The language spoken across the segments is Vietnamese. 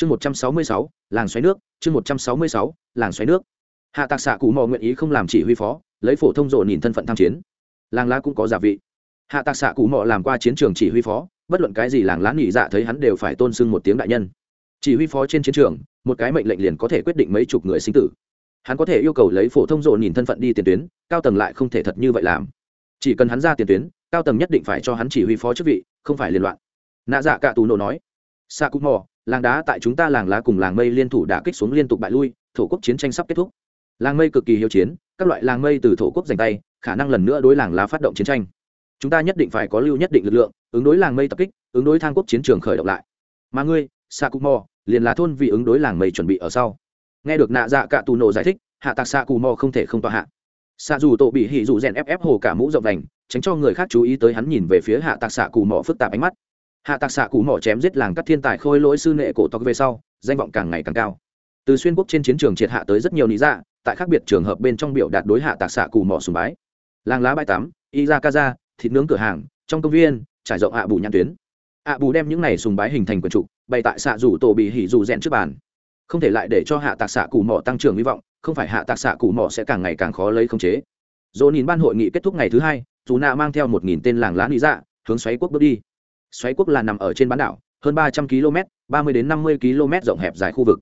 chương một trăm sáu mươi sáu, làng xoáy nước, chương một trăm sáu mươi sáu, làng xoáy nước. Hạ tạc xạ cụ mò nguyện ý không làm chỉ huy phó, lấy phổ thông rộ nhìn thân phận tham chiến. Làng lá cũng có giả vị. Hạ tạc xạ cụ mò làm qua chiến trường chỉ huy phó, bất luận cái gì làng lá nghỉ dạ thấy hắn đều phải tôn sưng một tiếng đại nhân. Chỉ huy phó trên chiến trường, một cái mệnh lệnh liền có thể quyết định mấy chục người sinh tử. Hắn có thể yêu cầu lấy phổ thông rộ nhìn thân phận đi tiền tuyến, cao tầng lại không thể thật như vậy làm. Chỉ cần hắn ra tiền tuyến, cao tầng nhất định phải cho hắn chỉ huy phó chức vị, không phải liên loạn. Nạ dạ cả tù nổ nói. Xạ cú mò làng đá tại chúng ta làng lá cùng làng mây liên thủ đã kích xuống liên tục bại lui, thổ quốc chiến tranh sắp kết thúc. Làng mây cực kỳ hiếu chiến, các loại làng mây từ thổ quốc giành tay, khả năng lần nữa đối làng lá phát động chiến tranh. Chúng ta nhất định phải có lưu nhất định lực lượng, ứng đối làng mây tập kích, ứng đối thang quốc chiến trường khởi động lại. Mà ngươi sa cú mò liền là thôn vì ứng đối làng mây chuẩn bị ở sau. Nghe được nạ dạ cả tù nổ giải thích, hạ tạc sa cù mò không thể không tọa hạ. Sa dù tổ bị hỉ dù rèn ép ép hồ cả mũ rộng đành, tránh cho người khác chú ý tới hắn nhìn về phía hạ tạc xạ cù mò phức tạp ánh mắt hạ tạc xạ cụ mỏ chém giết làng các thiên tài khôi lỗi sư nghệ cổ tộc về sau, danh vọng càng ngày càng cao. Từ xuyên quốc trên chiến trường triệt hạ tới rất nhiều lý dạ tại khác biệt trường hợp bên trong biểu đạt đối hạ tạc xạ cụ mỏ sùng bái. Làng lá bãi tắm ra thịt nướng cửa hàng, trong công viên, trải rộng ạ bù nhãn tuyến. Ạ bù đem những này sùng bái hình thành quần trục bày tại xạ rủ tổ bị hỉ dù rèn trước bàn. Không thể lại để cho hạ tạc xạ cụ mỏ tăng trưởng hy vọng, không phải hạ tạc xạ cụ mỏ sẽ càng ngày càng khó lấy khống chế. Dỗ nhìn ban hội nghị kết thúc ngày thứ hai dù nạ mang theo một nghìn tên làng lá lý dạ hướng xoáy quốc bước đi xoáy quốc là nằm ở trên bán đảo, hơn ba trăm km, ba mươi đến năm mươi km rộng hẹp dài khu vực.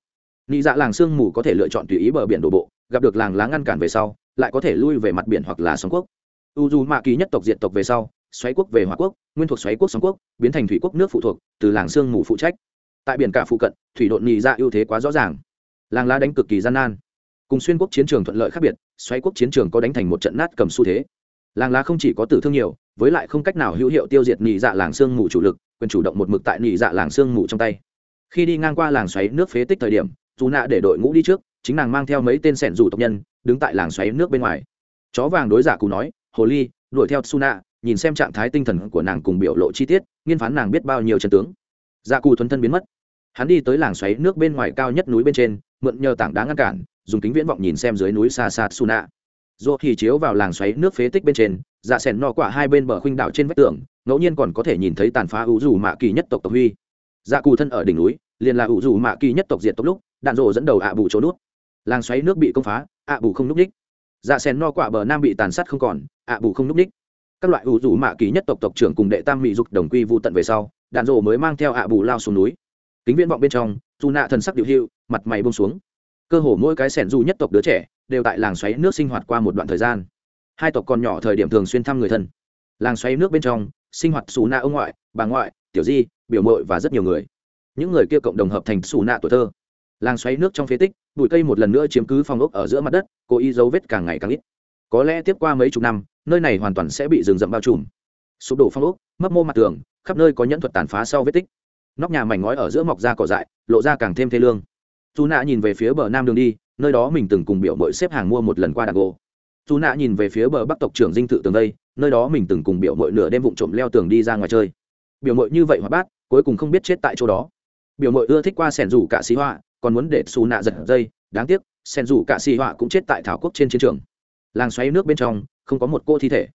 Lý dạ làng sương mù có thể lựa chọn tùy ý bờ biển đổ bộ, gặp được làng lá ngăn cản về sau, lại có thể lui về mặt biển hoặc là sóng quốc. U dù mạ kỳ nhất tộc diện tộc về sau, xoáy quốc về hòa quốc, nguyên thuộc xoáy quốc sóng quốc, biến thành thủy quốc nước phụ thuộc, từ làng sương mù phụ trách. Tại biển cả phụ cận, thủy đội nhị dạ ưu thế quá rõ ràng. Làng lá đánh cực kỳ gian nan. Cùng xuyên quốc chiến trường thuận lợi khác biệt, xoáy quốc chiến trường có đánh thành một trận nát cầm xu thế làng lá không chỉ có tử thương nhiều, với lại không cách nào hữu hiệu tiêu diệt nhị dạ làng sương mù chủ lực, quyền chủ động một mực tại nhị dạ làng sương mù trong tay. Khi đi ngang qua làng xoáy nước phế tích thời điểm dù nạ để đội ngũ đi trước, chính nàng mang theo mấy tên sẻn rủ tộc nhân, đứng tại làng xoáy nước bên ngoài. Chó vàng đối giả cù nói, hồ ly, đuổi theo su nạ, nhìn xem trạng thái tinh thần của nàng cùng biểu lộ chi tiết, nghiên phán nàng biết bao nhiêu chân tướng. Giả cù thuần thân biến mất. Hắn đi tới làng xoáy nước bên ngoài cao nhất núi bên trên, mượn nhờ tảng đá ngăn cản, dùng kính viễn vọng nhìn xem dưới núi xa xa su dù thì chiếu vào làng xoáy nước phế tích bên trên dạ sẻn no quả hai bên bờ khuynh đảo trên vách tường, ngẫu nhiên còn có thể nhìn thấy tàn phá ủ dù mạ kỳ nhất tộc tộc huy. Dạ cù thân ở đỉnh núi, liền là ủ dù mạ kỳ nhất tộc diệt tộc lúc, đạn rộ dẫn đầu ạ bù trốn nút. Làng xoáy nước bị công phá, ạ bù không núp ních dạ sẻn no quả bờ nam bị tàn sát không còn, ạ bù không núp ních các loại ủ dù mạ kỳ nhất tộc tộc trưởng cùng đệ tam mỹ dục đồng quy vụ tận về sau, đạn rộ mới mang theo ạ bù lao xuống núi. Kính viễn vọng bên trong, dù nạ thần sắc điệu hiệu, mặt mày bông xuống. Cơ hồ mỗi cái sẻn du nhất tộc đứa trẻ đều tại làng xoáy nước sinh hoạt qua một đoạn thời gian. Hai tộc còn nhỏ thời điểm thường xuyên thăm người thân. Làng xoáy nước bên trong, sinh hoạt xù nạ ông ngoại, bà ngoại, tiểu di, biểu mội và rất nhiều người. Những người kia cộng đồng hợp thành xù nạ tuổi thơ. Làng xoáy nước trong phế tích, bụi cây một lần nữa chiếm cứ phòng ốc ở giữa mặt đất, cố ý dấu vết càng ngày càng ít. Có lẽ tiếp qua mấy chục năm, nơi này hoàn toàn sẽ bị rừng rậm bao trùm. Sụp đổ phong ốc, mấp mô mặt tường, khắp nơi có nhẫn thuật tàn phá sau vết tích. Nóc nhà mảnh ngói ở giữa mọc ra cỏ dại, lộ ra càng thêm thê lương dù nạ nhìn về phía bờ nam đường đi, nơi đó mình từng cùng biểu mội xếp hàng mua một lần qua đạc gỗ dù nạ nhìn về phía bờ bắc tộc trưởng dinh thự tường đây nơi đó mình từng cùng biểu mội nửa đêm vụng trộm leo tường đi ra ngoài chơi. Biểu mội như vậy hoạt bát, cuối cùng không biết chết tại chỗ đó. Biểu mội ưa thích qua sẻn rủ cả xí họa, còn muốn để xù nạ giật dây, đáng tiếc, sẻn rủ cả xí họa cũng chết tại thảo quốc trên chiến trường. Làng xoáy nước bên trong, không có một cô thi thể.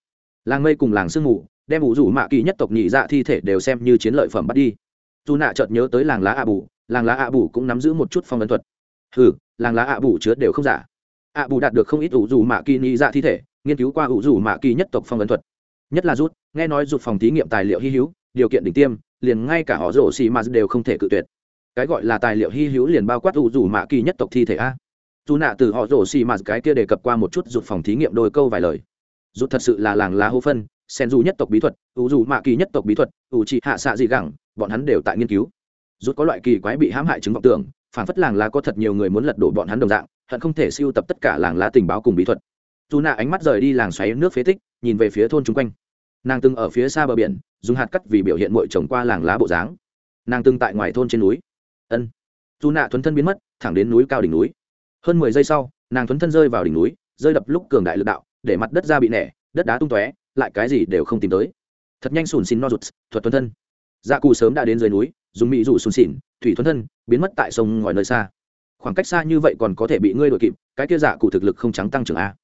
Làng mây cùng làng sương mù, đem ủ rủ mạ kỳ nhất tộc nhị dạ thi thể đều xem như chiến lợi phẩm bắt đi. Dù nạ chợt nhớ tới làng lá a bù làng lá ạ bù cũng nắm giữ một chút phong ấn thuật. Hừ, làng lá ạ bù chứa đều không giả. Ạ bù đạt được không ít ủ dù mạ kỳ ni dạ thi thể, nghiên cứu qua ủ dù mạ kỳ nhất tộc phong ấn thuật. Nhất là rút, nghe nói rút phòng thí nghiệm tài liệu hy hữu, điều kiện đỉnh tiêm, liền ngay cả họ rổ xì mà đều không thể cự tuyệt. Cái gọi là tài liệu hy hữu liền bao quát ủ dù mạ kỳ nhất tộc thi thể a. Dù nạ từ họ rổ xì mà cái kia đề cập qua một chút rụt phòng thí nghiệm đôi câu vài lời. Rút thật sự là làng lá hô phân sen dù nhất tộc bí thuật, ủ dù mạ kỳ nhất tộc bí thuật, ủ trị hạ xạ dị gẳng, bọn hắn đều tại nghiên cứu rút có loại kỳ quái bị hãm hại chứng vọng tưởng, phản phất làng lá có thật nhiều người muốn lật đổ bọn hắn đồng dạng, hận không thể siêu tập tất cả làng lá tình báo cùng bí thuật. Dù nạ ánh mắt rời đi làng xoáy nước phế tích, nhìn về phía thôn chung quanh. Nàng từng ở phía xa bờ biển, dùng hạt cắt vì biểu hiện mội trồng qua làng lá bộ dáng. Nàng từng tại ngoài thôn trên núi. Ân. Dù nạ thuấn thân biến mất, thẳng đến núi cao đỉnh núi. Hơn mười giây sau, nàng thuấn thân rơi vào đỉnh núi, rơi đập lúc cường đại lực đạo, để mặt đất ra bị nẻ, đất đá tung tóe, lại cái gì đều không tìm tới. Thật nhanh sùn xin no rụt, thuật thuấn thân. Dạ cù sớm đã đến dưới núi dùng mỹ rủ sùn xỉn, thủy thuấn thân, biến mất tại sông ngòi nơi xa. Khoảng cách xa như vậy còn có thể bị ngươi đội kịp, cái kia dạ cụ thực lực không trắng tăng trưởng a.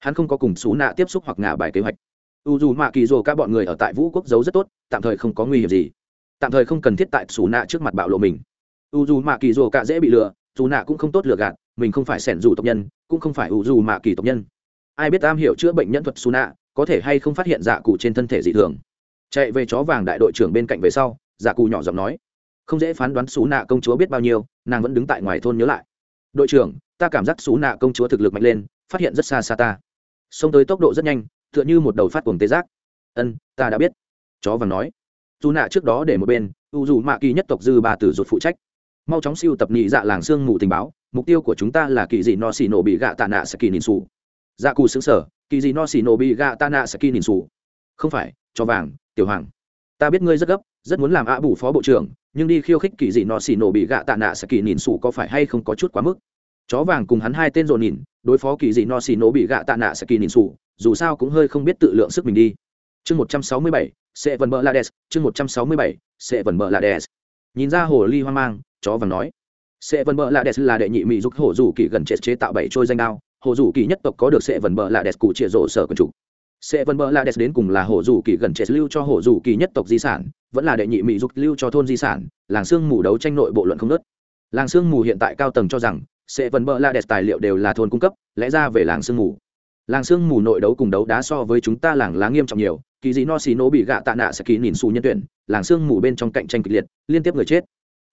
Hắn không có cùng xú nạ tiếp xúc hoặc ngả bài kế hoạch. U dù mạ kỳ dồ các bọn người ở tại vũ quốc giấu rất tốt, tạm thời không có nguy hiểm gì. Tạm thời không cần thiết tại xú nạ trước mặt bạo lộ mình. U dù mạ kỳ dồ cả dễ bị lừa, dù nạ cũng không tốt lừa gạt, mình không phải sẻn dù tộc nhân, cũng không phải u dù mạ kỳ tộc nhân. Ai biết am hiểu chữa bệnh nhân thuật xú nạ, có thể hay không phát hiện dạ cụ trên thân thể dị thường. Chạy về chó vàng đại đội trưởng bên cạnh về sau dạ cụ nhỏ giọng nói không dễ phán đoán xú nạ công chúa biết bao nhiêu, nàng vẫn đứng tại ngoài thôn nhớ lại. Đội trưởng, ta cảm giác xú nạ công chúa thực lực mạnh lên, phát hiện rất xa xa ta. Xông tới tốc độ rất nhanh, tựa như một đầu phát cuồng tê giác. Ân, ta đã biết. Chó vàng nói. Dù nạ trước đó để một bên u dù mạ kỳ nhất tộc dư ba tử ruột phụ trách. Mau chóng siêu tập nhị dạ làng sương mù tình báo, mục tiêu của chúng ta là kỳ dị no xì nổ bị gạ tạ nạ sẽ kỳ nhìn xù. Dạ cù xứng sở, kỳ dị no xì nổ bị gạ tạ nạ sẽ kỳ nhìn xù. Không phải cho vàng, tiểu hoàng ta biết ngươi rất gấp rất muốn làm ạ bù phó bộ trưởng nhưng đi khiêu khích kỳ dị no xì nổ bị gạ tạ nạ sẽ kỳ nhìn sủ có phải hay không có chút quá mức? Chó vàng cùng hắn hai tên dồn nhìn đối phó kỳ dị no xì nổ bị gạ tạ nạ sẽ kỳ nhìn sủ, dù sao cũng hơi không biết tự lượng sức mình đi. Chương một trăm sáu mươi bảy sẽ vần bờ la đès chương một trăm sáu mươi bảy sẽ vần bờ la đès nhìn ra hồ ly hoang mang chó vàng nói. Sẽ vần bờ la đès là đệ nhị mỹ giúp hồ dù kỳ gần chết chế tạo bảy trôi danh đao hồ dù kỳ nhất tộc có được sẽ vần bờ la đès cụ trịa rổ sở quần chủ sẽ vân bờ la đès đến cùng là hồ dù kỳ gần chết lưu cho hồ dù kỳ nhất tộc di sản, vẫn là đệ nhị mỹ dục lưu cho thôn di sản, làng xương mù đấu tranh nội bộ luận không nớt làng xương mù hiện tại cao tầng cho rằng, sẽ vân bờ la đès tài liệu đều là thôn cung cấp, lẽ ra về làng xương mù. Làng xương mù nội đấu cùng đấu đá so với chúng ta làng lá nghiêm trọng nhiều, kỳ dị no xì nổ bị gạ tạ nạ sẽ kỳ nhìn xù nhân tuyển, làng xương mù bên trong cạnh tranh kịch liệt, liên tiếp người chết.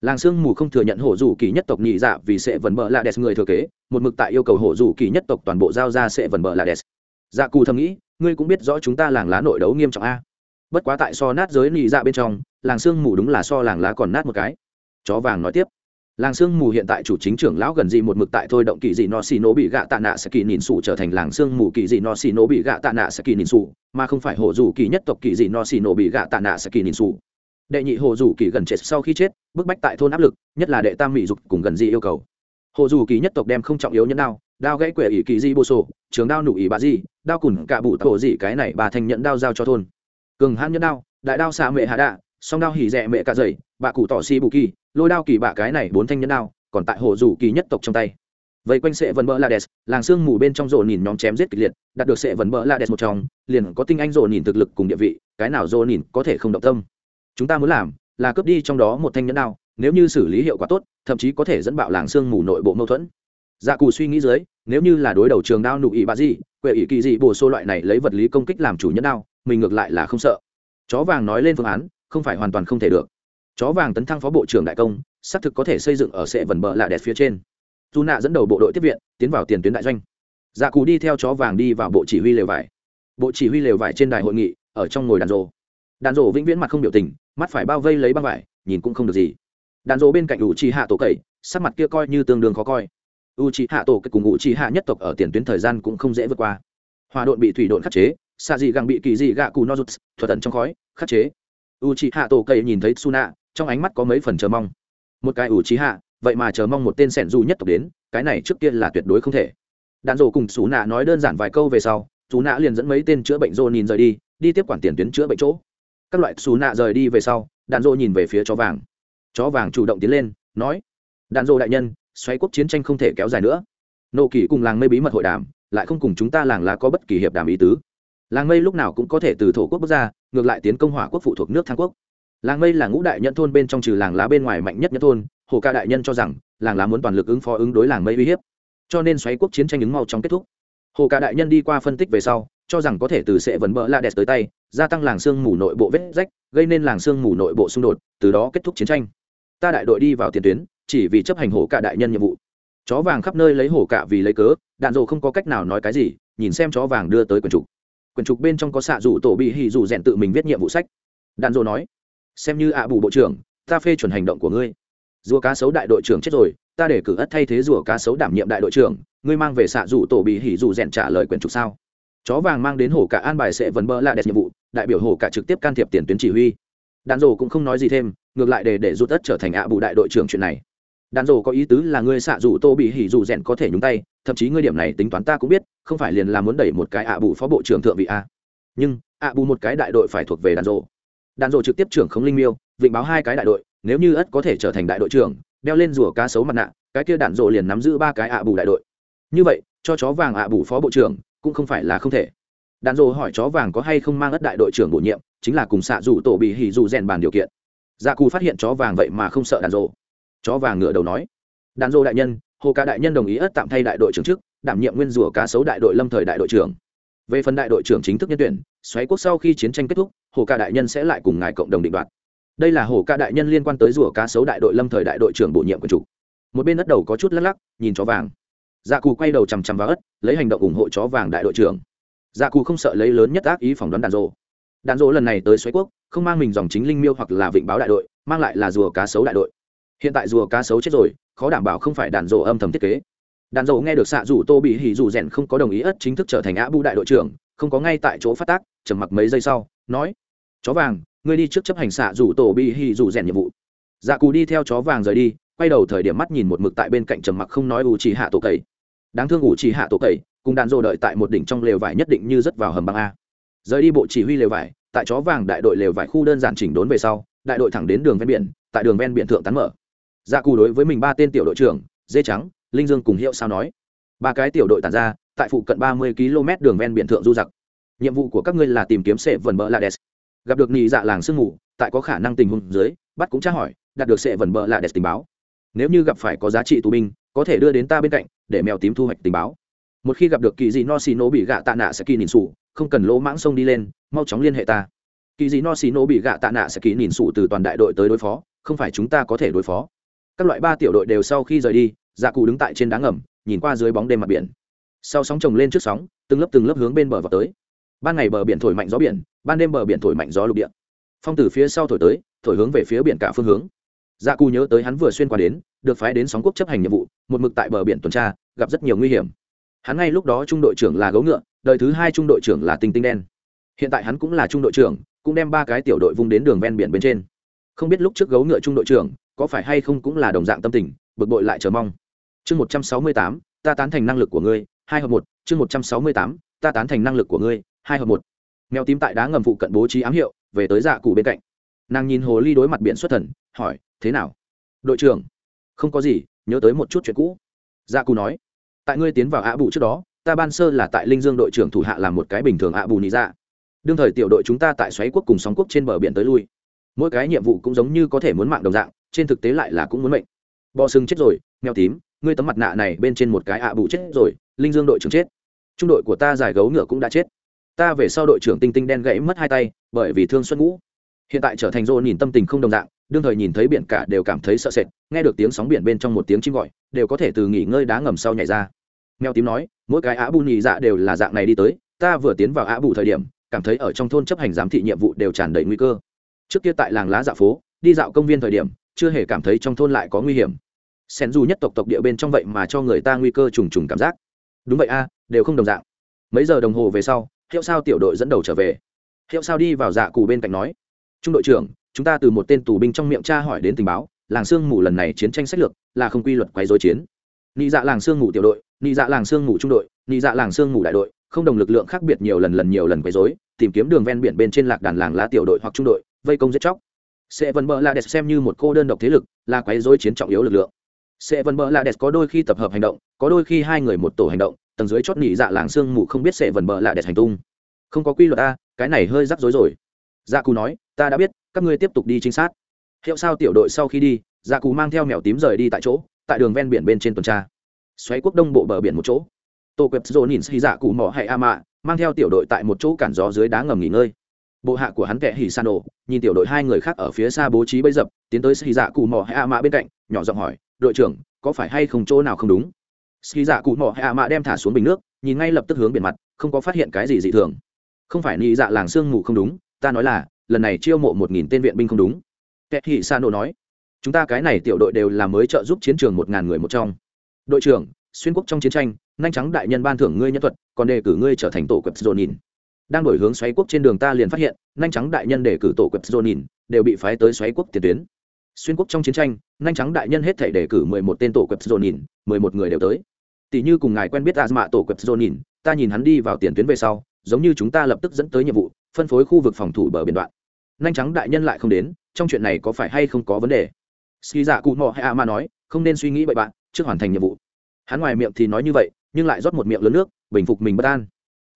Làng sương mù không thừa nhận hổ dù kỳ nhất tộc nhị dạ vì sẽ vần bờ la đès người thừa kế, một mực tại yêu cầu hổ dù kỳ nhất tộc toàn bộ giao ra sẽ vần bờ la đès dạ cù thầm nghĩ ngươi cũng biết rõ chúng ta làng lá nội đấu nghiêm trọng a. Bất quá tại so nát giới nhị dạ bên trong, làng sương mù đúng là so làng lá còn nát một cái. Chó vàng nói tiếp. Làng sương mù hiện tại chủ chính trưởng lão gần gì một mực tại thôi động kỳ dị no xì nổ bị gạ tạ nạ sẽ kỳ nhìn sụ trở thành làng sương mù kỳ dị no xì nổ bị gạ tạ nạ sẽ kỳ nhìn sụ mà không phải hổ dù kỳ nhất tộc kỳ dị no xì nổ bị gạ tạ nạ sẽ kỳ nhìn sụ đệ nhị hồ dù kỳ gần chết sau khi chết, bức bách tại thôn áp lực, nhất là đệ tam mỹ dục cùng gần gì yêu cầu. Hồ dù kỳ nhất tộc đem không trọng yếu nhẫn nào đao gãy quẻ ỷ kỳ di bô sổ, trường đao nụ ỷ bà di, đao cùn cả bụ tổ dị cái này bà thành nhận đao giao cho thôn. Cường hãn nhẫn đao, đại đao xạ mệ hạ đạ, song đao hỉ rẻ mệ cả dày bà cụ tỏ si bù kỳ, lôi đao kỳ bạ cái này bốn thanh nhẫn đao, còn tại hồ dù kỳ nhất tộc trong tay. Vây quanh sệ vần bờ la đès làng sương mù bên trong rộ nhìn nhóm chém giết kịch liệt, đạt được sệ vần bờ la đès một trong, liền có tinh anh rộ nhìn thực lực cùng địa vị, cái nào rộ nhìn có thể không động tâm. Chúng ta muốn làm là cướp đi trong đó một thanh nhẫn đao, nếu như xử lý hiệu quả tốt, thậm chí có thể dẫn bạo làng sương mù nội bộ mâu thuẫn dạ cù suy nghĩ dưới, nếu như là đối đầu trường đao nụ ỵ bà gì, quệ ỵ kỳ dị bổ xô loại này lấy vật lý công kích làm chủ nhân đao, mình ngược lại là không sợ. Chó vàng nói lên phương án, không phải hoàn toàn không thể được. Chó vàng tấn thăng phó bộ trưởng đại công, xác thực có thể xây dựng ở sệ vần bờ lạ đẹp phía trên. Dù nạ dẫn đầu bộ đội tiếp viện, tiến vào tiền tuyến đại doanh. Dạ cù đi theo chó vàng đi vào bộ chỉ huy lều vải. Bộ chỉ huy lều vải trên đài hội nghị, ở trong ngồi đàn rồ. Đàn rồ vĩnh viễn mặt không biểu tình, mắt phải bao vây lấy băng vải, nhìn cũng không được gì. Đàn rồ bên cạnh ủ trì hạ tổ cậy, sắc mặt kia coi như tương đương khó coi u trì hạ tổ cậy cùng ủ trì hạ nhất tộc ở tiền tuyến thời gian cũng không dễ vượt qua. Hòa đội bị thủy đội khắc chế xa dị gặng bị kỳ dị gạ cù no rút thuật tận trong khói, khắc chế. U trì hạ tổ cậy nhìn thấy suna, trong ánh mắt có mấy phần chờ mong. Một cái ủ trì hạ vậy mà chờ mong một tên sẻn du nhất tộc đến, cái này trước kia là tuyệt đối không thể. Đạn rồ cùng xú nạ nói đơn giản vài câu về sau xú nạ liền dẫn mấy tên chữa bệnh rô nhìn rời đi đi tiếp quản tiền tuyến chữa bệnh chỗ. Các loại xú nạ rời đi về sau, đạn rô nhìn về phía chó vàng. Chó vàng chủ động tiến lên, nói, đạn rô đại nhân xoáy quốc chiến tranh không thể kéo dài nữa. Nộ kỷ cùng làng mây bí mật hội đàm, lại không cùng chúng ta làng lá có bất kỳ hiệp đàm ý tứ. Làng mây lúc nào cũng có thể từ thổ quốc bước ra, ngược lại tiến công hỏa quốc phụ thuộc nước thang quốc. Làng mây là ngũ đại nhân thôn bên trong trừ làng lá bên ngoài mạnh nhất nhân thôn, hồ ca đại nhân cho rằng, làng lá muốn toàn lực ứng phó ứng đối làng mây uy hiếp. Cho nên xoáy quốc chiến tranh ứng mau trong kết thúc. Hồ ca đại nhân đi qua phân tích về sau, cho rằng có thể từ sẽ vấn bỡ la đẹp tới tay, gia tăng làng xương mù nội bộ vết rách, gây nên làng xương mù nội bộ xung đột, từ đó kết thúc chiến tranh. Ta đại đội đi vào tiền tuyến chỉ vì chấp hành hổ cả đại nhân nhiệm vụ. Chó vàng khắp nơi lấy hổ cả vì lấy cớ, đạn dộ không có cách nào nói cái gì, nhìn xem chó vàng đưa tới quyển trục. Quyển trục bên trong có xạ rủ tổ bị hỉ rủ rèn tự mình viết nhiệm vụ sách. Đạn dộ nói, xem như ạ bù bộ trưởng, ta phê chuẩn hành động của ngươi. Rùa cá sấu đại đội trưởng chết rồi, ta để cử ất thay thế rùa cá sấu đảm nhiệm đại đội trưởng, ngươi mang về xạ rủ tổ bị hỉ rủ rèn trả lời quyển trục sao? Chó vàng mang đến hổ cả an bài sẽ vấn bơ lại đẹp nhiệm vụ, đại biểu hổ cả trực tiếp can thiệp tiền tuyến chỉ huy. Đàn rồ cũng không nói gì thêm, ngược lại để để rút ất trở thành ạ bù đại đội trưởng chuyện này đàn rồ có ý tứ là ngươi xạ rủ tô bị hỉ rủ rèn có thể nhúng tay, thậm chí ngươi điểm này tính toán ta cũng biết, không phải liền là muốn đẩy một cái ạ bù phó bộ trưởng thượng vị a. Nhưng, ạ bù một cái đại đội phải thuộc về đàn rồ. Đàn rồ trực tiếp trưởng không linh miêu, vịnh báo hai cái đại đội, nếu như ất có thể trở thành đại đội trưởng, đeo lên rùa cá sấu mặt nạ, cái kia đàn rồ liền nắm giữ ba cái ạ bù đại đội. Như vậy, cho chó vàng ạ bù phó bộ trưởng cũng không phải là không thể. Đàn rồ hỏi chó vàng có hay không mang ất đại đội trưởng bổ nhiệm, chính là cùng xạ dù tổ bị hỉ dù rèn bàn điều kiện. Dạ cù phát hiện chó vàng vậy mà không sợ đàn rồ chó vàng ngựa đầu nói. Đàn dô đại nhân, hồ ca đại nhân đồng ý ất tạm thay đại đội trưởng chức đảm nhiệm nguyên rủa cá sấu đại đội lâm thời đại đội trưởng. Về phần đại đội trưởng chính thức nhân tuyển, xoáy quốc sau khi chiến tranh kết thúc, hồ ca đại nhân sẽ lại cùng ngài cộng đồng định đoạt. Đây là hồ ca đại nhân liên quan tới rủa cá sấu đại đội lâm thời đại đội trưởng bổ nhiệm của chủ. Một bên ất đầu có chút lắc lắc, nhìn chó vàng. Dạ cù quay đầu chằm chằm vào ất, lấy hành động ủng hộ chó vàng đại đội trưởng. Dạ cù không sợ lấy lớn nhất ác ý phỏng đoán đàn rô. Đàn rô lần này tới xoáy quốc, không mang mình dòng chính linh miêu hoặc là vịnh báo đại đội, mang lại là rùa cá sấu đại đội hiện tại rùa cá sấu chết rồi, khó đảm bảo không phải đàn rộ âm thầm thiết kế. Đàn rộ nghe được xạ rủ tô bị hỉ rủ rèn không có đồng ý ất chính thức trở thành á bu đại đội trưởng, không có ngay tại chỗ phát tác, trầm mặc mấy giây sau, nói, chó vàng, ngươi đi trước chấp hành xạ rủ tổ bị hỉ rủ rèn nhiệm vụ. Dạ cù đi theo chó vàng rời đi, quay đầu thời điểm mắt nhìn một mực tại bên cạnh trầm mặc không nói ủ chỉ hạ tổ cầy đáng thương ủ chỉ hạ tổ cầy cùng đàn rộ đợi tại một đỉnh trong lều vải nhất định như rất vào hầm băng a. Rời đi bộ chỉ huy lều vải, tại chó vàng đại đội lều vải khu đơn giản chỉnh đốn về sau, đại đội thẳng đến đường ven biển, tại đường ven biển thượng tán mở dạ cù đối với mình ba tên tiểu đội trưởng, dê trắng, linh dương cùng hiệu sao nói. Ba cái tiểu đội tàn ra, tại phụ cận ba mươi km đường ven biển thượng du giặc. Nhiệm vụ của các ngươi là tìm kiếm sệ vần bờ la đès gặp được nhị dạ làng sương mù, tại có khả năng tình huống dưới, bắt cũng tra hỏi, đạt được sệ vần bờ la đès tình báo. Nếu như gặp phải có giá trị tù binh, có thể đưa đến ta bên cạnh, để mèo tím thu hoạch tình báo. Một khi gặp được kỳ dị no xì nổ bị gạ tạ nạ sẽ kỳ nhìn sụ không cần lỗ mãng sông đi lên, mau chóng liên hệ ta. Kỳ dị no xì nổ bị gạ tạ nạ sẽ kỳ nhìn sụ từ toàn đại đội tới đối phó, không phải chúng ta có thể đối phó các loại ba tiểu đội đều sau khi rời đi dạ cụ đứng tại trên đá ngầm, nhìn qua dưới bóng đêm mặt biển. Sau sóng trồng lên trước sóng, từng lớp từng lớp hướng bên bờ vào tới. Ban ngày bờ biển thổi mạnh gió biển, ban đêm bờ biển thổi mạnh gió lục địa. Phong từ phía sau thổi tới, thổi hướng về phía biển cả phương hướng. Dạ cụ nhớ tới hắn vừa xuyên qua đến, được phái đến sóng quốc chấp hành nhiệm vụ, một mực tại bờ biển tuần tra, gặp rất nhiều nguy hiểm. Hắn ngay lúc đó trung đội trưởng là gấu ngựa, đời thứ hai trung đội trưởng là tinh tinh đen. Hiện tại hắn cũng là trung đội trưởng, cũng đem ba cái tiểu đội vung đến đường ven biển bên trên. Không biết lúc trước gấu ngựa trung đội trưởng có phải hay không cũng là đồng dạng tâm tình, bực bội lại chờ mong. Chương một trăm sáu mươi tám, ta tán thành năng lực của ngươi, hai hợp một. Chương một trăm sáu mươi tám, ta tán thành năng lực của ngươi, hai hợp một. Mèo tím tại đá ngầm phụ cận bố trí ám hiệu, về tới dạ cụ bên cạnh. Nàng nhìn hồ ly đối mặt biển xuất thần, hỏi, thế nào? Đội trưởng. Không có gì, nhớ tới một chút chuyện cũ. Dạ cụ nói, tại ngươi tiến vào ạ bù trước đó, ta ban sơ là tại linh dương đội trưởng thủ hạ làm một cái bình thường ạ bù nị dạ. Đương thời tiểu đội chúng ta tại xoáy quốc cùng sóng quốc trên bờ biển tới lui. Mỗi cái nhiệm vụ cũng giống như có thể muốn mạng đồng dạng trên thực tế lại là cũng muốn mệnh. Bò sừng chết rồi, mèo tím, ngươi tấm mặt nạ này bên trên một cái ạ bù chết rồi, linh dương đội trưởng chết. Trung đội của ta giải gấu ngựa cũng đã chết. Ta về sau đội trưởng tinh tinh đen gãy mất hai tay, bởi vì thương xuân ngũ. Hiện tại trở thành rô nhìn tâm tình không đồng dạng, đương thời nhìn thấy biển cả đều cảm thấy sợ sệt, nghe được tiếng sóng biển bên trong một tiếng chim gọi, đều có thể từ nghỉ ngơi đá ngầm sau nhảy ra. Mèo tím nói, mỗi cái á bù nhị dạ đều là dạng này đi tới, ta vừa tiến vào á bù thời điểm, cảm thấy ở trong thôn chấp hành giám thị nhiệm vụ đều tràn đầy nguy cơ. Trước kia tại làng lá dạ phố, đi dạo công viên thời điểm chưa hề cảm thấy trong thôn lại có nguy hiểm. Sen du nhất tộc tộc địa bên trong vậy mà cho người ta nguy cơ trùng trùng cảm giác. Đúng vậy a, đều không đồng dạng. Mấy giờ đồng hồ về sau, hiệu sao tiểu đội dẫn đầu trở về. Hiệu sao đi vào dạ cù bên cạnh nói, trung đội trưởng, chúng ta từ một tên tù binh trong miệng cha hỏi đến tình báo, làng sương mù lần này chiến tranh sách lược là không quy luật quấy dối chiến. Nị dạ làng sương mù tiểu đội, nị dạ làng sương mù trung đội, nị dạ làng sương mù đại đội, không đồng lực lượng khác biệt nhiều lần lần nhiều lần quấy dối tìm kiếm đường ven biển bên trên lạc đàn làng lá tiểu đội hoặc trung đội, vây công giết chóc sẽ vần bờ la đẹp xem như một cô đơn độc thế lực, là quấy dối chiến trọng yếu lực lượng. Sẽ vần bờ la đẹp có đôi khi tập hợp hành động, có đôi khi hai người một tổ hành động, tầng dưới chót nị dạ làng sương mù không biết sẽ vần bờ la đẹp hành tung. Không có quy luật a cái này hơi rắc rối rồi. Dạ cù nói, ta đã biết, các ngươi tiếp tục đi trinh sát. Hiệu sao tiểu đội sau khi đi? Dạ cù mang theo mèo tím rời đi tại chỗ, tại đường ven biển bên trên tuần tra. Xoáy quốc đông bộ bờ biển một chỗ. Tô quẹp rô nhìn xì dạ cụ mỏ hay a mạ, mang theo tiểu đội tại một chỗ cản gió dưới đá ngầm nghỉ ngơi bộ hạ của hắn kẻ hỉ san ổ nhìn tiểu đội hai người khác ở phía xa bố trí bấy dập, tiến tới xì dạ cụ mỏ hay a Mã bên cạnh, nhỏ giọng hỏi, đội trưởng, có phải hay không chỗ nào không đúng? Xì dạ cụ mỏ hay a Mã đem thả xuống bình nước, nhìn ngay lập tức hướng biển mặt, không có phát hiện cái gì dị thường. Không phải nị dạ làng sương mù không đúng, ta nói là, lần này chiêu mộ một nghìn tên viện binh không đúng. Kẻ hỉ san ổ nói, chúng ta cái này tiểu đội đều là mới trợ giúp chiến trường một ngàn người một trong. Đội trưởng, xuyên quốc trong chiến tranh, nhanh trắng đại nhân ban thưởng ngươi nhân thuật, còn đề cử ngươi trở thành tổ quật dồn nhìn đang đổi hướng xoáy quốc trên đường ta liền phát hiện, nhanh trắng đại nhân đề cử tổ quẹp dồn nhìn, đều bị phái tới xoáy quốc tiền tuyến. Xuyên quốc trong chiến tranh, nhanh trắng đại nhân hết thể đề cử mười một tên tổ quẹp dồn nhìn, mười một người đều tới. Tỷ như cùng ngài quen biết a mạ tổ quẹp dồn nhìn, ta nhìn hắn đi vào tiền tuyến về sau, giống như chúng ta lập tức dẫn tới nhiệm vụ, phân phối khu vực phòng thủ bờ biển đoạn. Nhanh trắng đại nhân lại không đến, trong chuyện này có phải hay không có vấn đề? Ski dạ cụ mò hay a ma nói, không nên suy nghĩ bậy bạn, trước hoàn thành nhiệm vụ. Hắn ngoài miệng thì nói như vậy, nhưng lại rót một miệng lớn nước, bình phục mình bất an.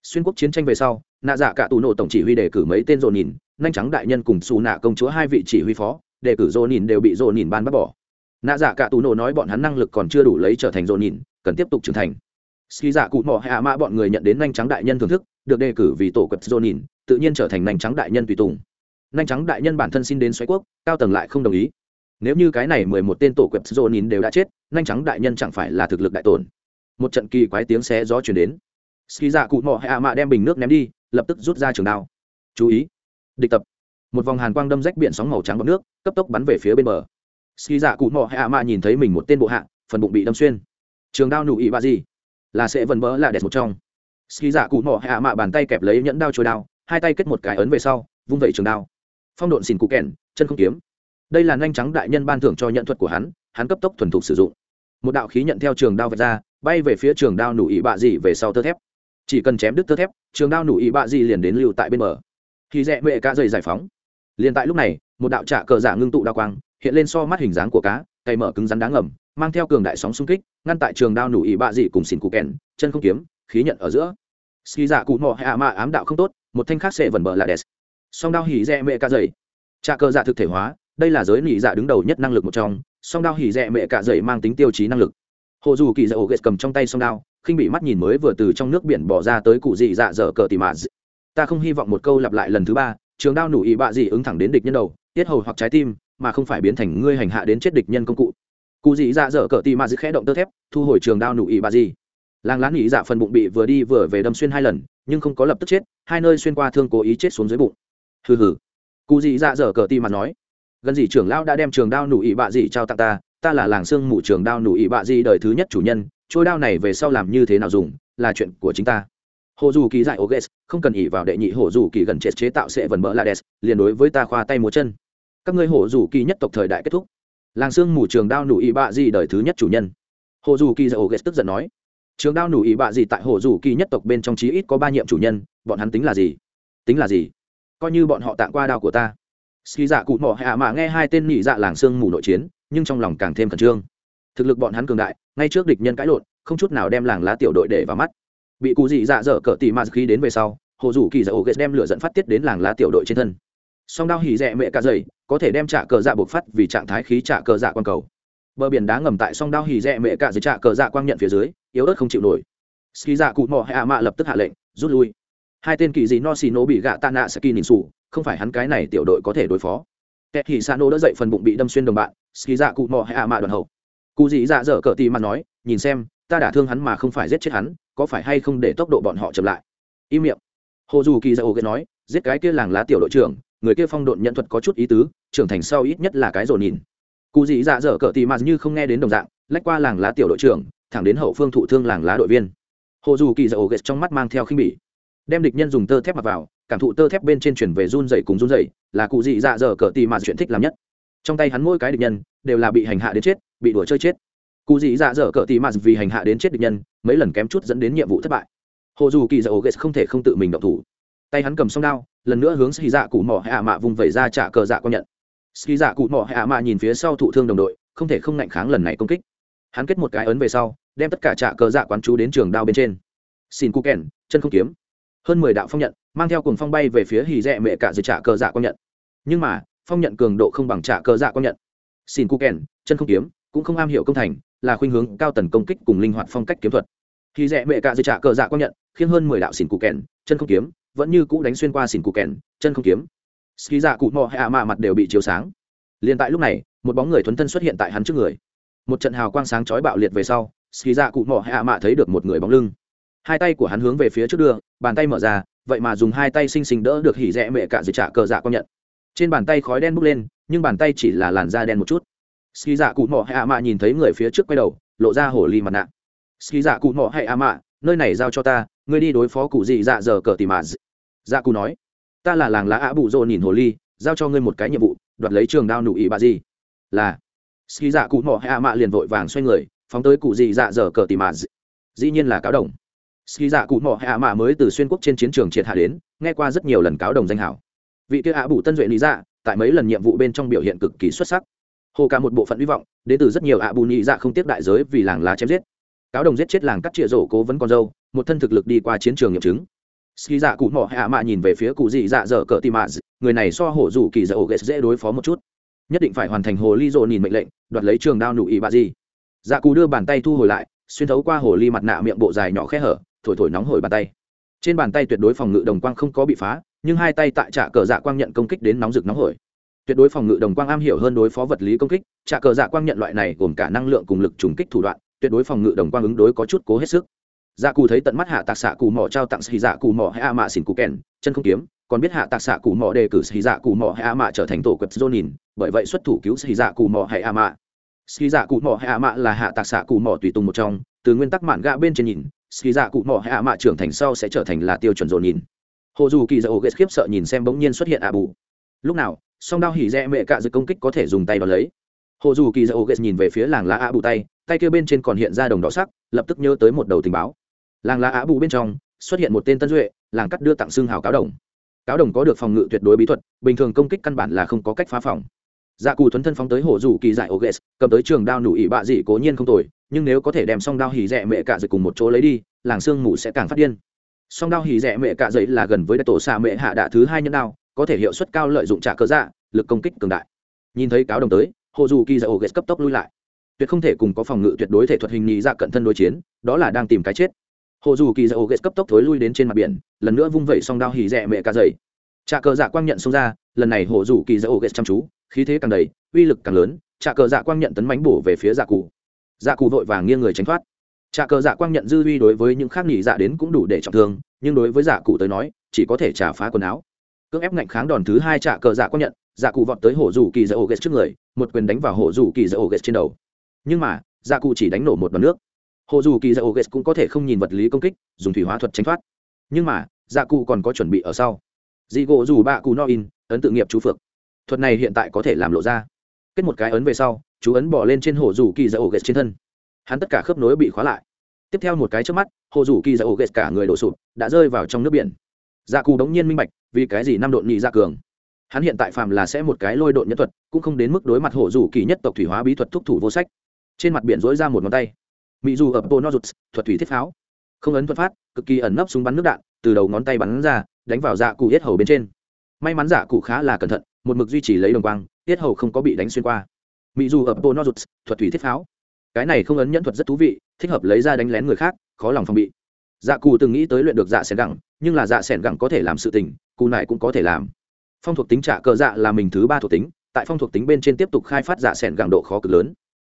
Xuyên quốc chiến tranh về sau nạ dạ cả tù nổ tổng chỉ huy đề cử mấy tên dồn nhìn nhanh trắng đại nhân cùng xù nạ công chúa hai vị chỉ huy phó, đề cử dồn nhìn đều bị dồn nhìn ban bắt bỏ. Nạ dạ cả tù nổ nói bọn hắn năng lực còn chưa đủ lấy trở thành dồn nhìn cần tiếp tục trưởng thành. Ski dạ cụ mỏ hạ mã bọn người nhận đến nhanh trắng đại nhân thưởng thức, được đề cử vì tổ quật dồn nhìn tự nhiên trở thành nhanh trắng đại nhân tùy tùng. Nhanh trắng đại nhân bản thân xin đến xoáy quốc, cao tầng lại không đồng ý. Nếu như cái này mười một tên tổ quật dồn nhìn đều đã chết, nhanh trắng đại nhân chẳng phải là thực lực đại tổn. Một trận kỳ quái tiếng xé gió chuyển đến. Ski dạ cụ mỏ hạ mã đem bình nước ném đi lập tức rút ra trường đao. Chú ý, địch tập. Một vòng hàn quang đâm rách biển sóng màu trắng bọc nước, cấp tốc bắn về phía bên bờ. Ski dạ cụ mò hạ mạ nhìn thấy mình một tên bộ hạ, phần bụng bị đâm xuyên. Trường đao nụ ị ba gì? Là sẽ vần bỡ là đẹp một trong. Ski dạ cụ mò hạ mạ bàn tay kẹp lấy nhẫn đao trôi đao, hai tay kết một cái ấn về sau, vung vẩy trường đao. Phong độn xìn cụ kèn, chân không kiếm. Đây là nhanh trắng đại nhân ban thưởng cho nhận thuật của hắn hắn cấp tốc thuần thục sử dụng. Một đạo khí nhận theo trường đao vạch ra, bay về phía trường đao nụ ị bạ gì về sau tơ thép chỉ cần chém đứt tơ thép, trường đao nủ ý bạ gì liền đến lưu tại bên bờ. Khi rẽ mệ cá dày giải phóng. Liền tại lúc này, một đạo trạ cờ giả ngưng tụ đa quang, hiện lên so mắt hình dáng của cá cày mở cứng rắn đáng ngầm, mang theo cường đại sóng xung kích, ngăn tại trường đao nủ ý bạ dị cùng xỉn cụ kèn, chân không kiếm, khí nhận ở giữa. Ski giả cụ mò hạ mạ ám đạo không tốt, một thanh khác sẽ vần bờ là đẹp song đao hỉ rẽ mệ cả dày trạ cờ giả thực thể hóa, đây là giới nỉ dạ đứng đầu nhất năng lực một trong, song đao hỉ rẽ mệ cả dày mang tính tiêu chí năng lực. Hồ dù kỳ dạ ổ ghét cầm trong tay song đao khinh bị mắt nhìn mới vừa từ trong nước biển bỏ ra tới cụ dị dạ dở cờ tỉ mà ta không hy vọng một câu lặp lại lần thứ ba, trường đao nủ ý bạ dị ứng thẳng đến địch nhân đầu, tiết hầu hoặc trái tim, mà không phải biến thành ngươi hành hạ đến chết địch nhân công cụ. Cụ dị dạ dở cờ tì mà khẽ động tơ thép, thu hồi trường đao nủ ý bạ gì làng lán ý dạ phần bụng bị vừa đi vừa về đâm xuyên hai lần, nhưng không có lập tức chết, hai nơi xuyên qua thương cố ý chết xuống dưới bụng. Hừ hừ. Cụ dị dạ dở cờ tì mà nói, gần gì trưởng lão đã đem trường đao nủ ý bạ dị trao tặng ta ta là làng xương mù trường đao nủ ý bạ dị đời thứ nhất chủ nhân trôi đao này về sau làm như thế nào dùng, là chuyện của chính ta. Hồ dù kỳ dạy oges, không cần ỉ vào đệ nhị hồ dù kỳ gần chết chế tạo sẽ vần bỡ la đès liền đối với ta khoa tay múa chân. Các ngươi hồ dù kỳ nhất tộc thời đại kết thúc. Làng xương mù trường đao nụ ý bạ gì đời thứ nhất chủ nhân. Hồ dù kỳ dạy oges tức giận nói. Trường đao nụ ý bạ gì tại hồ dù kỳ nhất tộc bên trong chí ít có ba nhiệm chủ nhân, bọn hắn tính là gì? Tính là gì? Coi như bọn họ tặng qua đao của ta. Ski dạ cụ mỏ hạ mà nghe hai tên nhị dạ làng xương mù nội chiến, nhưng trong lòng càng thêm khẩn trương thực lực bọn hắn cường đại, ngay trước địch nhân cãi lộn, không chút nào đem làng lá tiểu đội để vào mắt. Bị cụ dị dạ dở cỡ tì mà khi đến về sau, hồ dù kỳ dạ ổ ghét đem lửa dẫn phát tiết đến làng lá tiểu đội trên thân. Song đao hỉ rẻ mẹ cả dày có thể đem trả cờ dạ bộc phát vì trạng thái khí trả cờ dạ quang cầu. Bờ biển đá ngầm tại song đao hỉ rẻ mẹ cả dưới trả cờ dạ quang nhận phía dưới, yếu ớt không chịu nổi. Ski dạ cụ mò hạ mạ lập tức hạ lệnh, rút lui. Hai tên kỳ dị no xì nổ bị gạ tạ nạ ski nhìn xù, không phải hắn cái này tiểu đội có thể đối phó. Kẹt hỉ sa nô đỡ dậy phần bụng bị đâm xuyên đồng bạn ski dạ cụ mò hạ mạ đoàn hậu cụ dị dạ dở cờ tì mà nói, nhìn xem, ta đả thương hắn mà không phải giết chết hắn, có phải hay không để tốc độ bọn họ chậm lại? Im miệng. Hồ dù kỳ dạ ô ghét nói, giết cái kia làng lá tiểu đội trưởng, người kia phong độn nhận thuật có chút ý tứ, trưởng thành sau ít nhất là cái rồn nhìn. Cụ dị dạ dở cờ tì mà như không nghe đến đồng dạng, lách qua làng lá tiểu đội trưởng, thẳng đến hậu phương thụ thương làng lá đội viên. Hồ dù kỳ dạ ổ ghét trong mắt mang theo khinh bỉ. Đem địch nhân dùng tơ thép mặc vào, cảm thụ tơ thép bên trên chuyển về run dày cùng run dày là cụ dị dạ dở cờ tì mà chuyện thích làm nhất. Trong tay hắn mỗi cái địch nhân, đều là bị hành hạ đến chết bị đùa chơi chết. Cụ dị dạ dở cỡ tì mạt vì hành hạ đến chết địch nhân, mấy lần kém chút dẫn đến nhiệm vụ thất bại. Hồ dù kỳ dạ ổ ghê không thể không tự mình động thủ. Tay hắn cầm song đao, lần nữa hướng xì dạ cụ mỏ hạ mạ vùng vẩy ra trả cờ dạ công nhận. Xì dạ cụ mỏ hạ mạ nhìn phía sau thụ thương đồng đội, không thể không ngạnh kháng lần này công kích. Hắn kết một cái ấn về sau, đem tất cả trả cờ dạ quán chú đến trường đao bên trên. Xin cu kèn, chân không kiếm. Hơn mười đạo phong nhận, mang theo cùng phong bay về phía hì rẽ mẹ cả dưới trả cờ dạ công nhận. Nhưng mà, phong nhận cường độ không bằng trả cờ dạ công nhận. Xin cu kèn, chân không kiếm cũng không am hiểu công thành, là khuynh hướng cao tần công kích cùng linh hoạt phong cách kiếm thuật. Khi rẽ mẹ cả dưới trả cờ dạ công nhận khiến hơn mười đạo xỉn cụ kèn, chân không kiếm, vẫn như cũ đánh xuyên qua xỉn cụ kèn, chân không kiếm. Ski dạ cụ mò hạ mạ mặt đều bị chiếu sáng. Liền tại lúc này, một bóng người thuấn thân xuất hiện tại hắn trước người. Một trận hào quang sáng chói bạo liệt về sau, ski dạ cụ mò hạ mạ thấy được một người bóng lưng. Hai tay của hắn hướng về phía trước đưa, bàn tay mở ra, vậy mà dùng hai tay xinh xinh đỡ được hỉ rẽ mẹ cả dự trả cờ dạ công nhận. Trên bàn tay khói đen bốc lên, nhưng bàn tay chỉ là làn da đen một chút ski dạ cụ mò a mạ nhìn thấy người phía trước quay đầu, lộ ra hổ ly mặt nạ. Ski dạ cụ mò a mạ, nơi này giao cho ta, ngươi đi đối phó cụ dị dạ giờ cờ tìm mà dạ cụ nói, ta là làng lá ạ bụ rộ nhìn hồ ly, giao cho ngươi một cái nhiệm vụ, đoạt lấy trường đao nụ ý bà gì là ski dạ cụ mỏ a mạ liền vội vàng xoay người, phóng tới cụ dạ dị dạ dở cờ tìm mà dĩ nhiên là cáo đồng. Ski dạ cụ mỏ a mạ mới từ xuyên quốc trên chiến trường triệt hạ đến, nghe qua rất nhiều lần cáo đồng danh hảo. Vị kia ạ bụ tân duệ lý dạ tại mấy lần nhiệm vụ bên trong biểu hiện cực kỳ xuất sắc hồ cả một bộ phận hy vọng đến từ rất nhiều ạ bù nhị dạ không tiếp đại giới vì làng lá chém giết. Cáo đồng giết chết làng cắt trịa rổ cố vấn con dâu, một thân thực lực đi qua chiến trường nghiệm chứng. Ski dạ cụ mỏ hạ mạ nhìn về phía cụ dị dạ dở cỡ tì mạ người này so hổ rủ kỳ dạ ổ ghét dễ đối phó một chút. Nhất định phải hoàn thành hồ ly rộ nhìn mệnh lệnh, đoạt lấy trường đao nụ ý bà gì dạ cù đưa bàn tay thu hồi lại, xuyên thấu qua hồ ly mặt nạ miệng bộ dài nhỏ khe hở, thổi thổi nóng hổi bàn tay. Trên bàn tay tuyệt đối phòng ngự đồng quang không có bị phá, nhưng hai tay tại trạ cờ dạ quang nhận công kích đến nóng rực nóng hổi tuyệt đối phòng ngự đồng quang am hiểu hơn đối phó vật lý công kích, trả cờ dạ quang nhận loại này gồm cả năng lượng cùng lực trùng kích thủ đoạn, tuyệt đối phòng ngự đồng quang ứng đối có chút cố hết sức. Dạ cù thấy tận mắt hạ tạc xạ cù mỏ trao tặng xì dạ cù mỏ hay a mạ xỉn cù kèn, chân không kiếm, còn biết hạ tạc xạ cù mỏ đề cử xì dạ cù mỏ hay a mạ trở thành tổ quật dô nhìn bởi vậy xuất thủ cứu xì dạ cù mỏ hay a mạ. Xì dạ cù mỏ hay a mạ là hạ tạc xạ cù mỏ tùy tùng một trong, từ nguyên tắc mạn gạ bên trên nhìn, xì dạ cù mỏ hay a mạ trưởng thành sau sẽ trở thành là tiêu chuẩn dồn nhìn hồ dù kỳ dạ ổ ghét khiếp sợ nhìn xem bỗng nhiên xuất hiện a bù. Lúc nào song đao hỉ rẽ mẹ cạ dự công kích có thể dùng tay đón lấy. Hồ dù kỳ dạ ổ ghét nhìn về phía làng lá á bù tay tay kia bên trên còn hiện ra đồng đỏ sắc, lập tức nhớ tới một đầu tình báo. Làng lá á bù bên trong, xuất hiện một tên tân duệ, làng cắt đưa tặng xương hào cáo đồng. Cáo đồng có được phòng ngự tuyệt đối bí thuật, bình thường công kích căn bản là không có cách phá phòng. Dạ cù thuấn thân phóng tới hồ dù kỳ dại ô ghê cầm tới trường đao nủ ỉ bạ dị cố nhiên không tồi, nhưng nếu có thể đem song đao hỉ rẽ mẹ cạ dậy cùng một chỗ lấy đi, làng xương mù sẽ càng phát điên. Song đao hỉ rẽ mẹ cạ dậy là gần với tổ xạ mẹ hạ đạ thứ hai nhân đao có thể hiệu suất cao lợi dụng trả cơ dạ lực công kích cường đại. Nhìn thấy cáo đồng tới, hồ dù kỳ dạ ổ ghét cấp tốc lui lại. Tuyệt không thể cùng có phòng ngự tuyệt đối thể thuật hình nhị dạ cận thân đối chiến, đó là đang tìm cái chết. Hồ dù kỳ dạ ổ ghét cấp tốc thối lui đến trên mặt biển, lần nữa vung vẩy song đao hỉ rẽ mẹ cả dày trả cờ dạ quang nhận xông ra, lần này hồ dù kỳ dạ ổ ghét chăm chú, khí thế càng đầy, uy lực càng lớn, trả cờ dạ quang nhận tấn mánh bổ về phía dạ cụ. Dạ cụ vội vàng nghiêng người tránh thoát. Trả cờ dạ quang nhận dư uy đối với những khác nghỉ dạ đến cũng đủ để trọng thương, nhưng đối với dạ cụ tới nói, chỉ có thể trả phá quần áo cưỡng ép ngạnh kháng đòn thứ hai trả cờ dạ quang nhận dạ cụ vọt tới hổ dù kỳ dạ ô ghét trước người, một quyền đánh vào hổ dù kỳ dạ ô ghét trên đầu. Nhưng mà dạ cụ chỉ đánh nổ một đòn nước. Hổ dù kỳ dạ ô ghét cũng có thể không nhìn vật lý công kích, dùng thủy hóa thuật tránh thoát. Nhưng mà dạ cụ còn có chuẩn bị ở sau. Dị gỗ dù bạ cụ no in, ấn tự nghiệp chú phượng thuật này hiện tại có thể làm lộ ra. Kết một cái ấn về sau, chú ấn bỏ lên trên hổ dù kỳ dạ ổ ghét trên thân. Hắn tất cả khớp nối bị khóa lại. Tiếp theo một cái trước mắt hồ dù kỳ dạ ổ ghét cả người đổ sụp, đã rơi vào trong nước biển. Dạ cù đống nhiên minh bạch vì cái gì năm độn nhị dạ cường? Hắn hiện tại phàm là sẽ một cái lôi độn nhân thuật, cũng không đến mức đối mặt hổ dù kỳ nhất tộc thủy hóa bí thuật thúc thủ vô sách. Trên mặt biển dối ra một ngón tay. Mỹ dù ập bô nozuts thuật thủy thiết pháo. Không ấn thuật phát, cực kỳ ẩn nấp súng bắn nước đạn, từ đầu ngón tay bắn ra, đánh vào dạ cụ yết hầu bên trên. May mắn dạ cụ khá là cẩn thận, một mực duy trì lấy đồng quang, yết hầu không có bị đánh xuyên qua. Mỹ dù ập bô nozuts thuật thủy thiết pháo. Cái này không ấn nhẫn thuật rất thú vị, thích hợp lấy ra đánh lén người khác, khó lòng phòng bị. Dạ cụ từng nghĩ tới luyện được dạ sẻn gẳng, nhưng là dạ sẻn gẳng có thể làm sự tình cụ này cũng có thể làm. Phong thuộc tính trả cờ dạ là mình thứ ba thuộc tính, tại phong thuộc tính bên trên tiếp tục khai phát dạ sẻn gẳng độ khó cực lớn.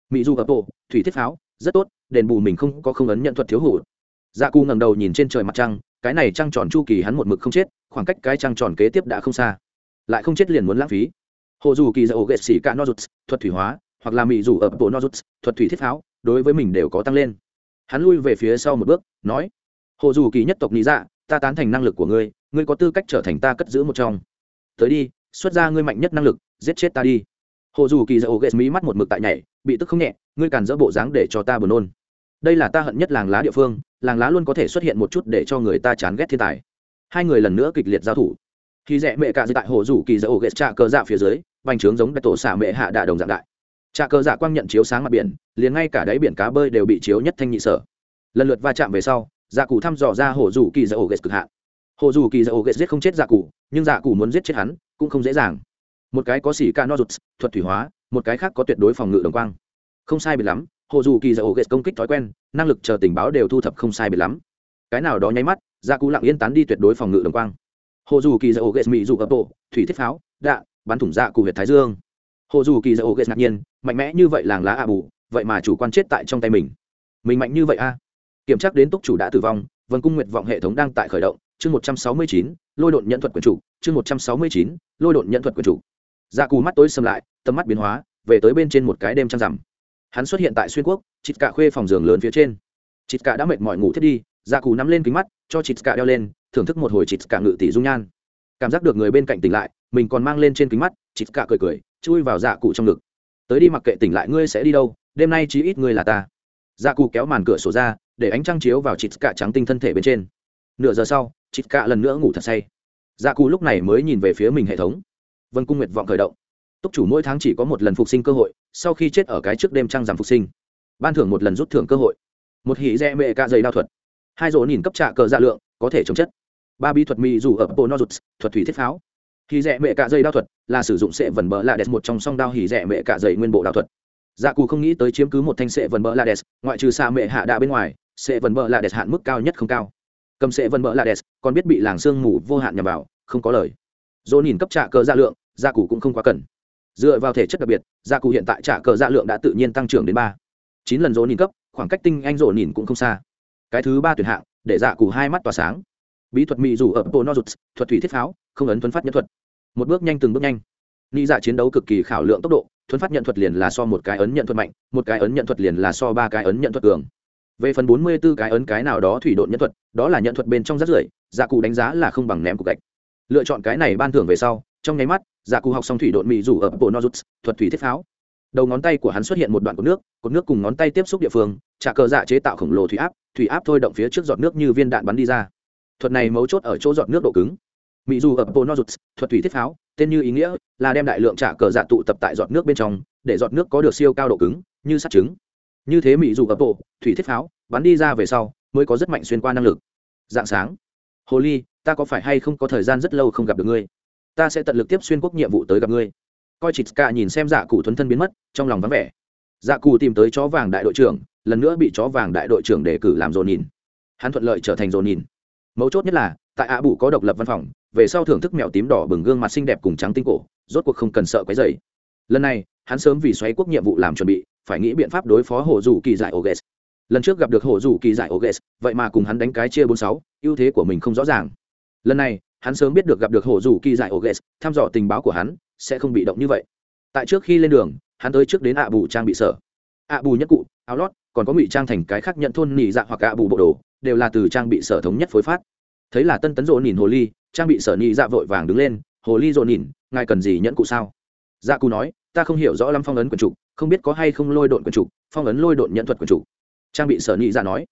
Mỹ du gập bộ, thủy thiết pháo, rất tốt, đền bù mình không có không ấn nhận thuật thiếu hụt. Dạ cụ ngầm đầu nhìn trên trời mặt trăng, cái này trăng tròn chu kỳ hắn một mực không chết, khoảng cách cái trăng tròn kế tiếp đã không xa. Lại không chết liền muốn lãng phí. Hồ dù kỳ dạ ổ ghệ xỉ cả nozuts, thuật thủy hóa, hoặc là mỹ dù ở bộ nozuts, thuật thủy thiết pháo, đối với mình đều có tăng lên. Hắn lui về phía sau một bước, nói, hồ dù kỳ nhất tộc lý dạ ta tán thành năng lực của ngươi ngươi có tư cách trở thành ta cất giữ một trong. Tới đi, xuất ra ngươi mạnh nhất năng lực, giết chết ta đi. Hồ dù kỳ dạ ổ mí mỹ mắt một mực tại nhảy, bị tức không nhẹ, ngươi càn dỡ bộ dáng để cho ta buồn nôn. Đây là ta hận nhất làng lá địa phương, làng lá luôn có thể xuất hiện một chút để cho người ta chán ghét thiên tài. Hai người lần nữa kịch liệt giao thủ. Khi rẽ mẹ cạ tại hồ rủ kỳ dạ ổ ghét trạ cờ dạ phía dưới, vành trướng giống đại tổ xả mẹ hạ đạ đồng dạng đại. Trạ cờ dạ quang nhận chiếu sáng mặt biển, liền ngay cả đáy biển cá bơi đều bị chiếu nhất thanh nhị sở. Lần lượt va chạm về sau dạ cụ thăm dò ra hồ dù kỳ dạ ổ ghét cực hạn. Hồ dù kỳ dạ ổ ghét giết không chết dạ cụ, nhưng dạ cụ muốn giết chết hắn cũng không dễ dàng. Một cái có xỉ ca no rụt, thuật thủy hóa, một cái khác có tuyệt đối phòng ngự đồng quang. Không sai biệt lắm, hồ dù kỳ dạ ổ ghét công kích thói quen, năng lực chờ tình báo đều thu thập không sai biệt lắm. Cái nào đó nháy mắt dạ cụ lặng yên tán đi tuyệt đối phòng ngự đồng quang. Hồ dù kỳ dạ ổ ghét mỹ dù ập bộ, thủy thiết pháo, đạn, bắn thủng dạ cụ huyệt thái dương. Hồ dù kỳ dạ ổ ghét ngạc nhiên, mạnh mẽ như vậy làng lá ạ bù, vậy mà chủ quan chết tại trong tay mình. Mình mạnh như vậy a kiểm tra đến túc chủ đã tử vong, vân cung nguyệt vọng hệ thống đang tại khởi động, chương một trăm sáu mươi chín, lôi đột nhận thuật quyền chủ, chương một trăm sáu mươi chín, lôi đột nhận thuật quyền chủ. Dạ cù mắt tối xâm lại, tầm mắt biến hóa, về tới bên trên một cái đêm trăng rằm. Hắn xuất hiện tại xuyên quốc chịt cạ khuê phòng giường lớn phía trên. Chịt cạ đã mệt mỏi ngủ thiết đi dạ cù nắm lên kính mắt, cho chịt cạ đeo lên, thưởng thức một hồi chịt cạ ngự tỷ dung nhan. Cảm giác được người bên cạnh tỉnh lại, mình còn mang lên trên kính mắt chịt cạ cười cười, chui vào dạ cụ trong ngực. Tới đi mặc kệ tỉnh lại ngươi sẽ đi đâu, đêm nay chí ít ngươi là ta. Dạ cụ kéo màn cửa sổ ra để ánh trăng chiếu vào chịt cạ trắng tinh thân thể bên trên. Nửa giờ sau chịt cạ lần nữa ngủ thật say. Dạ cụ lúc này mới nhìn về phía mình hệ thống. Vân cung nguyệt vọng khởi động. Túc chủ mỗi tháng chỉ có một lần phục sinh cơ hội, sau khi chết ở cái trước đêm trăng giảm phục sinh. Ban thưởng một lần rút thưởng cơ hội. Một hỉ rẽ mệ cạ dày đao thuật. Hai rổ nhìn cấp trạ cờ dạ lượng, có thể chống chất. Ba bi thuật mỹ dù ở bộ nozuts thuật thủy thiết pháo. Hỉ rẽ mệ cạ dày đao thuật là sử dụng sệ vần bờ lạ đẹp một trong song đao hỉ rẽ mệ cạ dày nguyên bộ đao thuật. Dạ cù không nghĩ tới chiếm cứ một thanh sệ vần bờ la đès ngoại trừ xa mệ hạ đạ bên ngoài sệ vần bờ là đẹp hạn mức cao nhất không cao. Cầm sệ vần bờ là đẹp còn biết bị làng sương mù vô hạn nhằm vào, không có lời. Dỗ nhìn cấp trả cờ ra dạ lượng, gia cụ cũng không quá cần. Dựa vào thể chất đặc biệt, gia cụ hiện tại trả cờ dạ lượng đã tự nhiên tăng trưởng đến ba. Chín lần dỗ nhìn cấp, khoảng cách tinh anh dỗ nhìn cũng không xa. Cái thứ ba tuyển hạng, để dạ cụ hai mắt tỏa sáng. Bí thuật mỹ dù ở bộ nozuts thuật thủy thiết pháo, không ấn thuấn phát nhân thuật. Một bước nhanh từng bước nhanh. Ni dạ chiến đấu cực kỳ khảo lượng tốc độ thuấn phát nhận thuật liền là so một cái ấn nhận thuật mạnh, một cái ấn nhận thuật liền là so ba cái ấn nhận thuật cường về phần bốn mươi b ố cái ấn cái nào đó thủy độn nhân thuật, đó là nhận thuật bên trong rất rưởi dạ cụ đánh giá là không bằng ném cục gạch. Lựa chọn cái này ban thưởng về sau, trong nháy mắt dạ cụ học xong thủy độn mỹ rủ ở bộ nozuts thuật thủy thiết pháo. Đầu ngón tay của hắn xuất hiện một đoạn cột nước cột nước cùng ngón tay tiếp xúc địa phương, trả cờ dạ chế tạo khổng lồ thủy áp thủy áp thôi động phía trước giọt nước như viên đạn bắn đi ra. Thuật này mấu chốt ở chỗ giọt nước độ cứng. Mỹ dù ở ponozuts thuật thủy thiết pháo, tên như ý nghĩa là đem đại lượng trả cờ dạ tụ tập tại giọt nước bên trong, để giọt nước có được siêu cao độ cứng, như sắt trứng như thế mỹ dù ở bộ, thủy thiết pháo, bắn đi ra về sau, mới có rất mạnh xuyên qua năng lực. Dạng sáng. Hồ ly, ta có phải hay không có thời gian rất lâu không gặp được ngươi? Ta sẽ tận lực tiếp xuyên quốc nhiệm vụ tới gặp ngươi. Coi chịt cả nhìn xem dạ cụ thuấn thân biến mất, trong lòng vắng vẻ. Dạ cụ tìm tới chó vàng đại đội trưởng, lần nữa bị chó vàng đại đội trưởng đề cử làm dồn nhìn. Hắn thuận lợi trở thành dồn nhìn. Mấu chốt nhất là, tại ạ bụ có độc lập văn phòng, về sau thưởng thức mèo tím đỏ bừng gương mặt xinh đẹp cùng trắng tinh cổ, rốt cuộc không cần sợ quấy dày lần này, hắn sớm vì xoáy quốc nhiệm vụ làm chuẩn bị phải nghĩ biện pháp đối phó hồ dù kỳ giải oges lần trước gặp được hồ dù kỳ giải oges vậy mà cùng hắn đánh cái chia bốn sáu, ưu thế của mình không rõ ràng. Lần này, hắn sớm biết được gặp được hồ dù kỳ giải oges thăm dò tình báo của hắn, sẽ không bị động như vậy. Tại trước khi lên đường, hắn tới trước đến ạ bù trang bị sở. Ạ bù nhất cụ, áo lót, còn có ngụy trang thành cái khác nhận thôn nỉ dạ hoặc ạ bù bộ đồ, đều là từ trang bị sở thống nhất phối phát. Thấy là tân tấn rộ nhìn hồ ly, trang bị sở nỉ dạ vội vàng đứng lên, hồ ly rộ nhìn ngài cần gì nhẫn cụ sao? Dạ cụ nói, ta không hiểu rõ lắm phong ấn quần trục không biết có hay không lôi độn quần trục phong ấn lôi độn nhận thuật quần trục trang bị sở nhị dạ nói,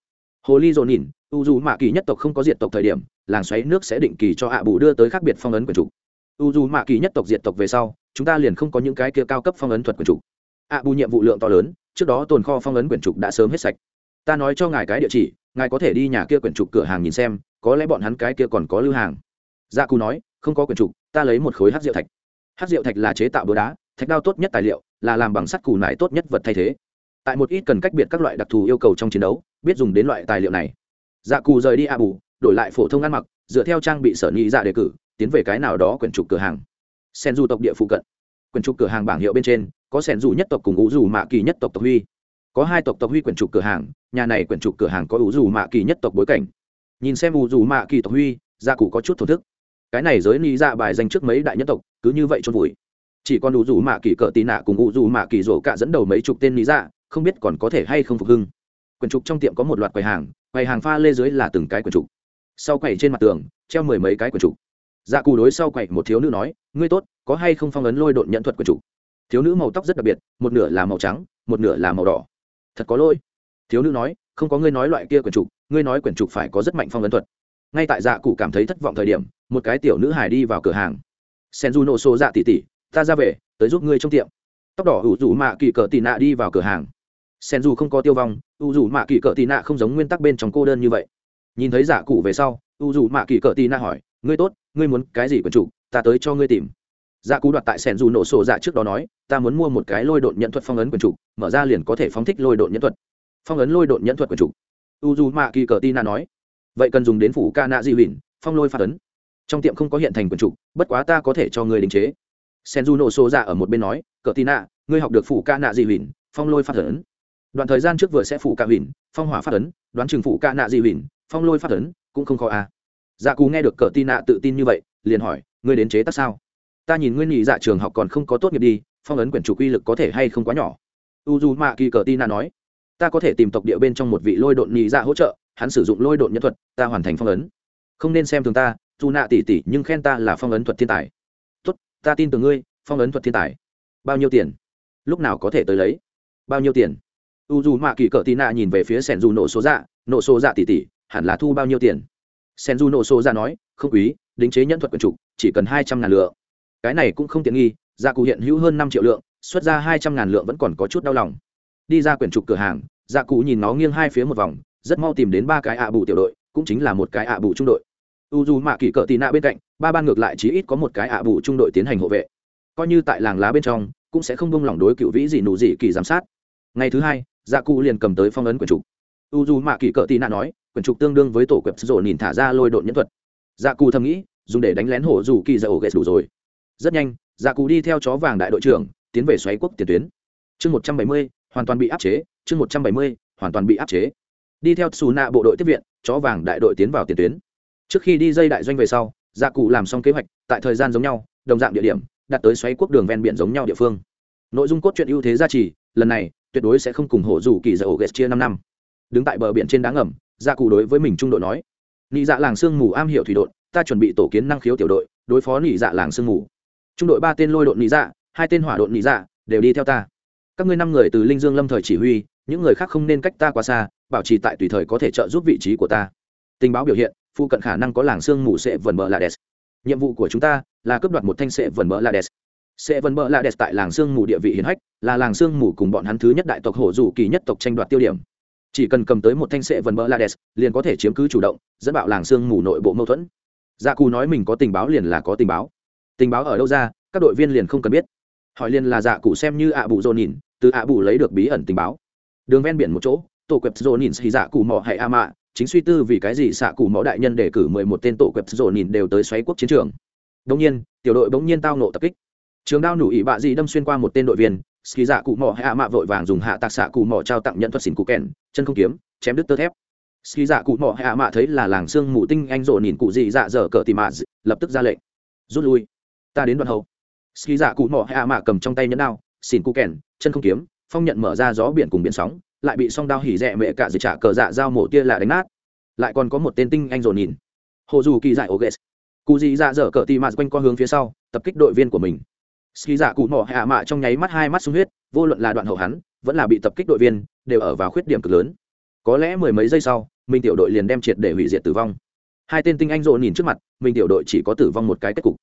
hồ ly rộ nhìn, u dù mạ kỳ nhất tộc không có diệt tộc thời điểm, làng xoáy nước sẽ định kỳ cho ạ bù đưa tới khác biệt phong ấn quần trục u dù mạ kỳ nhất tộc diệt tộc về sau, chúng ta liền không có những cái kia cao cấp phong ấn thuật quần trục ạ bù nhiệm vụ lượng to lớn, trước đó tồn kho phong ấn quyển trục đã sớm hết sạch. Ta nói cho ngài cái địa chỉ, ngài có thể đi nhà kia quyển trục cửa hàng nhìn xem, có lẽ bọn hắn cái kia còn có lưu hàng. Gia cù nói, không có quyển trục ta lấy một khối hát rượu thạch. Hát rượu thạch là chế tạo búa đá thạch đao tốt nhất tài liệu là làm bằng sắt cù nải tốt nhất vật thay thế. Tại một ít cần cách biệt các loại đặc thù yêu cầu trong chiến đấu, biết dùng đến loại tài liệu này. Dạ cù rời đi a bù, đổi lại phổ thông ăn mặc, dựa theo trang bị sở nghĩ dạ đề cử, tiến về cái nào đó quyển trục cửa hàng. Sen du tộc địa phụ cận. Quyển trục cửa hàng bảng hiệu bên trên, có sen du nhất tộc cùng ủ dù mạ kỳ nhất tộc tộc huy. Có hai tộc tộc huy quyển trục cửa hàng, nhà này quyển trục cửa hàng có ủ dù mạ kỳ nhất tộc bối cảnh. Nhìn xem ủ dù mạ kỳ tộc huy dạ gia cụ có chút thổ thức. Cái này giới ni dạ bài danh trước mấy đại nhất tộc, cứ như vậy chôn vùi chỉ còn đủ dù mạ kỳ cỡ tì nạ cùng ủ dù mạ kỳ rổ cạ dẫn đầu mấy chục tên lý dạ không biết còn có thể hay không phục hưng. Quyển trục trong tiệm có một loạt quầy hàng quầy hàng pha lê dưới là từng cái quyển trục. Sau quầy trên mặt tường, treo mười mấy cái quyển trục. Dạ cù đối sau quầy một thiếu nữ nói, ngươi tốt, có hay không phong ấn lôi độn nhận thuật quyển trục? Thiếu nữ màu tóc rất đặc biệt, một nửa là màu trắng, một nửa là màu đỏ. Thật có lỗi. Thiếu nữ nói, không có ngươi nói loại kia quyển trục, ngươi nói quyển trục phải có rất mạnh phong ấn thuật. Ngay tại dạ cụ cảm thấy thất vọng thời điểm, một cái tiểu nữ hài đi vào cửa hàng. Sen du nổ xô dạ tỉ tỉ ta ra về, tới giúp ngươi trong tiệm. Tóc đỏ ủ rủ mạ kỳ cờ tị nạ đi vào cửa hàng. Sen dù không có tiêu vong u rủ mạ kỳ cờ tị nạ không giống nguyên tắc bên trong cô đơn như vậy. Nhìn thấy giả cụ về sau u rủ mạ kỳ cờ tị nạ hỏi, ngươi tốt, ngươi muốn cái gì quần chủ? Ta tới cho ngươi tìm. Dạ cú đoạt tại sẻn dù nổ sổ dạ trước đó nói, ta muốn mua một cái lôi độn nhận thuật phong ấn quyền trục mở ra liền có thể phóng thích lôi độn nhận thuật. Phong ấn lôi độn nhận thuật quyền trục u u mạ kỳ cờ tina nói. Vậy cần dùng đến phủ ca nạ di huỳnh, phong lôi phát ấn. Trong tiệm không có hiện thành quyền trục bất quá ta có thể cho người đình chế senju nổ sổ ra ở một bên nói, cờ ngươi học được phủ ca nạ dị huỳnh phong lôi phát ấn. Đoạn thời gian trước vừa sẽ phủ ca huỳnh phong hỏa phát ấn, đoán chừng phủ ca nạ dị huỳnh phong lôi phát ấn, cũng không khó à. Dạ cú nghe được cờ tự tin như vậy, liền hỏi, ngươi đến chế tác sao? Ta nhìn nguyên nhị dạ trường học còn không có tốt nghiệp đi, phong ấn quyển chủ quy lực có thể hay không quá nhỏ. U d mạ kỳ cờ tina nói, ta có thể tìm tộc địa bên trong một vị lôi độn nhị dạ hỗ trợ, hắn sử dụng lôi độn nhân thuật, ta hoàn thành phong ấn. Không nên xem thường ta dù nạ tỉ tỉ nhưng khen ta là phong ấn thuật thiên tài ta tin tưởng ngươi phong ấn thuật thiên tài. Bao nhiêu tiền? Lúc nào có thể tới lấy? Bao nhiêu tiền? U dù mạ kỳ cỡ tì nạ nhìn về phía sẻn dù nổ số dạ nổ số dạ tỷ tỷ, hẳn là thu bao nhiêu tiền? Sen du nổ số dạ nói không quý đính chế nhân thuật quần trục chỉ cần hai trăm ngàn lượng. Cái này cũng không tiện nghi gia cụ hiện hữu hơn năm triệu lượng xuất ra hai trăm ngàn lượng vẫn còn có chút đau lòng. Đi ra quyển trục cửa hàng gia cụ nhìn nó nghiêng hai phía một vòng rất mau tìm đến ba cái ạ bù tiểu đội cũng chính là một cái ạ bù trung đội u dù mạ kỳ cỡ tì nạ bên cạnh, ba ban ngược lại chí ít có một cái ạ bù trung đội tiến hành hộ vệ. Coi như tại làng lá bên trong, cũng sẽ không bông lỏng đối cựu vĩ gì nụ gì kỳ giám sát. Ngày thứ hai dạ cụ liền cầm tới phong ấn quyển trục. U dù mạ kỳ cỡ tì nạ nói quyển trục tương đương với tổ quẹp rổ nhìn thả ra lôi độn nhân thuật. Dạ cụ thầm nghĩ, dùng để đánh lén hổ dù kỳ dạ ổ ghét đủ rồi. Rất nhanh dạ cụ đi theo chó vàng đại đội trưởng, tiến về xoáy quốc tiền tuyến. Chương một trăm bảy mươi, hoàn toàn bị áp chế. Chương một trăm bảy mươi, hoàn toàn bị áp chế. Đi theo xù nạ bộ đội tiếp viện, chó vàng đại đội tiến vào tiền tuyến trước khi đi dây đại doanh về sau dạ cụ làm xong kế hoạch, tại thời gian giống nhau, đồng dạng địa điểm, đặt tới xoáy quốc đường ven biển giống nhau địa phương. Nội dung cốt truyện ưu thế gia trì, lần này, tuyệt đối sẽ không cùng hổ dù kỳ dạ ổ ghét chia năm năm. Đứng tại bờ biển trên đá ngầm gia cụ đối với mình trung đội nói, nị dạ làng sương mù am hiểu thủy đội, ta chuẩn bị tổ kiến năng khiếu tiểu đội, đối phó nị dạ làng sương mù. Trung đội ba tên lôi đội nị dạ hai tên hỏa đội nị dạ đều đi theo ta. Các ngươi năm người từ linh dương lâm thời chỉ huy, những người khác không nên cách ta quá xa, bảo trì tại tùy thời có thể trợ giúp vị trí của ta tình báo biểu hiện, phụ cận khả năng có làng sương mù sệ vần bờ la đès nhiệm vụ của chúng ta là cướp đoạt một thanh sệ vần bờ la đès sệ vần bờ la đès tại làng sương mù địa vị hiến hách, là làng sương mù cùng bọn hắn thứ nhất đại tộc hổ dù kỳ nhất tộc tranh đoạt tiêu điểm. Chỉ cần cầm tới một thanh sệ vần bờ la đès liền có thể chiếm cứ chủ động, dẫn bạo làng sương mù nội bộ mâu thuẫn. Dạ cù nói mình có tình báo liền là có tình báo. Tình báo ở đâu ra, các đội viên liền không cần biết. Hỏi liền là dạ cụ xem như ạ bù dồn nhìn từ ạ bù lấy được bí ẩn tình báo. Đường ven biển một chỗ, tổ quẹp dồn nhìn thì dạ cụ mò hay a mạ chính suy tư vì cái gì xạ cụ mỏ đại nhân để cử mười một tên tổ quẹp dồn nhìn đều tới xoáy quốc chiến trường. Đông nhiên, tiểu đội bỗng nhiên tao nộ tập kích. Trường đao nủ ỉ bạ dị đâm xuyên qua một tên đội viên ski dạ cụ mỏ hay a mạ vội vàng dùng hạ tạc xạ cụ mỏ trao tặng nhận thuật xỉn cụ kèn chân không kiếm, chém đứt tơ thép. Ski dạ cụ mỏ hay a mạ thấy là làng xương mù tinh anh rộ nhìn cụ dị dạ dở cờ tìm mạ lập tức ra lệnh. Rút lui. Ta đến đoạn hậu. Ski dạ cụ mỏ hay a mạ cầm trong tay nhẫn đao, xỉn cụ kèn chân không kiếm, phong nhận mở ra gió biển cùng biển sóng lại bị song đao hỉ rẻ mẹ cả dì trả cờ dạ dao mổ tia là đánh nát. Lại còn có một tên tinh anh dồn nhìn. Hồ dù kỳ dại oges cụ dị dạ dở cờ tì mạt quanh qua hướng phía sau, tập kích đội viên của mình. Ski dạ cụ mỏ hạ mạ trong nháy mắt hai mắt sung huyết, vô luận là đoạn hậu hắn, vẫn là bị tập kích đội viên, đều ở vào khuyết điểm cực lớn. Có lẽ mười mấy giây sau, mình tiểu đội liền đem triệt để hủy diệt tử vong. Hai tên tinh anh dồn nhìn trước mặt, mình tiểu đội chỉ có tử vong một cái kết cục.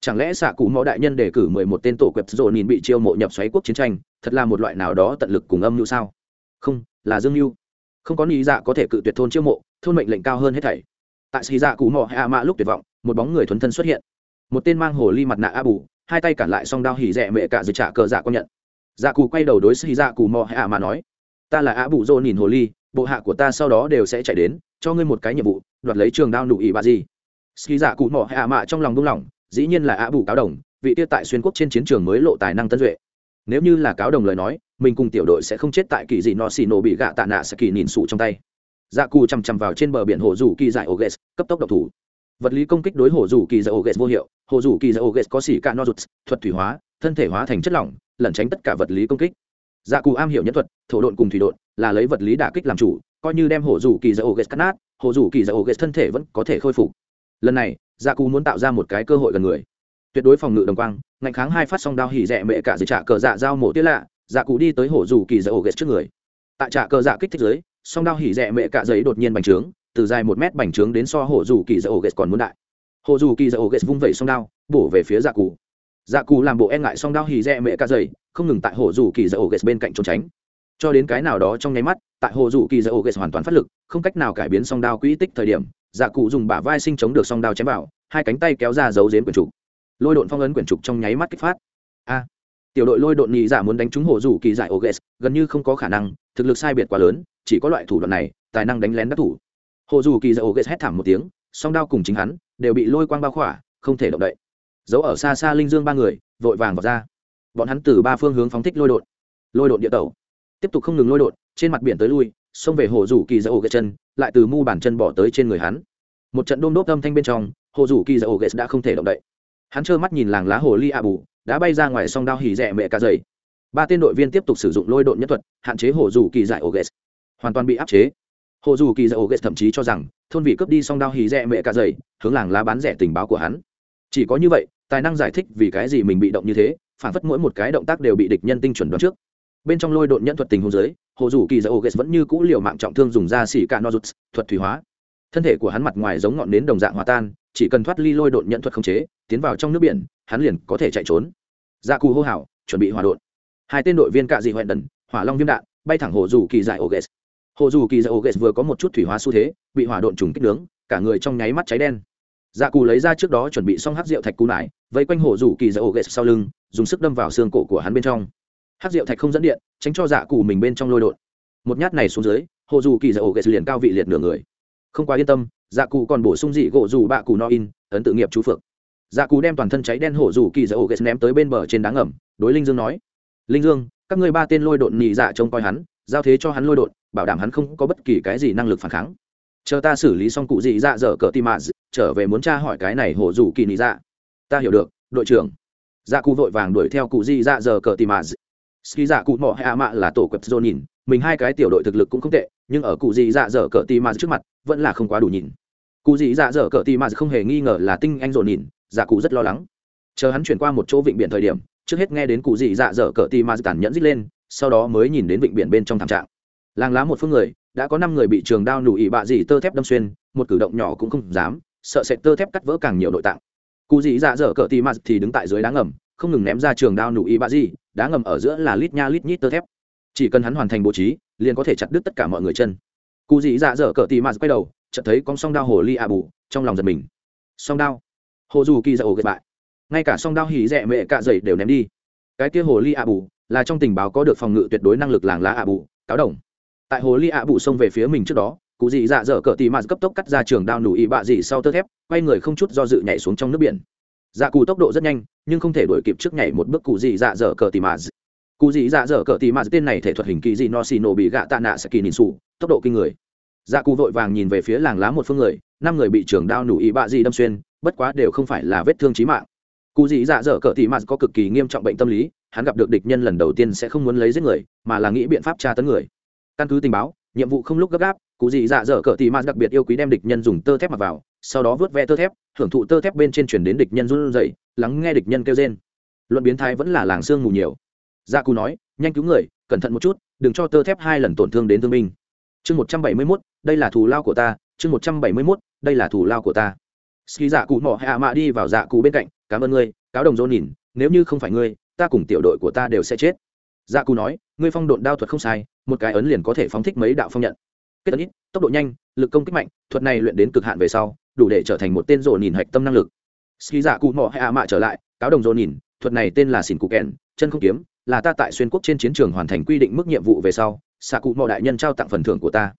Chẳng lẽ xạ cụ mõ đại nhân đề cử mười một tên tổ quẹp dồn nhìn bị chiêu mộ nhập xoáy quốc chiến tranh, thật là một loại nào đó tận lực cùng âm như sao? Không, là dương mưu không có nghĩ dạ có thể cự tuyệt thôn chiêu mộ, thôn mệnh lệnh cao hơn hết thảy. Tại xì dạ cụ mò hạ mạ lúc tuyệt vọng, một bóng người thuần thân xuất hiện. Một tên mang hồ ly mặt nạ a bù, hai tay cản lại song đao hỉ rẻ mẹ cả dự trả cờ dạ công nhận. Dạ cụ quay đầu đối xì dạ cụ mò hạ mạ nói, ta là a bù dô nhìn hồ ly, bộ hạ của ta sau đó đều sẽ chạy đến, cho ngươi một cái nhiệm vụ, đoạt lấy trường đao nụ ỉ bà gì. Xì dạ cụ mò hạ mạ trong lòng buông lỏng, dĩ nhiên là a bù cáo đồng, vị tiêu tại xuyên quốc trên chiến trường mới lộ tài năng tân duệ. Nếu như là cáo đồng lời nói mình cùng tiểu đội sẽ không chết tại kỳ dị nọ xì nổ bị gạ tạ nạ sẽ kỳ nhìn sụ trong tay. Dạ cù chằm chằm vào trên bờ biển hồ dù kỳ dại oges cấp tốc độc thủ. Vật lý công kích đối hồ dù kỳ dại oges vô hiệu. Hồ dù kỳ dại oges có xỉ ca rụt, thuật thủy hóa thân thể hóa thành chất lỏng lẩn tránh tất cả vật lý công kích. Dạ cù am hiểu nhân thuật thổ độn cùng thủy độn là lấy vật lý đả kích làm chủ coi như đem hồ dù kỳ dại oges cắt nát hồ dù kỳ dại oges thân thể vẫn có thể khôi phục. Lần này dạ cù muốn tạo ra một cái cơ hội gần người. Tuyệt đối phòng ngự đồng quang ngạnh kháng hai phát song đao hỉ rẻ mẹ cả dưới trả cờ dạ dao mổ tiết lạ dạ cụ đi tới hồ dù kỳ dạ ổ ghét trước người. Tại trạ cờ dạ kích thích dưới, song đao hỉ dẹ mẹ cạ giấy đột nhiên bành trướng từ dài một mét bành trướng đến so hồ dù kỳ dạ ổ ghét còn muốn đại. Hồ dù kỳ dạ ổ ghét vung vẩy song đao bổ về phía dạ cụ. Dạ cụ làm bộ e ngại song đao hỉ dẹ mẹ cạ giấy không ngừng tại hồ dù kỳ dạ ổ ghét bên cạnh trốn tránh. Cho đến cái nào đó trong nháy mắt tại hồ dù kỳ dạ ổ ghét hoàn toàn phát lực không cách nào cải biến song đao quỹ tích thời điểm dạ cụ dùng bả vai sinh chống được song đao chém vào hai cánh tay kéo ra giấu dếm quyển trục. Lôi độn phong ấn quyển trục trong nháy mắt kích phát. A! Tiểu đội lôi độn nhị giả muốn đánh trúng hồ dù kỳ giải oges gần như không có khả năng, thực lực sai biệt quá lớn, chỉ có loại thủ đoạn này, tài năng đánh lén đắc thủ. Hồ dù kỳ giải oges hét thảm một tiếng, song đao cùng chính hắn đều bị lôi quang bao khỏa, không thể động đậy. Giấu ở xa xa linh dương ba người, vội vàng vào ra. Bọn hắn từ ba phương hướng phóng thích lôi đột lôi đột địa tẩu. Tiếp tục không ngừng lôi đột trên mặt biển tới lui, xông về hồ rủ kỳ giải oges chân, lại từ mu bàn chân bỏ tới trên người hắn. Một trận đôm đốt âm thanh bên trong, hồ rủ kỳ giải oges đã không thể động đậy. Hắn trơ mắt nhìn làng lá hồ ly a bù đã bay ra ngoài song đao hỉ rẻ mẹ cả dày ba tên đội viên tiếp tục sử dụng lôi độn nhất thuật, hạn chế hồ dù kỳ giải oges. Hoàn toàn bị áp chế. Hồ dù kỳ giải oges thậm chí cho rằng, thôn vị cướp đi song đao hỉ rẻ mẹ cả dày hướng làng lá bán rẻ tình báo của hắn. Chỉ có như vậy, tài năng giải thích vì cái gì mình bị động như thế, phản phất mỗi một cái động tác đều bị địch nhân tinh chuẩn đoán trước. Bên trong lôi độn nhân thuật tình huống dưới, hồ dù kỳ giải oges vẫn như cũ liều mạng trọng thương dùng da xỉ cả nozuts thuật thủy hóa. Thân thể của hắn mặt ngoài giống ngọn nến đồng dạng hòa tan, chỉ cần thoát ly lôi độn nhận thuật khống chế, tiến vào trong nước biển hắn liền có thể chạy trốn. Dạ cù hô hào, chuẩn bị hỏa đột hai tên đội viên cạ dị hoẹn đần, hỏa long viêm đạn, bay thẳng hồ dù kỳ dại oges hồ dù kỳ dại oges vừa có một chút thủy hóa xu thế, bị hỏa đột trùng kích nướng, cả người trong nháy mắt cháy đen. Dạ cù lấy ra trước đó chuẩn bị xong hát rượu thạch cù nải, vây quanh hồ dù kỳ dạ ổ ghệ sau lưng, dùng sức đâm vào xương cổ của hắn bên trong. Hát rượu thạch không dẫn điện, tránh cho dạ cù mình bên trong lôi đột một nhát này xuống dưới, hồ dù kỳ dạ ổ ghệ liền cao vị liệt nửa người. Không quá yên tâm dạ cụ còn bổ sung dị gỗ dù bạ cụ no in, ấn tự nghiệp chú phượng dạ cụ đem toàn thân cháy đen hổ rủ kỳ dạ ổ ghét ném tới bên bờ trên đá ngầm, đối linh dương nói, linh dương, các ngươi ba tên lôi đột nhị dạ trông coi hắn, giao thế cho hắn lôi đột bảo đảm hắn không có bất kỳ cái gì năng lực phản kháng. Chờ ta xử lý xong cụ dị dạ dở cờ tim mạ trở về muốn tra hỏi cái này hổ rủ kỳ nhị dạ. Ta hiểu được, đội trưởng. Dạ cụ vội vàng đuổi theo cụ dị dạ dở cờ tim mạ ski dạ cụ mỏ hạ mạ là tổ quẹp dô nhìn, mình hai cái tiểu đội thực lực cũng không tệ, nhưng ở cụ dị dạ dở cờ tim mạ trước mặt, vẫn là không quá đủ nhìn. Cụ dị dạ dở cờ tim mạ không hề nghi ngờ là tinh anh dồn nhìn dạ cụ rất lo lắng. Chờ hắn chuyển qua một chỗ vịnh biển thời điểm, trước hết nghe đến cụ dị dạ dở cờ tì ma tàn nhẫn rít lên, sau đó mới nhìn đến vịnh biển bên trong thảm trạng. Làng lá một phương người, đã có năm người bị trường đao nụ ỉ bạ dị tơ thép đâm xuyên, một cử động nhỏ cũng không dám, sợ sẽ tơ thép cắt vỡ càng nhiều nội tạng. Cụ dị dạ dở cờ tì ma thì đứng tại dưới đá ngầm, không ngừng ném ra trường đao nụ ỉ bạ dị đá ngầm ở giữa là lít nha lít nhít tơ thép. Chỉ cần hắn hoàn thành bố trí, liền có thể chặt đứt tất cả mọi người chân. Cụ dị dạ dở cờ tì ma quay đầu, chợt thấy con song đao hồ ly à bù, trong lòng giật mình. Song đao? Hồ dù kỳ dạ ổ gậy bại. Ngay cả song đao hỉ rẻ mẹ cạ dậy đều ném đi. Cái kia hồ ly ạ bù là trong tình báo có được phòng ngự tuyệt đối năng lực làng lá ạ bù, cáo đồng. Tại hồ ly ạ bù xông về phía mình trước đó, cụ dị dạ dở cờ tì mạt cấp tốc cắt ra trường đao nủ ị bạ dị sau tơ thép, quay người không chút do dự nhảy xuống trong nước biển. Dạ cụ tốc độ rất nhanh, nhưng không thể đuổi kịp trước nhảy một bước cụ dị dạ dở cờ tì mạt cụ dị dạ dở cờ tì mạt tên này thể thuật hình kỳ dị no xì nổ bị gạ tạ nạ sẽ kỳ nhìn sụ, tốc độ kinh người. Dạ cụ vội vàng nhìn về phía làng lá một phương người, năm người bị trường đao nủ ị bạ dị đâm xuyên bất quá đều không phải là vết thương trí mạng. Cụ dị dạ dở cờ tì mạt có cực kỳ nghiêm trọng bệnh tâm lý, hắn gặp được địch nhân lần đầu tiên sẽ không muốn lấy giết người, mà là nghĩ biện pháp tra tấn người. Căn cứ tình báo, nhiệm vụ không lúc gấp gáp, cụ dị dạ dở cờ tì mạt đặc biệt yêu quý đem địch nhân dùng tơ thép mặc vào, sau đó vớt ve tơ thép hưởng thụ tơ thép bên trên chuyển đến địch nhân run dậy lắng nghe địch nhân kêu trên luận biến thái vẫn là làng xương mù nhiều. Gia cù nói, nhanh cứu người, cẩn thận một chút, đừng cho tơ thép hai lần tổn thương đến thương binh. Chương một trăm bảy mươi mốt, đây là thù lao của ta. Chương một trăm bảy mươi mốt, đây là thù lao của ta ski dạ cụ mỏ hạ mạ đi vào dạ cụ bên cạnh, cảm ơn ngươi, cáo đồng dô nhìn, nếu như không phải ngươi, ta cùng tiểu đội của ta đều sẽ chết. Dạ cụ nói, ngươi phong độn đao thuật không sai, một cái ấn liền có thể phóng thích mấy đạo phong nhận. Kết ấn ít, tốc độ nhanh, lực công kích mạnh, thuật này luyện đến cực hạn về sau, đủ để trở thành một tên rồ nhìn hạch tâm năng lực. Ski dạ cụ mỏ hạ mạ trở lại, cáo đồng dô nhìn, thuật này tên là xỉn cụ kèn, chân không kiếm, là ta tại xuyên quốc trên chiến trường hoàn thành quy định mức nhiệm vụ về sau, xạ cụ mò đại nhân trao tặng phần thưởng của ta.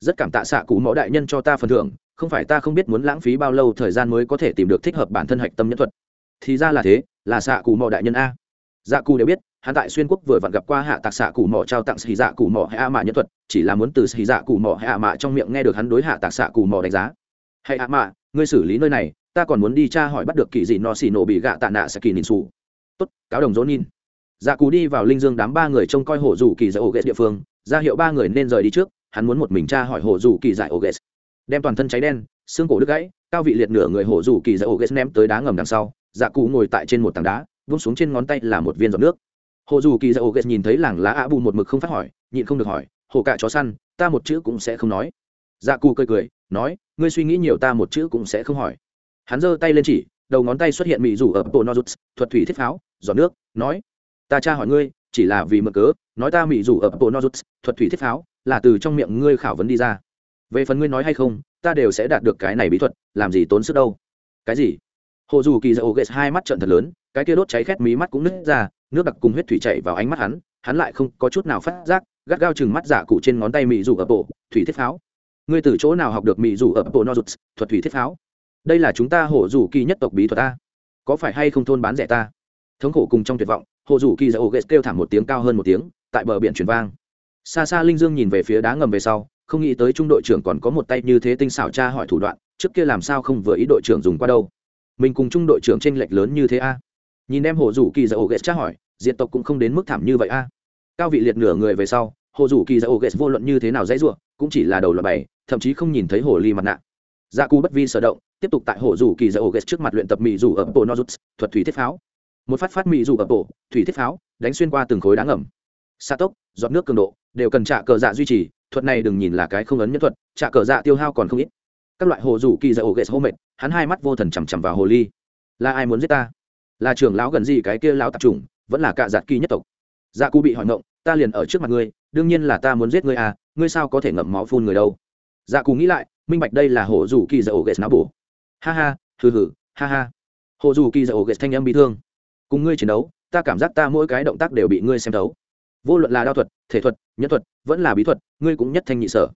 Rất cảm tạ xạ cụ mò đại nhân cho ta phần thưởng không phải ta không biết muốn lãng phí bao lâu thời gian mới có thể tìm được thích hợp bản thân hạch tâm nhân thuật. Thì ra là thế, là xạ cụ mò đại nhân a. Dạ cụ đều biết, hắn tại xuyên quốc vừa vặn gặp qua hạ tạc xạ cụ mò trao tặng xì dạ cụ mò hay a mạ nhân thuật, chỉ là muốn từ xì dạ cụ mò hay a mạ trong miệng nghe được hắn đối hạ tạc xạ cụ mò đánh giá. Hay a mạ, ngươi xử lý nơi này, ta còn muốn đi tra hỏi bắt được kỳ gì no xì nổ bị gạ tạ nạ sẽ kỳ nịn xù. Tốt, cáo đồng dỗ nhìn dạ cù đi vào linh dương đám ba người trông coi hồ dù kỳ giải ổ ghét địa phương, ra hiệu ba người nên rời đi trước, hắn muốn một mình tra hỏi hồ dù kỳ giải ổ ghét đem toàn thân cháy đen, xương cổ đứt gãy, cao vị liệt nửa người hổ dù kỳ dạ ổ ghét ném tới đá ngầm đằng sau dạ cù ngồi tại trên một tảng đá, vung xuống trên ngón tay là một viên giọt nước. Hồ dù kỳ dạ ổ ghét nhìn thấy làng lá ạ bù một mực không phát hỏi, nhịn không được hỏi hồ cạ chó săn, ta một chữ cũng sẽ không nói. Dạ cù cười cười, nói, ngươi suy nghĩ nhiều ta một chữ cũng sẽ không hỏi. Hắn giơ tay lên chỉ, đầu ngón tay xuất hiện mị rủ ở bộ nozuts, thuật thủy thiết pháo, giọt nước, nói, ta tra hỏi ngươi, chỉ là vì mực cớ, nói ta mị rủ ở bộ nozuts, thuật thủy thiết pháo là từ trong miệng ngươi khảo vấn đi ra về phần ngươi nói hay không, ta đều sẽ đạt được cái này bí thuật, làm gì tốn sức đâu. Cái gì? Hồ dù kỳ dạ ô hai mắt trận thật lớn, cái kia đốt cháy khét mí mắt cũng nứt ra, nước đặc cùng huyết thủy chảy vào ánh mắt hắn hắn lại không có chút nào phát giác, gắt gao chừng mắt giả cụ trên ngón tay mỹ rủ ở bộ, thủy thiết pháo. Ngươi từ chỗ nào học được mỹ rủ ở bộ nozuts thuật thủy thiết pháo? Đây là chúng ta Hồ Dù kỳ nhất tộc bí thuật ta. Có phải hay không thôn bán rẻ ta? Thống khổ cùng trong tuyệt vọng, hồ Dù kỳ dạ ô ghét kêu thảm một tiếng cao hơn một tiếng, tại bờ biển truyền vang. Xa xa linh dương nhìn về phía đá ngầm về sau không nghĩ tới trung đội trưởng còn có một tay như thế tinh xảo tra hỏi thủ đoạn, trước kia làm sao không vừa ý đội trưởng dùng qua đâu. Mình cùng trung đội trưởng tranh lệch lớn như thế a? Nhìn em hồ rủ kỳ dạ ổ ghét tra hỏi, diện tộc cũng không đến mức thảm như vậy a. Cao vị liệt nửa người về sau, hồ rủ kỳ dạ ổ ghét vô luận như thế nào dãy ruộng cũng chỉ là đầu loại bảy, thậm chí không nhìn thấy hồ ly mặt nạ. Dạ cù bất vi sở động, tiếp tục tại hồ rủ kỳ dạ ổ ghét trước mặt luyện tập mỹ rủ ở bộ nozuts thuật thủy thiết pháo. Một phát phát mỹ dù ở bộ, thủy thiết pháo, đánh xuyên qua từng khối đá ngầm. Xa tốc, giọt nước cường độ, đều cần trả cờ dạ duy trì thuật này đừng nhìn là cái không ấn nhân thuật, trả cờ dạ tiêu hao còn không ít. Các loại hồ rủ kỳ dạ ổ ghệ hô mệt, hắn hai mắt vô thần chằm chằm vào hồ ly. Là ai muốn giết ta? Là trưởng lão gần gì cái kia lão tạp trùng vẫn là cạ giạt kỳ nhất tộc. Dạ cụ bị hỏi ngộng, ta liền ở trước mặt ngươi, đương nhiên là ta muốn giết ngươi à ngươi sao có thể ngậm máu phun người đâu? Dạ cụ nghĩ lại, minh bạch đây là hồ rủ kỳ dạ ổ ghệ não bổ. Ha ha, hừ hừ, ha ha. Hồ dù kỳ dạ ổ ghét thanh âm bị thương. Cùng ngươi chiến đấu, ta cảm giác ta mỗi cái động tác đều bị ngươi xem thấu. Vô luận là đao thuật thể thuật, nhân thuật, vẫn là bí thuật, ngươi cũng nhất thanh nhị sở.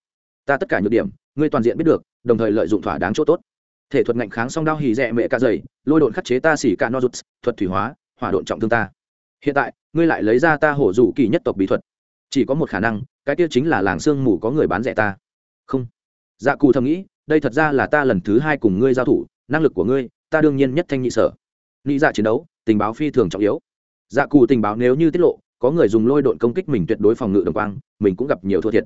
Ta tất cả nhược điểm, ngươi toàn diện biết được, đồng thời lợi dụng thỏa đáng chỗ tốt. Thể thuật ngạnh kháng song đao hì rẽ mẹ cả dày lôi độn khắc chế ta xỉ cả no rụt thuật thủy hóa, hỏa độn trọng thương ta. Hiện tại, ngươi lại lấy ra ta hổ rủ kỳ nhất tộc bí thuật. Chỉ có một khả năng, cái kia chính là làng sương mù có người bán rẻ ta. Không. Dạ cù thầm nghĩ, đây thật ra là ta lần thứ hai cùng ngươi giao thủ, năng lực của ngươi, ta đương nhiên nhất thanh nhị sở. Nghĩ dạ chiến đấu, tình báo phi thường trọng yếu. Dạ cù tình báo nếu như tiết lộ có người dùng lôi độn công kích mình tuyệt đối phòng ngự đồng quang, mình cũng gặp nhiều thua thiệt.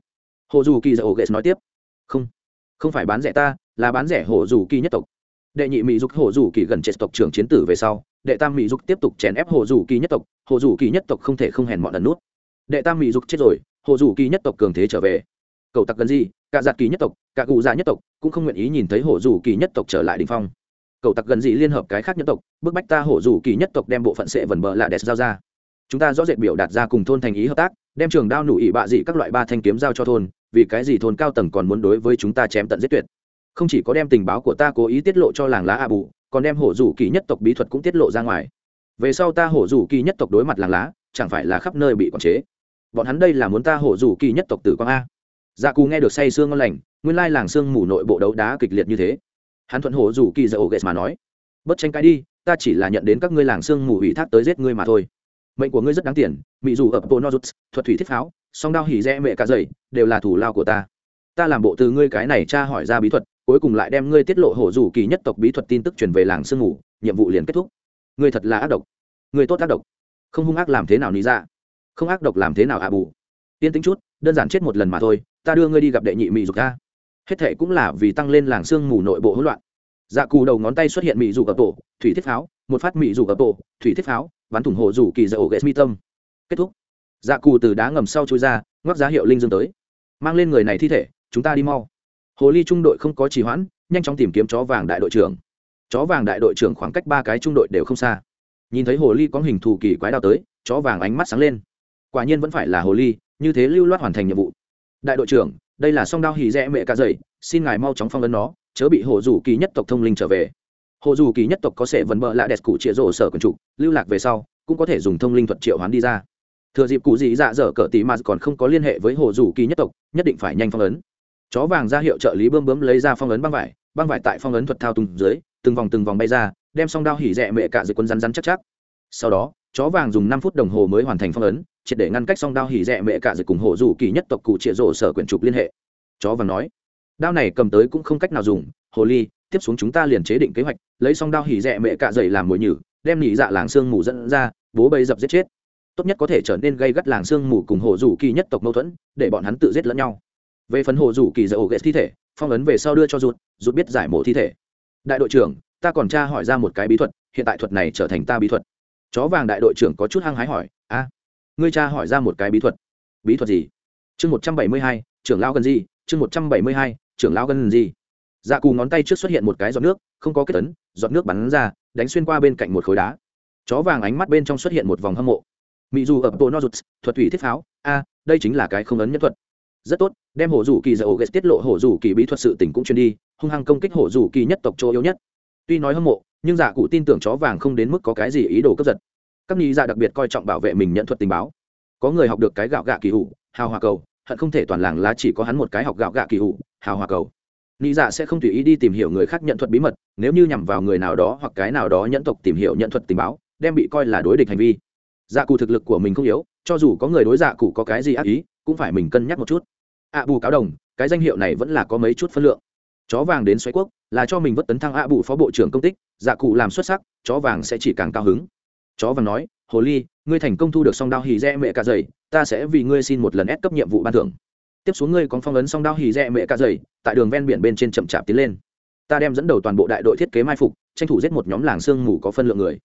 Hồ dù kỳ dạ ổ ghệ nói tiếp. Không không phải bán rẻ ta, là bán rẻ hồ dù kỳ nhất tộc. Đệ nhị mỹ dục hồ dù kỳ gần chết tộc trưởng chiến tử về sau, đệ tam mỹ dục tiếp tục chèn ép hồ dù kỳ nhất tộc, hồ dù kỳ nhất tộc không thể không hèn mọn lần nút. Đệ tam mỹ dục chết rồi, hồ dù kỳ nhất tộc cường thế trở về. Cầu tặc gần gì, cả giạt kỳ nhất tộc, cả cụ già nhất tộc cũng không nguyện ý nhìn thấy hồ dù kỳ nhất tộc trở lại đình phong. Cầu tặc gần gì liên hợp cái khác nhất tộc, bức bách ta hồ dù kỳ nhất tộc đem bộ phận sệ vần bờ lạ đẹp giao ra chúng ta rõ rệt biểu đạt ra cùng thôn thành ý hợp tác, đem trường đao nụ ỉ bạ dị các loại ba thanh kiếm giao cho thôn, vì cái gì thôn cao tầng còn muốn đối với chúng ta chém tận giết tuyệt? Không chỉ có đem tình báo của ta cố ý tiết lộ cho làng lá a bù, còn đem hổ rủ kỳ nhất tộc bí thuật cũng tiết lộ ra ngoài. Về sau ta hổ rủ kỳ nhất tộc đối mặt làng lá, chẳng phải là khắp nơi bị quản chế. Bọn hắn đây là muốn ta hổ rủ kỳ nhất tộc tử quang a. Dạ cù nghe được say sương ngon lành, nguyên lai làng sương mù nội bộ đấu đá kịch liệt như thế. Hắn thuận hổ rủ kỳ dậu ổ ghệ mà nói, bất tranh cãi đi, ta chỉ là nhận đến các ngươi làng sương mù ủy thác tới giết ngươi mà thôi mệnh của ngươi rất đáng tiền mỹ dù ở ponozuts thuật thủy thiết pháo, song đao hỉ rẽ mẹ cả dày đều là thủ lao của ta. Ta làm bộ từ ngươi cái này tra hỏi ra bí thuật, cuối cùng lại đem ngươi tiết lộ hổ rủ kỳ nhất tộc bí thuật tin tức truyền về làng sương ngủ, nhiệm vụ liền kết thúc. Ngươi thật là ác độc. Ngươi tốt ác độc. Không hung ác làm thế nào lý ra dạ? không ác độc làm thế nào ạ à bù? Yên tính chút, đơn giản chết một lần mà thôi, ta đưa ngươi đi gặp đệ nhị mỹ dục ta. Hết thệ cũng là vì tăng lên làng sương mù nội bộ hỗn loạn. Dạ cù đầu ngón tay xuất hiện mỹ dục ở tổ, thủy thiết pháo, một phát mỹ dục ở tổ, thủy thiết pháo bắn thủng hộ rủ kỳ dậu ghét mi tâm. Kết thúc. Dạ cù từ đá ngầm sau chui ra, ngoắc giá hiệu linh dương tới. Mang lên người này thi thể, chúng ta đi mau. Hồ ly trung đội không có trì hoãn, nhanh chóng tìm kiếm chó vàng đại đội trưởng. Chó vàng đại đội trưởng khoảng cách ba cái trung đội đều không xa. Nhìn thấy hồ ly có hình thù kỳ quái đao tới, chó vàng ánh mắt sáng lên. Quả nhiên vẫn phải là hồ ly, như thế lưu loát hoàn thành nhiệm vụ. Đại đội trưởng, đây là song đao hì rẽ mẹ cả dậy, xin ngài mau chóng phong ấn nó, chớ bị hồ rủ kỳ nhất tộc thông linh trở về hồ dù kỳ nhất tộc có sẽ vấn bợ lạ đẹp cụ chĩa rổ sở quần trục lưu lạc về sau, cũng có thể dùng thông linh thuật triệu hoán đi ra. Thừa dịp cụ dị dạ dở cỡ tí mà còn không có liên hệ với hồ dù kỳ nhất tộc, nhất định phải nhanh phong ấn. Chó vàng ra hiệu trợ lý bơm bướm lấy ra phong ấn băng vải băng vải tại phong ấn thuật thao tùng dưới, từng vòng từng vòng bay ra, đem song đao hỉ rẽ mẹ cả dưới quân rắn rắn chắc chắc. Sau đó, chó vàng dùng năm phút đồng hồ mới hoàn thành phong ấn, triệt để ngăn cách song đao hỉ rẽ mẹ cả dưới cùng hồ dù kỳ nhất tộc cụ trịa rổ sở quyển trục liên hệ. Chó vàng nói, đao này cầm tới cũng không cách nào dùng, hồ ly tiếp xuống chúng ta liền chế định kế hoạch, lấy song đao hỉ rẽ mẹ cả dậy làm mồi nhử, đem nhị dạ làng xương mù dẫn ra, bố bây dập giết chết. Tốt nhất có thể trở nên gây gắt làng xương mù cùng hồ dù kỳ nhất tộc mâu thuẫn, để bọn hắn tự giết lẫn nhau. Về phần hồ dù kỳ dạy ổ ghét thi thể, phong ấn về sau đưa cho rụt rụt biết giải mổ thi thể. Đại đội trưởng, ta còn tra hỏi ra một cái bí thuật, hiện tại thuật này trở thành ta bí thuật. Chó vàng đại đội trưởng có chút hăng hái hỏi, a, ngươi cha hỏi ra một cái bí thuật. Bí thuật gì? Chương một trăm bảy mươi hai, trưởng lao gần gì? Chương một trăm bảy mươi hai, trưởng lao gần gì? Dạ cù ngón tay trước xuất hiện một cái giọt nước, không có kết tấn giọt nước bắn ra, đánh xuyên qua bên cạnh một khối đá. Chó vàng ánh mắt bên trong xuất hiện một vòng hâm mộ. Mỹ dù ập bộ nozuts thuật thủy thiết pháo. A, đây chính là cái không ấn nhân thuật. Rất tốt, đem hổ dù kỳ dạy ổ ghét tiết lộ hổ dù kỳ bí thuật sự tỉnh cũng truyền đi, hung hăng công kích hổ dù kỳ nhất tộc chỗ yếu nhất. Tuy nói hâm mộ, nhưng dạ giả cụ tin tưởng chó vàng không đến mức có cái gì ý đồ cướp giật. Các nghi dạ đặc biệt coi trọng bảo vệ mình nhận thuật tình báo. Có người học được cái gạo gạ kỳ hủ, hào hòa cầu, hận không thể toàn làng lá chỉ có hắn một cái học gạo gạ kỳ hủ, hào hòa cầu nghĩ dạ sẽ không tùy ý đi tìm hiểu người khác nhận thuật bí mật, nếu như nhằm vào người nào đó hoặc cái nào đó nhẫn tộc tìm hiểu nhận thuật tình báo, đem bị coi là đối địch hành vi. Dạ cụ thực lực của mình không yếu, cho dù có người đối dạ cụ có cái gì ác ý, cũng phải mình cân nhắc một chút. Ạ bù cáo đồng, cái danh hiệu này vẫn là có mấy chút phân lượng. Chó vàng đến xoáy quốc, là cho mình vất tấn thăng ạ bù phó bộ trưởng công tích dạ cụ làm xuất sắc, chó vàng sẽ chỉ càng cao hứng. Chó vàng nói, hồ ly, ngươi thành công thu được song đao hì re mẹ cả dày ta sẽ vì ngươi xin một lần ép cấp nhiệm vụ ban thưởng tiếp xuống ngươi còn phong ấn song đao hì rẽ mẹ cả dày tại đường ven biển bên trên chậm chạp tiến lên. Ta đem dẫn đầu toàn bộ đại đội thiết kế mai phục, tranh thủ giết một nhóm làng sương mù có phân lượng người.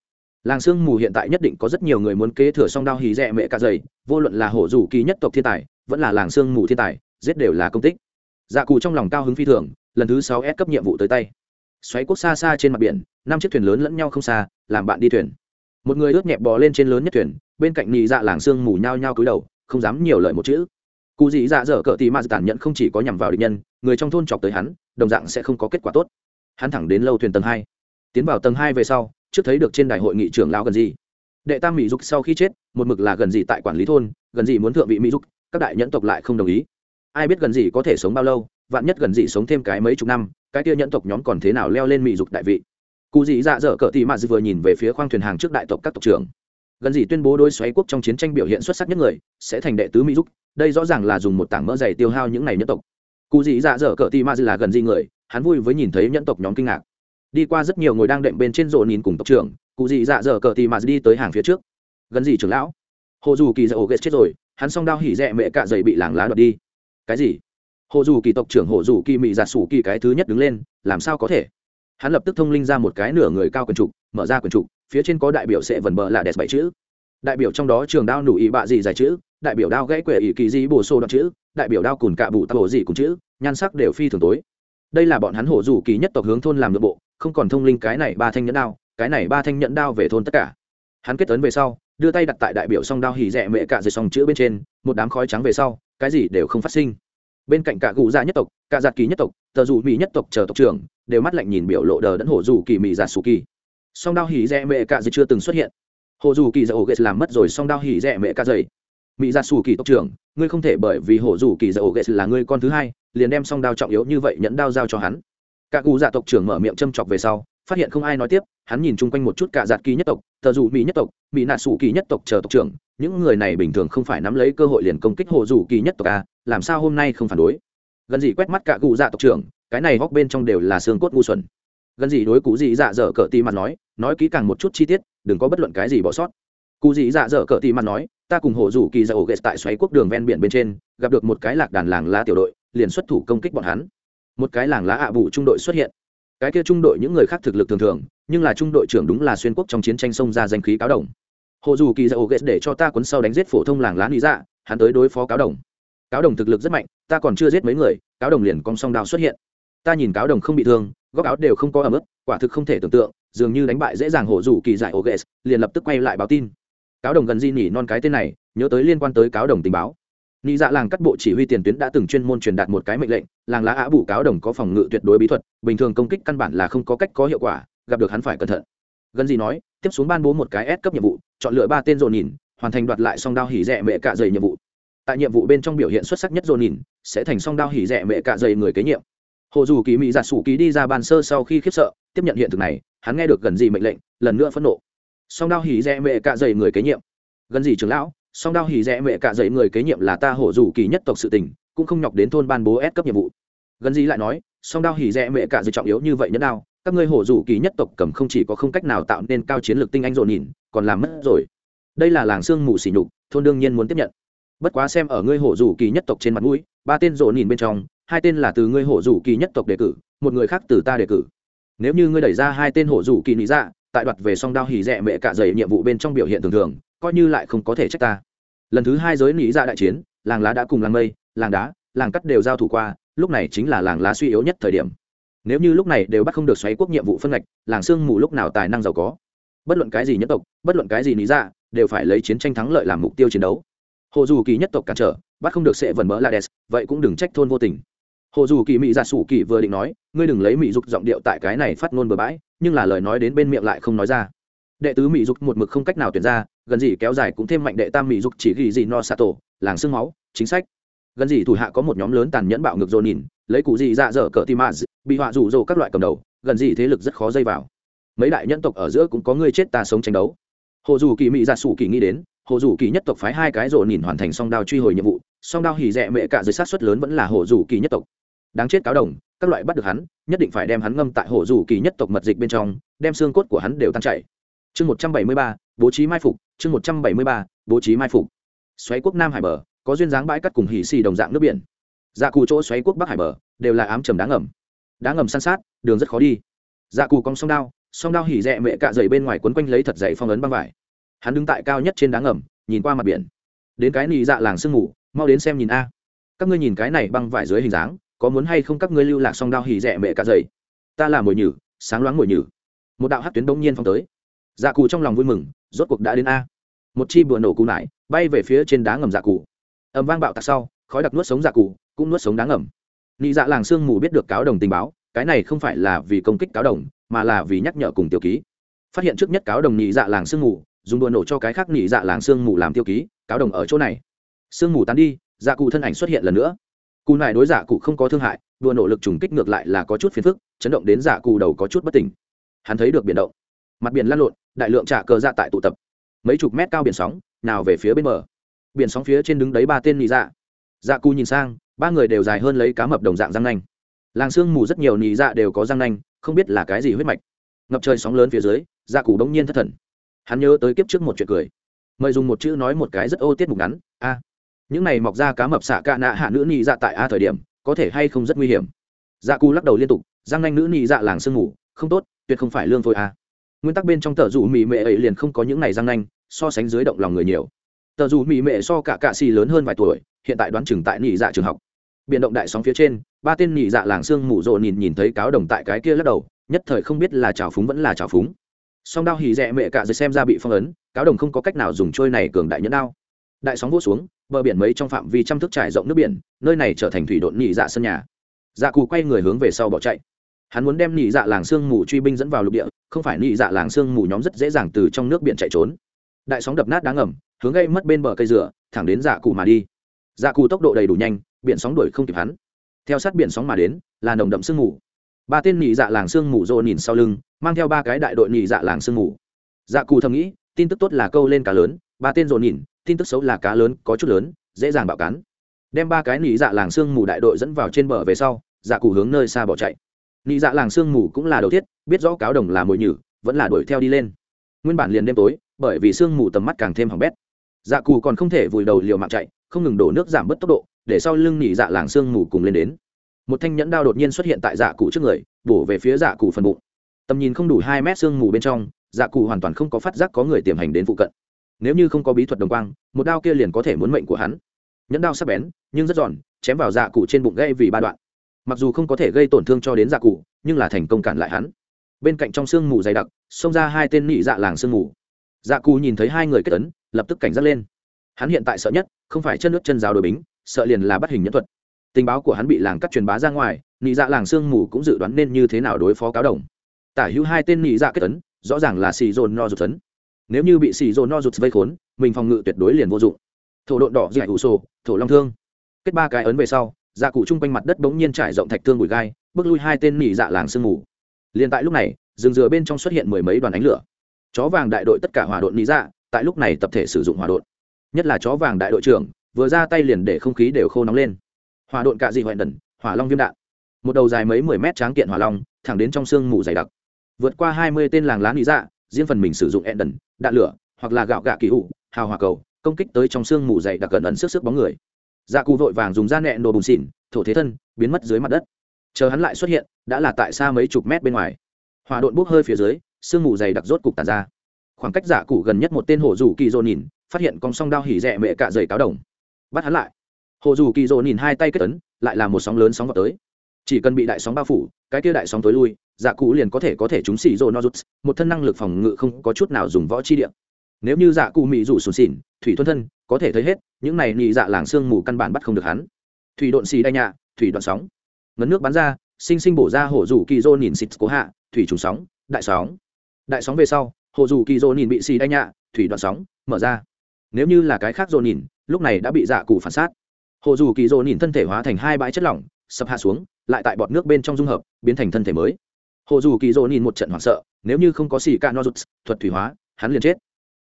Làng sương mù hiện tại nhất định có rất nhiều người muốn kế thừa song đao hì rẽ mẹ cả dày vô luận là hổ dù kỳ nhất tộc thiên tài, vẫn là làng sương mù thiên tài, giết đều là công tích. Dạ cụ trong lòng cao hứng phi thường, lần thứ sáu ép cấp nhiệm vụ tới tay. Xoáy quốc xa xa trên mặt biển, năm chiếc thuyền lớn lẫn nhau không xa, làm bạn đi thuyền. Một người ướt nhẹp bò lên trên lớn nhất thuyền, bên cạnh nhị dạ làng sương mù nhao nhao cúi đầu, không dám nhiều lời một chữ cụ dị dạ dở cỡ tì ma tản nhận không chỉ có nhằm vào địch nhân, người trong thôn chọc tới hắn, đồng dạng sẽ không có kết quả tốt. Hắn thẳng đến lâu thuyền tầng hai. Tiến vào tầng hai về sau, trước thấy được trên đại hội nghị trưởng lão gần gì. Đệ tam mỹ dục sau khi chết, một mực là gần gì tại quản lý thôn, gần gì muốn thượng vị mỹ dục, các đại nhẫn tộc lại không đồng ý. Ai biết gần gì có thể sống bao lâu, vạn nhất gần gì sống thêm cái mấy chục năm, cái kia nhẫn tộc nhóm còn thế nào leo lên mỹ dục đại vị. Cụ dị dạ dở cỡ tị mạt vừa nhìn về phía khoang thuyền hàng trước đại tộc các tộc trưởng. Gần gì tuyên bố đối xoáy quốc trong chiến tranh biểu hiện xuất sắc nhất người, sẽ thành đệ tứ mỹ dục đây rõ ràng là dùng một tảng mỡ dày tiêu hao những này nhẫn tộc. Cụ dị dạ dở cỡ tị mạt là gần di người, hắn vui với nhìn thấy nhẫn tộc nhóm kinh ngạc. Đi qua rất nhiều người đang đệm bên trên rộ nhìn cùng tộc trưởng, cụ dị dạ dở cỡ tị mạt đi tới hàng phía trước. Gần gì trưởng lão? Hồ dù kỳ dạ ổ ghét chết rồi, hắn song đao hỉ rẽ mẹ cạ dày bị làng lá đoạt đi. Cái gì? Hồ dù kỳ tộc trưởng hồ dù kỳ mị giả sủ kỳ cái thứ nhất đứng lên, làm sao có thể? Hắn lập tức thông linh ra một cái nửa người cao quần trục, mở ra quần trục, phía trên có đại biểu sẽ vần bờ là đẹp bảy chữ đại biểu trong đó trường đao nụ ý bạ gì giải chữ, đại biểu đao gãy quệ ý kỳ di bổ sô đoạn chữ, đại biểu đao cùn cạ bụ tabo gì cùng chữ, nhan sắc đều phi thường tối. Đây là bọn hắn hổ dù kỳ nhất tộc hướng thôn làm nội bộ, không còn thông linh cái này ba thanh nhẫn đao, cái này ba thanh nhẫn đao về thôn tất cả. Hắn kết tấn về sau, đưa tay đặt tại đại biểu song đao hỉ rẻ mẹ cạ dây song chữ bên trên, một đám khói trắng về sau, cái gì đều không phát sinh. Bên cạnh cả gù gia nhất tộc, cả giạt kỳ nhất tộc, tờ dù mỹ nhất tộc chờ tộc trưởng, đều mắt lạnh nhìn biểu lộ đờ đẫn hổ dù kỳ mỹ giạt sù kỳ. Song đao hỉ rẻ mẹ cạ dây chưa từng xuất hiện hồ dù kỳ dạy ổ ghét làm mất rồi song đao hỉ rẻ mẹ ca dày mỹ ra xù kỳ tộc trưởng ngươi không thể bởi vì hổ dù kỳ dạy ổ ghét là ngươi con thứ hai liền đem song đao trọng yếu như vậy nhẫn đao giao cho hắn. Cả cụ dạ tộc trưởng mở miệng châm chọc về sau phát hiện không ai nói tiếp hắn nhìn chung quanh một chút cả giạt kỳ nhất tộc tờ dù mỹ nhất tộc mỹ nạ xù kỳ nhất tộc chờ tộc trưởng những người này bình thường không phải nắm lấy cơ hội liền công kích hồ dù kỳ nhất tộc à, làm sao hôm nay không phản đối? Gần gì quét mắt cả cụ dạ tộc trưởng cái này góc bên trong đều là xương cốt ngu xuẩn gần gì đối cụ dị dạ dở cỡ tì mặt nói nói kỹ càng một chút chi tiết, đừng có bất luận cái gì bỏ sót. Cụ dị dạ dở cỡ tì mặt nói, ta cùng hộ rủ kỳ dạ ổ ghét tại xoáy quốc đường ven biển bên trên, gặp được một cái lạc đàn làng lá tiểu đội, liền xuất thủ công kích bọn hắn. Một cái làng lá ạ bù trung đội xuất hiện. Cái kia trung đội những người khác thực lực thường thường, nhưng là trung đội trưởng đúng là xuyên quốc trong chiến tranh xông ra danh khí cáo đồng hộ dù kỳ dạ ổ ghét để cho ta cuốn sau đánh giết phổ thông làng lá lý dạ hắn tới đối phó cáo đồng cáo đồng thực lực rất mạnh, ta còn chưa giết mấy người, cáo đồng liền con song đao xuất hiện. Ta nhìn cáo đồng không bị thương góc áo đều không có ẩm ướt, quả thực không thể tưởng tượng, dường như đánh bại dễ dàng hổ rủ kỳ giải ô ghét liền lập tức quay lại báo tin. Cáo đồng gần di nỉ non cái tên này, nhớ tới liên quan tới cáo đồng tình báo. Nị dạ làng cắt bộ chỉ huy tiền tuyến đã từng chuyên môn truyền đạt một cái mệnh lệnh, làng lá á bủ cáo đồng có phòng ngự tuyệt đối bí thuật, bình thường công kích căn bản là không có cách có hiệu quả, gặp được hắn phải cẩn thận. Gần gì nói, tiếp xuống ban bố một cái S cấp nhiệm vụ, chọn lựa ba tên dồn nhìn hoàn thành đoạt lại song đao hỉ rẻ mẹ cạ dày nhiệm vụ. Tại nhiệm vụ bên trong biểu hiện xuất sắc nhất dồn nhìn sẽ thành song đao hỉ rẻ mẹ cạ dày người kế nhiệm hồ dù kỳ mỹ giả dạ sủ ký đi ra bàn sơ sau khi khiếp sợ, tiếp nhận hiện thực này, hắn nghe được gần gì mệnh lệnh, lần nữa phẫn nộ. Song đao hỉ rẽ mẹ cạ dày người kế nhiệm. Gần gì trưởng lão, song đao hỉ rẽ mẹ cạ dày người kế nhiệm là ta hồ dù kỳ nhất tộc sự tình, cũng không nhọc đến thôn ban bố ép cấp nhiệm vụ. Gần gì lại nói, song đao hỉ rẽ mẹ cạ dày trọng yếu như vậy nhất đao, các ngươi hồ dù kỳ nhất tộc cầm không chỉ có không cách nào tạo nên cao chiến lược tinh anh dồn nhìn còn làm mất rồi. Đây là làng xương mù xỉ nhục, thôn đương nhiên muốn tiếp nhận. Bất quá xem ở ngươi hổ dù kỳ nhất tộc trên mặt mũi, ba tên rộ nhìn bên trong hai tên là từ ngươi hộ dù kỳ nhất tộc đề cử, một người khác từ ta đề cử. Nếu như ngươi đẩy ra hai tên hộ dù kỳ lý dạ tại đoạt về song đao hỉ rẻ mẹ cả dày nhiệm vụ bên trong biểu hiện thường thường, coi như lại không có thể trách ta. Lần thứ hai giới lý dạ đại chiến, làng lá đã cùng làng mây, làng đá, làng cắt đều giao thủ qua, lúc này chính là làng lá suy yếu nhất thời điểm. Nếu như lúc này đều bắt không được xoáy quốc nhiệm vụ phân ngạch, làng sương mù lúc nào tài năng giàu có? Bất luận cái gì nhất tộc, bất luận cái gì lý dạ đều phải lấy chiến tranh thắng lợi làm mục tiêu chiến đấu. Hồ dù kỳ nhất tộc cản trở, bắt không được sẽ vần mỡ la đès vậy cũng đừng trách thôn vô tình hồ dù kỳ mỹ giả dạ sủ kỳ vừa định nói, ngươi đừng lấy mỹ dục giọng điệu tại cái này phát ngôn bừa bãi, nhưng là lời nói đến bên miệng lại không nói ra. Đệ tứ mỹ dục một mực không cách nào tuyển ra, gần gì kéo dài cũng thêm mạnh đệ tam mỹ dục chỉ ghi gì no sa tổ, làng xương máu, chính sách. Gần gì thủ hạ có một nhóm lớn tàn nhẫn bạo ngược dồn nhìn, lấy cụ gì dạ dở cỡ tim maz bị họa rủ rồ các loại cầm đầu, gần gì thế lực rất khó dây vào. Mấy đại nhân tộc ở giữa cũng có người chết ta sống tranh đấu. Hồ dù kỳ mỹ giả dạ sủ kỳ nghĩ đến, hồ dù kỳ nhất tộc phái hai cái rộ nhìn hoàn thành song đao truy hồi nhiệm vụ, song đao hỉ rẽ mẹ cả dưới sát xuất lớn vẫn là hồ dù kỳ nhất tộc đáng chết cáo đồng, các loại bắt được hắn, nhất định phải đem hắn ngâm tại hồ dù kỳ nhất tộc mật dịch bên trong, đem xương cốt của hắn đều tan chảy. Chương một trăm bảy mươi ba, bố trí mai phục, chương một trăm bảy mươi ba, bố trí mai phục. Xoáy quốc nam hải bờ, có duyên dáng bãi cắt cùng hỉ xì đồng dạng nước biển. Dạ cù chỗ xoáy quốc bắc hải bờ, đều là ám trầm đá ngầm. Đá ngầm san sát, đường rất khó đi. Dạ cù cong song đao song đao hỉ rẽ mẹ cạ dày bên ngoài quấn quanh lấy thật dày phong ấn băng vải. Hắn đứng tại cao nhất trên đá ngầm, nhìn qua mặt biển. Đến cái nị dạ làng sương ngủ mau đến xem nhìn a. Các ngươi nhìn cái này băng vải dưới hình dáng có muốn hay không các ngươi lưu lạc song đao hỉ rẻ mẹ cả dậy? Ta là mồi nhử, sáng loáng mồi nhử. Một đạo hát tuyến đông nhiên phong tới. Dạ cụ trong lòng vui mừng, rốt cuộc đã đến a. Một chi bừa nổ cù nải, bay về phía trên đá ngầm dạ cụ ầm vang bạo tạc sau, khói đặc nuốt sống dạ cụ cũng nuốt sống đá ngầm. Nị dạ làng sương mù biết được cáo đồng tình báo, cái này không phải là vì công kích cáo đồng, mà là vì nhắc nhở cùng tiêu ký. Phát hiện trước nhất cáo đồng nhị dạ làng sương mù, dùng đùa nổ cho cái khác nhị dạ làng sương mù làm tiêu ký, cáo đồng ở chỗ này. Sương mù tán đi dạ cụ thân ảnh xuất hiện lần nữa cụ này đối dạ cụ không có thương hại, đùa nỗ lực trùng kích ngược lại là có chút phiền phức, chấn động đến dạ cụ đầu có chút bất tỉnh. Hắn thấy được biển động. Mặt biển lăn lộn, đại lượng trả cờ dạ tại tụ tập. Mấy chục mét cao biển sóng, nào về phía bên bờ. Biển sóng phía trên đứng đấy ba tên nị dạ. Dạ cụ nhìn sang, ba người đều dài hơn lấy cá mập đồng dạng răng nanh. Làng sương mù rất nhiều nị dạ đều có răng nanh, không biết là cái gì huyết mạch. Ngập trời sóng lớn phía dưới dạ cụ bỗng nhiên thất thần. Hắn nhớ tới kiếp trước một chuyện cười. Mời dùng một chữ nói một cái rất ô tiết mục ngắn. A những này mọc ra cá mập xạ cạ nạ hạ nữ nhị dạ tại a thời điểm có thể hay không rất nguy hiểm. Dạ cù lắc đầu liên tục giang nanh nữ nhị dạ làng sương ngủ, không tốt tuyệt không phải lương phôi a. Nguyên tắc bên trong tờ rủ mỹ mệ ấy liền không có những này giang nanh so sánh dưới động lòng người nhiều. Tờ rủ mỹ mệ so cả cạ xì lớn hơn vài tuổi hiện tại đoán chừng tại nhị dạ trường học. Biện động đại sóng phía trên ba tên nhị dạ làng sương mù rộ nhìn nhìn thấy cáo đồng tại cái kia lắc đầu nhất thời không biết là trào phúng vẫn là trào phúng. Song đao hỉ rẽ mẹ cả dưới xem ra bị phong ấn cáo đồng không có cách nào dùng trôi này cường đại nhẫn đao. Đại sóng vỗ xuống bờ biển mấy trong phạm vi trăm thước trải rộng nước biển, nơi này trở thành thủy độn nhị dạ sân nhà. Dạ cù quay người hướng về sau bỏ chạy. Hắn muốn đem nhị dạ làng sương mù truy binh dẫn vào lục địa, không phải nhị dạ làng sương mù nhóm rất dễ dàng từ trong nước biển chạy trốn. Đại sóng đập nát đá ngầm, hướng gây mất bên bờ cây dừa, thẳng đến dạ cụ mà đi. Dạ cụ tốc độ đầy đủ nhanh, biển sóng đuổi không kịp hắn. Theo sát biển sóng mà đến, là nồng đậm sương mù. Ba tên nhị dạ làng sương mù rô nhìn sau lưng, mang theo ba cái đại đội nhị dạ làng sương mù. Dạ cụ thầm nghĩ, tin tức tốt là câu lên cá lớn, ba tên rô nhìn tin tức xấu là cá lớn, có chút lớn, dễ dàng bạo cắn đem ba cái nỉ dạ làng sương mù đại đội dẫn vào trên bờ về sau dạ cụ hướng nơi xa bỏ chạy. Nỉ dạ làng sương mù cũng là đầu thiết, biết rõ cáo đồng là mồi nhử, vẫn là đuổi theo đi lên. Nguyên bản liền đêm tối, bởi vì sương mù tầm mắt càng thêm hỏng bét. Dạ cụ còn không thể vùi đầu liều mạng chạy, không ngừng đổ nước giảm bớt tốc độ, để sau lưng nỉ dạ làng sương mù cùng lên đến. Một thanh nhẫn đao đột nhiên xuất hiện tại dạ cụ trước người, bổ về phía dạ cụ phần bụng. Tầm nhìn không đủ hai mét sương mù bên trong dạ cụ hoàn toàn không có phát giác có người tiềm hành đến phụ cận nếu như không có bí thuật đồng quang, một đao kia liền có thể muốn mệnh của hắn. Nhẫn đao sắc bén, nhưng rất giòn, chém vào dạ cụ trên bụng gây vì ba đoạn. Mặc dù không có thể gây tổn thương cho đến dạ cụ, nhưng là thành công cản lại hắn. Bên cạnh trong sương mù dày đặc, xông ra hai tên nị dạ làng sương mù. Dạ cụ nhìn thấy hai người kết tấn lập tức cảnh giác lên. Hắn hiện tại sợ nhất, không phải chân nước chân giáo đội bính, sợ liền là bắt hình nhẫn thuật. Tình báo của hắn bị làng cắt truyền bá ra ngoài nị dạ làng sương mù cũng dự đoán nên như thế nào đối phó cáo đồng. Tả hữu hai tên nị dạ kết tấn rõ ràng là xì dồn no rụt tấn nếu như bị xì dồn no rụt vây khốn, mình phòng ngự tuyệt đối liền vô dụng. Thổ độn đỏ dạy ủ sổ, thổ long thương. Kết ba cái ấn về sau dạ cụ chung quanh mặt đất bỗng nhiên trải rộng thạch thương bụi gai, bước lui hai tên nỉ dạ làng sương mù. Liền tại lúc này, rừng dừa bên trong xuất hiện mười mấy đoàn ánh lửa. Chó vàng đại đội tất cả hỏa đội nỉ dạ tại lúc này tập thể sử dụng hỏa đội nhất là chó vàng đại đội trưởng, vừa ra tay liền để không khí đều khô nóng lên. Hỏa đội cạ dị hoại đần hỏa long viêm đạn. Một đầu dài mấy mười mét tráng kiện hỏa long, thẳng đến trong sương mù dày đặc. Vượt qua hai mươi tên làng lá nỉ dạ riêng phần mình sử dụng ẹn đần đạn lửa, hoặc là gạo gạ kỳ hụ hào hòa cầu, công kích tới trong sương mù dày đặc gần ẩn sức sức bóng người. Dạ cụ vội vàng dùng da nẹ nổ bùn xỉn, thổ thế thân, biến mất dưới mặt đất. Chờ hắn lại xuất hiện, đã là tại xa mấy chục mét bên ngoài. Hỏa đội bốc hơi phía dưới sương mù dày đặc rốt cục tàn ra. Khoảng cách dạ cụ gần nhất một tên hổ dù kỳ dô nhìn phát hiện con song đao hỉ rẻ mẹ cả dày cáo đồng. Bắt hắn lại. Hồ dù kỳ dô nhìn hai tay kết tấn lại là một sóng lớn sóng vào tới. Chỉ cần bị đại sóng bao phủ, cái kia đại sóng tối lui dạ cụ liền có thể có thể chúng xì rô nozuts, một thân năng lực phòng ngự không có chút nào dùng võ chi điện nếu như dạ cụ mỹ rủ sùn xỉn, thủy thuần thân, có thể thấy hết, những này nhị dạ làng sương mù căn bản bắt không được hắn. Thủy độn xì đai nhạ thủy đoạn sóng. Ngấn nước bắn ra, sinh sinh bổ ra hổ rủ kỳ rô nhìn xịt cố hạ, thủy trùng sóng, đại sóng. Đại sóng về sau, hồ dù kỳ dô nhìn bị xì đai nhạ thủy đoạn sóng mở ra. Nếu như là cái khác dô nhìn lúc này đã bị dạ cụ phản sát. Hồ dù kỳ dô nhìn thân thể hóa thành hai bãi chất lỏng, sập hạ xuống, lại tại bọt nước bên trong dung hợp, biến thành thân thể mới hồ dù kỳ dỗ nhìn một trận hoảng sợ, nếu như không có xì ca nozuts thuật thủy hóa, hắn liền chết.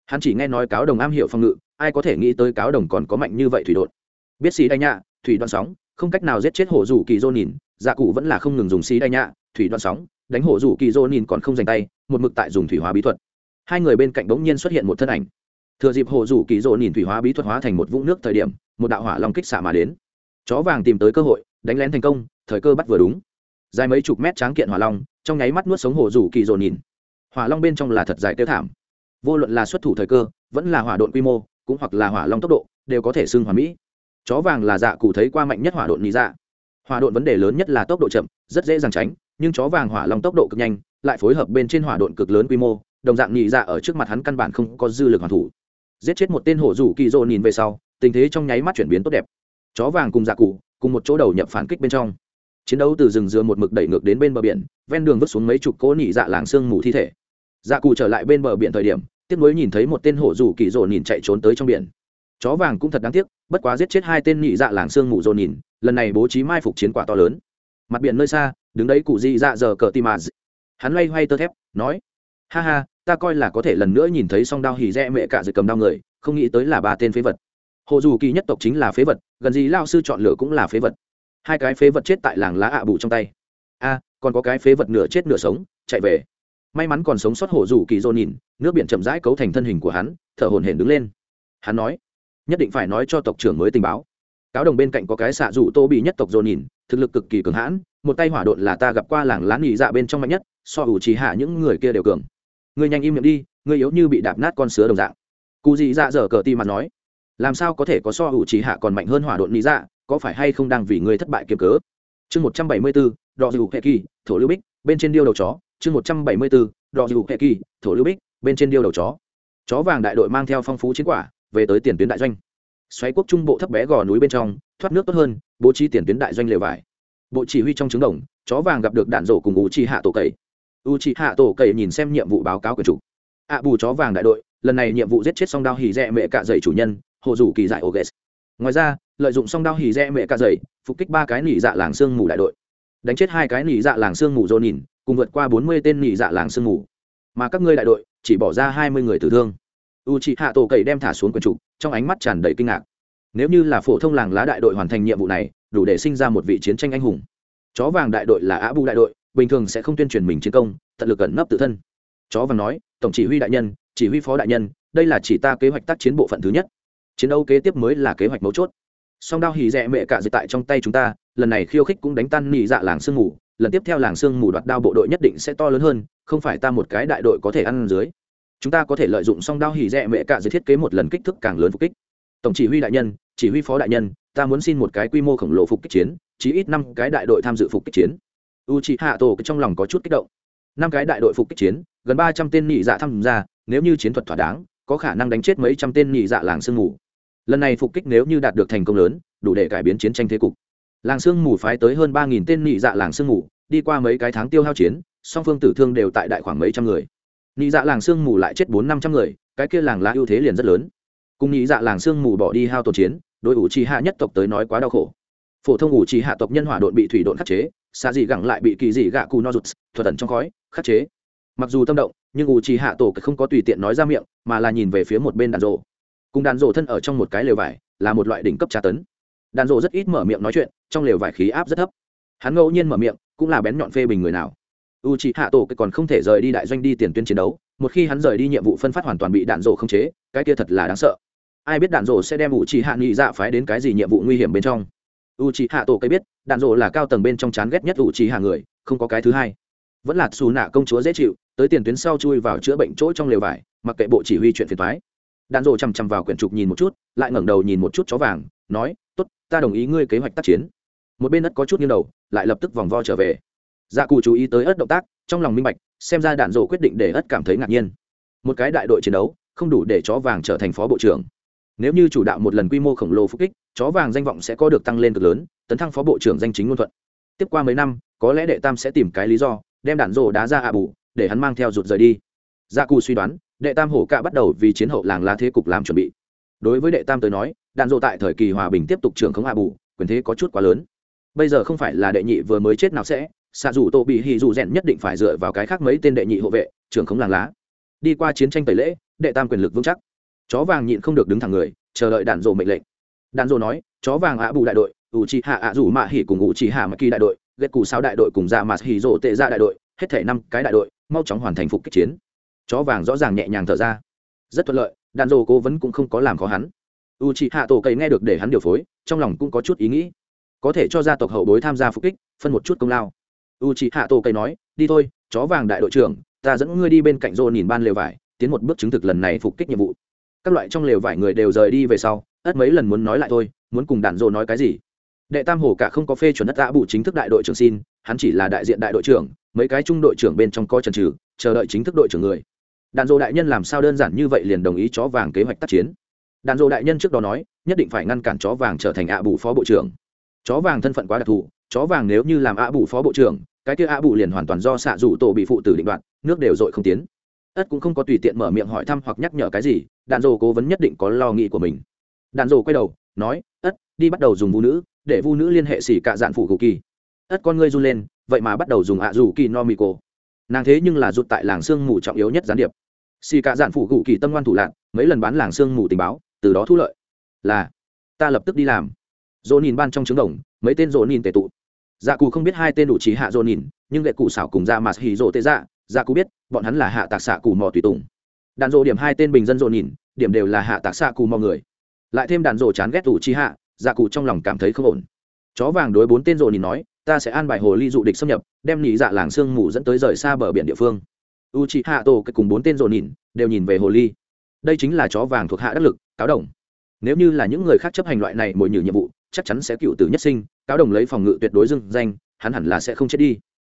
Hắn chỉ nghe nói cáo đồng am hiểu phòng ngự, ai có thể nghĩ tới cáo đồng còn có mạnh như vậy thủy đột biết xì đai nhạ, thủy đoạn sóng, không cách nào giết chết hổ rủ kỳ dỗ nhìn dạ cụ vẫn là không ngừng dùng xì đai nhạ, thủy đoạn sóng, đánh hổ rủ kỳ dỗ nhìn còn không dành tay, một mực tại dùng thủy hóa bí thuật. Hai người bên cạnh bỗng nhiên xuất hiện một thân ảnh. Thừa dịp hổ rủ kỳ dỗ nhìn thủy hóa bí thuật hóa thành một vũng nước thời điểm, một đạo hỏa long kích xạ mà đến. Chó vàng tìm tới cơ hội, đánh lén thành công, thời cơ bắt vừa đúng dài mấy chục mét tráng kiện hỏa long, trong nháy mắt nuốt sống hổ rủ kỳ dồn nhìn. Hỏa long bên trong là thật dài tiêu thảm. Vô luận là xuất thủ thời cơ, vẫn là hỏa độn quy mô, cũng hoặc là hỏa long tốc độ, đều có thể xưng hỏa mỹ. Chó vàng là dạ cụ thấy qua mạnh nhất hỏa độn lý dạ. Hỏa độn vấn đề lớn nhất là tốc độ chậm, rất dễ dàng tránh, nhưng chó vàng hỏa long tốc độ cực nhanh, lại phối hợp bên trên hỏa độn cực lớn quy mô, đồng dạng nhị dạ ở trước mặt hắn căn bản không có dư lực hoàn thủ. Giết chết một tên hổ rủ kỳ rô nhìn về sau, tình thế trong nháy mắt chuyển biến tốt đẹp. Chó vàng cùng dạ cụ, cùng một chỗ đầu nhập phản kích bên trong chiến đấu từ rừng dừa một mực đẩy ngược đến bên bờ biển, ven đường vứt xuống mấy chục cỗ nhị dạ làng sương mù thi thể. Dạ cụ trở lại bên bờ biển thời điểm tiếp nối nhìn thấy một tên hổ dù kỳ rồ nhìn chạy trốn tới trong biển. Chó vàng cũng thật đáng tiếc, bất quá giết chết hai tên nhị dạ làng sương mù rồ nhìn, lần này bố trí mai phục chiến quả to lớn. Mặt biển nơi xa, đứng đấy cụ di dạ giờ cờ tim à hắn loay hoay tơ thép, nói, ha ha, ta coi là có thể lần nữa nhìn thấy song đao hỉ rẽ mẹ cả rồi cầm đao người, không nghĩ tới là ba tên phế vật. Hồ dù kỳ nhất tộc chính là phế vật, gần gì lao sư chọn lựa cũng là phế vật hai cái phế vật chết tại làng lá ạ bù trong tay. A, còn có cái phế vật nửa chết nửa sống, chạy về. May mắn còn sống sót hổ rủ kỳ dô nhìn, nước biển chậm rãi cấu thành thân hình của hắn, thở hồn hển đứng lên. Hắn nói, nhất định phải nói cho tộc trưởng mới tình báo. Cáo đồng bên cạnh có cái xạ rủ tô bị nhất tộc dô nhìn, thực lực cực kỳ cường hãn, một tay hỏa độn là ta gặp qua làng lá nghỉ dạ bên trong mạnh nhất, so ủ trì hạ những người kia đều cường. Người nhanh im miệng đi người yếu như bị đạp nát con sứa đồng dạng. Cụ dị dạ dở cờ ti mặt nói, làm sao có thể có so ủ trì hạ còn mạnh hơn hỏa độn nghỉ dạ? Có phải hay không đang vì ngươi thất bại kiếm cớ? Chương một trăm bảy mươi bốn đò dù hệ kỳ, thổ lưu bích, bên trên điêu đầu chó. Chương một trăm bảy mươi bốn đò dù hệ kỳ, thổ lưu bích, bên trên điêu đầu chó. Chó vàng đại đội mang theo phong phú chiến quả, về tới tiền tuyến đại doanh. Xoáy quốc trung bộ thấp bé gò núi bên trong, thoát nước tốt hơn, bố trí tiền tuyến đại doanh lều vải. Bộ chỉ huy trong trứng đồng, chó vàng gặp được đạn rổ cùng u chi hạ tổ cậy. U chi hạ tổ cậy nhìn xem nhiệm vụ báo cáo của chủ. Ạ bù chó vàng đại đội, lần này nhiệm vụ giết chết song đao hỉ rẽ mẹ cạ dậy chủ nhân, hồ dù kỳ giải oges ngoài ra, lợi dụng song đao hỉ rẽ mẹ cả dày phục kích ba cái nỉ dạ làng sương mù đại đội. Đánh chết hai cái nỉ dạ làng sương mù dồn nhìn cùng vượt qua bốn mươi tên nỉ dạ làng sương mù. Mà các ngươi đại đội, chỉ bỏ ra hai mươi người tử thương. U chị hạ tổ cậy đem thả xuống quần trục, trong ánh mắt tràn đầy kinh ngạc. Nếu như là phổ thông làng lá đại đội hoàn thành nhiệm vụ này, đủ để sinh ra một vị chiến tranh anh hùng. Chó vàng đại đội là á bu đại đội, bình thường sẽ không tuyên truyền mình chiến công, tận lực cẩn nấp tự thân. Chó vàng nói, tổng chỉ huy đại nhân, chỉ huy phó đại nhân, đây là chỉ ta kế hoạch tác chiến bộ phận thứ nhất chiến đấu kế tiếp mới là kế hoạch mấu chốt. Song đao hì rẽ mẹ cả dịch tại trong tay chúng ta, lần này khiêu khích cũng đánh tan nị dạ làng sương mù, lần tiếp theo làng sương mù đoạt đao bộ đội nhất định sẽ to lớn hơn, không phải ta một cái đại đội có thể ăn dưới. Chúng ta có thể lợi dụng song đao hì rẽ mẹ cả dịch thiết kế một lần kích thước càng lớn phục kích. Tổng chỉ huy đại nhân, chỉ huy phó đại nhân, ta muốn xin một cái quy mô khổng lồ phục kích chiến, chí ít năm cái đại đội tham dự phục kích chiến. U chị hạ tổ trong lòng có chút kích động. Năm cái đại đội phục kích chiến, gần ba trăm tên nhị dạ tham gia, nếu như chiến thuật thỏa đáng, có khả năng đánh chết mấy trăm tên nhị dạ làng sương mù lần này phục kích nếu như đạt được thành công lớn, đủ để cải biến chiến tranh thế cục. Làng sương mù phái tới hơn ba nghìn tên nhị dạ làng sương mù, đi qua mấy cái tháng tiêu hao chiến, song phương tử thương đều tại đại khoảng mấy trăm người. Nhị dạ làng sương mù lại chết bốn năm trăm người, cái kia làng lá ưu thế liền rất lớn. Cùng nhị dạ làng sương mù bỏ đi hao tổn chiến đội ủ trì hạ nhất tộc tới nói quá đau khổ. Phổ thông ủ trì hạ tộc nhân hỏa đội bị thủy đội khắc chế xa dị gẳng lại bị kỳ dị gạ cù no rụt thuật ẩn trong khói, khắc chế. Mặc dù tâm động, nhưng ủ trì hạ tổ không có tùy tiện nói ra miệng, mà là nhìn về phía một bên đạn rộ cùng đàn rộ thân ở trong một cái lều vải, là một loại đỉnh cấp tra tấn. Đàn rộ rất ít mở miệng nói chuyện, trong lều vải khí áp rất thấp. Hắn ngẫu nhiên mở miệng, cũng là bén nhọn phê bình người nào. U c hạ tổ còn không thể rời đi đại doanh đi tiền tuyến chiến đấu, một khi hắn rời đi nhiệm vụ phân phát hoàn toàn bị đạn rộ không chế, cái kia thật là đáng sợ. Ai biết đạn rộ sẽ đem u c hạ nghị dạ phái đến cái gì nhiệm vụ nguy hiểm bên trong. U c hạ tổ cây biết, đạn rộ là cao tầng bên trong chán ghét nhất u c hạ người, không có cái thứ hai. Vẫn là xù nạ công chúa dễ chịu, tới tiền tuyến sau chui vào chữa bệnh chỗ trong lều vải, mặc kệ bộ chỉ huy chuyện phiền thoái đạn rộ chằm chằm vào quyển trục nhìn một chút, lại ngẩng đầu nhìn một chút chó vàng, nói t ố t ta đồng ý ngươi kế hoạch tác chiến. Một bên đất có chút nghiêng đầu, lại lập tức vòng vo trở về. Dạ cụ chú ý tới ớt động tác, trong lòng minh bạch, xem ra đạn rộ quyết định để ớt cảm thấy ngạc nhiên. Một cái đại đội chiến đấu, không đủ để chó vàng trở thành phó bộ trưởng. Nếu như chủ đạo một lần quy mô khổng lồ phục kích, chó vàng danh vọng sẽ có được tăng lên cực lớn, tấn thăng phó bộ trưởng danh chính ngôn thuận. Tiếp qua mấy năm, có lẽ đệ tam sẽ tìm cái lý do, đem đạn rộ đá ra ạ bù để hắn mang theo rụt rời đi gia cù suy đoán, đệ tam hổ cạ bắt đầu vì chiến hậu làng lá thế cục làm chuẩn bị. Đối với đệ tam tới nói, đạn dộ tại thời kỳ hòa bình tiếp tục trưởng khống hạ bù, quyền thế có chút quá lớn. Bây giờ không phải là đệ nhị vừa mới chết nào sẽ xạ dù tô bị hì dù rèn nhất định phải dựa vào cái khác mấy tên đệ nhị hộ vệ, trưởng khống làng lá. Đi qua chiến tranh tẩy lễ, đệ tam quyền lực vững chắc. Chó vàng nhịn không được đứng thẳng người, chờ đợi đạn dộ mệnh lệnh. Đạn dộ nói, chó vàng ạ bù đại đội, ủ trì hạ ạ rủ mạ hỉ cùng ủ trì hạ mạ kỳ đại đội ghét cù sao đại đội cùng dạ ra mà hỉ rộ tệ ra đại đội, hết thể năm cái đại đội, mau chóng hoàn thành phục kích chiến chó vàng rõ ràng nhẹ nhàng thở ra. Rất thuận lợi đàn rô cố vấn cũng không có làm khó hắn. U trì hạ tổ cây nghe được để hắn điều phối, trong lòng cũng có chút ý nghĩ. Có thể cho gia tộc hậu bối tham gia phục kích, phân một chút công lao. U c hạ tổ cây nói, đi thôi, chó vàng đại đội trưởng, ta dẫn ngươi đi bên cạnh rô nhìn ban lều vải, tiến một bước chứng thực lần này phục kích nhiệm vụ. Các loại trong lều vải người đều rời đi về sau, ất mấy lần muốn nói lại thôi, muốn cùng đàn rô nói cái gì? Đệ tam hồ cả không có phê chuẩn đất đã bù chính thức đại đội trưởng xin, hắn chỉ là đại diện đại đội trưởng, mấy cái trung đội trưởng bên trong coi trần trừ chờ đợi chính thức đội trưởng người đàn dô đại nhân làm sao đơn giản như vậy liền đồng ý chó vàng kế hoạch tác chiến? Đàn dô đại nhân trước đó nói, nhất định phải ngăn cản chó vàng trở thành ạ bù phó bộ trưởng. Chó vàng thân phận quá đặc thù, chó vàng nếu như làm ạ bù phó bộ trưởng, cái kia ạ bù liền hoàn toàn do xạ rủ tổ bị phụ tử định đoạt, nước đều dội không tiến. Ất cũng không có tùy tiện mở miệng hỏi thăm hoặc nhắc nhở cái gì đàn dô cố vấn nhất định có lo nghĩ của mình. Đàn dô quay đầu, nói ất đi bắt đầu dùng vũ nữ, để vũ nữ liên hệ xỉ cả dạn phụ cụ kỳ. Ất con ngươi run lên, vậy mà bắt đầu dùng ạ dù kỳ no mì cô. nàng thế nhưng là rụt tại làng sương mù trọng yếu nhất gián điệp xì cả dạn phụ cụ kỳ tâm ngoan thủ lạc, mấy lần bán làng sương mù tình báo, từ đó thu lợi. Là, ta lập tức đi làm. Dỗ nhìn ban trong trứng đồng, mấy tên dỗ nhìn tệ tụ. Dạ cụ không biết hai tên đủ trí hạ dỗ nhìn nhưng lệ cụ xảo cùng ra mà hì dỗ tệ dạ dạ cụ biết, bọn hắn là hạ tạc xạ cù mò tùy tùng. Đàn dỗ điểm hai tên bình dân dỗ nhìn điểm đều là hạ tạc xạ cù mò người. Lại thêm đàn dỗ chán ghét đủ trí hạ dạ cụ trong lòng cảm thấy không ổn. Chó vàng đối bốn tên dỗ nhìn nói, ta sẽ an bài hồ ly dụ địch xâm nhập, đem nhị dạ làng sương mù dẫn tới rời xa bờ biển địa phương u chị hạ tổ cùng bốn tên rộn nhìn, đều nhìn về hồ ly. Đây chính là chó vàng thuộc hạ đắc lực, cáo đồng. Nếu như là những người khác chấp hành loại này mồi nhử nhiệm vụ, chắc chắn sẽ cựu tử nhất sinh, cáo đồng lấy phòng ngự tuyệt đối dưng danh, hắn hẳn là sẽ không chết đi.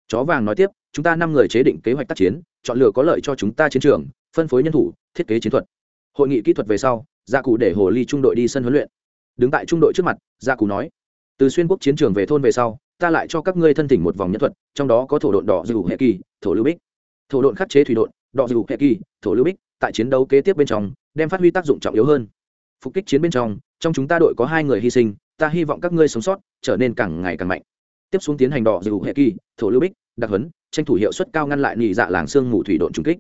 Chó vàng nói tiếp, chúng ta năm người chế định kế hoạch tác chiến, chọn lựa có lợi cho chúng ta chiến trường, phân phối nhân thủ, thiết kế chiến thuật. Hội nghị kỹ thuật về sau dạ gia cụ để hồ ly trung đội đi sân huấn luyện. Đứng tại trung đội trước mặt dạ gia cụ nói, từ xuyên quốc chiến trường về thôn về sau, ta lại cho các ngươi thân thỉnh một vòng nhân thuật, trong đó có thổ độn đỏ dù hệ kỳ, thổ lưu bích thổ độn khắc chế thủy độn, đọ dù hệ kỳ, thổ lưu bích, tại chiến đấu kế tiếp bên trong, đem phát huy tác dụng trọng yếu hơn. Phục kích chiến bên trong trong chúng ta đội có hai người hy sinh, ta hy vọng các ngươi sống sót, trở nên càng ngày càng mạnh. Tiếp xuống tiến hành đỏ dù hệ kỳ, thổ lưu bích, đặc hấn tranh thủ hiệu suất cao ngăn lại nhị dạ làng xương mù thủy độn trung kích.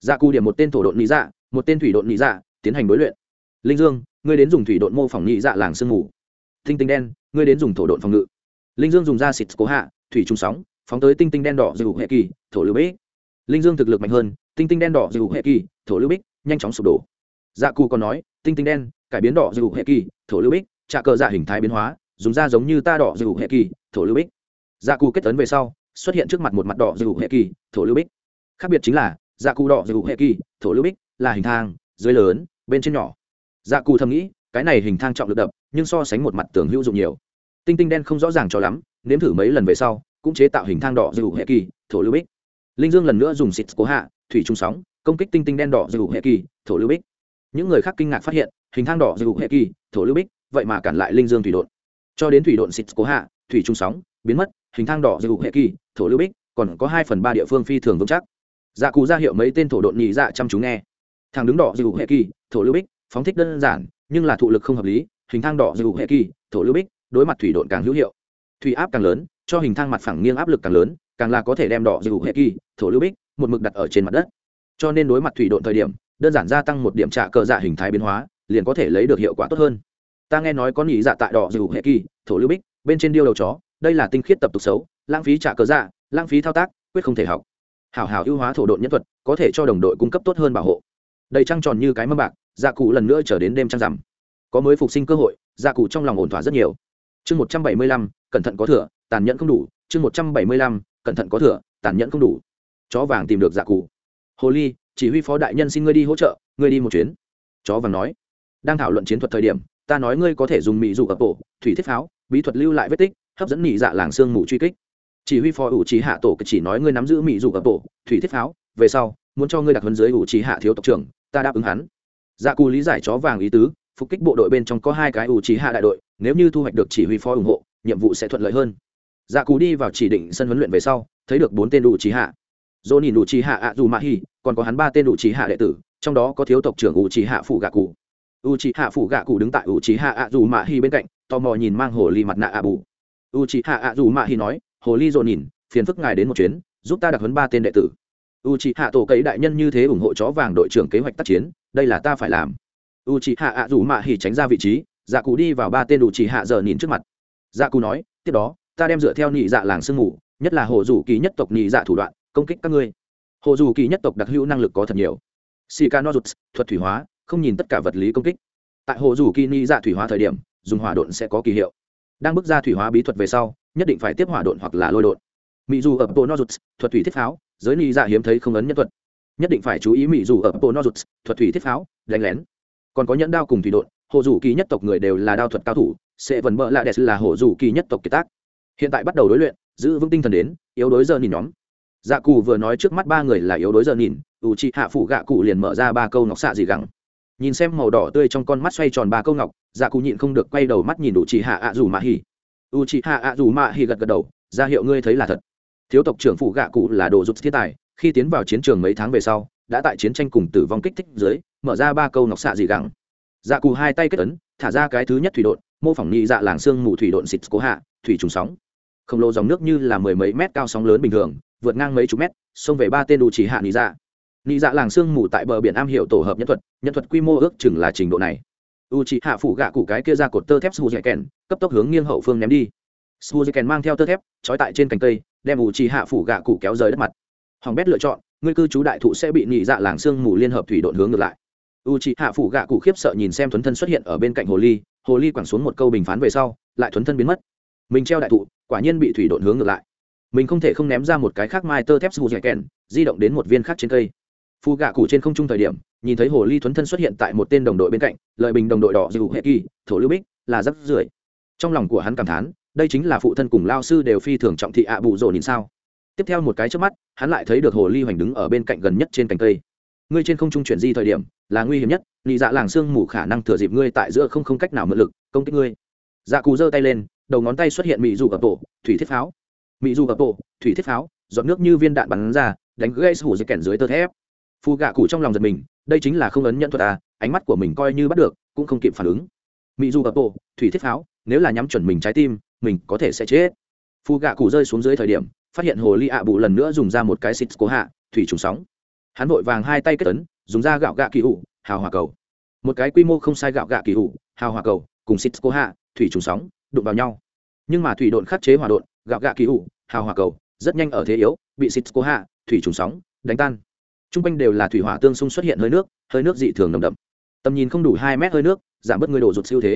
Dạ cù điểm một tên thổ độn nhị dạ một tên thủy độn nhị dạ tiến hành đối luyện. Linh dương, ngươi đến dùng thủy độn mô phỏng nhị dạ làng xương mù. Tinh tinh đen, ngươi đến dùng thổ độn phòng ngự. Linh dương dùng da xịt cố hạ, thủy trung sóng, phóng tới tinh tinh đen đỏ dù hệ kỳ, thổ lưu bích linh dương thực lực mạnh hơn, tinh tinh đen đỏ dù hệ kỳ, thổ lưu bích, nhanh chóng sụp đổ. Dạ cù còn nói, tinh tinh đen, cải biến đỏ dù hệ kỳ, thổ lưu bích trà cờ dạ hình thái biến hóa, dùng da giống như ta đỏ dù hệ kỳ, thổ lưu bích. Dạ cù kết tấn về sau, xuất hiện trước mặt một mặt đỏ dù hệ kỳ, thổ lưu bích. Khác biệt chính là dạ cù đỏ dù hệ kỳ, thổ lưu bích là hình thang, dưới lớn, bên trên nhỏ. Dạ cù thầm nghĩ, cái này hình thang trọng lực đập, nhưng so sánh một mặt tường hữu dụng nhiều. Tinh tinh đen không rõ ràng cho lắm, nếm thử mấy lần về sau, cũng chế tạo hình thang đỏ dù hệ kỳ, thổ lưu bích linh dương lần nữa dùng xịt cố hạ, thủy trung sóng, công kích tinh tinh đen đỏ dù hệ kỳ, thổ lưu bích. Những người khác kinh ngạc phát hiện, hình thang đỏ dù hệ kỳ, thổ lưu bích, vậy mà cản lại linh dương thủy đột cho đến thủy đột xịt cố hạ, thủy trung sóng, biến mất, hình thang đỏ dù hệ kỳ, thổ lưu bích, còn có hai phần ba địa phương phi thường vững chắc. Dạ cù ra hiệu mấy tên thổ đột nhị dạ chăm chú nghe. Thằng đứng đỏ dù hệ kỳ, thổ lưu bích, phóng thích đơn giản, nhưng là thụ lực không hợp lý, hình thang đỏ dù hệ kỳ, thổ lưu bích, đối mặt thủy đột càng hữu hiệu. Thủy áp càng lớn, cho hình thang mặt phẳng nghiêng áp lực càng lớn càng là có thể đem đỏ dù hệ kỳ, thổ lưu bích, một mực đặt ở trên mặt đất. Cho nên đối mặt thủy độn thời điểm, đơn giản gia tăng một điểm trạ cờ dạ hình thái biến hóa, liền có thể lấy được hiệu quả tốt hơn. Ta nghe nói có nghĩ dạ tại đỏ dù hệ kỳ, thổ lưu bích, bên trên điêu đầu chó, đây là tinh khiết tập tục xấu, lãng phí trả cờ dạ lãng phí thao tác, quyết không thể học. Hảo hảo ưu hóa thổ độn nhân thuật, có thể cho đồng đội cung cấp tốt hơn bảo hộ. Đầy trăng tròn như cái mâm bạc dạ cụ lần nữa trở đến đêm trăng rằm. Có mới phục sinh cơ hội dạ cụ trong lòng ổn thỏa rất nhiều. Chương một trăm bảy mươi lăm, cẩn thận có thừa, tàn nhẫn không đủ. Chương một trăm bảy mươi lăm cẩn thận có thừa, tàn nhẫn không đủ. Chó vàng tìm được dạ cụ. Hồ ly, chỉ huy phó đại nhân xin ngươi đi hỗ trợ, ngươi đi một chuyến. Chó vàng nói. Đang thảo luận chiến thuật thời điểm, ta nói ngươi có thể dùng mỹ dụ ập bộ thủy thiết pháo, bí thuật lưu lại vết tích, hấp dẫn nhị dạ làng sương mù truy kích. Chỉ huy phó ủ trí hạ tổ chỉ nói ngươi nắm giữ mỹ dụ ập bộ thủy thiết pháo, về sau, muốn cho ngươi đặt huấn dưới ủ trí hạ thiếu tộc trưởng, ta đáp ứng hắn. Dạ cù lý giải chó vàng ý tứ, phục kích bộ đội bên trong có hai cái ủ trí hạ đại đội, nếu như thu hoạch được chỉ huy phó ủng hộ, nhiệm vụ sẽ thuận lợi hơn dạ cù đi vào chỉ định sân huấn luyện về sau thấy được bốn tên đủ trí hạ dỗ nhìn đủ trí hạ ạ dù mạ hi còn có hắn ba tên đủ trí hạ đệ tử trong đó có thiếu tộc trưởng ủ trí hạ phụ gạ cụ u trí hạ phụ gạ cụ đứng tại ủ trí hạ ạ dù mạ hi bên cạnh tò mò nhìn mang hồ ly mặt nạ ạ bù u trí hạ ạ dù mạ hi nói hồ ly dỗ nhìn phiền phức ngài đến một chuyến giúp ta đặc huấn ba tên đệ tử u trí hạ tổ cấy đại nhân như thế ủng hộ chó vàng đội trưởng kế hoạch tác chiến đây là ta phải làm u trí hạ ạ dù mạ hi tránh ra vị trí dạ cụ đi vào ba tên đủ chỉ hạ giờ nhìn trước mặt dạ cụ nói tiếp đó ta đem dựa theo nhị dạ làng sương mù, nhất là hồ dù kỳ nhất tộc nhị dạ thủ đoạn, công kích các ngươi. Hồ dù kỳ nhất tộc đặc hữu năng lực có thật nhiều. Sika t thuật thủy hóa, không nhìn tất cả vật lý công kích. Tại hồ dù kỳ nhị dạ thủy hóa thời điểm, dùng hỏa độn sẽ có kỳ hiệu. Đang bước ra thủy hóa bí thuật về sau, nhất định phải tiếp hỏa độn hoặc là lôi độn. Mỹ dù ở bộ thuật thủy thiết pháo, giới nhị dạ hiếm thấy không ấn nhân thuật. Nhất định phải chú ý mỹ dù ở bộ thuật thủy thiết pháo đánh lén. Còn có nhẫn đao cùng thủy độn, hồ dù kỳ nhất tộc người đều là đao thuật cao thủ, sẽ vần bỡ lạ đẹp là hồ dù kỳ nhất tộc kiệt tác hiện tại bắt đầu đối luyện, giữ vững tinh thần đến, yếu đối giờ nhìn nhóm. Dạ cụ vừa nói trước mắt ba người là yếu đối giờ nhìn, ủ chị hạ phụ gạ cụ liền mở ra ba câu ngọc xạ gì gắng nhìn xem màu đỏ tươi trong con mắt xoay tròn ba câu ngọc dạ cụ nhịn không được quay đầu mắt nhìn ủ chị hạ ạ dù mạ hỉ. Ủ chị hạ ạ dù mạ hỉ gật gật đầu, ra hiệu ngươi thấy là thật. Thiếu tộc trưởng phụ gạ cụ là đồ giúp thiết tài, khi tiến vào chiến trường mấy tháng về sau, đã tại chiến tranh cùng tử vong kích thích dưới, mở ra ba câu ngọc xạ dị gẳng. Dạ cù hai tay kết ấn, thả ra cái thứ nhất thủy đột mô phỏng nhị dạ làng xương mù thủy đột xịt cố hạ thủy trùng sóng khổng lồ dòng nước như là mười mấy mét cao sóng lớn bình thường, vượt ngang mấy chục mét, xông về ba tên đủ chỉ hạ nị dạ. Nị dạ làng sương mù tại bờ biển am hiệu tổ hợp nhân thuật nhân thuật quy mô ước chừng là trình độ này. U chỉ hạ phủ gạ cụ cái kia ra cột tơ thép su dạy kèn, cấp tốc hướng nghiêng hậu phương ném đi. Su dạy kèn mang theo tơ thép, trói tại trên cành cây, đem u chỉ hạ phủ gạ cụ kéo rời đất mặt. Hoàng bét lựa chọn, ngươi cư trú đại thụ sẽ bị nị dạ làng sương mù liên hợp thủy độn hướng ngược lại. U chỉ hạ phủ gạ cụ khiếp sợ nhìn xem thuấn thân xuất hiện ở bên cạnh hồ ly hồ ly quẳng xuống một câu bình phán về sau, lại thuấn thân biến mất mình treo đại thụ, quả nhiên bị thủy độn hướng ngược lại. Mình không thể không ném ra một cái khác mai tơ thép su dạy kèn, di động đến một viên khác trên cây. Phù gạ cụ trên không trung thời điểm, nhìn thấy hồ ly thuấn thân xuất hiện tại một tên đồng đội bên cạnh lợi bình đồng đội đỏ dù hệ kỳ, thổ lưu bích, là rất rưởi. Trong lòng của hắn cảm thán, đây chính là phụ thân cùng lao sư đều phi thường trọng thị ạ bụ rộ nhìn sao. Tiếp theo một cái trước mắt, hắn lại thấy được hồ ly hoành đứng ở bên cạnh gần nhất trên cành cây. Ngươi trên không trung chuyển di thời điểm, là nguy hiểm nhất, nị dạ làng xương mù khả năng thừa dịp ngươi tại giữa không không cách nào mượn lực, công kích ngươi. Dạ cù giơ tay lên đầu ngón tay xuất hiện mị dù gập tổ, thủy thiết pháo. Mị dù gập tổ, thủy thiết pháo, giọt nước như viên đạn bắn ra, đánh gây hủ dưới kèn dưới tơ thép. Phù gạ cụ trong lòng giật mình, đây chính là không ấn nhận thuật à ánh mắt của mình coi như bắt được, cũng không kịp phản ứng. Mỹ dù gập tổ, thủy thiết pháo, nếu là nhắm chuẩn mình trái tim, mình có thể sẽ chết. Phù gạ cụ rơi xuống dưới thời điểm, phát hiện hồ ly ạ bụ lần nữa dùng ra một cái xịt cố hạ, thủy trùng sóng. Hắn vội vàng hai tay kết tấn dùng ra gạo gạ kỳ hụ hào hòa cầu. Một cái quy mô không sai gạo gạ kỳ hụ hào hòa cầu, cùng xịt cố hạ, thủy trùng sóng đụng vào nhau. Nhưng mà thủy độn khắc chế hòa độn, gạo gạ kỳ ủ, hào hòa cầu, rất nhanh ở thế yếu, bị xịt cố hạ, thủy trùng sóng, đánh tan. T r u n g quanh đều là thủy hỏa tương xung xuất hiện hơi nước hơi nước dị thường nồng đậm. Tầm nhìn không đủ hai mét hơi nước, giảm bớt người đổ rụt siêu thế.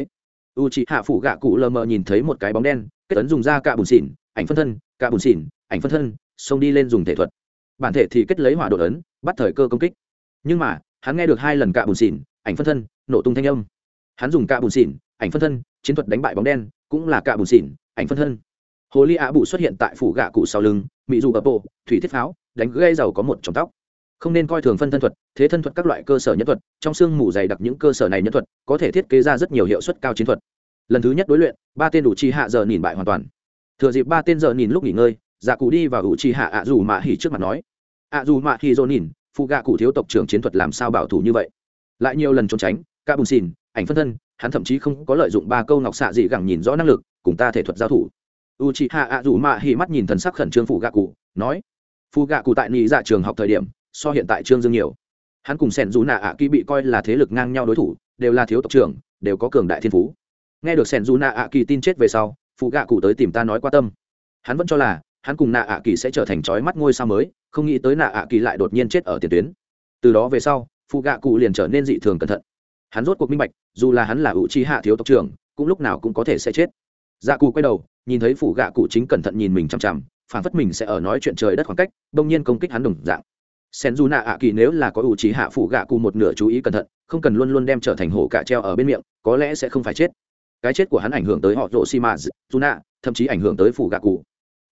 U chị hạ phủ gạ cụ lờ mờ nhìn thấy một cái bóng đen, kết tấn dùng ra cạ bùn xỉn, ảnh phân thân, cạ bùn xỉn, ảnh phân thân, xông đi lên dùng thể thuật. Bản thể thì kết lấy hỏa đột ấn, bắt thời cơ công kích. Nhưng mà, hắn nghe được hai lần cạ bùn xỉn, ảnh phân thân, nổ tung thanh âm. Hắn dùng cạ bùn xỉn, ảnh phân thân chiến thuật đánh bại bóng đen, cũng là cạ bùn xỉn, ảnh phân thân. Hồ ly ạ bụ xuất hiện tại phủ gạ cụ sau lưng, mỹ dù ập bộ thủy thiết pháo, đánh gây giàu có một trong tóc. Không nên coi thường phân thân thuật, thế thân thuật các loại cơ sở nhân thuật, trong xương mù dày đặc những cơ sở này nhân thuật, có thể thiết kế ra rất nhiều hiệu suất cao chiến thuật. Lần thứ nhất đối luyện, ba tên đủ chi hạ giờ nhìn bại hoàn toàn. Thừa dịp ba tên giờ nhìn lúc nghỉ ngơi dạ cụ đi và ủ chi hạ ạ dù mạ hỉ trước mặt nói, ạ dù mạ hỉ dồn nhìn, phụ gạ cụ thiếu tộc trưởng chiến thuật làm sao bảo thủ như vậy? Lại nhiều lần trốn tránh ca bùn xìn ảnh phân thân hắn thậm chí không có lợi dụng ba câu ngọc xạ dị gẳng nhìn rõ năng lực, cùng ta thể thuật giao thủ. U chi hạ ạ rủ mạ hỉ mắt nhìn thần sắc khẩn trương phụ gạ cụ nói phụ gạ cụ tại nị dạ trường học thời điểm, so hiện tại trương dương nhiều. Hắn cùng sẻn dù nạ ạ kỳ bị coi là thế lực ngang nhau đối thủ, đều là thiếu tộc trưởng, đều có cường đại thiên phú. Nghe được sẻn dù nạ ạ kỳ tin chết về sau phụ gạ cụ tới tìm ta nói qua tâm. Hắn vẫn cho là, hắn cùng nạ ạ kỳ sẽ trở thành trói mắt ngôi sao mới, không nghĩ tới nạ ạ kỳ lại đột nhiên chết ở tiền tuyến. Từ đó về sau phụ gạ cụ liền trở nên dị thường cẩn thận hắn rốt cuộc minh bạch, dù là hắn là ủ chi hạ thiếu tộc trưởng, cũng lúc nào cũng có thể sẽ chết. Dạ cụ quay đầu, nhìn thấy phụ gạ cụ chính cẩn thận nhìn mình chằm chằm, phản phất mình sẽ ở nói chuyện trời đất khoảng cách, đông nhiên công kích hắn đồng dạng. Sen du nạ ạ kỳ nếu là có ủ trí hạ phủ gạ cụ một nửa chú ý cẩn thận, không cần luôn luôn đem trở thành hổ cạ treo ở bên miệng, có lẽ sẽ không phải chết. Cái chết của hắn ảnh hưởng tới họ rộ xi mã nạ thậm chí ảnh hưởng tới phủ gạ cụ.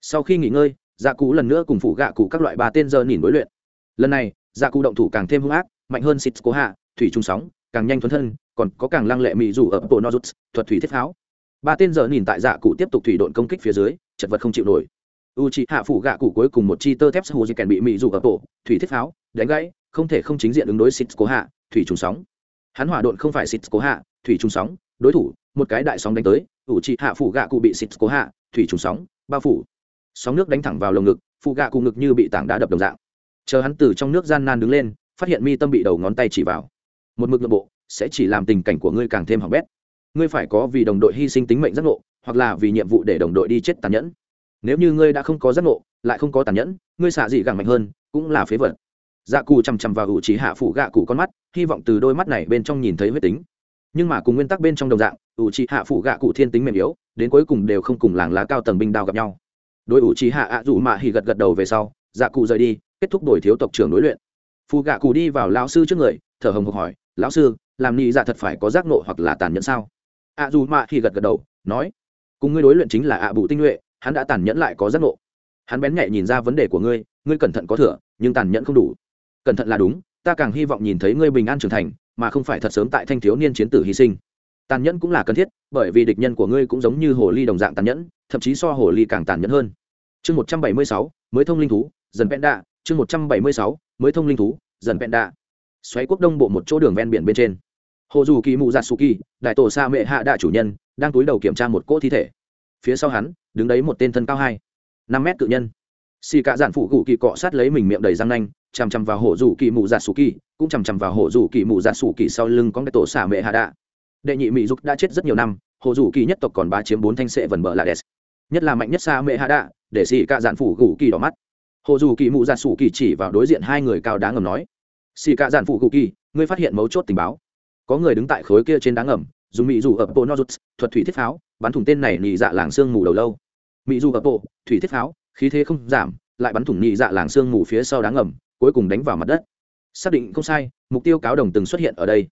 Sau khi nghỉ ngơi dạ cụ lần nữa cùng phủ gạ cụ các loại ba tên giờ nhìn đối luyện. Lần này dạ cụ động thủ càng thêm hung ác, mạnh hơn xịt cố hạ thủy trung sóng càng nhanh thuần thân, còn có càng lăng lệ mỹ rủ ở bộ nozuts thuật thủy thiết pháo. Ba tên giờ nhìn tại dạ cụ tiếp tục thủy độn công kích phía dưới, chật vật không chịu nổi. U c hạ phủ gạ cụ cuối cùng một chi tơ thép hồ di kèn bị mỹ dù ở tổ thủy thiết pháo, đánh gãy, không thể không chính diện ứng đối xịt cố hạ thủy trùng sóng. Hắn hỏa độn không phải xịt cố hạ thủy trùng sóng, đối thủ, một cái đại sóng đánh tới u c hạ phủ gạ cụ bị xịt cố hạ thủy trùng sóng, bao phủ. Sóng nước đánh thẳng vào lồng ngực phụ gạ cụ ngực như bị tảng đá đập đồng dạng. Chờ hắn từ trong nước gian nan đứng lên, phát hiện mi tâm bị đầu ngón tay chỉ vào một mực nội bộ, sẽ chỉ làm tình cảnh của ngươi càng thêm hỏng bét. Ngươi phải có vì đồng đội hy sinh tính mệnh giác ngộ, hoặc là vì nhiệm vụ để đồng đội đi chết tàn nhẫn. Nếu như ngươi đã không có giác ngộ, lại không có tàn nhẫn, ngươi xạ dị gẳng mạnh hơn, cũng là phế vật. Dạ cù chằm chằm vào ủ trí hạ phủ gạ cụ con mắt, hy vọng từ đôi mắt này bên trong nhìn thấy huyết tính. Nhưng mà cùng nguyên tắc bên trong đồng dạng, ủ trí hạ phủ gạ cụ thiên tính mềm yếu, đến cuối cùng đều không cùng làng lá cao tầng binh đao gặp nhau. Đôi ủ trí hạ ạ dù mạ hì gật gật đầu về sau dạ cụ rời đi, kết thúc đổi thiếu tộc trưởng đối luyện. Phù gạ cụ đi vào lão sư trước người, thở hồng hộc hỏi lão sư, làm ni dạ thật phải có giác nộ hoặc là tàn nhẫn sao? Ạ dù mạ khi gật gật đầu, nói, cùng ngươi đối luyện chính là ạ bù tinh nhuệ, hắn đã tàn nhẫn lại có giác ngộ. Hắn bén nhạy nhìn ra vấn đề của ngươi ngươi cẩn thận có thừa, nhưng tàn nhẫn không đủ. Cẩn thận là đúng, ta càng hy vọng nhìn thấy ngươi bình an trưởng thành, mà không phải thật sớm tại thanh thiếu niên chiến tử hy sinh. Tàn nhẫn cũng là cần thiết, bởi vì địch nhân của ngươi cũng giống như hồ ly đồng dạng tàn nhẫn, thậm chí so hồ ly càng tàn nhẫn hơn. Chương một trăm bảy mươi sáu, mới thông linh thú, dần vẹn đạ. Chương một trăm bảy mươi sáu, mới thông linh thú, dần vẹn đạ xoáy quốc đông bộ một chỗ đường ven biển bên trên. Hồ dù kỳ mù Dạ su kỳ, đại tổ xa mệ hạ đạ chủ nhân, đang túi đầu kiểm tra một cỗ thi thể. Phía sau hắn, đứng đấy một tên thân cao hai, năm mét cự nhân. Xì cả dạn phụ cụ kỳ cọ sát lấy mình miệng đầy răng nanh, chằm chằm vào Hổ dù kỳ mù giạt su kỳ, cũng chằm chằm vào Hổ dù kỳ mù giạt su kỳ sau lưng có cái tổ xa mệ hạ đạ. Đệ nhị mỹ dục đã chết rất nhiều năm, hồ dù kỳ nhất tộc còn ba chiếm bốn thanh sệ vần bờ là đès nhất là mạnh nhất xa mệ hạ đạ, để xì cả dạn phụ cụ kỳ đỏ mắt. Hồ dù kỳ mù giạt Sủ kỳ chỉ vào đối diện hai người cao đáng ngầm nói xì cạ dạn phụ cụ kỳ, ngươi phát hiện mấu chốt tình báo. Có người đứng tại khối kia trên đá ngầm dùng mỹ dù ập bộ nozuts thuật thủy thiết pháo, bắn thủng tên này nhị dạ làng sương mù đầu lâu. Mỹ dù ập bộ, thủy thiết pháo, khí thế không giảm, lại bắn thủng nhị dạ làng sương mù phía sau đá ngầm, cuối cùng đánh vào mặt đất. Xác định không sai, mục tiêu cáo đồng từng xuất hiện ở đây.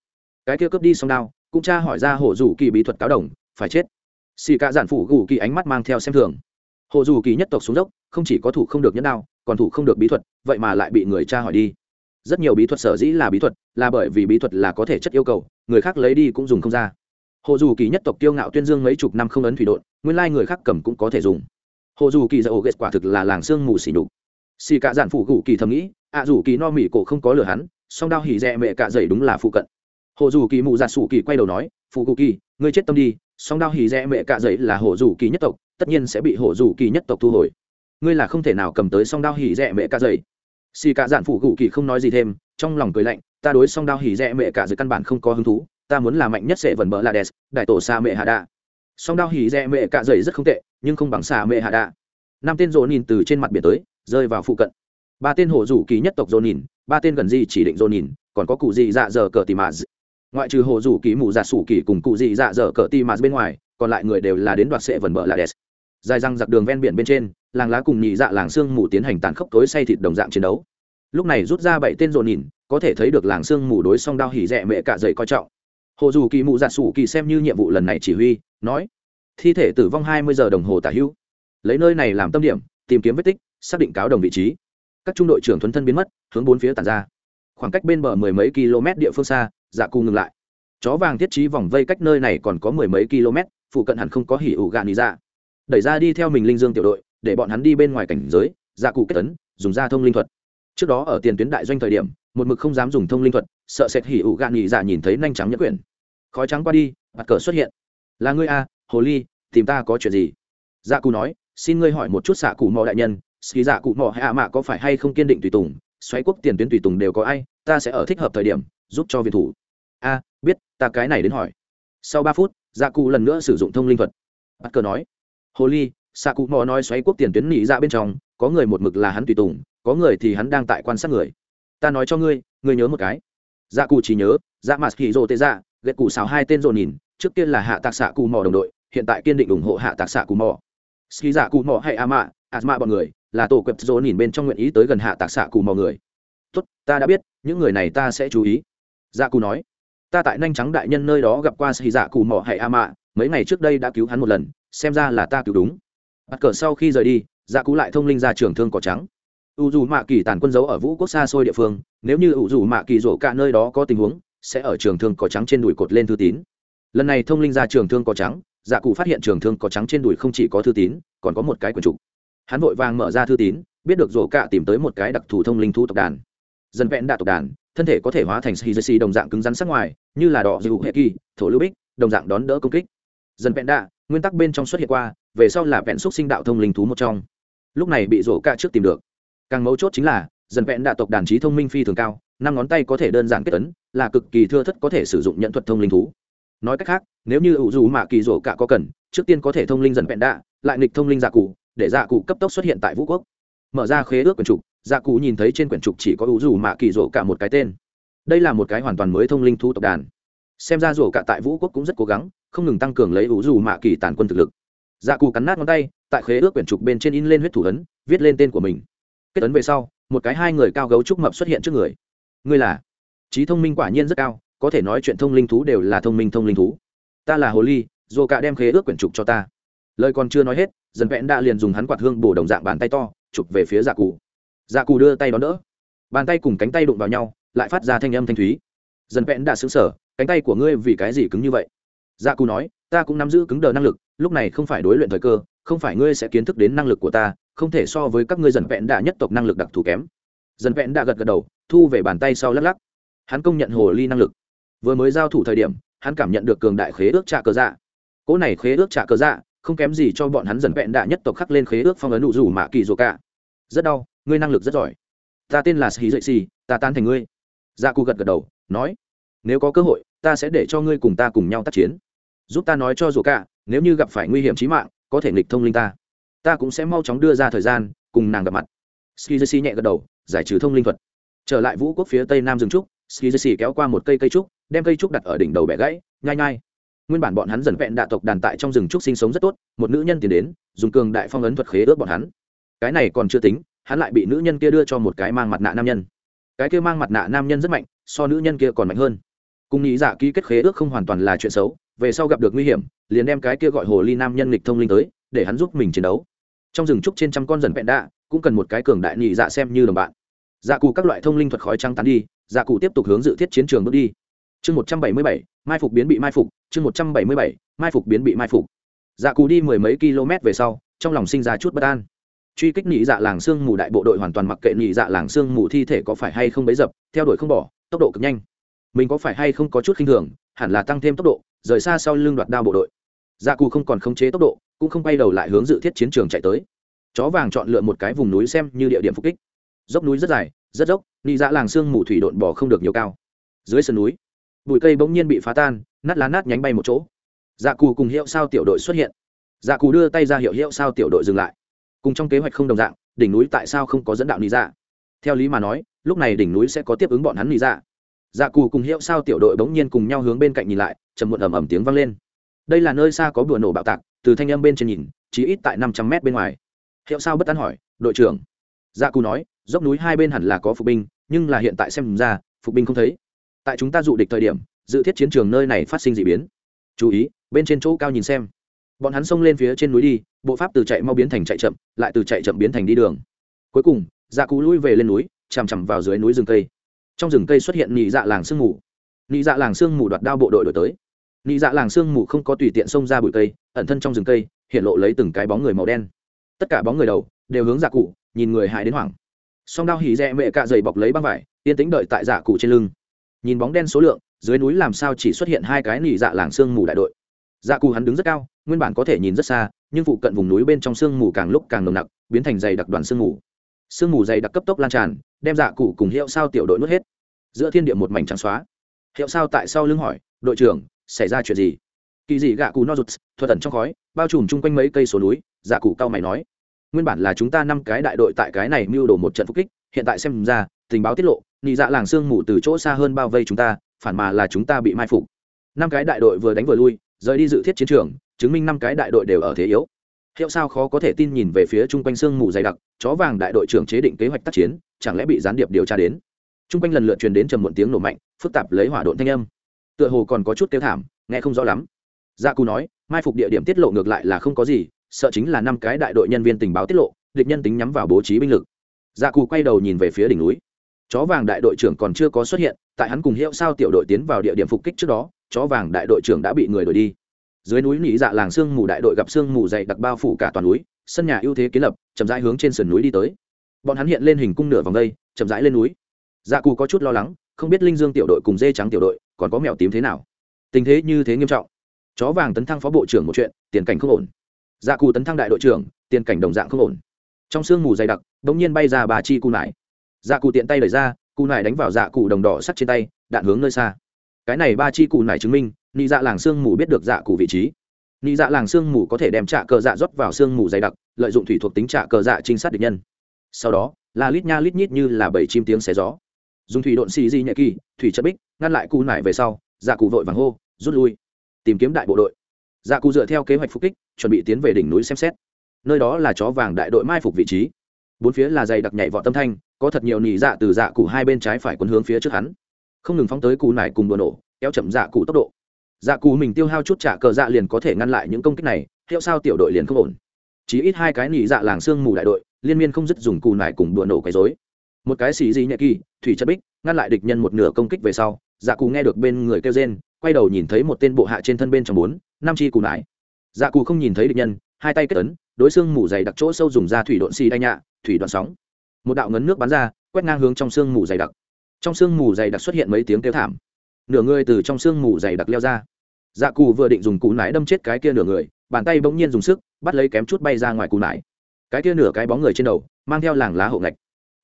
Cái kia cướp đi xong đao, cũng tra hỏi ra hồ dù kỳ bí thuật cáo đồng, phải chết. Xì cạ giản phụ gù kỳ ánh mắt mang theo xem thường. Hồ dù kỳ nhất tộc xuống dốc, không chỉ có thủ không được nhẫn đao, còn thủ không được bí thuật, vậy mà lại bị người tra hỏi đi rất nhiều bí thuật sở dĩ là bí thuật, là bởi vì bí thuật là có thể chất yêu cầu, người khác lấy đi cũng dùng không ra. Hồ dù kỳ nhất tộc tiêu ngạo tuyên dương mấy chục năm không ấn thủy đột nguyên lai người khác cầm cũng có thể dùng. Hồ dù kỳ dậu ghét quả thực là làng sương mù xỉ đục xì cả dạn phụ gù kỳ thầm nghĩ, ạ à dù kỳ no mỉ cổ không có lừa hắn, song đao hỉ dẹ mẹ cạ dậy đúng là phụ cận. Hồ dù kỳ mụ dạ sủ kỳ quay đầu nói, phụ gù kỳ, ngươi chết tâm đi, song đao hỉ dẹ mẹ cạ dậy là hồ dù kỳ nhất tộc, tất nhiên sẽ bị hồ dù kỳ nhất tộc thu hồi. Ngươi là không thể nào cầm tới song đao hỉ dẹ mẹ cạ dậy xì cả dạn phụ gù kỳ không nói gì thêm, trong lòng cười lạnh, ta đối song đao hỉ rẽ mẹ Cả dậy căn bản không có hứng thú, ta muốn là mạnh nhất sẽ vần bỡ là đès đại tổ xa mẹ hạ đạ. Song đao hỉ rẽ mẹ Cả dậy rất không tệ, nhưng không bằng xa mẹ hạ đạ. Năm tên rồ nhìn từ trên mặt biển tới, rơi vào phụ cận. Ba tên hồ rủ kỳ nhất tộc rồ nhìn ba tên gần gì chỉ định rồ nhìn còn có cụ gì dạ dở cờ tìm mà ngoại trừ hồ rủ kỳ mù dạ sủ kỳ cùng cụ gì dạ dở cờ tìm mà bên ngoài, còn lại người đều là đến đoạt sẽ vần bỡ là đès dài răng giặc đường ven biển bên trên làng lá cùng nhị dạ làng xương mù tiến hành tàn khốc tối say thịt đồng dạng chiến đấu. Lúc này rút ra bảy tên rồ nhìn, có thể thấy được làng xương mù đối song đao hỉ rẻ mẹ cả dậy coi trọng. Hồ dù kỳ mụ dạ sủ kỳ xem như nhiệm vụ lần này chỉ huy, nói, thi thể tử vong hai mươi giờ đồng hồ tả hữu. Lấy nơi này làm tâm điểm, tìm kiếm vết tích, xác định cáo đồng vị trí. Các trung đội trưởng thuấn thân biến mất, hướng bốn phía tàn ra. Khoảng cách bên bờ mười mấy km địa phương xa dạ cù ngừng lại. Chó vàng thiết trí vòng vây cách nơi này còn có mười mấy km, phụ cận hẳn không có hỉ ủ gạn lý dạ. ra đẩy ra đi theo mình linh dương tiểu đội để bọn hắn đi bên ngoài cảnh giới dạ cụ kết tấn dùng ra thông linh thuật. Trước đó ở tiền tuyến đại doanh thời điểm, một mực không dám dùng thông linh thuật, sợ sệt hỉ ủ gạn nghỉ dạ nhìn thấy nhanh trắng nhất quyển. Khói trắng qua đi, mặt cờ xuất hiện. Là ngươi a hồ ly, tìm ta có chuyện gì? Dạ cụ nói, xin ngươi hỏi một chút xạ cụ mò đại nhân, xì dạ cụ mò hay ạ mạ có phải hay không kiên định tùy tùng, xoáy quốc tiền tuyến tùy tùng đều có ai, ta sẽ ở thích hợp thời điểm, giúp cho viên thủ. A, biết, ta cái này đến hỏi. Sau ba phút dạ cụ lần nữa sử dụng thông linh thuật. Bắt cờ nói, hồ ly xạ cụ mò nói xoáy quốc tiền tuyến nỉ ra bên trong, có người một mực là hắn tùy tùng, có người thì hắn đang tại quan sát người. Ta nói cho ngươi ngươi nhớ một cái. Dạ cụ chỉ nhớ dạ mặt hỉ rô tê dạ ghét cụ xào hai tên rồ nhìn, trước kia là hạ tạc xạ cụ mò đồng đội, hiện tại kiên định ủng hộ hạ tạc xạ cụ mò ski dạ cụ mò hay a mạ asma bọn người, là tổ quẹp rồ nhìn bên trong nguyện ý tới gần hạ tạc xạ cụ mò người. Tốt, ta đã biết, những người này ta sẽ chú ý. Dạ cụ nói, ta tại nhanh trắng đại nhân nơi đó gặp qua ski dạ cụ mò hay a mạ, mấy ngày trước đây đã cứu hắn một lần, xem ra là ta cứu đúng bắt cờ sau khi rời đi dạ Cú lại thông linh ra trường thương cỏ trắng. U dù mạ kỳ tàn quân giấu ở vũ quốc xa xôi địa phương, nếu như u dù mạ kỳ rổ cả nơi đó có tình huống, sẽ ở trường thương cỏ trắng trên đùi cột lên thư tín. Lần này thông linh ra trường thương cỏ trắng dạ cụ phát hiện trường thương cỏ trắng trên đùi không chỉ có thư tín, còn có một cái quần trục hắn vội vàng mở ra thư tín, biết được rổ cả tìm tới một cái đặc thù thông linh thu tộc đàn. Dân vẹn đạ tộc đàn, thân thể có thể hóa thành xì đồng dạng cứng rắn sắc ngoài, như là đỏ dịu hệ kỳ, thổ lưu bích, đồng dạng đón đỡ công kích. Dân vẹn đạ nguyên tắc bên trong xuất hiện qua, về sau là vẹn xúc sinh đạo thông linh thú một trong. Lúc này bị rổ cả trước tìm được. Càng mấu chốt chính là, dần vẹn đạ tộc đàn trí thông minh phi thường cao, năm ngón tay có thể đơn giản kết tấn là cực kỳ thưa thất có thể sử dụng nhận thuật thông linh thú. Nói cách khác, nếu như ủ dù mạ kỳ rổ cả có cần, trước tiên có thể thông linh dần vẹn đạ lại nghịch thông linh dạ cụ, để dạ cụ cấp tốc xuất hiện tại vũ quốc. Mở ra khế ước quyển trục dạ cụ nhìn thấy trên quyển trục chỉ có ủ dù mạ kỳ rổ cả một cái tên. Đây là một cái hoàn toàn mới thông linh thú tộc đàn xem ra rổ cả tại vũ quốc cũng rất cố gắng, không ngừng tăng cường lấy ủ dù mạ kỳ tàn quân thực lực. Dạ cù cắn nát ngón tay, tại khế ước quyển trục bên trên in lên huyết thủ ấn, viết lên tên của mình. Kết ấn về sau, một cái hai người cao gấu trúc mập xuất hiện trước người. Ngươi là? Trí thông minh quả nhiên rất cao, có thể nói chuyện thông linh thú đều là thông minh thông linh thú. Ta là hồ ly dù cả đem khế ước quyển trục cho ta. Lời còn chưa nói hết, dần vẹn đã liền dùng hắn quạt hương bổ đồng dạng bàn tay to, chụp về phía dạ cù. dạ cù đưa tay đón đỡ. Bàn tay cùng cánh tay đụng vào nhau, lại phát ra thanh âm thanh thúy. Dần vẹn đã xứng sở cánh tay của ngươi vì cái gì cứng như vậy? Dạ cù nói, ta cũng nắm giữ cứng đờ năng lực, lúc này không phải đối luyện thời cơ, không phải ngươi sẽ kiến thức đến năng lực của ta, không thể so với các ngươi dần vẹn đạ nhất tộc năng lực đặc thù kém. Dần vẹn đạ gật gật đầu, thu về bàn tay sau lắc lắc. Hắn công nhận hồ ly năng lực. Vừa mới giao thủ thời điểm, hắn cảm nhận được cường đại khế ước trả cờ dạ. Cỗ này khế ước trả cờ dạ không kém gì cho bọn hắn dần vẹn đạ nhất tộc khắc lên khế ước phong ấn đủ rủ mạ kỳ rồ cả. Rất đau, ngươi năng lực rất giỏi. Ta tên là sĩ dậy xì, ta tan thành ngươi. Dạ cụ gật gật đầu, nói nếu có cơ hội, ta sẽ để cho ngươi cùng ta cùng nhau tác chiến. Giúp ta nói cho dù cả, nếu như gặp phải nguy hiểm trí mạng, có thể nghịch thông linh ta. Ta cũng sẽ mau chóng đưa ra thời gian, cùng nàng gặp mặt. Ski nhẹ gật đầu, giải trừ thông linh thuật. Trở lại vũ quốc phía tây nam rừng trúc ski kéo qua một cây cây trúc, đem cây trúc đặt ở đỉnh đầu bẻ gãy, nhai nhai. Nguyên bản bọn hắn dần vẹn đạ tộc đàn tại trong rừng trúc sinh sống rất tốt, một nữ nhân tiến đến, dùng cường đại phong ấn thuật khế ước bọn hắn. Cái này còn chưa tính, hắn lại bị nữ nhân kia đưa cho một cái mang mặt nạ nam nhân. Cái kia mang mặt nạ nam nhân rất mạnh, so nữ nhân kia còn mạnh hơn cùng nghĩ dạ ký kết khế ước không hoàn toàn là chuyện xấu, về sau gặp được nguy hiểm, liền đem cái kia gọi hồ ly nam nhân lịch thông linh tới, để hắn giúp mình chiến đấu. Trong rừng trúc trên trăm con dần vẹn đạ, cũng cần một cái cường đại nhị dạ xem như đồng bạn. Dạ cụ các loại thông linh thuật khói trắng tán đi dạ cụ tiếp tục hướng dự thiết chiến trường bước đi. Chương một trăm bảy mươi bảy, mai phục biến bị mai phục, chương một trăm bảy mươi bảy, mai phục biến bị mai phục. Dạ cụ đi mười mấy km về sau, trong lòng sinh ra chút bất an. Truy kích nhị dạ làng sương mù đại bộ đội hoàn toàn mặc kệ nhị dạ làng sương mù thi thể có phải hay không bấy dập, theo đuổi không bỏ, tốc độ cực nhanh mình có phải hay không có chút khinh thường, hẳn là tăng thêm tốc độ, rời xa sau lưng đoạt đao bộ đội. Dạ cù không còn khống chế tốc độ, cũng không bay đầu lại hướng dự thiết chiến trường chạy tới. Chó vàng chọn lựa một cái vùng núi xem như địa điểm phục kích. Dốc núi rất dài, rất dốc, nị dạ làng sương mù thủy độn bỏ không được nhiều cao. Dưới sườn núi, bụi cây bỗng nhiên bị phá tan, nát lá nát nhánh bay một chỗ. Dạ cù cùng hiệu sao tiểu đội xuất hiện. Dạ cù đưa tay ra hiệu hiệu sao tiểu đội dừng lại. Cùng trong kế hoạch không đồng dạng, đỉnh núi tại sao không có dẫn đạo nị dạ? Theo lý mà nói, lúc này đỉnh núi sẽ có tiếp ứng bọn hắn nị dạ dạ cù cùng hiệu sao tiểu đội bỗng nhiên cùng nhau hướng bên cạnh nhìn lại chầm một ầm ầm tiếng vang lên. Đây là nơi xa có bừa nổ bạo tạc, từ thanh âm bên trên nhìn, chỉ ít tại năm trăm mét bên ngoài. Hiệu sao bất tán hỏi, đội trưởng. Dạ cù nói, dốc núi hai bên hẳn là có phục binh, nhưng là hiện tại xem ra, phục binh không thấy. Tại chúng ta dụ địch thời điểm, dự thiết chiến trường nơi này phát sinh d ị biến. Chú ý, bên trên chỗ cao nhìn xem. Bọn hắn xông lên phía trên núi đi, bộ pháp từ chạy mau biến thành chạy chậm, lại từ chạy chậm biến thành đi đường. Cuối cùng dạ cù lui về lên núi, chằm chằm vào dưới núi rừng cây trong rừng cây xuất hiện nhị dạ làng sương mù. Nhị dạ làng sương mù đoạt đao bộ đội đổi tới. Nhị dạ làng sương mù không có tùy tiện xông ra bụi cây, ẩn thân trong rừng cây, hiện lộ lấy từng cái bóng người màu đen. Tất cả bóng người đầu đều hướng dạ cụ, nhìn người hại đến hoảng. Song đao hỉ rẽ mẹ cạ dày bọc lấy băng vải, yên tĩnh đợi tại dạ cụ trên lưng. Nhìn bóng đen số lượng, dưới núi làm sao chỉ xuất hiện hai cái nỉ dạ làng sương mù đại đội. Dạ cụ hắn đứng rất cao, nguyên bản có thể nhìn rất xa, nhưng phụ cận vùng núi bên trong sương mù càng lúc càng nồng nặc, biến thành dày đặc đoàn sương mù sương mù dày đặc cấp tốc lan tràn, đem dạ cụ cùng hiệu sao tiểu đội nuốt hết. Giữa thiên địa một mảnh trắng xóa. Hiệu sao tại sau lưng hỏi, đội trưởng, xảy ra chuyện gì? Kỳ dị gạ cụ no rụt thuật ẩn trong khói, bao trùm chung quanh mấy cây số núi dạ cụ cao mày nói, nguyên bản là chúng ta năm cái đại đội tại cái này mưu đồ một trận phục kích, hiện tại xem ra, tình báo tiết lộ, nị dạ làng sương mù từ chỗ xa hơn bao vây chúng ta, phản mà là chúng ta bị mai phục. Năm cái đại đội vừa đánh vừa lui, rời đi dự thiết chiến trường, chứng minh năm cái đại đội đều ở thế yếu hiệu sao khó có thể tin nhìn về phía chung quanh sương mù dày đặc, chó vàng đại đội trưởng chế định kế hoạch tác chiến, chẳng lẽ bị gián điệp điều tra đến? Chung quanh lần lượt truyền đến trầm muộn tiếng nổ mạnh, phức tạp lấy hỏa độn thanh âm. Tựa hồ còn có chút kêu thảm, nghe không rõ lắm. Gia cù nói, mai phục địa điểm tiết lộ ngược lại là không có gì, sợ chính là năm cái đại đội nhân viên tình báo tiết lộ, địch nhân tính nhắm vào bố trí binh lực. Gia cù quay đầu nhìn về phía đỉnh núi. Chó vàng đại đội trưởng còn chưa có xuất hiện, tại hắn cùng hiệu sao tiểu đội tiến vào địa điểm phục kích trước đó, chó vàng đại đội trưởng đã bị người đuổi đi dưới núi nỉ dạ làng sương mù đại đội gặp sương mù dày đặc bao phủ cả toàn núi, sân nhà ưu thế kiến lập, chậm rãi hướng trên sườn núi đi tới. Bọn hắn hiện lên hình cung nửa vòng đây, chậm rãi lên núi. Dạ cù có chút lo lắng, không biết linh dương tiểu đội cùng dê trắng tiểu đội còn có mèo tím thế nào. Tình thế như thế nghiêm trọng. Chó vàng tấn thăng phó bộ trưởng một chuyện, tiền cảnh không ổn. Dạ cù tấn thăng đại đội trưởng, tiền cảnh đồng dạng không ổn. Trong sương mù dày đặc đ ỗ n g nhiên bay ra bà chi cù nải. Dạ cù tiện tay đẩy ra, cù nải đánh vào dạ cù đồng đỏ sắt trên tay, đạn hướng nơi xa cái này ba chi cụ này chứng minh, nị dạ làng sương mù biết được dạ cụ vị trí. Nị dạ làng sương mù có thể đem trạ cờ dạ rót vào sương mù dày đặc, lợi dụng thủy thuộc tính trạ cờ dạ trinh sát địch nhân. Sau đó là lít nha lít nhít như là bảy chim tiếng xé gió. Dùng thủy độn xì di nhẹ kỳ, thủy chất bích, ngăn lại cụ nải về sau dạ cụ vội vàng hô, rút lui. Tìm kiếm đại bộ đội. Dạ cụ dựa theo kế hoạch phục kích, chuẩn bị tiến về đỉnh núi xem xét. Nơi đó là chó vàng đại đội mai phục vị trí. Bốn phía là dày đặc nhảy vọt tâm thanh, có thật nhiều nỉ dạ từ dạ cụ hai bên trái phải quân hướng phía trước hắn không ngừng phóng tới cụ nải cùng đùa nổ, kéo chậm dạ cụ tốc độ. Dạ cụ mình tiêu hao chút trả cờ dạ liền có thể ngăn lại những công kích này theo sao tiểu đội liền không ổn. Chỉ ít hai cái nỉ dạ làng xương mù đại đội, liên miên không dứt dùng cụ nải cùng đùa nổ quấy dối một cái xì di nhẹ kỳ, thủy chất bích, ngăn lại địch nhân một nửa công kích về sau dạ cụ nghe được bên người kêu rên, quay đầu nhìn thấy một tên bộ hạ trên thân bên trong bốn, năm chi cụ nải. Dạ cụ không nhìn thấy địch nhân, hai tay kết ấn, đối xương mù dày đặc chỗ sâu dùng ra thủy độn xì đai nhạ, thủy đoạn sóng. Một đạo ngấn nước bắn ra, quét ngang hướng trong xương mù dày đặc trong sương mù dày đặc xuất hiện mấy tiếng kêu thảm. Nửa người từ trong sương mù dày đặc leo ra. Dạ cù vừa định dùng cú nải đâm chết cái kia nửa người, bàn tay bỗng nhiên dùng sức, bắt lấy kém chút bay ra ngoài cù nải. Cái kia nửa cái bóng người trên đầu, mang theo làng lá hộ ngạch.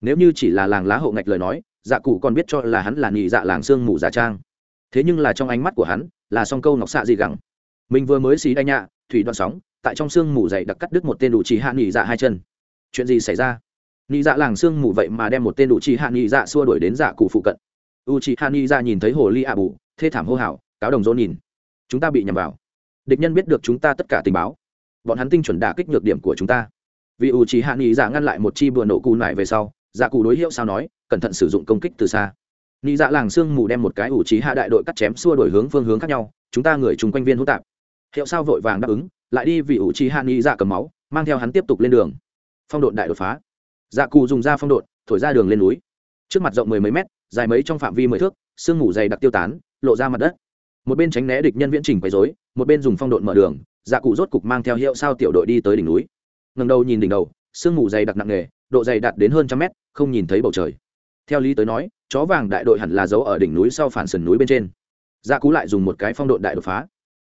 Nếu như chỉ là làng lá hộ ngạch lời nói dạ cụ còn biết cho là hắn là nhị dạ làng sương mù giả trang. Thế nhưng là trong ánh mắt của hắn, là song câu ngọc xạ gì gẳng. Mình vừa mới xí đay nhạ, thủy đoạn sóng, tại trong sương mù dày đặc cắt đứt một tên đủ trì hạ nhị dạ hai chân. Chuyện gì xảy ra? Nị dạ làng sương mù vậy mà đem một tên U Chi hạ nị dạ xua đuổi đến dạ cụ phụ cận. U Chi hạ nị dạ nhìn thấy hồ ly ạ bù, thê thảm hô hào, cáo đồng dỗ nhìn. Chúng ta bị nhầm vào. Địch nhân biết được chúng ta tất cả tình báo. Bọn hắn tinh chuẩn đả kích nhược điểm của chúng ta. Vì u Chi hạ nị dạ ngăn lại một chi bừa nổ cù nải về sau dạ cụ đối hiệu sao nói, cẩn thận sử dụng công kích từ xa. Nị dạ làng sương mù đem một cái ủ trí hạ đại đội cắt chém xua đổi hướng phương hướng khác nhau, chúng ta người chung quanh viên hỗn tạp. Hiệu sao vội vàng đáp ứng, lại đi vì ủ trí hạ nị dạ cầm máu, mang theo hắn tiếp tục lên đường. Phong độn đại đột phá dạ cụ dùng ra phong độn, thổi ra đường lên núi. Trước mặt rộng mười mấy mét, dài mấy trong phạm vi mười thước, sương mù dày đặc tiêu tán, lộ ra mặt đất. Một bên tránh né địch nhân viễn trình quấy dối một bên dùng phong độn mở đường dạ cụ rốt cục mang theo hiệu sao tiểu đội đi tới đỉnh núi. Ngầm đầu nhìn đỉnh đầu, sương mù dày đặc nặng nề, độ dày đạt đến hơn trăm mét, không nhìn thấy bầu trời. Theo lý tới nói, chó vàng đại đội hẳn là giấu ở đỉnh núi sau phản sườn núi bên trên. Dạ cú lại dùng một cái phong độn đại đột phá.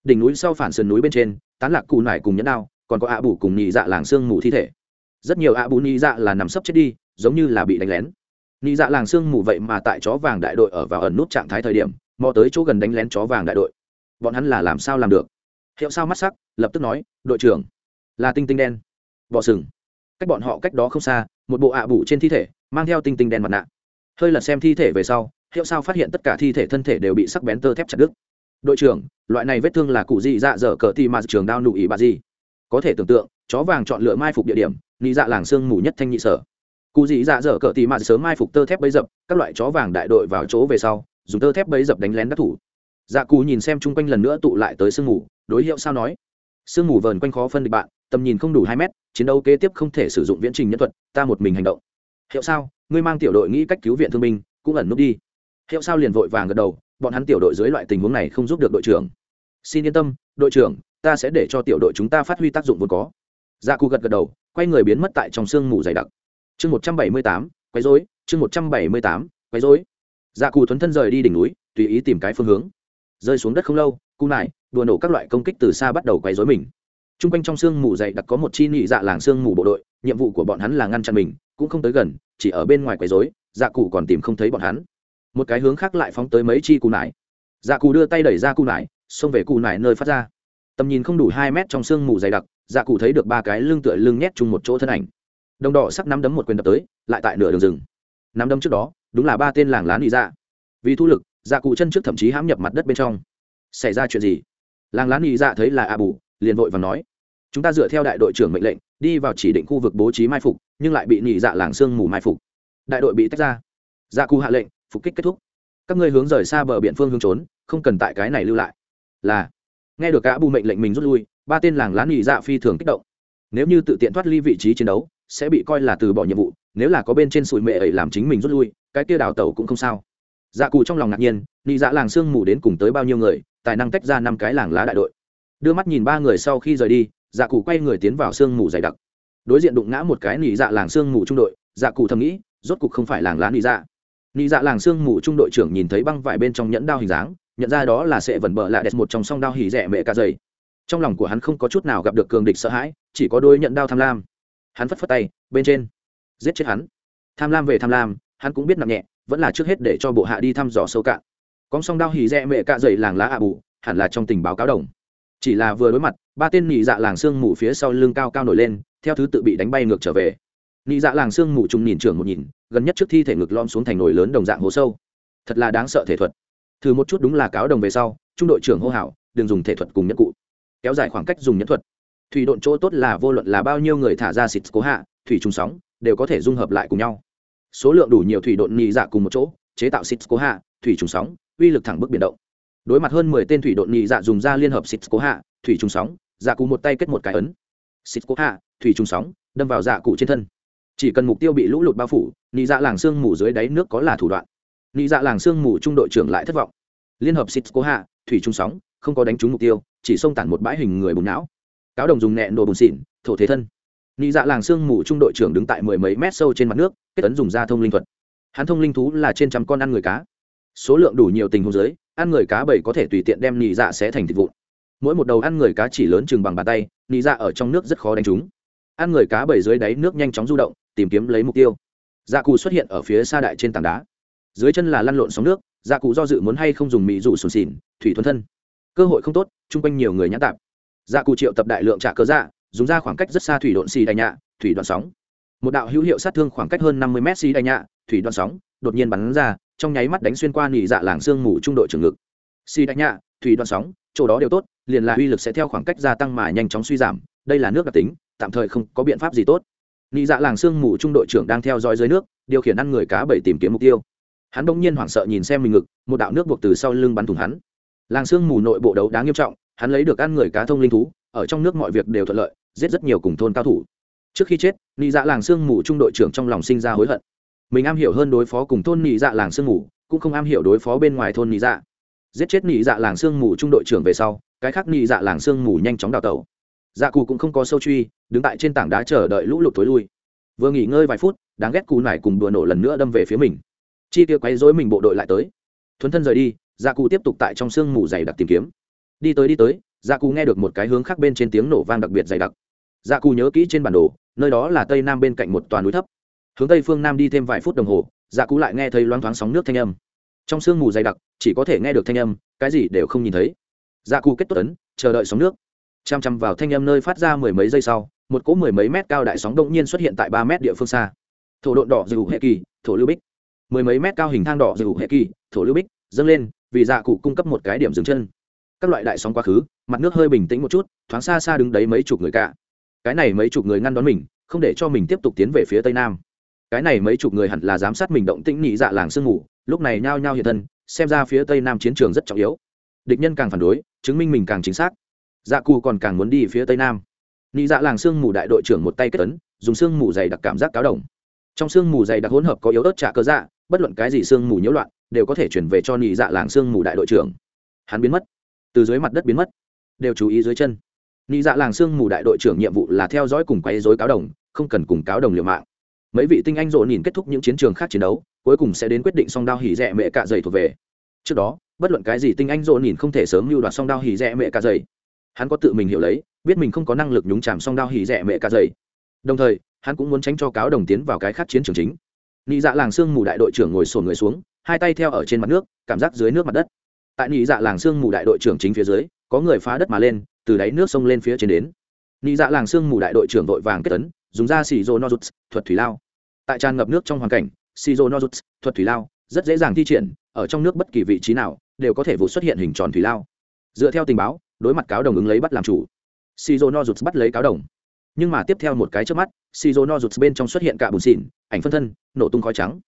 Đỉnh núi sau phản sườn núi bên trên, tán lạc cụ nải cùng nhẫn đao, còn có ạ bù cùng nhị dạ làng xương mù thi thể rất nhiều ạ bù nhị dạ là nằm sấp chết đi, giống như là bị đánh lén. Nhị dạ làng xương mù vậy mà tại chó vàng đại đội ở vào ẩn nút trạng thái thời điểm, mò tới chỗ gần đánh lén chó vàng đại đội. Bọn hắn là làm sao làm được? Hiệu sao mắt sắc, lập tức nói, đội trưởng, là tinh tinh đen. Bọ sừng. Cách bọn họ cách đó không xa, một bộ ạ bù trên thi thể, mang theo tinh tinh đen mặt nạ. Hơi lật xem thi thể về sau, hiệu sao phát hiện tất cả thi thể thân thể đều bị sắc bén tơ thép chặt đứt. Đội trưởng, loại này vết thương là cụ dị dạ dở cờ tì mà trường đao nụ ý bà gì? Có thể tưởng tượng, chó vàng chọn lựa mai phục địa điểm nị dạ làng sương mù nhất thanh nhị sở. Cụ dị dạ dở cỡ tì mà sớm mai phục tơ thép bấy dập, các loại chó vàng đại đội vào chỗ về sau, dùng tơ thép bấy dập đánh lén đắc thủ. Dạ cù nhìn xem chung quanh lần nữa tụ lại tới sương mù, đối hiệu sao nói, sương mù vờn quanh khó phân địch bạn, tầm nhìn không đủ hai mét, chiến đấu kế tiếp không thể sử dụng viễn trình nhân thuật, ta một mình hành động. Hiệu sao? Ngươi mang tiểu đội nghĩ cách cứu viện thương binh, cũng ẩn nút đi. Hiệu sao? liền vội vàng gật đầu, bọn hắn tiểu đội dưới loại tình huống này không giúp được đội trưởng. Xin yên tâm, đội trưởng, ta sẽ để cho tiểu đội chúng ta phát huy tác dụng vốn có. Dạ cù gật gật đầu quay người biến mất tại trong sương mù dày đặc. Chương một trăm bảy mươi tám, quấy dối chương một trăm bảy mươi tám, quấy dối dạ cụ thuấn thân rời đi đỉnh núi, tùy ý tìm cái phương hướng. Rơi xuống đất không lâu cụ nải, đùa nổ các loại công kích từ xa bắt đầu quấy dối mình. T r u n g quanh trong sương mù dày đặc có một chi nhị dạ làng sương mù bộ đội, nhiệm vụ của bọn hắn là ngăn chặn mình, cũng không tới gần, chỉ ở bên ngoài quấy rối dạ cụ còn tìm không thấy bọn hắn. Một cái hướng khác lại phóng tới mấy chi cụ nải. Dạ cụ đưa tay đẩy ra cụ nải, xông về cụ nải nơi phát ra. Tầm nhìn không đủ hai mét trong sương mù dày đặc dạ cụ thấy được ba cái lưng tựa lưng nhét chung một chỗ thân ảnh. Đồng đỏ sắc nắm đấm một quyền đập tới, lại tại nửa đường rừng. Nắm đấm trước đó, đúng là ba tên làng lán đi dạ. Vì thu lực dạ cụ chân trước thậm chí hãm nhập mặt đất bên trong. Xảy ra chuyện gì? Làng lán đi dạ thấy là a bù, liền vội và nói. Chúng ta dựa theo đại đội trưởng mệnh lệnh, đi vào chỉ định khu vực bố trí mai phục, nhưng lại bị Nhị dạ làng sương mù mai phục. Đại đội bị tách ra. Dạ cụ hạ lệnh, phục kích kết thúc. Các ngươi hướng rời xa bờ biển phương hướng trốn, không cần tại cái này lưu lại. Là, nghe được cả bù mệnh lệnh mình rút lui ba tên làng lá nị dạ phi thường kích động. Nếu như tự tiện thoát ly vị trí chiến đấu, sẽ bị coi là từ bỏ nhiệm vụ, nếu là có bên trên sùi mệ ấy làm chính mình rút lui, cái kia đào tẩu cũng không sao. Dạ cụ trong lòng ngạc nhiên nị dạ làng sương mù đến cùng tới bao nhiêu người, tài năng tách ra năm cái làng lá đại đội. Đưa mắt nhìn ba người sau khi rời đi dạ cụ quay người tiến vào sương mù dày đặc. Đối diện đụng ngã một cái nị dạ làng sương mù trung đội dạ cụ thầm nghĩ, rốt cục không phải làng lá nị dạ. Nị dạ làng sương mù trung đội trưởng nhìn thấy băng vải bên trong nhẫn đao hình dáng, nhận ra đó là sẽ vẩn bờ lại đẹp một trong song đao hỉ rẻ mẹ cả dày trong lòng của hắn không có chút nào gặp được cường địch sợ hãi, chỉ có đôi nhận đao tham lam. Hắn phất phất tay, bên trên. Giết chết hắn. Tham lam về tham lam, hắn cũng biết nặng nhẹ, vẫn là trước hết để cho bộ hạ đi thăm dò sâu cạn. Con song đao hỉ rẽ mẹ cạ dậy làng lá ạ bù, hẳn là trong tình báo cáo đồng. Chỉ là vừa đối mặt, ba tên nhị dạ làng sương mù phía sau lưng cao cao nổi lên, theo thứ tự bị đánh bay ngược trở về. Nhị dạ làng sương mù trùng nhìn trưởng một nhìn, gần nhất trước thi thể ngực lom xuống thành nồi lớn đồng dạng hố sâu. Thật là đáng sợ thể thuật. Thử một chút đúng là cáo đồng về sau, trung đội trưởng hô hào, đừng dùng thể thuật cùng nhất cụ kéo dài khoảng cách dùng nhẫn thuật. Thủy độn chỗ tốt là vô luận là bao nhiêu người thả ra xịt cố hạ, thủy trùng sóng, đều có thể dung hợp lại cùng nhau. Số lượng đủ nhiều thủy độn nhị dạ cùng một chỗ, chế tạo xịt cố hạ, thủy trùng sóng, uy lực thẳng bức biển động. Đối mặt hơn mười tên thủy độn nhị dạ dùng ra liên hợp xịt cố hạ, thủy trùng sóng dạ cụ một tay kết một cái ấn. Xịt cố hạ, thủy trùng sóng, đâm vào dạ cụ trên thân. Chỉ cần mục tiêu bị lũ lụt bao phủ, nhị dạ làng sương mù dưới đáy nước có là thủ đoạn. Nhị dạ làng sương mù trung đội trưởng lại thất vọng. Liên hợp xịt cố hạ, thủy trùng sóng, không có đánh trúng mục tiêu chỉ xông tản một bãi hình người bùn não. Cáo đồng dùng nẹn đồ bùn xỉn thổ thế thân. Nhị dạ làng sương mù trung đội trưởng đứng tại mười mấy mét sâu trên mặt nước, kết ấn dùng da thông linh thuật. Hắn thông linh thú là trên trăm con ăn người cá. Số lượng đủ nhiều tình huống dưới, ăn người cá bảy có thể tùy tiện đem nị dạ sẽ thành thịt vụn. Mỗi một đầu ăn người cá chỉ lớn chừng bằng bàn tay, nị dạ ở trong nước rất khó đánh chúng ăn người cá bảy dưới đáy nước nhanh chóng du động, tìm kiếm lấy mục tiêu. Dạ cù xuất hiện ở phía xa đại trên tảng đá. Dưới chân là lăn lộn sóng nước dạ cụ do dự muốn hay không dùng mỹ rủ sùn xỉn thủy thuần thân cơ hội không tốt, chung quanh nhiều người nhãn tạp. Dạ cụ triệu tập đại lượng trả cơ dạ dùng ra khoảng cách rất xa thủy độn xì đại nhạ, thủy đoạn sóng. Một đạo hữu hiệu sát thương khoảng cách hơn năm mươi mét xì đại nhạ, thủy đoạn sóng, đột nhiên bắn ra, trong nháy mắt đánh xuyên qua nỉ dạ làng sương mù trung đội trường ngực. Xì đại nhạ, thủy đoạn sóng, chỗ đó đều tốt, liền là uy lực sẽ theo khoảng cách gia tăng mà nhanh chóng suy giảm, đây là nước đặc tính, tạm thời không có biện pháp gì tốt. Nị dạ làng sương mù trung đội trưởng đang theo dõi dưới nước, điều khiển ăn người cá bảy tìm kiếm mục tiêu. Hắn bỗng nhiên hoảng sợ nhìn xem mình ngực, một đạo nước buộc từ sau lưng bắn thủng hắn làng sương mù nội bộ đấu đáng nghiêm trọng, hắn lấy được ăn người cá thông linh thú, ở trong nước mọi việc đều thuận lợi, giết rất nhiều cùng thôn cao thủ. Trước khi chết, nị dạ làng sương mù trung đội trưởng trong lòng sinh ra hối hận. Mình am hiểu hơn đối phó cùng thôn nị dạ làng sương mù, cũng không am hiểu đối phó bên ngoài thôn nị dạ. Giết chết nị dạ làng sương mù trung đội trưởng về sau, cái khác nị dạ làng sương mù nhanh chóng đào tẩu. Dạ cù cũng không có sâu truy, đứng tại trên tảng đá chờ đợi lũ lụt tối lui. Vừa nghỉ ngơi vài phút, đáng ghét cù nải cùng đùa nổ lần nữa đâm về phía mình. Chi tiêu quấy dối mình bộ đội lại tới. Thuấn thân rời đi dạ cụ tiếp tục tại trong sương mù dày đặc tìm kiếm. Đi tới đi tới dạ cụ nghe được một cái hướng khác bên trên tiếng nổ vang đặc biệt dày đặc. Dạ cụ nhớ kỹ trên bản đồ, nơi đó là tây nam bên cạnh một toàn núi thấp. Hướng tây phương nam đi thêm vài phút đồng hồ dạ cụ lại nghe thấy loáng thoáng sóng nước thanh âm. Trong sương mù dày đặc, chỉ có thể nghe được thanh âm, cái gì đều không nhìn thấy. Dạ cụ kết tốt ấn, chờ đợi sóng nước. Chăm chăm vào thanh âm nơi phát ra mười mấy giây sau, một cỗ mười mấy mét cao đại sóng đông nhiên xuất hiện tại ba mét địa phương xa. Thổ độn đỏ dù hệ kỳ, thổ lưu bích. Mười mấy mét cao hình thang đỏ dù hệ kỳ, thổ lưu bích, dâng lên vì dạ cụ cung cấp một cái điểm dừng chân. Các loại đại sóng quá khứ, mặt nước hơi bình tĩnh một chút, thoáng xa xa đứng đấy mấy chục người cả. Cái này mấy chục người ngăn đón mình, không để cho mình tiếp tục tiến về phía tây nam. Cái này mấy chục người hẳn là giám sát mình động tĩnh nhị dạ làng sương ngủ lúc này nhao nhao hiện thân, xem ra phía tây nam chiến trường rất trọng yếu. Địch nhân càng phản đối, chứng minh mình càng chính xác. Dạ cụ còn càng muốn đi phía tây nam. Nhị dạ làng sương mù đại đội trưởng một tay kết tấn dùng sương mù dày đặc cảm giác cáo đồng trong sương mù dày đặc hỗn hợp có yếu ớt trả cơ dạ bất luận cái gì sương mù nhiễu loạn đều có thể chuyển về cho nhị dạ làng sương mù đại đội trưởng. Hắn biến mất. Từ dưới mặt đất biến mất. Đều chú ý dưới chân. Nhị dạ làng sương mù đại đội trưởng nhiệm vụ là theo dõi cùng quay dối cáo đồng, không cần cùng cáo đồng liều mạng. Mấy vị tinh anh rộ nhìn kết thúc những chiến trường khác chiến đấu, cuối cùng sẽ đến quyết định song đao hỉ rẽ mẹ cạ dày thuộc về. Trước đó, bất luận cái gì tinh anh rộ nhìn không thể sớm mưu đoạt song đao hỉ rẽ mẹ cạ dày. Hắn có tự mình hiểu lấy, biết mình không có năng lực nhúng chàm song đao hỉ rẽ mẹ cạ dày. Đồng thời, hắn cũng muốn tránh cho cáo đồng tiến vào cái khác chiến trường chính. Nị dạ làng sương mù đại đội trưởng ngồi sổn người xuống hai tay theo ở trên mặt nước, cảm giác dưới nước mặt đất. Tại nị dạ làng sương mù đại đội trưởng chính phía dưới, có người phá đất mà lên, từ đáy nước sông lên phía trên đến. Nị dạ làng sương mù đại đội trưởng vội vàng kết tấn dùng ra xì dô nozuts thuật thủy lao. Tại tràn ngập nước trong hoàn cảnh xì dô nozuts thuật thủy lao, rất dễ dàng thi triển, ở trong nước bất kỳ vị trí nào, đều có thể vụ xuất hiện hình tròn thủy lao. Dựa theo tình báo, đối mặt cáo đồng ứng lấy bắt làm chủ. Xì dô nozuts bắt lấy cáo đồng. Nhưng mà tiếp theo một cái trước mắt xì dô nozuts bên trong xuất hiện cả bùn xỉn ảnh phân thân, nổ tung khói trắng.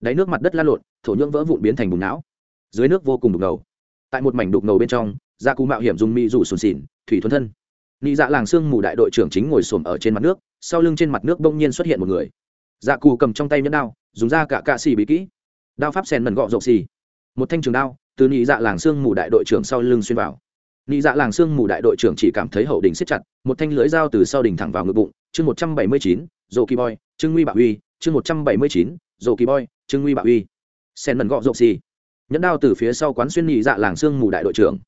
Đáy nước mặt đất lan lộn thổ nhưỡng vỡ vụn biến thành bùn não. Dưới nước vô cùng đục ngầu. Tại một mảnh đục ngầu bên trong, gia cú mạo hiểm dùng mỹ rủ sùn xỉn, thủy thuần thân. Nị dạ làng sương mù đại đội trưởng chính ngồi xổm ở trên mặt nước, sau lưng trên mặt nước bỗng nhiên xuất hiện một người. Dạ cù cầm trong tay nhẫn đao, dùng ra cả cạ xì bí kỹ. Đao pháp sen mần gọ rộng xì. Một thanh trường đao, từ nị dạ làng sương mù đại đội trưởng sau lưng xuyên vào. Nị dạ làng sương mù đại đội trưởng chỉ cảm thấy hậu đình siết chặt, một thanh lưới dao từ sau đỉnh thẳng vào ngực bụng. Chương một trăm bảy mươi chín dồ kỳ boy chương nguy bạo uy. Chương một trăm bảy mươi chín dồ kỳ boy chương nguy bạo uy sen mần gọ rộp xì. Nhẫn đao từ phía sau quán xuyên nhị dạ làng sương mù đại đội trưởng.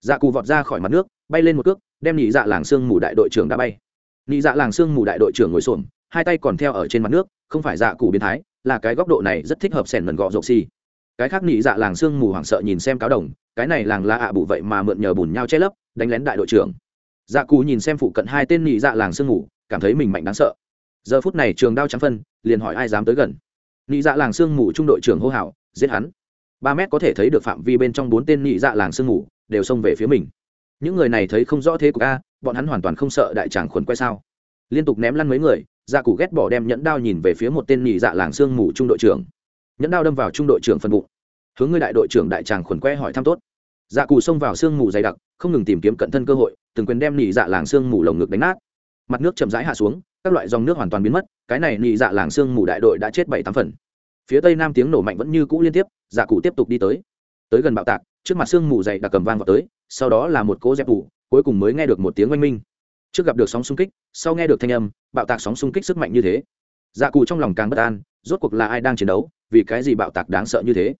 Dạ cù vọt ra khỏi mặt nước, bay lên một cước, đem nhị dạ làng sương mù đại đội trưởng đã bay. Nhị dạ làng sương mù đại đội trưởng ngồi xổm, hai tay còn theo ở trên mặt nước, không phải dạ cù biến thái, là cái góc độ này rất thích hợp sẻn mần gọ rộp xì. Cái khác nhị dạ làng sương mù hoảng sợ nhìn xem cáo đồng, cái này làng là ạ bụ vậy mà mượn nhờ bùn nhau che lấp, đánh lén đại đội trưởng. Dạ cù nhìn xem phụ cận hai tên nhị dạ làng sương mù, cảm thấy mình mạnh đáng sợ. Giờ phút này trường đao trắng phân, liền hỏi ai dám tới gần nị dạ làng sương mù trung đội trưởng hô hào, giết hắn. Ba mét có thể thấy được phạm vi bên trong bốn tên nị dạ làng sương mù, đều xông về phía mình. Những người này thấy không rõ thế của a, bọn hắn hoàn toàn không sợ đại tràng khuẩn quay sao. Liên tục ném lăn mấy người dạ cụ ghét bỏ đem nhẫn đao nhìn về phía một tên nhị dạ làng sương mù trung đội trưởng. Nhẫn đao đâm vào trung đội trưởng phần bụng. Hướng người đại đội trưởng đại tràng khuẩn que hỏi thăm tốt. Dạ cụ xông vào sương mù dày đặc, không ngừng tìm kiếm cận thân cơ hội, từng quyền đem nhị dạ làng sương mù lồng ngực đánh nát. Mặt nước chậm rãi hạ xuống các loại dòng nước hoàn toàn biến mất, cái này nị dạ làng sương mù đại đội đã chết bảy tám phần. Phía tây nam tiếng nổ mạnh vẫn như cũ liên tiếp dạ cụ tiếp tục đi tới. Tới gần bạo tạc, trước mặt sương mù dày đặc cầm vang vào tới, sau đó là một cỗ dẹp ủ cuối cùng mới nghe được một tiếng oanh minh. Trước gặp được sóng xung kích, sau nghe được thanh âm, bạo tạc sóng xung kích sức mạnh như thế. Dạ cụ trong lòng càng bất an, rốt cuộc là ai đang chiến đấu, vì cái gì bạo tạc đáng sợ như thế?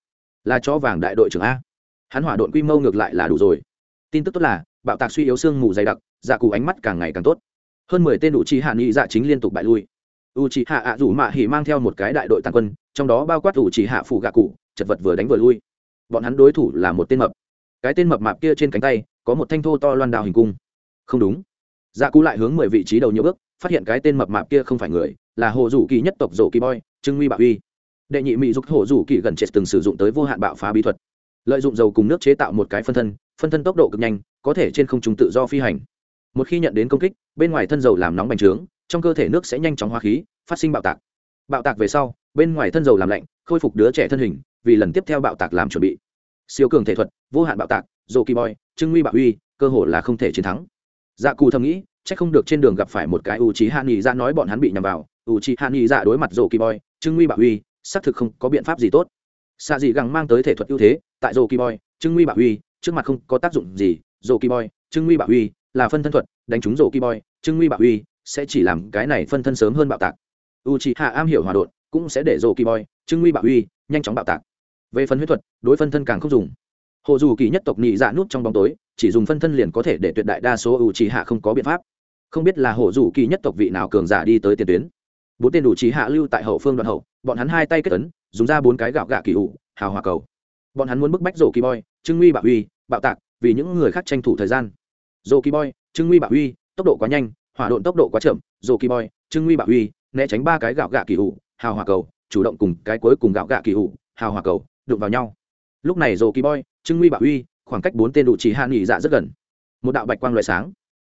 Là chó vàng đại đội trưởng a. Hắn hỏa đội quy mô ngược lại là đủ rồi. Tin tức tốt là, bạo tạc suy yếu xương mù dày đặc dạ cụ ánh mắt càng ngày càng tốt hơn mười tên đủ trí hạ nghị dạ chính liên tục bại lui. U trí hạ ạ rủ mạ hỉ mang theo một cái đại đội tàn quân, trong đó bao quát ủ trí hạ phủ gạ cụ chật vật vừa đánh vừa lui. Bọn hắn đối thủ là một tên mập. Cái tên mập mạp kia trên cánh tay, có một thanh thô to loan đào hình cung. Không đúng. Dạ cụ lại hướng mười vị trí đầu nhiều bước, phát hiện cái tên mập mạp kia không phải người, là hồ rủ kỳ nhất tộc rổ kỳ boy trưng uy bạo uy. Đệ nhị mỹ dục hồ rủ kỳ gần chết từng sử dụng tới vô hạn bạo phá bí thuật. Lợi dụng dầu cùng nước chế tạo một cái phân thân phân thân tốc độ cực nhanh, có thể trên không trung tự do phi hành một khi nhận đến công kích, bên ngoài thân dầu làm nóng bành trướng, trong cơ thể nước sẽ nhanh chóng hóa khí, phát sinh bạo tạc. Bạo tạc về sau, bên ngoài thân dầu làm lạnh, khôi phục đứa trẻ thân hình, vì lần tiếp theo bạo tạc làm chuẩn bị. Siêu cường thể thuật, vô hạn bạo tạc dồ kỳ boy trưng nguy bạo uy, cơ hội là không thể chiến thắng. Dạ cù thầm nghĩ c h ắ c không được trên đường gặp phải một cái u trí hạ nghị ra nói bọn hắn bị nhầm vào. U trí hạ nghị dạ đối mặt dồ kỳ boy trưng nguy bạo uy, xác thực không có biện pháp gì tốt. Xạ dị gẳng mang tới thể thuật ưu thế, tại dồ kỳ boy trưng nguy bạo uy, trước mặt không có tác dụng gì. Dồ kỳ boy trưng nguy bạo uy là phân thân thuật, đánh trúng rổ kỳ boy trưng nguy bạo uy sẽ chỉ làm cái này phân thân sớm hơn bạo tạc. U trí hạ am hiểu hòa đột cũng sẽ để rổ kỳ boy trưng nguy bạo uy nhanh chóng bạo tạc. Về phân huyết thuật, đối phân thân càng không dùng. Hồ dù kỳ nhất tộc nhị dạ nút trong bóng tối, chỉ dùng phân thân liền có thể để tuyệt đại đa số ủ trì hạ không có biện pháp. Không biết là hồ dù kỳ nhất tộc vị nào cường giả đi tới tiền tuyến. Bốn tên u trí hạ lưu tại hậu phương đoạn hậu, bọn hắn hai tay kết tấn dùng ra bốn cái gạo gạ kỳ ủ, hào hòa cầu. Bọn hắn muốn bức bách rổ kỳ boy trưng nguy bạo uy bạo tạc vì những người khác tranh thủ thời gian rổ kỳ boy trưng nguy bạo uy tốc độ quá nhanh, hỏa độn tốc độ quá chậm rổ kỳ boy trưng nguy bạo uy né tránh ba cái gạo gạ kỳ hủ, hào hòa cầu, chủ động cùng cái cuối cùng gạo gạ kỳ hủ, hào hòa cầu, đụng vào nhau. Lúc này rổ kỳ boy trưng nguy bạo uy khoảng cách bốn tên đủ chỉ hạ nghỉ dạ rất gần. Một đạo bạch quang loại sáng.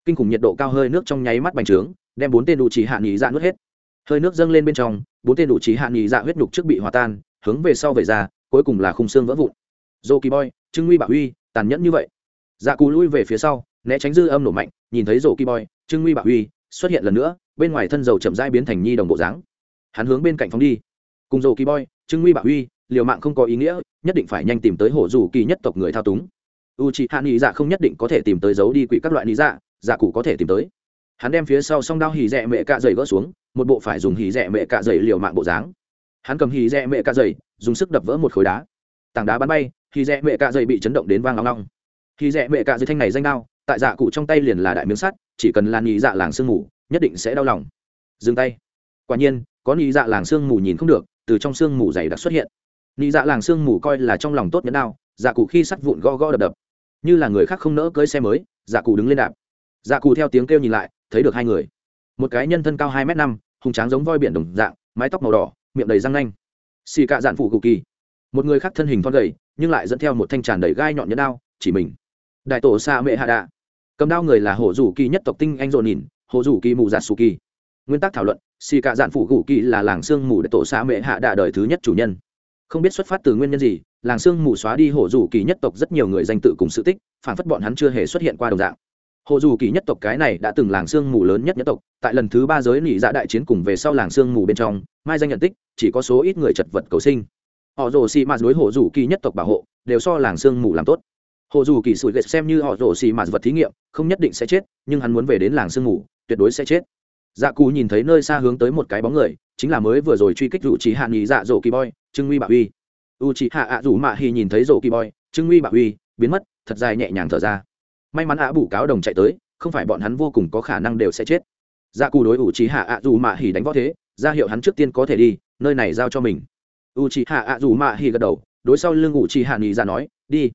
Kinh khủng nhiệt độ cao hơi nước trong nháy mắt bành trướng, đem bốn tên đủ chỉ hạ nghỉ dạ nuốt hết. Hơi nước dâng lên bên trong, bốn tên đủ chỉ hạ nghỉ dạ huyết nhục trước bị hòa tan, hướng về sau về ra, cuối cùng là khung xương vỡ vụn. Dô kỳ boy trưng nguy bạo uy tàn nhẫn như vậy. Dạ cù lui về phía sau né tránh dư âm nổ mạnh, nhìn thấy rổ kỳ boy trưng nguy bạo uy xuất hiện lần nữa, bên ngoài thân dầu chậm rãi biến thành nhi đồng bộ dáng. Hắn hướng bên cạnh phóng đi. Cùng rổ kỳ boy trưng nguy bạo uy liều mạng không có ý nghĩa, nhất định phải nhanh tìm tới hổ dù kỳ nhất tộc người thao túng. U c h ị hạ nghĩ dạ không nhất định có thể tìm tới giấu đi quỷ các loại lý dạ dạ cụ có thể tìm tới. Hắn đem phía sau song đao hì rẽ mẹ cạ dày gỡ xuống, một bộ phải dùng hì rẽ mẹ cạ dày liều mạng bộ dáng. Hắn cầm hì rẽ mẹ cạ dày, dùng sức đập vỡ một khối đá. Tảng đá bắn bay hì rẽ mẹ cạ dày bị chấn động đến vang long long. Hì rẽ mẹ cạ dày thanh này danh đao tại dạ cụ trong tay liền là đại miếng sắt chỉ cần là nhị dạ làng sương mù nhất định sẽ đau lòng. Dừng tay. Quả nhiên có nhị dạ làng sương mù nhìn không được từ trong sương mù dày đặc xuất hiện. Nhị dạ làng sương mù coi là trong lòng tốt nhẫn đau, dạ cụ khi sắt vụn go go đập đập. Như là người khác không nỡ cưới xe mới dạ cụ đứng lên đạp. Dạ cụ theo tiếng kêu nhìn lại thấy được hai người. Một cái nhân thân cao hai m năm hùng tráng giống voi biển đồng dạng mái tóc màu đỏ miệng đầy răng nanh. Xì cạ dạn phụ cụ kỳ. Một người khác thân hình thon gầy nhưng lại dẫn theo một thanh tràn đầy gai nhọn nhẫn đao chỉ mình. Đại tổ xa mệ hạ đạ cầm đao người là hồ rủ kỳ nhất tộc tinh anh rộn nhìn, hồ rủ kỳ mù giạt su kỳ. Nguyên tắc thảo luận, xì cạ dạn phủ gù kỳ là làng sương mù để tổ xa mệ hạ đạ đời thứ nhất chủ nhân. Không biết xuất phát từ nguyên nhân gì, làng sương mù xóa đi hồ dù kỳ nhất tộc rất nhiều người danh tự cùng sự tích, phản phất bọn hắn chưa hề xuất hiện qua đồng dạng. Hồ dù kỳ nhất tộc cái này đã từng làng sương mù lớn nhất nhất tộc, tại lần thứ ba giới nỉ dạ đại chiến cùng về sau làng sương mù bên trong, mai danh nhận tích, chỉ có số ít người chật vật cầu sinh. Họ rồ xì mạt đối hồ dù kỳ nhất tộc bảo hộ, đều so làng sương mù làm tốt hồ dù kỳ sủi gậy xem như họ rổ xì mà vật thí nghiệm không nhất định sẽ chết nhưng hắn muốn về đến làng sương ngủ, tuyệt đối sẽ chết. Dạ cù nhìn thấy nơi xa hướng tới một cái bóng người chính là mới vừa rồi truy kích rủ trí hạ nghỉ dạ dỗ kỳ boy trưng nguy bà uy. U trí hạ ạ rủ mạ hì nhìn thấy rổ kỳ boy trưng nguy bà uy biến mất thật dài nhẹ nhàng thở ra. May mắn ạ bù cáo đồng chạy tới không phải bọn hắn vô cùng có khả năng đều sẽ chết. Dạ cù đối u trí hạ ạ rủ mạ hì đánh võ thế ra hiệu hắn trước tiên có thể đi nơi này giao cho mình. U trí hạ ạ rủ mạ hì gật đầu đối sau lưng u trí hạ nghỉ ra dạ nói đi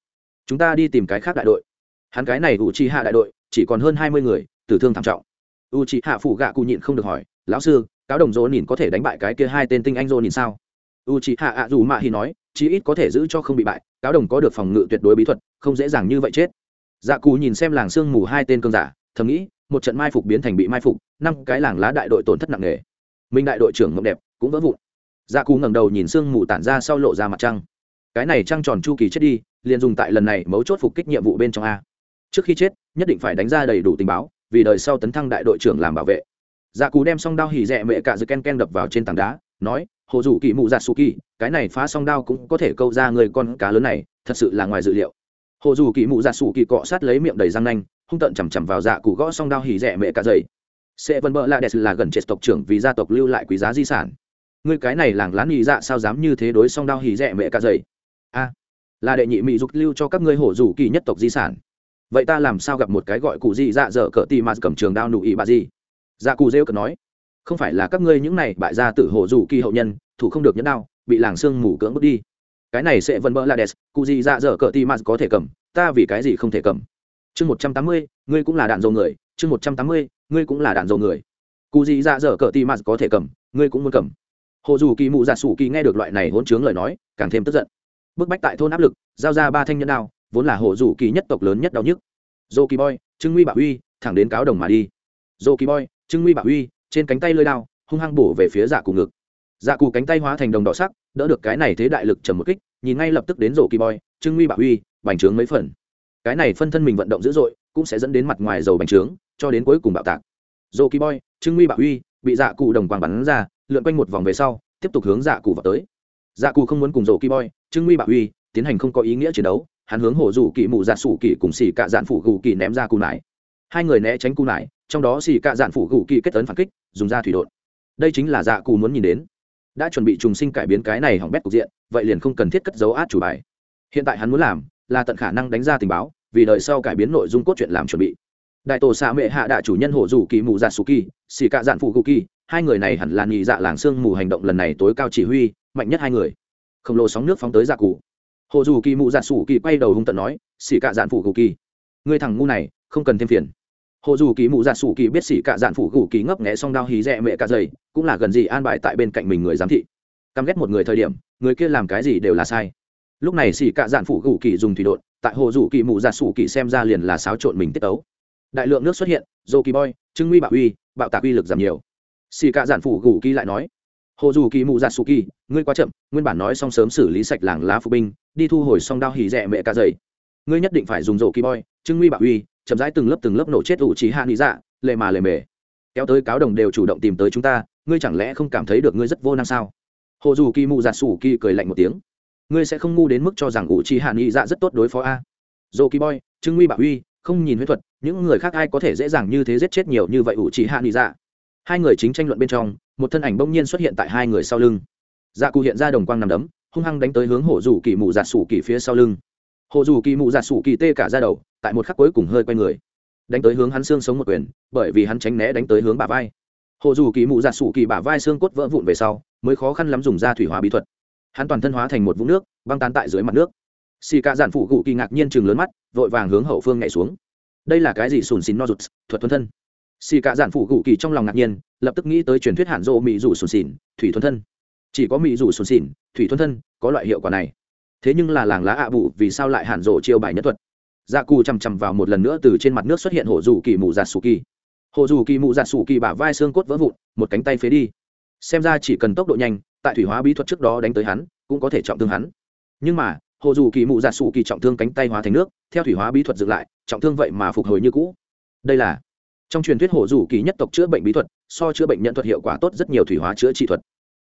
chúng ta đi tìm cái khác đại đội. Hắn cái này u trí hạ đại đội, chỉ còn hơn hai mươi người, tử thương thảm trọng. U trí hạ phủ gạ cụ nhịn không được hỏi, lão sư, cáo đồng dỗ nhìn có thể đánh bại cái kia hai tên tinh anh dỗ nhìn sao? U c h hạ ạ dù mạ hi nói, chí ít có thể giữ cho không bị bại, cáo đồng có được phòng ngự tuyệt đối bí thuật, không dễ dàng như vậy chết. Dạ cù nhìn xem làng sương mù hai tên cơn giả, thầm nghĩ, một trận mai phục biến thành bị mai phục, năm cái làng lá đại đội tổn thất nặng nề. Minh đại đội trưởng mộng đẹp cũng vỡ vụn. Dạ cù ngẩng đầu nhìn sương mù tản ra sau lộ ra mặt trăng. Cái này trăng tròn chu kỳ chết đi liền dùng tại lần này mấu chốt phục kích nhiệm vụ bên trong a. Trước khi chết, nhất định phải đánh ra đầy đủ tình báo, vì đời sau tấn thăng đại đội trưởng làm bảo vệ. Dạ cù đem song đao hỉ rẽ mẹ cả dư ken ken đập vào trên tảng đá, nói, hồ dù kỳ mụ dạ su kỳ cái này phá song đao cũng có thể câu ra người con cá lớn này, thật sự là ngoài dự liệu. Hồ dù kỳ mụ dạ su kỳ cọ sát lấy miệng đầy răng nanh, hung tận chằm chằm vào dạ cụ gõ song đao hỉ rẻ mẹ cả dày sẽ vân bỡ là đẹp là gần chết tộc trưởng vì gia tộc lưu lại quý giá di sản. Ngươi cái này làng lán nhị dạ sao dám như thế đối song đao hỉ rẻ mẹ cả dày là đệ nhị mỹ dục lưu cho các ngươi hổ rủ kỳ nhất tộc di sản. Vậy ta làm sao gặp một cái gọi cụ gì dạ dở cỡ tì mà cầm trường đao nụ ị bà gì? Dạ cụ rêu cờ nói, không phải là các ngươi những này bại gia tử hổ rủ kỳ hậu nhân, thủ không được nhẫn đao, bị làng xương mù cưỡng bước đi. Cái này sẽ vẫn bỡ là đẹp, cụ gì dạ dở cỡ tì mà có thể cầm, ta vì cái gì không thể cầm? Chương một trăm tám mươi, ngươi cũng là đạn dầu người, chương một trăm tám mươi, ngươi cũng là đạn dầu người. Cụ gì dạ dở cỡ tì mà có thể cầm, ngươi cũng muốn cầm. Hồ dù kỳ mụ dạ sủ kỳ nghe được loại này hỗn chướng lời nói, càng thêm tức giận bức bách tại thôn áp lực, giao ra ba thanh nhân đao, vốn là hộ rủ kỳ nhất tộc lớn nhất đau nhức. Dô kỳ boy trưng nguy bảo uy thẳng đến cáo đồng mà đi. Dô kỳ boy trưng nguy bảo uy trên cánh tay lơi đao, hung hăng bổ về phía dạ cù ngực. Dạ cù cánh tay hóa thành đồng đỏ sắc, đỡ được cái này thế đại lực trầm một kích, nhìn ngay lập tức đến rổ kỳ boy trưng nguy bảo uy bành trướng mấy phần. Cái này phân thân mình vận động dữ dội, cũng sẽ dẫn đến mặt ngoài dầu bành trướng, cho đến cuối cùng bạo tạc. Rổ kỳ boy trưng nguy bảo uy bị dạ cụ đồng quàng bắn ra, lượn quanh một vòng về sau, tiếp tục hướng dạ cụ vào tới dạ cụ không muốn cùng rổ kỳ boy trưng nguy bảo uy tiến hành không có ý nghĩa chiến đấu, hắn hướng hổ rủ kỳ mù dạ sủ kỳ cùng xì cạ dạn phủ gù kỳ ném ra cù nải. Hai người né tránh cù nải, trong đó xì cạ dạn phủ gù kỳ kết tấn phản kích, dùng ra thủy đột. Đây chính là dạ cù muốn nhìn đến. Đã chuẩn bị trùng sinh cải biến cái này hỏng bét cục diện, vậy liền không cần thiết cất dấu át chủ bài. Hiện tại hắn muốn làm là tận khả năng đánh ra tình báo, vì đợi sau cải biến nội dung cốt truyện làm chuẩn bị đại tổ xạ mệ hạ đạ chủ nhân hổ rủ kỳ mù dạ sủ kỳ xì cạ dạn phụ cụ kỳ, hai người này hẳn là nhị dạ làng sương mù hành động lần này tối cao chỉ huy, mạnh nhất hai người. Khổng lồ sóng nước phóng tới dạ cụ. Hồ dù kỳ mụ dạ sủ kỳ quay đầu hung tận nói xỉ cạ dạn phủ cụ kỳ người thằng ngu này, không cần thêm phiền. Hồ dù kỳ mụ dạ sủ kỳ biết xỉ cạ dạn phủ cụ kỳ ngấp nghẽ xong đao hí rẽ mẹ cả dày cũng là gần gì an bài tại bên cạnh mình người giám thị. Căm ghét một người thời điểm, người kia làm cái gì đều là sai. Lúc này xỉ cạ dạn phủ cụ kỳ dùng thủy đột tại hồ dù kỳ mụ dạ sủ kỳ xem ra liền là xáo trộn mình tiết ấu đại lượng nước xuất hiện dô kỳ boy, trưng nguy bạo uy, bạo tạc uy lực giảm nhiều. Xì cạ giản phủ gù kỳ lại nói, hồ dù kỳ mụ dạ sủ kỳ ngươi quá chậm, nguyên bản nói xong sớm xử lý sạch làng lá phụ binh, đi thu hồi xong đao hỉ rẻ mẹ cả dày ngươi nhất định phải dùng dầu kỳ boy, trưng nguy bạo uy, chậm rãi từng lớp từng lớp nổ chết ủ trí hạ nghĩ dạ lệ mà lệ mề. Kéo tới cáo đồng đều chủ động tìm tới chúng ta, ngươi chẳng lẽ không cảm thấy được ngươi rất vô năng sao? Hồ dù kỳ mụ dạ sủ kỳ cười lạnh một tiếng, ngươi sẽ không ngu đến mức cho rằng ủ trí hạ nghĩ dạ rất tốt đối phó a. Dầu kỳ boy, trưng nguy bạo uy, không nhìn huyết thuật những người khác ai có thể dễ dàng như thế giết chết nhiều như vậy ủ chỉ hạ nghĩ dạ? Hai người chính tranh luận bên trong, một thân ảnh bỗng nhiên xuất hiện tại hai người sau lưng. Dạ cụ hiện ra đồng quang nằm đấm, hung hăng đánh tới hướng hồ dù kỳ mù giạt dạ sủ kỳ phía sau lưng. Hồ dù kỳ mù giạt dạ sủ kỳ tê cả ra đầu, tại một khắc cuối cùng hơi quay người. Đánh tới hướng hắn xương sống một quyền, bởi vì hắn tránh né đánh tới hướng bả vai. Hồ dù kỳ mụ giạt sủ kỳ bả vai xương cốt vỡ vụn về sau, mới khó khăn lắm dùng ra thủy hóa bí thuật. Hắn toàn thân hóa thành một vũng nước, băng tán tại dưới mặt nước. Xì ca giản phụ cụ kỳ ngạc nhiên chừng lớn mắt, vội vàng hướng hậu phương nhảy xuống đây là cái gì sùn xìn no rụt, thuật thuần thân? Xì cả giản phụ gù kỳ trong lòng ngạc nhiên, lập tức nghĩ tới truyền thuyết hạn rộ mỹ rủ sùn xìn thủy thuần thân. Chỉ có mỹ rủ sùn xìn thủy thuần thân có loại hiệu quả này. Thế nhưng là làng lá ạ bụ, vì sao lại hạn rộ chiêu bài nhất thuật? Dạ cù chằm chằm vào một lần nữa từ trên mặt nước xuất hiện hộ dù kỳ mù giạt sù kỳ. Hộ dù kỳ mù giạt sù kỳ bả vai xương cốt vỡ vụn, một cánh tay phế đi. Xem ra chỉ cần tốc độ nhanh, tại thủy hóa bí thuật trước đó đánh tới hắn, cũng có thể trọng thương hắn. Nhưng mà hồ dù kỳ mù giả dạ sủ kỳ trọng thương cánh tay hóa thành nước, theo thủy hóa bí thuật dựng lại, trọng thương vậy mà phục hồi như cũ. Đây là, trong truyền thuyết hồ dù kỳ nhất tộc chữa bệnh bí thuật, so chữa bệnh nhận thuật hiệu quả tốt rất nhiều thủy hóa chữa trị thuật.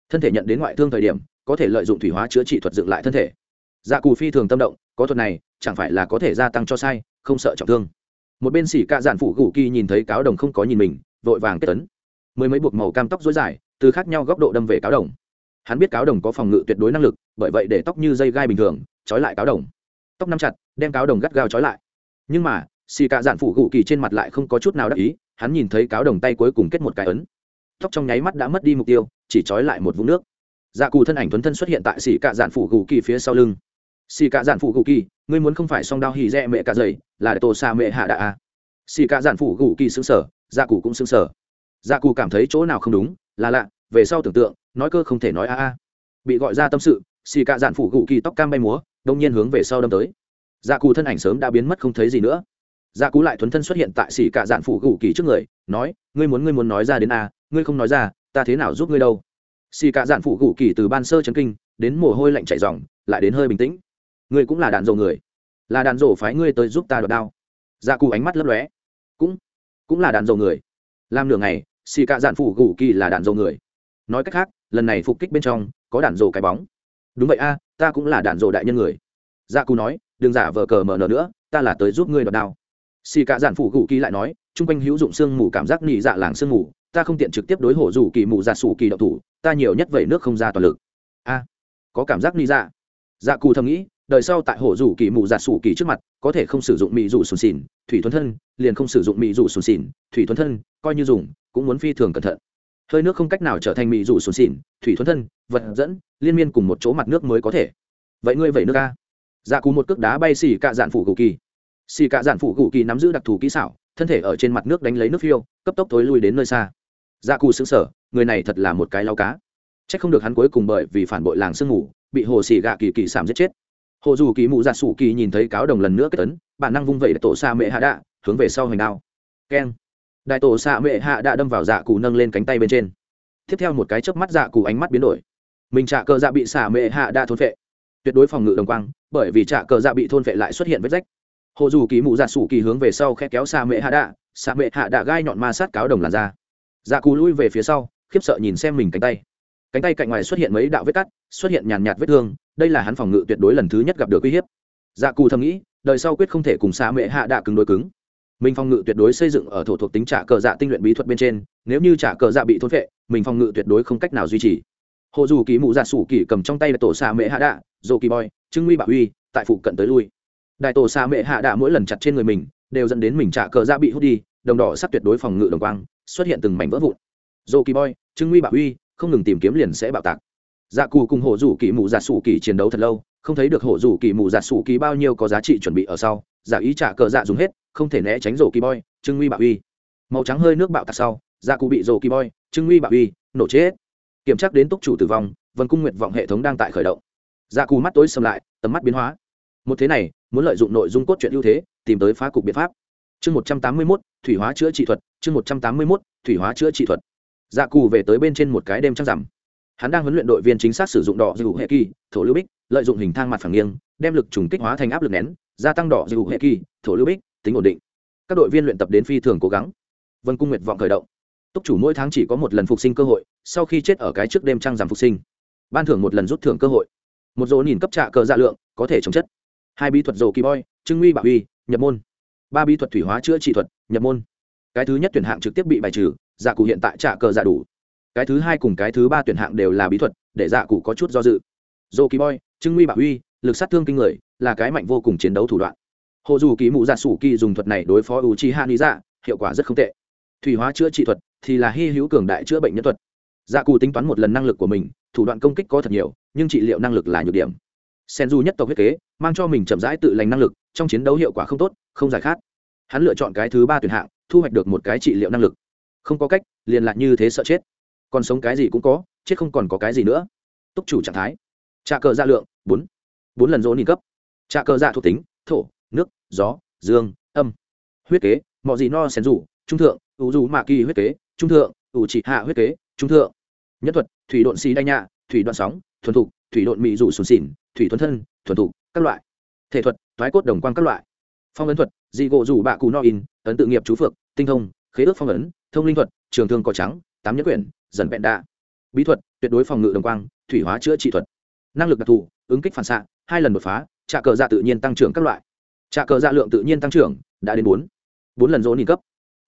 Thân thể nhận đến ngoại thương thời điểm, có thể lợi dụng thủy hóa chữa trị thuật dựng lại thân thể. Dạ cù phi thường tâm động, có thuật này, chẳng phải là có thể gia tăng cho sai, không sợ trọng thương. Một bên xỉ cạ dạn phụ gù kỳ nhìn thấy cáo đồng không có nhìn mình, vội vàng kết tấn. Mười mấy buộc màu cam tóc dối dài, từ khác nhau góc độ đâm về cáo đồng. Hắn biết cáo đồng có phòng ngự tuyệt đối năng lực, bởi vậy để tóc như dây gai bình thường trói lại cáo đồng. Tóc nắm chặt, đem cáo đồng gắt gao trói lại. Nhưng mà, xì cạ dạn phụ gù kỳ trên mặt lại không có chút nào đắc ý, hắn nhìn thấy cáo đồng tay cuối cùng kết một cái ấn. Tóc trong nháy mắt đã mất đi mục tiêu, chỉ trói lại một vũng nước. Dạ cù thân ảnh tuấn thân xuất hiện tại xì cạ dạn phụ gù kỳ phía sau lưng. Xì cạ dạn phụ gù kỳ, ngươi muốn không phải song đao hì rẽ mẹ cạ dày là tổ xa mẹ hạ đạ. A xì cạ dạn phụ gù kỳ xứng sở dạ cù cũng xứng sở dạ cù cảm thấy chỗ nào không đúng, là lạ, về sau tưởng tượng, nói cơ không thể nói a a. Bị gọi ra tâm sự, xì cạ dạn phụ gù kỳ tóc cam bay múa đông nhiên hướng về sau đâm tới. Dạ cù thân ảnh sớm đã biến mất không thấy gì nữa. Dạ cú lại thuấn thân xuất hiện tại xỉ cạ dạn phủ gù kỳ trước người, nói, ngươi muốn ngươi muốn nói ra đến a, ngươi không nói ra, ta thế nào giúp ngươi đâu? Xỉ cạ dạn phủ gù kỳ từ ban sơ chấn kinh, đến mồ hôi lạnh chảy dòng lại đến hơi bình tĩnh. Ngươi cũng là đàn dầu người. Là đàn rổ phái ngươi tới giúp ta đợt đao. Dạ cù ánh mắt lấp lóe. Cũng cũng là đàn dầu người. Làm nửa ngày xì cạ dạn phủ gù kỳ là đàn dầu người. Nói cách khác, lần này phục kích bên trong, có đàn rổ cái bóng đúng vậy a, ta cũng là đàn dộ đại nhân người. Dạ cù nói, đừng giả vờ cờ mờ nở nữa, ta là tới giúp ngươi đoạt đao. Xì cả giản phụ gù kỳ lại nói, chung quanh hữu dụng sương mù cảm giác nị dạ làng sương mù, ta không tiện trực tiếp đối hổ rủ kỳ mù dạ sủ kỳ đậu thủ, ta nhiều nhất vậy nước không ra toàn lực. A, có cảm giác nị dạ? Dạ cù thầm nghĩ, đời sau tại hổ rủ kỳ mù dạ sủ kỳ trước mặt, có thể không sử dụng mị rủ sùn xỉn, thủy thuần thân, liền không sử dụng mị rủ sùn xỉn, thủy thuần thân, coi như dùng, cũng muốn phi thường cẩn thận hơi nước không cách nào trở thành mỹ dù sùn xỉn thủy thuấn thân, vật dẫn, liên miên cùng một chỗ mặt nước mới có thể. Vậy ngươi vẩy nước ca dạ cú một cước đá bay xì cạ dạn phủ cụ kỳ. Xì cạ dạn phủ cụ kỳ nắm giữ đặc thù kỹ xảo, thân thể ở trên mặt nước đánh lấy nước phiêu, cấp tốc tối lui đến nơi xa. Dạ cù xứng sở người này thật là một cái lao cá. C h ắ c không được hắn cuối cùng bởi vì phản bội làng sương ngủ bị hồ xì gạ kỳ kỳ sảm giết chết. Hồ dù kỳ mụ dạ sủ kỳ nhìn thấy cáo đồng lần nữa kết tấn bản năng vung vẩy tổ xa mệ hạ đạ, hướng về sau hành đao. Keng đại tổ xạ mệ hạ đã đâm vào dạ cụ nâng lên cánh tay bên trên. Tiếp theo một cái chớp mắt dạ cụ ánh mắt biến đổi. Mình trả cờ dạ bị xạ mệ hạ đã thôn vệ tuyệt đối phòng ngự đồng quang, bởi vì trả cờ dạ bị thôn vệ lại xuất hiện vết rách. Hộ dù kỳ mụ dạ sủ kỳ hướng về sau khe kéo xạ mệ hạ đạ xạ mệ hạ đạ gai nhọn ma sát cáo đồng làn ra dạ cụ lui về phía sau, khiếp sợ nhìn xem mình cánh tay. Cánh tay cạnh ngoài xuất hiện mấy đạo vết cắt, xuất hiện nhàn nhạt vết thương, đây là hắn phòng ngự tuyệt đối lần thứ nhất gặp được uy hiếp. Dạ cụ thầm nghĩ, đời sau quyết không thể cùng xạ mệ hạ đạ cứng đối cứng mình phòng ngự tuyệt đối xây dựng ở thổ thuộc tính trả cờ dạ tinh luyện bí thuật bên trên, nếu như trả cờ dạ bị thốt vệ mình phòng ngự tuyệt đối không cách nào duy trì. Hồ dù kỳ mụ dạ sủ kỳ cầm trong tay là tổ xạ mễ hạ đạ dồ kỳ boy trưng nguy bảo uy tại phụ cận tới lui. Đại tổ xạ mễ hạ đạ mỗi lần chặt trên người mình, đều dẫn đến mình trả cờ dạ bị hút đi, đồng đỏ sắc tuyệt đối phòng ngự đồng quang, xuất hiện từng mảnh vỡ vụn. Dồ kỳ boy trưng nguy bảo uy không ngừng tìm kiếm liền sẽ bạo tạc dạ cù cùng hồ rủ kỳ mù dạ sủ kỳ chiến đấu thật lâu, không thấy được hồ rủ kỳ mù dạ sủ kỳ bao nhiêu có giá trị chuẩn bị ở sau. Giả ý trả cờ dạ dùng hết, không thể né tránh rổ kỳ boy trưng nguy bạo uy. Màu trắng hơi nước bạo tạc sau dạ cụ bị rổ kỳ boy trưng nguy bạo uy, nổ chết. Kiểm tra đến túc chủ tử vong, vân cung nguyện vọng hệ thống đang tại khởi động. Dạ cụ mắt tối xâm lại, tầm mắt biến hóa. Một thế này, muốn lợi dụng nội dung cốt truyện ưu thế, tìm tới phá cục biện pháp. Chương một trăm tám mươi mốt, thủy hóa chữa trị thuật, chương một trăm tám mươi mốt, thủy hóa chữa trị thuật. Dạ cù về tới bên trên một cái đêm trăng rằm hắn đang huấn luyện đội viên chính xác sử dụng đỏ dư hệ kỳ, thổ lưu bích, lợi dụng hình thang mặt phẳng nghiêng, đem lực trùng kích hóa thành áp lực nén, gia tăng đỏ dư hệ kỳ, thổ lưu bích, tính ổn định. Các đội viên luyện tập đến phi thường cố gắng. Vân cung nguyệt vọng khởi động. Túc chủ mỗi tháng chỉ có một lần phục sinh cơ hội, sau khi chết ở cái trước đêm trăng giảm phục sinh. Ban thưởng một lần rút thưởng cơ hội. Một dỗ nhìn cấp trạ cờ dạ lượng, có thể chống chất. Hai bí thuật dầu kỳ boy, trưng uy bảo uy, nhập môn. Ba bí thuật thủy hóa chữa trị thuật, nhập môn. Cái thứ nhất tuyển hạng trực tiếp bị bài trừ dạ cụ hiện tại trạ cờ dạ đủ cái thứ hai cùng cái thứ ba tuyển hạng đều là bí thuật, để dạ cụ có chút do dự. Dô kỳ boy trưng nguy bảo uy lực sát thương kinh người, là cái mạnh vô cùng chiến đấu thủ đoạn. Hồ dù kỳ mụ dạ sủ kỳ dùng thuật này đối phó u chi han lý dạ hiệu quả rất không tệ. Thủy hóa chữa trị thuật thì là hy hữu cường đại chữa bệnh nhân thuật. Dạ cụ tính toán một lần năng lực của mình, thủ đoạn công kích có thật nhiều, nhưng trị liệu năng lực là nhược điểm. Sen du nhất tộc huyết kế, mang cho mình chậm rãi tự lành năng lực, trong chiến đấu hiệu quả không tốt, không giải khát. Hắn lựa chọn cái thứ ba tuyển hạng, thu hoạch được một cái trị liệu năng lực. Không có cách, liền lại như thế sợ chết còn sống cái gì cũng có, chết không còn có cái gì nữa. Túc chủ trạng thái. Trà cờ dạ lượng, bốn. Bốn lần rỗ ni cấp. Trà cờ dạ thuộc tính, thổ, nước, gió, dương, âm. Huyết kế mọi gì no sen rủ, trung thượng, ủ dù mạ kỳ huyết kế, trung thượng, ủ trị hạ huyết kế, trung thượng. Nhất thuật, thủy độn xì đanh nhạ, thủy đoạn sóng, thuần thục, thủy độn mị rủ sùn xỉn, thủy thuần thân, thuần thục, các loại. Thể thuật, thoái cốt đồng quan các loại. Phong ấn thuật, dị gỗ rủ bạ cù no in, ấn tự nghiệp chú phượng tinh thông, khế ước phong ấn, thông linh thuật, trường thương cỏ trắng tám nhất quyển, dần vẹn đạ. Bí thuật, tuyệt đối phòng ngự đồng quang, thủy hóa chữa trị thuật. Năng lực đặc thù, ứng kích phản xạ, hai lần đột phá, trạ cờ dạ tự nhiên tăng trưởng các loại. Trạ cờ dạ lượng tự nhiên tăng trưởng, đã đến bốn. Bốn lần dỗ nhị cấp.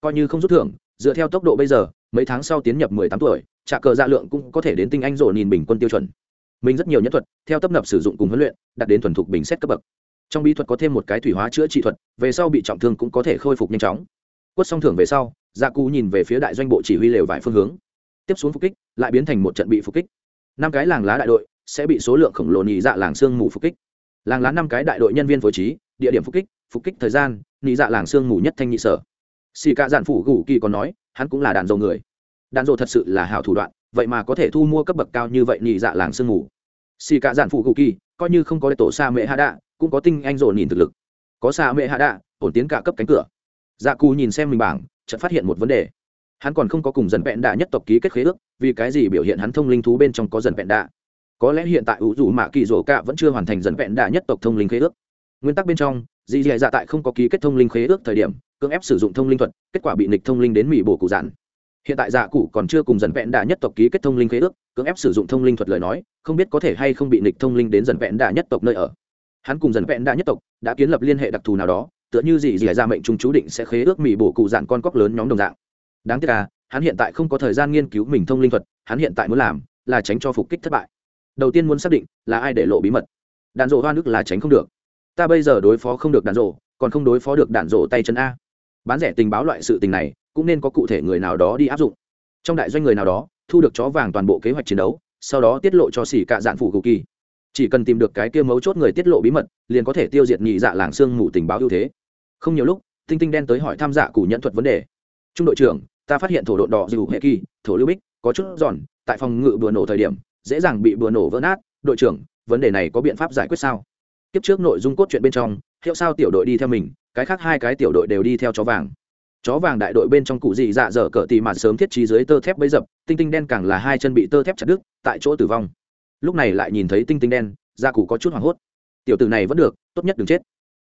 Coi như không rút thưởng, dựa theo tốc độ bây giờ, mấy tháng sau tiến nhập mười tám tuổi, trạ cờ dạ lượng cũng có thể đến tinh anh rổ nhìn bình quân tiêu chuẩn. Mình rất nhiều nhất thuật, theo tấp nập sử dụng cùng huấn luyện, đạt đến thuần thục bình xét cấp bậc. Trong bí thuật có thêm một cái thủy hóa chữa trị thuật, về sau bị trọng thương cũng có thể khôi phục nhanh chóng. Quất xong thưởng về sau Dạ gia cụ nhìn về phía đại doanh bộ chỉ huy lều vài phương hướng. Tiếp xuống phục kích, lại biến thành một trận bị phục kích. Năm cái làng lá đại đội sẽ bị số lượng khổng lồ nhị dạ làng sương mù phục kích. Làng lá năm cái đại đội nhân viên phối trí, địa điểm phục kích phục kích thời gian nhị dạ làng sương mù nhất thanh nhị sở. Xì Cả dạn phủ gù kỳ còn nói, hắn cũng là đàn dầu người. Đàn dầu thật sự là hảo thủ đoạn, vậy mà có thể thu mua cấp bậc cao như vậy nhị dạ làng sương mù. Xì Cả dạn phủ gù kỳ, coi như không có tổ xa mẹ hạ đạ, cũng có tinh anh dồ nhìn thực lực. Có xa mẹ hạ đạ, ổn tiến cả cấp cánh cửa. Dạ cù nhìn xem mình bảng chợt phát hiện một vấn đề. Hắn còn không có cùng dần vẹn đạ nhất tộc ký kết khế ước, vì cái gì biểu hiện hắn thông linh thú bên trong có dần vẹn đạ? Có lẽ hiện tại ủ dù mạ kỳ rổ cạ vẫn chưa hoàn thành dần vẹn đạ nhất tộc thông linh khế ước. Nguyên tắc bên trong, dì dì dạ tại không có ký kết thông linh khế ước thời điểm, cưỡng ép sử dụng thông linh thuật, kết quả bị nịch thông linh đến mỹ bổ cụ giản hiện tại dạ cụ còn chưa cùng dần vẹn đạ nhất tộc ký kết thông linh khế ước, cưỡng ép sử dụng thông linh thuật lời nói, không biết có thể hay không bị nịch thông linh đến dần vẹn đạ nhất tộc nơi ở. Hắn cùng dần vẹn đạ nhất tộc đã kiến lập liên hệ đặc thù nào đó tựa như gì gì ra mệnh trung chú định sẽ khế ước mỹ bổ cụ dạn con cóc lớn nhóm đồng dạng. Đáng tiếc là hắn hiện tại không có thời gian nghiên cứu mình thông linh thuật, hắn hiện tại muốn làm là tránh cho phục kích thất bại. Đầu tiên muốn xác định là ai để lộ bí mật. Đạn rộ hoa nước là tránh không được. Ta bây giờ đối phó không được đạn rộ, còn không đối phó được đạn rộ tay chân a. Bán rẻ tình báo loại sự tình này, cũng nên có cụ thể người nào đó đi áp dụng. Trong đại doanh người nào đó, thu được chó vàng toàn bộ kế hoạch chiến đấu, sau đó tiết lộ cho xỉ cạ dạn phủ cụ kỳ chỉ cần tìm được cái kia mấu chốt người tiết lộ bí mật, liền có thể tiêu diệt nhị dạ làng xương mù tình báo ưu thế. Không nhiều lúc, tinh tinh đen tới hỏi tham dạ cụ nhận thuật vấn đề. Trung đội trưởng, ta phát hiện thổ độn đỏ dù hệ kỳ, thổ lưu bích, có chút giòn, tại phòng ngự bừa nổ thời điểm, dễ dàng bị bừa nổ vỡ nát. Đội trưởng, vấn đề này có biện pháp giải quyết sao? Tiếp trước nội dung cốt truyện bên trong, hiệu sao tiểu đội đi theo mình, cái khác hai cái tiểu đội đều đi theo chó vàng. Chó vàng đại đội bên trong cụ dị dạ dở cỡ tì mà sớm thiết trí dưới tơ thép bấy dập, tinh tinh đen càng là hai chân bị tơ thép chặt đứt, tại chỗ tử vong lúc này lại nhìn thấy tinh tinh đen, da cụ có chút hoảng hốt. Tiểu tử này vẫn được, tốt nhất đừng chết.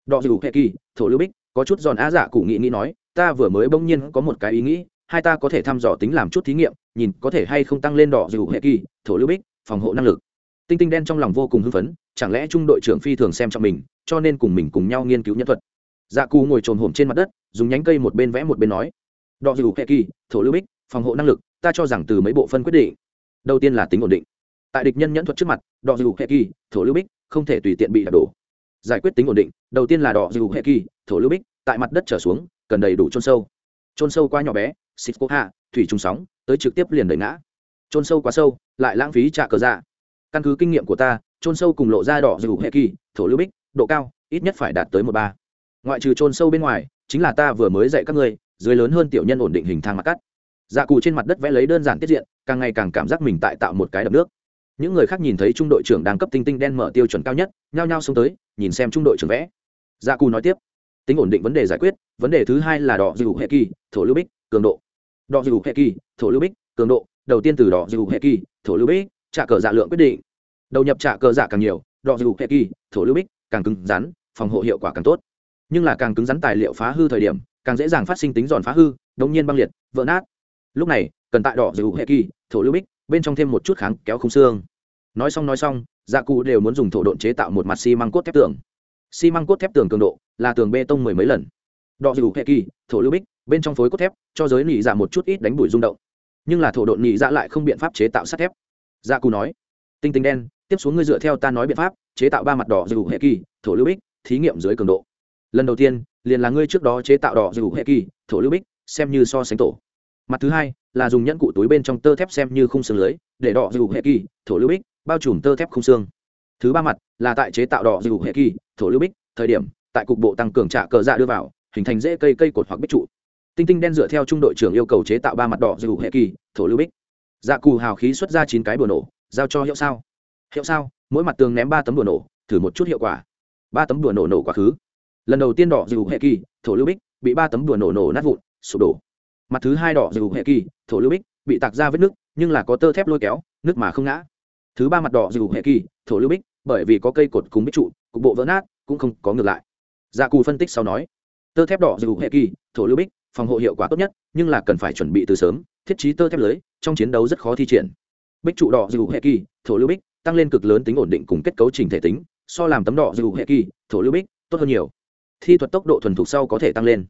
Đọ dù hệ kỳ, thổ lưu bích, có chút giòn á dạ cụ nghĩ nghĩ nói, ta vừa mới bỗng nhiên có một cái ý nghĩ, hai ta có thể thăm dò tính làm chút thí nghiệm, nhìn có thể hay không tăng lên đỏ dù hệ kỳ, thổ lưu bích, phòng hộ năng lực. Tinh tinh đen trong lòng vô cùng hưng phấn, chẳng lẽ trung đội trưởng phi thường xem trọng mình, cho nên cùng mình cùng nhau nghiên cứu nhân thuật. Dạ cù ngồi trồn hổm trên mặt đất, dùng nhánh cây một bên vẽ một bên nói, đọ dù hệ kỳ, thổ lưu bích, phòng hộ năng lực, ta cho rằng từ mấy bộ phân quyết định, đầu tiên là tính ổn định tại địch nhân nhẫn thuật trước mặt đỏ dù hệ kỳ, thổ lưu bích, không thể tùy tiện bị đạp đổ. Giải quyết tính ổn định, đầu tiên là đỏ dù hệ kỳ, thổ lưu bích, tại mặt đất trở xuống, cần đầy đủ trôn sâu. Trôn sâu quá nhỏ bé xịt cố hạ, thủy trùng sóng, tới trực tiếp liền đẩy ngã. Trôn sâu quá sâu, lại lãng phí trả cờ dạ. Căn cứ kinh nghiệm của ta trôn sâu cùng lộ ra đỏ dù hệ kỳ, thổ lưu bích, độ cao, ít nhất phải đạt tới một ba. Ngoại trừ trôn sâu bên ngoài, chính là ta vừa mới dạy các ngươi, dưới lớn hơn tiểu nhân ổn định hình thang mặt cắt. Dạ cù trên mặt đất vẽ lấy đơn giản tiết diện, càng ngày càng cảm giác mình tại tạo một cái đập nước những người khác nhìn thấy trung đội trưởng đang cấp tinh tinh đen mở tiêu chuẩn cao nhất, nhao nhao xông tới, nhìn xem trung đội trưởng vẽ. Gia cù nói tiếp. Tính ổn định vấn đề giải quyết, vấn đề thứ hai là đỏ dù hệ kỳ, thổ lưu bích, cường độ. Đỏ dù hệ kỳ, thổ lưu bích, cường độ. Đầu tiên từ đỏ dù hệ kỳ, thổ lưu bích, trả cờ dạ lượng quyết định. Đầu nhập trả cờ dạ càng nhiều, đỏ dù hệ kỳ, thổ lưu bích càng cứng rắn, phòng hộ hiệu quả càng tốt. Nhưng là càng cứng rắn tài liệu phá hư thời điểm, càng dễ dàng phát sinh tính giòn phá hư đống nhiên băng liệt, vỡ nát. Lúc này, cần tại đỏ dù hệ kỳ, thổ lưu bích bên trong thêm một chút kháng kéo không xương. Nói xong nói xong dạ cụ đều muốn dùng thổ độn chế tạo một mặt xi măng cốt thép tường. Xi măng cốt thép tường cường độ là tường bê tông mười mấy lần. Đọ dù hệ kỳ, thổ lưu bích, bên trong phối cốt thép, cho giới nỉ dạ một chút ít đánh bụi rung động. Nhưng là thổ độn nỉ dạ lại không biện pháp chế tạo sắt thép. Dạ cụ nói, tinh tinh đen, tiếp xuống ngươi dựa theo ta nói biện pháp, chế tạo ba mặt đỏ dù hệ kỳ, thổ lưu bích, thí nghiệm dưới cường độ. Lần đầu tiên, liền là ngươi trước đó chế tạo đỏ dù hệ kỳ, thổ lưu bích, xem như so sánh tổ. Mặt thứ hai là dùng nhẫn cụ túi bên trong tơ thép xem như khung xương lưới, để đỏ dù hệ kỳ, thổ lưu bích, bao trùm tơ thép khung xương. Thứ ba mặt là tại chế tạo đỏ dù hệ kỳ, thổ lưu bích, thời điểm, tại cục bộ tăng cường trả cờ dạ đưa vào, hình thành dễ cây cây cột hoặc bích trụ. Tinh tinh đen dựa theo trung đội trưởng yêu cầu chế tạo ba mặt đỏ dù hệ kỳ, thổ lưu bích. Dạ cù hào khí xuất ra chín cái bùa nổ, giao cho hiệu sao. Hiệu sao, mỗi mặt tường ném ba tấm bùa nổ, thử một chút hiệu quả. Ba tấm bùa nổ nổ quá khứ. Lần đầu tiên đỏ dù hệ kỳ, thổ lưu bích, bị ba tấm bùa nổ nổ nát vụn, sụp đổ mặt thứ hai đỏ dù hệ kỳ, thổ lưu bích, bị tạc ra vết nước nhưng là có tơ thép lôi kéo nước mà không ngã. Thứ ba mặt đỏ dù hệ kỳ, thổ lưu bích, bởi vì có cây cột cùng bích trụ, cục bộ vỡ nát, cũng không có ngược lại. Gia cù phân tích sau nói, tơ thép đỏ dù hệ kỳ, thổ lưu bích, phòng hộ hiệu quả tốt nhất, nhưng là cần phải chuẩn bị từ sớm, thiết trí tơ thép lưới, trong chiến đấu rất khó thi triển. Bích trụ đỏ dù hệ kỳ, thổ lưu bích, tăng lên cực lớn tính ổn định cùng kết cấu trình thể tính, so làm tấm đỏ dù hệ kỳ, thổ lưu bích, tốt hơn nhiều. Thi thuật tốc độ thuần thục sau có thể tăng lên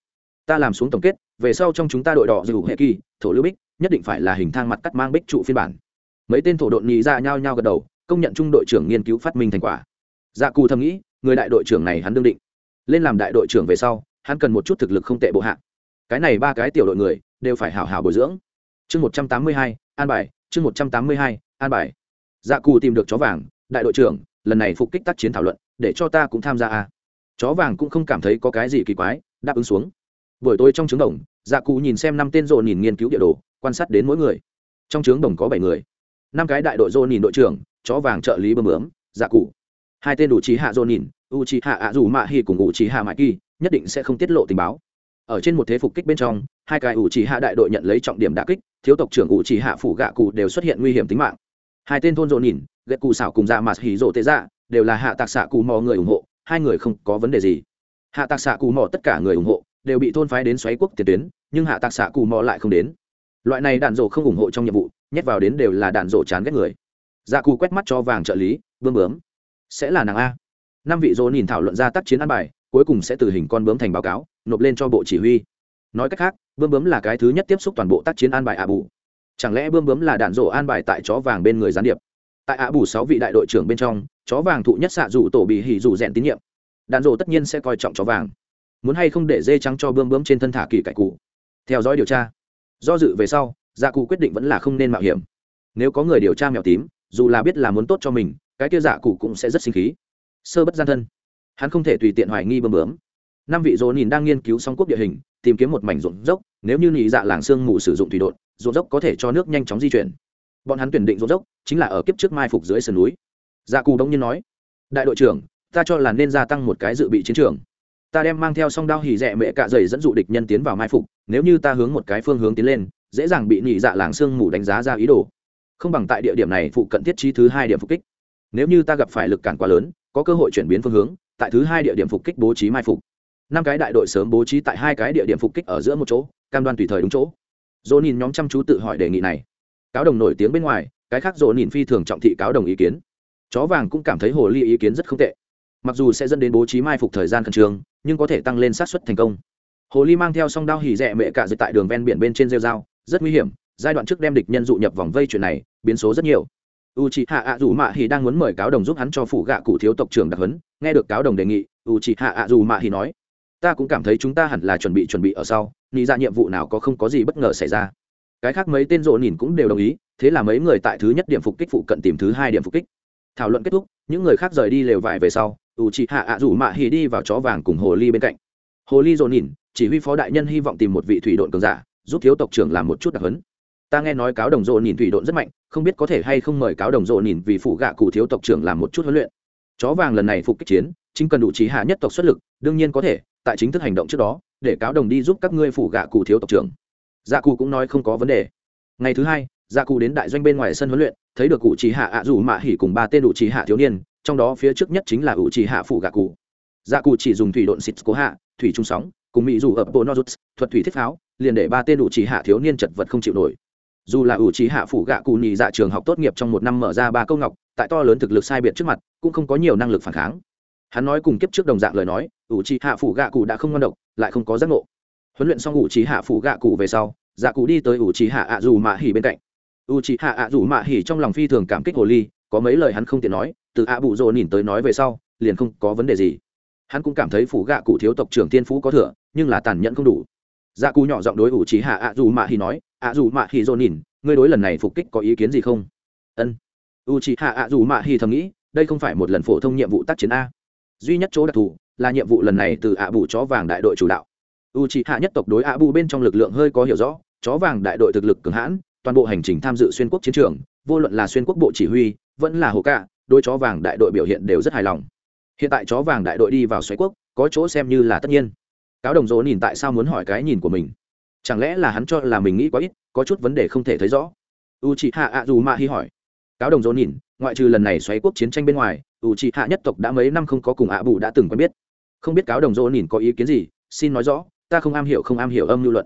ta làm xuống tổng kết, về sau trong chúng ta đội đỏ dù hệ kỳ, thổ lưu bích, nhất định phải là hình thang mặt cắt mang bích trụ phiên bản. Mấy tên thổ độn nhị dạ ra nhau nhau gật đầu, công nhận trung đội trưởng nghiên cứu phát minh thành quả. Dạ cù thầm nghĩ, người đại đội trưởng này hắn đương định. Lên làm đại đội trưởng về sau, hắn cần một chút thực lực không tệ bộ hạ. Cái này ba cái tiểu đội người, đều phải hảo hảo bồi dưỡng. Chương một trăm tám mươi hai, an bài, chương một trăm tám mươi hai, an bài. Dạ cù tìm được chó vàng, đại đội trưởng, lần này phục kích tác chiến thảo luận, để cho ta cũng tham gia à. chó vàng cũng không cảm thấy có cái gì kỳ quái, đáp ứng xuống buổi tối trong trứng đồng dạ cụ nhìn xem năm tên rộ nhìn nghiên cứu địa đồ, quan sát đến mỗi người. Trong trứng đồng có bảy người. Năm cái đại đội rộ nhìn đội trưởng, chó vàng trợ lý bơm bướm dạ cụ. Hai tên đủ trí hạ rộ nhìn u trí hạ ạ dù mạ hi cùng u trí hạ mạ kỳ nhất định sẽ không tiết lộ tình báo. Ở trên một thế phục kích bên trong, hai cái u trí hạ đại đội nhận lấy trọng điểm đà kích, thiếu tộc trưởng u trí hạ phủ gạ cụ đều xuất hiện nguy hiểm tính mạng. Hai tên thôn rộ nhìn ghét cụ xảo cùng dạ mạt hỉ rộ tệ dạ đều là hạ tạc xạ cụ mò người ủng hộ, hai người không có vấn đề gì. Hạ tạc xạ cù mò tất cả người ủng hộ đều bị thôn phái đến xoáy quốc tiền tuyến, nhưng hạ tạc xạ cù mò lại không đến. Loại này đạn rổ không ủng hộ trong nhiệm vụ, nhét vào đến đều là đạn rổ chán ghét người. Dạ cù quét mắt cho vàng trợ lý bươm bướm. Sẽ là nàng a. Năm vị dỗ nhìn thảo luận ra tác chiến an bài, cuối cùng sẽ từ hình con bướm thành báo cáo, nộp lên cho bộ chỉ huy. Nói cách khác bươm bướm là cái thứ nhất tiếp xúc toàn bộ tác chiến an bài ạ bù. Chẳng lẽ bươm bướm là đạn rổ an bài tại chó vàng bên người gián điệp? Tại ạ bù sáu vị đại đội trưởng bên trong, chó vàng thụ nhất xạ dù tổ bị hỉ dù rèn tín nhiệm. Đạn rổ tất nhiên sẽ coi trọng chó vàng muốn hay không để dê trắng cho bươm bướm trên thân thả kỳ cải cụ theo dõi điều tra, do dự về sau dạ cụ quyết định vẫn là không nên mạo hiểm. Nếu có người điều tra mèo tím, dù là biết là muốn tốt cho mình, cái kia dạ cụ cũng sẽ rất sinh khí. Sơ bất gian thân. Hắn không thể tùy tiện hoài nghi bơm bướm. Năm vị dỗ nhìn đang nghiên cứu song quốc địa hình, tìm kiếm một mảnh ruộng dốc, nếu như nhị dạ làng sương mù sử dụng thủy đột, ruộng dốc có thể cho nước nhanh chóng di chuyển. Bọn hắn tuyển định ruộng dốc, chính là ở kiếp trước mai phục dưới sườn núi. Dạ cù đông nhiên nói, đại đội trưởng, ta cho là nên gia tăng một cái dự bị chiến trường ta đem mang theo song đao hỉ rẻ mẹ cạ dày dẫn dụ địch nhân tiến vào mai phục, nếu như ta hướng một cái phương hướng tiến lên, dễ dàng bị nhị dạ làng sương mù đánh giá ra ý đồ. Không bằng tại địa điểm này phụ cận thiết trí thứ hai điểm phục kích. Nếu như ta gặp phải lực cản quá lớn, có cơ hội chuyển biến phương hướng, tại thứ hai địa điểm phục kích bố trí mai phục. Năm cái đại đội sớm bố trí tại hai cái địa điểm phục kích ở giữa một chỗ, cam đoan tùy thời đúng chỗ. Dỗ nhìn nhóm chăm chú tự hỏi đề nghị này. Cáo đồng nổi tiếng bên ngoài, cái khác dỗ nhìn phi thường trọng thị cáo đồng ý kiến. Chó vàng cũng cảm thấy hồ ly ý kiến rất không tệ mặc dù sẽ dẫn đến bố trí mai phục thời gian khẩn trương, nhưng có thể tăng lên sát xuất thành công. Hồ ly mang theo song đao hỉ rẽ mẹ cả dịch tại đường ven biển bên trên rêu dao rất nguy hiểm, giai đoạn trước đem địch nhân dụ nhập vòng vây chuyện này, biến số rất nhiều. U c h ị hạ ạ dù mạ hỉ đang muốn mời cáo đồng giúp hắn cho phủ gạ cụ thiếu tộc trưởng đặc huấn, nghe được cáo đồng đề nghị u c h ị hạ ạ dù mạ hỉ nói, ta cũng cảm thấy chúng ta hẳn là chuẩn bị chuẩn bị ở sau, nghĩ ra nhiệm vụ nào có không có gì bất ngờ xảy ra. Cái khác mấy tên rộ nhìn cũng đều đồng ý, thế là mấy người tại thứ nhất điểm phục kích phụ cận tìm thứ hai điểm phục kích. Thảo luận kết thúc, những người khác rời đi lều vải về sau u chị hạ ạ rủ mạ hỉ đi vào chó vàng cùng hồ ly bên cạnh. Hồ ly dồn nhìn, chỉ huy phó đại nhân hy vọng tìm một vị thủy đội cường giả, giúp thiếu tộc trưởng làm một chút đặc huấn. Ta nghe nói cáo đồng dồn nhìn thủy độn rất mạnh, không biết có thể hay không mời cáo đồng dồn nhìn vì phụ gạ cụ thiếu tộc trưởng làm một chút huấn luyện. Chó vàng lần này phục kích chiến, chính cần đủ trí hạ nhất tộc xuất lực, đương nhiên có thể, tại chính thức hành động trước đó, để cáo đồng đi giúp các ngươi phụ gạ cụ thiếu tộc trưởng. Dạ cụ cũng nói không có vấn đề. Ngày thứ hai dạ cụ đến đại doanh bên ngoài sân huấn luyện, thấy được cụ trí hạ ạ dù mạ hỉ cùng ba tên đủ trí hạ thiếu niên trong đó phía trước nhất chính là ủ trì hạ phụ gạ cụ dạ cụ chỉ dùng thủy độn xịt cố hạ, thủy trung sóng, cùng mỹ dù ập bộ nozuts thuật thủy thiết pháo, liền để ba tên ủ trì hạ thiếu niên chật vật không chịu nổi. Dù là ủ trì hạ phủ gạ cụ nhì dạ trường học tốt nghiệp trong một năm mở ra ba câu ngọc, tại to lớn thực lực sai biệt trước mặt, cũng không có nhiều năng lực phản kháng. Hắn nói cùng kiếp trước đồng dạng lời nói ủ trì hạ phủ gạ cụ đã không ngon độc, lại không có giác ngộ. Huấn luyện xong ủ trì hạ phủ gạ cụ về sau dạ cụ đi tới ủ trì hạ ạ dù mạ hỉ bên cạnh. Ủ trì hạ ạ dù mạ hỉ trong lòng phi thường cảm kích hồ ly có mấy lời hắn không tiện nói, từ ạ bụ rồ nhìn tới nói về sau, liền không có vấn đề gì. Hắn cũng cảm thấy phủ gạ cụ thiếu tộc trưởng Thiên phú có thừa, nhưng là tàn nhẫn không đủ. Dạ cụ nhỏ giọng đối ủ trí hạ ạ dù mạ hỉ nói, ạ dù mạ hỉ dô nhìn, ngươi đối lần này phục kích có ý kiến gì không? Ân. U trí hạ ạ dù mạ hỉ thầm nghĩ, đây không phải một lần phổ thông nhiệm vụ tác chiến a. Duy nhất chỗ đặc thù là nhiệm vụ lần này từ ạ bù chó vàng đại đội chủ đạo. U trí hạ nhất tộc đối ạ bù bên trong lực lượng hơi có hiểu rõ, chó vàng đại đội thực lực cường hãn, toàn bộ hành trình tham dự xuyên quốc chiến trường, vô luận là xuyên quốc bộ chỉ huy vẫn là hồ cạ, đôi chó vàng đại đội biểu hiện đều rất hài lòng. Hiện tại chó vàng đại đội đi vào xoáy quốc, có chỗ xem như là tất nhiên. Cáo đồng dỗ nhìn tại sao muốn hỏi cái nhìn của mình. Chẳng lẽ là hắn cho là mình nghĩ quá ít, có chút vấn đề không thể thấy rõ? U chị hạ ạ dù mạ hi hỏi. Cáo đồng dỗ nhìn, ngoại trừ lần này xoáy quốc chiến tranh bên ngoài u chị hạ nhất tộc đã mấy năm không có cùng ạ bù đã từng quen biết. Không biết cáo đồng dỗ nhìn có ý kiến gì, xin nói rõ, ta không am hiểu không am hiểu âm lưu luận.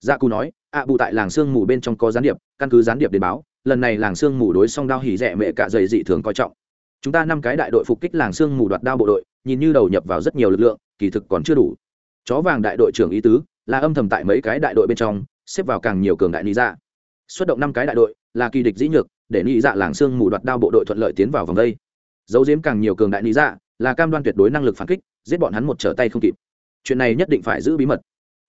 Gia dạ cù nói ạ bù tại làng sương mù bên trong có gián điệp, căn cứ gián điệp đến báo lần này làng sương mù đối song đao hỉ rẻ mẹ cả dày dị thường coi trọng. Chúng ta năm cái đại đội phục kích làng sương mù đoạt đao bộ đội, nhìn như đầu nhập vào rất nhiều lực lượng, kỳ thực còn chưa đủ. Chó vàng đại đội trưởng ý tứ, là âm thầm tại mấy cái đại đội bên trong, xếp vào càng nhiều cường đại lý dạ. Xuất động năm cái đại đội, là kỳ địch dĩ nhược, để lý dạ làng xương mù đoạt đao bộ đội thuận lợi tiến vào vòng đây. Giấu giếm càng nhiều cường đại lý dạ là cam đoan tuyệt đối năng lực phản kích, giết bọn hắn một trở tay không kịp. Chuyện này nhất định phải giữ bí mật.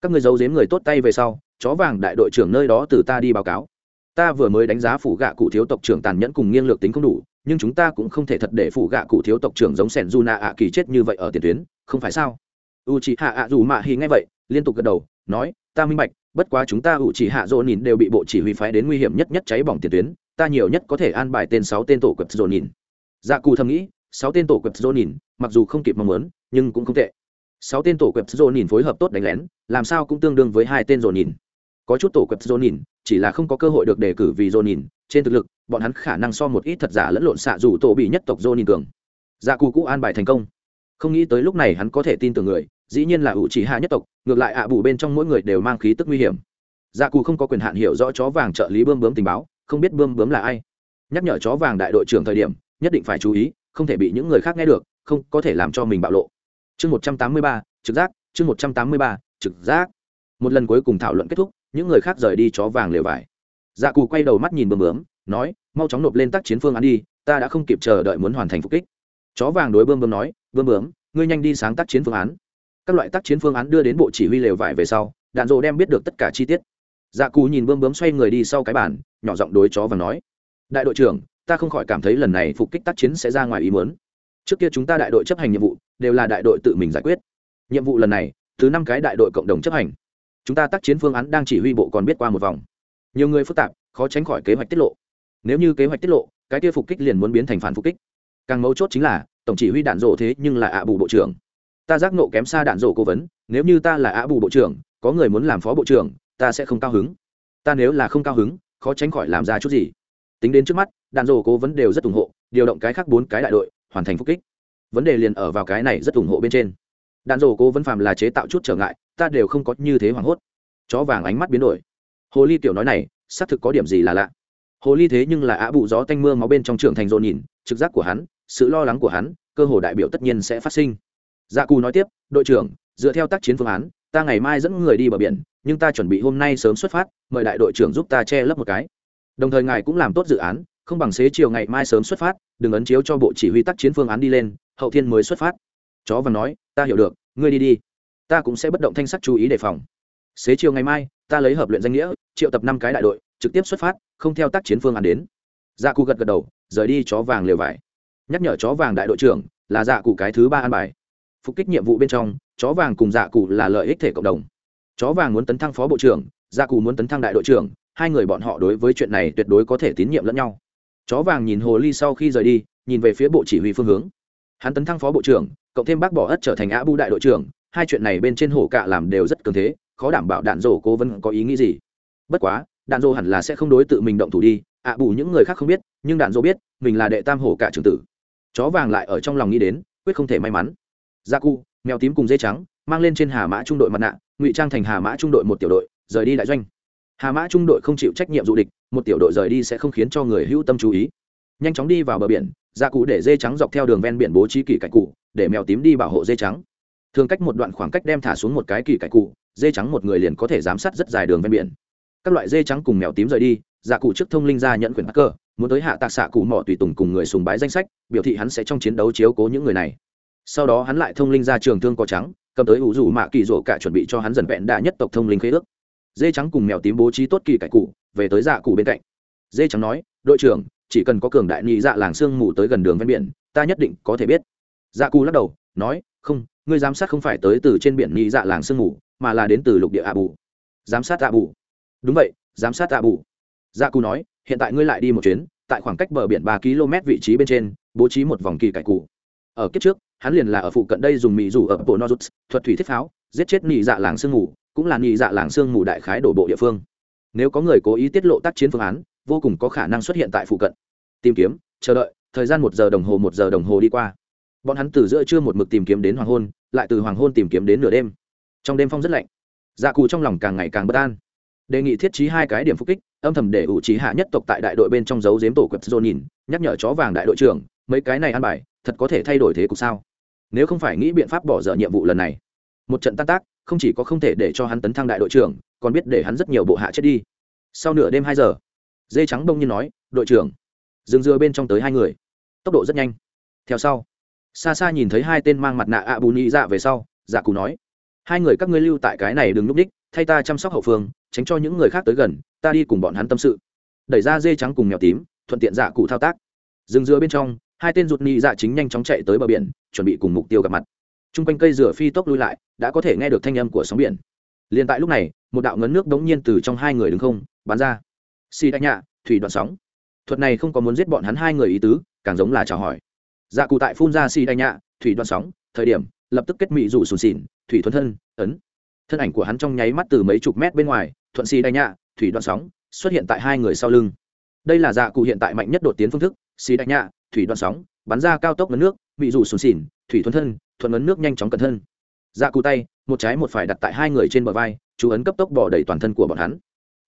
Các người giấu giếm người tốt tay về sau, chó vàng đại đội trưởng nơi đó từ ta đi báo cáo ta vừa mới đánh giá phủ gạ cụ thiếu tộc trưởng tàn nhẫn cùng nghiêng lược tính không đủ, nhưng chúng ta cũng không thể thật để phủ gạ cụ thiếu tộc trưởng giống sẻn du nạ ạ kỳ chết như vậy ở tiền tuyến, không phải sao? U c h ị hạ ạ dù mạ hi ngay vậy, liên tục gật đầu, nói, ta minh bạch, bất quá chúng ta u c h ị hạ dỗ nhìn đều bị bộ chỉ huy phái đến nguy hiểm nhất nhất cháy bỏng tiền tuyến, ta nhiều nhất có thể an bài tên sáu tên tổ quật dỗ nhìn dạ cù thầm nghĩ, sáu tên tổ quật dỗ nhìn mặc dù không kịp mong muốn, nhưng cũng không tệ. Sáu tên tổ quật dỗ nhìn phối hợp tốt đánh lén, làm sao cũng tương đương với hai tên dỗ nhìn có chút tổ quật dỗ nhìn chỉ là không có cơ hội được đề cử vì dỗ nhìn trên thực lực, bọn hắn khả năng so một ít thật giả lẫn lộn xạ dù tổ bị nhất tộc dỗ nhìn cường. Dạ cù cũ an bài thành công. Không nghĩ tới lúc này hắn có thể tin tưởng người, dĩ nhiên là ủ chỉ hạ nhất tộc, ngược lại ạ à bù bên trong mỗi người đều mang khí tức nguy hiểm. Dạ cù không có quyền hạn hiểu rõ chó vàng trợ lý bơm bướm tình báo, không biết bơm bướm là ai. Nhắc nhở chó vàng đại đội trưởng thời điểm, nhất định phải chú ý, không thể bị những người khác nghe được, không có thể làm cho mình bạo lộ. Chương một trăm tám mươi ba, trực giác, chương một trăm tám mươi ba, trực giác. Một lần cuối cùng thảo luận kết thúc những người khác rời đi chó vàng lều vải. Dạ cù quay đầu mắt nhìn bơm bướm, nói, mau chóng nộp lên tác chiến phương án đi, ta đã không kịp chờ đợi muốn hoàn thành phục kích. Chó vàng đối bơm bướm nói bơm bướm, ngươi nhanh đi sáng tác chiến phương án. Các loại tác chiến phương án đưa đến bộ chỉ huy lều vải về sau, đạn dộ đem biết được tất cả chi tiết. Dạ cù nhìn bơm bướm xoay người đi sau cái bàn, nhỏ giọng đối chó vàng nói, đại đội trưởng, ta không khỏi cảm thấy lần này phục kích tác chiến sẽ ra ngoài ý muốn. Trước kia chúng ta đại đội chấp hành nhiệm vụ, đều là đại đội tự mình giải quyết. Nhiệm vụ lần này, thứ năm cái đại đội cộng đồng chấp hành chúng ta tác chiến phương án đang chỉ huy bộ còn biết qua một vòng. Nhiều người phức tạp, khó tránh khỏi kế hoạch tiết lộ. Nếu như kế hoạch tiết lộ, cái kia phục kích liền muốn biến thành phản phục kích. Càng mấu chốt chính là, tổng chỉ huy đạn rộ thế nhưng là ạ bù bộ trưởng. Ta giác nộ kém xa đạn rộ cố vấn, nếu như ta là ạ bù bộ trưởng, có người muốn làm phó bộ trưởng, ta sẽ không cao hứng. Ta nếu là không cao hứng, khó tránh khỏi làm ra chút gì. Tính đến trước mắt, đạn rộ cố vấn đều rất ủng hộ, điều động cái khác bốn cái đại đội, hoàn thành phục kích. Vấn đề liền ở vào cái này rất ủng hộ bên trên. Đạn rổ cố vấn phàm là chế tạo chút trở ngại ta đều không có như thế hoảng hốt. Chó vàng ánh mắt biến đổi. Hồ ly tiểu nói này, xác thực có điểm gì là lạ. Hồ ly thế nhưng là á bụ gió tanh mưa máu bên trong trưởng thành rộn nhìn, trực giác của hắn, sự lo lắng của hắn, cơ hồ đại biểu tất nhiên sẽ phát sinh. Dạ cù nói tiếp, đội trưởng, dựa theo tác chiến phương án, ta ngày mai dẫn người đi bờ biển, nhưng ta chuẩn bị hôm nay sớm xuất phát, mời đại đội trưởng giúp ta che lấp một cái. Đồng thời ngài cũng làm tốt dự án, không bằng xế chiều ngày mai sớm xuất phát, đừng ấn chiếu cho bộ chỉ huy tác chiến phương án đi lên, hậu thiên mới xuất phát. Chó vàng nói, ta hiểu được, ngươi đi đi ta cũng sẽ bất động thanh sắc chú ý đề phòng. Xế chiều ngày mai, ta lấy hợp luyện danh nghĩa, triệu tập năm cái đại đội, trực tiếp xuất phát, không theo tác chiến phương án đến. Dạ cụ gật gật đầu, rời đi chó vàng lều vải. Nhắc nhở chó vàng đại đội trưởng là dạ cụ cái thứ ba an bài. Phục kích nhiệm vụ bên trong, chó vàng cùng dạ cụ là lợi ích thể cộng đồng. Chó vàng muốn tấn thăng phó bộ trưởng dạ cụ muốn tấn thăng đại đội trưởng, hai người bọn họ đối với chuyện này tuyệt đối có thể tín nhiệm lẫn nhau. Chó vàng nhìn hồ ly sau khi rời đi, nhìn về phía bộ chỉ huy phương hướng. Hắn tấn thăng phó bộ trưởng, cộng thêm bác bỏ ất trở thành á bu đại đội trưởng hai chuyện này bên trên hổ cạ làm đều rất cường thế, khó đảm bảo đạn dỗ cố vấn có ý nghĩ gì. Bất quá, đạn dỗ hẳn là sẽ không đối tự mình động thủ đi, ạ bù những người khác không biết, nhưng đạn dỗ biết, mình là đệ tam hổ cạ trưởng tử. Chó vàng lại ở trong lòng nghĩ đến, quyết không thể may mắn. Gia cu, mèo tím cùng dây trắng, mang lên trên hà mã trung đội mặt nạ, ngụy trang thành hà mã trung đội một tiểu đội, rời đi đại doanh. Hà mã trung đội không chịu trách nhiệm du địch, một tiểu đội rời đi sẽ không khiến cho người hữu tâm chú ý. Nhanh chóng đi vào bờ biển dạ gia cụ để dê trắng dọc theo đường ven biển bố trí kỳ cạnh cụ, để mèo tím đi bảo hộ dê trắng thường cách một đoạn khoảng cách đem thả xuống một cái kỳ cải cụ, dê trắng một người liền có thể giám sát rất dài đường ven biển. Các loại dê trắng cùng mèo tím rời đi giả cụ trước thông linh ra nhận quyền cơ, muốn tới hạ tạc xạ cụ mỏ tùy tùng cùng người sùng bái danh sách, biểu thị hắn sẽ trong chiến đấu chiếu cố những người này. Sau đó hắn lại thông linh ra trường thương có trắng, cầm tới ủ rủ mạ kỳ rổ cả chuẩn bị cho hắn dần vẹn đa nhất tộc thông linh khế ước. Dê trắng cùng mèo tím bố trí tốt kỳ cải cụ, về tới dạ cụ bên cạnh. Dê trắng nói, đội trưởng, chỉ cần có cường đại nhị dạ làng sương mù tới gần đường ven biển, ta nhất định có thể biết. Dạ cụ lắc đầu, nói, không ngươi giám sát không phải tới từ trên biển nhị dạ làng sương mù, mà là đến từ lục địa ạ bù giám sát ạ bù đúng vậy, giám sát ạ bù dạ cù nói, hiện tại ngươi lại đi một chuyến, tại khoảng cách bờ biển ba km vị trí bên trên, bố trí một vòng kỳ cải cụ. Ở kiếp trước, hắn liền là ở phụ cận đây dùng mỹ rủ ở bộ nozuts thuật thủy thiết pháo, giết chết nhị dạ làng sương mù, cũng là nhị dạ làng sương mù đại khái đổ bộ địa phương. Nếu có người cố ý tiết lộ tác chiến phương án, vô cùng có khả năng xuất hiện tại phụ cận. Tìm kiếm, chờ đợi, thời gian một giờ đồng hồ, một giờ đồng hồ đi qua bọn hắn từ giữa trưa một mực tìm kiếm đến hoàng hôn, lại từ hoàng hôn tìm kiếm đến nửa đêm. Trong đêm phong rất lạnh. Dạ cù trong lòng càng ngày càng bất an. Đề nghị thiết trí hai cái điểm phục kích, âm thầm để ủ trí hạ nhất tộc tại đại đội bên trong dấu giếm tổ quẹp dô nhìn, nhắc nhở chó vàng đại đội trưởng, mấy cái này ăn bài, thật có thể thay đổi thế cục sao? Nếu không phải nghĩ biện pháp bỏ dở nhiệm vụ lần này. Một trận tan tác, không chỉ có không thể để cho hắn tấn thăng đại đội trưởng, còn biết để hắn rất nhiều bộ hạ chết đi. Sau nửa đêm hai giờ, dê trắng đông như nói, đội trưởng, dừng dưa bên trong tới hai người. Tốc độ rất nhanh. Theo sau xa xa nhìn thấy hai tên mang mặt nạ ạ bù nhị dạ về sau dạ cù nói, hai người các ngươi lưu tại cái này đừng núp đích, thay ta chăm sóc hậu phương, tránh cho những người khác tới gần, ta đi cùng bọn hắn tâm sự. Đẩy ra dê trắng cùng mèo tím, thuận tiện dạ cụ thao tác. Dừng giữa bên trong, hai tên rụt nhị dạ chính nhanh chóng chạy tới bờ biển, chuẩn bị cùng mục tiêu gặp mặt. T r u n g quanh cây rửa phi tốc lui lại, đã có thể nghe được thanh âm của sóng biển. Liền tại lúc này, một đạo ngấn nước đống nhiên từ trong hai người đứng không, bắn ra. Xì đánh nhạ thủy đoạn sóng. Thuật này không có muốn giết bọn hắn hai người ý tứ, càng giống là chào hỏi dạ cụ tại phun ra xì đanh nhạ thủy đoạn sóng, thời điểm, lập tức kết mị rủ sùn xỉn, thủy thuấn thân, ấn. Thân ảnh của hắn trong nháy mắt từ mấy chục mét bên ngoài, thuận xì đanh nhạ thủy đoạn sóng, xuất hiện tại hai người sau lưng. Đây là dạ cụ hiện tại mạnh nhất đột tiến phương thức, xì đanh nhạ thủy đoạn sóng, bắn ra cao tốc ngấn nước bị rủ sùn xỉn, thủy thuấn thân, thuận ấn nước nhanh chóng cẩn thân. Dạ cụ tay, một trái một phải đặt tại hai người trên bờ vai, chú ấn cấp tốc bỏ đầy toàn thân của bọn hắn.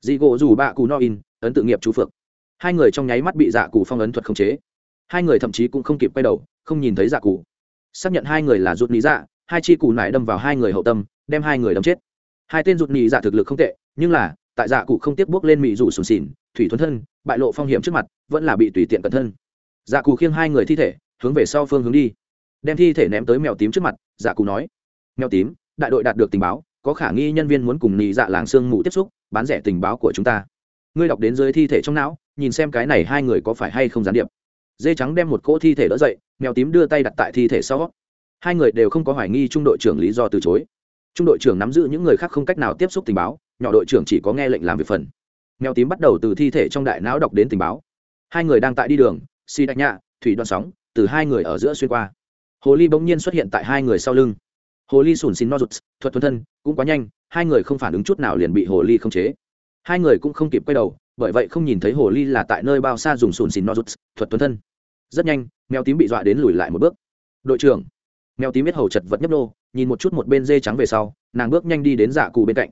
Dị gỗ dù bạ cù no in, ấn tự nghiệp chú phượng hai người trong nháy mắt bị dạ cụ phong ấn thuật khống chế hai người thậm chí cũng không kịp quay đầu, không nhìn thấy dạ cụ. Xác nhận hai người là rụt nị dạ hai chi cụ nải đâm vào hai người hậu tâm, đem hai người đâm chết. Hai tên rụt nị dạ thực lực không tệ, nhưng là, tại dạ cụ không tiếp bước lên mỹ rủ sùn xỉn, thủy thuấn thân, bại lộ phong hiểm trước mặt, vẫn là bị tùy tiện cẩn thân. Dạ cụ khiêng hai người thi thể, hướng về sau phương hướng đi. Đem thi thể ném tới mèo tím trước mặt dạ cụ nói, mèo tím, đại đội đạt được tình báo, có khả nghi nhân viên muốn cùng nị dạ làng sương mù tiếp xúc, bán rẻ tình báo của chúng ta. Ngươi đọc đến dưới thi thể trong não, nhìn xem cái này hai người có phải hay không gián điệp dê trắng đem một cỗ thi thể đỡ dậy, mèo tím đưa tay đặt tại thi thể sau. Hai người đều không có hoài nghi trung đội trưởng lý do từ chối. Trung đội trưởng nắm giữ những người khác không cách nào tiếp xúc tình báo, nhỏ đội trưởng chỉ có nghe lệnh làm việc phần. Mèo tím bắt đầu từ thi thể trong đại não đọc đến tình báo. Hai người đang tại đi đường xì đạch nhạ, thủy đoạn sóng, từ hai người ở giữa xuyên qua. Hồ ly bỗng nhiên xuất hiện tại hai người sau lưng. Hồ ly sùn xin no thuật thuần thân, cũng quá nhanh, hai người không phản ứng chút nào liền bị hồ ly khống chế. Hai người cũng không kịp quay đầu bởi vậy không nhìn thấy hồ ly là tại nơi bao xa dùng sùn xìn no thuật tuấn thân. Rất nhanh, mèo tím bị dọa đến lùi lại một bước. Đội trưởng. Mèo tím biết hầu chật vật nhấp nô nhìn một chút một bên dê trắng về sau, nàng bước nhanh đi đến dạ cụ bên cạnh.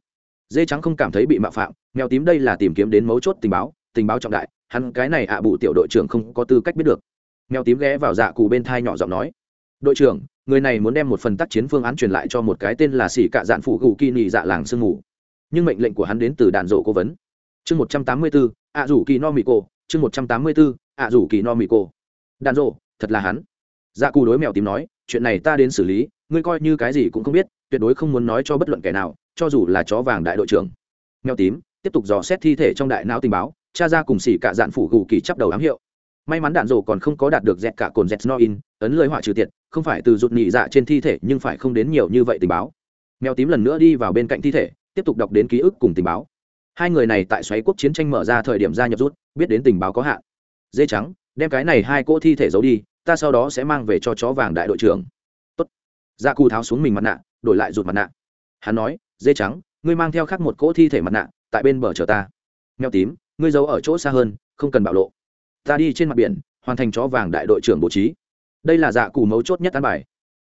Dê trắng không cảm thấy bị mạo phạm, mèo tím đây là tìm kiếm đến mấu chốt tình báo tình báo trọng đại, hắn cái này ạ à bụ tiểu đội trưởng không có tư cách biết được. Mèo tím ghé vào dạ cụ bên thai nhỏ giọng nói, đội trưởng, người này muốn đem một phần tác chiến phương án truyền lại cho một cái tên là xỉ cạ dạn phụ gù kỳ nhị dạ làng sương ngủ nhưng mệnh lệnh của hắn đến từ đạn rộ cố vấn chương một trăm tám mươi bốn ạ rủ kỳ no mì cô chương một trăm tám mươi bốn ạ rủ kỳ no mì cô đạn rộ, thật là hắn. Dạ cù đối mèo tím nói, chuyện này ta đến xử lý, ngươi coi như cái gì cũng không biết, tuyệt đối không muốn nói cho bất luận kẻ nào, cho dù là chó vàng đại đội trưởng. Mèo tím, tiếp tục dò xét thi thể trong đại não tình báo, cha ra cùng xỉ cả dạn phủ gù kỳ chắp đầu ám hiệu. May mắn đạn rổ còn không có đạt được dẹt cả cồn dẹt no in, ấn lời họa trừ tiệt, không phải từ rụt nhị dạ trên thi thể, nhưng phải không đến nhiều như vậy tình báo. Mèo tím lần nữa đi vào bên cạnh thi thể, tiếp tục đọc đến ký ức cùng tình báo hai người này tại xoáy quốc chiến tranh mở ra thời điểm gia nhập rút, biết đến tình báo có hạn. Dê trắng, đem cái này hai cỗ thi thể giấu đi, ta sau đó sẽ mang về cho chó vàng đại đội trưởng. Tốt. dạ cù tháo xuống mình mặt nạ, đổi lại rụt mặt nạ. Hắn nói, dê trắng, ngươi mang theo khác một cỗ thi thể mặt nạ, tại bên bờ chờ ta. Mèo tím, ngươi giấu ở chỗ xa hơn, không cần bạo lộ. Ta đi trên mặt biển, hoàn thành chó vàng đại đội trưởng bố trí. Đây là dạ cù mấu chốt nhất tán bài.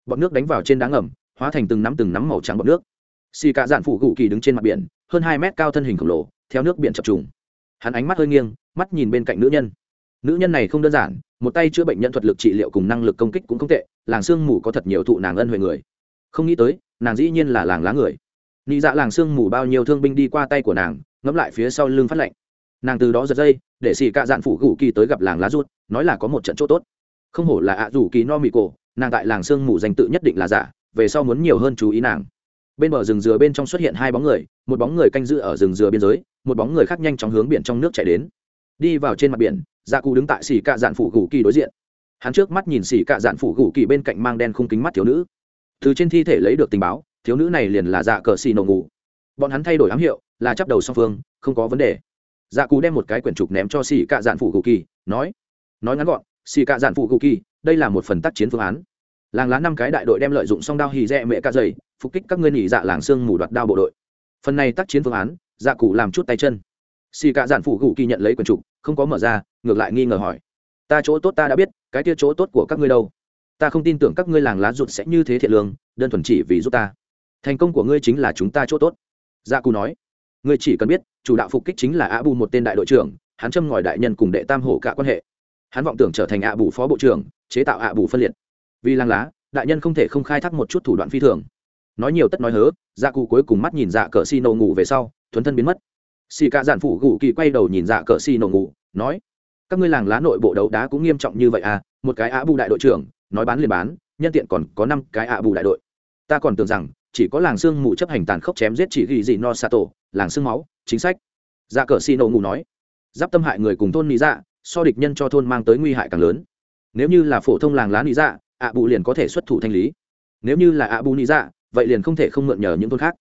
Bọn nước đánh vào trên đá ngầm, hóa thành từng nắm từng nắm màu trắng bọn nước. Xì cả dạn phủ gù kỳ đứng trên mặt biển hơn hai mét cao thân hình khổng lồ theo nước biển chập trùng. Hắn ánh mắt hơi nghiêng mắt nhìn bên cạnh nữ nhân. Nữ nhân này không đơn giản một tay chữa bệnh nhân thuật lực trị liệu cùng năng lực công kích cũng không tệ làng sương mù có thật nhiều thụ nàng ân huệ người. Không nghĩ tới nàng dĩ nhiên là làng lá người. Nị dạ làng sương mù bao nhiêu thương binh đi qua tay của nàng ngẫm lại phía sau lưng phát lệnh nàng từ đó giật dây để xì cạ dạn phủ gù kỳ tới gặp làng lá ruột, nói là có một trận chỗ tốt. Không hổ là ạ à rủ kỳ no mì cổ nàng tại làng sương mù danh tự nhất định là giả về sau muốn nhiều hơn chú ý nàng bên bờ rừng dừa bên trong xuất hiện hai bóng người, một bóng người canh giữ ở rừng dừa biên giới, một bóng người khác nhanh chóng hướng biển trong nước chạy đến. Đi vào trên mặt biển gia cụ đứng tại xỉ cạ dạn phủ gù kỳ đối diện. Hắn trước mắt nhìn xỉ cạ dạn phủ gù kỳ bên cạnh mang đen khung kính mắt thiếu nữ. Từ trên thi thể lấy được tình báo, thiếu nữ này liền là dạ cờ xì nổ ngủ. Bọn hắn thay đổi ám hiệu, là chấp đầu song phương, không có vấn đề. Dạ cụ đem một cái quyển trục ném cho xỉ cạ dạn phủ gù kỳ, nói nói ngắn gọn, xỉ cạ dạn phủ gù kỳ, đây là một phần tác chiến phương án làng lá năm cái đại đội đem lợi dụng song đao hì rẽ mẹ cả dày, phục kích các ngươi nhị dạ làng xương mù đoạt đao bộ đội. Phần này tác chiến phương án dạ cụ làm chút tay chân. Xì cả giản phủ gù kỳ nhận lấy quần trục, không có mở ra, ngược lại nghi ngờ hỏi. Ta chỗ tốt ta đã biết, cái tia chỗ tốt của các ngươi đâu? Ta không tin tưởng các ngươi làng lá rụt sẽ như thế thiện lương, đơn thuần chỉ vì giúp ta. Thành công của ngươi chính là chúng ta chỗ tốt. Dạ Gia cù nói. Ngươi chỉ cần biết, chủ đạo phục kích chính là a bù một tên đại đội trưởng, hắn châm ngòi đại nhân cùng đệ tam hổ cả quan hệ. Hắn vọng tưởng trở thành a bù phó bộ trưởng, chế tạo a bù phân liệt vì làng lá, đại nhân không thể không khai thác một chút thủ đoạn phi thường. Nói nhiều tất nói hớ dạ cụ cuối cùng mắt nhìn dạ cờ xi nổ ngủ về sau, thuấn thân biến mất. Xì cả giản phủ gù kỳ quay đầu nhìn dạ cờ xi nổ ngủ, nói, các ngươi làng lá nội bộ đấu đá cũng nghiêm trọng như vậy à một cái ạ bù đại đội trưởng, nói bán liền bán, nhân tiện còn có năm cái ạ bù đại đội. Ta còn tưởng rằng, chỉ có làng xương mù chấp hành tàn khốc chém giết chỉ ghi gì no sato, làng xương máu, chính sách. Dạ cờ xi nổ ngủ nói, giáp tâm hại người cùng thôn lý dạ so địch nhân cho thôn mang tới nguy hại càng lớn. Nếu như là phổ thông làng lá lý dạ ạ bù liền có thể xuất thủ thanh lý. Nếu như là ạ bù nị dạ vậy liền không thể không mượn nhờ những thôn khác.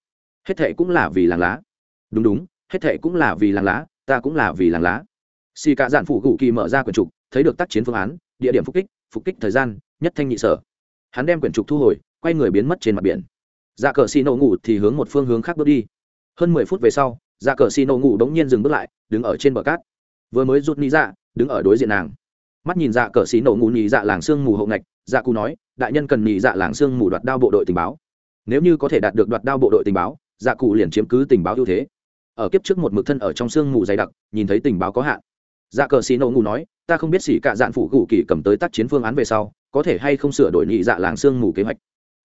Hết thệ cũng là vì làng lá. Đúng đúng, hết thệ cũng là vì làng lá, ta cũng là vì làng lá. Xì cả dạn phụ gù kỳ mở ra quyển trục, thấy được tác chiến phương án, địa điểm phục kích phục kích thời gian, nhất thanh nhị sở. Hắn đem quyển trục thu hồi, quay người biến mất trên mặt biển. Dạ cờ xì nổ ngủ thì hướng một phương hướng khác bước đi. Hơn mười phút về sau dạ cờ xì nổ ngủ đ ố n g nhiên dừng bước lại, đứng ở trên bờ cát. Vừa mới rút ni dạ đứng ở đối diện nàng mắt nhìn dạ cờ xí nổ ngủ nhị dạ làng sương mù hậu ngạch dạ cụ nói, đại nhân cần nhị dạ làng sương mù đoạt đao bộ đội tình báo. Nếu như có thể đạt được đoạt đao bộ đội tình báo dạ cụ liền chiếm cứ tình báo ưu thế. Ở kiếp trước một mực thân ở trong sương mù dày đặc, nhìn thấy tình báo có hạn. Dạ cờ xí nổ ngủ nói, ta không biết xỉ cả dạn phụ cụ kỳ cầm tới tác chiến phương án về sau, có thể hay không sửa đổi nhị dạ làng sương mù kế hoạch.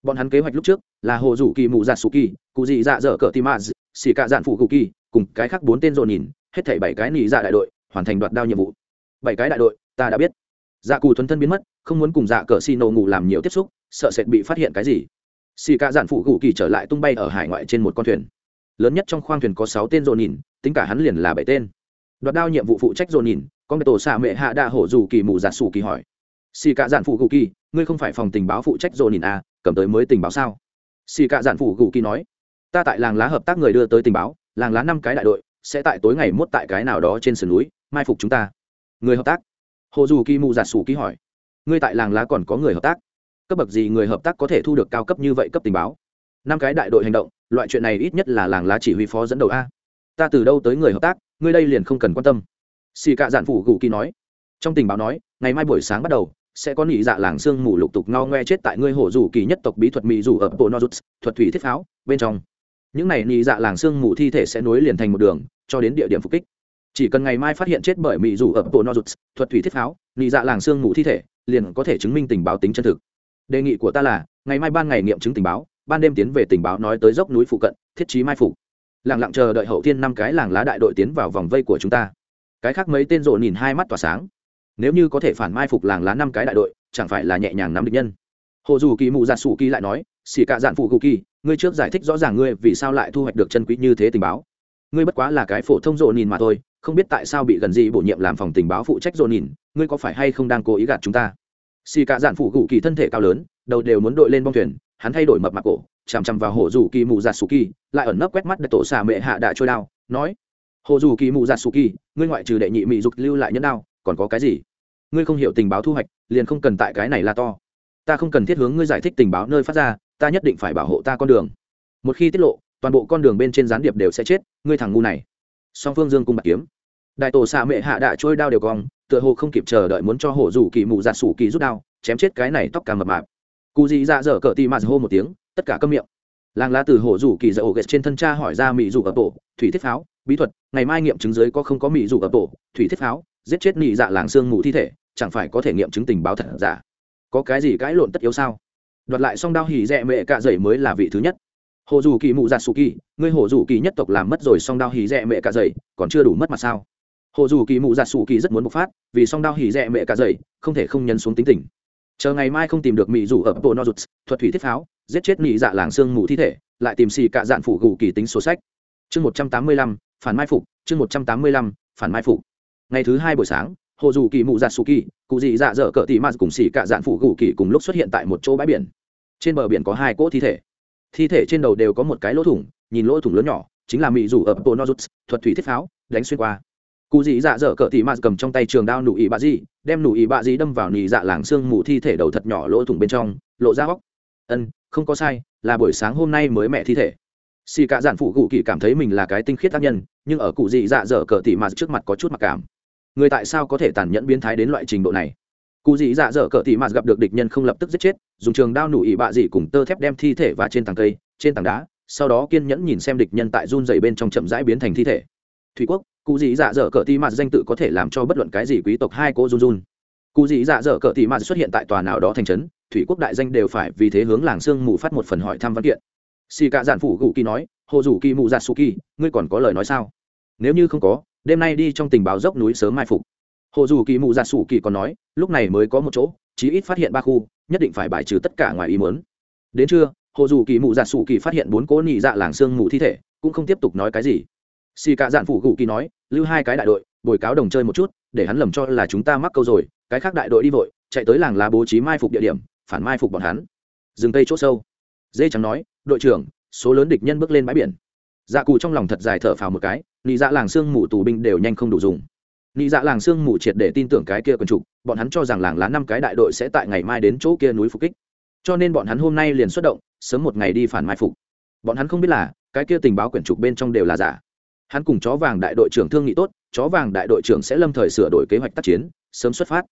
Bọn hắn kế hoạch lúc trước là hồ rủ kỳ mù dạ sù kỳ, cụ dị dạ dở cờ tim a xỉ cả dạn phụ cụ kỳ, cùng cái khác bốn tên dồn nhìn, hết thảy bảy cái nhị dạ đại đội hoàn thành đoạt đao nhiệm vụ. Bảy cái đại đội ta đã biết. Dạ cù thuần thân biến mất, không muốn cùng dạ cờ xì nổ ngủ làm nhiều tiếp xúc, sợ sệt bị phát hiện cái gì. Xì Cả dạn phụ gù kỳ trở lại tung bay ở hải ngoại trên một con thuyền. Lớn nhất trong khoang thuyền có sáu tên dồn nhìn, tính cả hắn liền là bảy tên. Đoạt đao nhiệm vụ phụ trách dồn nhìn, con tổ xạ mệ hạ đa hổ dù kỳ mù giả sù kỳ hỏi. Xì Cả dạn phụ gù kỳ, ngươi không phải phòng tình báo phụ trách dồn nhìn à cầm tới mới tình báo sao? Xì Cả dạn phụ gù kỳ nói. Ta tại làng lá hợp tác người đưa tới tình báo, làng lá năm cái đại đội, sẽ tại tối ngày mốt tại cái nào đó trên sườn núi, mai phục chúng ta. Người hợp tác hồ dù kỳ mù giạt sù ký hỏi, ngươi tại làng lá còn có người hợp tác? Cấp bậc gì người hợp tác có thể thu được cao cấp như vậy cấp tình báo? Năm cái đại đội hành động, loại chuyện này ít nhất là làng lá chỉ huy phó dẫn đầu a. Ta từ đâu tới người hợp tác, ngươi đây liền không cần quan tâm. Xì cạ dạn phủ gù kỳ nói, trong tình báo nói, ngày mai buổi sáng bắt đầu, sẽ có nị dạ làng sương mù lục tục ngao ngoe chết tại ngươi hổ rủ kỳ nhất tộc bí thuật mỹ rủ ở bộ nozuts thuật thủy thiết pháo, bên trong. Những này nị dạ làng sương mù thi thể sẽ nối liền thành một đường, cho đến địa điểm phục kích chỉ cần ngày mai phát hiện chết bởi mỹ dù ở bộ nozuts, thuật thủy thiết pháo, nị dạ làng xương ngủ thi thể, liền có thể chứng minh tình báo tính chân thực. Đề nghị của ta là, ngày mai ban ngày nghiệm chứng tình báo, ban đêm tiến về tình báo nói tới dốc núi phụ cận, thiết trí mai phục. Lẳng lặng chờ đợi hậu thiên năm cái làng lá đại đội tiến vào vòng vây của chúng ta. Cái khác mấy tên rộ nhìn hai mắt tỏa sáng. Nếu như có thể phản mai phục làng lá năm cái đại đội, chẳng phải là nhẹ nhàng nắm địch nhân. Hồ dù kỳ mụ giạt sủ kỳ lại nói xì cạ dạn phụ cụ kỳ, ngươi trước giải thích rõ ràng ngươi vì sao lại thu hoạch được chân quý như thế tình báo. Ngươi bất quá là cái phổ thông rộ nhìn mà thôi không biết tại sao bị gần gì bổ nhiệm làm phòng tình báo phụ trách dồn nhìn, ngươi có phải hay không đang cố ý gạt chúng ta? Xì cả dạn phụ gù kỳ thân thể cao lớn, đầu đều muốn đội lên bong thuyền, hắn thay đổi mập mặc cổ, chằm chằm vào hồ dù kỳ mù giạt sủ kỳ, lại ẩn nấp quét mắt để tổ xà mệ hạ đã trôi đao, nói, hồ dù kỳ mù giạt sủ kỳ, ngươi ngoại trừ đệ nhị mị dục lưu lại nhẫn đao, còn có cái gì? Ngươi không hiểu tình báo thu hoạch, liền không cần tại cái này là to. Ta không cần thiết hướng ngươi giải thích tình báo nơi phát ra, ta nhất định phải bảo hộ ta con đường. Một khi tiết lộ, toàn bộ con đường bên trên gián điệp đều sẽ chết, ngươi thằng ngu này song phương dương cung bạc kiếm. Đại tổ xạ mệ hạ đạ trôi đao đều cong, tựa hồ không kịp chờ đợi muốn cho hổ rủ kỳ mụ giạt sủ kỳ rút đao, chém chết cái này tóc càng mập mạp. Cụ dị dạ dở cỡ tì mạt hô một tiếng, tất cả câm miệng. Làng lá từ hổ rủ kỳ dạ ổ ghét trên thân cha hỏi ra mỹ rủ ở tổ, thủy thiết pháo, bí thuật, ngày mai nghiệm chứng giới có không có mỹ rủ ở tổ, thủy thiết pháo, giết chết nị dạ làng xương mù thi thể, chẳng phải có thể nghiệm chứng tình báo thật giả. Có cái gì cãi lộn tất yếu sao? Đoạt lại song đao hỉ rẽ mẹ cạ dậy mới là vị thứ nhất hồ dù kỳ mụ dạ sù kỳ ngươi hồ dù kỳ nhất tộc làm mất rồi song đao hỉ rẽ mẹ cả dậy, còn chưa đủ mất mặt sao? Hồ dù kỳ mụ dạ sù kỳ rất muốn bộc phát, vì song đao hỉ rẽ mẹ cả dậy, không thể không nhân xuống tính tình. Chờ ngày mai không tìm được mỹ rủ ở bộ no thuật thủy thiết pháo, giết chết mỹ dạ làng xương mù thi thể, lại tìm xì cạ dạn phủ gù kỳ tính sổ sách. Chương một trăm tám mươi lăm, phản mai phục, chương một trăm tám mươi lăm, phản mai phục. Ngày thứ hai buổi sáng hồ dù kỳ mụ dạ sù kỳ cụ dị dạ dở cỡ tỉ mạt cùng xì cạ dạn phủ gù kỳ cùng lúc xuất hiện tại một chỗ bãi biển. Trên bờ biển có hai cỗ thi thể thi thể trên đầu đều có một cái lỗ thủng, nhìn lỗ thủng lớn nhỏ, chính là mỹ rủ ở bộ nozuts thuật thủy thiết pháo, đánh xuyên qua. Cụ dị dạ dở cỡ tỉ mạt cầm trong tay trường đao nụ ỉ bạ dị, đem nụ ỉ bạ dị đâm vào nị dạ làng xương mù thi thể đầu thật nhỏ lỗ thủng bên trong, lộ ra góc. Ân, không có sai, là buổi sáng hôm nay mới mẹ thi thể. Xì cả dạn phụ cụ kỳ cảm thấy mình là cái tinh khiết tác nhân, nhưng ở cụ dị dạ dở cỡ tỉ mạt trước mặt có chút mặc cảm. Người tại sao có thể tàn nhẫn biến thái đến loại trình độ này? Cụ dị dạ dở cỡ tỉ mạt gặp được địch nhân không lập tức giết chết, dùng trường đao nụ ỉ bạ dị cùng tơ thép đem thi thể và trên tàng cây, trên tảng đá, sau đó kiên nhẫn nhìn xem địch nhân tại run dày bên trong chậm rãi biến thành thi thể. Thủy quốc cụ dị dạ dở cỡ tỉ mạt danh tự có thể làm cho bất luận cái gì quý tộc hai cô run run. Cụ dị dạ dở cỡ tỉ mạt xuất hiện tại tòa nào đó thành trấn, thủy quốc đại danh đều phải vì thế hướng làng sương mù phát một phần hỏi thăm văn kiện. Xì cả giản phủ gù kỳ nói, hồ dù kỳ mù dạ su kỳ, ngươi còn có lời nói sao? Nếu như không có, đêm nay đi trong tình báo dốc núi sớm mai phục hồ dù kỳ Mụ Dạ Sủ kỳ còn nói, lúc này mới có một chỗ, chí ít phát hiện ba khu, nhất định phải bài trừ tất cả ngoài ý muốn. Đến trưa, hồ dù kỳ Mụ Dạ Sủ kỳ phát hiện bốn cố nị dạ làng sương mù thi thể, cũng không tiếp tục nói cái gì. Xì cả Dạn phủ gù kỳ nói, lưu hai cái đại đội, bồi cáo đồng chơi một chút, để hắn lầm cho là chúng ta mắc câu rồi, cái khác đại đội đi vội, chạy tới làng lá bố trí mai phục địa điểm, phản mai phục bọn hắn. Dừng tây chỗ sâu. Dê trắng nói, đội trưởng, số lớn địch nhân bước lên bãi biển. Dạ cụ trong lòng thật dài thở phào một cái, nị dạ làng sương mù tù binh đều nhanh không đủ dùng nị dạ làng sương mù triệt để tin tưởng cái kia quần trục bọn hắn cho rằng làng lá năm cái đại đội sẽ tại ngày mai đến chỗ kia núi phục kích. Cho nên bọn hắn hôm nay liền xuất động, sớm một ngày đi phản mai phục. Bọn hắn không biết là, cái kia tình báo quyển trục bên trong đều là giả. Hắn cùng chó vàng đại đội trưởng thương nghị tốt, chó vàng đại đội trưởng sẽ lâm thời sửa đổi kế hoạch tác chiến, sớm xuất phát.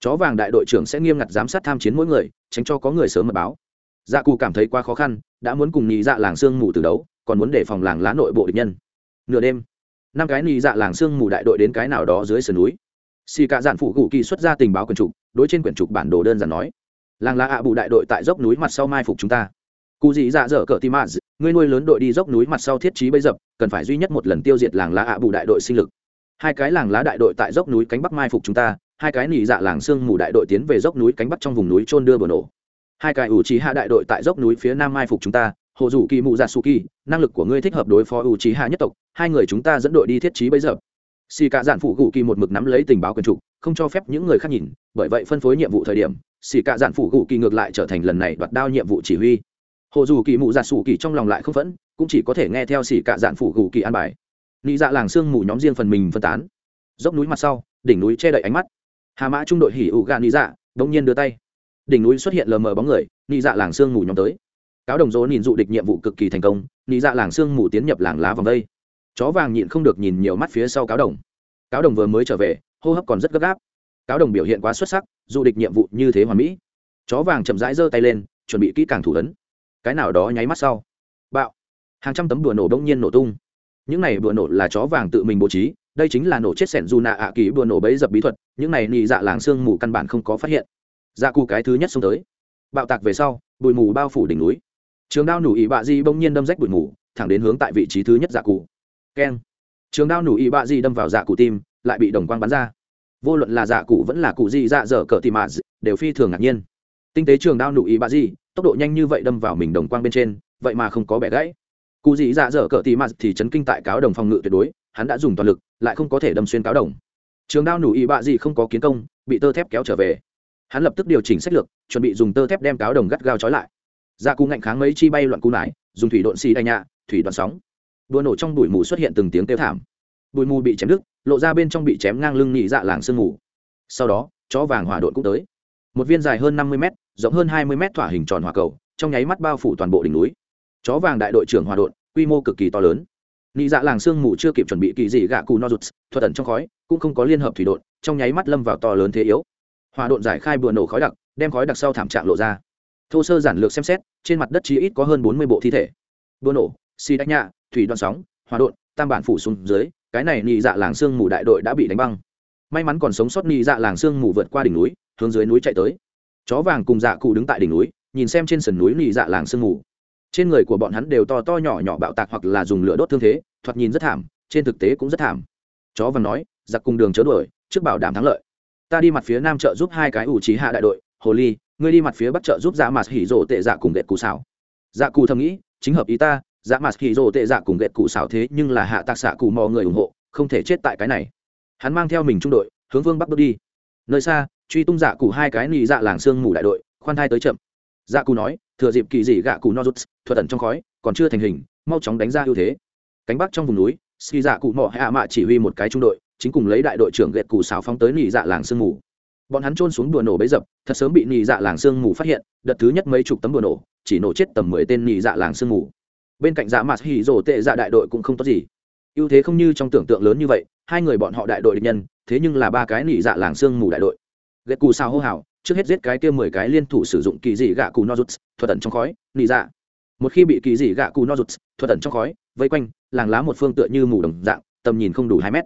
Chó vàng đại đội trưởng sẽ nghiêm ngặt giám sát tham chiến mỗi người, tránh cho có người sớm mật báo. Dạ cù cảm thấy quá khó khăn, đã muốn cùng nhị dạ làng sương mù từ đấu, còn muốn đề phòng làng lá nội bộ địch nhân. Nửa đêm năm cái nị dạ làng sương mù đại đội đến cái nào đó dưới sườn núi. Xì cả dạn phụ gù kỳ xuất ra tình báo quyển trục, đối trên quyển trục bản đồ đơn giản nói. Làng lá ạ bù đại đội tại dốc núi mặt sau mai phục chúng ta. Cụ dị dạ dở cỡ tim mã ngươi nuôi lớn đội đi dốc núi mặt sau thiết trí bấy dập, cần phải duy nhất một lần tiêu diệt làng lá ạ bù đại đội sinh lực. Hai cái làng lá đại đội tại dốc núi cánh bắc mai phục chúng ta, hai cái nỉ dạ làng sương mù đại đội tiến về dốc núi cánh bắc trong vùng núi trôn đưa bờ nổ. Hai cái ủ trí hạ đại đội tại dốc núi phía nam mai phục chúng ta hồ dù kỳ mụ dạ su kỳ, năng lực của ngươi thích hợp đối phó ủ trí hạ nhất tộc hai người chúng ta dẫn đội đi thiết trí bấy giờ. Xì cả dạn phụ gù kỳ một mực nắm lấy tình báo quyền trục, không cho phép những người khác nhìn, bởi vậy phân phối nhiệm vụ thời điểm, xì cả dạn phụ gù kỳ ngược lại trở thành lần này đoạt đao nhiệm vụ chỉ huy. Hồ dù kỳ mụ giả sủ kỳ trong lòng lại không phẫn, cũng chỉ có thể nghe theo xì cả dạn phụ gù kỳ an bài. Nị dạ làng sương mù nhóm riêng phần mình phân tán. Dốc núi mặt sau, đỉnh núi che đậy ánh mắt. Hà mã trung đội hỉ ụ gà nị dạ bỗng nhiên đưa tay. Đỉnh núi xuất hiện lờ mờ bóng người, nị dạ làng sương mù nhóm tới. Cáo đồng dỗ nhìn dụ địch nhiệm vụ cực kỳ thành công, nị dạ làng sương mù tiến nhập làng lá vòng đây chó vàng nhịn không được nhìn nhiều mắt phía sau cáo đồng. Cáo đồng vừa mới trở về, hô hấp còn rất gấp gáp. Cáo đồng biểu hiện quá xuất sắc du địch nhiệm vụ như thế hoàn mỹ. Chó vàng chậm rãi giơ tay lên, chuẩn bị kỹ càng thủ tấn. cái nào đó nháy mắt sau, bạo. Hàng trăm tấm đùa nổ đông nhiên nổ tung. Những này đùa nổ là chó vàng tự mình bố trí, đây chính là nổ chết sẻn dù nạ ạ kỳ đùa nổ bấy dập bí thuật, những này nị dạ làng sương mù căn bản không có phát hiện. Dạ cụ cái thứ nhất xông tới. Bạo tạc về sau, bụi mù bao phủ đỉnh núi. Trường đao nủ ỉ bạ di bỗng nhiên đâm rách bụi mù, thẳng đến hướng tại vị trí thứ nhất dạ cụ keng. Trường đao nủ ỉ bạ di đâm vào dạ cụ tim, lại bị đồng quang bắn ra. Vô luận là dạ cụ vẫn là cụ di dạ dở cỡ tìm mạ đều phi thường ngạc nhiên. Tinh tế trường đao nủ ý bạ gì tốc độ nhanh như vậy đâm vào mình đồng quang bên trên, vậy mà không có bẻ gãy. Cụ dị dạ dở cỡ tì mạt thì chấn kinh tại cáo đồng phòng ngự tuyệt đối, hắn đã dùng toàn lực, lại không có thể đâm xuyên cáo đồng. Trường đao nủ ý bạ gì không có kiến công, bị tơ thép kéo trở về. Hắn lập tức điều chỉnh sách lược, chuẩn bị dùng tơ thép đem cáo đồng gắt gao trói lại. Dạ cụ ngạnh kháng mấy chi bay loạn cú nải, dùng thủy độn xì đay nhạ, thủy đoạn sóng đua nổ trong bụi mù xuất hiện từng tiếng kêu thảm. Bụi mù bị chém đứt lộ ra bên trong bị chém ngang lưng nhị dạ làng sương mù. Sau đó chó vàng hỏa đội cũng tới. Một viên dài hơn năm mươi m rộng hơn hai mươi m thỏa hình tròn hỏa cầu trong nháy mắt bao phủ toàn bộ đỉnh núi. Chó vàng đại đội trưởng hòa đội, quy mô cực kỳ to lớn. Nhị dạ làng sương mù chưa kịp chuẩn bị kỳ dị gạ cù no rụt thuật ẩn trong khói cũng không có liên hợp thủy đội, trong nháy mắt lâm vào to lớn thế yếu. Hòa đội giải khai bừa nổ khói đặc đem khói đặc sau thảm trạng lộ ra. Thô sơ giản lược xem xét trên mặt đất chí ít có hơn bốn mươi bộ thi thể. Bừa nổ xì đánh nhạ thủy đoạn sóng, hòa đột tam bản phủ xuống dưới, cái này nị dạ làng sương mù đại đội đã bị đánh băng. May mắn còn sống sót nị dạ làng sương mù vượt qua đỉnh núi, hướng dưới núi chạy tới. Chó vàng cùng dạ cụ đứng tại đỉnh núi, nhìn xem trên sườn núi nị dạ làng sương mù. Trên người của bọn hắn đều to to nhỏ nhỏ bạo tạc hoặc là dùng lửa đốt thương thế, thoạt nhìn rất thảm, trên thực tế cũng rất thảm. Chó vàng nói, giặc cùng đường chớ đuổi, trước bảo đảm thắng lợi. Ta đi mặt phía nam trợ giúp hai cái ủ trí hạ đại đội, hồ ly, ngươi đi mặt phía bắc trợ giúp dạ mặt hỉ rộ tệ dạ cùng đệ cụ xảo. Dạ cụ thầm nghĩ, chính hợp ý ta dạ mặt hỉ rộ tệ dạ cùng ghẹt cụ xảo thế nhưng là hạ tạc xạ cụ mò người ủng hộ, không thể chết tại cái này. Hắn mang theo mình trung đội, hướng vương bắc bước đi. Nơi xa, truy tung dạ cụ hai cái nị dạ làng sương mù đại đội, khoan thai tới chậm. Dạ cụ nói, thừa dịp kỳ dị gạ cụ nozuts, thuật tận trong khói, còn chưa thành hình, mau chóng đánh ra ưu thế. Cánh bắc trong vùng núi, ski dạ cụ mò hạ mạ chỉ huy một cái trung đội, chính cùng lấy đại đội trưởng ghẹt cụ xảo phóng tới nị dạ làng sương mù. Bọn hắn trôn xuống đùa nổ bấy dập, thật sớm bị nị dạ làng sương mù phát hiện, đợt thứ nhất mấy chục tấm đùa nổ, chỉ nổ chết tầm mười tên nị dạ làng sương mù bên cạnh dạ mặt hỉ rổ tệ dạ đại đội cũng không tốt gì. Ưu thế không như trong tưởng tượng lớn như vậy, hai người bọn họ đại đội địch nhân, thế nhưng là ba cái nỉ dạ làng sương mù đại đội. Ghẹt cù sao hô hào, trước hết giết cái kia mười cái liên thủ sử dụng kỳ dị gạ cù nozuts, thuật ẩn trong khói, nỉ dạ. Một khi bị kỳ dị gạ cù nozuts, thuật ẩn trong khói, vây quanh, làng lá một phương tựa như mù đồng dạng, tầm nhìn không đủ hai mét.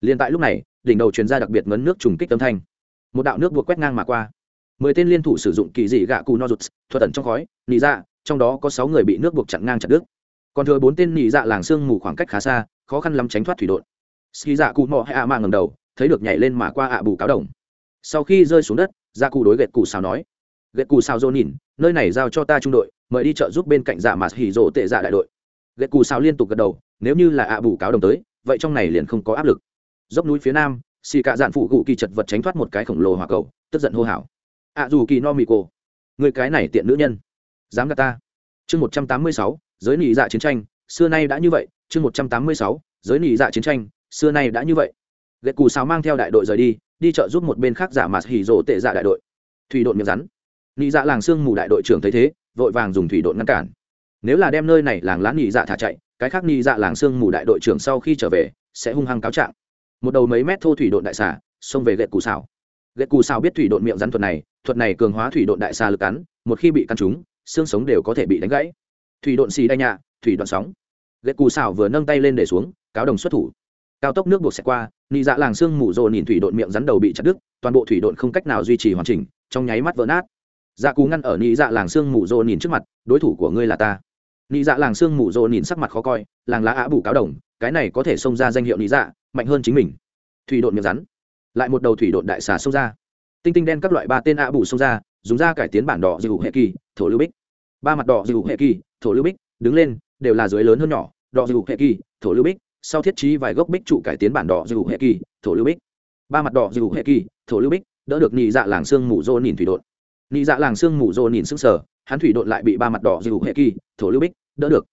Liền tại lúc này, đỉnh đầu truyền ra đặc biệt ngấn nước trùng kích tâm thanh. Một đạo nước buộc quét ngang mà qua. Mười tên liên thủ sử dụng kỳ dị gạ cù nozuts, thuật ẩn trong khói, nỉ dạ trong đó có sáu người bị nước buộc chặn ngang chặt đứt còn thừa bốn tên nhị dạ làng sương mù khoảng cách khá xa, khó khăn lắm tránh thoát thủy đột. Ski dạ cụ mò hay ạ mạng ngầm đầu, thấy được nhảy lên mà qua ạ bù cáo đồng. Sau khi rơi xuống đất gia cụ đối gậy cụ xào nói gậy cụ xào dô nhìn nơi này giao cho ta trung đội, mời đi chợ giúp bên cạnh dạ mà hỉ rộ tệ dạ đại đội. Gậy cụ xào liên tục gật đầu, nếu như là ạ bù cáo đồng tới, vậy trong này liền không có áp lực. Dốc núi phía nam, xì cạ dạn phụ cụ kỳ chật vật tránh thoát một cái khổng lồ hỏa cầu, tức giận hô hào, ạ dù kỳ no mì cổ, người cái này tiện nữ nhân, dám gạt ta. Chương một trăm tám mươi sáu giới nị dạ chiến tranh, xưa nay đã như vậy, chương một trăm tám mươi sáu, giới nị dạ chiến tranh, xưa nay đã như vậy. Gậy cù xào mang theo đại đội rời đi đi chợ giúp một bên khác giả mạt hỉ rộ tệ dạ đại đội. Thủy đội miệng rắn. Nị dạ làng sương mù đại đội trưởng thấy thế, vội vàng dùng thủy đội ngăn cản. Nếu là đem nơi này làng lá nị dạ thả chạy, cái khác nị dạ làng sương mù đại đội trưởng sau khi trở về, sẽ hung hăng cáo trạng. Một đầu mấy mét thô thủy đội đại xà, xông về gậy cù xào gậy cù xào biết thủy đội miệng rắn thuật này thuật này cường hóa thủy đội đại xà lực cắn, một khi bị cắn trúng, xương sống đều có thể bị đánh gãy thủy độn xì đai nhạ thủy đoạn sóng. Ghệ cù xảo vừa nâng tay lên để xuống, cáo đồng xuất thủ. Cao tốc nước buộc xẹt qua, nị dạ làng sương mù rồ nhìn thủy độn miệng rắn đầu bị chặt đứt, toàn bộ thủy độn không cách nào duy trì hoàn chỉnh, trong nháy mắt vỡ nát. Dạ cù ngăn ở nị dạ làng sương mù rồ nhìn trước mặt, đối thủ của ngươi là ta. Nị dạ làng sương mù rồ nhìn sắc mặt khó coi, làng lá á bù cáo đồng, cái này có thể xông ra danh hiệu nị dạ mạnh hơn chính mình. Thủy độn miệng rắn. Lại một đầu thủy độn đại xà xông ra. Tinh tinh đen các loại ba tên á bù xông ra, dùng da cải tiến bản đỏ dịu hệ kỳ, thổ lưu bích. Ba mặt đỏ dịu hệ kỳ thổ lưu bích, đứng lên, đều là dưới lớn hơn nhỏ, đỏ dù hệ kỳ, thổ lưu bích, sau thiết trí vài gốc bích trụ cải tiến bản đỏ dù hệ kỳ, thổ lưu bích. Ba mặt đỏ dù hệ kỳ, thổ lưu bích, đỡ được nhị dạ làng xương mù rô nhìn thủy đột nhị dạ làng xương mù rô nhìn xương sờ, hắn thủy đột lại bị ba mặt đỏ dù hệ kỳ, thổ lưu bích, đỡ được.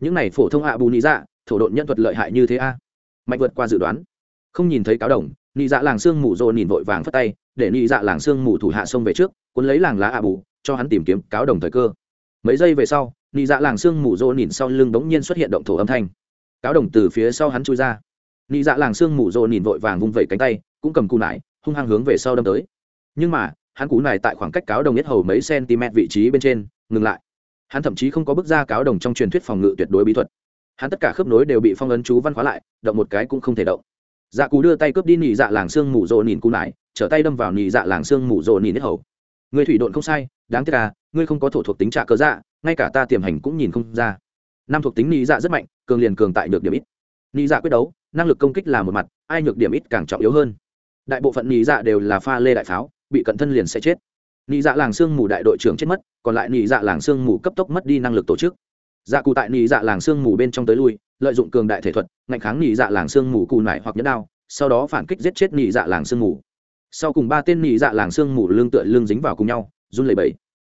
Những này phổ thông hạ bù nhị dạ thổ đột nhân thuật lợi hại như thế a? Mạnh vượt qua dự đoán. Không nhìn thấy cáo đồng nhị dạ làng xương mù rô nhìn vội vàng phất tay, để nhị dạ làng xương mù thủ hạ sông về trước, cuốn lấy làng lá hạ bù, cho hắn tìm kiếm cáo đồng thời cơ mấy giây về sau, nị dạ làng xương mù rô nhìn sau lưng bỗng nhiên xuất hiện động thổ âm thanh. Cáo đồng từ phía sau hắn chui ra. Nị dạ làng xương mù rô nhìn vội vàng vung vẩy cánh tay, cũng cầm cù nải, hung hăng hướng về sau đâm tới. Nhưng mà, hắn cú này tại khoảng cách cáo đồng nhất hầu mấy cm vị trí bên trên, ngừng lại. Hắn thậm chí không có bước ra cáo đồng trong truyền thuyết phòng ngự tuyệt đối bí thuật. Hắn tất cả khớp nối đều bị phong ấn chú văn khóa lại, động một cái cũng không thể động. Dạ cú đưa tay cướp đi nị dạ làng xương mù rộ nhìn cú nải, trở tay đâm vào nị dạ làng xương mù rộ nhìn nhất hầu người thủy độn không sai, đáng tiếc là ngươi không có thổ thuộc tính trạ cơ dạ ngay cả ta tiềm hành cũng nhìn không ra. Năm thuộc tính nị dạ rất mạnh, cường liền cường tại nhược điểm ít. Nị dạ quyết đấu, năng lực công kích là một mặt, ai nhược điểm ít càng trọng yếu hơn. Đại bộ phận nị dạ đều là pha lê đại pháo, bị cận thân liền sẽ chết. Nị dạ làng sương mù đại đội trưởng chết mất, còn lại nị dạ làng sương mù cấp tốc mất đi năng lực tổ chức. Dạ cụ tại nị dạ làng sương mù bên trong tới lui, lợi dụng cường đại thể thuật ngạnh kháng nị dạ làng sương mù cù nải hoặc nhẫn đao, sau đó phản kích giết chết nị dạ làng sương mù sau cùng ba tên nị dạ làng xương mù lương tựa lương dính vào cùng nhau, run lẩy bẩy.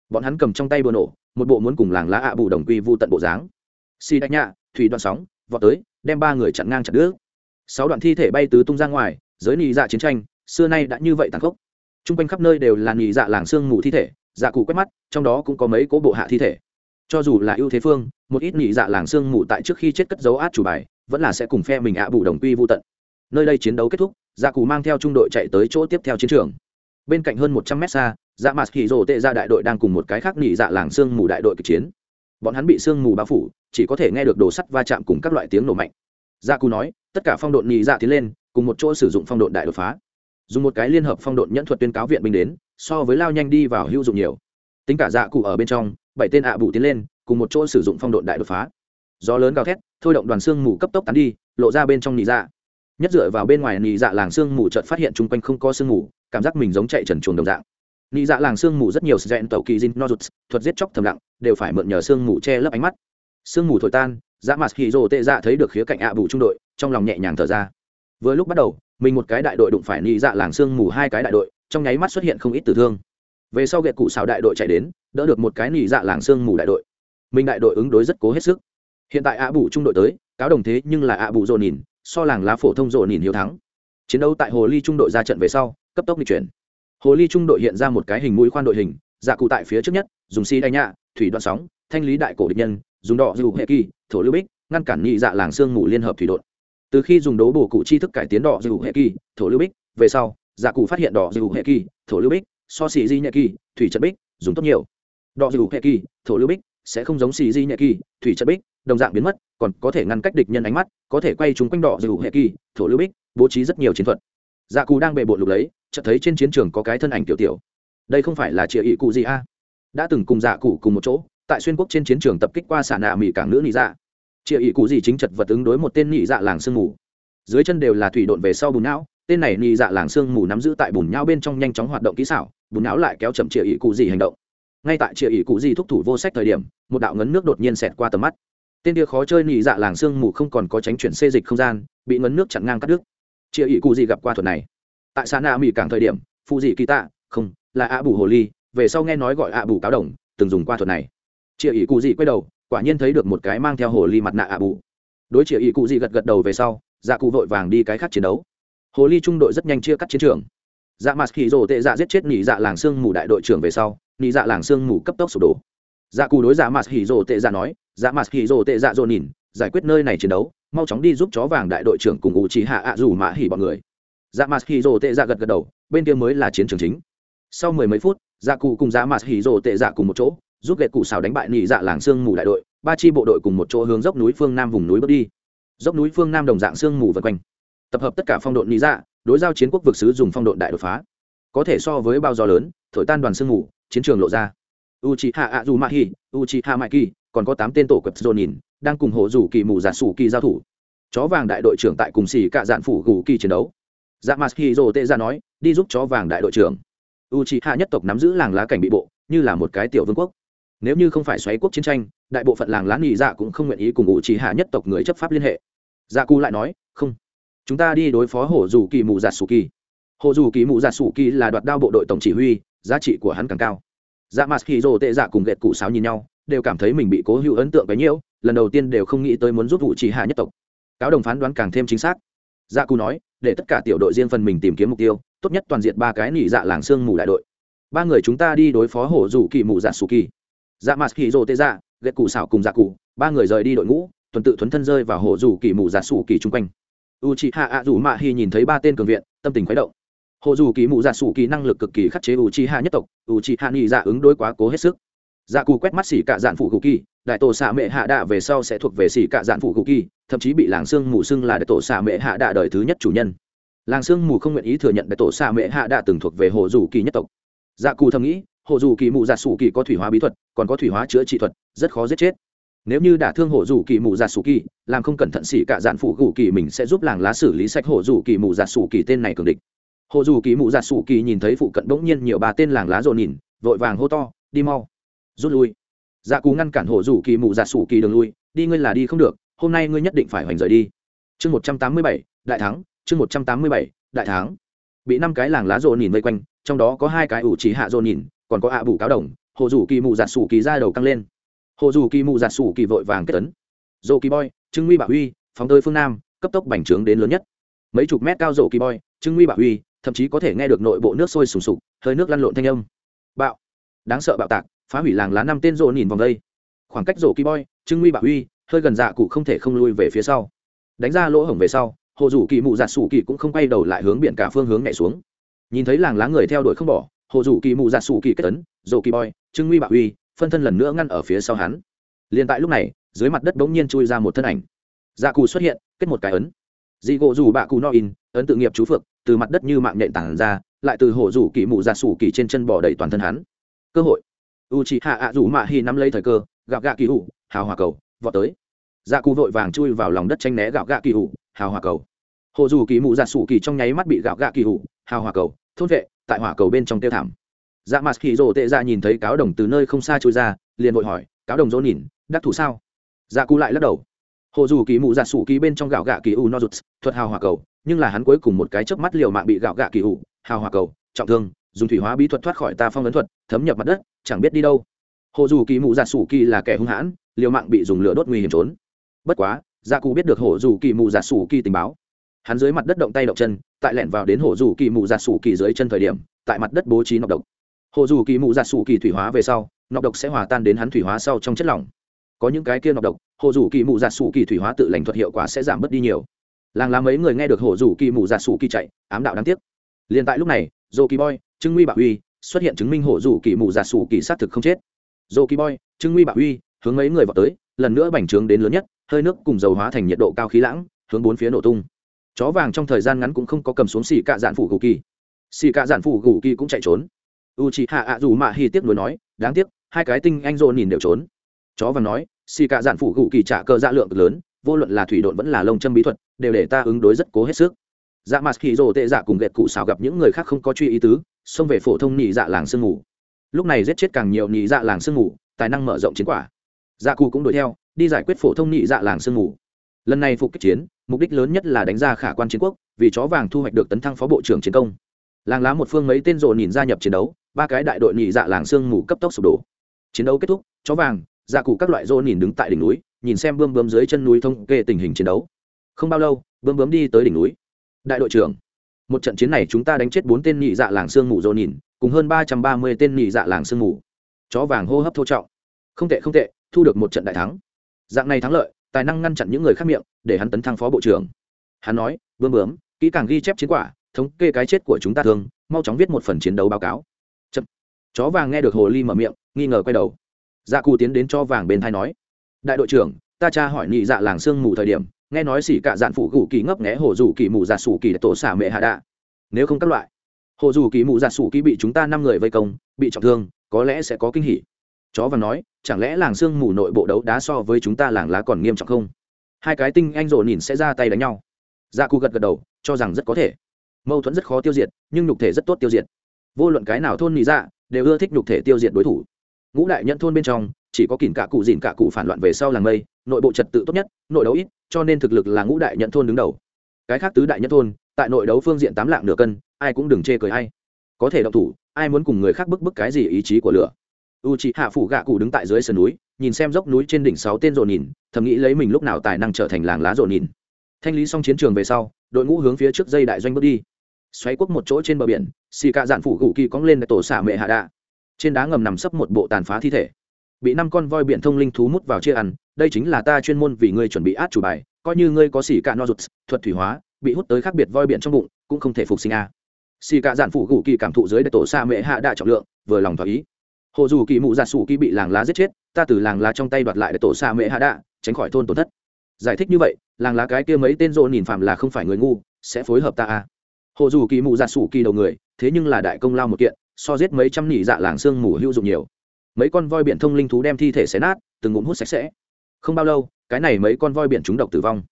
Bọn hắn cầm trong tay bừa nổ, một bộ muốn cùng làng lá ạ bù đồng quy vu tận bộ dáng. Xì đánh nhạ thủy đoạn sóng, vọt tới, đem ba người chặn ngang chặt đứt. Sáu đoạn thi thể bay tứ tung ra ngoài, giới nị dạ chiến tranh, xưa nay đã như vậy tàn khốc. T r u n g quanh khắp nơi đều là nị dạ làng xương mù thi thể dạ cụ quét mắt, trong đó cũng có mấy cố bộ hạ thi thể. Cho dù là ưu thế phương, một ít nị dạ làng xương mù tại trước khi chết cất dấu át chủ bài, vẫn là sẽ cùng phe mình ạ bù đồng quy vô tận nơi đây chiến đấu kết thúc dạ cù mang theo trung đội chạy tới chỗ tiếp theo chiến trường. Bên cạnh hơn một trăm mét xa dạ mạt hỉ rồ tệ ra đại đội đang cùng một cái khác nỉ dạ làng sương mù đại đội kịch chiến. Bọn hắn bị sương mù bao phủ, chỉ có thể nghe được đồ sắt va chạm cùng các loại tiếng nổ mạnh. Dạ cù nói, tất cả phong độn nỉ dạ tiến lên, cùng một chỗ sử dụng phong độn đại đột phá. Dùng một cái liên hợp phong độn nhẫn thuật tuyên cáo viện binh đến, so với lao nhanh đi vào hữu dụng nhiều. Tính cả dạ cụ ở bên trong, bảy tên ạ à bụ tiến lên, cùng một chỗ sử dụng phong độn đại đột phá. Gió lớn gào thét, thôi động đoàn xương mù cấp tốc tán đi, lộ ra bên trong nỉ dạ nhất dựa vào bên ngoài nị dạ làng Sương mù chợt phát hiện chung quanh không có sương mù, cảm giác mình giống chạy trần chuồng đồng dạng. Nị dạ làng Sương mù rất nhiều dẹn tàu kỳ dinh nozuts thuật giết chóc thầm lặng, đều phải mượn nhờ sương mù che lấp ánh mắt. Sương mù thổi tan dạ mặt hì rồ tệ dạ thấy được khía cạnh ạ bù trung đội, trong lòng nhẹ nhàng thở ra. Vừa lúc bắt đầu, mình một cái đại đội đụng phải nị dạ làng sương mù hai cái đại đội, trong nháy mắt xuất hiện không ít tử thương. Về sau ghẹt cụ xào đại đội chạy đến, đỡ được một cái nị dạ làng sương mù đại đội. Mình đại đội ứng đối rất cố hết sức. Hiện tại ạ bù trung đội tới, cáo đồng thế nhưng là ạ bù dồn nhìn so làng lá phổ thông rộ nhìn hiếu thắng. Chiến đấu tại hồ ly trung đội ra trận về sau, cấp tốc di chuyển. Hồ ly trung đội hiện ra một cái hình mũi khoan đội hình dạ cụ tại phía trước nhất, dùng xi si đay nhạ, thủy đoạn sóng, thanh lý đại cổ địch nhân, dùng đỏ dù hệ kỳ, thổ lưu bích, ngăn cản nhị dạ làng sương mù liên hợp thủy đội. Từ khi dùng đấu bổ cụ chi thức cải tiến đỏ dù hệ kỳ, thổ lưu bích, về sau dạ cụ phát hiện đỏ dù hệ kỳ, thổ lưu bích, so xì di nhẹ kỳ, thủy trận bích, dùng tốt nhiều. Đỏ dù hệ kỳ, thổ lưu bích, sẽ không giống xì di nhẹ kỳ, thủy trận bích đồng dạng biến mất, còn có thể ngăn cách địch nhân ánh mắt, có thể quay chúng quanh đỏ dù hệ kỳ, thổ lưu bích, bố trí rất nhiều chiến thuật. Dạ cụ đang bề bộn lục lấy, chợt thấy trên chiến trường có cái thân ảnh tiểu tiểu. Đây không phải là chị ỵ cụ gì a? Đã từng cùng dạ cụ cùng một chỗ, tại xuyên quốc trên chiến trường tập kích qua xả nạ mỹ cảng nữ nị dạ. Chị ỵ cụ gì chính chật vật ứng đối một tên nị dạ làng sương mù. Dưới chân đều là thủy độn về sau bùn não, tên này nị dạ làng sương mù nắm giữ tại bùn nhau bên trong nhanh chóng hoạt động kỹ xảo, bùn não lại kéo chậm chị ỵ cụ gì hành động. Ngay tại chị ỵ cụ gì thúc thủ vô sách thời điểm, một đạo ngấn nước đột nhiên xẹt qua tầm mắt tên kia khó chơi nị dạ làng sương mù không còn có tránh chuyển xê dịch không gian, bị ngấn nước chặn ngang cắt đứt. Chia ỷ cụ gì gặp qua thuật này? Tại xã na mỹ cảng thời điểm, phụ dị kỳ tạ, không, là ạ bù hồ ly, về sau nghe nói gọi ạ bù cáo đồng, từng dùng qua thuật này. Chia ỷ cụ gì quay đầu, quả nhiên thấy được một cái mang theo hồ ly mặt nạ ạ bù. Đối chia ỷ cụ gì gật gật đầu về sau dạ cụ vội vàng đi cái khác chiến đấu. Hồ ly trung đội rất nhanh chia cắt chiến trường. Dạ mặt khỉ rồ tệ dạ giết chết nỉ dạ làng sương mù đại đội trưởng về sau nỉ dạ làng sương mù cấp tốc sụp đổ. Dạ cụ đối dạ mặt khỉ rồ tệ dạ nói dạ mặt hỉ rồ tệ dạ dồn nhìn giải quyết nơi này chiến đấu, mau chóng đi giúp chó vàng đại đội trưởng cùng ủ trí hạ ạ dù mã hỉ bọn người. Dạ mặt hỉ rồ tệ dạ gật gật đầu, bên kia mới là chiến trường chính. Sau mười mấy phút dạ cụ cùng dạ mặt hỉ rồ tệ dạ cùng một chỗ, giúp gậy cụ xào đánh bại nhị dạ làng sương mù đại đội, ba chi bộ đội cùng một chỗ hướng dốc núi phương nam vùng núi bước đi. Dốc núi phương nam đồng dạng sương mù vân quanh. Tập hợp tất cả phong độn nhị dạ đối giao chiến quốc vực sứ dùng phong độn đại đột phá. Có thể so với bao gió lớn, thổi tan đoàn sương mù, chiến trường lộ ra. U c hạ a dù ma hi u c hạ mãi kỳ còn có tám tên tổ quẹp dồn nhìn đang cùng hộ rủ kỳ mù giả sủ kỳ giao thủ. Chó vàng đại đội trưởng tại cùng xì cả dạn phủ gù kỳ chiến đấu. Dạ mặt rồ tệ ra nói, đi giúp chó vàng đại đội trưởng. U c hạ nhất tộc nắm giữ làng lá cảnh bị bộ, như là một cái tiểu vương quốc. Nếu như không phải xoáy quốc chiến tranh, đại bộ phận làng lá nghỉ dạ cũng không nguyện ý cùng u c hạ nhất tộc người chấp pháp liên hệ. Dạ cù lại nói, không. Chúng ta đi đối phó Hồ dù kỳ mù giả sủ kỳ. Hồ dù kỳ mù giả sủ kỳ là đoạt đao bộ đội tổng chỉ huy, giá trị của hắn càng cao. Dạ mặt khi rồ tệ dạ cùng ghẹt cụ sáo nhìn nhau đều cảm thấy mình bị cố hữu ấn tượng cái nhiễu lần đầu tiên đều không nghĩ tới muốn giúp vụ chỉ hạ nhất tộc. Cáo đồng phán đoán càng thêm chính xác. Dạ cụ nói, để tất cả tiểu đội riêng phần mình tìm kiếm mục tiêu, tốt nhất toàn diện ba cái nỉ dạ làng sương mù đại đội. Ba người chúng ta đi đối phó hổ dù kỳ mù dạ sủ kỳ dạ mặt khi rô tê dạ ghẹt cụ xảo cùng dạ cụ, ba người rời đi đội ngũ, tuần tự thuấn thân rơi vào hổ dù kỳ mù dạ sủ kỳ chung quanh. U chị hạ ạ rủ mạ hi nhìn thấy ba tên cường viện, tâm tình khuấy động. Hồ dù kỳ mụ dạ sủ kỳ năng lực cực kỳ khắc chế u c hạ nhất tộc, u c hạ nghị dạ ứng đối quá cố hết sức dạ cù quét mắt xỉ cả dạn phụ cụ kỳ, đại tổ xạ mệ hạ đạ về sau sẽ thuộc về xỉ cả dạn phụ cụ kỳ, thậm chí bị làng sương mù xưng là đại tổ xạ mệ hạ đạ đời thứ nhất chủ nhân. Làng sương mù không nguyện ý thừa nhận đại tổ xạ mệ hạ đạ từng thuộc về hồ dù kỳ nhất tộc. Dạ cù thầm nghĩ, hồ dù kỳ mù dạ sủ kỳ có thủy hóa bí thuật, còn có thủy hóa chữa trị thuật, rất khó giết chết. Nếu như đả thương hồ dù kỳ mù giả sủ kỳ, làm không cẩn thận xỉ cả dạn phụ gù kỳ mình sẽ giúp làng lá xử lý sạch hồ dù kỳ mù giả sủ kỳ tên này cường địch. Hồ dù kỳ mù giả sủ kỳ nhìn thấy phụ cận bỗng nhiên nhiều ba tên làng lá dồn nhìn, vội vàng hô to, đi mau rút lui. Dạ cú ngăn cản hộ rủ kỳ mụ dạ sủ kỳ đường lui, đi ngươi là đi không được, hôm nay ngươi nhất định phải hoành rời đi. Chương một trăm tám mươi bảy, đại thắng, chương một trăm tám mươi bảy, đại thắng. Bị năm cái làng lá rộn nhìn vây quanh, trong đó có hai cái ủ trí hạ rộ nhìn, còn có ạ bù cáo đồng, hồ rủ kỳ mụ dạ sủ kỳ ra đầu căng lên. Hồ rủ kỳ mụ dạ sủ kỳ vội vàng kết tấn rộ kỳ boy trưng nguy bạo huy, phóng tới phương nam, cấp tốc bành trướng đến lớn nhất. Mấy chục mét cao rộ kỳ boy trưng nguy bạo huy, thậm chí có thể nghe được nội bộ nước sôi sùng sục, hơi nước lăn lộn thanh âm. Bạo. Đáng sợ bạo tạc phá hủy làng lá năm tên rộ nhìn vòng đây. Khoảng cách rổ kỳ boy trưng nguy bạo huy hơi gần dạ cụ không thể không lui về phía sau. Đánh ra lỗ hổng về sau hồ dù kỳ mụ giặt sủ kỳ cũng không quay đầu lại hướng biển cả phương hướng nhảy xuống. Nhìn thấy làng lá người theo đuổi không bỏ hồ dù kỳ mụ giặt sủ kỳ kết tấn rổ kỳ boy trưng nguy bạo huy phân thân lần nữa ngăn ở phía sau hắn. Liền tại lúc này, dưới mặt đất bỗng nhiên chui ra một thân ảnh. Dạ cụ xuất hiện, kết một cái ấn. Dị gỗ dù bạ cụ no in, ấn tự nghiệp chú phượng, từ mặt đất như mạng nhện tản ra, lại từ hồ rủ kỳ mụ giả sủ kỳ trên chân bỏ đầy toàn thân hắn. Cơ hội u chị hạ ạ rủ mạ hi nắm lấy thời cơ gạo gạ kỳ hủ hào hòa cầu, vọt tới. Dạ cù vội vàng chui vào lòng đất tranh né gạo gạ kỳ hủ hào hòa cầu. Hồ dù kỳ mụ giả sủ kỳ trong nháy mắt bị gạo gạ kỳ hủ hào hòa cầu thốt vệ, tại hỏa cầu bên trong tiêu thảm. Dạ mặt kỳ rổ tệ ra nhìn thấy cáo đồng từ nơi không xa trôi ra, liền vội hỏi, cáo đồng dỗ nhìn đắc thủ sao? Dạ cụ lại lắc đầu. Hồ dù kỳ mụ dạ sủ kỳ bên trong gạo gạ kỳ u no rụt, thuật hào hòa cầu, nhưng là hắn cuối cùng một cái chớp mắt liều mạng bị gạo gạ kỳ u hào hòa cầu, trọng thương dùng thủy hóa bí thuật thoát khỏi ta phong ấn thuật, thấm nhập mặt đất, chẳng biết đi đâu. Hồ dù kỳ mụ dạ sủ kỳ là kẻ hung hãn, liều mạng bị dùng lửa đốt nguy hiểm trốn. Bất quá gia cụ biết được hồ dù kỳ mụ dạ sủ kỳ tình báo. Hắn dưới mặt đất động tay động chân, tại lẻn vào đến hồ dù kỳ mụ dạ sủ kỳ dưới chân thời điểm, tại mặt đất bố trí nọc độc. Hồ dù kỳ mụ dạ sủ kỳ thủy hóa về sau, nọc độc sẽ hòa tan đến hắn thủy hóa sau trong chất lỏng. Có những cái kia nọc độc, hồ dù kỳ mụ dạ sủ kỳ thủy hóa tự lành thuật hiệu quả sẽ giảm bớt đi nhiều. Làng lá mấy người nghe được hồ dù kỳ mụ dạ sủ kỳ chạy, ám đạo đáng tiếc. Liền tại lúc này dô kỳ boy trưng nguy bạo uy xuất hiện chứng minh hổ rủ kỳ mù giả sủ kỳ sát thực không chết. Dô kỳ boy trưng nguy bạo uy hướng mấy người vào tới, lần nữa bành trướng đến lớn nhất, hơi nước cùng dầu hóa thành nhiệt độ cao khí lãng, hướng bốn phía nổ tung. Chó vàng trong thời gian ngắn cũng không có cầm xuống xì cạ dạn phủ gù kỳ. Xì cạ dạn phủ gù kỳ cũng chạy trốn. U chị hạ ạ dù mạ hi tiếc nuối nói, đáng tiếc, hai cái tinh anh rôn nhìn đều trốn. Chó vàng nói, xì cạ dạn phủ gù kỳ trả cơ dạ lượng cực lớn, vô luận là thủy độn vẫn là lông châm bí thuật, đều để ta ứng đối rất cố hết sức dạ mặt khi rồ tệ dạ cùng ghẹt cụ xào gặp những người khác không có truy ý tứ, xông về phổ thông nhị dạ làng sương ngủ lúc này giết chết càng nhiều nhị dạ làng sương ngủ tài năng mở rộng chiến quả. Dạ cụ cũng đuổi theo, đi giải quyết phổ thông nhị dạ làng sương ngủ lần này phục kích chiến, mục đích lớn nhất là đánh ra khả quan chiến quốc, vì chó vàng thu hoạch được tấn thăng phó bộ trưởng chiến công. Làng lá một phương mấy tên rộ nhìn gia nhập chiến đấu, ba cái đại đội nhị dạ làng sương ngủ cấp tốc sụp đổ. Chiến đấu kết thúc, chó vàng dạ cụ các loại rộ nhìn đứng tại đỉnh núi, nhìn xem bươm bướm dưới chân núi thông kê tình hình chiến đấu. Không bao lâu, bươm bướm đi tới đỉnh núi đại đội trưởng, một trận chiến này chúng ta đánh chết bốn tên nhị dạ làng sương mù dồn nhìn, cùng hơn ba trăm ba mươi tên nhị dạ làng sương mù. Chó vàng hô hấp thô trọng. Không tệ không tệ, thu được một trận đại thắng. Dạng này thắng lợi, tài năng ngăn chặn những người khác miệng, để hắn tấn thăng phó bộ trưởng. Hắn nói bươm bướm, kỹ càng ghi chép chiến quả, thống kê cái chết của chúng ta thường, mau chóng viết một phần chiến đấu báo cáo. Chậm. chó vàng nghe được hồ ly mở miệng, nghi ngờ quay đầu. Dạ cù tiến đến cho vàng bên thai nói, đại đội trưởng, ta cha hỏi nhị dạ làng sương mù thời điểm nghe nói xỉ cả dạn phụ gù kỳ ngấp nghẽ hồ dù kỳ mù giả sủ kỳ tổ xả mệ hạ đạ. Nếu không các loại, hồ dù kỳ mù giả sủ kỳ bị chúng ta năm người vây công, bị trọng thương, có lẽ sẽ có kinh hỉ. Chó và nói, chẳng lẽ làng sương mù nội bộ đấu đá so với chúng ta làng lá còn nghiêm trọng không? Hai cái tinh anh rộ nhìn sẽ ra tay đánh nhau. Gia cụ gật gật đầu, cho rằng rất có thể. Mâu thuẫn rất khó tiêu diệt, nhưng nhục thể rất tốt tiêu diệt. Vô luận cái nào thôn nghĩ dạ đều ưa thích nhục thể tiêu diệt đối thủ. Ngũ đại nhận thôn bên trong chỉ có kìm cả cụ dìn cả cụ phản loạn về sau làng mây, nội bộ trật tự tốt nhất, nội đấu ít, cho nên thực lực là ngũ đại nhận thôn đứng đầu. Cái khác tứ đại nhất thôn, tại nội đấu phương diện tám lạng nửa cân, ai cũng đừng chê cười ai. Có thể động thủ, ai muốn cùng người khác bức bức cái gì ý chí của lửa. U c h ị hạ phủ gạ cụ đứng tại dưới sườn núi, nhìn xem dốc núi trên đỉnh sáu tên rộn nhìn, thầm nghĩ lấy mình lúc nào tài năng trở thành làng lá rộn nhìn. Thanh lý xong chiến trường về sau, đội ngũ hướng phía trước dây đại doanh bước đi. Xoáy quốc một chỗ trên bờ biển xì cạ dạn phủ gù kỳ cóng lên tổ xả mệ hạ đạ. Trên đá ngầm nằm sấp một bộ tàn phá thi thể bị năm con voi biển thông linh thú mút vào chia ăn, đây chính là ta chuyên môn vì ngươi chuẩn bị át chủ bài, coi như ngươi có xỉ cạ no rụt, thuật thủy hóa, bị hút tới khác biệt voi biển trong bụng, cũng không thể phục sinh a. Xì cạ dạn phủ gù kỳ cảm thụ dưới tổ xa mễ hạ đại trọng lượng, vừa lòng thỏa ý. Hồ dù kỳ mụ giặt sủ kỳ bị làng lá giết chết, ta từ làng lá trong tay đoạt lại để tổ xa mễ hạ đạ tránh khỏi thôn tổn thất. Giải thích như vậy, làng lá cái kia mấy tên rộn nhìn phạm là không phải người ngu, sẽ phối hợp ta à. hồ dù kỳ mụ giặt sủ kỳ đầu người, thế nhưng là đại công lao một kiện, so giết mấy trăm nỉ dạ làng xương mù hữu dụng nhiều mấy con voi biển thông linh thú đem thi thể xé nát, từng ngụm hút sạch sẽ. Không bao lâu, cái này mấy con voi biển trúng độc tử vong.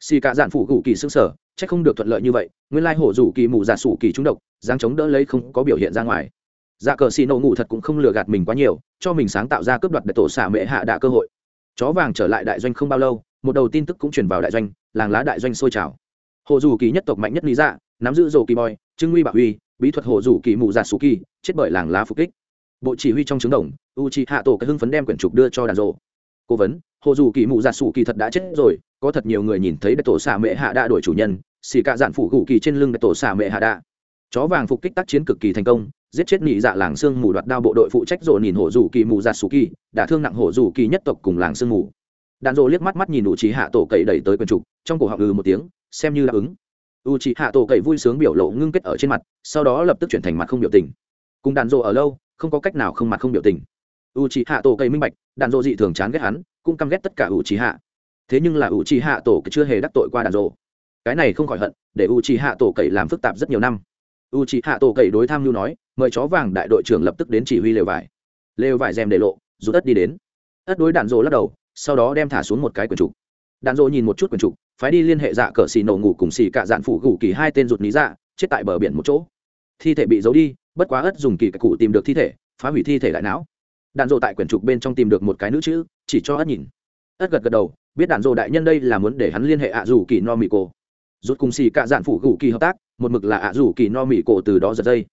Xì cả dạn phủ gù kỳ xương sở c h ắ c không được thuận lợi như vậy, nguyên lai hổ rủ kỳ mù giả sủ kỳ trúng độc, dáng chống đỡ lấy không có biểu hiện ra ngoài. Dạ cờ xì nổ ngủ thật cũng không lừa gạt mình quá nhiều, cho mình sáng tạo ra cướp đoạt đại tổ xả mệ hạ đạ cơ hội. Chó vàng trở lại đại doanh không bao lâu, một đầu tin tức cũng truyền vào đại doanh, làng lá đại doanh sôi trào. Hồ dù kỳ nhất tộc mạnh nhất lý dạ nắm giữ rổ kỳ boy trưng nguy bạo huy bí thuật hồ dù kỳ mù giả sủ kỳ, chết bởi làng lá phục kích bộ chỉ huy trong trứng đồng u chi hạ tổ cái hưng phấn đem quyển trục đưa cho đàn rộ cố vấn, hồ dù kỳ mù giả dạ sủ kỳ thật đã chết rồi, có thật nhiều người nhìn thấy đại tổ xả mệ hạ đã đổi chủ nhân xì cả dạn phủ gù kỳ trên lưng đại tổ xả mệ hạ đã. chó vàng phục kích tác chiến cực kỳ thành công, giết chết nhị dạ làng sương mù đoạt đao bộ đội phụ trách rộ nhìn hổ dù kỳ mù giả dạ sủ kỳ, đã thương nặng hổ dù kỳ nhất tộc cùng làng sương mù. Đàn rộ liếc mắt mắt nhìn u trí hạ tổ cậy đẩy tới quần trục, trong cổ họng ừ một tiếng, xem như đáp ứng. U trí hạ tổ cậy vui sướng biểu lộ ngưng kết ở trên mặt, sau đó lập tức chuyển thành mặt không biểu tình. Cùng đàn rộ ở lâu không có cách nào không mặt không biểu tình. U trí hạ tổ cậy minh bạch đàn rộ dị thường chán ghét hắn, cũng căm ghét tất cả u trí hạ thế nhưng là u trí hạ tổ chưa hề đắc tội qua đàn rộ cái này không khỏi hận, để u trí hạ tổ cậy làm phức tạp rất nhiều năm. U c hạ tổ cậy đối tham mưu nói, mời chó vàng đại đội trưởng lập tức đến chỉ huy lều vải. Lều vải rèm để lộ dù tất đi đến. Ất đối đạn rô lắc đầu, sau đó đem thả xuống một cái quần trục. Đạn rô nhìn một chút quần trục, phái đi liên hệ dạ cờ xì nổ ngủ cùng xì cả dạn phụ gủ kỳ hai tên rụt lý dạ chết tại bờ biển một chỗ. Thi thể bị giấu đi bất quá ất dùng kỳ cụ tìm được thi thể, phá hủy thi thể đại não. Đạn dộ tại quyển trục bên trong tìm được một cái nữ chữ, chỉ cho ất nhìn. Ất gật gật đầu, biết đạn dộ đại nhân đây là muốn để hắn liên hệ ạ dù kỳ no mì cổ. rút cùng xì cả dạn phụ gù kỳ hợp tác, một mực là ạ rủ kỳ no mỹ cổ từ đó giật dây.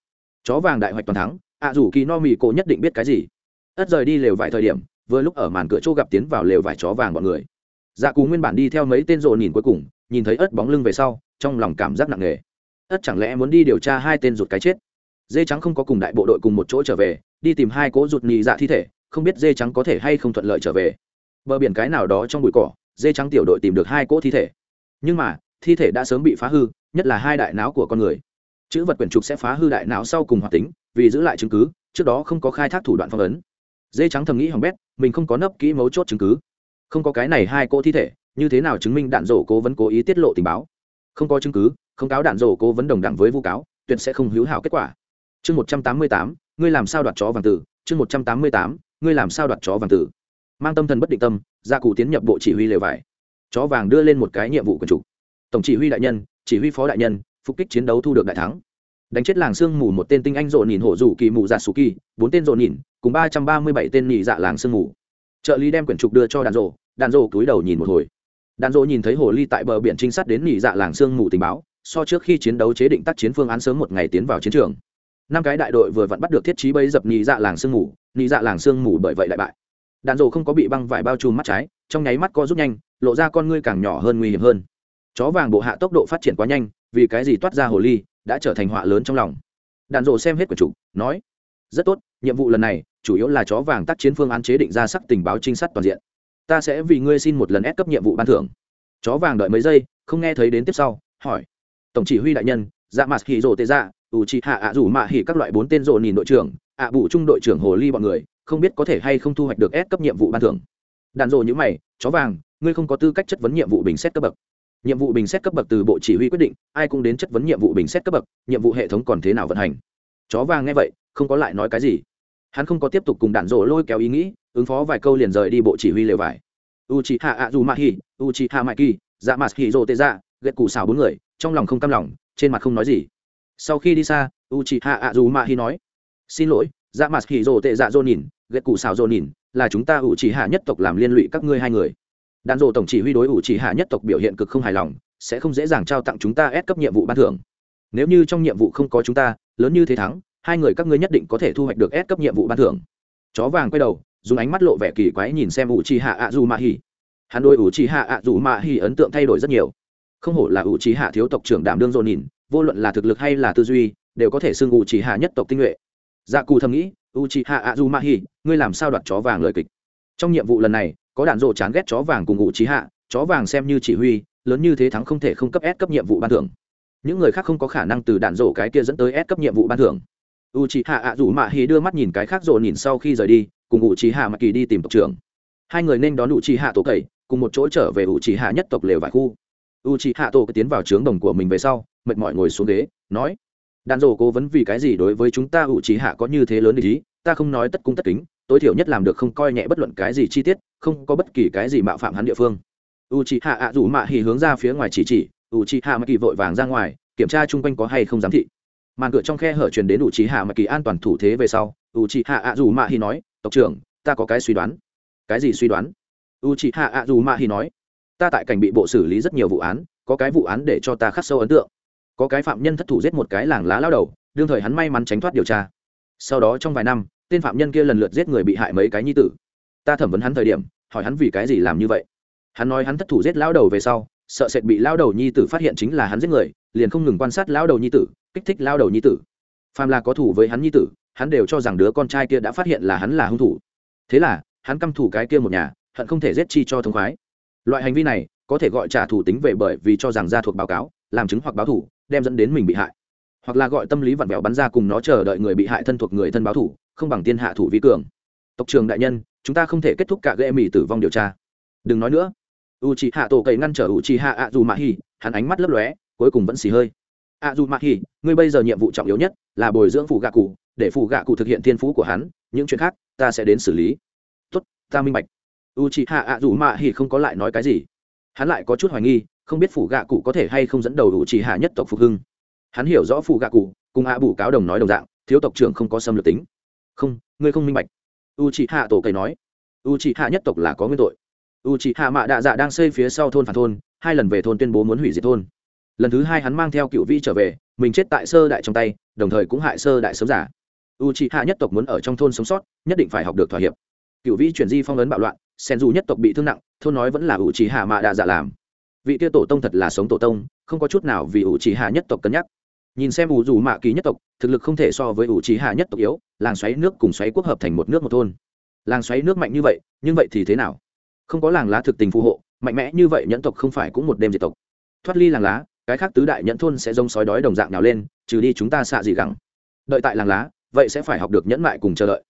Chó vàng đại hoạch toàn thắng, ạ rủ kỳ no mỹ cổ nhất định biết cái gì. Ất rời đi lều vài thời điểm, vừa lúc ở màn cửa chỗ gặp tiến vào lều vài chó vàng bọn người. Dạ cú nguyên bản đi theo mấy tên rộ nhìn cuối cùng, nhìn thấy ớt bóng lưng về sau, trong lòng cảm giác nặng nề. Ớt chẳng lẽ muốn đi điều tra hai tên rụt cái chết? Dê trắng không có cùng đại bộ đội cùng một chỗ trở về, đi tìm hai cố rụt nhì dạ thi thể, không biết dê trắng có thể hay không thuận lợi trở về. Bờ biển cái nào đó trong bụi cỏ, dê trắng tiểu đội tìm được hai cỗ thi thể. Nhưng mà, thi thể đã sớm bị phá hư, nhất là hai đại não của con người. Chữ vật quyển trục sẽ phá hư đại não sau cùng hoạt tính, vì giữ lại chứng cứ, trước đó không có khai thác thủ đoạn phong ấn. Dê trắng thầm nghĩ hỏng bét, mình không có nấp kỹ mấu chốt chứng cứ. Không có cái này hai cô thi thể, như thế nào chứng minh đạn rổ cố vấn cố ý tiết lộ tình báo? Không có chứng cứ, không cáo đạn rổ cố vấn đồng đẳng với vu cáo, tuyệt sẽ không hữu hảo kết quả chương một trăm tám mươi tám, ngươi làm sao đoạt chó vàng tử? chương một trăm tám mươi tám, ngươi làm sao đoạt chó vàng tử? Mang tâm thần bất định tâm, gia cụ tiến nhập bộ chỉ huy lều vải. Chó vàng đưa lên một cái nhiệm vụ quần chủ. Tổng chỉ huy đại nhân, chỉ huy phó đại nhân, phục kích chiến đấu thu được đại thắng. Đánh chết làng sương mù một tên tinh anh rộn nhìn hổ rủ kỳ mù dạ sù kỳ, bốn tên rộn nhìn, cùng ba trăm ba mươi bảy tên nhị dạ làng sương mù. Trợ lý đem quyển trục đưa cho đàn rộ đàn rộ cúi đầu nhìn một hồi. Đàn rộ nhìn thấy hồ ly tại bờ biển trinh sát đến nhị dạ làng sương mù tình báo, so trước khi chiến đấu chế định tác chiến phương án sớm một ngày tiến vào chiến trường năm cái đại đội vừa vặn bắt được thiết trí bấy dập nhị dạ làng sương mù, nhị dạ làng sương mù bởi vậy đại bại. Đàn rộ không có bị băng vải bao trùm mắt trái, trong nháy mắt co rút nhanh, lộ ra con ngươi càng nhỏ hơn nguy hiểm hơn. Chó vàng bộ hạ tốc độ phát triển quá nhanh, vì cái gì toát ra hồ ly, đã trở thành họa lớn trong lòng. Đạn rộ xem hết của chủ, nói, rất tốt, nhiệm vụ lần này, chủ yếu là chó vàng tác chiến phương án chế định ra sắc tình báo trinh sát toàn diện. Ta sẽ vì ngươi xin một lần ép cấp nhiệm vụ ban thưởng. Chó vàng đợi mấy giây, không nghe thấy đến tiếp sau, hỏi, tổng chỉ huy đại nhân dạ mặt hỉ rồ tệ dạ ủ trị hạ ạ rủ mạ hỉ các loại bốn tên rộ nhìn đội trưởng, ạ bù trung đội trưởng hồ ly bọn người, không biết có thể hay không thu hoạch được s cấp nhiệm vụ ban thưởng. Đàn rộ như mày, chó vàng, ngươi không có tư cách chất vấn nhiệm vụ bình xét cấp bậc. Nhiệm vụ bình xét cấp bậc từ bộ chỉ huy quyết định, ai cũng đến chất vấn nhiệm vụ bình xét cấp bậc, nhiệm vụ hệ thống còn thế nào vận hành. Chó vàng nghe vậy, không có lại nói cái gì. Hắn không có tiếp tục cùng đạn rổ lôi kéo ý nghĩ, ứng phó vài câu liền rời đi bộ chỉ huy lều vải. U c h i hạ a d u ma hi u c h i hạ mai kỳ dạ mạ hi rô tê dạ ghét cụ xào bốn người, trong lòng không cam lòng, trên mặt không nói gì sau khi đi xa u chị hạ ạ dù mạ ma hi nói, xin lỗi dạ mặt hi rô tệ dạ dô nhìn ghét cụ xào dô nhìn, là chúng ta u c hạ nhất tộc làm liên lụy các ngươi hai người. Đàn dộ tổng chỉ huy đối u c hạ nhất tộc biểu hiện cực không hài lòng, sẽ không dễ dàng trao tặng chúng ta ép cấp nhiệm vụ ban thưởng. Nếu như trong nhiệm vụ không có chúng ta, lớn như thế thắng, hai người các ngươi nhất định có thể thu hoạch được ép cấp nhiệm vụ ban thưởng. Chó vàng quay đầu, dùng ánh mắt lộ vẻ kỳ quái nhìn xem u trì hạ ạ dù mạ hỉ hắn đôi u trì hạ ạ dù mạ hỉ ấn tượng thay đổi rất nhiều. Không hổ là u trì hạ thiếu tộc trưởng đảm đương dồn nhìn vô luận là thực lực hay là tư duy, đều có thể xưng u chỉ hạ nhất tộc tinh nhuệ. Dạ cù thầm nghĩ u chỉ hạ ạ du ma hỉ ngươi làm sao đoạt chó vàng lời kịch? Trong nhiệm vụ lần này, có đạn rộ chán ghét chó vàng cùng u chỉ hạ chó vàng xem như chỉ huy, lớn như thế thắng không thể không cấp S cấp nhiệm vụ ban thưởng. Những người khác không có khả năng từ đạn rổ cái kia dẫn tới S cấp nhiệm vụ ban thưởng. U c hạ ạ rủ mạ hì đưa mắt nhìn cái khác rộ nhìn sau khi rời đi, cùng u c hạ mạ kỳ đi tìm tộc trưởng. Hai người nên đón u c hạ tổ cậy cùng một chỗ trở về u c hạ nhất tộc lều vài khu u c hạ tổ tiến vào trướng đồng của mình về sau, mệt mỏi ngồi xuống ghế, nói đàn rổ cố vấn vì cái gì đối với chúng ta u c hạ có như thế lớn ý? Ta không nói tất cung tất kính, tối thiểu nhất làm được không coi nhẹ bất luận cái gì chi tiết, không có bất kỳ cái gì mạo phạm hắn địa phương. U c hạ ạ rủ mạ hì hướng ra phía ngoài chỉ chỉ u c hạ mạ kỳ vội vàng ra ngoài, kiểm tra chung quanh có hay không giám thị. Màn cửa trong khe hở truyền đến u trí hạ mạ kỳ an toàn thủ thế về sau u trí hạ ạ rủ mạ hì nói, tộc trưởng, ta có cái suy đoán. Cái gì suy đoán? U trí hạ ạ rủ mạ hì nói ta tại cảnh bị bộ xử lý rất nhiều vụ án, có cái vụ án để cho ta khắc sâu ấn tượng. Có cái phạm nhân thất thủ giết một cái làng lá lao đầu, đương thời hắn may mắn tránh thoát điều tra. Sau đó trong vài năm, tên phạm nhân kia lần lượt giết người bị hại mấy cái nhi tử. Ta thẩm vấn hắn thời điểm, hỏi hắn vì cái gì làm như vậy. Hắn nói hắn thất thủ giết lao đầu về sau, sợ sệt bị lao đầu nhi tử phát hiện chính là hắn giết người, liền không ngừng quan sát lao đầu nhi tử, kích thích lao đầu nhi tử. Phàm là có thủ với hắn nhi tử, hắn đều cho rằng đứa con trai kia đã phát hiện là hắn là hung thủ. Thế là, hắn căm thủ cái kia một nhà, hận không thể giết chi cho thông khoái loại hành vi này có thể gọi trả thủ tính về bởi vì cho rằng ra thuộc báo cáo, làm chứng hoặc báo thủ, đem dẫn đến mình bị hại. Hoặc là gọi tâm lý vặn vẹo bắn ra cùng nó chờ đợi người bị hại thân thuộc người thân báo thủ, không bằng tiên hạ thủ vi cường. Tộc trường đại nhân, chúng ta không thể kết thúc cả ghệ mỹ tử vong điều tra. Đừng nói nữa. U c h hạ tổ cậy ngăn trở u c h hạ ạ dù mạ hi hắn ánh mắt lấp lóe, cuối cùng vẫn xì hơi. Ạ dù mạ hi ngươi bây giờ nhiệm vụ trọng yếu nhất là bồi dưỡng phù gạ cụ, để phù gạ cụ thực hiện thiên phú của hắn, những chuyện khác ta sẽ đến xử lý. Tuất ta minh bạch u c h ị hạ ạ dù mạ hỉ không có lại nói cái gì. Hắn lại có chút hoài nghi, không biết phủ gạ cụ có thể hay không dẫn đầu u c h ị hạ nhất tộc phục hưng. Hắn hiểu rõ phủ gạ cụ, cùng hạ bù cáo đồng nói đồng dạng, thiếu tộc trưởng không có xâm lược tính. Không, ngươi không minh bạch. U c h ị hạ tổ cầy nói. U c h ị hạ nhất tộc là có nguyên tội. U c h ị hạ mạ đạ dạ đang xây phía sau thôn phản thôn, hai lần về thôn tuyên bố muốn hủy diệt thôn. Lần thứ hai hắn mang theo cựu vi trở về, mình chết tại sơ đại trong tay, đồng thời cũng hại sơ đại sớm giả. U c h ị hạ nhất tộc muốn ở trong thôn sống sót, nhất định phải học được thỏa hiệp cựu vĩ chuyển di phong ấn bạo loạn, sen dù nhất tộc bị thương nặng, thôn nói vẫn là ủ c hạ mạ đạ dạ làm. Vị tiêu tổ tông thật là sống tổ tông, không có chút nào vì ủ c hạ nhất tộc cân nhắc. Nhìn xem ủ dù mạ ký nhất tộc, thực lực không thể so với ủ c hạ nhất tộc yếu, làng xoáy nước cùng xoáy quốc hợp thành một nước một thôn. Làng xoáy nước mạnh như vậy, nhưng vậy thì thế nào? Không có làng lá thực tình phù hộ, mạnh mẽ như vậy nhẫn tộc không phải cũng một đêm diệt tộc. Thoát ly làng lá, cái khác tứ đại nhẫn thôn sẽ giống sói đói đồng dạng nào lên, trừ đi chúng ta xạ gì gẳng. Đợi tại làng lá, vậy sẽ phải học được nhẫn mại cùng chờ đợi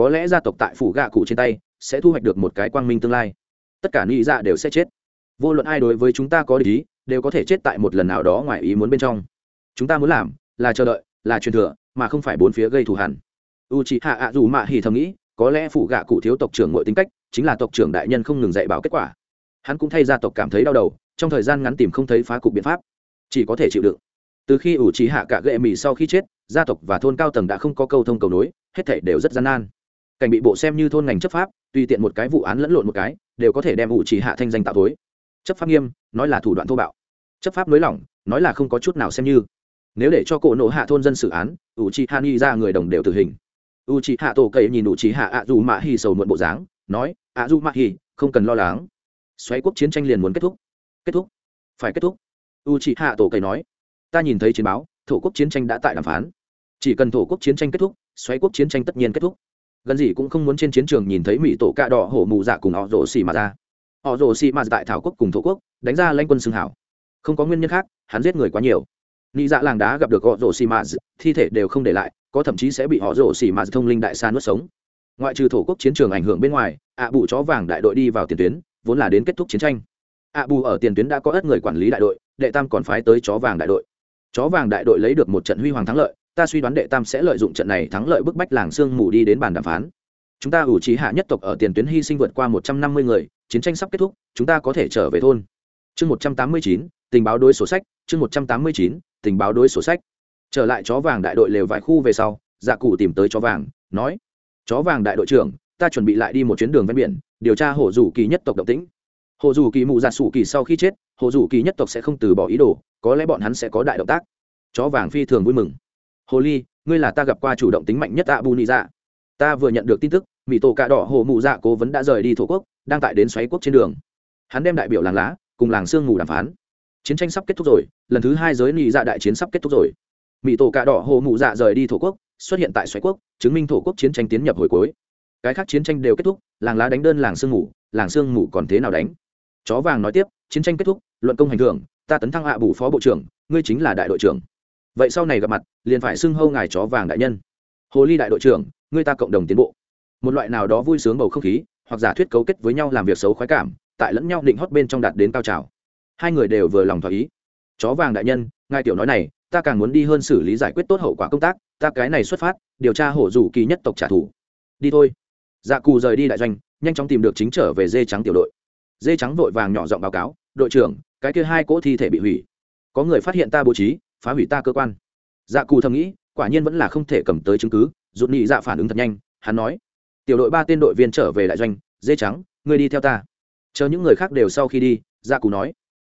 có lẽ gia tộc tại phủ gạ cụ trên tay sẽ thu hoạch được một cái quang minh tương lai. Tất cả nghĩ dạ đều sẽ chết. Vô luận ai đối với chúng ta có lý đều có thể chết tại một lần nào đó ngoài ý muốn bên trong. Chúng ta muốn làm là chờ đợi, là truyền thừa, mà không phải bốn phía gây thù hẳn u c hạ ạ dù mạ hỉ thầm nghĩ, có lẽ phủ gạ cụ thiếu tộc trưởng mọi tính cách, chính là tộc trưởng đại nhân không ngừng dạy bảo kết quả. Hắn cũng thay gia tộc cảm thấy đau đầu, trong thời gian ngắn tìm không thấy phá cục biện pháp, chỉ có thể chịu đựng. Từ khi ủ trí hạ cả gệ mì sau khi chết, gia tộc và thôn cao tầng đã không có câu thông cầu nối, hết thể đều rất gian nan cảnh bị bộ xem như thôn ngành chấp pháp tùy tiện một cái vụ án lẫn lộn một cái đều có thể đem ủ chỉ hạ thanh danh tạo tối chấp pháp nghiêm nói là thủ đoạn thô bạo. Chấp pháp nới lỏng nói là không có chút nào xem như. Nếu để cho cổ nộ hạ thôn dân xử án ủ chỉ hạ nghi ra người đồng đều tử hình. U chỉ hạ tổ cậy nhìn ủ chỉ hạ ạ dù mạ hi sầu muộn bộ dáng nói ạ dù mạ hi, không cần lo lắng. Xoáy quốc chiến tranh liền muốn kết thúc. Kết thúc? Phải kết thúc. U chị hạ tổ cầy nói ta nhìn thấy chiến báo thổ quốc chiến tranh đã tại đàm phán. Chỉ cần thổ quốc chiến tranh kết thúc xoáy quốc chiến tranh tất nhiên kết thúc gần gì cũng không muốn trên chiến trường nhìn thấy mỹ tổ cạ đỏ hổ mù dạ cùng họ rồ xì mà ra. Họ rồ xì mà tại thảo quốc cùng thổ quốc, đánh ra lanh quân xương hảo. Không có nguyên nhân khác, hắn giết người quá nhiều. Nghĩ dạ làng đá gặp được họ rồ xì mà, thi thể đều không để lại, có thậm chí sẽ bị họ rồ xì mà thông linh đại sa nuốt sống. Ngoại trừ thổ quốc chiến trường ảnh hưởng bên ngoài, ạ bù chó vàng đại đội đi vào tiền tuyến, vốn là đến kết thúc chiến tranh. Ạ bù ở tiền tuyến đã có ít người quản lý đại đội, đệ tam còn phái tới chó vàng đại đội. Chó vàng đại đội lấy được một trận huy hoàng thắng lợi ta suy đoán đệ tam sẽ lợi dụng trận này thắng lợi bức bách làng sương mù đi đến bàn đàm phán. Chúng ta ủ trí hạ nhất tộc ở tiền tuyến hy sinh vượt qua một trăm năm mươi người, chiến tranh sắp kết thúc, chúng ta có thể trở về thôn. Chương một trăm tám mươi chín, tình báo đối sổ sách, chương một trăm tám mươi chín, tình báo đối sổ sách. Trở lại chó vàng đại đội lều vài khu về sau dạ cụ tìm tới chó vàng, nói, chó vàng đại đội trưởng, ta chuẩn bị lại đi một chuyến đường ven biển, điều tra hồ dù kỳ nhất tộc động tĩnh. Hồ dù kỳ mụ dạ sủ kỳ sau khi chết, hồ dù kỳ nhất tộc sẽ không từ bỏ ý đồ, có lẽ bọn hắn sẽ có đại động tác. Chó vàng phi thường vui mừng hồ ly, ngươi là ta gặp qua chủ động tính mạnh nhất ạ bù nị dạ ta vừa nhận được tin tức mỹ tổ cạ đỏ hồ mụ dạ cố vấn đã rời đi thổ quốc, đang tại đến xoáy quốc trên đường. Hắn đem đại biểu làng lá, cùng làng sương mù đàm phán. Chiến tranh sắp kết thúc rồi, lần thứ hai giới nị dạ đại chiến sắp kết thúc rồi. Mỹ tổ cạ đỏ hồ mụ dạ rời đi thổ quốc, xuất hiện tại xoáy quốc, chứng minh thổ quốc chiến tranh tiến nhập hồi cuối. Cái khác chiến tranh đều kết thúc, làng lá đánh đơn làng sương mù, làng sương mù còn thế nào đánh? Chó vàng nói tiếp, chiến tranh kết thúc, luận công hành thưởng, ta tấn thăng hạ bù phó bộ trưởng, ngươi chính là đại đội trưởng vậy sau này gặp mặt, liền phải xưng hâu ngài chó vàng đại nhân. Hồ ly đại đội trưởng người ta cộng đồng tiến bộ. Một loại nào đó vui sướng bầu không khí, hoặc giả thuyết cấu kết với nhau làm việc xấu khoái cảm, tại lẫn nhau định hót bên trong đạt đến cao trào. Hai người đều vừa lòng thỏa ý. Chó vàng đại nhân, ngài tiểu nói này, ta càng muốn đi hơn xử lý giải quyết tốt hậu quả công tác, ta cái này xuất phát, điều tra hổ rủ kỳ nhất tộc trả thù. Đi thôi. Dạ cù rời đi đại doanh, nhanh chóng tìm được chính trở về dê trắng tiểu đội. Dê trắng vội vàng nhỏ giọng báo cáo, đội trưởng, cái kia hai cỗ thi thể bị hủy. Có người phát hiện ta bố trí phá hủy ta cơ quan. Dạ cù thầm nghĩ, quả nhiên vẫn là không thể cầm tới chứng cứ, rụt nhị dạ phản ứng thật nhanh, hắn nói, tiểu đội ba tên đội viên trở về đại doanh, dê trắng, ngươi đi theo ta. Chờ những người khác đều sau khi đi dạ cù nói,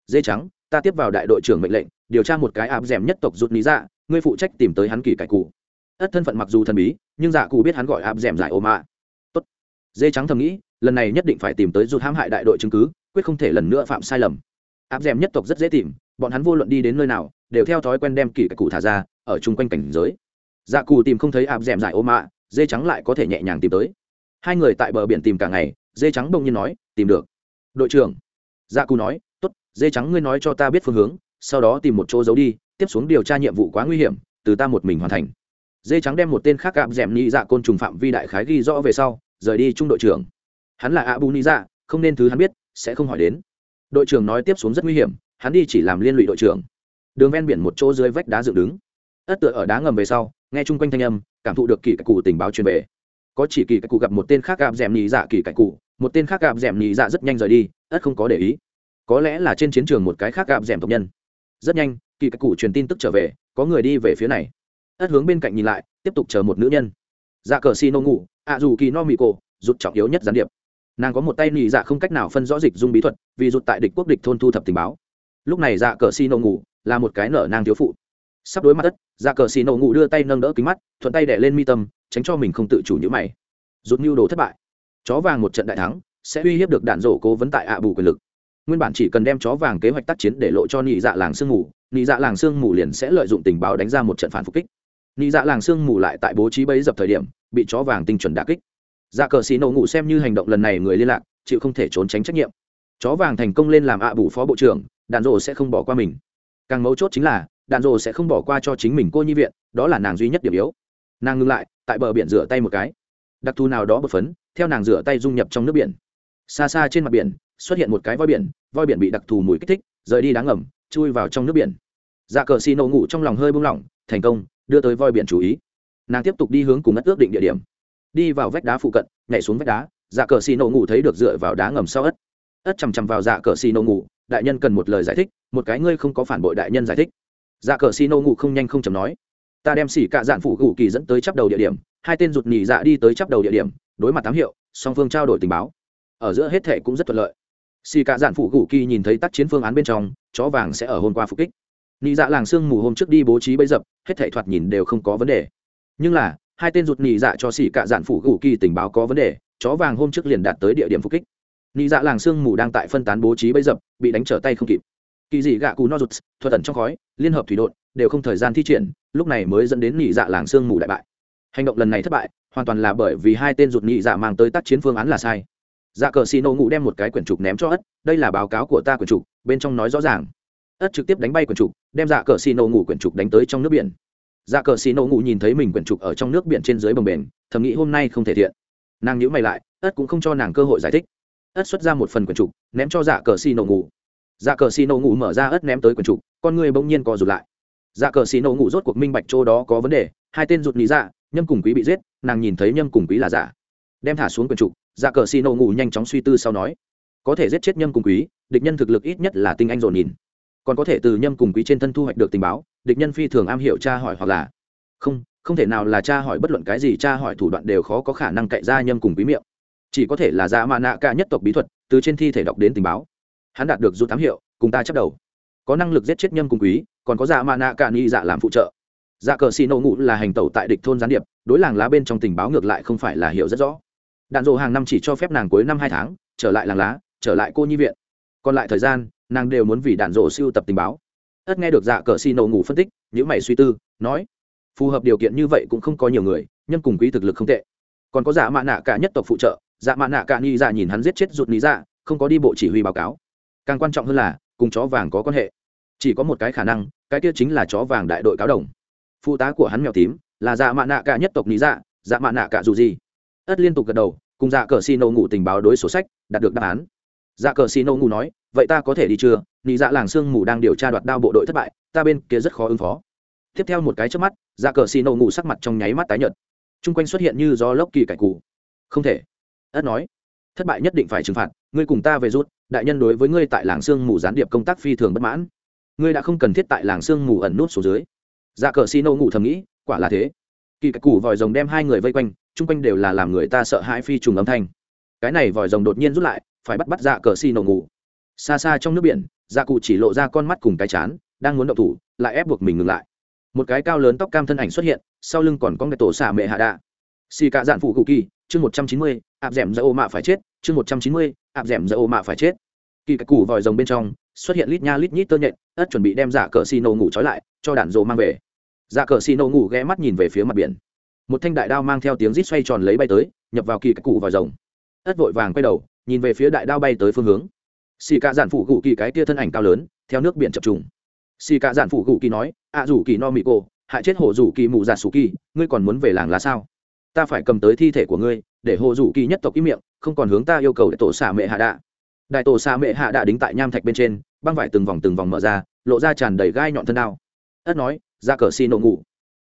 dê trắng, ta tiếp vào đại đội trưởng mệnh lệnh, điều tra một cái áp d nhất tộc rụt nhị dạ ngươi phụ trách tìm tới hắn kỳ cải cụ. Ất thân phận mặc dù thần bí, nhưng dạ cù biết hắn gọi áp d giải ô mạ. Tốt. Dê trắng thầm nghĩ, lần này nhất định phải tìm tới rụt hãm hại đại đội chứng cứ, quyết không thể lần nữa phạm sai lầm. Áp d nhất tộc rất dễ tìm, bọn hắn vô luận đi đến nơi nào đều theo thói quen đem kỳ cụ thả ra, ở chung quanh cảnh giới. Dạ cù tìm không thấy áp d dại ô mạ, dê trắng lại có thể nhẹ nhàng tìm tới. Hai người tại bờ biển tìm cả ngày, dê trắng bỗng nhiên nói, tìm được. Đội trưởng. Dạ cù nói t ố t dê trắng ngươi nói cho ta biết phương hướng, sau đó tìm một chỗ giấu đi, tiếp xuống điều tra nhiệm vụ quá nguy hiểm, từ ta một mình hoàn thành. Dê trắng đem một tên khác gạp d ẻ m nhị dạ côn trùng phạm vi đại khái ghi rõ về sau, rời đi trung đội trưởng. Hắn là abu ni nhị dạ không nên thứ hắn biết, sẽ không hỏi đến. Đội trưởng nói tiếp xuống rất nguy hiểm, hắn đi chỉ làm liên lụy đội trưởng đường ven biển một chỗ dưới vách đá dựng đứng. Ất tựa ở đá ngầm về sau, nghe chung quanh thanh âm, cảm thụ được kỳ cạch cụ tình báo truyền về. Có chỉ kỳ cạch cụ gặp một tên khác gạp d è m nhì dạ kỳ cạch cụ, một tên khác gạp d è m nhì dạ rất nhanh rời đi, ất không có để ý. Có lẽ là trên chiến trường một cái khác gạp d è m tộc nhân. Rất nhanh, kỳ cạch cụ truyền tin tức trở về, có người đi về phía này. Ất hướng bên cạnh nhìn lại, tiếp tục chờ một nữ nhân. Dạ cờ xi nô ngủ, ạ dù kỳ no mị cổ, rụt trọng yếu nhất gián điệp. Nàng có một tay nhì dạ không cách nào phân rõ dịch dung bí thuật, vì rụt tại địch quốc địch thôn thu thập tình báo lúc này dạ cờ xi nổ ngủ là một cái nở nang thiếu phụ. Sắp đối mặt đất dạ cờ xi nổ ngủ đưa tay nâng đỡ kính mắt, thuận tay đẻ lên mi tâm, tránh cho mình không tự chủ nhữ mày. Rút mưu đồ thất bại. Chó vàng một trận đại thắng sẽ uy hiếp được đạn rổ cố vấn tại ạ bù quyền lực. Nguyên bản chỉ cần đem chó vàng kế hoạch tác chiến để lộ cho nhị dạ làng sương mù nhị dạ làng sương mù liền sẽ lợi dụng tình báo đánh ra một trận phản phục kích. Nhị dạ làng sương mù lại tại bố trí bấy dập thời điểm, bị chó vàng tinh chuẩn đà kích. Dạ cờ xì nổ ngủ xem như hành động lần này người liên lạc, chịu không thể trốn tránh trách nhiệm. Chó vàng thành công lên làm ạ bù phó bộ trưởng đàn rổ sẽ không bỏ qua mình. Càng mấu chốt chính là đàn rồ sẽ không bỏ qua cho chính mình cô nhi viện, đó là nàng duy nhất điểm yếu. Nàng ngừng lại, tại bờ biển rửa tay một cái. Đặc thù nào đó bật phấn, theo nàng rửa tay dung nhập trong nước biển. Xa xa trên mặt biển, xuất hiện một cái voi biển voi biển bị đặc thù mùi kích thích, rời đi đáng ngầm, chui vào trong nước biển. Dạ cờ xì nổ ngủ trong lòng hơi buông lỏng, thành công, đưa tới voi biển chú ý. Nàng tiếp tục đi hướng cùng ất ước định địa điểm. Đi vào vách đá phụ cận, nhảy xuống vách đá dạ cờ xì nổ ngủ thấy được dựa vào đá ngầm sau ất. Ất chằm chằm vào dạ cờ xì nổ ngủ đại nhân cần một lời giải thích, một cái ngươi không có phản bội đại nhân giải thích. Dạ cờ xì Nô ngủ không nhanh không chầm nói. Ta đem xỉ cạ dạn phủ gù kỳ dẫn tới chấp đầu địa điểm, hai tên rụt nhì dạ đi tới chấp đầu địa điểm, đối mặt tám hiệu, song phương trao đổi tình báo. Ở giữa hết thệ cũng rất thuận lợi. Xì cạ dạn phủ gù kỳ nhìn thấy tác chiến phương án bên trong, chó vàng sẽ ở hôm qua phục kích. Nhị dạ làng sương mù hôm trước đi bố trí bấy dập, hết thệ thoạt nhìn đều không có vấn đề. Nhưng là, hai tên rụt nhị dạ cho xỉ cạ dạn phủ gù kỳ tình báo có vấn đề, chó vàng hôm trước liền đạt tới địa điểm phục kích nị dạ làng sương mù đang tại phân tán bố trí bấy dập, bị đánh trở tay không kịp. Kỳ dị gạ cù no rụt thuật tẩn trong khói, liên hợp thủy đột đều không thời gian thi triển, lúc này mới dẫn đến nị dạ làng sương mù đại bại. Hành động lần này thất bại, hoàn toàn là bởi vì hai tên rụt nị dạ mang tới tác chiến phương án là sai. Dạ cờ xì nô ngủ đem một cái quyển trục ném cho ất, đây là báo cáo của ta quyển trục, bên trong nói rõ ràng. Ất trực tiếp đánh bay quyển trục, đem dạ cờ xì nô ngủ quyển trục đánh tới trong nước biển. Dạ cờ xì nô ngủ nhìn thấy mình quyển trục ở trong nước biển trên dưới bồng bềnh, thầm nghĩ hôm nay không thể thiện. Nàng nhữ mày lại, ất cũng không cho nàng cơ hội giải thích ất xuất ra một phần quyển trục, ném cho dạ cờ xì nổ ngủ. Dạ cờ xì nổ ngủ mở ra ất ném tới quyển trục, con người bỗng nhiên co rụt lại. Dạ cờ xì nổ ngủ rốt cuộc minh bạch chỗ đó có vấn đề, hai tên rụt lý dạ nhâm cùng quý bị giết, nàng nhìn thấy nhâm cùng quý là giả. Đem thả xuống quần trục dạ cờ xì nổ ngủ nhanh chóng suy tư sau nói, có thể giết chết nhâm cùng quý, địch nhân thực lực ít nhất là tinh anh dồn nhìn. Còn có thể từ nhâm cùng quý trên thân thu hoạch được tình báo, địch nhân phi thường am hiểu tra hỏi hoặc là không không thể nào là tra hỏi bất luận cái gì, tra hỏi thủ đoạn đều khó có khả năng cậy ra nhâm cùng quý miệng chỉ có thể là dạ mạ nạ cả nhất tộc bí thuật, từ trên thi thể đọc đến tình báo. Hắn đạt được dù tám hiệu, cùng ta chấp đầu. Có năng lực giết chết nhâm cùng quý, còn có dạ mạ nạ cả nghi dạ làm phụ trợ. Dạ cờ xì nổ ngụ là hành tẩu tại địch thôn gián điệp, đối làng lá bên trong tình báo ngược lại không phải là hiểu rất rõ. Đạn dộ hàng năm chỉ cho phép nàng cuối năm hai tháng, trở lại làng lá, trở lại cô nhi viện. Còn lại thời gian, nàng đều muốn vì đạn dộ siêu tập tình báo. Ất nghe được dạ cờ xì nổ ngủ phân tích những mày suy tư, nói, phù hợp điều kiện như vậy cũng không có nhiều người nhân cùng quý thực lực không tệ. Còn có giả mạ nạ cả nhất tộc phụ trợ dạ mạ nạ cả ni dạ nhìn hắn giết chết rụt ni dạ không có đi bộ chỉ huy báo cáo. Càng quan trọng hơn là, cùng chó vàng có quan hệ. Chỉ có một cái khả năng, cái kia chính là chó vàng đại đội cáo đồng. Phụ tá của hắn mèo tím, là dạ mạ nạ cả nhất tộc lý dạ dạ mạ nạ cả dù gì. Ất liên tục gật đầu, cùng dạ cờ xì ngủ tình báo đối sổ sách, đạt được đáp án. Dạ cờ xì nổ ngủ nói, vậy ta có thể đi chưa? Lý dạ làng sương mù đang điều tra đoạt đao bộ đội thất bại, ta bên kia rất khó ứng phó. Tiếp theo một cái trước mắt dạ cờ xì ngủ sắc mặt trong nháy mắt tái nhợt. Chung quanh xuất hiện như gió lốc kỳ cải cụ không thể ất nói, thất bại nhất định phải trừng phạt, ngươi cùng ta về rút, đại nhân đối với ngươi tại làng sương mù gián điệp công tác phi thường bất mãn. Ngươi đã không cần thiết tại làng sương mù ẩn nút xuống dưới. Dạ cờ xin ô ngủ thầm nghĩ, quả là thế. Kỳ cạch củ vòi rồng đem hai người vây quanh, chung quanh đều là làm người ta sợ hãi phi trùng âm thanh. Cái này vòi rồng đột nhiên rút lại, phải bắt bắt dạ cờ xin ô ngủ. Xa xa trong nước biển dạ cụ chỉ lộ ra con mắt cùng cái chán, đang muốn động thủ, lại ép buộc mình ngừng lại. Một cái cao lớn tóc cam thân ảnh xuất hiện, sau lưng còn có người tổ xả mẹ hạ đạ xì cả dạn phụ cụ kỳ chương một trăm chín mươi áp d ẻ m ô mạ phải chết chương một trăm chín mươi áp d ẻ m ô mạ phải chết. Kỳ cái củ vòi rồng bên trong xuất hiện lít nha lít nhít tơ nhện ất chuẩn bị đem giả cờ xì nổ ngủ trói lại cho đạn rồ mang về. Giả cờ xì nổ ngủ ghé mắt nhìn về phía mặt biển. Một thanh đại đao mang theo tiếng rít xoay tròn lấy bay tới nhập vào kỳ cái Củ vòi rồng. Ất vội vàng quay đầu nhìn về phía đại đao bay tới phương hướng. Xì cả dạn phụ cụ kỳ cái tia thân ảnh cao lớn theo nước biển chập trùng. Xì cả dạn phụ cụ kỳ nói ạ à, rủ kỳ no mị cô hại chết hồ rủ kỳ mù giả sủ kỳ ngươi còn muốn về làng lá sao? Ta phải cầm tới thi thể của ngươi, để hồ rủ kỳ nhất tộc ý miệng, không còn hướng ta yêu cầu để tổ xạ mẹ hạ đạ. Đại tổ xạ mẹ hạ đạ đính tại nham thạch bên trên, băng vải từng vòng từng vòng mở ra, lộ ra tràn đầy gai nhọn thân đao. Ất nói ra cờ xì nổ ngủ.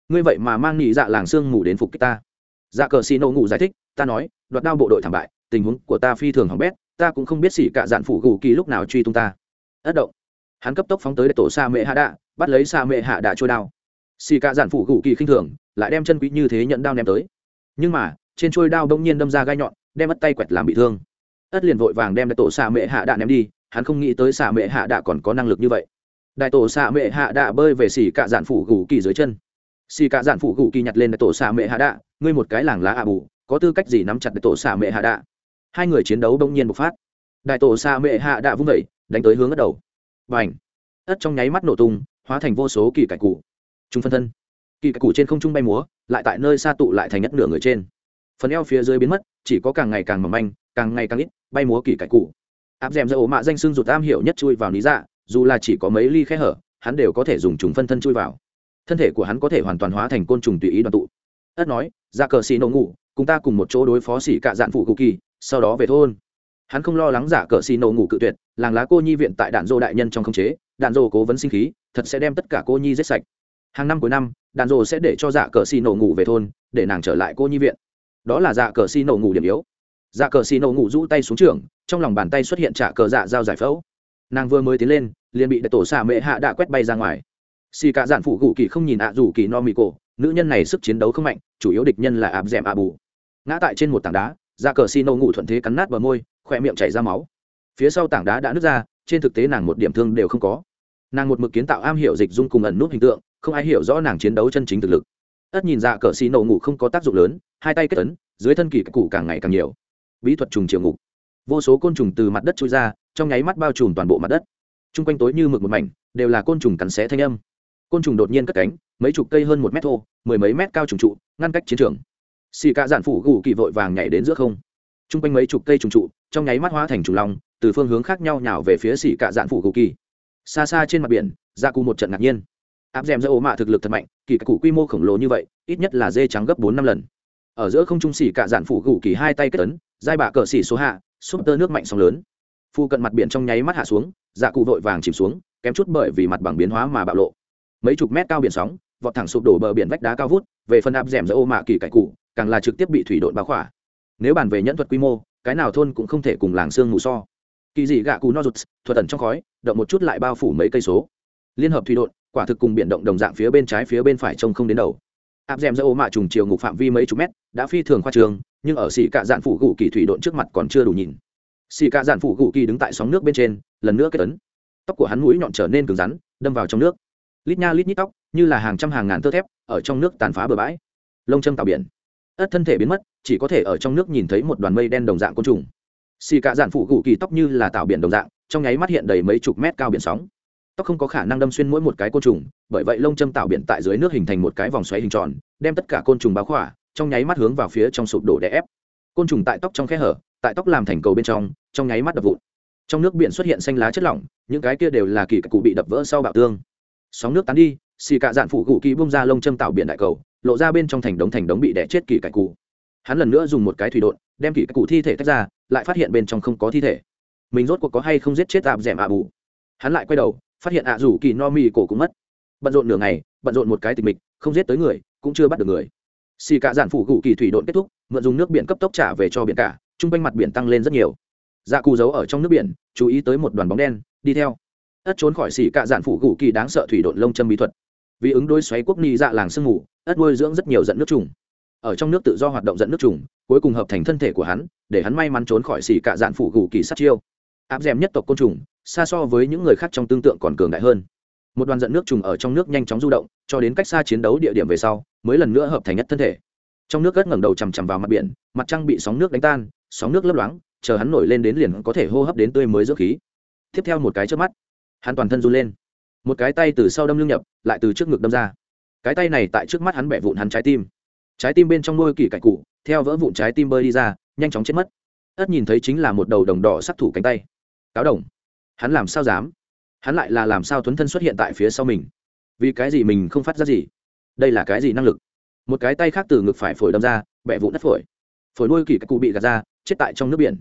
Ngươi vậy mà mang nhị dạ làng xương ngủ đến phục kích ta. Dạ cờ xì nổ ngủ giải thích, ta nói, đoạt đao bộ đội thảm bại, tình huống của ta phi thường hỏng bét, ta cũng không biết xỉ cả dạn phủ gù kỳ lúc nào truy tung ta. Ất động. Hắn cấp tốc phóng tới đại tổ xạ mệ hạ đạ, bắt lấy xạ mệ hạ đạ trôi đao. Xỉ cả dạn phủ gù kỳ khinh thường, lại đem chân quý như thế nhận đao ném tới nhưng mà, trên trôi đao đông nhiên đâm ra gai nhọn, đem mất tay quẹt làm bị thương. Ất liền vội vàng đem đại tổ xạ mệ hạ đạ ném đi, hắn không nghĩ tới xạ mệ hạ đạ còn có năng lực như vậy. Đại tổ xạ mệ hạ đạ bơi về xỉ cả dạn phủ gù kỳ dưới chân. Xỉ cả dạn phủ gù kỳ nhặt lên đại tổ xạ mệ hạ đạ, ngươi một cái làng lá ạ bù, có tư cách gì nắm chặt đại tổ xạ mệ hạ đạ? Hai người chiến đấu đông nhiên bộc phát. Đại tổ xạ mệ hạ đạ vung vẩy đánh tới hướng ất đầu. Và ảnh ất trong nháy mắt nổ tung, hóa thành vô số kỳ cải cụ. Chúng phân thân kỳ cải cụ trên không trung bay múa, lại tại nơi xa tụ lại thành nhất nửa người trên. Phần eo phía dưới biến mất, chỉ có càng ngày càng mỏng manh, càng ngày càng ít, bay múa kỳ cải cụ áp d ra ổ mạ danh xương rụt am hiểu nhất chui vào lý dạ dù là chỉ có mấy ly khe hở, hắn đều có thể dùng trùng phân thân chui vào. Thân thể của hắn có thể hoàn toàn hóa thành côn trùng tùy ý đoàn tụ. Ất nói ra cờ xì nổ ngủ, cùng ta cùng một chỗ đối phó xỉ cạ dạn phụ cụ kỳ, sau đó về thôn. Hắn không lo lắng giả cờ xì nổ ngủ cự tuyệt, làng lá cô nhi viện tại đạn dô đại nhân trong không chế, đạn dô cố vấn sinh khí, thật sẽ đem tất cả cô nhi giết sạch hàng năm cuối năm đàn rồ sẽ để cho Dạ cờ xì nổ ngủ về thôn, để nàng trở lại cô nhi viện. Đó là Dạ cờ xì nổ ngủ điểm yếu. Dạ cờ xì nổ ngủ rũ tay xuống trường, trong lòng bàn tay xuất hiện trả cờ dạ dao giải phẫu. Nàng vừa mới tiến lên, liền bị tổ xạ mệ hạ đã quét bay ra ngoài. Xì cả dạn phụ gù kỳ không nhìn ạ dù kỳ no mì cổ, nữ nhân này sức chiến đấu không mạnh, chủ yếu địch nhân là áp d ẻ m ạ bù. Ngã tại trên một tảng đá Dạ cờ xi nổ ngủ thuận thế cắn nát bờ môi, khỏe miệng chảy ra máu. Phía sau tảng đá đã nứt ra, trên thực tế nàng một điểm thương đều không có. Nàng một mực kiến tạo am hiểu dịch dung cùng ẩn nút hình tượng không ai hiểu rõ nàng chiến đấu chân chính thực lực. Ất nhìn dạ cờ xì nổ ngủ không có tác dụng lớn, hai tay kết tấn dưới thân kỳ cụ càng ngày càng nhiều. Bí thuật trùng triệu ngục. Vô số côn trùng từ mặt đất trôi ra, trong nháy mắt bao trùm toàn bộ mặt đất. T r u n g quanh tối như mực một mảnh, đều là côn trùng cắn xé thanh âm. Côn trùng đột nhiên cất cánh, mấy chục cây hơn một mét thô, mười mấy mét cao trùng trụ, ngăn cách chiến trường. Xì cạ giản phủ gù kỳ vội vàng nhảy đến giữa không. T r u n g quanh mấy chục cây trùng trụ, trong nháy mắt hóa thành trùng lòng từ phương hướng khác nhau nhào về phía xì cạ giản phủ gù kỳ. Xa xa trên mặt biển ra cù một trận ngạc nhiên áp dèm ẻ m ra ổ mạ thực lực thật mạnh, kỳ cụ quy mô khổng lồ như vậy, ít nhất là dê trắng gấp bốn năm lần. Ở giữa không trung xỉ cả dạn phủ gù kỳ hai tay kết tấn giai bạ cờ xỉ số hạ, súp tơ nước mạnh sóng lớn. Phu cận mặt biển trong nháy mắt hạ xuống dạ cụ vội vàng chìm xuống, kém chút bởi vì mặt bằng biến hóa mà bạo lộ. Mấy chục mét cao biển sóng, vọt thẳng sụp đổ bờ biển vách đá cao vút, về phần áp dẻm giữa ô mạ kỳ cải cụ, càng là trực tiếp bị thủy đội báo khỏa. Nếu bàn về nhẫn thuật quy mô, cái nào thôn cũng không thể cùng làng xương mù so. Kỳ dị gạ cù no rụt thuật ẩn trong khói, động một chút lại bao phủ mấy cây số. Liên hợp thủy đội quả thực cùng biển động đồng dạng phía bên trái phía bên phải trông không đến đầu. Áp d ẻ m giữa ô mạ trùng chiều ngục phạm vi mấy chục mét, đã phi thường khoa trường nhưng ở xì cạ dạn phủ gù kỳ thủy đội trước mặt còn chưa đủ nhìn. Xì cạ dạn phủ gù kỳ đứng tại sóng nước bên trên, lần nữa kết tấn tóc của hắn mũi nhọn trở nên cứng rắn, đâm vào trong nước. Lít nha lít nhít tóc, như là hàng trăm hàng ngàn tơ thép, ở trong nước tàn phá bờ bãi. Lông châm tạo biển. Ất thân thể biến mất, chỉ có thể ở trong nước nhìn thấy một đoàn mây đen đồng dạng côn trùng. Xì cạ dạn phủ gù kỳ tóc như là tạo biển đồng dạng, trong nháy mắt hiện đầy mấy chục mét cao biển sóng tóc không có khả năng đâm xuyên mỗi một cái côn trùng, bởi vậy lông châm tạo biển tại dưới nước hình thành một cái vòng xoáy hình tròn, đem tất cả côn trùng báo khỏa, trong nháy mắt hướng vào phía trong sụp đổ đè ép. Côn trùng tại tóc trong khe hở, tại tóc làm thành cầu bên trong trong nháy mắt đập vụn. Trong nước biển xuất hiện xanh lá chất lỏng, những cái kia đều là kỳ cụ bị đập vỡ sau bạo tương. Sóng nước tán đi, xì cạ dạn phụ cụ kỳ bung ra lông châm tạo biển đại cầu, lộ ra bên trong thành đống thành đống bị đẻ chết kỳ cải cụ. Hắn lần nữa dùng một cái thủy đột đem kỳ cụ thi thể tách ra, lại phát hiện bên trong không có thi thể. Mình rốt cuộc có hay không giết chết tạm rẻm ạ bù? Hắn lại quay đầu phát hiện ạ rủ kỳ no mi cổ cũng mất. Bận rộn nửa ngày, bận rộn một cái tình mịch, không giết tới người, cũng chưa bắt được người. Xì cạ giản phủ gù kỳ thủy độn kết thúc, mượn dùng nước biển cấp tốc trả về cho biển cả chung quanh mặt biển tăng lên rất nhiều. Dạ cù giấu ở trong nước biển, chú ý tới một đoàn bóng đen, đi theo. Ất trốn khỏi xì cạ giản phủ gù kỳ đáng sợ thủy độn lông châm bí thuật. Vì ứng đối xoáy quốc ni dạ làng sương mù, ất nuôi dưỡng rất nhiều dẫn nước trùng. Ở trong nước tự do hoạt động dẫn nước trùng, cuối cùng hợp thành thân thể của hắn, để hắn may mắn trốn khỏi xì cạ dạn phủ gù kỳ sát chiêu. Áp d nhất tộc côn trùng xa so với những người khác trong tương tượng còn cường đại hơn. Một đoàn dẫn nước trùng ở trong nước nhanh chóng du động, cho đến cách xa chiến đấu địa điểm về sau, mới lần nữa hợp thành nhất thân thể. Trong nước gất ngẩng đầu chằm chằm vào mặt biển, mặt trăng bị sóng nước đánh tan, sóng nước lấp loáng, chờ hắn nổi lên đến liền có thể hô hấp đến tươi mới dưỡng khí. Tiếp theo một cái trước mắt, hắn toàn thân run lên. Một cái tay từ sau đâm lưng nhập, lại từ trước ngực đâm ra. Cái tay này tại trước mắt hắn bẻ vụn hắn trái tim. Trái tim bên trong nuôi kỳ cạnh cụ, theo vỡ vụn trái tim bơi đi ra, nhanh chóng chết mất. Ất nhìn thấy chính là một đầu đồng đỏ sắc thủ cánh tay. Cáo đồng hắn làm sao dám? Hắn lại là làm sao thuấn thân xuất hiện tại phía sau mình? Vì cái gì mình không phát ra gì? Đây là cái gì năng lực? Một cái tay khác từ ngực phải phổi đâm ra bẹ vụ đất phổi. Phổi nuôi kỳ các cụ bị gạt ra, chết tại trong nước biển.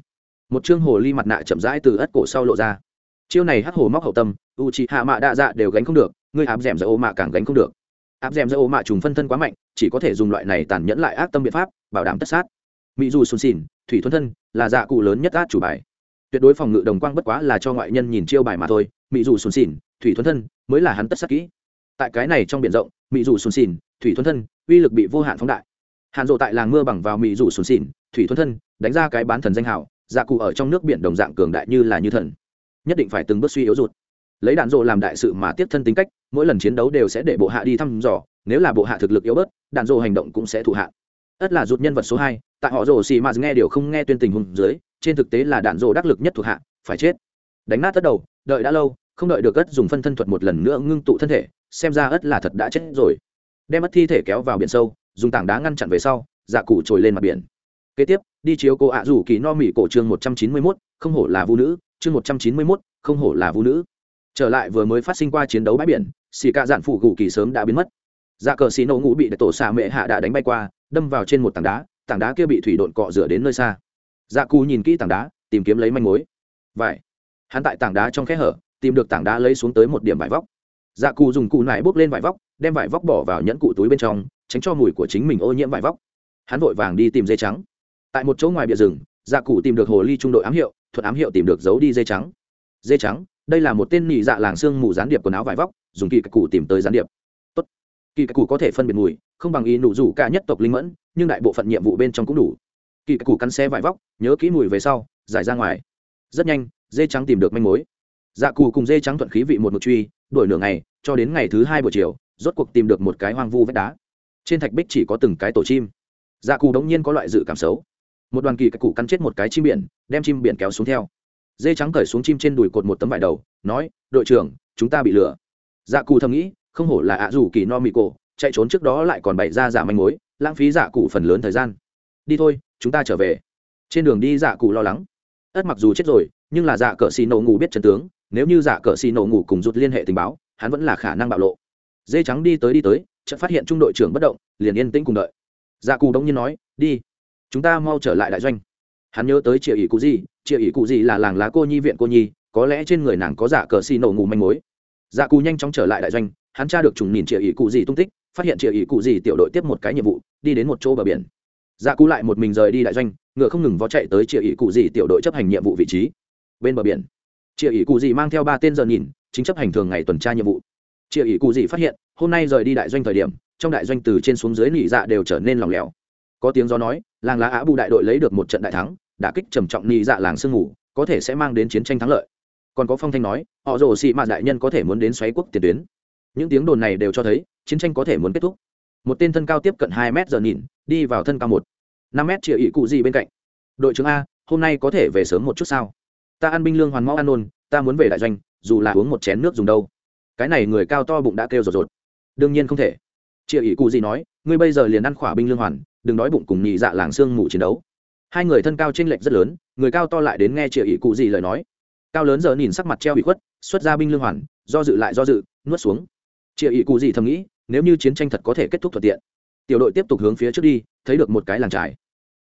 Một chương hồ ly mặt nạ chậm rãi từ ất cổ sau lộ ra. Chiêu này hắc hồ móc hậu tâm u chị hạ mạ đa dạ đều gánh không được, ngươi áp d ẻ m ô mạ càng gánh không được. Áp d ẻ m ô mạ trùng phân thân quá mạnh, chỉ có thể dùng loại này tàn nhẫn lại ác tâm biện pháp, bảo đảm tất sát. Mỹ dù xuân xỉn thủy thuần thân, là dạ cụ lớn nhất át chủ bài tuyệt đối phòng ngự đồng quang bất quá là cho ngoại nhân nhìn chiêu bài mà thôi mỹ dù sùn xỉn thủy thuần thân mới là hắn tất sát kỹ. Tại cái này trong biển rộng mỹ dù sùn xỉn thủy thuần thân uy lực bị vô hạn phóng đại. Hạn rộ tại làng mưa bằng vào mỹ dù sùn xỉn thủy thuần thân đánh ra cái bán thần danh hảo dạ cụ ở trong nước biển đồng dạng cường đại như là như thần. Nhất định phải từng bước suy yếu rụt lấy đạn rộ làm đại sự mà tiếp thân tính cách, mỗi lần chiến đấu đều sẽ để bộ hạ đi thăm dò, nếu là bộ hạ thực lực yếu bớt, đạn rộ hành động cũng sẽ thụ hạ. Ất là rụt nhân vật số hai, tại họ rồ xì mà nghe điều không nghe tuyên tình hùng dưới trên thực tế là đạn rộ đắc lực nhất thuộc hạ, phải chết. Đánh nát tất đầu, đợi đã lâu, không đợi được ất dùng phân thân thuật một lần nữa ngưng tụ thân thể, xem ra ất là thật đã chết rồi. Đem ất thi thể kéo vào biển sâu, dùng tảng đá ngăn chặn về sau dạ cụ trồi lên mặt biển. Kế tiếp, đi chiếu cô ạ rủ kỳ no mỹ cổ chương một trăm chín mươi mốt, không hổ là vũ nữ, chương một trăm chín mươi mốt, không hổ là vũ nữ. Trở lại vừa mới phát sinh qua chiến đấu bãi biển, xì ca dạn phụ gù kỳ sớm đã biến mất. Dạ cờ xì nổ ngủ bị tổ xạ mệ hạ đã đánh bay qua, đâm vào trên một tảng đá tảng đá kia bị thủy đột cọ rửa đến nơi xa dạ cù nhìn kỹ tảng đá, tìm kiếm lấy manh mối. Vải. Hắn tại tảng đá trong kẽ hở, tìm được tảng đá lấy xuống tới một điểm vải vóc. Dạ cù dùng cụ nải bốc lên vải vóc, đem vải vóc bỏ vào nhẫn cụ túi bên trong, tránh cho mùi của chính mình ô nhiễm vải vóc. Hắn vội vàng đi tìm dây trắng. Tại một chỗ ngoài bìa rừng dạ cụ tìm được hồ ly trung đội ám hiệu, thuật ám hiệu tìm được giấu đi dây trắng. Dây trắng, đây là một tên nị dạ làng xương mù gián điệp quần áo vải vóc, dùng kỳ các cụ tìm tới gián điệp. Tốt. Kỳ các cụ có thể phân biệt mùi, không bằng ý nụ rủ cả nhất tộc linh mẫn, nhưng đại bộ phận nhiệm vụ bên trong cũng đủ kỳ cụ cắn xe vải vóc, nhớ kỹ mùi về sau, giải ra ngoài. Rất nhanh, dê trắng tìm được manh mối. Dạ cù cùng dê trắng thuận khí vị một mực truy đuổi nửa ngày, cho đến ngày thứ hai buổi chiều, rốt cuộc tìm được một cái hoang vu vách đá. Trên thạch bích chỉ có từng cái tổ chim. Dạ cù đống nhiên có loại dự cảm xấu. Một đoàn kỳ các cụ cắn chết một cái chim biển, đem chim biển kéo xuống theo. Dê trắng cởi xuống chim trên đùi cột một tấm vải đầu, nói, đội trưởng, chúng ta bị lừa. Dạ cù thầm nghĩ, không hổ là ạ rủ kỳ no mị cổ, chạy trốn trước đó lại còn bày ra giả manh mối, lãng phí dạ cụ phần lớn thời gian đi thôi, chúng ta trở về. Trên đường đi dạ cụ lo lắng. Ất mặc dù chết rồi, nhưng là dạ cờ xì nổ ngủ biết chân tướng, nếu như dạ cờ xì nổ ngủ cùng rụt liên hệ tình báo, hắn vẫn là khả năng bạo lộ. Dê trắng đi tới đi tới, chợt phát hiện trung đội trưởng bất động, liền yên tĩnh cùng đợi. Dạ cụ đông nhiên nói, đi, chúng ta mau trở lại đại doanh. Hắn nhớ tới triệu ỷ cụ gì triệu ỷ cụ gì là làng lá cô nhi viện cô nhi, có lẽ trên người nàng có dạ cờ xì nổ ngủ manh mối. Dạ cụ nhanh chóng trở lại đại doanh, hắn tra được trùng nhìn Triệu ỷ cụ gì tung tích, phát hiện Triệu ỷ cụ gì tiểu đội tiếp một cái nhiệm vụ, đi đến một chỗ bờ biển dạ cú lại một mình rời đi đại doanh, ngựa không ngừng vó chạy tới chĩa ỷ cụ gì tiểu đội chấp hành nhiệm vụ vị trí. Bên bờ biển chĩa ỷ cụ gì mang theo ba tên giờ nhìn, chính chấp hành thường ngày tuần tra nhiệm vụ. Chĩa ỷ cụ gì phát hiện, hôm nay rời đi đại doanh thời điểm, trong đại doanh từ trên xuống dưới nỉ dạ đều trở nên lỏng lẻo. Có tiếng gió nói, làng lá á bù đại đội lấy được một trận đại thắng đã kích trầm trọng nỉ dạ làng sương ngủ có thể sẽ mang đến chiến tranh thắng lợi. Còn có phong thanh nói, họ rồ xị mạ đại nhân có thể muốn đến xoáy quốc tiền tuyến. Những tiếng đồn này đều cho thấy, chiến tranh có thể muốn kết thúc một tên thân cao tiếp cận hai mét giờ nhìn, đi vào thân cao một, năm mét chĩa ỵ cụ gì bên cạnh. Đội trưởng a, hôm nay có thể về sớm một chút sao? Ta ăn binh lương hoàn mau ăn nôn ta muốn về đại doanh, dù là uống một chén nước dùng đâu. Cái này người cao to bụng đã kêu rột rột. Đương nhiên không thể. Chĩa ỵ cụ gì nói, ngươi bây giờ liền ăn khỏa binh lương hoàn, đừng đói bụng cùng nhị dạ làng xương mù chiến đấu. Hai người thân cao t r ê n lệch rất lớn, người cao to lại đến nghe chĩa ỵ cụ gì lời nói. Cao lớn giờ nhìn sắc mặt treo bị khuất, xuất ra binh lương hoàn, do dự lại do dự, nuốt xuống. Chĩa ỵ cụ gì thầm nghĩ nếu như chiến tranh thật có thể kết thúc thuận tiện. Tiểu đội tiếp tục hướng phía trước đi, thấy được một cái làng trải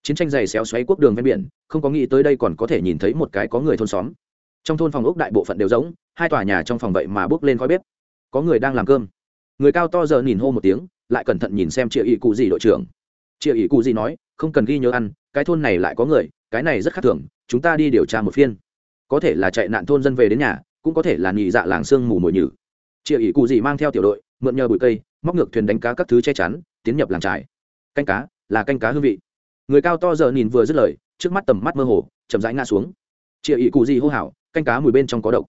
chiến tranh dày xéo xoáy quốc đường ven biển, không có nghĩ tới đây còn có thể nhìn thấy một cái có người thôn xóm. Trong thôn phòng ốc đại bộ phận đều giống hai tòa nhà trong phòng vậy mà bước lên khói bếp. Có người đang làm cơm. Người cao to giờ nhìn hô một tiếng, lại cẩn thận nhìn xem triệu ỵ cụ gì đội trưởng. Triệu ỵ cụ gì nói, không cần ghi nhớ ăn, cái thôn này lại có người, cái này rất khác thường, chúng ta đi điều tra một phiên. Có thể là chạy nạn thôn dân về đến nhà, cũng có thể là nhị dạ làng sương mù mồi nhử. Triệu ỵ cụ gì mang theo tiểu đội, mượn nhờ bụi cây móc ngược thuyền đánh cá các thứ che chắn, tiến nhập làng trại. Canh cá, là canh cá hương vị. Người cao to giờ nhìn vừa dứt lời, trước mắt tầm mắt mơ hồ, chậm rãi ngã xuống. Chị ỷ cụ gì hô hào, canh cá mùi bên trong có độc.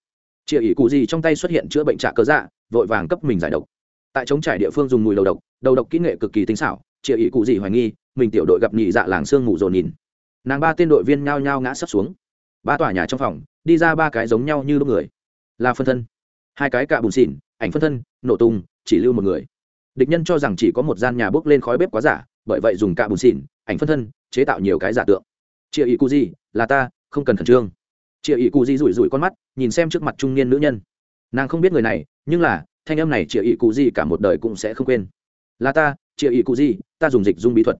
Chị ỷ cụ gì trong tay xuất hiện chữa bệnh trạ cơ dạ vội vàng cấp mình giải độc. Tại chống trải địa phương dùng mùi đầu độc đầu độc kỹ nghệ cực kỳ tinh xảo chị ỷ cụ gì hoài nghi, mình tiểu đội gặp nhị dạ làng sương ngủ dồn nhìn. Nàng ba tên đội viên nhao nhao ngã sấp xuống. Ba tòa nhà trong phòng, đi ra ba cái giống nhau như lúc người. Là phân thân. Hai cái cạ bùn xỉn ảnh phân thân, nổ tung, chỉ lưu một người địch nhân cho rằng chỉ có một gian nhà bốc lên khói bếp quá giả, bởi vậy dùng cạ bùn xỉn ảnh phân thân, chế tạo nhiều cái giả tượng. Chia ý cu di, là ta, không cần khẩn trương. Chia ý cu di rủi rủi con mắt, nhìn xem trước mặt trung niên nữ nhân. Nàng không biết người này, nhưng là, thanh âm này chia ý cu di cả một đời cũng sẽ không quên. Là ta chia ý cu di, ta dùng dịch dung bí thuật.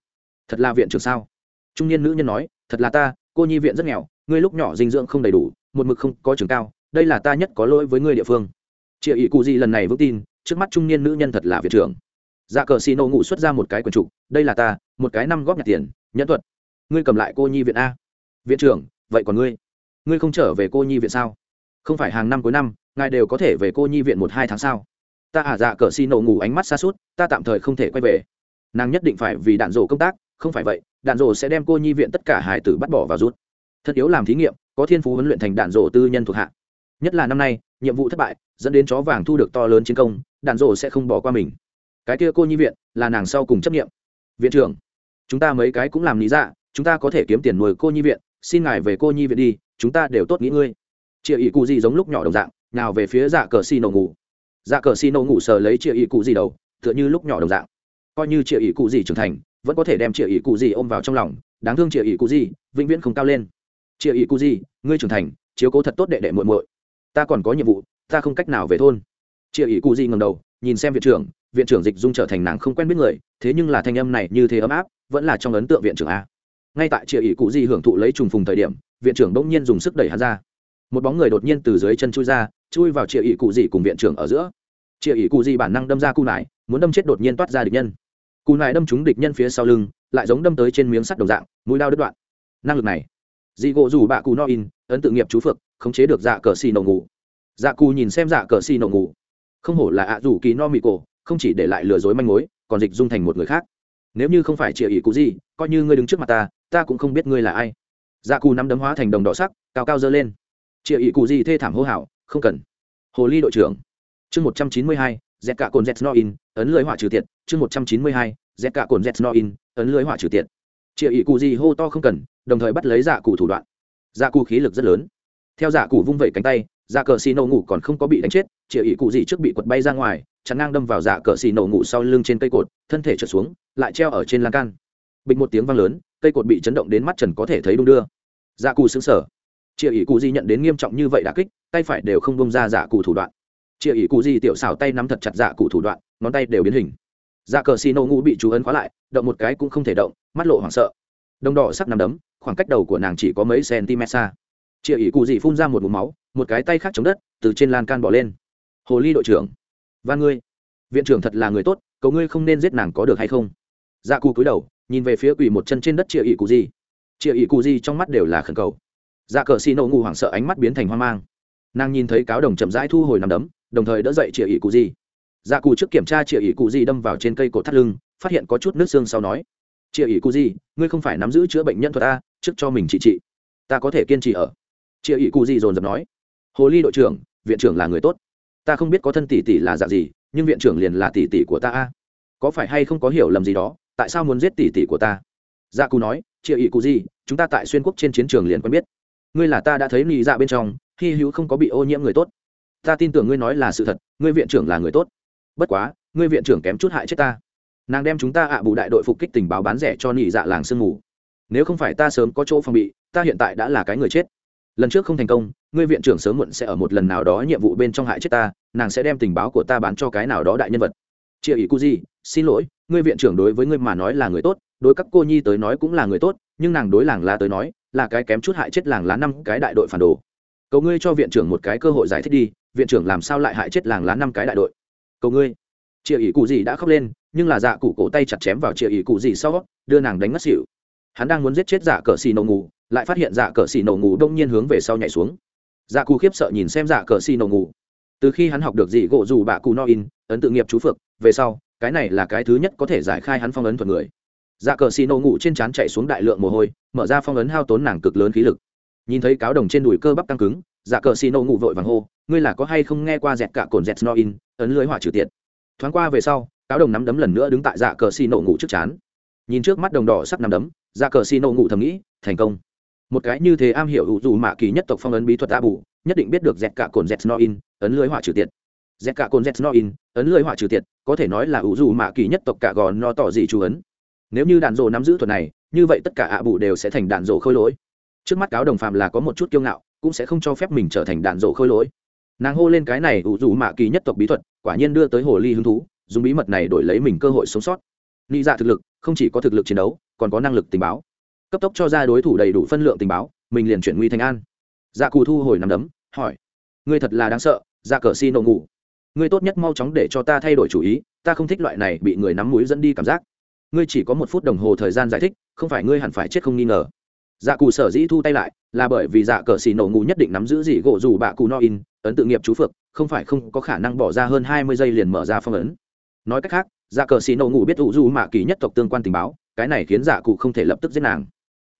Thật là viện trưởng sao? Trung niên nữ nhân nói, thật là ta, cô nhi viện rất nghèo, ngươi lúc nhỏ dinh dưỡng không đầy đủ, một mực không có trường cao, đây là ta nhất có lỗi với ngươi địa phương. Chia ý cụ Di lần này vững tin trước mắt trung niên nữ nhân thật là viện trưởng. Dạ cờ xì nổ ngủ xuất ra một cái quần trục, đây là ta, một cái năm góp nhặt tiền, nhẫn thuật. Ngươi cầm lại cô nhi viện a. Viện trưởng, vậy còn ngươi? Ngươi không trở về cô nhi viện sao? Không phải hàng năm cuối năm, ngài đều có thể về cô nhi viện một hai tháng sao? Ta ả dạ cờ xì nổ ngủ ánh mắt xa suốt, ta tạm thời không thể quay về. Nàng nhất định phải vì đạn rổ công tác, không phải vậy, đạn rổ sẽ đem cô nhi viện tất cả hải tử bắt bỏ vào rút. Thật yếu làm thí nghiệm, có thiên phú huấn luyện thành đạn rổ tư nhân thuộc hạ. Nhất là năm nay, nhiệm vụ thất bại, dẫn đến chó vàng thu được to lớn chiến công đạn rộ sẽ không bỏ qua mình. Cái kia cô nhi viện là nàng sau cùng chấp nghiệm viện trưởng, chúng ta mấy cái cũng làm lý dạ chúng ta có thể kiếm tiền nuôi cô nhi viện. Xin ngài về cô nhi viện đi, chúng ta đều tốt nghĩ ngươi. Chị ỷ cụ gì giống lúc nhỏ đồng dạng, nào về phía dạ cờ xi nổ ngủ. Dạ cờ xi nổ ngủ sờ lấy chị ỷ cụ gì đầu, tựa như lúc nhỏ đồng dạng. Coi như chị ỷ cụ gì trưởng thành, vẫn có thể đem chị ỷ cụ gì ôm vào trong lòng. Đáng thương chị ỷ cụ gì, vĩnh viễn không cao lên. Chị ỷ cụ gì, ngươi trưởng thành, chiếu cố thật tốt đệ đệ muội muội. Ta còn có nhiệm vụ, ta không cách nào về thôn chia Ỷ cụ Di ngầm đầu, nhìn xem viện trưởng viện trưởng dịch dung trở thành nàng không quen biết người, thế nhưng là thanh âm này như thế ấm áp, vẫn là trong ấn tượng viện trưởng a. Ngay tại chia ỷ cụ di hưởng thụ lấy trùng phùng thời điểm, viện trưởng bỗng nhiên dùng sức đẩy hắn ra. Một bóng người đột nhiên từ dưới chân chui ra, chui vào chia ỷ cụ di cùng viện trưởng ở giữa. Chia ỷ cụ di bản năng đâm ra cu nải, muốn đâm chết đột nhiên toát ra địch nhân. Cụ nải đâm trúng địch nhân phía sau lưng, lại giống đâm tới trên miếng sắt đồng dạng, mũi đao đứt đoạn. Năng lực này. Dị gỗ dù bạ cù no in, ấn tự nghiệp chú phượng, khống chế được dạ cờ xì nổ ngủ. Dạ cù nhìn xem dạ cờ xì nổ ngủ không hổ là ạ à kỳ no mị cổ, không chỉ để lại lừa dối manh mối, còn dịch dung thành một người khác. Nếu như không phải chịa ý cụ gì, coi như ngươi đứng trước mặt ta ta cũng không biết ngươi là ai. Dạ cù nắm đấm hóa thành đồng đỏ sắc, cao cao dơ lên. Chịa ý cụ gì thê thảm hô hào, không cần. Hồ ly đội trưởng. Chương một trăm chín mươi hai z cả cồn z no in, ấn lưới hỏa trừ tiệt. Chương một trăm chín mươi hai z cả cồn z no in, ấn lưới hỏa trừ tiệt. Chịa ý cụ gì hô to không cần, đồng thời bắt lấy dạ cụ thủ đoạn. Dạ cụ khí lực rất lớn. Theo dạ cụ vung vẩy cánh tay dạ cờ xì nổ ngủ còn không có bị đánh chết chịa ý cụ gì trước bị quật bay ra ngoài chắn ngang đâm vào dạ cờ xì nổ ngủ sau lưng trên cây cột, thân thể trượt xuống, lại treo ở trên lan can. Bịch một tiếng vang lớn, cây cột bị chấn động đến mắt trần có thể thấy đung đưa. Dạ cù xứng sở chịa ỷ cụ gì nhận đến nghiêm trọng như vậy đã kích, tay phải đều không bông ra dạ cụ thủ đoạn. Chịa ỷ cụ gì tiểu xảo tay nắm thật chặt dạ cụ thủ đoạn, ngón tay đều biến hình. Dạ cờ xì nổ ngủ bị chú ấn khóa lại, động một cái cũng không thể động, mắt lộ hoảng sợ. Đồng đỏ sắc nằm đấm, khoảng cách đầu của nàng chỉ có mấy cm xa chị ỷ cụ dị phun ra một mụm máu, một cái tay khác chống đất, từ trên lan can bỏ lên. Hồ ly đội trưởng, van ngươi, viện trưởng thật là người tốt, cầu ngươi không nên giết nàng có được hay không? Dạ cụ cúi đầu, nhìn về phía quỳ một chân trên đất chị ỷ cụ gì. Chị ỷ cụ gì trong mắt đều là khẩn cầu. Dạ cờ xì nổ ngủ hoảng sợ ánh mắt biến thành hoang mang. Nàng nhìn thấy cáo đồng chậm rãi thu hồi nằm đấm, đồng thời đỡ dậy chị ỷ cụ gì. Dạ cụ trước kiểm tra chị ỷ cụ gì đâm vào trên cây cột thắt lưng, phát hiện có chút nước xương sau nói chị ỷ cụ gì, ngươi không phải nắm giữ chữa bệnh nhân thuật ta trước cho mình trị trị. Ta có thể kiên trì ở chia ý cụ gì dồn dập nói, hồ ly đội trưởng, viện trưởng là người tốt. Ta không biết có thân tỷ tỷ là dạng gì, nhưng viện trưởng liền là tỷ tỷ của ta a. Có phải hay không có hiểu lầm gì đó, tại sao muốn giết tỷ tỷ của ta? Dạ cụ nói, chia ý cụ gì chúng ta tại xuyên quốc trên chiến trường liền quen biết. Ngươi là ta đã thấy nị dạ bên trong, hy hữu không có bị ô nhiễm người tốt. Ta tin tưởng ngươi nói là sự thật, ngươi viện trưởng là người tốt. Bất quá, ngươi viện trưởng kém chút hại chết ta. Nàng đem chúng ta ạ bù đại đội phục kích tình báo bán rẻ cho nị dạ làng sương mù. Nếu không phải ta sớm có chỗ phòng bị, ta hiện tại đã là cái người chết lần trước không thành công, ngươi viện trưởng sớm muộn sẽ ở một lần nào đó nhiệm vụ bên trong hại chết ta, nàng sẽ đem tình báo của ta bán cho cái nào đó đại nhân vật. Chị ý cu di xin lỗi, ngươi viện trưởng đối với ngươi mà nói là người tốt, đối các cô nhi tới nói cũng là người tốt, nhưng nàng đối làng lá tới nói, là cái kém chút hại chết làng lá năm cái đại đội phản đồ. Cầu ngươi cho viện trưởng một cái cơ hội giải thích đi, viện trưởng làm sao lại hại chết làng lá năm cái đại đội? Cầu ngươi. Chị ý cụ gì đã khóc lên, nhưng là dạ cụ cổ tay chặt chém vào chị ý cụ gì sau, đưa nàng đánh ngất xỉu. Hắn đang muốn giết chết giả cờ xì nổ ngủ lại phát hiện dạ cờ xì nổ ngủ đông nhiên hướng về sau nhảy xuống. Dạ cù khiếp sợ nhìn xem dạ cờ xì nổ ngủ. Từ khi hắn học được gì gỗ dù bạ cù no in, ấn tự nghiệp chú phược, về sau, cái này là cái thứ nhất có thể giải khai hắn phong ấn thuật người. Dạ cờ xì nổ ngủ trên trán chạy xuống đại lượng mồ hôi, mở ra phong ấn hao tốn nàng cực lớn khí lực. Nhìn thấy cáo đồng trên đùi cơ bắp căng cứng dạ cờ xì nổ ngủ vội vàng hô, ngươi là có hay không nghe qua dẹt cả cồn dẹt no in, ấn lưới hỏa trừ tiệt? Thoáng qua về sau, cáo đồng nắm đấm lần nữa đứng tại dạ cờ xì nổ ngủ trước chán nhìn trước mắt đồng đỏ sắp nắm đấm dạ cờ xì nổ ngủ thầm nghĩ, thành công một cái như thế am hiểu ủ dù mạ kỳ nhất tộc phong ấn bí thuật a bù, nhất định biết được dẹt cả cồn dẹt no in ấn lưới hỏa trừ tiệt. Dẹt cả cồn dẹt no in ấn lưới hỏa trừ tiệt, có thể nói là ủ dù mạ kỳ nhất tộc cả gò no tỏ gì chú ấn. Nếu như đạn rồ nắm giữ thuật này, như vậy tất cả ạ bù đều sẽ thành đạn rồ khôi lỗi. Trước mắt cáo đồng phàm là có một chút kiêu ngạo, cũng sẽ không cho phép mình trở thành đạn dồ khôi lỗi. Nàng hô lên cái này ủ dù mạ kỳ nhất tộc bí thuật, quả nhiên đưa tới hồ ly hứng thú, dùng bí mật này đổi lấy mình cơ hội sống sót. Nghĩ ra dạ thực lực, không chỉ có thực lực chiến đấu, còn có năng lực tình báo cấp tốc cho ra đối thủ đầy đủ phân lượng tình báo, mình liền chuyển nguy thành an. Dạ cù thu hồi nằm đấm, hỏi, ngươi thật là đáng sợ dạ cờ si nổ ngủ. Ngươi tốt nhất mau chóng để cho ta thay đổi chủ ý, ta không thích loại này bị người nắm mũi dẫn đi cảm giác. Ngươi chỉ có một phút đồng hồ thời gian giải thích, không phải ngươi hẳn phải chết không nghi ngờ. Dạ cù sở dĩ thu tay lại, là bởi vì dạ cờ xì nổ ngủ nhất định nắm giữ gì gỗ dù bạ cù no in, ấn tự nghiệp chú phược, không phải không có khả năng bỏ ra hơn hai mươi giây liền mở ra phong ấn. Nói cách khác dạ cờ xì nổ ngủ biết ủ dù mạ kỳ nhất tộc tương quan tình báo, cái này khiến dạ cụ không thể lập tức giết nàng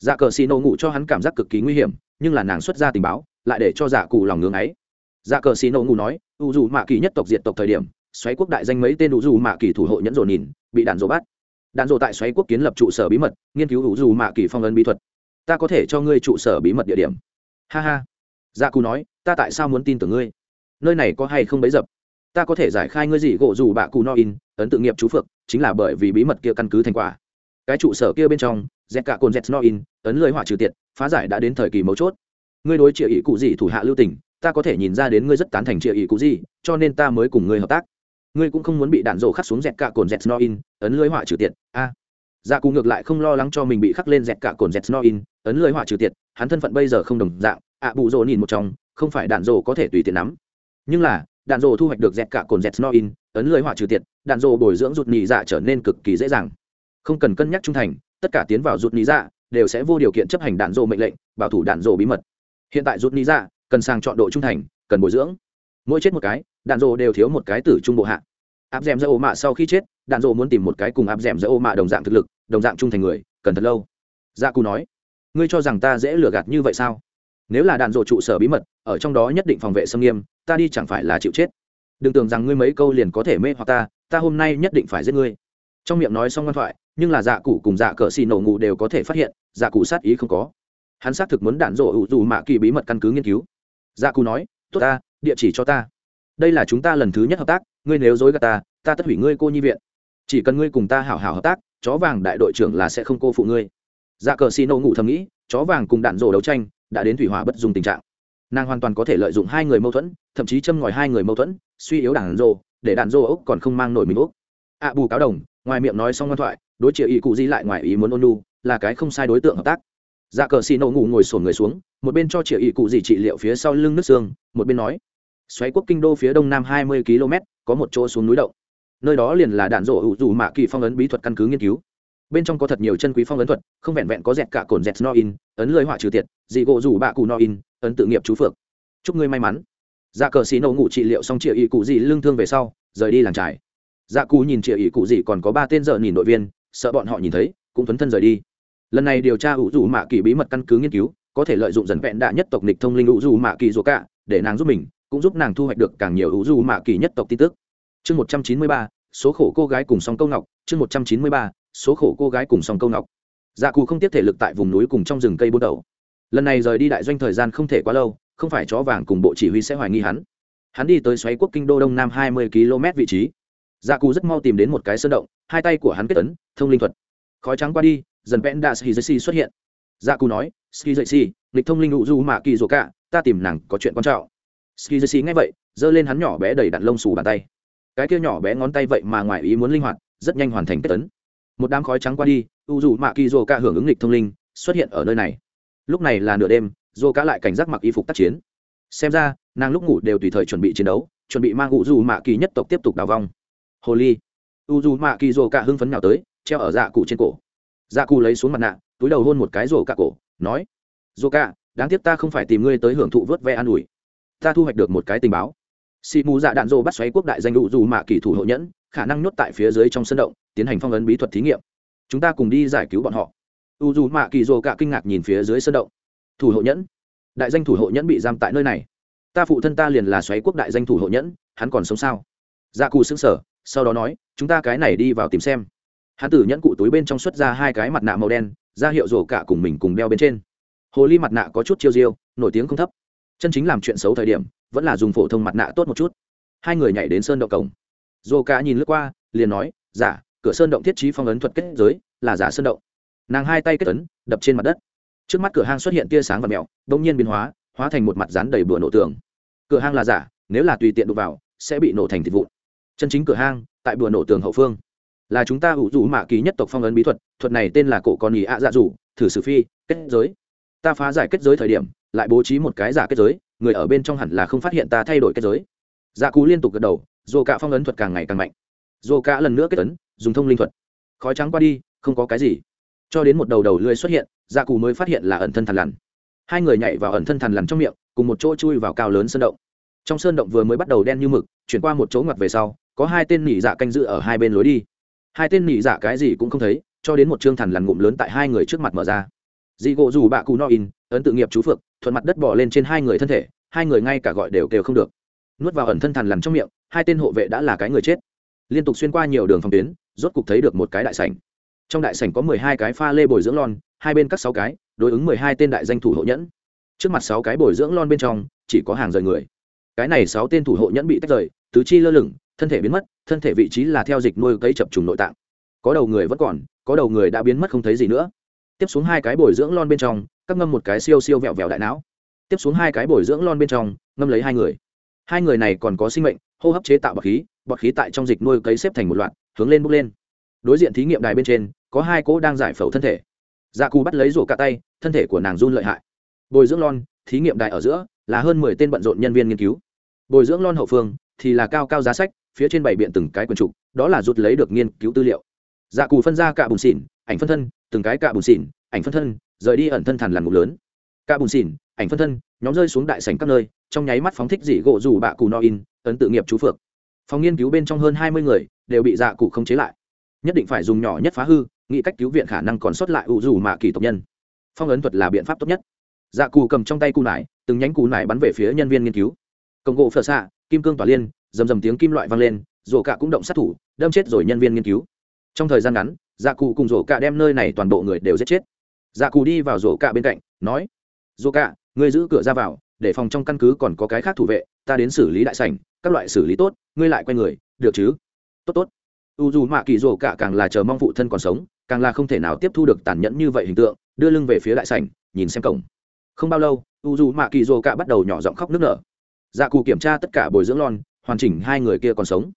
dạ cờ xì nổ ngủ cho hắn cảm giác cực kỳ nguy hiểm, nhưng là nàng xuất ra tình báo, lại để cho dạ cụ lòng ngưng ấy. Dạ cờ xì nổ ngủ nói, U dù mạ kỳ nhất tộc diệt tộc thời điểm, xoáy quốc đại danh mấy tên U dù mạ kỳ thủ hộ nhẫn rồ nhìn, bị đạn rồ bắt. Đạn rồ tại xoáy quốc kiến lập trụ sở bí mật, nghiên cứu U dù mạ kỳ phong ấn bí thuật. Ta có thể cho ngươi trụ sở bí mật địa điểm. Ha ha. Dạ cụ nói, ta tại sao muốn tin tưởng ngươi? Nơi này có hay không bấy dập? Ta có thể giải khai ngươi gì gỗ dù bạ cụ no in, ấn tự nghiệp chú phượng, chính là bởi vì bí mật kia căn cứ thành quả. Cái trụ sở kia bên trong dẹt cả cồn dẹt no in ấn lưới hỏa trừ tiệt phá giải đã đến thời kỳ mấu chốt. Ngươi đối triệu ý cụ gì thủ hạ lưu tình ta có thể nhìn ra đến ngươi rất tán thành triệu ý cụ gì cho nên ta mới cùng ngươi hợp tác. Ngươi cũng không muốn bị đạn rổ khắc xuống dẹt cả cồn dẹt no in ấn lưới hỏa trừ tiệt a. À. dạ cụ ngược lại không lo lắng cho mình bị khắc lên dẹt cả cồn dẹt no in ấn lưới hỏa trừ tiệt hắn thân phận bây giờ không đồng dạng ạ à, bụ rồ nhìn một trong không phải đạn rổ có thể tùy tiện nắm. Nhưng là đạn rổ thu hoạch được dẹt cả cồn dẹt no in ấn lưới hỏa trừ tiệt đạn rổ bồi dưỡng rụt nhị dạ trở nên cực kỳ dễ dàng. Không cần cân nhắc trung thành tất cả tiến vào rút nhị dạ đều sẽ vô điều kiện chấp hành đạn rổ mệnh lệnh, bảo thủ đạn rổ bí mật. Hiện tại rút nhị dạ cần sang chọn độ trung thành, cần bồi dưỡng. Mỗi chết một cái, đạn rổ đều thiếu một cái tử trung bộ hạ. Áp Dẻm ẻ ô mạ sau khi chết, đạn rổ muốn tìm một cái cùng áp Dẻm ẻ ô mạ đồng dạng thực lực, đồng dạng trung thành người, cần thật lâu. Gia cù nói, ngươi cho rằng ta dễ lừa gạt như vậy sao? Nếu là đạn rổ trụ sở bí mật, ở trong đó nhất định phòng vệ xâm nghiêm, ta đi chẳng phải là chịu chết. Đừng tưởng rằng ngươi mấy câu liền có thể mê hoặc ta ta hôm nay nhất định phải giết ngươi. Trong miệng nói xong ngoan thoại nhưng là dạ cụ cùng dạ cờ xì nổ ngủ đều có thể phát hiện dạ cụ sát ý không có. Hắn xác thực muốn đạn rổ hữu dù mạ kỳ bí mật căn cứ nghiên cứu. Dạ cụ nói, tốt ta, địa chỉ cho ta. Đây là chúng ta lần thứ nhất hợp tác, ngươi nếu dối gạt ta ta tất hủy ngươi cô nhi viện. Chỉ cần ngươi cùng ta hảo hảo hợp tác, chó vàng đại đội trưởng là sẽ không cô phụ ngươi. Dạ cờ xì nổ ngủ thầm nghĩ, chó vàng cùng đạn rổ đấu tranh, đã đến thủy hỏa bất dùng tình trạng. Nàng hoàn toàn có thể lợi dụng hai người mâu thuẫn, thậm chí châm ngòi hai người mâu thuẫn, suy yếu đạn rổ, để đạn rổ ốc còn không mang nổi mình ốc. Ạ bù cáo đồng, ngoài miệng nói xong ngoan thoại đối triệu ý cụ di lại ngoài ý muốn ôn lu là cái không sai đối tượng hợp tác. Dạ cờ xì nổ ngủ ngồi sổn người xuống, một bên cho triệu ý cụ gì trị liệu phía sau lưng nước xương, một bên nói, xoáy quốc kinh đô phía đông nam hai mươi km, có một chỗ xuống núi động. Nơi đó liền là đạn rổ hữu dù mạ kỳ phong ấn bí thuật căn cứ nghiên cứu. Bên trong có thật nhiều chân quý phong ấn thuật, không vẹn vẹn có dẹt cả cồn dẹt no in, ấn lưới họa trừ tiệt, dị gỗ rủ bạ cụ no in, ấn tự nghiệp chú phượng. Chúc ngươi may mắn. Dạ cờ xì nổ ngủ trị liệu xong triệu ý cụ gì lưng thương về sau, rời đi làng trải dạ cù nhìn triệu ý cụ gì còn có ba tên giờ nhìn đội viên sợ bọn họ nhìn thấy, cũng tuấn thân rời đi. Lần này điều tra ủ dù mạ kỳ bí mật căn cứ nghiên cứu, có thể lợi dụng dần vẹn đạ nhất tộc nịch thông linh ủ dù mạ kỳ dù cả, để nàng giúp mình, cũng giúp nàng thu hoạch được càng nhiều ủ dù mạ kỳ nhất tộc tin tức. Chương một trăm chín mươi ba, số khổ cô gái cùng song câu ngọc, chương một trăm chín mươi ba, số khổ cô gái cùng song câu ngọc. Dạ cù không tiếp thể lực tại vùng núi cùng trong rừng cây bôn đầu. Lần này rời đi đại doanh thời gian không thể quá lâu, không phải chó vàng cùng bộ chỉ huy sẽ hoài nghi hắn. Hắn đi tới xoáy quốc kinh đô đông nam hai mươi km vị trí dạ cụ rất mau tìm đến một cái sơn động, hai tay của hắn kết tấn thông linh thuật. Khói trắng qua đi, dần vẽn đa ski xuất hiện. Dạ cụ nói ski dậy lịch thông linh ụ du mạ kỳ rồ cả ta tìm nàng có chuyện quan trọng. Ski nghe vậy, giơ lên hắn nhỏ bé đầy đặn lông xù bàn tay. Cái kia nhỏ bé ngón tay vậy mà ngoài ý muốn linh hoạt, rất nhanh hoàn thành kết tấn một đám khói trắng qua đi u dù mạ kỳ rồ cả hưởng ứng lịch thông linh, xuất hiện ở nơi này. Lúc này là nửa đêm rồ cả lại cảnh giác mặc y phục tác chiến. Xem ra, nàng lúc ngủ đều tùy thời chuẩn bị chiến đấu, chuẩn bị mang u dù mạ kỳ nhất tộc tiếp tục đào vong hồ ly. U dù mạ kỳ rổ cả hưng phấn nào tới, treo ở dạ cụ trên cổ. Dạ cụ lấy xuống mặt nạ, túi đầu hôn một cái rổ cả cổ, nói rổ cả đáng tiếc ta không phải tìm ngươi tới hưởng thụ vớt ve an ủi. Ta thu hoạch được một cái tình báo. Xị mù dạ đạn rổ bắt xoáy quốc đại danh u dù mạ kỳ thủ hộ nhẫn, khả năng nhốt tại phía dưới trong sân động, tiến hành phong ấn bí thuật thí nghiệm. Chúng ta cùng đi giải cứu bọn họ. U dù mạ kỳ rổ cả kinh ngạc nhìn phía dưới sân động. Thủ hộ nhẫn? Đại danh thủ hộ nhẫn bị giam tại nơi này. Ta phụ thân ta liền là xoáy quốc đại danh thủ hộ nhẫn, hắn còn sống sao? Dạ cù xứng sở sau đó nói, chúng ta cái này đi vào tìm xem. Hắn tử nhẫn cụ túi bên trong xuất ra hai cái mặt nạ màu đen, ra hiệu rổ cả cùng mình cùng đeo bên trên. Hồ ly mặt nạ có chút chiêu diêu, nổi tiếng không thấp. Chân chính làm chuyện xấu thời điểm, vẫn là dùng phổ thông mặt nạ tốt một chút. Hai người nhảy đến sơn động cổng. Rổ cả nhìn lướt qua, liền nói giả cửa sơn động thiết trí phong ấn thuật kết giới, là giả sơn động. Nàng hai tay kết ấn, đập trên mặt đất. Trước mắt cửa hang xuất hiện tia sáng và mẹo đông nhiên biến hóa hóa thành một mặt rán đầy bừa nổ tường. Cửa hang là giả, nếu là tùy tiện đụng vào, sẽ bị nổ thành thịt vụn chân chính cửa hang, tại bừa nổ tường hậu phương. Là chúng ta ủ rủ mạ ký nhất tộc phong ấn bí thuật thuật này tên là cổ con nhì ạ dạ rủ, thử sử phi, kết giới. Ta phá giải kết giới thời điểm, lại bố trí một cái giả kết giới, người ở bên trong hẳn là không phát hiện ta thay đổi kết giới. Dạ cú liên tục gật đầu dồ cả phong ấn thuật càng ngày càng mạnh. Dồ cả lần nữa kết ấn, dùng thông linh thuật. Khói trắng qua đi, không có cái gì. Cho đến một đầu đầu lưới xuất hiện dạ cù mới phát hiện là ẩn thân thằn lằn. Hai người nhảy vào ẩn thân thằn lằn trong miệng, cùng một chỗ chui vào cao lớn sơn động. Trong sơn động vừa mới bắt đầu đen như mực, chuyển qua một chỗ ngoặt về sau có hai tên nỉ dạ canh giữ ở hai bên lối đi. Hai tên nỉ dạ cái gì cũng không thấy, cho đến một chương thằn lằn ngụm lớn tại hai người trước mặt mở ra. Dị gỗ dù bạ cù no in, ấn tự nghiệp chú phượng, thuận mặt đất bỏ lên trên hai người thân thể, hai người ngay cả gọi đều đều không được. Nuốt vào ẩn thân thằn lằn trong miệng, hai tên hộ vệ đã là cái người chết. Liên tục xuyên qua nhiều đường phòng tuyến, rốt cục thấy được một cái đại sảnh. Trong đại sảnh có mười hai cái pha lê bồi dưỡng lon, hai bên cắt sáu cái, đối ứng mười hai tên đại danh thủ hộ nhẫn. Trước mặt sáu cái bồi dưỡng lon bên trong, chỉ có hàng rời người. Cái này sáu tên thủ hộ nhẫn bị tách rời, tứ chi lơ lửng thân thể biến mất, thân thể vị trí là theo dịch nuôi cấy chập trùng nội tạng. Có đầu người vẫn còn, có đầu người đã biến mất không thấy gì nữa. Tiếp xuống hai cái bồi dưỡng lon bên trong, các ngâm một cái siêu siêu vẹo vẹo đại não. Tiếp xuống hai cái bồi dưỡng lon bên trong, ngâm lấy hai người. Hai người này còn có sinh mệnh, hô hấp chế tạo bọt khí bọt khí tại trong dịch nuôi cấy xếp thành một loạt, hướng lên bốc lên. Đối diện thí nghiệm đài bên trên, có hai cỗ đang giải phẫu thân thể. Dạ cù bắt lấy rổ cả tay, thân thể của nàng run lợi hại. Bồi dưỡng lon, thí nghiệm đài ở giữa, là hơn mười tên bận rộn nhân viên nghiên cứu. Bồi dưỡng lon hậu phương, thì là cao cao giá sách phía trên bảy biện từng cái quần trục, đó là rút lấy được nghiên cứu tư liệu. Dạ cù phân ra cả bùn xỉn, ảnh phân thân, từng cái cả bùn xỉn, ảnh phân thân, rời đi ẩn thân thàn làn ngục lớn. Cả bùn xỉn, ảnh phân thân, nhóm rơi xuống đại sảnh các nơi, trong nháy mắt phóng thích dị gỗ dù bạ cù no in, ấn tự nghiệp chú phượng. Phòng nghiên cứu bên trong hơn hai mươi người đều bị dạ cụ không chế lại. Nhất định phải dùng nhỏ nhất phá hư, nghĩ cách cứu viện khả năng còn sót lại ủ dù mạ kỳ tộc nhân. Phong ấn thuật là biện pháp tốt nhất. Dạ cù cầm trong tay cù nải, từng nhánh cù nải bắn về phía nhân viên nghiên cứu. Công cụ phở xạ, kim cương tỏa liên dầm dầm tiếng kim loại vang lên, rổ cả cũng động sát thủ, đâm chết rồi nhân viên nghiên cứu. Trong thời gian ngắn dạ cụ cùng rổ cả đem nơi này toàn bộ người đều giết chết. Dạ cụ đi vào rổ cả bên cạnh, nói, rổ cả, ngươi giữ cửa ra vào, để phòng trong căn cứ còn có cái khác thủ vệ, ta đến xử lý đại sảnh, các loại xử lý tốt, ngươi lại quay người, được chứ? Tốt tốt. U dù mạ kỳ rổ cả càng là chờ mong phụ thân còn sống, càng là không thể nào tiếp thu được tàn nhẫn như vậy hình tượng, đưa lưng về phía đại sảnh, nhìn xem cổng. Không bao lâu, u dù mạ kỳ rổ cả bắt đầu nhỏ giọng khóc nức nở. Dạ cụ kiểm tra tất cả bồi dưỡng lon hoàn chỉnh hai người kia còn sống.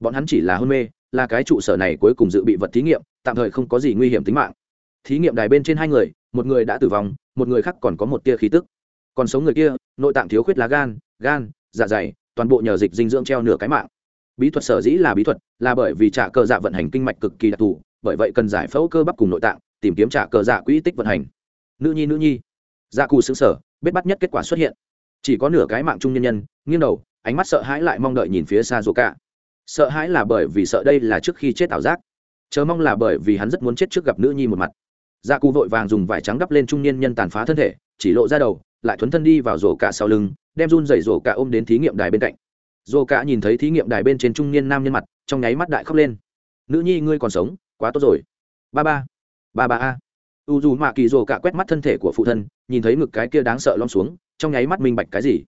Bọn hắn chỉ là hôn mê, là cái trụ sở này cuối cùng dự bị vật thí nghiệm, tạm thời không có gì nguy hiểm tính mạng. Thí nghiệm đài bên trên hai người, một người đã tử vong, một người khác còn có một tia khí tức. Còn sống người kia, nội tạng thiếu khuyết lá gan gan dạ dày, toàn bộ nhờ dịch dinh dưỡng treo nửa cái mạng. Bí thuật sở dĩ là bí thuật, là bởi vì trả cờ dạ vận hành kinh mạch cực kỳ đặc thù, bởi vậy cần giải phẫu cơ bắp cùng nội tạng, tìm kiếm trả cờ dạ quỹ tích vận hành. Nữ nhi nữ nhi. Dạ cù xứng sở biết bắt nhất kết quả xuất hiện. Chỉ có nửa cái mạng trung nhân nhân, nghiêng đầu ánh mắt sợ hãi lại mong đợi nhìn phía xa rổ cả sợ hãi là bởi vì sợ đây là trước khi chết ảo giác. Chờ mong là bởi vì hắn rất muốn chết trước gặp nữ nhi một mặt. Dạ cù vội vàng dùng vải trắng đắp lên trung niên nhân tàn phá thân thể, chỉ lộ ra đầu, lại thuấn thân đi vào rổ cả sau lưng, đem run dày rổ cả ôm đến thí nghiệm đài bên cạnh. Rổ cả nhìn thấy thí nghiệm đài bên trên trung niên nam nhân mặt, trong nháy mắt đại khóc lên. Nữ nhi ngươi còn sống, quá tốt rồi. Ba ba ba ba a. U dù mạ kỳ rổ cả quét mắt thân thể của phụ thân, nhìn thấy ngực cái kia đáng sợ lom xuống, trong nháy mắt minh bạch cái gì.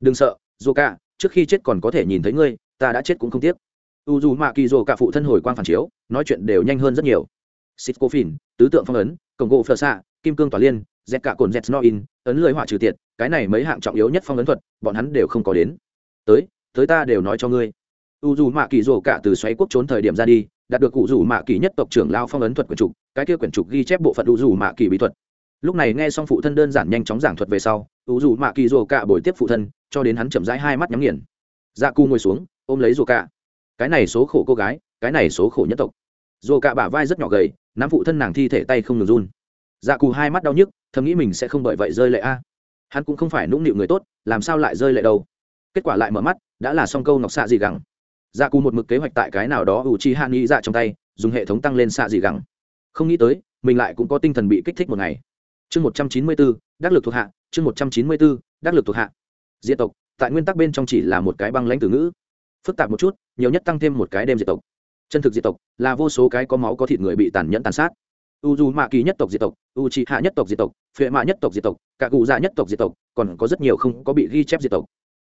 Đừng sợ, rổ cả trước khi chết còn có thể nhìn thấy ngươi, ta đã chết cũng không tiếc. U dù mạ kỳ dồ cả phụ thân hồi quang phản chiếu, nói chuyện đều nhanh hơn rất nhiều. Xịt cô phìn, tứ tượng phong ấn cổng gỗ phờ xạ kim cương tỏa liên dẹt cả cồn dẹt no in, ấn lưới hỏa trừ tiệt, cái này mấy hạng trọng yếu nhất phong ấn thuật, bọn hắn đều không có đến. Tới tới ta đều nói cho ngươi. U dù mạ kỳ dồ cả từ xoáy quốc trốn thời điểm ra đi, đạt được cụ dù mạ kỳ nhất tộc trưởng lao phong ấn thuật quyển trục, cái kia quyển trục ghi chép bộ phận u dù mạ kỳ bí thuật. Lúc này nghe xong phụ thân đơn giản nhanh chóng giảng thuật về sau u dù mạ kỳ dồ cả buổi tiếp phụ thân cho đến hắn chậm rãi hai mắt nhắm nghiền. Dạ cù ngồi xuống, ôm lấy rổ cả cái này số khổ cô gái, cái này số khổ nhất tộc. Rổ cả bả vai rất nhỏ gầy nắm phụ thân nàng thi thể tay không ngừng run. Dạ cù hai mắt đau nhức, thầm nghĩ mình sẽ không bởi vậy rơi lệ a. Hắn cũng không phải nũng nịu người tốt, làm sao lại rơi lệ đâu? Kết quả lại mở mắt, đã là xong câu ngọc xạ gì gẳng. Dạ cù một mực kế hoạch tại cái nào đó ủ chi hạ nghĩ dạ trong tay, dùng hệ thống tăng lên xạ gì gẳng. Không nghĩ tới, mình lại cũng có tinh thần bị kích thích một ngày. Chương một trăm chín mươi bốn đắc lực thuộc hạ, chương một trăm chín mươi bốn đắc lực thuộc hạ diệt tộc, tại nguyên tắc bên trong chỉ là một cái băng lãnh từ ngữ. Phức tạp một chút, nhiều nhất tăng thêm một cái đêm diệt tộc. Chân thực diệt tộc là vô số cái có máu có thịt người bị tàn nhẫn tàn sát. U dù mạ kỳ nhất tộc diệt tộc u trị hạ nhất tộc diệt tộc phệ mạ nhất tộc diệt tộc cả cụ dạ nhất tộc diệt tộc, còn có rất nhiều không có bị ghi chép diệt tộc.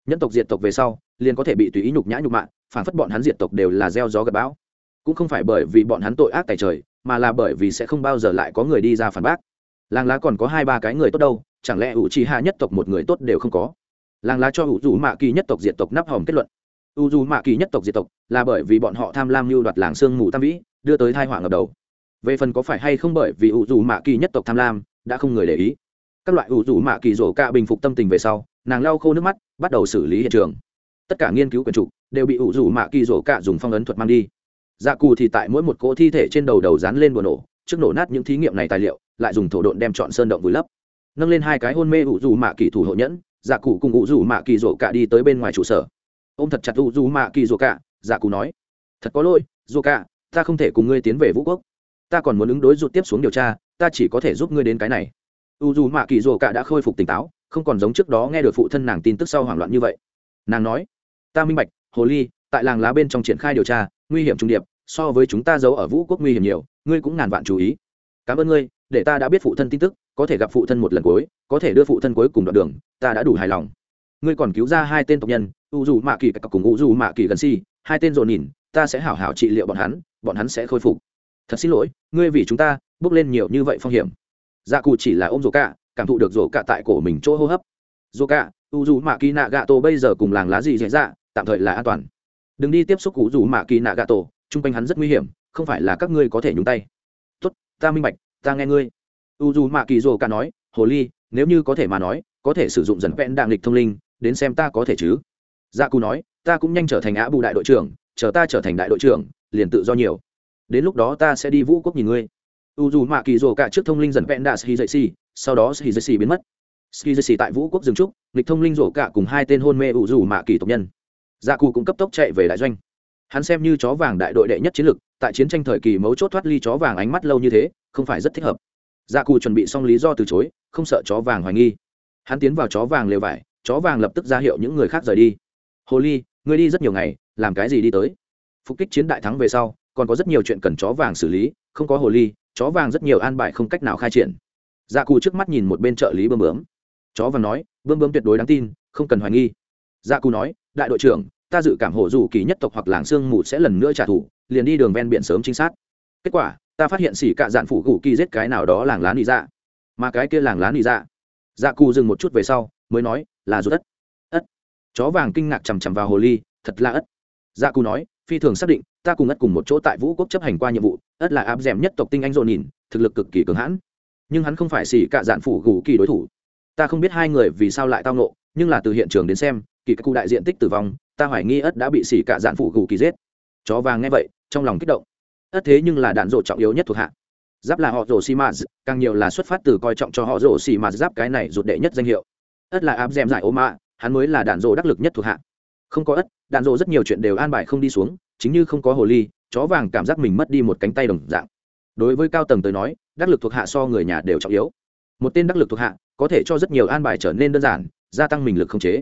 Nhân tộc diệt tộc về sau, liền có thể bị tùy ý nhục nhã nhục mạ, phản phất bọn hắn diệt tộc đều là gieo gió gặp bão. Cũng không phải bởi vì bọn hắn tội ác tài trời, mà là bởi vì sẽ không bao giờ lại có người đi ra phản bác. Làng lá còn có hai ba cái người tốt đâu, chẳng lẽ u trị hạ nhất tộc một người tốt đều không có? Làng lá cho u dù mạ kỳ nhất tộc diệt tộc nắp hòm kết luận. U dù mạ kỳ nhất tộc diệt tộc là bởi vì bọn họ tham lam mưu đoạt làng sương mù tam vĩ, đưa tới thai họa ngập đầu. Về phần có phải hay không bởi vì u dù mạ kỳ nhất tộc tham lam, đã không người để ý. Các loại u dù mạ kỳ rổ cạ bình phục tâm tình về sau, nàng lau khô nước mắt, bắt đầu xử lý hiện trường. Tất cả nghiên cứu quyền trục đều bị u dù mạ kỳ rổ cạ dùng phong ấn thuật mang đi. Dạ cù thì tại mỗi một cỗ thi thể trên đầu đầu dán lên bùa nổ, trước nổ nát những thí nghiệm này tài liệu, lại dùng thổ độn đem chọn sơn động vùi lấp. Nâng lên hai cái hôn mê u dù mạ kỳ thủ hộ nhẫn dạ cụ cùng u dù mạ kỳ rổ cạ đi tới bên ngoài trụ sở. Ô m thật chặt u dù mạ kỳ rổ cạ dạ cụ nói, thật có lỗi rổ cạ ta không thể cùng ngươi tiến về vũ quốc. Ta còn muốn ứng đối rụt tiếp xuống điều tra, ta chỉ có thể giúp ngươi đến cái này. U dù mạ kỳ rổ cả đã khôi phục tỉnh táo, không còn giống trước đó nghe được phụ thân nàng tin tức sau hoảng loạn như vậy. Nàng nói, ta minh bạch, hồ ly, tại làng lá bên trong triển khai điều tra, nguy hiểm trung điệp, so với chúng ta giấu ở vũ quốc nguy hiểm nhiều, ngươi cũng ngàn vạn chú ý. Cảm ơn ngươi, để ta đã biết phụ thân tin tức có thể gặp phụ thân một lần cuối, có thể đưa phụ thân cuối cùng đoạn đường, ta đã đủ hài lòng. Ngươi còn cứu ra hai tên tộc nhân, u dù mạ kỳ cùng u dù mạ kỳ gần si, hai tên dồn nhìn, ta sẽ hảo hảo trị liệu bọn hắn bọn hắn sẽ khôi phục. Thật xin lỗi, ngươi vì chúng ta, bước lên nhiều như vậy phong hiểm. Dạ cụ chỉ là ôm rổ cạ, cảm thụ được rổ cạ tại cổ mình chỗ hô hấp. Rổ cạ, u dù mạ kỳ nạ gạ tổ bây giờ cùng làng lá gì dễ dạ tạm thời là an toàn. Đừng đi tiếp xúc u dù mạ kỳ nạ gạ tổ chung quanh hắn rất nguy hiểm, không phải là các ngươi có thể nhúng tay. Tốt, ta minh bạch, ta nghe ngươi u dù mạ kỳ rổ cạ nói, hồ ly, nếu như có thể mà nói, có thể sử dụng dần vẹn đạm lịch thông linh, đến xem ta có thể chứ? Dạ cụ nói, ta cũng nhanh trở thành á bù đại đội trưởng, chờ ta trở thành đại đội trưởng, liền tự do nhiều. Đến lúc đó ta sẽ đi vũ quốc nhìn ngươi. U dù mạ kỳ rồ cả trước thông linh dần vẹn đạ ski dậy si sau đó ski dậy si biến mất. Ski dậy si tại vũ quốc dừng trúc lịch thông linh rổ cả cùng hai tên hôn mê u dù mạ kỳ tộc nhân. Gia cụ cũng cấp tốc chạy về đại doanh. Hắn xem như chó vàng đại đội đệ nhất chiến lực tại chiến tranh thời kỳ mấu chốt thoát ly chó vàng ánh mắt lâu như thế, không phải rất thích hợp. Dạ gia cụ chuẩn bị xong lý do từ chối, không sợ chó vàng hoài nghi. Hắn tiến vào chó vàng lều vải, chó vàng lập tức ra hiệu những người khác rời đi. Hồ ly, ngươi đi rất nhiều ngày, làm cái gì đi tới? Phục kích chiến đại thắng về sau, còn có rất nhiều chuyện cần chó vàng xử lý, không có hồ ly, chó vàng rất nhiều an bài không cách nào khai triển. Dạ cù trước mắt nhìn một bên trợ lý bơm bướm. Chó vàng nói, bơm bướm tuyệt đối đáng tin, không cần hoài nghi. Dạ cù nói, đại đội trưởng, ta dự cảm hổ dù kỳ nhất tộc hoặc làng sương mù sẽ lần nữa trả thù, liền đi đường ven biển sớm trinh sát. Kết quả ta phát hiện xỉ cạ dạn phủ gù kỳ giết cái nào đó làng lá nị dạ. Mà cái kia làng lá nị dạ. Dạ cù dừng một chút về sau, mới nói, là rút ất. Ất. Chó vàng kinh ngạc chằm chằm vào hồ ly, thật là ất. Dạ cù nói, phi thường xác định, ta cùng ất cùng một chỗ tại vũ quốc chấp hành qua nhiệm vụ, ất là áp d nhất tộc tinh anh dồn nhìn, thực lực cực kỳ cường hãn. Nhưng hắn không phải xỉ cạ dạn phủ gù kỳ đối thủ. Ta không biết hai người vì sao lại tao nộ nhưng là từ hiện trường đến xem, kỳ cụ đại diện tích tử vong, ta hoài nghi ất đã bị xỉ cạ dạn phủ gù kỳ giết. Chó vàng nghe vậy, trong lòng kích động ất thế nhưng là đạn rộ trọng yếu nhất thuộc hạ. Giáp là họ rổ xì mạt, càng nhiều là xuất phát từ coi trọng cho họ rổ xì mạt giáp cái này rụt đệ nhất danh hiệu. Ất là áp dèm giải ô mạ hắn mới là đạn rộ đắc lực nhất thuộc hạ. Không có ất, đạn rộ rất nhiều chuyện đều an bài không đi xuống, chính như không có hồ ly, chó vàng cảm giác mình mất đi một cánh tay đồng dạng. Đối với cao tầng tới nói, đắc lực thuộc hạ so người nhà đều trọng yếu. Một tên đắc lực thuộc hạ, có thể cho rất nhiều an bài trở nên đơn giản, gia tăng mình lực không chế.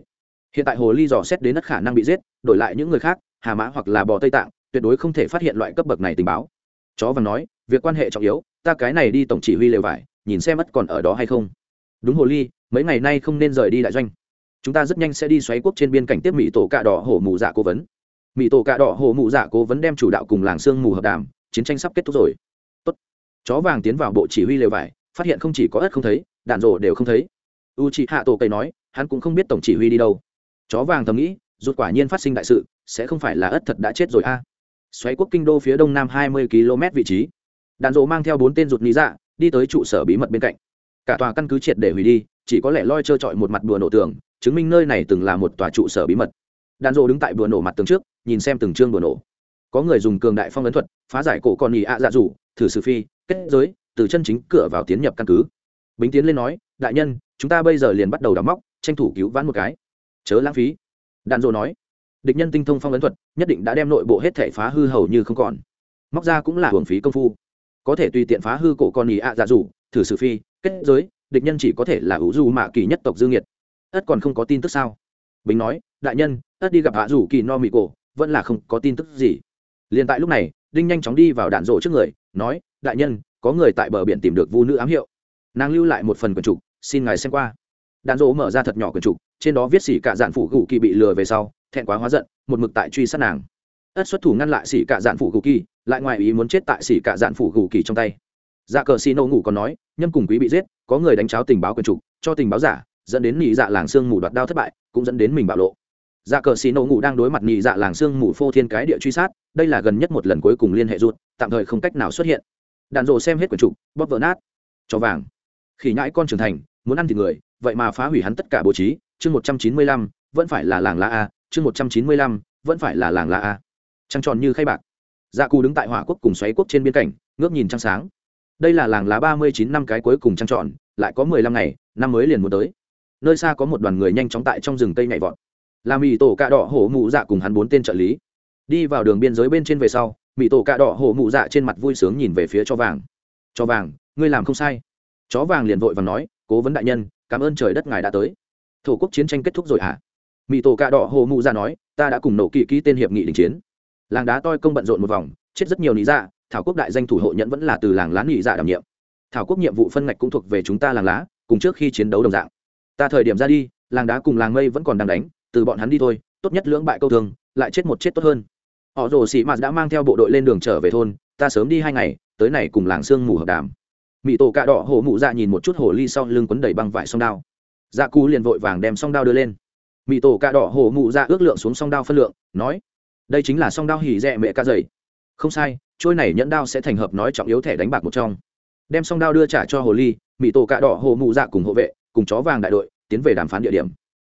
Hiện tại hồ ly dò xét đến đất khả năng bị giết, đổi lại những người khác, hà mã hoặc là bò tây tạng tuyệt đối không thể phát hiện loại cấp bậc này tình báo. Chó vàng nói, việc quan hệ trọng yếu, ta cái này đi tổng chỉ huy lều vải, nhìn xem mất còn ở đó hay không. Đúng hồ ly, mấy ngày nay không nên rời đi đại doanh. Chúng ta rất nhanh sẽ đi xoáy quốc trên biên cảnh tiếp mỹ tổ cạ đỏ hổ mù dạ cố vấn. Mỹ tổ cạ đỏ hổ mù dạ cố vấn đem chủ đạo cùng làng sương mù hợp đàm, chiến tranh sắp kết thúc rồi. Tốt. chó vàng tiến vào bộ chỉ huy lều vải, phát hiện không chỉ có ớt không thấy, đạn rổ đều không thấy. U chị hạ tổ cây nói, hắn cũng không biết tổng chỉ huy đi đâu. Chó vàng thầm nghĩ rút quả nhiên phát sinh đại sự, sẽ không phải là ớt thật đã chết rồi a. à xoáy quốc kinh đô phía đông nam hai mươi km vị trí. Đạn rổ mang theo bốn tên rụt lý dạ đi tới trụ sở bí mật bên cạnh. Cả tòa căn cứ triệt để hủy đi, chỉ có lẽ loi trơ trọi một mặt đùa nổ tường, chứng minh nơi này từng là một tòa trụ sở bí mật. Đạn rổ đứng tại đùa nổ mặt tường trước, nhìn xem từng chương đùa nổ. Có người dùng cường đại phong ấn thuật, phá giải cổ con nhì ạ dạ dụ thử sử phi, kết giới, từ chân chính cửa vào tiến nhập căn cứ. Bính tiến lên nói, đại nhân, chúng ta bây giờ liền bắt đầu đào móc, tranh thủ cứu vãn một cái. Chớ lãng phí. Đạn dộ nói địch nhân tinh thông phong ấn thuật, nhất định đã đem nội bộ hết thể phá hư hầu như không còn. Móc ra cũng là hưởng phí công phu. Có thể tùy tiện phá hư cổ con ý ạ dạ dù thử sự phi, kết giới, địch nhân chỉ có thể là ủ du mạ kỳ nhất tộc dương nhiệt ất còn không có tin tức sao? Bính nói, đại nhân, ất đi gặp hạ rủ kỳ no mị cổ, vẫn là không có tin tức gì. Liền tại lúc này, đinh nhanh chóng đi vào đạn rộ trước người, nói, đại nhân, có người tại bờ biển tìm được vu nữ ám hiệu. Nàng lưu lại một phần quần trục, xin ngài xem qua. Đạn rộ mở ra thật nhỏ quần trục, trên đó viết xỉ cả dạn phủ gù kỳ bị lừa về sau thẹn quá hóa giận một mực tại truy sát nàng. Ất xuất thủ ngăn lại xỉ cả dạn phủ gù kỳ lại ngoài ý muốn chết tại xỉ cả dạn phủ gù kỳ trong tay. Dạ cờ xì nô ngủ còn nói nhân cùng quý bị giết có người đánh cháo tình báo quyền trục cho tình báo giả dẫn đến nhị dạ làng sương mù đoạt đao thất bại cũng dẫn đến mình bạo lộ. Dạ cờ xì nô ngủ đang đối mặt nhị dạ làng sương mù phô thiên cái địa truy sát đây là gần nhất một lần cuối cùng liên hệ ruột, tạm thời không cách nào xuất hiện. Đạn rộ xem hết quyển trục bóp vỡ nát. Cho vàng. Khỉ nhãi con trưởng thành muốn ăn thịt người vậy mà phá hủy hắn tất cả bố trí chương một trăm chín mươi lăm vẫn phải là làng la a chương một trăm chín mươi lăm, vẫn phải là làng la a. Trăng tròn như khay bạc. Dạ cù đứng tại hỏa quốc cùng xoáy quốc trên biên cảnh, ngước nhìn trăng sáng. Đây là làng lá ba mươi chín năm cái cuối cùng trăng tròn, lại có mười lăm ngày, năm mới liền muốn tới. Nơi xa có một đoàn người nhanh chóng tại trong rừng cây nhảy vọt. Là mỹ tổ cạ đỏ hổ mụ dạ cùng hắn bốn tên trợ lý. Đi vào đường biên giới bên trên về sau mỹ tổ cạ đỏ hổ mụ dạ trên mặt vui sướng nhìn về phía cho vàng. Cho vàng, ngươi làm không sai. Chó vàng liền vội và nói, cố vấn đại nhân, cảm ơn trời đất ngài đã tới. Thổ quốc chiến tranh kết thúc rồi hả? à? Mỹ tổ cạ đỏ hồ mụ ra nói, ta đã cùng nổ kỵ ký tên hiệp nghị đình chiến. Làng đá toi công bận rộn một vòng, chết rất nhiều lý dạ thảo quốc đại danh thủ hộ nhận vẫn là từ làng lá nghị dạ đảm nhiệm. Thảo quốc nhiệm vụ phân ngạch cũng thuộc về chúng ta làng lá, cùng trước khi chiến đấu đồng dạng. Ta thời điểm ra đi, làng đá cùng làng mây vẫn còn đang đánh, từ bọn hắn đi thôi, tốt nhất lưỡng bại câu thường, lại chết một chết tốt hơn. Họ rồ sĩ mạt đã mang theo bộ đội lên đường trở về thôn, ta sớm đi hai ngày, tới này cùng làng sương mù hợp đàm. Mỹ tổ cạ đỏ hổ mụ dạ nhìn một chút hồ ly sau lưng quấn đầy băng vải song đao. Dạ cú liền vội vàng đem song đao đưa lên mỹ tổ cạ đỏ hổ mụ dạ ước lượng xuống song đao phân lượng, nói, đây chính là song đao hỉ rẻ mẹ ca dày không sai, trôi này nhẫn đao sẽ thành hợp nói trọng yếu thẻ đánh bạc một trong. Đem song đao đưa trả cho hồ ly mỹ tổ cạ đỏ hồ mụ dạ cùng hộ vệ, cùng chó vàng đại đội, tiến về đàm phán địa điểm.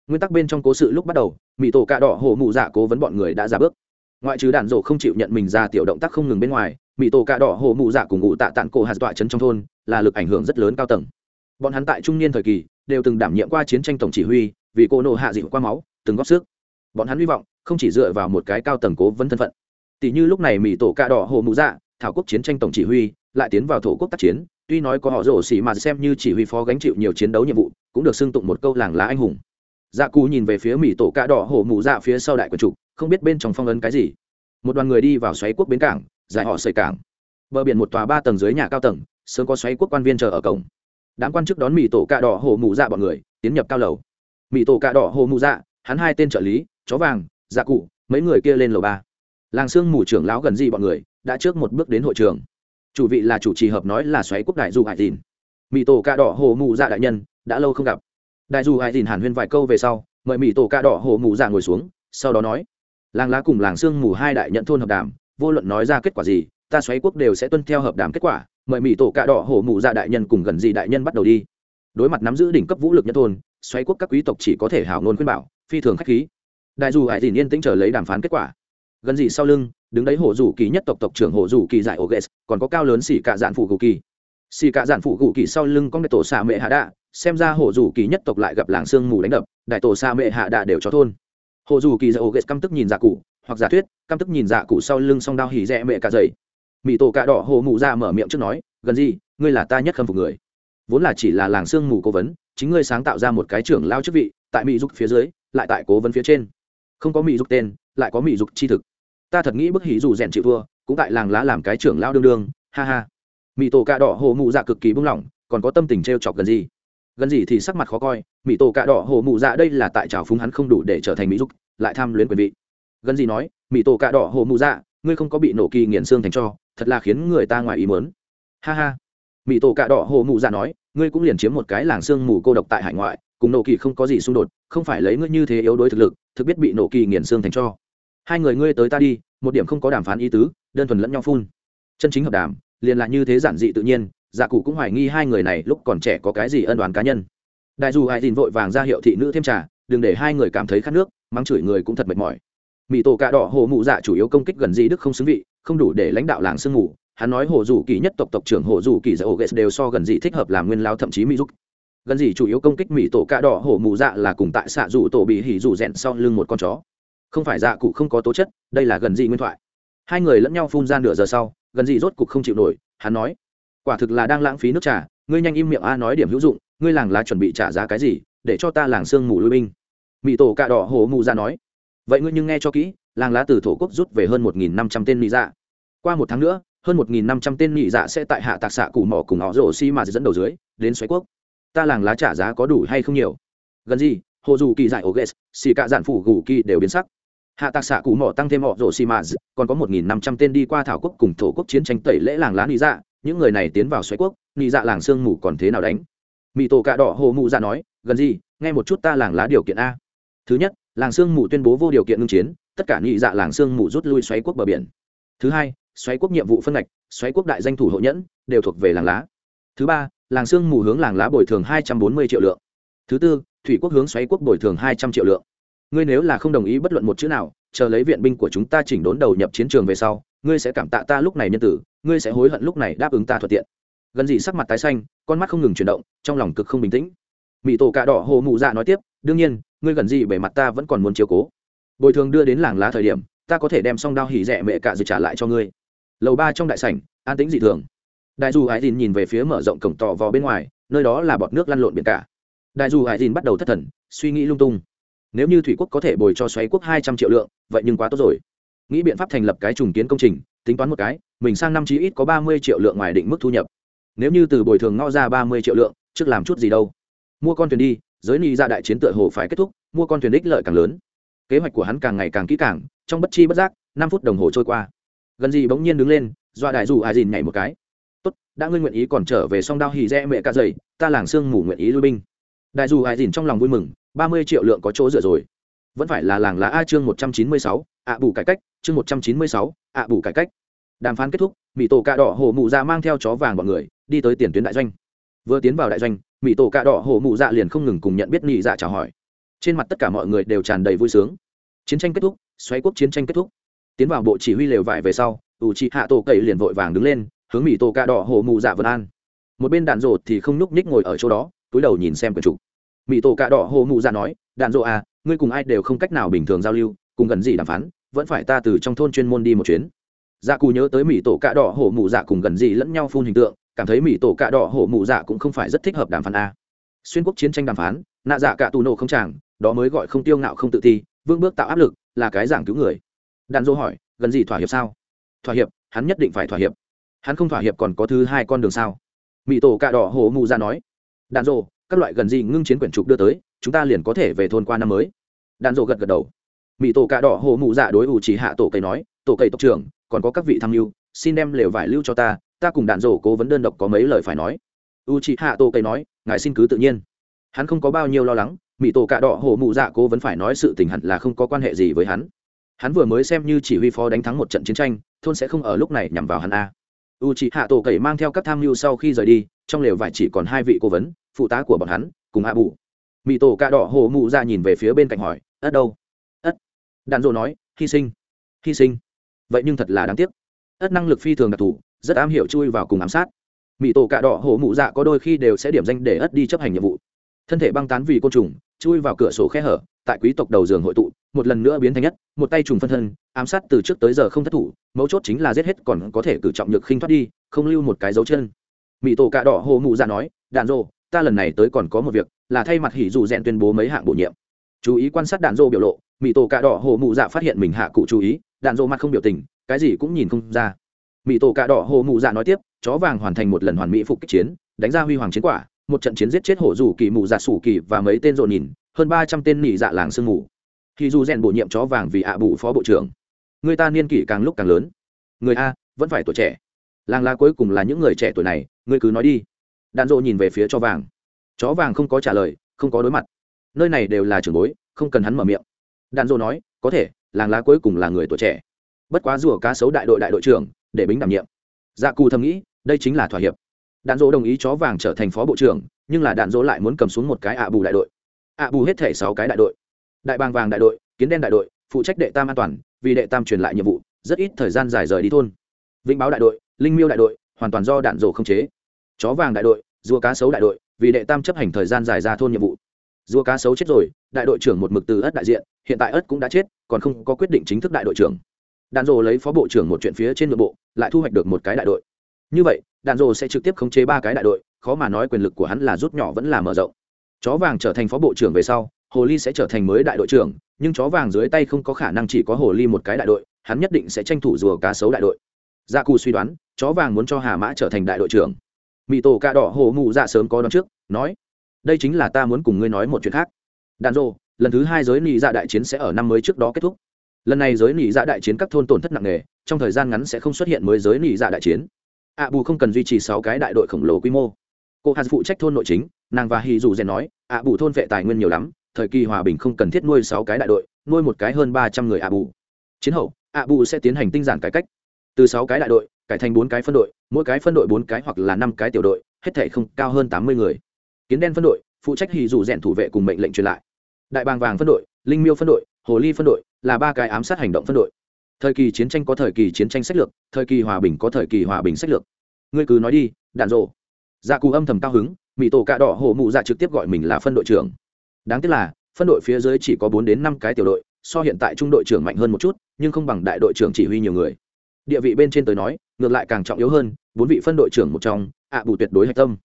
Nguyên tắc bên trong cố sự lúc bắt đầu mỹ tổ cạ đỏ hồ mụ dạ cố vấn bọn người đã ra bước. Ngoại trừ đạn rổ không chịu nhận mình ra tiểu động tác không ngừng bên ngoài mỹ tổ cạ đỏ hồ mụ dạ cùng ngụ tạ tạng cổ hạt tọa trấn trong thôn, là lực ảnh hưởng rất lớn cao tầng. Bọn hắn tại trung niên thời kỳ, đều từng đảm nhiệm qua chiến tranh tổng chỉ huy vì cô nộ hạ dịu qua máu, từng góp sức. Bọn hắn hy vọng, không chỉ dựa vào một cái cao tầng cố vấn thân phận. Tỷ như lúc này mỹ tổ cạ đỏ hồ mụ dạ thảo quốc chiến tranh tổng chỉ huy, lại tiến vào thổ quốc tác chiến. Tuy nói có họ rổ xỉ mà xem như chỉ huy phó gánh chịu nhiều chiến đấu nhiệm vụ, cũng được xưng tụng một câu làng lá anh hùng. Dạ cù nhìn về phía mỹ tổ cạ đỏ hổ mụ dạ phía sau đại quần trục không biết bên trong phong ấn cái gì. Một đoàn người đi vào xoáy quốc bến cảng, giải họ xây cảng. Bờ biển một tòa ba tầng dưới nhà cao tầng, sớm có xoáy quốc quan viên chờ ở cổng. Đám quan chức đón mỹ tổ cạ đỏ hổ mụ dạ bọn người, tiến nhập cao lầu mỹ tổ cạ đỏ hồ mụ dạ hắn hai tên trợ lý, chó vàng dạ cụ, mấy người kia lên lầu ba. Làng sương mù trưởng lão gần gì bọn người, đã trước một bước đến hội trường. Chủ vị là chủ trì hợp nói là xoáy quốc đại du hải dìn. Mỹ tổ cạ đỏ hồ mụ dạ đại nhân, đã lâu không gặp. Đại du hải dìn hàn huyên vài câu về sau, mời mỹ tổ cạ đỏ hồ mụ dạ ngồi xuống, sau đó nói, làng lá cùng làng sương mù hai đại nhận thôn hợp đàm, vô luận nói ra kết quả gì, ta xoáy quốc đều sẽ tuân theo hợp đàm kết quả, mời mỹ tổ cạ đỏ hồ mụ dạ đại nhân cùng gần gì đại nhân bắt đầu đi. Đối mặt nắm giữ đỉnh cấp vũ lực nhất thôn xoáy quốc các quý tộc chỉ có thể hảo ngôn khuyên bảo, phi thường khách khí. Đại dù hải dìn yên tĩnh chờ lấy đàm phán kết quả. Gần gì sau lưng, đứng đấy hộ rủ kỳ nhất tộc tộc trưởng hộ rủ kỳ giải ghê còn có cao lớn xỉ cạ dạn phụ gù kỳ. Xỉ cạ dạn phụ gù kỳ sau lưng con đại tổ xạ mẹ hạ đạ, xem ra hộ rủ kỳ nhất tộc lại gặp làng sương mù đánh đập, đại tổ xạ mẹ hạ đạ đều cho thôn. Hộ rủ kỳ giải ghê căm tức nhìn dạ cụ, hoặc giả thuyết, căm tức nhìn dạ cụ sau lưng song đao hỉ rẽ mẹ cả dày mỹ tổ cạ đỏ hồ mụ ra mở miệng trước nói, gần gì, ngươi là ta nhất khâm phục người vốn là chỉ là làng sương mù cố vấn, chính ngươi sáng tạo ra một cái trưởng lao chức vị, tại mỹ dục phía dưới, lại tại cố vấn phía trên. Không có mỹ dục tên, lại có mỹ dục chi thực. Ta thật nghĩ bức hỉ dù rèn chịu thua, cũng tại làng lá làm cái trưởng lao đương đương, ha ha. Mỹ tổ cạ đỏ hồ mụ dạ cực kỳ bung lỏng còn có tâm tình t r e o chọc gần gì? Gần gì thì sắc mặt khó coi, mỹ tổ cạ đỏ hồ mụ dạ đây là tại trào phúng hắn không đủ để trở thành mỹ dục, lại tham luyến quyền vị. Gần gì nói, mỹ tổ cạ đỏ hồ mụ dạ ngươi không có bị nổ kỳ nghiền xương thành cho, thật là khiến người ta ngoài ý mớn ha ha. Mỹ tổ cạ đỏ hồ mụ dạ nói ngươi cũng liền chiếm một cái làng xương mù cô độc tại hải ngoại, cùng nổ kỳ không có gì xung đột, không phải lấy ngươi như thế yếu đối thực lực, thực biết bị nổ kỳ nghiền xương thành cho. Hai người ngươi tới ta đi, một điểm không có đàm phán ý tứ, đơn thuần lẫn nhau phun. Chân chính hợp đàm, liền là như thế giản dị tự nhiên dạ cụ cũng hoài nghi hai người này lúc còn trẻ có cái gì ân đoán cá nhân. Đại dù ai dìn vội vàng ra hiệu thị nữ thêm trà, đừng để hai người cảm thấy khát nước, mắng chửi người cũng thật mệt mỏi. Mỹ tổ cạ đỏ hồ mụ dạ chủ yếu công kích gần di đức không xứng vị, không đủ để lãnh đạo làng sương ngủ hắn nói hồ dù kỳ nhất tộc tộc trưởng hồ dù kỳ dạ oges đều so gần gì thích hợp làm nguyên lao thậm chí mỹ giúp gần gì chủ yếu công kích mỹ tổ cạ đỏ hổ mù dạ là cùng tại xạ dù tổ bị hỉ dù rẽn sau lưng một con chó. Không phải dạ cụ không có tố chất, đây là gần gì nguyên thoại. Hai người lẫn nhau phun ra nửa giờ sau, gần gì rốt cục không chịu nổi, hắn nói, quả thực là đang lãng phí nước trà, ngươi nhanh im miệng a, nói điểm hữu dụng, ngươi làng lá chuẩn bị trả giá cái gì, để cho ta làng sương mù lui binh. Mỹ tổ cạ đỏ hổ mù dạ nói, vậy ngươi nhưng nghe cho kỹ, làng lá từ thổ quốc rút về hơn một nghìn năm trăm tên mỹ dạ. Qua một tháng nữa hơn một nghìn năm trăm tên nhị dạ sẽ tại hạ tạc xạ cụ mỏ cùng họ rổ xi mà dẫn đầu dưới, đến xoáy quốc. Ta làng lá trả giá có đủ hay không nhiều? Gần gì, hồ dù kỳ dại oges xì cả dạn phủ gù kỳ đều biến sắc. Hạ tạc xạ cụ mỏ tăng thêm họ rổ xi mà, còn có một nghìn năm trăm tên đi qua thảo quốc cùng thổ quốc chiến tranh tẩy lễ làng lá nhị dạ. Những người này tiến vào xoáy quốc, nhị dạ làng sương mù còn thế nào đánh? Mỹ tổ cạ đỏ hồ mụ dạ nói, gần gì, nghe một chút ta làng lá điều kiện a. Thứ nhất, làng sương mù tuyên bố vô điều kiện ngưng chiến, tất cả nhị dạ làng sương mù rút lui xoáy quốc bờ biển. Thứ hai xoáy quốc nhiệm vụ phân ngạch, xoáy quốc đại danh thủ hộ nhẫn, đều thuộc về làng lá. Thứ ba, làng sương mù hướng làng lá bồi thường hai trăm bốn mươi triệu lượng. Thứ tư, thủy quốc hướng xoáy quốc bồi thường hai trăm triệu lượng. Ngươi nếu là không đồng ý bất luận một chữ nào, chờ lấy viện binh của chúng ta chỉnh đốn đầu nhập chiến trường về sau, ngươi sẽ cảm tạ ta lúc này nhân tử, ngươi sẽ hối hận lúc này đáp ứng ta thuận tiện. Gần gì sắc mặt tái xanh, con mắt không ngừng chuyển động, trong lòng cực không bình tĩnh. Mỹ tổ cạ đỏ hồ mụ dạ nói tiếp, đương nhiên, ngươi gần gì bề mặt ta vẫn còn muốn chiếu cố. Bồi thường đưa đến làng lá thời điểm, ta có thể đem song đao hỉ rẻ mẹ cạ dự trả lại cho ngươi lầu ba trong đại sảnh, an tĩnh dị thường. Đại dù hải dìn nhìn về phía mở rộng cổng tò vò bên ngoài, nơi đó là bọt nước lăn lộn biển cả. Đại dù hải dìn bắt đầu thất thần, suy nghĩ lung tung. Nếu như thủy quốc có thể bồi cho xoáy quốc hai trăm triệu lượng, vậy nhưng quá tốt rồi. Nghĩ biện pháp thành lập cái trùng kiến công trình, tính toán một cái, mình sang năm chí ít có ba mươi triệu lượng ngoài định mức thu nhập. Nếu như từ bồi thường ngõ ra ba mươi triệu lượng, trước làm chút gì đâu. Mua con thuyền đi, giới ni ra dạ đại chiến tựa hồ phải kết thúc, mua con thuyền ích lợi càng lớn. Kế hoạch của hắn càng ngày càng kỹ càng, trong bất chi bất giác, năm phút đồng hồ trôi qua gần gì bỗng nhiên đứng lên, dọa đại dù ai dìn nhảy một cái. Tốt, đã ngươi nguyện ý còn trở về song đao hì rẽ mẹ cả dày ta làng sương mù nguyện ý lui binh. Đại dù ai dìn trong lòng vui mừng, ba mươi triệu lượng có chỗ dựa rồi. Vẫn phải là làng lá a chương một trăm chín mươi sáu, ạ bù cải cách, chương một trăm chín mươi sáu, ạ bù cải cách. Đàm phán kết thúc, mỹ tổ cạ đỏ hổ mụ dạ mang theo chó vàng bọn người, đi tới tiền tuyến đại doanh. Vừa tiến vào đại doanh, mỹ tổ cạ đỏ hổ mụ dạ liền không ngừng cùng nhận biết nhị dạ chào hỏi. Trên mặt tất cả mọi người đều tràn đầy vui sướng. Chiến tranh kết thúc, xoáy quốc chiến tranh kết thúc tiến vào bộ chỉ huy lều vải về sau u chi hạ tổ cậy liền vội vàng đứng lên, hướng mỹ tổ cạ đỏ hồ mụ dạ vân an. Một bên đạn rộ thì không nhúc nhích ngồi ở chỗ đó, túi đầu nhìn xem quần chủ. Mỹ tổ cạ đỏ hồ mụ dạ nói, đạn rộ à ngươi cùng ai đều không cách nào bình thường giao lưu, cùng gần gì đàm phán, vẫn phải ta từ trong thôn chuyên môn đi một chuyến. Dạ cù nhớ tới mỹ tổ cạ đỏ hổ mụ dạ cùng gần gì lẫn nhau phun hình tượng, cảm thấy mỹ tổ cạ đỏ hổ mụ dạ cũng không phải rất thích hợp đàm phán a. Xuyên quốc chiến tranh đàm phán, nạ dạ cạ tù nổ không chàng, đó mới gọi không tiêu ngạo không tự ti vương bước tạo áp lực, là cái giảng cứu người đàn dô hỏi, gần gì thỏa hiệp sao? Thỏa hiệp, hắn nhất định phải thỏa hiệp. Hắn không thỏa hiệp còn có thứ hai con đường sao? Mỹ tổ cạ đỏ hổ mụ ra nói đàn dô, các loại gần gì ngưng chiến quyển trục đưa tới, chúng ta liền có thể về thôn qua năm mới. Đàn dô gật gật đầu. Mỹ tổ cạ đỏ hổ mụ dạ đối ủ chỉ hạ tổ cây nói, tổ cây tộc trưởng, còn có các vị tham mưu, xin đem lều vải lưu cho ta ta cùng đạn dỗ cố vấn đơn độc có mấy lời phải nói. U chỉ hạ tổ cây nói, ngài xin cứ tự nhiên. Hắn không có bao nhiêu lo lắng mỹ tổ cạ đỏ hổ mụ dạ cố vấn phải nói sự tình hẳn là không có quan hệ gì với hắn hắn vừa mới xem như chỉ huy phó đánh thắng một trận chiến tranh, thôn sẽ không ở lúc này nhằm vào hắn a. U chị hạ tổ cậy mang theo các tham mưu sau khi rời đi, trong lều vải chỉ còn hai vị cố vấn, phụ tá của bọn hắn, cùng hạ bù mỹ tổ cạ đỏ hổ mụ dạ nhìn về phía bên cạnh hỏi, ất đâu? Ất. Đàn dộ nói, hy sinh. Hy sinh? Vậy nhưng thật là đáng tiếc. Ất năng lực phi thường đặc thù, rất am hiểu chui vào cùng ám sát. Mỹ tổ cạ đỏ hổ mụ dạ có đôi khi đều sẽ điểm danh để ất đi chấp hành nhiệm vụ thân thể băng tán vì côn trùng, chui vào cửa sổ khe hở, tại quý tộc đầu giường hội tụ, một lần nữa biến thành nhất, một tay trùng phân thân, ám sát từ trước tới giờ không thất thủ, mấu chốt chính là giết hết còn có thể cử trọng nhược khinh thoát đi, không lưu một cái dấu chân. Mỹ tổ cạ đỏ hồ mụ dạ nói, đạn rô ta lần này tới còn có một việc, là thay mặt hỉ dù rèn tuyên bố mấy hạng bổ nhiệm. Chú ý quan sát đạn rô biểu lộ mỹ tổ cạ đỏ hồ mụ dạ phát hiện mình hạ cụ chú ý, đạn rô mặt không biểu tình, cái gì cũng nhìn không ra. Mỹ tổ cạ đỏ hồ mụ dạ nói tiếp, chó vàng hoàn thành một lần hoàn mỹ phục kích chiến, đánh ra huy hoàng chiến quả một trận chiến giết chết hổ rủ kỳ mù dạ sủ kỳ và mấy tên rộn nhìn, hơn ba trăm tên nỉ dạ làng sương mù. Khi dù rèn bổ nhiệm chó vàng vì ạ bù phó bộ trưởng. Người ta niên kỷ càng lúc càng lớn. Người a vẫn phải tuổi trẻ. Làng la cuối cùng là những người trẻ tuổi này, ngươi cứ nói đi. Đạn dộ nhìn về phía chó vàng. Chó vàng không có trả lời, không có đối mặt. Nơi này đều là trưởng bối, không cần hắn mở miệng. Đạn dộ nói, có thể, làng lá cuối cùng là người tuổi trẻ. Bất quá rùa cá sấu đại đội đại đội trưởng, để bính đảm nhiệm. Dạ cù thầm nghĩ, đây chính là thỏa hiệp đạn dỗ đồng ý chó vàng trở thành phó bộ trưởng, nhưng là đạn dỗ lại muốn cầm xuống một cái ạ bù đại đội. ạ bù hết thể sáu cái đại đội. Đại bàng vàng đại đội, kiến đen đại đội, phụ trách đệ tam an toàn, vì đệ tam truyền lại nhiệm vụ, rất ít thời gian dài rời đi thôn. Vĩnh báo đại đội, linh miêu đại đội, hoàn toàn do đạn dỗ không chế. Chó vàng đại đội, rùa cá sấu đại đội, vì đệ tam chấp hành thời gian dài ra thôn nhiệm vụ. Rùa cá sấu chết rồi, đại đội trưởng một mực từ ất đại diện, hiện tại ất cũng đã chết, còn không có quyết định chính thức đại đội trưởng. Đạn dỗ lấy phó bộ trưởng một chuyện phía trên nội bộ, lại thu hoạch được một cái đại đội như vậy, đạn dỗ sẽ trực tiếp khống chế ba cái đại đội, khó mà nói quyền lực của hắn là rút nhỏ vẫn là mở rộng. Chó vàng trở thành phó bộ trưởng về sau, hồ ly sẽ trở thành mới đại đội trưởng, nhưng chó vàng dưới tay không có khả năng chỉ có hồ ly một cái đại đội, hắn nhất định sẽ tranh thủ rùa cá sấu đại đội. Gia cù suy đoán, chó vàng muốn cho hà mã trở thành đại đội trưởng. Mỹ tổ cạ đỏ hồ mụ dạ sớm có đón trước, nói, đây chính là ta muốn cùng ngươi nói một chuyện khác. Đàn rô lần thứ hai giới nị dạ đại chiến sẽ ở năm mới trước đó kết thúc. Lần này giới nị dạ đại chiến các thôn tổn thất nặng nề, trong thời gian ngắn sẽ không xuất hiện mới giới nị dạ đại chiến ạ bù không cần duy trì sáu cái đại đội khổng lồ quy mô. Cô hạt phụ trách thôn nội chính, nàng và hì dù rèn nói, ạ bù thôn vệ tài nguyên nhiều lắm, thời kỳ hòa bình không cần thiết nuôi sáu cái đại đội, nuôi một cái hơn ba trăm người ạ bù. Chiến hậu, ạ bù sẽ tiến hành tinh giản cải cách. Từ sáu cái đại đội, cải thành bốn cái phân đội, mỗi cái phân đội bốn cái hoặc là năm cái tiểu đội, hết thể không cao hơn tám mươi người. Kiến đen phân đội, phụ trách hì dù rèn thủ vệ cùng mệnh lệnh truyền lại. Đại bàng vàng phân đội, linh miêu phân đội, hồ ly phân đội là ba cái ám sát hành động phân đội thời kỳ chiến tranh có thời kỳ chiến tranh sách lược, thời kỳ hòa bình có thời kỳ hòa bình sách lược. Ngươi cứ nói đi, đạn rộ dạ cù âm thầm cao hứng mỹ tổ cạ đỏ hổ mụ dạ trực tiếp gọi mình là phân đội trưởng. Đáng tiếc là, phân đội phía dưới chỉ có bốn đến năm cái tiểu đội, so hiện tại trung đội trưởng mạnh hơn một chút, nhưng không bằng đại đội trưởng chỉ huy nhiều người. Địa vị bên trên tới nói, ngược lại càng trọng yếu hơn, bốn vị phân đội trưởng một trong, ạ bù tuyệt đối hạch tâm.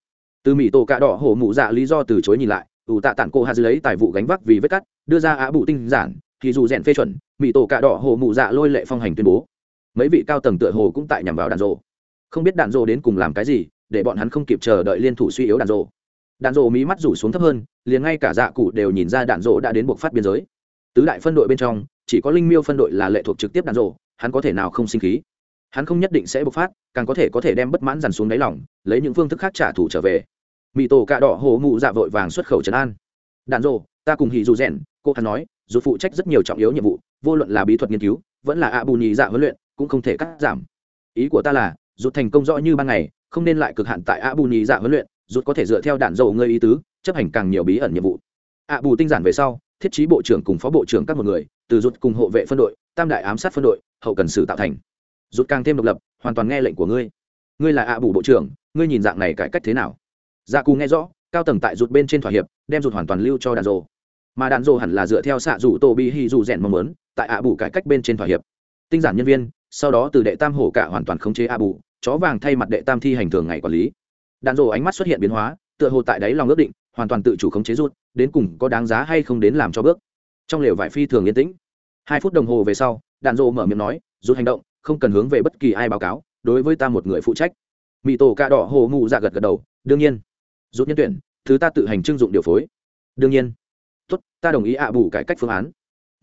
Từ mỹ tổ cạ đỏ hổ mụ dạ lý do từ chối nhìn lại, ủ tạ tản cô hà lấy tài vụ gánh vác vì vết cắt, đưa ra ạ bù tinh giản, thì dù rèn phê chuẩn mỹ tổ cạ đỏ hồ mụ dạ lôi lệ phong hành tuyên bố. Mấy vị cao tầng tựa hồ cũng tại nhằm vào đàn rộ không biết đàn rộ đến cùng làm cái gì, để bọn hắn không kịp chờ đợi liên thủ suy yếu đàn rộ đàn rộ mí mắt rủ xuống thấp hơn, liền ngay cả dạ cụ đều nhìn ra đàn rộ đã đến buộc phát biên giới. Tứ đại phân đội bên trong, chỉ có linh miêu phân đội là lệ thuộc trực tiếp đàn rộ hắn có thể nào không sinh khí? Hắn không nhất định sẽ bộc phát, càng có thể có thể đem bất mãn dằn xuống đáy lòng, lấy những phương thức khác trả thù trở về. Mỹ tổ cạ đỏ hồ mụ dạ vội vàng xuất khẩu trấn an. Đàn rộ ta cùng hì dù rèn, cô hắn nói, dù phụ trách rất nhiều trọng yếu nhiệm vụ vô luận là bí thuật nghiên cứu, vẫn là ạ bù nhì dạ huấn luyện, cũng không thể cắt giảm. Ý của ta là, rút thành công rõ như ban ngày, không nên lại cực hạn tại ạ bù nhì dạ huấn luyện, rút có thể dựa theo đạn dầu ngơi ý tứ, chấp hành càng nhiều bí ẩn nhiệm vụ. Ạ bù tinh giản về sau, thiết trí bộ trưởng cùng phó bộ trưởng các một người, từ rút cùng hộ vệ phân đội, tam đại ám sát phân đội, hậu cần sử tạo thành. Rút càng thêm độc lập, hoàn toàn nghe lệnh của ngươi. Ngươi là ạ bù bộ trưởng, ngươi nhìn dạng này cải cách thế nào? Gia cù nghe rõ, cao tầng tại rụt bên trên thỏa hiệp, đem rụt hoàn toàn lưu cho đạn dầu. Mà đạn dồ hẳn là dựa theo xạ rủ tô bi hi dù rèn mong muốn tại ạ bù cải cách bên trên thỏa hiệp. Tinh giản nhân viên, sau đó từ đệ tam hổ cả hoàn toàn khống chế ạ bù, chó vàng thay mặt đệ tam thi hành thường ngày quản lý. Đạn dồ ánh mắt xuất hiện biến hóa, tựa hồ tại đáy lòng ước định, hoàn toàn tự chủ khống chế rút, đến cùng có đáng giá hay không đến làm cho bước. Trong lều vải phi thường yên tĩnh. Hai phút đồng hồ về sau, đạn rộ mở miệng nói, rút hành động, không cần hướng về bất kỳ ai báo cáo, đối với ta một người phụ trách. Mỹ tổ ca đỏ hồ ngụ dạ gật gật đầu, đương nhiên. Rút nhân tuyển, thứ ta tự hành trưng dụng điều phối. Đương nhiên. Tốt, ta đồng ý ạ bù cải cách phương án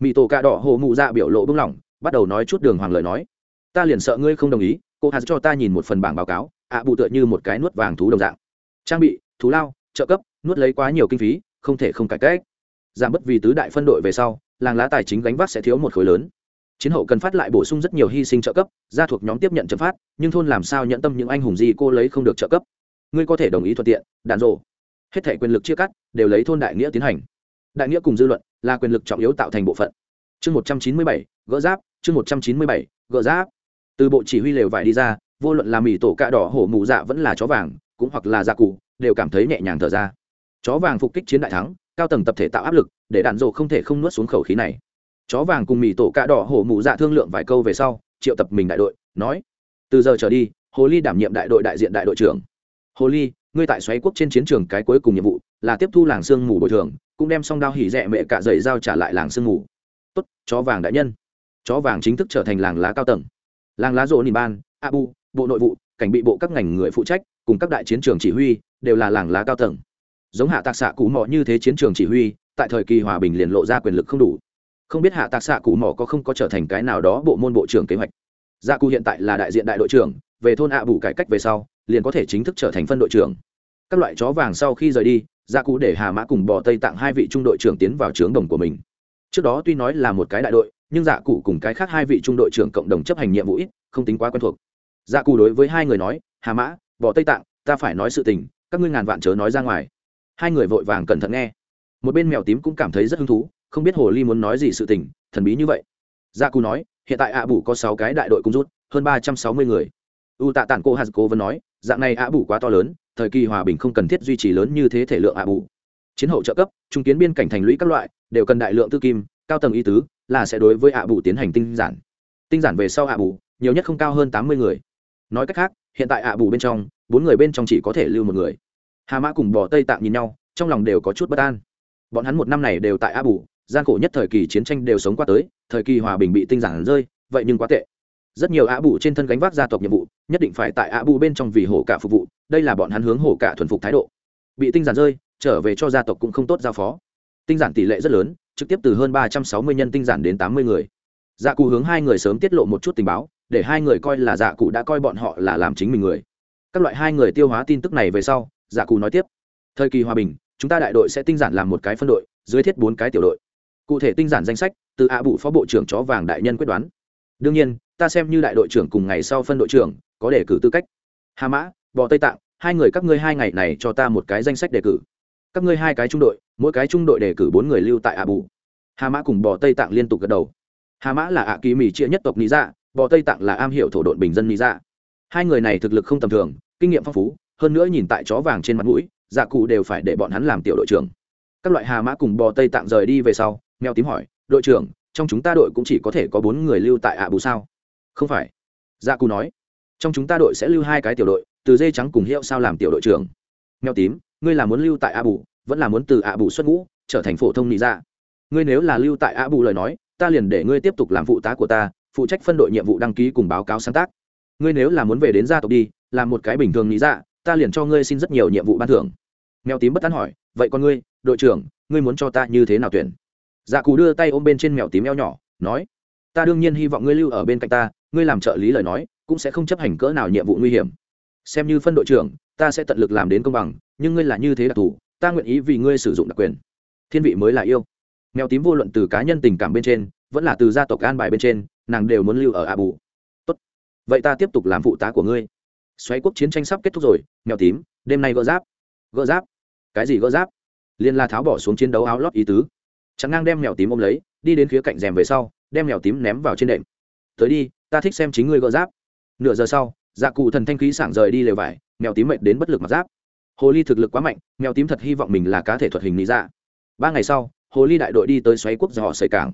mỹ tổ cạ đỏ hồ mụ dạ biểu lộ bưng lỏng bắt đầu nói chút đường hoàng lời nói. Ta liền sợ ngươi không đồng ý, cô hà cho ta nhìn một phần bảng báo cáo, ạ bù tựa như một cái nuốt vàng thú đồng dạng. Trang bị, thú lao, trợ cấp, nuốt lấy quá nhiều kinh phí, không thể không cải cách. Giảm bất vì tứ đại phân đội về sau, làng lá tài chính gánh vác sẽ thiếu một khối lớn. Chiến hậu cần phát lại bổ sung rất nhiều hy sinh trợ cấp, gia thuộc nhóm tiếp nhận chấm phát, nhưng thôn làm sao nhận tâm những anh hùng gì cô lấy không được trợ cấp. Ngươi có thể đồng ý thuận tiện, đạn rộ hết thể quyền lực chia cắt, đều lấy thôn đại nghĩa tiến hành đại nghĩa cùng dư luận là quyền lực trọng yếu tạo thành bộ phận. Chương một trăm chín mươi bảy, gỡ giáp, chương một trăm chín mươi bảy, gỡ giáp. Từ bộ chỉ huy lều vải đi ra, vô luận là mì tổ cạ đỏ hổ mù dạ vẫn là chó vàng, cũng hoặc là dạ cụ, đều cảm thấy nhẹ nhàng thở ra. Chó vàng phục kích chiến đại thắng, cao tầng tập thể tạo áp lực, để đạn dộ không thể không nuốt xuống khẩu khí này. Chó vàng cùng mì tổ cạ đỏ hổ mù dạ thương lượng vài câu về sau, triệu tập mình đại đội, nói, từ giờ trở đi, hồ ly đảm nhiệm đại đội đại diện đại đội trưởng. Hồ ly, ngươi tại xoáy quốc trên chiến trường cái cuối cùng nhiệm vụ là tiếp thu làng sương mù bồi thường cũng đem xong đao hỉ rẽ mẹ cả dày dao trả lại làng sương mù. Tốt, chó vàng đại nhân. Chó vàng chính thức trở thành làng lá cao tầng. Làng lá rộ nỉ ban abu bộ nội vụ, cảnh bị bộ các ngành người phụ trách, cùng các đại chiến trường chỉ huy, đều là làng lá cao tầng. Giống hạ tạc xạ cụ mò như thế chiến trường chỉ huy, tại thời kỳ hòa bình liền lộ ra quyền lực không đủ. Không biết hạ tạc xạ cụ mò có không có trở thành cái nào đó bộ môn bộ trưởng kế hoạch. Dạ Gia cụ hiện tại là đại diện đại đội trưởng, về thôn ạ bù cải cách về sau, liền có thể chính thức trở thành phân đội trưởng. Các loại chó vàng sau khi rời đi gia cụ để hà mã cùng bò tây tặng hai vị trung đội trưởng tiến vào trướng đồng của mình. Trước đó tuy nói là một cái đại đội, nhưng dạ cụ cùng cái khác hai vị trung đội trưởng cộng đồng chấp hành nhiệm vụ ít, không tính quá quen thuộc. Dạ cụ đối với hai người nói, hà mã bỏ tây tạng ta phải nói sự tình, các ngươi ngàn vạn chớ nói ra ngoài. Hai người vội vàng cẩn thận nghe. Một bên mèo tím cũng cảm thấy rất hứng thú, không biết hồ ly muốn nói gì sự tình, thần bí như vậy. Dạ cụ nói, hiện tại ạ bù có sáu cái đại đội cung rút, hơn ba trăm sáu mươi người. U tạ tản cô hạt cố vẫn nói, dạng này ạ bù quá to lớn thời kỳ hòa bình không cần thiết duy trì lớn như thế thể lượng ạ bù. Chiến hậu trợ cấp, trung kiến biên cảnh thành lũy các loại, đều cần đại lượng tư kim, cao tầng y tứ là sẽ đối với ạ bù tiến hành tinh giản. Tinh giản về sau ạ bù, nhiều nhất không cao hơn tám mươi người. Nói cách khác, hiện tại ạ bù bên trong, bốn người bên trong chỉ có thể lưu một người. Hà mã cùng bỏ tây tạm nhìn nhau, trong lòng đều có chút bất an. Bọn hắn một năm này đều tại ạ bù, gian khổ nhất thời kỳ chiến tranh đều sống qua tới, thời kỳ hòa bình bị tinh giản rơi, vậy nhưng quá tệ. Rất nhiều ạ bù trên thân gánh vác gia tộc nhiệm vụ, nhất định phải tại ạ bù bên trong vì hổ cả phục vụ đây là bọn hắn hướng hổ cả thuần phục thái độ. Bị tinh giản rơi, trở về cho gia tộc cũng không tốt giao phó. Tinh giản tỷ lệ rất lớn, trực tiếp từ hơn ba trăm sáu mươi nhân tinh giản đến tám mươi người. Dạ cụ hướng hai người sớm tiết lộ một chút tình báo, để hai người coi là dạ cụ đã coi bọn họ là làm chính mình người. Các loại hai người tiêu hóa tin tức này về sau dạ cụ nói tiếp. Thời kỳ hòa bình, chúng ta đại đội sẽ tinh giản làm một cái phân đội, dưới thiết bốn cái tiểu đội. Cụ thể tinh giản danh sách, từ ạ bụ phó bộ trưởng chó vàng đại nhân quyết đoán. Đương nhiên, ta xem như đại đội trưởng cùng ngày sau phân đội trưởng, có đề cử tư cách. Hà mã, bò tây tạng hai người các ngươi hai ngày này cho ta một cái danh sách đề cử. Các ngươi hai cái trung đội, mỗi cái trung đội đề cử bốn người lưu tại ạ bù hà mã cùng bò tây tạng liên tục gật đầu. Hà mã là ạ kỳ mỹ chia nhất tộc lý dạ bò tây tạng là am hiểu thổ đội bình dân lý dạ. Hai người này thực lực không tầm thường, kinh nghiệm phong phú, hơn nữa nhìn tại chó vàng trên mặt mũi dạ cụ đều phải để bọn hắn làm tiểu đội trưởng. Các loại hà mã cùng bò tây tạng rời đi về sau, mèo tím hỏi, đội trưởng, trong chúng ta đội cũng chỉ có thể có bốn người lưu tại ạ bù sao? Không phải dạ cụ nói. Trong chúng ta đội sẽ lưu hai cái tiểu đội từ dê trắng cùng hiệu sao làm tiểu đội trưởng. Mèo tím, ngươi là muốn lưu tại A bù vẫn là muốn từ A bù xuất ngũ, trở thành phổ thông nị ra ngươi nếu là lưu tại A bù lời nói, ta liền để ngươi tiếp tục làm phụ tá của ta, phụ trách phân đội nhiệm vụ đăng ký cùng báo cáo sáng tác. Ngươi nếu là muốn về đến gia tộc đi, làm một cái bình thường nị ra ta liền cho ngươi xin rất nhiều nhiệm vụ ban thưởng. Mèo tím bất tán hỏi, vậy còn ngươi, đội trưởng, ngươi muốn cho ta như thế nào tuyển? Dạ cù đưa tay ôm bên trên mèo tím eo nhỏ, nói, ta đương nhiên hy vọng ngươi lưu ở bên cạnh ta, ngươi làm trợ lý lời nói, cũng sẽ không chấp hành cỡ nào nhiệm vụ nguy hiểm xem như phân đội trưởng, ta sẽ tận lực làm đến công bằng, nhưng ngươi là như thế đặc thù ta nguyện ý vì ngươi sử dụng đặc quyền. Thiên vị mới là yêu. Mèo tím vô luận từ cá nhân tình cảm bên trên, vẫn là từ gia tộc an bài bên trên, nàng đều muốn lưu ở a bù tốt. Vậy ta tiếp tục làm phụ tá của ngươi. Xoáy quốc chiến tranh sắp kết thúc rồi, mèo tím, đêm nay gỡ giáp. Gỡ giáp? Cái gì gỡ giáp? Liên la tháo bỏ xuống chiến đấu áo lót ý tứ. Chẳng ngang đem mèo tím ôm lấy, đi đến phía cạnh rèm về sau, đem mèo tím ném vào trên đệm. Tới đi, ta thích xem chính ngươi gỡ giáp. Nửa giờ sau dạ cụ thần thanh khí sảng rời đi lều vải, mèo tím mệt đến bất lực mặt giáp. Hồ ly thực lực quá mạnh, mèo tím thật hy vọng mình là cá thể thuật hình lý ra ba ngày sau, hồ ly đại đội đi tới xoáy quốc do họ cảng.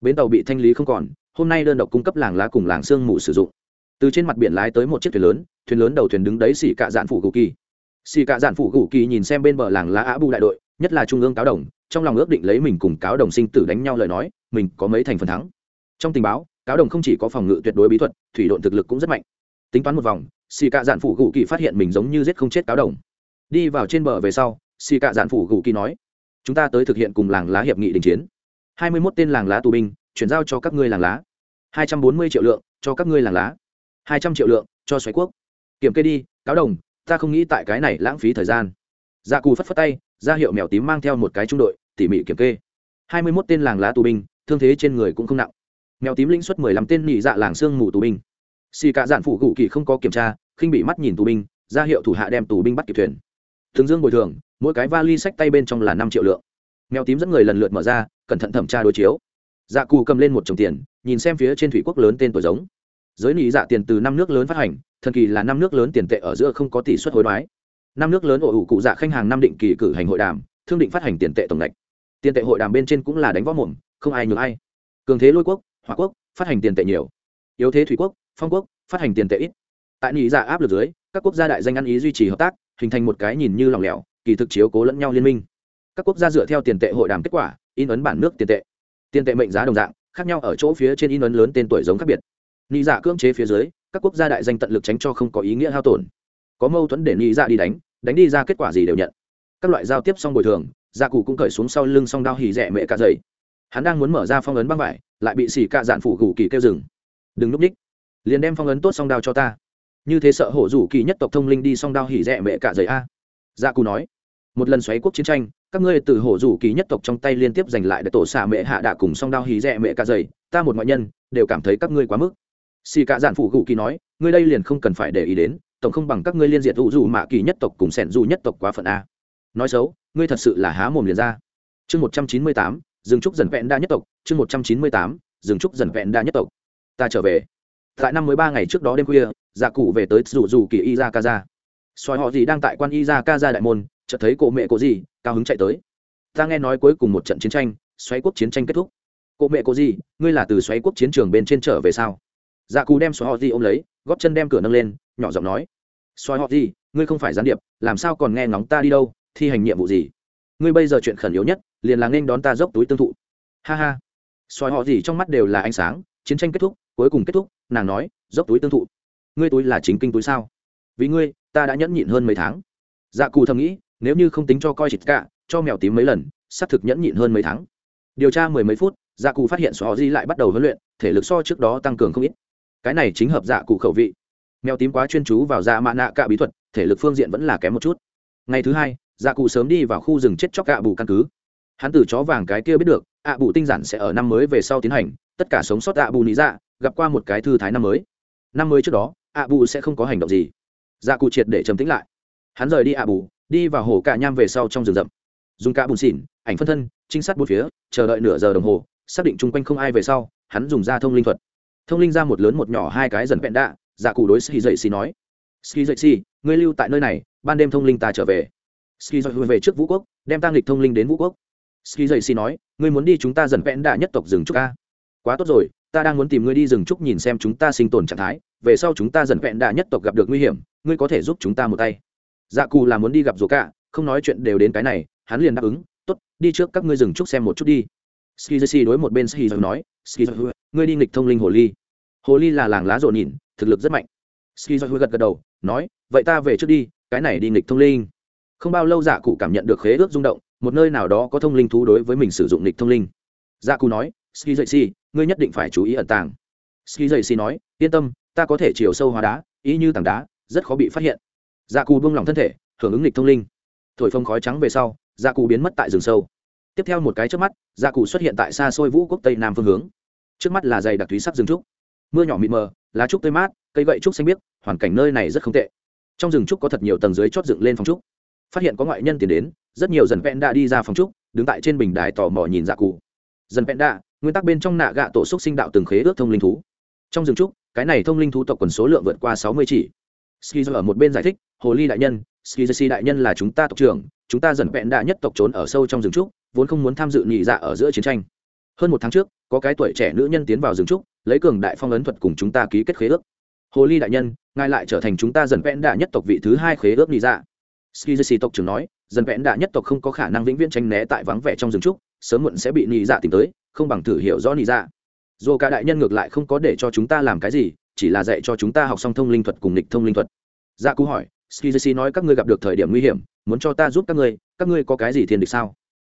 Bến tàu bị thanh lý không còn, hôm nay đơn độc cung cấp làng lá cùng làng sương mù sử dụng. Từ trên mặt biển lái tới một chiếc thuyền lớn thuyền lớn đầu thuyền đứng đấy xỉ cạ dạn phủ cụ kỳ. Xỉ cạ dạn phủ cụ kỳ nhìn xem bên bờ làng lá á bu đại đội, nhất là trung ương cáo đồng, trong lòng ước định lấy mình cùng cáo đồng sinh tử đánh nhau lời nói, mình có mấy thành phần thắng. Trong tình báo, cáo đồng không chỉ có phòng ngự tuyệt đối bí thuật, thủy độn thực lực cũng rất mạnh tính toán một vòng, xì cạ dạn phủ gù kỳ phát hiện mình giống như giết không chết cáo đồng. Đi vào trên bờ về sau, xì cạ dạn phủ gù kỳ nói, chúng ta tới thực hiện cùng làng lá hiệp nghị đình chiến. Hai mươi mốt tên làng lá tù binh, chuyển giao cho các ngươi làng lá. Hai trăm bốn mươi triệu lượng, cho các ngươi làng lá. Hai trăm triệu lượng, cho xoáy quốc. Kiểm kê đi, cáo đồng, ta không nghĩ tại cái này lãng phí thời gian. Gia cù phất phất tay, ra hiệu mèo tím mang theo một cái trung đội, tỉ mỉ kiểm kê. Hai mươi mốt tên làng lá tù binh, thương thế trên người cũng không nặng. Mèo tím lĩnh xuất mười lăm tên nhị dạ làng sương mù tù binh xì cả dạn phụ gù kỳ không có kiểm tra, khinh bị mắt nhìn tù binh, ra hiệu thủ hạ đem tù binh bắt kịp thuyền. Thường dương bồi thường, mỗi cái vali sách tay bên trong là năm triệu lượng. Mèo tím dẫn người lần lượt mở ra, cẩn thận thẩm tra đối chiếu. Dạ cù cầm lên một chồng tiền, nhìn xem phía trên thủy quốc lớn tên tuổi giống. Giới nị dạ tiền từ năm nước lớn phát hành, thần kỳ là năm nước lớn tiền tệ ở giữa không có tỷ suất hối đoái. Năm nước lớn ổ ủ cụ dạ khanh hàng năm định kỳ cử hành hội đàm, thương định phát hành tiền tệ tổng lệch. Tiền tệ hội đàm bên trên cũng là đánh võ mồm, không ai nhường ai. Cường thế lôi quốc hòa quốc, phát hành tiền tệ nhiều. Yếu thế thủy quốc phong quốc, phát hành tiền tệ ít. Tại nị dạ áp lực dưới, các quốc gia đại danh ăn ý duy trì hợp tác, hình thành một cái nhìn như lòng lẻo, kỳ thực chiếu cố lẫn nhau liên minh. Các quốc gia dựa theo tiền tệ hội đàm kết quả, in ấn bản nước tiền tệ. Tiền tệ mệnh giá đồng dạng, khác nhau ở chỗ phía trên in ấn lớn tên tuổi giống khác biệt. Nị dạ cưỡng chế phía dưới, các quốc gia đại danh tận lực tránh cho không có ý nghĩa hao tổn. Có mâu thuẫn để nị dạ đi đánh đánh đi ra kết quả gì đều nhận. Các loại giao tiếp xong bồi thường gia cụ cũng cởi xuống sau lưng song đao hỉ rẻ mẹ cả dày hắn đang muốn mở ra phong ấn băng vải, lại bị xỉ cạ dạn phủ gù kỳ kêu dừng. Đừng núp ních liền đem phong ấn tốt song đao cho ta. Như thế sợ hổ rủ kỳ nhất tộc thông linh đi song đao hỉ rẻ mẹ cả giấy a. Gia cù nói, một lần xoáy quốc chiến tranh, các ngươi từ hổ rủ kỳ nhất tộc trong tay liên tiếp giành lại để tổ xạ mẹ hạ đạ cùng song đao hỉ rẻ mẹ cả giấy ta một ngoại nhân, đều cảm thấy các ngươi quá mức. Xì cả giản phủ gù kỳ nói, ngươi đây liền không cần phải để ý đến, tổng không bằng các ngươi liên diệt hữu dù mạ kỳ nhất tộc cùng sẻn dù nhất tộc quá phận a. Nói xấu, ngươi thật sự là há mồm liền ra. Chương một trăm chín mươi tám dừng trúc dần vẹn đa nhất tộc, chương một trăm chín mươi tám dừng trúc dần vẹn đa nhất tộc. Ta trở về tại năm mới ba ngày trước đó đêm khuya dạ cụ về tới dù dù kỳ y ra ca ra xoài họ gì đang tại quan y ra ca ra đại môn, chợt thấy cổ mẹ cổ gì, cao hứng chạy tới. Ta nghe nói cuối cùng một trận chiến tranh, xoáy quốc chiến tranh kết thúc. Cổ mẹ cổ gì, ngươi là từ xoáy quốc chiến trường bên trên trở về sao? Dạ cụ đem xoài họ gì ôm lấy, góp chân đem cửa nâng lên, nhỏ giọng nói. Xoài họ gì, ngươi không phải gián điệp, làm sao còn nghe ngóng ta đi đâu, thi hành nhiệm vụ gì? Ngươi bây giờ chuyện khẩn yếu nhất, liền là nên đón ta dốc túi tương thụ. Ha ha. Xoài họ gì trong mắt đều là ánh sáng, chiến tranh kết thúc cuối cùng kết thúc, nàng nói, dốc túi tương thụ. Ngươi túi là chính kinh túi sao? Vì ngươi, ta đã nhẫn nhịn hơn mấy tháng. Dạ cù thầm nghĩ, nếu như không tính cho coi chịt cả, cho mèo tím mấy lần, xác thực nhẫn nhịn hơn mấy tháng. Điều tra mười mấy phút dạ cù phát hiện xóa di lại bắt đầu huấn luyện, thể lực so trước đó tăng cường không ít. Cái này chính hợp dạ cụ khẩu vị. Mèo tím quá chuyên chú vào dạ mạ nạ cả bí thuật, thể lực phương diện vẫn là kém một chút. Ngày thứ hai dạ cụ sớm đi vào khu rừng chết chóc gạ bù căn cứ. Hắn từ chó vàng cái kia biết được, ạ bù tinh giản sẽ ở năm mới về sau tiến hành, tất cả sống sót ạ bù lý dạ gặp qua một cái thư thái năm mới. Năm mới trước đó ạ bù sẽ không có hành động gì. Dạ cụ triệt để trầm tĩnh lại. Hắn rời đi ạ bù đi vào hồ cạ nham về sau trong rừng rậm. Dùng cả bùn xỉn, ảnh phân thân, trinh sát bốn phía, chờ đợi nửa giờ đồng hồ, xác định chung quanh không ai về sau, hắn dùng ra thông linh thuật. Thông linh ra một lớn một nhỏ hai cái dần vẹn đạ dạ cụ đối ski dậy xì nói. Ski dậy xì ngươi lưu tại nơi này, ban đêm thông linh ta trở về. Ski dậy về trước vũ quốc, đem tăng lịch thông linh đến vũ quốc. Ski dậy xì nói, ngươi muốn đi chúng ta dần vẹn đạ nhất tộc rừng trúc ca quá tốt rồi ta đang muốn tìm ngươi đi rừng trúc nhìn xem chúng ta sinh tồn trạng thái, về sau chúng ta dần vẹn đà nhất tộc gặp được nguy hiểm, ngươi có thể giúp chúng ta một tay. Dạ cù là muốn đi gặp rổ cả không nói chuyện đều đến cái này, hắn liền đáp ứng, tốt, đi trước các ngươi dừng trúc xem một chút đi. Ski jesse đối một bên ski nói ski ngươi đi nghịch thông linh hồ ly. Hồ ly là làng lá rộn nhìn thực lực rất mạnh. Ski gật gật đầu, nói, vậy ta về trước đi, cái này đi nghịch thông linh. Không bao lâu dạ cụ cảm nhận được khế ước rung động, một nơi nào đó có thông linh thú đối với mình sử dụng nghịch thông linh. Dạ cụ nói ski jesse ngươi nhất định phải chú ý ẩn tàng. Ski jesse nói, yên tâm, ta có thể chiều sâu hóa đá, ý như tảng đá, rất khó bị phát hiện. Dạ cù buông lỏng thân thể, hưởng ứng lịch thông linh. Thổi phông khói trắng về sau dạ cù biến mất tại rừng sâu. Tiếp theo một cái trước mắt dạ cù xuất hiện tại xa xôi vũ quốc tây nam phương hướng. Trước mắt là dày đặc thúy sắc rừng trúc. Mưa nhỏ mịt mờ, lá trúc tươi mát, cây gậy trúc xanh biếc, hoàn cảnh nơi này rất không tệ. Trong rừng trúc có thật nhiều tầng dưới chót dựng lên phòng trúc. Phát hiện có ngoại nhân tiến đến, rất nhiều dần vẹn đã đi ra phòng trúc, đứng tại trên bình đài tò mò nhìn dạ cụ dần vẹn đã nguyên tắc bên trong nạ gạ tổ xúc sinh đạo từng khế ước thông linh thú. Trong rừng trúc, cái này thông linh thú tộc quần số lượng vượt qua sáu mươi chỉ. Ski ở một bên giải thích, hồ ly đại nhân ski đại nhân là chúng ta tộc trưởng, chúng ta dần vẹn đạ nhất tộc trốn ở sâu trong rừng trúc, vốn không muốn tham dự nhị dạ ở giữa chiến tranh. Hơn một tháng trước, có cái tuổi trẻ nữ nhân tiến vào rừng trúc, lấy cường đại phong ấn thuật cùng chúng ta ký kết khế ước. Hồ ly đại nhân, ngài lại trở thành chúng ta dần vẹn đạ nhất tộc vị thứ hai khế ước nhị dạ. Ski tộc trưởng nói, dần vẹn đạ nhất tộc không có khả năng vĩnh viễn tranh né tại vắng vẻ trong rừng trúc, sớm muộn sẽ bị nhị dạ tìm tới không bằng thử hiểu rõ nị dạ. Dù cả đại nhân ngược lại không có để cho chúng ta làm cái gì, chỉ là dạy cho chúng ta học xong thông linh thuật cùng địch thông linh thuật. Dạ cú hỏi ski nói các ngươi gặp được thời điểm nguy hiểm, muốn cho ta giúp các ngươi các ngươi có cái gì thiên địch sao?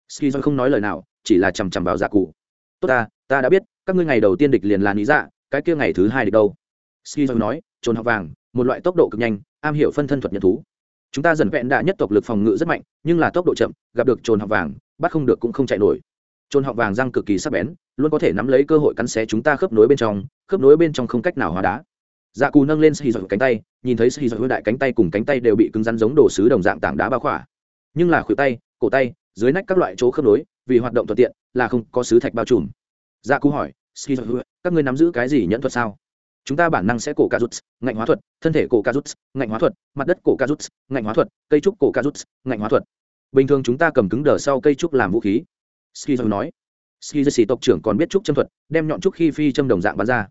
Ski không nói lời nào, chỉ là chằm chằm vào dạ cụ tốt ta ta đã biết, các ngươi ngày đầu tiên địch liền là lý dạ cái kia ngày thứ hai địch đâu? Ski nói, trồn học vàng, một loại tốc độ cực nhanh, am hiểu phân thân thuật nhận thú. Chúng ta dần vẹn đã nhất tộc lực phòng ngự rất mạnh, nhưng là tốc độ chậm, gặp được trồn học vàng, bắt không được cũng không chạy nổi trôn họng vàng răng cực kỳ sắc bén, luôn có thể nắm lấy cơ hội cắn xé chúng ta khớp nối bên trong, khớp nối bên trong không cách nào hóa đá. Dạ cù nâng lên xì dọi cánh tay, nhìn thấy xì dọi đại cánh tay cùng cánh tay đều bị cứng rắn giống đồ sứ đồng dạng tảng đá bao khỏa. Nhưng là khuỷu tay, cổ tay, dưới nách các loại chỗ khớp nối, vì hoạt động thuận tiện, là không có sứ thạch bao trùm. Dạ cù hỏi ski các ngươi nắm giữ cái gì nhẫn thuật sao? Chúng ta bản năng sẽ cổ ca rút ngạnh hóa thuật, thân thể cổ ca rút ngạnh hóa thuật, mặt đất cổ ca rút ngạnh hóa thuật, cây trúc cổ ca rút ngạnh hóa thuật. Bình thường chúng ta cầm cứng đờ sau cây trúc làm vũ khí ski nói. Ski desi tộc trưởng còn biết trúc châm thuật, đem nhọn trúc khi phi châm đồng dạng bắn ra.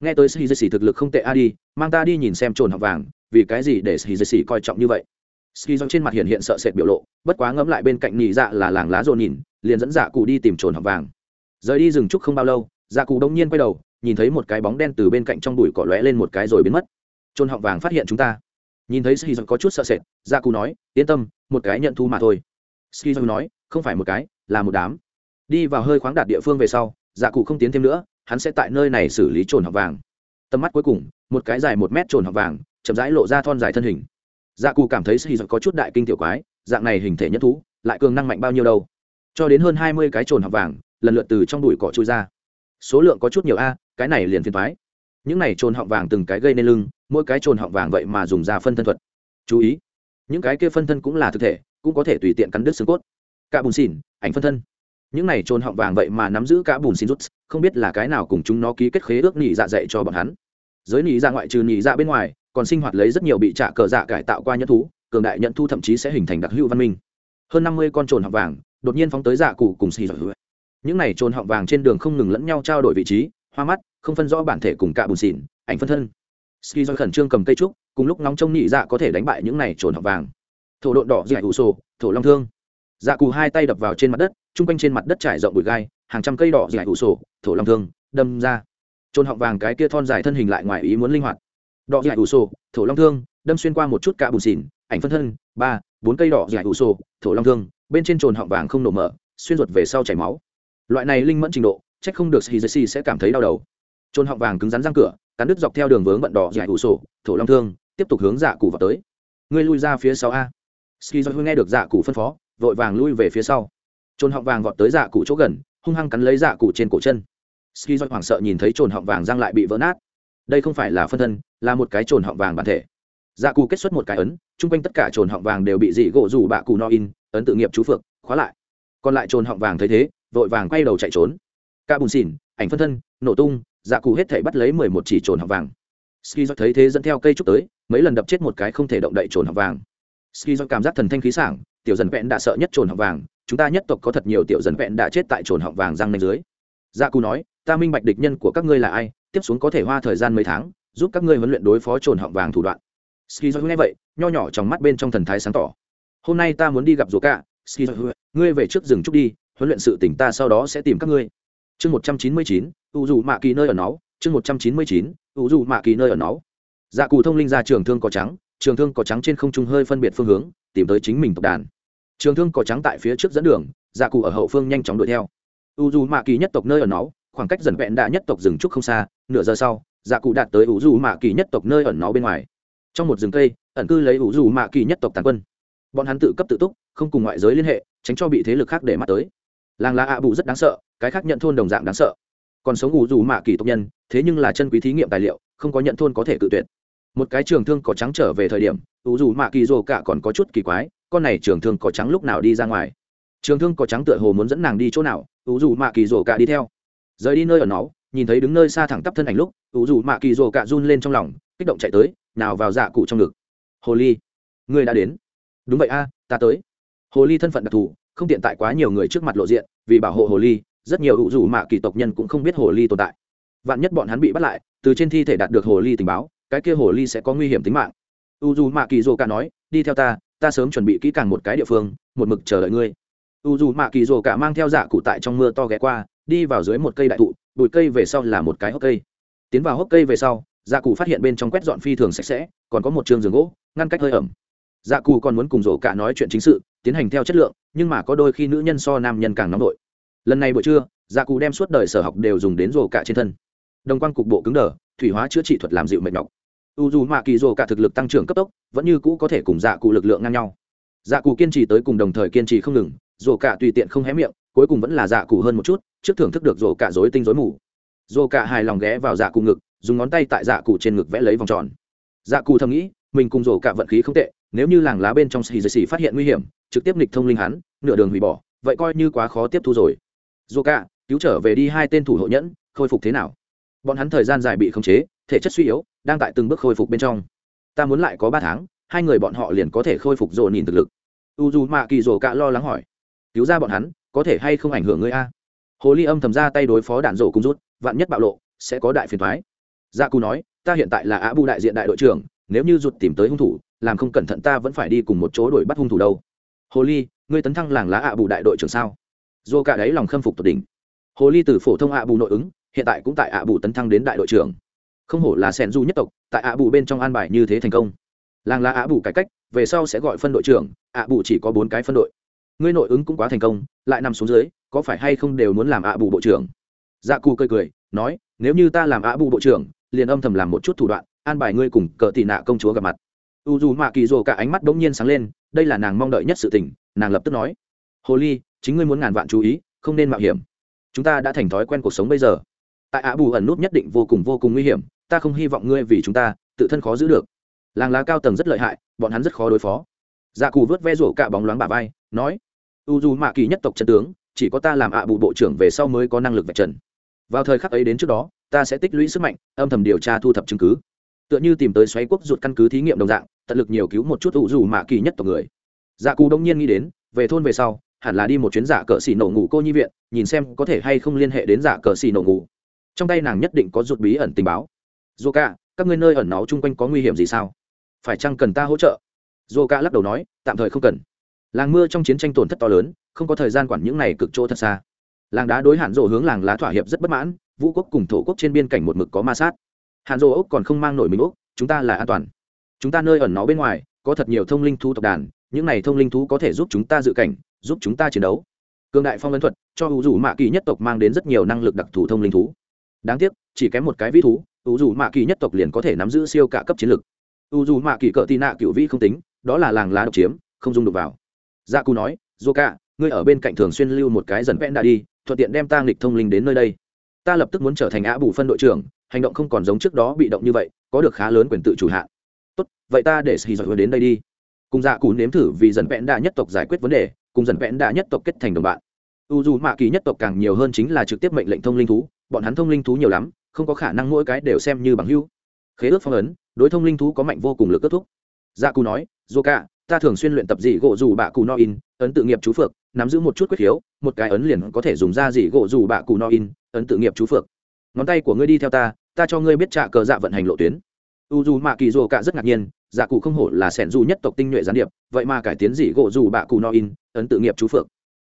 Nghe tới ski desi thực lực không tệ a đi, mang ta đi nhìn xem trồn học vàng, vì cái gì để ski desi coi trọng như vậy? Ski trên mặt hiện hiện sợ sệt biểu lộ, bất quá ngẫm lại bên cạnh nhị dạ là làng lá rồn nhìn, liền dẫn dạ cụ đi tìm trồn học vàng. Rời đi rừng trúc không bao lâu dạ cụ đông nhiên quay đầu, nhìn thấy một cái bóng đen từ bên cạnh trong bụi cỏ lóe lên một cái rồi biến mất. Trôn họng vàng phát hiện chúng ta. Nhìn thấy ski có chút sợ sệt dạ cụ nói, yên tâm, một cái nhận thu mà thôi. Ski nói, không phải một cái, là một đám đi vào hơi khoáng đạt địa phương về sau dạ cụ không tiến thêm nữa, hắn sẽ tại nơi này xử lý trồn học vàng. Tầm mắt cuối cùng, một cái dài một mét trồn học vàng, chậm rãi lộ ra thon dài thân hình. Dạ cụ cảm thấy ski có chút đại kinh tiểu quái, dạng này hình thể nhất thú, lại cường năng mạnh bao nhiêu đâu. Cho đến hơn hai mươi cái trồn học vàng, lần lượt từ trong đùi cỏ trôi ra. Số lượng có chút nhiều a, cái này liền phiền thoái những này trồn họng vàng từng cái gây nên lưng, mỗi cái trồn họng vàng vậy mà dùng ra phân thân thuật. Chú ý, những cái kia phân thân cũng là thực thể, cũng có thể tùy tiện cắn đứt xương cốt. Cả bùn xỉn, ảnh phân thân những này trồn họng vàng vậy mà nắm giữ cả bùn xin rút, không biết là cái nào cùng chúng nó ký kết khế ước nhị dạ dạy cho bọn hắn. Giới nỉ dạ ngoại trừ nhị dạ bên ngoài, còn sinh hoạt lấy rất nhiều bị trả cờ dạ cải tạo qua nhẫn thú, cường đại nhận thu thậm chí sẽ hình thành đặc hữu văn minh. Hơn năm mươi con trồn họng vàng đột nhiên phóng tới dạ cụ cùng xì những này trồn họng vàng trên đường không ngừng lẫn nhau trao đổi vị trí, hoa mắt, không phân rõ bản thể cùng cả bùn xỉn ảnh phân thân. Ski do khẩn trương cầm cây trúc, cùng lúc nóng trông nhị dạ có thể đánh bại những này trồn họng vàng. Thổ độn đỏ dạy ủ sổ, thổ long thương dạ cù hai tay đập vào trên mặt đất, chung quanh trên mặt đất trải rộng bụi gai, hàng trăm cây đỏ dài ủ sổ, thổ long thương, đâm ra. Trôn họng vàng cái kia thon dài thân hình lại ngoài ý muốn linh hoạt. Đỏ dài ủ sổ, thổ long thương, đâm xuyên qua một chút cả bùn xỉn, ảnh phân thân, ba, bốn cây đỏ dài ủ sổ, thổ long thương, bên trên trồn họng vàng không nổ mở, xuyên ruột về sau chảy máu. Loại này linh mẫn trình độ, chắc không được hì sẽ cảm thấy đau đầu. Trôn họng vàng cứng rắn răng cửa, cắn đứt dọc theo đường vướng bận đỏ dài ủ sổ, thổ long thương, tiếp tục hướng dạ cụ vào tới. Ngươi lui ra phía sau a. Ski do nghe được dạ cụ phân phó vội vàng lui về phía sau. Trôn họng vàng vọt tới dạ cụ chỗ gần, hung hăng cắn lấy dạ cụ trên cổ chân. Ski do hoảng sợ nhìn thấy trồn họng vàng răng lại bị vỡ nát. Đây không phải là phân thân, là một cái trồn họng vàng bản thể. Dạ cụ kết xuất một cái ấn, chung quanh tất cả trồn họng vàng đều bị dị gỗ rủ bạ cụ no in, ấn tự nghiệp chú phượng khóa lại. Còn lại trồn họng vàng thấy thế, vội vàng quay đầu chạy trốn. Ca bùn xỉn, ảnh phân thân, nổ tung dạ cụ hết thể bắt lấy mười một chỉ trồn họng vàng. Ski thấy thế dẫn theo cây trúc tới, mấy lần đập chết một cái không thể động đậy trồn họng vàng ski cảm giác thần thanh khí sảng, tiểu dần vẹn đã sợ nhất trồn họng vàng, chúng ta nhất tộc có thật nhiều tiểu dần vẹn đã chết tại trồn họng vàng răng nanh dưới. Dạ cụ nói, ta minh bạch địch nhân của các ngươi là ai, tiếp xuống có thể hoa thời gian mấy tháng, giúp các ngươi huấn luyện đối phó trồn họng vàng thủ đoạn. Ski nghe vậy, nho nhỏ trong mắt bên trong thần thái sáng tỏ. Hôm nay ta muốn đi gặp rùa cả ski ngươi về trước rừng trúc đi, huấn luyện sự tỉnh ta sau đó sẽ tìm các ngươi. Chương một trăm chín mươi chín, u dù mạ kỳ nơi ở nó chương một trăm chín mươi chín, u dù mạ kỳ nơi ở nó dạ cụ thông linh ra trường thương có trắng trường thương có trắng trên không trung hơi phân biệt phương hướng, tìm tới chính mình tộc đàn. Trường thương có trắng tại phía trước dẫn đường dạ cụ ở hậu phương nhanh chóng đuổi theo. U dù mạ kỳ nhất tộc nơi ở nó, khoảng cách dần vẹn đã nhất tộc rừng trúc không xa, nửa giờ sau dạ cụ đạt tới u dù mạ kỳ nhất tộc nơi ẩn nó bên ngoài. Trong một rừng cây, ẩn cư lấy u dù mạ kỳ nhất tộc tàn quân. Bọn hắn tự cấp tự túc, không cùng ngoại giới liên hệ, tránh cho bị thế lực khác để mắt tới. Làng lá ạ bù rất đáng sợ, cái khác nhận thôn đồng dạng đáng sợ. Còn sống U dù mạ kỳ tộc nhân, thế nhưng là chân quý thí nghiệm tài liệu, không có nhận thôn có thể cự tuyệt một cái trường thương có trắng trở về thời điểm ủ dù mạ kỳ rồ cả còn có chút kỳ quái, con này trường thương có trắng lúc nào đi ra ngoài? Trường thương có trắng tựa hồ muốn dẫn nàng đi chỗ nào? Ủ dù mạ kỳ rồ cả đi theo. Rời đi nơi ở nó, nhìn thấy đứng nơi xa thẳng tắp thân ảnh lúc ủ dù mạ kỳ rồ cả run lên trong lòng, kích động chạy tới, nào vào dạ cụ trong ngực. Hồ ly người đã đến. Đúng vậy a, ta tới. Hồ ly thân phận đặc thù, không tiện tại quá nhiều người trước mặt lộ diện, vì bảo hộ hồ ly, rất nhiều ủ dù mạ kỳ tộc nhân cũng không biết hồ ly tồn tại. Vạn nhất bọn hắn bị bắt lại, từ trên thi thể đạt được hồ ly tình báo cái kia hồ ly sẽ có nguy hiểm tính mạng. U dù mạ kỳ dô cả nói, đi theo ta ta sớm chuẩn bị kỹ càng một cái địa phương, một mực chờ đợi ngươi. U dù mạ kỳ dô cả mang theo dạ cụ tại trong mưa to ghé qua, đi vào dưới một cây đại thụ, bụi cây về sau là một cái hốc cây. Tiến vào hốc cây về sau dạ cụ phát hiện bên trong quét dọn phi thường sạch sẽ, còn có một trường giường gỗ, ngăn cách hơi ẩm. Dạ cụ còn muốn cùng rổ cả nói chuyện chính sự, tiến hành theo chất lượng, nhưng mà có đôi khi nữ nhân so nam nhân càng nóng đội lần này buổi trưa dạ cụ đem suốt đời sở học đều dùng đến rổ cả trên thân. Đồng quang cục bộ cứng đờ thủy hóa chữa trị thuật làm dịu mệt nhọc. U dù mạ kỳ rổ cả thực lực tăng trưởng cấp tốc, vẫn như cũ có thể cùng dạ cụ lực lượng ngang nhau. Dạ cụ kiên trì tới cùng đồng thời kiên trì không ngừng rổ cả tùy tiện không hé miệng, cuối cùng vẫn là dạ cụ hơn một chút, trước thưởng thức được rổ cả dối tinh dối mù. Rổ cả hài lòng ghé vào dạ cụ ngực, dùng ngón tay tại dạ cụ trên ngực vẽ lấy vòng tròn. Dạ cụ thầm nghĩ, mình cùng rổ cả vận khí không tệ, nếu như làng lá bên trong xì xì phát hiện nguy hiểm, trực tiếp nghịch thông linh hắn, nửa đường hủy bỏ, vậy coi như quá khó tiếp thu rồi. Dù cả, cứu trở về đi hai tên thủ hộ nhẫn, khôi phục thế nào? Bọn hắn thời gian dài bị khống chế, thể chất suy yếu, đang tại từng bước khôi phục bên trong. Ta muốn lại có ba tháng, hai người bọn họ liền có thể khôi phục dồn nhìn thực lực. U dù mạ kỳ rồ cạ lo lắng hỏi. Cứu ra bọn hắn, có thể hay không ảnh hưởng ngươi a? Hồ ly âm thầm ra tay đối phó đạn rổ cung rút, vạn nhất bạo lộ, sẽ có đại phiền thoái gia cù nói, ta hiện tại là á bu đại diện đại đội trưởng, nếu như rụt tìm tới hung thủ, làm không cẩn thận ta vẫn phải đi cùng một chỗ đuổi bắt hung thủ đâu. Hồ ly, ngươi tấn thăng làng lá ạ bù đại đội trưởng sao? Dô cả đấy lòng khâm phục tột đỉnh. Hồ ly từ phổ thông ạ bù nội ứng hiện tại cũng tại ạ bù tấn thăng đến đại đội trưởng. Không hổ là sẻn du nhất tộc, tại ạ bù bên trong an bài như thế thành công. Làng lá ạ bù cải cách, về sau sẽ gọi phân đội trưởng, ạ bù chỉ có bốn cái phân đội. Ngươi nội ứng cũng quá thành công, lại nằm xuống dưới, có phải hay không đều muốn làm ạ bù bộ trưởng? Dạ cù cười cười, nói, nếu như ta làm ạ bù bộ trưởng, liền âm thầm làm một chút thủ đoạn, an bài ngươi cùng cờ tị nạ công chúa gặp mặt. U dù mạ kỳ rồ cả ánh mắt đ n g nhiên sáng lên, đây là nàng mong đợi nhất sự tình, nàng lập tức nói. Hồ ly, chính ngươi muốn ngàn vạn chú ý, không nên mạo hiểm. Chúng ta đã thành thói quen cuộc sống bây giờ tại ạ bù ẩn nút nhất định vô cùng vô cùng nguy hiểm, ta không hy vọng ngươi vì chúng ta, tự thân khó giữ được. Làng lá cao tầng rất lợi hại, bọn hắn rất khó đối phó. Dạ cù vớt ve rổ cả bóng loáng bà vai, nói, u dù mạ kỳ nhất tộc chân tướng, chỉ có ta làm ạ bù bộ trưởng về sau mới có năng lực vạch trần. Vào thời khắc ấy đến trước đó, ta sẽ tích lũy sức mạnh, âm thầm điều tra thu thập chứng cứ. Tựa như tìm tới xoáy quốc ruột căn cứ thí nghiệm đồng dạng, tận lực nhiều cứu một chút u dù mạ kỳ nhất tộc người. Dạ cù đông nhiên nghĩ đến, về thôn về sau, hẳn là đi một chuyến giả cờ xì nổ ngủ cô nhi viện, nhìn xem có thể hay không liên hệ đến giả cờ xì nổ ngủ trong tay nàng nhất định có rụt bí ẩn tình báo. Dù cả các ngươi nơi ẩn náu chung quanh có nguy hiểm gì sao? Phải chăng cần ta hỗ trợ? Dù cả lắc đầu nói, tạm thời không cần. Làng mưa trong chiến tranh tổn thất to lớn, không có thời gian quản những này cực chỗ thật xa. Làng đá đối hạn rộ hướng làng lá thỏa hiệp rất bất mãn, vũ quốc cùng thổ quốc trên biên cảnh một mực có ma sát. Hạn rộ ốc còn không mang nổi mình ốc, chúng ta là an toàn. Chúng ta nơi ẩn nó bên ngoài, có thật nhiều thông linh thú tộc đàn, những này thông linh thú có thể giúp chúng ta dự cảnh, giúp chúng ta chiến đấu. Cương đại phong ấn thuật, cho hữu rủ mạ kỳ nhất tộc mang đến rất nhiều năng lực đặc thù thông linh thú đáng tiếc, chỉ kém một cái vĩ thú u dù mạ kỳ nhất tộc liền có thể nắm giữ siêu cả cấp chiến lực. U dù mạ kỳ cỡ tị nạ cựu vĩ không tính, đó là làng lá độc chiếm, không dung được vào. Gia dạ cù nói, dô cả ngươi ở bên cạnh thường xuyên lưu một cái dần vẽn đã đi, thuận tiện đem ta nghịch thông linh đến nơi đây. Ta lập tức muốn trở thành á bù phân đội trưởng, hành động không còn giống trước đó bị động như vậy, có được khá lớn quyền tự chủ hạn. Tốt, vậy ta để xì dọi đến đây đi. Cùng dạ cù nếm thử vì dần vẽn đa nhất tộc giải quyết vấn đề, cùng dần vẽn đa nhất tộc kết thành đồng bạn. U dù mạ kỳ nhất tộc càng nhiều hơn chính là trực tiếp mệnh lệnh thông linh thú bọn hắn thông linh thú nhiều lắm, không có khả năng mỗi cái đều xem như bằng hưu khế ước phong ấn, đối thông linh thú có mạnh vô cùng lực kết thúc. Gia cù nói, dô cả ta thường xuyên luyện tập dị gỗ dù bạ cù no in, ấn tự nghiệp chú phược nắm giữ một chút quyết khiếu, một cái ấn liền có thể dùng ra dị gỗ dù bạ cù no in, ấn tự nghiệp chú phược ngón tay của ngươi đi theo ta ta cho ngươi biết trạ cờ dạ vận hành lộ tuyến. U dù mạ kỳ dô cạ rất ngạc nhiên dạ cụ không hổ là sẻn dù nhất tộc tinh nhuệ gián điệp, vậy mà cải tiến dị gỗ dù bạ cù no in, ấn tự nghiệp chú phược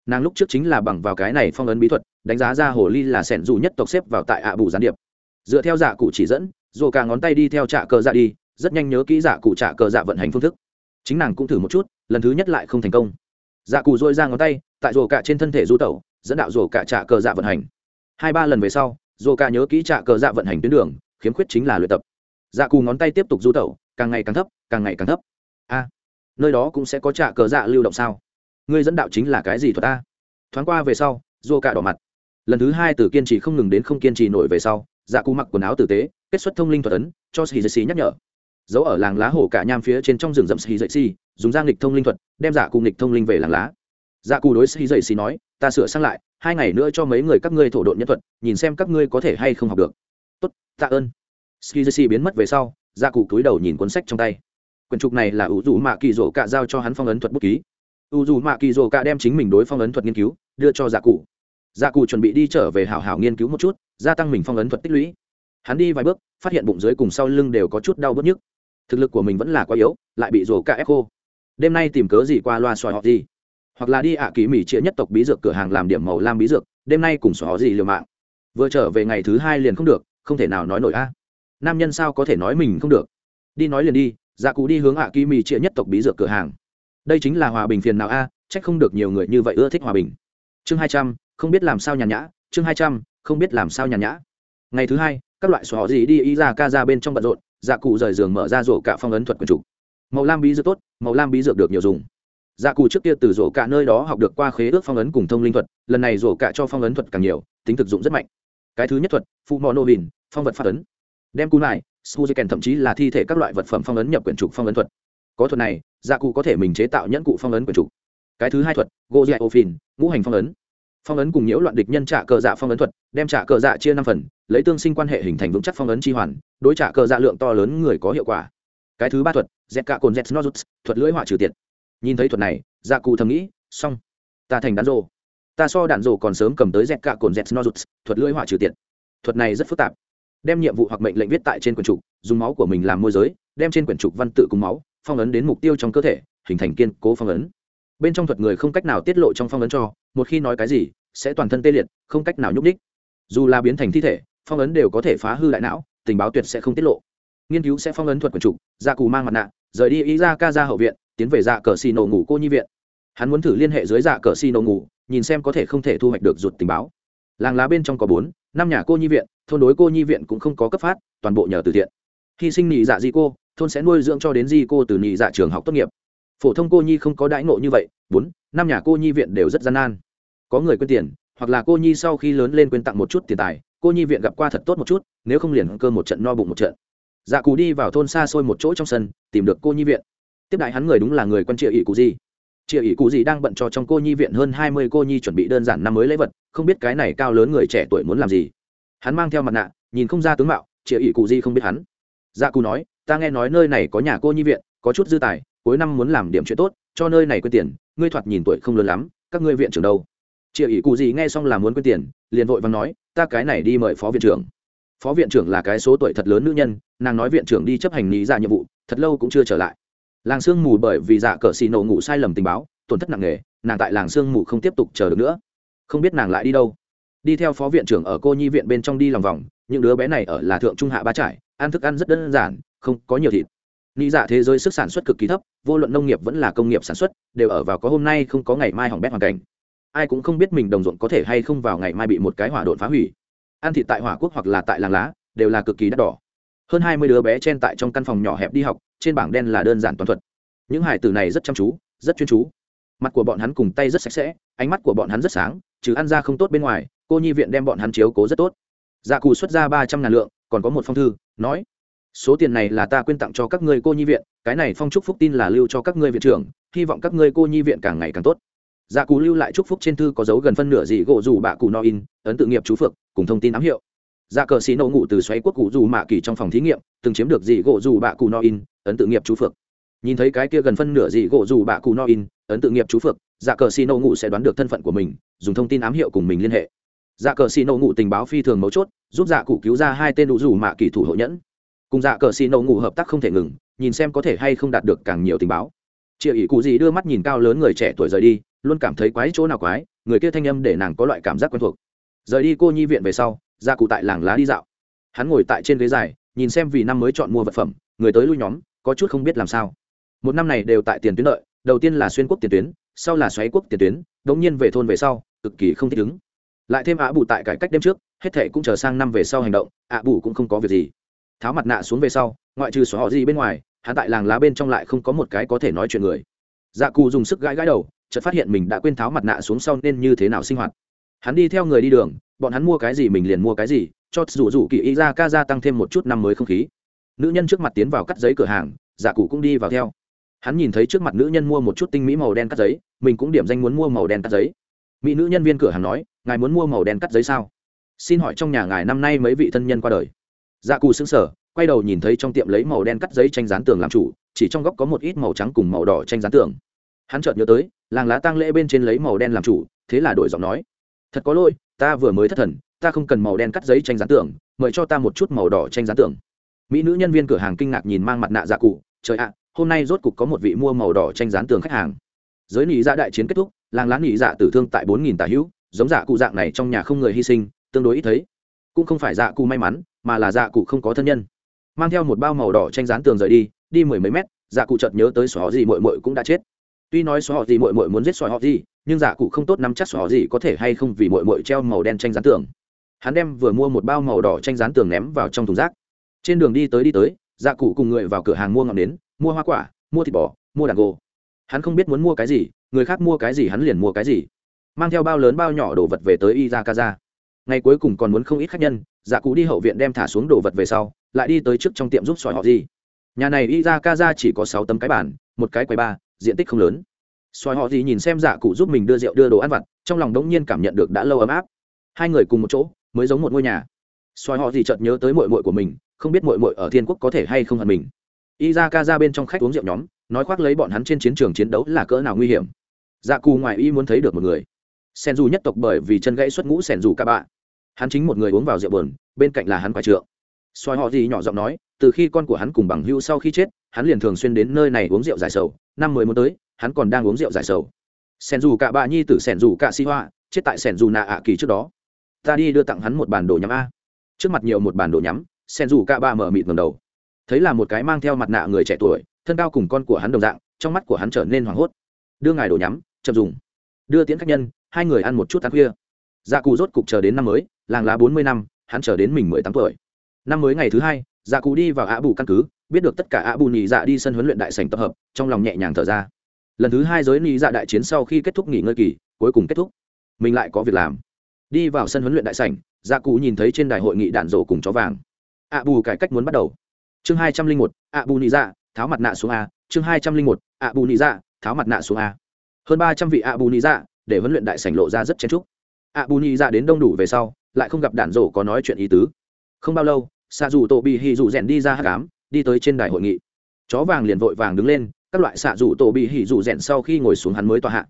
nàng lúc trước chính là bằng vào cái này phong ấn bí thuật, đánh giá ra hồ ly là sẻn dù nhất tộc xếp vào tại ạ bù gián điệp. Dựa theo dạ cụ chỉ dẫn dồ cả ngón tay đi theo trạ cờ dạ đi, rất nhanh nhớ kỹ dạ cụ trạ cờ dạ vận hành phương thức. Chính nàng cũng thử một chút, lần thứ nhất lại không thành công. Dạ cụ dôi ra ngón tay, tại dồ cả trên thân thể du tẩu, dẫn đạo dồ cả trạ cờ dạ vận hành. Hai ba lần về sau dồ cả nhớ kỹ trạ cờ dạ vận hành tuyến đường, khiếm khuyết chính là luyện tập. Dạ cụ ngón tay tiếp tục du tẩu, càng ngày càng thấp, càng ngày càng thấp. A nơi đó cũng sẽ có trạ cờ dạ lưu động sao? Ngươi dẫn đạo chính là cái gì thuật ta? Thoáng qua về sau, dô cả đỏ mặt. Lần thứ hai từ kiên trì không ngừng đến không kiên trì nổi về sau dạ cụ mặc quần áo tử tế, kết xuất thông linh thuật ấn, cho sĩ dạy nhắc nhở. Giấu ở làng lá hồ cả nham phía trên trong rừng rậm sĩ dạy xì, dùng giang lịch thông linh thuật, đem dạ cụ nghịch thông linh về làng lá. Dạ cù đối sĩ dạy xì nói, ta sửa sang lại, hai ngày nữa cho mấy người các ngươi thổ độn nhân thuật, nhìn xem các ngươi có thể hay không học được. Tốt, tạ ơn. Ski jesse biến mất về sau dạ cụ cúi đầu nhìn cuốn sách trong tay. Quyển trục này là ủ rũ mạ kỳ rổ cạ giao cho hắn phong ấn thuật bút ký u dù mạ kỳ rổ cả đem chính mình đối phong ấn thuật nghiên cứu, đưa cho dạ cụ. Dạ cụ chuẩn bị đi trở về hảo hảo nghiên cứu một chút, gia tăng mình phong ấn thuật tích lũy. Hắn đi vài bước, phát hiện bụng dưới cùng sau lưng đều có chút đau bớt nhức. Thực lực của mình vẫn là quá yếu, lại bị rổ cả ép khô. Đêm nay tìm cớ gì qua loa xoài họ gì? Hoặc là đi ạ à kỳ mỹ chĩa nhất tộc bí dược cửa hàng làm điểm màu lam bí dược, đêm nay cùng xoài họ gì liều mạng. Vừa trở về ngày thứ hai liền không được, không thể nào nói nổi a. Nam nhân sao có thể nói mình không được? Đi nói liền đi dạ cụ đi hướng ạ à kỳ mỹ chĩa nhất tộc bí dược cửa hàng đây chính là hòa bình phiền nào a à, trách không được nhiều người như vậy ưa thích hòa bình. Chương hai trăm không biết làm sao nhàn nhã. Chương hai trăm không biết làm sao nhàn nhã. Ngày thứ hai các loại sổ họ gì đi y ra ca ra bên trong bận rộn dạ cụ rời giường mở ra rổ cả phong ấn thuật quần trục màu lam bí dược tốt màu lam bí dược được nhiều dùng. Dạ cụ trước kia từ rổ cả nơi đó học được qua khế ước phong ấn cùng thông linh thuật lần này rổ cả cho phong ấn thuật càng nhiều tính thực dụng rất mạnh. Cái thứ nhất thuật phụ mò nô bình phong vật phát ấn. Đem cú này suzuken thậm chí là thi thể các loại vật phẩm phong ấn nhập quyển trục phong ấn thuật. Có thuật này dạ cụ có thể mình chế tạo nhẫn cụ phong ấn quyển trục cái thứ hai thuật, gỗ dạy ô phìn, ngũ hành phong ấn. Phong ấn cùng nhiễu loạn địch nhân trả cờ dạ phong ấn thuật, đem trả cờ dạ chia năm phần, lấy tương sinh quan hệ hình thành vững chắc phong ấn chi hoàn, đối trả cờ dạ lượng to lớn người có hiệu quả. Cái thứ ba thuật z cả cồn z nozuts thuật lưỡi họa trừ tiệt. Nhìn thấy thuật này dạ cụ thầm nghĩ, xong, ta thành đạn rồ. Ta so đạn rồ còn sớm cầm tới z cả cồn z nozuts thuật lưỡi họa trừ tiệt. Thuật này rất phức tạp. Đem nhiệm vụ hoặc mệnh lệnh viết tại trên quyển trục, dùng máu của mình làm môi giới, đem trên quyển trục văn tự cùng máu phong ấn đến mục tiêu trong cơ thể, hình thành kiên cố phong ấn. Bên trong thuật người không cách nào tiết lộ trong phong ấn cho, một khi nói cái gì, sẽ toàn thân tê liệt, không cách nào nhúc đích dù là biến thành thi thể, phong ấn đều có thể phá hư đại não, tình báo tuyệt sẽ không tiết lộ. Nghiên cứu sẽ phong ấn thuật quần trục gia cù mang mặt nạ, rời đi ý ra ca ra hậu viện, tiến về dạ cờ xì nổ ngủ cô nhi viện. Hắn muốn thử liên hệ dưới dạ cờ xì nổ ngủ, nhìn xem có thể không thể thu hoạch được rụt tình báo. Làng lá bên trong có bốn, năm nhà cô nhi viện, thôn đối cô nhi viện cũng không có cấp phát, toàn bộ nhờ từ thiện. Hy sinh nhị dạ di cô thôn sẽ nuôi dưỡng cho đến di cô từ nhị dạ trường học tốt nghiệp. Phổ thông cô nhi không có đãi ngộ như vậy, bốn, năm nhà cô nhi viện đều rất gian nan. Có người quên tiền, hoặc là cô nhi sau khi lớn lên quên tặng một chút tiền tài, cô nhi viện gặp qua thật tốt một chút, nếu không liền cơ một trận no bụng một trận. Dạ cù đi vào thôn xa xôi một chỗ trong sân, tìm được cô nhi viện. Tiếp đại hắn người đúng là người quân triệu ỷ cụ gì triệu ỷ cụ gì đang bận cho trong cô nhi viện hơn hai mươi cô nhi chuẩn bị đơn giản năm mới lễ vật, không biết cái này cao lớn người trẻ tuổi muốn làm gì. Hắn mang theo mặt nạ, nhìn không ra tướng mạo, triệu ỷ cụ gì không biết hắn. Dạ cù nói ta nghe nói nơi này có nhà cô nhi viện, có chút dư tài, cuối năm muốn làm điểm chuyện tốt, cho nơi này quên tiền, ngươi thoạt nhìn tuổi không lớn lắm, các ngươi viện trưởng đâu? Triệu ỷ cụ gì nghe xong là muốn quên tiền, liền vội và nói, ta cái này đi mời phó viện trưởng. Phó viện trưởng là cái số tuổi thật lớn nữ nhân, nàng nói viện trưởng đi chấp hành lý ra nhiệm vụ, thật lâu cũng chưa trở lại. Làng sương mù bởi vì dạ cờ xì nổ ngủ sai lầm tình báo, tổn thất nặng nề, nàng tại làng sương mù không tiếp tục chờ được nữa. Không biết nàng lại đi đâu. Đi theo phó viện trưởng ở cô nhi viện bên trong đi lòng vòng, những đứa bé này ở là thượng trung hạ ba trải, ăn thức ăn rất đơn giản không có nhiều thịt. Nghĩ dạ thế giới sức sản xuất cực kỳ thấp, vô luận nông nghiệp vẫn là công nghiệp sản xuất, đều ở vào có hôm nay không có ngày mai hỏng bét hoàn cảnh. Ai cũng không biết mình đồng ruộng có thể hay không vào ngày mai bị một cái hỏa độn phá hủy. Ăn thịt tại hỏa quốc hoặc là tại làng lá, đều là cực kỳ đắt đỏ. Hơn hai mươi đứa bé chen tại trong căn phòng nhỏ hẹp đi học, trên bảng đen là đơn giản toàn thuật. Những hải tử này rất chăm chú, rất chuyên chú. Mặt của bọn hắn cùng tay rất sạch sẽ, ánh mắt của bọn hắn rất sáng chứ ăn ra không tốt bên ngoài, cô nhi viện đem bọn hắn chiếu cố rất tốt. Dạ cù xuất ra ba trăm ngàn lượng, còn có một phong thư, nói số tiền này là ta quyên tặng cho các ngươi cô nhi viện, cái này phong trúc phúc tin là lưu cho các ngươi viện trưởng, hy vọng các ngươi cô nhi viện càng ngày càng tốt. Dạ cù lưu lại chúc phúc trên thư có dấu gần phân nửa gì gỗ dù bạ cù no in ấn tự nghiệp chú phượng, cùng thông tin ám hiệu. Dạ cờ xì nổ ngủ từ xoáy quốc cụ dù mạ kỳ trong phòng thí nghiệm, từng chiếm được gì gỗ dù bạ cù no in ấn tự nghiệp chú phượng. Nhìn thấy cái kia gần phân nửa gì gỗ dù bạ cù no in ấn tự nghiệp chú phượng dạ cờ xì nổ ngủ sẽ đoán được thân phận của mình, dùng thông tin ám hiệu cùng mình liên hệ. Dạ cờ xì nổ ngủ tình báo phi thường mấu chốt, giúp dạ cụ cứu ra hai tên đủ dù mạ kỳ thủ hộ nhẫn cùng dạ cờ xì nổ ngủ hợp tác không thể ngừng, nhìn xem có thể hay không đạt được càng nhiều tình báo. Chị ỷ cụ gì đưa mắt nhìn cao lớn người trẻ tuổi rời đi, luôn cảm thấy quái chỗ nào quái, người kia thanh âm để nàng có loại cảm giác quen thuộc. Rời đi cô nhi viện về sau ra cụ tại làng lá đi dạo. Hắn ngồi tại trên ghế dài, nhìn xem vì năm mới chọn mua vật phẩm, người tới lui nhóm, có chút không biết làm sao. Một năm này đều tại tiền tuyến lợi đầu tiên là xuyên quốc tiền tuyến, sau là xoáy quốc tiền tuyến, đống nhiên về thôn về sau, cực kỳ không thích ứng. Lại thêm ạ bù tại cải cách đêm trước, hết thệ cũng chờ sang năm về sau hành động, ạ bù cũng không có việc gì tháo mặt nạ xuống về sau, ngoại trừ xóa họ gì bên ngoài, hắn tại làng lá bên trong lại không có một cái có thể nói chuyện người. Dạ cù dùng sức gãi gãi đầu, chợt phát hiện mình đã quên tháo mặt nạ xuống sau nên như thế nào sinh hoạt. Hắn đi theo người đi đường, bọn hắn mua cái gì mình liền mua cái gì, cho rủ rủ kỳ ý ra ca ra tăng thêm một chút năm mới không khí. Nữ nhân trước mặt tiến vào cắt giấy cửa hàng dạ cụ cũng đi vào theo. Hắn nhìn thấy trước mặt nữ nhân mua một chút tinh mỹ màu đen cắt giấy, mình cũng điểm danh muốn mua màu đen cắt giấy. Mỹ nữ nhân viên cửa hàng nói, ngài muốn mua màu đen cắt giấy sao? Xin hỏi trong nhà ngài năm nay mấy vị thân nhân qua đời? Dạ cụ xứng sở quay đầu nhìn thấy trong tiệm lấy màu đen cắt giấy tranh dán tường làm chủ, chỉ trong góc có một ít màu trắng cùng màu đỏ tranh dán tường. Hắn chợt nhớ tới, làng lá tang lễ bên trên lấy màu đen làm chủ, thế là đổi giọng nói, thật có lỗi, ta vừa mới thất thần, ta không cần màu đen cắt giấy tranh dán tường, mời cho ta một chút màu đỏ tranh dán tường. Mỹ nữ nhân viên cửa hàng kinh ngạc nhìn mang mặt nạ dạ cụ trời ạ, hôm nay rốt cục có một vị mua màu đỏ tranh dán tường khách hàng. Giới nỉ dạ đại chiến kết thúc, làng lá nỉ dạ tử thương tại bốn nghìn tà hữu, giống dạ cụ dạng này trong nhà không người hy sinh, tương đối ít thấy. Cũng không phải dạ cụ may mắn mà là dạ cụ không có thân nhân. Mang theo một bao màu đỏ tranh dán tường rời đi đi mười mấy mét dạ cụ chợt nhớ tới xóa gì mội mội cũng đã chết. Tuy nói xóa gì mội mội muốn giết xóa họ gì, nhưng dạ cụ không tốt nắm chắc xóa gì có thể hay không vì mội mội treo màu đen tranh dán tường. Hắn đem vừa mua một bao màu đỏ tranh dán tường ném vào trong thùng rác. Trên đường đi tới đi tới dạ cụ cùng người vào cửa hàng mua ngọn nến, mua hoa quả, mua thịt bò, mua đàn gỗ hắn không biết muốn mua cái gì, người khác mua cái gì hắn liền mua cái gì. Mang theo bao lớn bao nhỏ đồ vật về tới y ra ca ra ngày cuối cùng còn muốn không ít khách nhân dạ cụ đi hậu viện đem thả xuống đồ vật về sau, lại đi tới trước trong tiệm giúp sỏi họ gì. Nhà này y ra ca ra chỉ có sáu tấm cái bàn, một cái quầy ba, diện tích không lớn. Xoài họ gì nhìn xem dạ cụ giúp mình đưa rượu, đưa đồ ăn vặt, trong lòng đống nhiên cảm nhận được đã lâu ấm áp. Hai người cùng một chỗ, mới giống một ngôi nhà. Xoài họ gì chợt nhớ tới mội mội của mình, không biết mội mội ở thiên quốc có thể hay không hận mình. Y ra ca ra bên trong khách uống rượu nhóm, nói khoác lấy bọn hắn trên chiến trường chiến đấu là cỡ nào nguy hiểm. Dạ cù ngoài y muốn thấy được một người. Sen dù nhất tộc bởi vì chân gãy xuất ngũ sen dù ca bạ hắn chính một người uống vào rượu bờn bên cạnh là hắn quái trượng. Xoài họ gì nhỏ giọng nói, từ khi con của hắn cùng bằng hưu sau khi chết, hắn liền thường xuyên đến nơi này uống rượu giải sầu. Năm mới muốn tới, hắn còn đang uống rượu giải sầu. Sen dù cả bà nhi tử sen dù cả si hoa, chết tại sen dù nạ ạ kỳ trước đó. Ta đi đưa tặng hắn một bản đồ nhắm a. Trước mặt nhiều một bản đồ nhắm sen dù cả bà mở mịt ngầm đầu. Thấy là một cái mang theo mặt nạ người trẻ tuổi, thân cao cùng con của hắn đồng dạng, trong mắt của hắn trở nên hoảng hốt. Đưa ngài đồ nhắm, chậm dùng. Đưa tiễn khách nhân, hai người ăn một chút ăn khuya dạ cụ rốt cục chờ đến năm mới, làng lá bốn mươi năm, hắn chờ đến mình mười tám tuổi. Năm mới ngày thứ hai dạ cụ đi vào ạ bù căn cứ, biết được tất cả ạ bù nhị dạ đi sân huấn luyện đại sành tập hợp, trong lòng nhẹ nhàng thở ra. Lần thứ hai giới nhị dạ đại chiến sau khi kết thúc nghỉ ngơi kỳ, cuối cùng kết thúc. Mình lại có việc làm. Đi vào sân huấn luyện đại sảnh dạ cụ nhìn thấy trên đài hội nghị đạn rổ cùng chó vàng. Ạ bù cải cách muốn bắt đầu. Chương hai trăm linh một ạ bù nhị dạ tháo mặt nạ xuống a. Chương hai trăm linh một ạ bù nhị dạ tháo mặt nạ xuống a. Hơn ba trăm vị ạ bù nhị dạ để huấn luyện đại sảnh lộ ra rất chen trúc ạ bù nhị dạ đến đông đủ về sau, lại không gặp đạn rổ có nói chuyện ý tứ. Không bao lâu xạ dù tổ bị hì dù rèn đi ra hát cám đi tới trên đài hội nghị. Chó vàng liền vội vàng đứng lên, các loại xạ dù tổ bị hì dù rèn sau khi ngồi xuống hắn mới tòa hạ.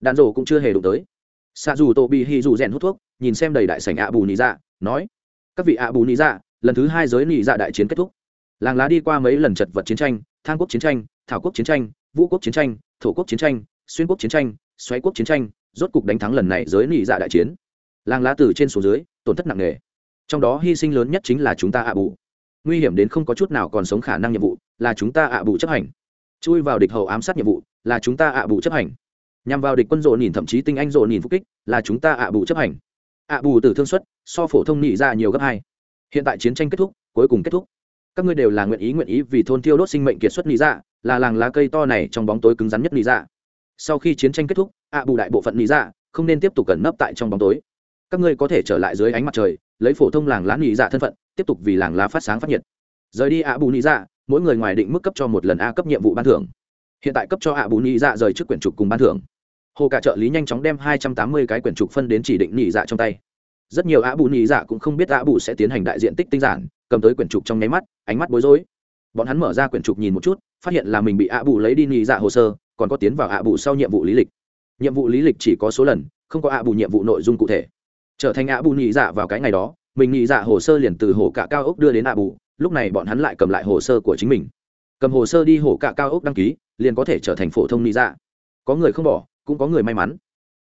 Đạn rổ cũng chưa hề đụng tới. Xạ dù tổ bị hì dù rèn hút thuốc nhìn xem đầy đại sảnh ạ bù nhị dạ nói, các vị ạ bù nhị dạ lần thứ hai giới nhị dạ đại chiến kết thúc. Làng lá đi qua mấy lần chật vật chiến tranh, thang quốc chiến tranh, thảo quốc chiến tranh, vũ quốc chiến tranh, thổ quốc chiến tranh, xuyên quốc chiến tranh, xoáy quốc chiến tranh rốt cục đánh thắng lần này giới nị dạ đại chiến. Làng lá từ trên xuống dưới, tổn thất nặng nề. Trong đó hy sinh lớn nhất chính là chúng ta ạ bù. Nguy hiểm đến không có chút nào còn sống khả năng nhiệm vụ là chúng ta ạ bù chấp hành. Chui vào địch hậu ám sát nhiệm vụ là chúng ta ạ bù chấp hành. Nhằm vào địch quân rộ nhìn thậm chí tinh anh rộ nhìn phục kích là chúng ta ạ bù chấp hành. Ạ bù từ thương xuất, so phổ thông nị ra nhiều gấp hai. Hiện tại chiến tranh kết thúc, cuối cùng kết thúc. Các ngươi đều là nguyện ý nguyện ý vì thôn tiêu đốt sinh mệnh kiệt xuất nị dạ là làng lá cây to này trong bóng tối cứng rắn nhất nị dạ sau khi chiến tranh kết thúc, ạ bù đại bộ phận lý dạ không nên tiếp tục cẩn nấp tại trong bóng tối. Các ngươi có thể trở lại dưới ánh mặt trời, lấy phổ thông làng lá lý dạ thân phận, tiếp tục vì làng lá phát sáng phát nhiệt. Rời đi ạ bù lý dạ mỗi người ngoài định mức cấp cho một lần a cấp nhiệm vụ ban thưởng. Hiện tại cấp cho ạ bù lý dạ rời trước quyển trục cùng ban thưởng. Hồ cả trợ lý nhanh chóng đem hai trăm tám mươi cái quyển trục phân đến chỉ định nhị dạ trong tay. Rất nhiều ạ bù nhị dạ cũng không biết ạ bù sẽ tiến hành đại diện tích tinh giản, cầm tới quyển trục trong nháy mắt, ánh mắt bối rối. Bọn hắn mở ra quyển trục nhìn một chút, phát hiện là mình bị ạ bù lấy đi nghỉ dạ hồ sơ còn có tiến vào ạ bù sau nhiệm vụ lý lịch. Nhiệm vụ lý lịch chỉ có số lần, không có ạ bù nhiệm vụ nội dung cụ thể. Trở thành ạ bù nhị dạ vào cái ngày đó, mình nhị dạ hồ sơ liền từ hồ cả cao ốc đưa đến ạ bù, lúc này bọn hắn lại cầm lại hồ sơ của chính mình. Cầm hồ sơ đi hồ cả cao ốc đăng ký, liền có thể trở thành phổ thông nhị dạ. Có người không bỏ, cũng có người may mắn.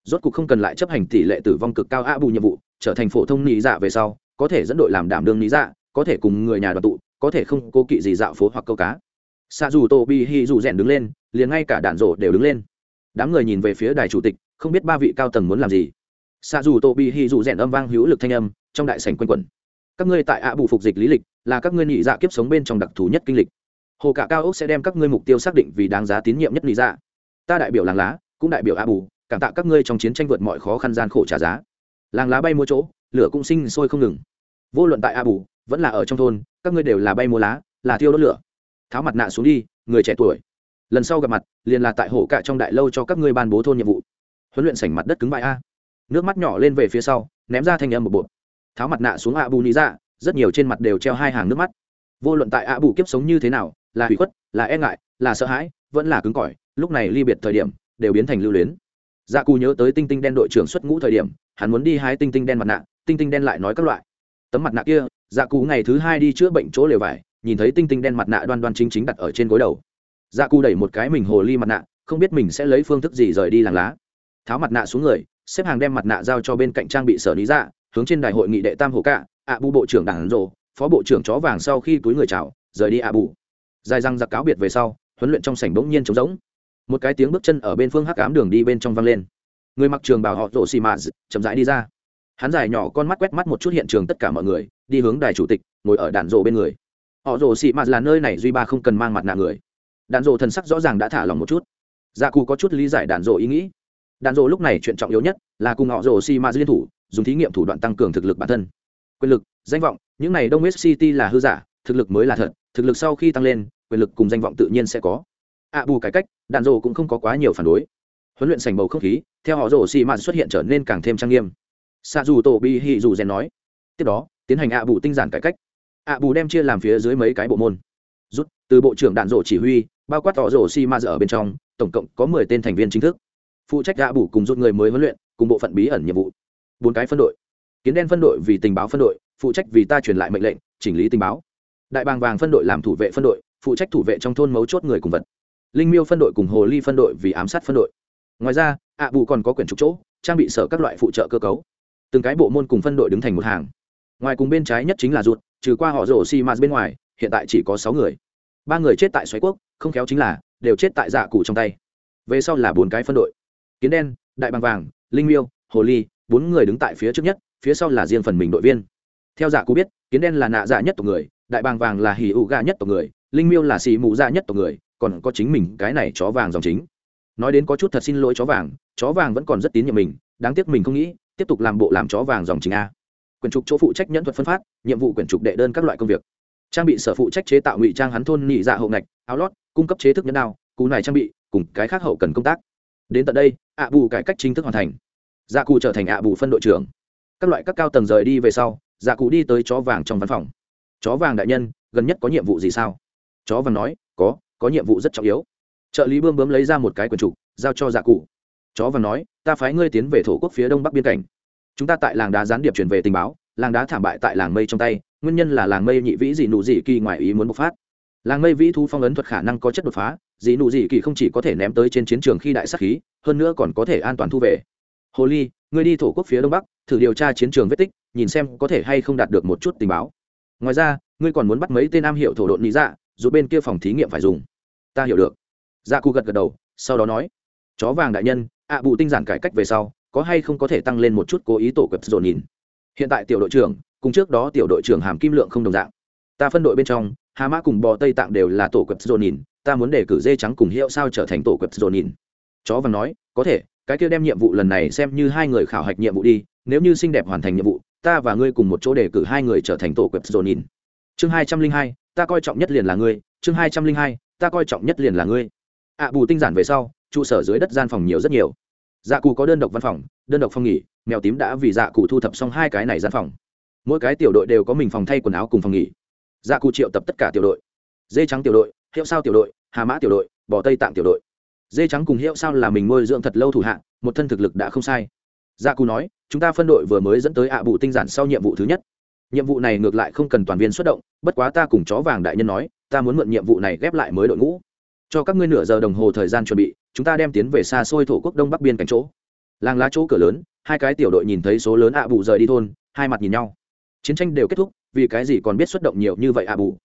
Rốt cuộc không cần lại chấp hành tỷ lệ tử vong cực cao ạ bù nhiệm vụ, trở thành phổ thông nhị dạ về sau, có thể dẫn đội làm đảm đương nhị dạ có thể cùng người nhà đoàn tụ, có thể không cố kỵ gì dạo phố hoặc câu cá. Xa dù tô bi hi dù rèn đứng lên liền ngay cả đạn rổ đều đứng lên. Đám người nhìn về phía đài chủ tịch, không biết ba vị cao tầng muốn làm gì. Xa dù tô bi hi dù rèn âm vang hữu lực thanh âm, trong đại sảnh quân quẩn. Các ngươi tại ạ bù phục dịch lý lịch, là các ngươi nhị dạ kiếp sống bên trong đặc thù nhất kinh lịch. Hồ cả cao ốc sẽ đem các ngươi mục tiêu xác định vì đáng giá tín nhiệm nhất nhị dạ. Ta đại biểu làng lá, cũng đại biểu ạ bù, cảm tạ các ngươi trong chiến tranh vượt mọi khó khăn gian khổ trả giá. Làng lá bay mua chỗ, lửa cũng sinh sôi không ngừng. Vô luận tại a bù, vẫn là ở trong thôn, các ngươi đều là bay mua lá, là thiêu đốt lửa. Tháo mặt nạ xuống đi, người trẻ tuổi lần sau gặp mặt, liền là tại hổ cạ trong đại lâu cho các ngươi ban bố thôn nhiệm vụ. Huấn luyện sảnh mặt đất cứng bại a. Nước mắt nhỏ lên về phía sau, ném ra thanh âm một bộ tháo mặt nạ xuống ạ bù ní ra rất nhiều trên mặt đều treo hai hàng nước mắt. Vô luận tại ạ bù kiếp sống như thế nào, là hủy khuất, là e ngại, là sợ hãi, vẫn là cứng cỏi, lúc này ly biệt thời điểm, đều biến thành lưu luyến. Dạ cù nhớ tới tinh tinh đen đội trưởng xuất ngũ thời điểm, hắn muốn đi hái tinh tinh đen mặt nạ, tinh tinh đen lại nói các loại. Tấm mặt nạ kia dạ cù ngày thứ hai đi chữa bệnh chỗ lều vải, nhìn thấy tinh tinh đen mặt nạ đoan đoan chính chính đặt ở trên gối đầu dạ cù đẩy một cái mình hồ ly mặt nạ, không biết mình sẽ lấy phương thức gì rời đi làng lá. Tháo mặt nạ xuống người, xếp hàng đem mặt nạ giao cho bên cạnh trang bị sở lý dạ hướng trên đại hội nghị đệ tam hồ cạ, ạ bu bộ trưởng đảng rồ, phó bộ trưởng chó vàng sau khi túi người chào, rời đi ạ bù. Dài răng giặc cáo biệt về sau, huấn luyện trong sảnh bỗng nhiên trống rỗng. Một cái tiếng bước chân ở bên phương hắc ám đường đi bên trong vang lên. Người mặc trường bảo họ rộ xì mạ chậm rãi đi ra. Hắn dài nhỏ con mắt quét mắt một chút hiện trường tất cả mọi người, đi hướng đài chủ tịch, ngồi ở đạn rộ bên người. Họ rồ xì mạt là nơi này duy ba không cần mang mặt nạ người đạn rộ thần sắc rõ ràng đã thả lòng một chút. Dạ cù có chút lý giải đạn rộ ý nghĩ. Đạn rộ lúc này chuyện trọng yếu nhất là cùng họ rồ si ma liên thủ, dùng thí nghiệm thủ đoạn tăng cường thực lực bản thân. Quyền lực, danh vọng, những này đông west city là hư giả, thực lực mới là thật, thực lực sau khi tăng lên, quyền lực cùng danh vọng tự nhiên sẽ có. Ạ bù cải cách, đạn rộ cũng không có quá nhiều phản đối. Huấn luyện sành bầu không khí, theo họ rồ si ma xuất hiện trở nên càng thêm trang nghiêm. Xa dù tổ bi hì dù rèn nói. Tiếp đó, tiến hành ạ bù tinh giản cải cách. Ạ bù đem chia làm phía dưới mấy cái bộ môn. Rút, từ bộ trưởng đạn rổ chỉ huy bao quát tỏ rổ xì mạt ở bên trong, tổng cộng có mười tên thành viên chính thức. Phụ trách gạ bù cùng rút người mới huấn luyện, cùng bộ phận bí ẩn nhiệm vụ. Bốn cái phân đội. Kiến đen phân đội vì tình báo phân đội, phụ trách vì ta truyền lại mệnh lệnh, chỉnh lý tình báo. Đại bàng vàng phân đội làm thủ vệ phân đội, phụ trách thủ vệ trong thôn mấu chốt người cùng vật. Linh miêu phân đội cùng hồ ly phân đội vì ám sát phân đội. Ngoài ra, ạ bù còn có quyển trục chỗ, trang bị sở các loại phụ trợ cơ cấu. Từng cái bộ môn cùng phân đội đứng thành một hàng. Ngoài cùng bên trái nhất chính là ruột trừ qua họ rổ xi mạt bên ngoài, hiện tại chỉ có sáu người ba người chết tại xoáy quốc, không khéo chính là đều chết tại dạ cụ trong tay. Về sau là bốn cái phân đội. Kiến đen, đại bàng vàng, linh miêu, hồ ly, bốn người đứng tại phía trước nhất, phía sau là riêng phần mình đội viên. Theo dạ cụ biết, kiến đen là nạ dạ nhất tộc người, đại bàng vàng là hì ụ gà nhất tộc người, linh miêu là xì mù dạ nhất tộc người, còn có chính mình cái này chó vàng dòng chính. Nói đến có chút thật xin lỗi chó vàng chó vàng vẫn còn rất tín nhiệm mình, đáng tiếc mình không nghĩ, tiếp tục làm bộ làm chó vàng dòng chính a. Quyển trục chỗ phụ trách nhẫn thuật phân phát, nhiệm vụ quyển trục đệ đơn các loại công việc trang bị sở phụ trách chế tạo ngụy trang hắn thôn nhị dạ hậu ngạch, áo lót, cung cấp chế thức nhẫn đao, cú này trang bị, cùng cái khác hậu cần công tác. Đến tận đây, ạ bù cải cách chính thức hoàn thành. Dạ cụ trở thành ạ bù phân đội trưởng. Các loại các cao tầng rời đi về sau dạ cụ đi tới chó vàng trong văn phòng. Chó vàng đại nhân, gần nhất có nhiệm vụ gì sao? Chó vàng nói, có có nhiệm vụ rất trọng yếu. Trợ lý bươm bướm lấy ra một cái quần trục, giao cho dạ cụ. Chó vàng nói, ta phái ngươi tiến về thổ quốc phía đông bắc biên cảnh. Chúng ta tại làng đá gián điệp truyền về tình báo làng đá thảm bại tại làng mây trong tay, nguyên nhân là làng mây nhị vĩ dị nụ dị kỳ ngoài ý muốn bộc phát. Làng mây vĩ thu phong ấn thuật khả năng có chất đột phá, dị nụ dị kỳ không chỉ có thể ném tới trên chiến trường khi đại sắc khí, hơn nữa còn có thể an toàn thu về. Hồ ly, ngươi đi thổ quốc phía đông bắc, thử điều tra chiến trường vết tích, nhìn xem có thể hay không đạt được một chút tình báo. Ngoài ra, ngươi còn muốn bắt mấy tên am hiệu thổ độn lý dạ dù bên kia phòng thí nghiệm phải dùng. Ta hiểu được. Dạ cụ gật gật đầu, sau đó nói, chó vàng đại nhân, ạ bù tinh giản cải cách về sau, có hay không có thể tăng lên một chút cố ý tổ cập dồn nhìn? Hiện tại tiểu đội trưởng cùng trước đó tiểu đội trưởng hàm kim lượng không đồng dạng. Ta phân đội bên trong, hà mã cùng bò tây tạng đều là tổ quật dồn nhìn, ta muốn để cử dê trắng cùng hiệu sao trở thành tổ quật dồn nhìn. Chó vàng nói, có thể, cái kia đem nhiệm vụ lần này xem như hai người khảo hạch nhiệm vụ đi, nếu như xinh đẹp hoàn thành nhiệm vụ, ta và ngươi cùng một chỗ đề cử hai người trở thành tổ quật dồn nhìn. Chương hai trăm linh hai, ta coi trọng nhất liền là ngươi. Chương hai trăm linh hai, ta coi trọng nhất liền là ngươi. Ạ bù tinh giản về sau, trụ sở dưới đất gian phòng nhiều rất nhiều dạ cụ có đơn độc văn phòng đơn độc phòng nghỉ mèo tím đã vì dạ cụ thu thập xong hai cái này gian phòng. Mỗi cái tiểu đội đều có mình phòng thay quần áo cùng phòng nghỉ. Dạ cụ triệu tập tất cả tiểu đội. Dê trắng tiểu đội hiệu sao tiểu đội hà mã tiểu đội bò tây tạng tiểu đội. Dê trắng cùng hiệu sao là mình nuôi dưỡng thật lâu thủ hạng, một thân thực lực đã không sai. Gia dạ cù nói chúng ta phân đội vừa mới dẫn tới ạ bụ tinh giản sau nhiệm vụ thứ nhất. Nhiệm vụ này ngược lại không cần toàn viên xuất động bất quá ta cùng chó vàng đại nhân nói ta muốn mượn nhiệm vụ này ghép lại mới đội ngũ. Cho các ngươi nửa giờ đồng hồ thời gian chuẩn bị chúng ta đem tiến về xa xôi thổ quốc đông bắc biên cảnh chỗ. Làng lá chỗ cửa lớn, hai cái tiểu đội nhìn thấy số lớn ạ bù rời đi thôn, hai mặt nhìn nhau. Chiến tranh đều kết thúc, vì cái gì còn biết xuất động nhiều như vậy ạ bù?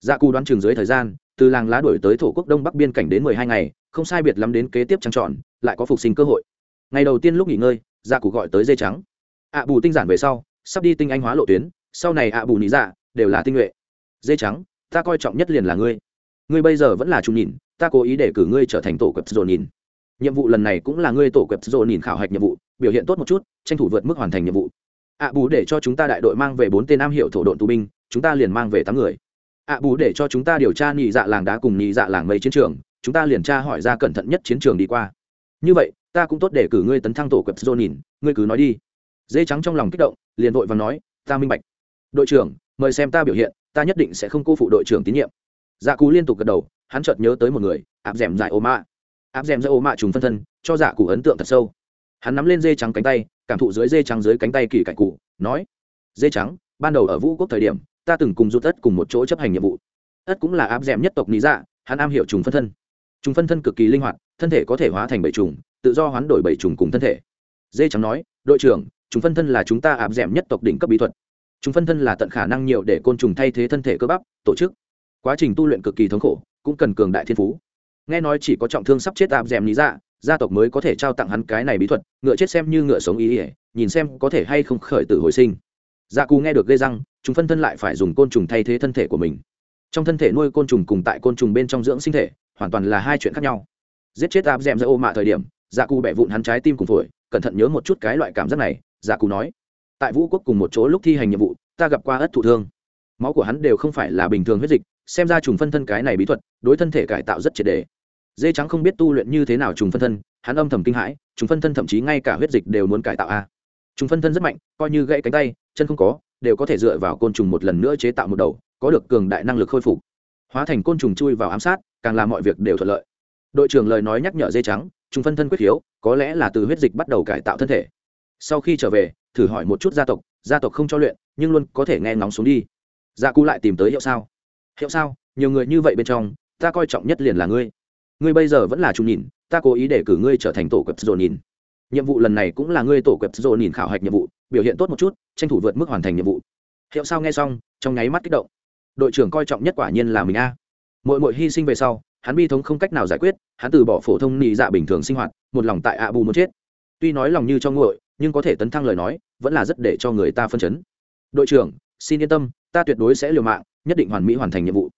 Dạ cù đoán chừng dưới thời gian, từ làng lá đổi tới thổ quốc đông bắc biên cảnh đến mười hai ngày, không sai biệt lắm đến kế tiếp trăng trọn lại có phục sinh cơ hội. Ngày đầu tiên lúc nghỉ ngơi dạ cù gọi tới dây trắng. Ạ bù tinh giản về sau, sắp đi tinh anh hóa lộ tuyến, sau này ạ bù lý dạ đều là tinh nhuệ. Dây trắng, ta coi trọng nhất liền là ngươi. Ngươi bây giờ vẫn là trung nhìn ta cố ý để cử ngươi trở thành tổ quẹp dồn nhìn. Nhiệm vụ lần này cũng là ngươi tổ quẹp dồn nhìn khảo hạch nhiệm vụ, biểu hiện tốt một chút, tranh thủ vượt mức hoàn thành nhiệm vụ. Ạ bù để cho chúng ta đại đội mang về bốn tên nam hiệu thổ độn tù binh, chúng ta liền mang về tám người. Ạ bù để cho chúng ta điều tra nhị dạ làng đá cùng nhị dạ làng mây chiến trường, chúng ta liền tra hỏi ra cẩn thận nhất chiến trường đi qua. Như vậy, ta cũng tốt để cử ngươi tấn thăng tổ quẹp dồn nhìn, ngươi cứ nói đi. Dê trắng trong lòng kích động, liền vội và nói, ta minh bạch. Đội trưởng, mời xem ta biểu hiện, ta nhất định sẽ không cô phụ đội trưởng tín nhiệm dạ cụ liên tục gật đầu, hắn chợt nhớ tới một người, áp d ẻ m dại ô mạ. Áp d ẻ m dại ô mạ trùng phân thân, cho dạ cụ ấn tượng thật sâu. Hắn nắm lên dê trắng cánh tay, cảm thụ dưới dê trắng dưới cánh tay kỳ cạnh cụ, nói, dê trắng, ban đầu ở vũ quốc thời điểm, ta từng cùng rút ất cùng một chỗ chấp hành nhiệm vụ. Ất cũng là áp d ẻ m nhất tộc lý dạ hắn am hiểu trùng phân thân. Trùng phân thân cực kỳ linh hoạt, thân thể có thể hóa thành bảy trùng, tự do hoán đổi bảy trùng cùng thân thể. Dê trắng nói, đội trưởng, trùng phân thân là chúng ta áp d nhất tộc đỉnh cấp bí thuật. Chúng phân thân là tận khả năng nhiều để côn trùng thay thế thân thể cơ bắp, tổ chức quá trình tu luyện cực kỳ thống khổ, cũng cần cường đại thiên phú. Nghe nói chỉ có trọng thương sắp chết tạm d lý dạ gia tộc mới có thể trao tặng hắn cái này bí thuật, ngựa chết xem như ngựa sống ý ỉa nhìn xem có thể hay không khởi tử hồi sinh. Dạ cù nghe được gây răng, chúng phân thân lại phải dùng côn trùng thay thế thân thể của mình. Trong thân thể nuôi côn trùng cùng tại côn trùng bên trong dưỡng sinh thể, hoàn toàn là hai chuyện khác nhau. Giết chết áp d è m ra dạ ô mạ thời điểm dạ cù bẻ vụn hắn trái tim cùng phổi, cẩn thận nhớ một chút cái loại cảm giác này dạ cù nói. Tại vũ quốc cùng một chỗ lúc thi hành nhiệm vụ, ta gặp qua ất thụ thương máu của hắn đều không phải là bình thường huyết dịch, xem ra trùng phân thân cái này bí thuật, đối thân thể cải tạo rất triệt đề. Dê trắng không biết tu luyện như thế nào trùng phân thân, hắn âm thầm kinh hãi, trùng phân thân thậm chí ngay cả huyết dịch đều muốn cải tạo a trùng phân thân rất mạnh, coi như gãy cánh tay, chân không có, đều có thể dựa vào côn trùng một lần nữa chế tạo một đầu, có được cường đại năng lực khôi phục. Hóa thành côn trùng chui vào ám sát, càng làm mọi việc đều thuận lợi. Đội trưởng lời nói nhắc nhở dê trắng, trùng phân thân quyết hiếu, có lẽ là từ huyết dịch bắt đầu cải tạo thân thể. Sau khi trở về, thử hỏi một chút gia tộc gia tộc không cho luyện, nhưng luôn có thể nghe ngóng xuống đi. Dạ gia cụ lại tìm tới hiệu sao. Hiệu sao, nhiều người như vậy bên trong, ta coi trọng nhất liền là ngươi. Ngươi bây giờ vẫn là trung nhìn, ta cố ý để cử ngươi trở thành tổ quẹp dồn nhìn. Nhiệm vụ lần này cũng là ngươi tổ quẹp dồn nhìn khảo hạch nhiệm vụ, biểu hiện tốt một chút, tranh thủ vượt mức hoàn thành nhiệm vụ. Hiệu sao nghe xong, trong nháy mắt kích động. Đội trưởng coi trọng nhất quả nhiên là mình a. Mỗi mỗi hy sinh về sau, hắn bi thống không cách nào giải quyết, hắn từ bỏ phổ thông nị dạ bình thường sinh hoạt, một lòng tại ạ bù muốn chết. Tuy nói lòng như cho nguội, nhưng có thể tấn thăng lời nói, vẫn là rất để cho người ta phân chấn. Đội trưởng xin yên tâm, ta tuyệt đối sẽ liều mạng, nhất định hoàn mỹ hoàn thành nhiệm vụ.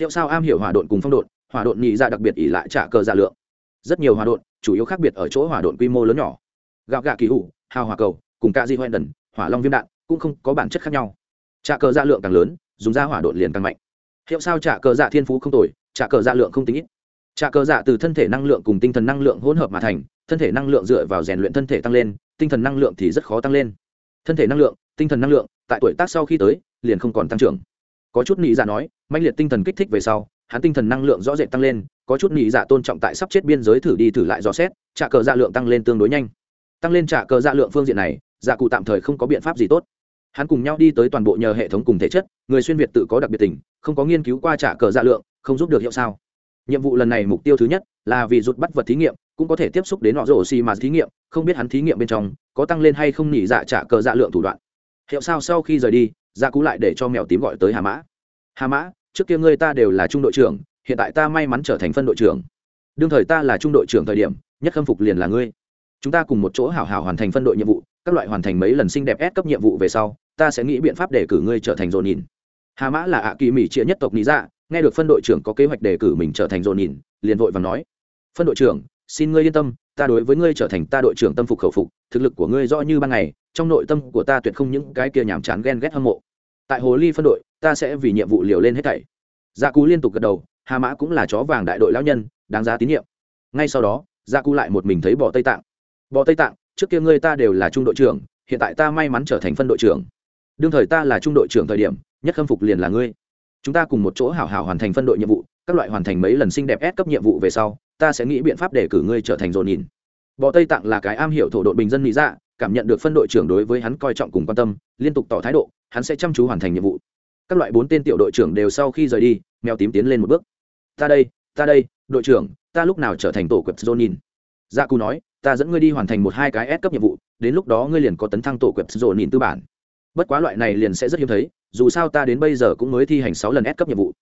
Hiệu sao am hiểu hỏa độn cùng phong độn, hỏa độn nhị ra đặc biệt ỉ lại trả cờ dạ lượng. Rất nhiều hỏa độn, chủ yếu khác biệt ở chỗ hỏa độn quy mô lớn nhỏ. Gạo gạ kỳ hủ, hào hỏa cầu, cùng ca di hoen đần, hỏa long viêm đạn, cũng không có bản chất khác nhau. Trả cờ dạ lượng càng lớn, dùng ra hỏa độn liền càng mạnh. Hiệu sao trả cờ dạ thiên phú không tồi, trả cờ dạ lượng không tính ít. Trả cờ dạ từ thân thể năng lượng cùng tinh thần năng lượng hỗn hợp mà thành, thân thể năng lượng dựa vào rèn luyện thân thể tăng lên, tinh thần năng lượng thì rất khó tăng lên. Thân thể năng lượng tinh thần năng lượng, tại tuổi tác sau khi tới, liền không còn tăng trưởng. Có chút nị dạ nói mạnh liệt tinh thần kích thích về sau, hắn tinh thần năng lượng rõ rệt tăng lên, có chút nị dạ tôn trọng tại sắp chết biên giới thử đi thử lại dò xét, trả cờ dạ lượng tăng lên tương đối nhanh. Tăng lên trả cờ dạ lượng phương diện này dạ cụ tạm thời không có biện pháp gì tốt. Hắn cùng nhau đi tới toàn bộ nhờ hệ thống cùng thể chất, người xuyên việt tự có đặc biệt tình, không có nghiên cứu qua trả cờ dạ lượng, không giúp được hiệu sao. Nhiệm vụ lần này mục tiêu thứ nhất là vì rút bắt vật thí nghiệm, cũng có thể tiếp xúc đến họ rổ xì mà thí nghiệm, không biết hắn thí nghiệm bên trong có tăng lên hay không nhỉ dạ trả cờ dạ lượng thủ đoạn hiệu sao sau khi rời đi, gia cú lại để cho mèo tím gọi tới hà mã. Hà mã, trước kia ngươi ta đều là trung đội trưởng, hiện tại ta may mắn trở thành phân đội trưởng. Đương thời ta là trung đội trưởng thời điểm, nhất khâm phục liền là ngươi. Chúng ta cùng một chỗ hảo hảo hoàn thành phân đội nhiệm vụ, các loại hoàn thành mấy lần xinh đẹp ép cấp nhiệm vụ về sau, ta sẽ nghĩ biện pháp để cử ngươi trở thành dồn nhìn. Hà mã là ạ kỳ mỹ trịa nhất tộc lý dạ nghe được phân đội trưởng có kế hoạch đề cử mình trở thành dồn nhìn, liền vội và nói, phân đội trưởng, xin ngươi yên tâm, ta đối với ngươi trở thành ta đội trưởng tâm phục khẩu phục, thực lực của ngươi rõ như ban ngày trong nội tâm của ta tuyệt không những cái kia nhàm chán ghen ghét hâm mộ. Tại hồ ly phân đội, ta sẽ vì nhiệm vụ liều lên hết thảy. Gia cú liên tục gật đầu, hà mã cũng là chó vàng đại đội lão nhân, đáng giá tín nhiệm. Ngay sau đó gia cú lại một mình thấy bọ tây tạng. Bọ tây tạng, trước kia ngươi ta đều là trung đội trưởng, hiện tại ta may mắn trở thành phân đội trưởng. Đương thời ta là trung đội trưởng thời điểm, nhất khâm phục liền là ngươi. Chúng ta cùng một chỗ hảo hảo hoàn thành phân đội nhiệm vụ, các loại hoàn thành mấy lần xinh đẹp ép cấp nhiệm vụ về sau, ta sẽ nghĩ biện pháp để cử ngươi trở thành dồn nhìn. Bọ tây tạng là cái am hiểu thổ đội bình dân lý dạ cảm nhận được phân đội trưởng đối với hắn coi trọng cùng quan tâm, liên tục tỏ thái độ, hắn sẽ chăm chú hoàn thành nhiệm vụ. Các loại bốn tên tiểu đội trưởng đều sau khi rời đi, mèo tím tiến lên một bước. Ta đây ta đây, đội trưởng, ta lúc nào trở thành tổ quẹp dồn nhìn cù nói, ta dẫn ngươi đi hoàn thành một hai cái ép cấp nhiệm vụ, đến lúc đó ngươi liền có tấn thăng tổ quẹp dồn nhìn tư bản. Bất quá loại này liền sẽ rất hiếm thấy, dù sao ta đến bây giờ cũng mới thi hành sáu lần ép cấp nhiệm vụ.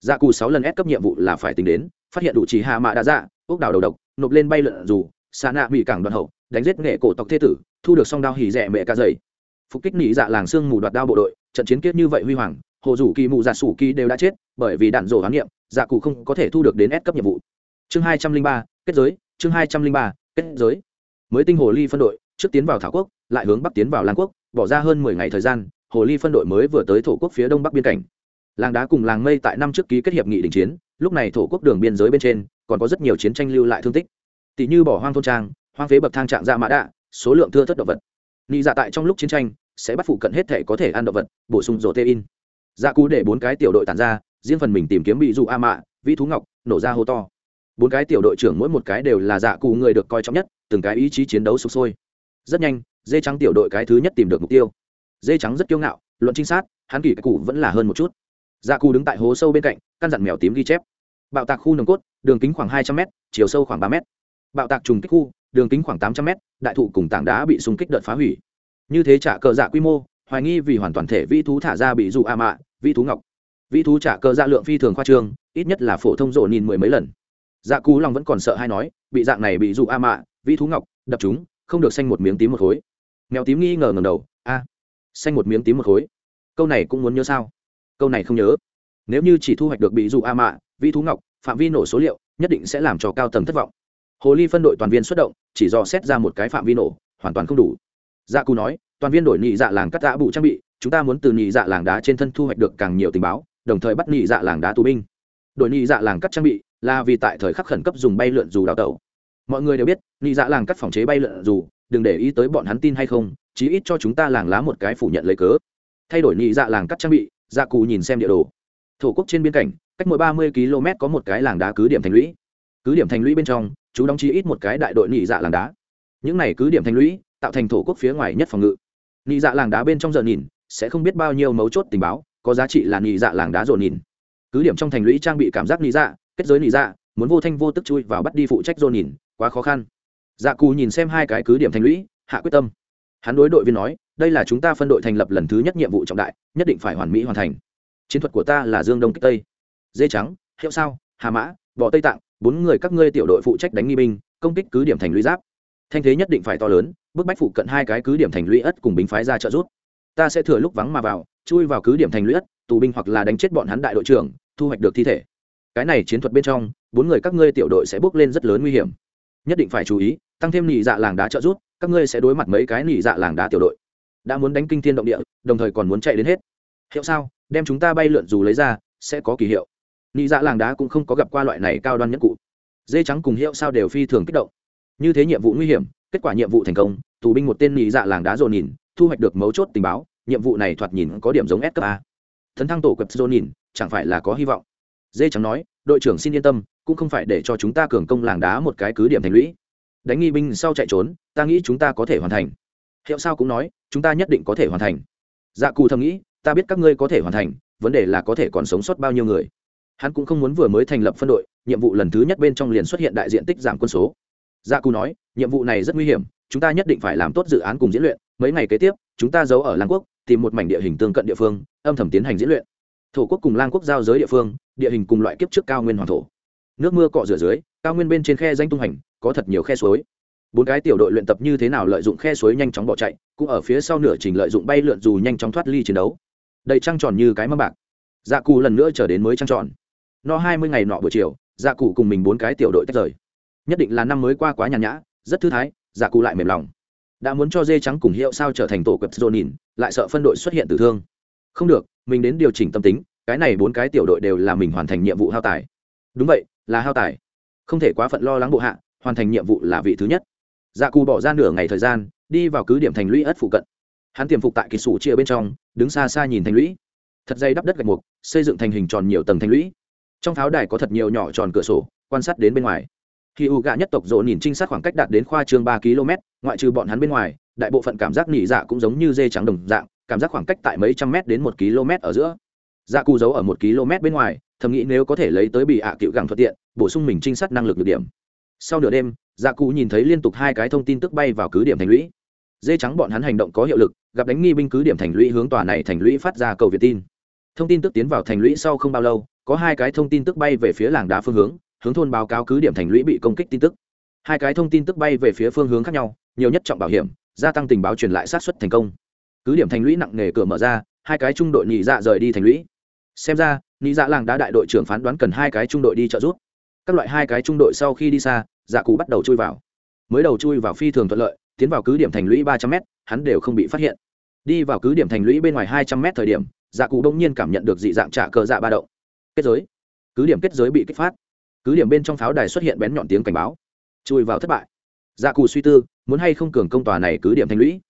Dạ cù sáu lần ép cấp nhiệm vụ là phải tính đến, phát hiện đủ chỉ hạ mạ đã dạ ốc đảo đầu độc, nộp lên bay lượn dù xa nạ bị cảng đoạn hậu đánh giết nghệ cổ tộc thế tử, thu được song đao hỉ rẻ mẹ cả dày phục kích nỉ dạ làng xương mù đoạt đao bộ đội, trận chiến kết như vậy huy hoàng, hồ rủ kỳ mù dạ sủ kỳ đều đã chết, bởi vì đạn rổ hoán niệm dạ cụ không có thể thu được đến ép cấp nhiệm vụ. Chương hai trăm linh ba, kết giới, chương hai trăm linh ba, kết giới. Mới tinh hồ ly phân đội, trước tiến vào thảo quốc, lại hướng bắc tiến vào lan quốc, bỏ ra hơn mười ngày thời gian, hồ ly phân đội mới vừa tới thổ quốc phía đông bắc biên cảnh. Làng đá cùng làng mây tại năm trước ký kết hiệp nghị đình chiến, lúc này thổ quốc đường biên giới bên trên, còn có rất nhiều chiến tranh lưu lại thương tích. Tỷ như bỏ hoang thôn trang hoang phế bậc thang trạng ra mã đạ, số lượng thưa thất động vật. Nị dạ tại trong lúc chiến tranh, sẽ bắt phụ cận hết thể có thể ăn động vật, bổ sung rổ tê in dạ cú để bốn cái tiểu đội tàn ra, riêng phần mình tìm kiếm bị dụ a mạ, vĩ thú ngọc, nổ ra hô to. Bốn cái tiểu đội trưởng mỗi một cái đều là dạ cụ người được coi trọng nhất, từng cái ý chí chiến đấu sụp sôi. Rất nhanh, dê trắng tiểu đội cái thứ nhất tìm được mục tiêu. Dê trắng rất kiêu ngạo, luận trinh sát, hắn kỳ cụ vẫn là hơn một chút. Dạ cụ đứng tại hố sâu bên cạnh, căn dặn mèo tím ghi chép. Bạo tạc khu nồng cốt, đường kính khoảng hai trăm m chiều sâu khoảng ba m bạo tạc trùng kích khu đường kính khoảng tám trăm m đại thụ cùng tảng đá bị xung kích đợt phá hủy. Như thế trả cờ dạ quy mô, hoài nghi vì hoàn toàn thể vi thú thả ra bị dụ a mạ vi thú ngọc. Vi thú trả cờ dạ lượng phi thường khoa trương, ít nhất là phổ thông rộ nhìn mười mấy lần. Dạ cú lòng vẫn còn sợ hay nói, bị dạng này bị dụ a mạ vi thú ngọc, đập chúng, không được xanh một miếng tím một khối. Mèo tím nghi ngờ ngầm đầu, a, xanh một miếng tím một khối. Câu này cũng muốn nhớ sao? Câu này không nhớ. Nếu như chỉ thu hoạch được bị dụ a mạ vi thú ngọc, phạm vi nổ số liệu, nhất định sẽ làm cho cao tầng thất vọng hồ ly phân đội toàn viên xuất động, chỉ do xét ra một cái phạm vi nổ, hoàn toàn không đủ. Dạ cù nói, toàn viên đổi nhị dạ làng cắt đã bụ trang bị, chúng ta muốn từ nhị dạ làng đá trên thân thu hoạch được càng nhiều tình báo, đồng thời bắt nhị dạ làng đá tù binh. Đổi nhị dạ làng cắt trang bị là vì tại thời khắc khẩn cấp dùng bay lượn dù đào tẩu. Mọi người đều biết, nhị dạ làng cắt phòng chế bay lượn dù, đừng để ý tới bọn hắn tin hay không, chí ít cho chúng ta làng lá một cái phủ nhận lấy cớ. Thay đổi nhị dạ làng cắt trang bị dạ cụ nhìn xem địa đồ. Thổ quốc trên biên cảnh, cách mỗi ba mươi km có một cái làng đá cứ điểm thành lũy. Cứ điểm thành lũy bên trong chú đóng chí ít một cái đại đội nị dạ làng đá. Những này cứ điểm thành lũy, tạo thành thổ quốc phía ngoài nhất phòng ngự. Nị dạ làng đá bên trong giờ nhìn, sẽ không biết bao nhiêu mấu chốt tình báo, có giá trị là nị dạ làng đá dồn nhìn. Cứ điểm trong thành lũy trang bị cảm giác nị dạ kết giới nị dạ muốn vô thanh vô tức chui vào bắt đi phụ trách dồn nhìn, quá khó khăn. Dạ cù nhìn xem hai cái cứ điểm thành lũy, hạ quyết tâm. Hắn đối đội viên nói, đây là chúng ta phân đội thành lập lần thứ nhất nhiệm vụ trọng đại, nhất định phải hoàn mỹ hoàn thành. Chiến thuật của ta là dương đông kích tây. Dê trắng, hiệu sao, hà mã bọ tây tạng, bốn người các ngươi tiểu đội phụ trách đánh nghi binh, công kích cứ điểm thành lũy giáp. Thanh thế nhất định phải to lớn, bức bách phụ cận hai cái cứ điểm thành lũy ất cùng binh phái ra trợ giúp. Ta sẽ thừa lúc vắng mà vào, chui vào cứ điểm thành lũy ất, tù binh hoặc là đánh chết bọn hắn đại đội trưởng, thu hoạch được thi thể. Cái này chiến thuật bên trong, bốn người các ngươi tiểu đội sẽ bước lên rất lớn nguy hiểm. Nhất định phải chú ý, tăng thêm nỉ dạ làng đá trợ giúp, các ngươi sẽ đối mặt mấy cái nỉ dạ làng đá tiểu đội. Đã muốn đánh kinh thiên động địa, đồng thời còn muốn chạy đến hết. Hiệu sao? Đem chúng ta bay lượn dù lấy ra, sẽ có kỳ hiệu nị dạ làng đá cũng không có gặp qua loại này cao đoan nhất cụ. Dê trắng cùng hiệu sao đều phi thường kích động. Như thế nhiệm vụ nguy hiểm, kết quả nhiệm vụ thành công, tù binh một tên nị dạ làng đá dồn nhìn, thu hoạch được mấu chốt tình báo, nhiệm vụ này thoạt nhìn có điểm giống s cấp a. Thấn thăng tổ cập dồn nhìn, chẳng phải là có hy vọng. Dê trắng nói, đội trưởng xin yên tâm, cũng không phải để cho chúng ta cường công làng đá một cái cứ điểm thành lũy. Đánh nghi binh sau chạy trốn, ta nghĩ chúng ta có thể hoàn thành. Hiệu sao cũng nói, chúng ta nhất định có thể hoàn thành. Dạ cù thầm nghĩ, ta biết các ngươi có thể hoàn thành, vấn đề là có thể còn sống sót bao nhiêu người hắn cũng không muốn vừa mới thành lập phân đội, nhiệm vụ lần thứ nhất bên trong liền xuất hiện đại diện tích giảm quân số. Gia dạ cù nói, nhiệm vụ này rất nguy hiểm, chúng ta nhất định phải làm tốt dự án cùng diễn luyện, mấy ngày kế tiếp, chúng ta giấu ở lang quốc, tìm một mảnh địa hình tương cận địa phương, âm thầm tiến hành diễn luyện. Thổ quốc cùng lang quốc giao giới địa phương, địa hình cùng loại kiếp trước cao nguyên hoàng thổ. Nước mưa cọ rửa dưới, cao nguyên bên trên khe danh tung hành, có thật nhiều khe suối. Bốn cái tiểu đội luyện tập như thế nào lợi dụng khe suối nhanh chóng bỏ chạy, cũng ở phía sau nửa trình lợi dụng bay lượn dù nhanh chóng thoát ly chiến đấu. Đầy trăng tròn như cái mâm bạc. Dạ cù lần nữa trở đến mới trăng tròn no hai mươi ngày nọ buổi chiều dạ cụ cùng mình bốn cái tiểu đội tách rời. Nhất định là năm mới qua quá nhàn nhã, rất thư thái dạ cụ lại mềm lòng. Đã muốn cho dê trắng cùng hiệu sao trở thành tổ quật dồn nhìn lại sợ phân đội xuất hiện tử thương. Không được, mình đến điều chỉnh tâm tính, cái này bốn cái tiểu đội đều là mình hoàn thành nhiệm vụ hao tài. Đúng vậy, là hao tài. Không thể quá phận lo lắng bộ hạ, hoàn thành nhiệm vụ là vị thứ nhất. Dạ cù bỏ ra nửa ngày thời gian, đi vào cứ điểm thành lũy ất phụ cận. Hắn tiềm phục tại kỳ sủ chia bên trong, đứng xa xa nhìn thành lũy. Thật dây đắp đất gạch mục, xây dựng thành hình tròn nhiều tầng thành lũy trong pháo đài có thật nhiều nhỏ tròn cửa sổ, quan sát đến bên ngoài. Khi u gạ nhất tộc rộ nhìn trinh sát khoảng cách đạt đến khoa trường ba km, ngoại trừ bọn hắn bên ngoài, đại bộ phận cảm giác nỉ dạ cũng giống như dê trắng đồng dạng, cảm giác khoảng cách tại mấy trăm mét đến một km ở giữa. Dạ cù giấu ở một km bên ngoài, thầm nghĩ nếu có thể lấy tới bị ạ cựu gẳng thuận tiện, bổ sung mình trinh sát năng lực được điểm. Sau nửa đêm dạ cụ nhìn thấy liên tục hai cái thông tin tức bay vào cứ điểm thành lũy. Dê trắng bọn hắn hành động có hiệu lực, gặp đánh nghi binh cứ điểm thành lũy hướng tòa này thành lũy phát ra cầu việt tin. Thông tin tức tiến vào thành lũy sau không bao lâu có hai cái thông tin tức bay về phía làng đá phương hướng hướng thôn báo cáo cứ điểm thành lũy bị công kích tin tức. Hai cái thông tin tức bay về phía phương hướng khác nhau, nhiều nhất trọng bảo hiểm, gia tăng tình báo truyền lại sát xuất thành công. Cứ điểm thành lũy nặng nề cửa mở ra, hai cái trung đội nhị dạ rời đi thành lũy. Xem ra, nhị dạ làng đá đại đội trưởng phán đoán cần hai cái trung đội đi trợ giúp. Các loại hai cái trung đội sau khi đi xa dạ cụ bắt đầu chui vào. Mới đầu chui vào phi thường thuận lợi, tiến vào cứ điểm thành lũy ba trăm m hắn đều không bị phát hiện. Đi vào cứ điểm thành lũy bên ngoài hai trăm m thời điểm dạ cụ đông nhiên cảm nhận được dị dạng trả cờ dạ ba động kết giới. Cứ điểm kết giới bị kích phát, cứ điểm bên trong pháo đài xuất hiện bén nhọn tiếng cảnh báo. Chui vào thất bại. Dạ cù suy tư, muốn hay không cường công tòa này cứ điểm thành lũy?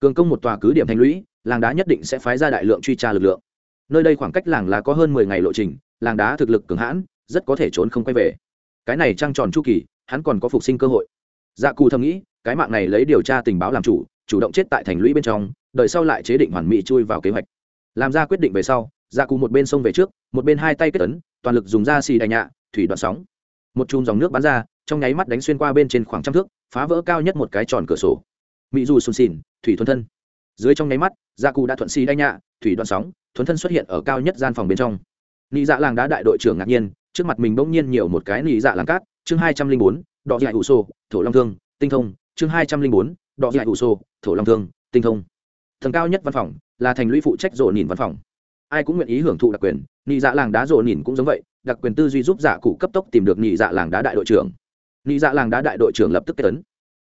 Cường công một tòa cứ điểm thành lũy, làng đá nhất định sẽ phái ra đại lượng truy tra lực lượng. Nơi đây khoảng cách làng là có hơn mười ngày lộ trình, làng đá thực lực cường hãn, rất có thể trốn không quay về. Cái này trăng tròn chu kỳ, hắn còn có phục sinh cơ hội. Dạ cù thầm nghĩ, cái mạng này lấy điều tra tình báo làm chủ chủ động chết tại thành lũy bên trong, đợi sau lại chế định hoàn mỹ chui vào kế hoạch. Làm ra quyết định về sau dạ cù một bên sông về trước một bên hai tay kết ấn, toàn lực dùng da xì đại nhạ, thủy đoạn sóng. Một chùm dòng nước bắn ra, trong nháy mắt đánh xuyên qua bên trên khoảng trăm thước, phá vỡ cao nhất một cái tròn cửa sổ. Mỹ dù xùn xìn thủy thuần thân. Dưới trong nháy mắt gia cụ đã thuận xì đại nhạ, thủy đoạn sóng, thuần thân xuất hiện ở cao nhất gian phòng bên trong. Nị dạ làng đá đại đội trưởng ngạc nhiên, trước mặt mình bỗng nhiên nhiều một cái nị dạ làng cát, chương hai trăm linh bốn, đọ dạy ủ sô, thổ long thương, tinh thông, chương hai trăm linh bốn, đọ dạy ủ sô, thổ long thương, tinh thông. Thần cao nhất văn phòng là thành lũy phụ trách rộ nhìn văn phòng ai cũng nguyện ý hưởng thụ đặc quyền nhị dạ làng đá rộ nhìn cũng giống vậy, đặc quyền tư duy giúp dạ cụ cấp tốc tìm được nhị dạ làng đá đại đội trưởng. Nhị dạ làng đá đại đội trưởng lập tức kết ấn.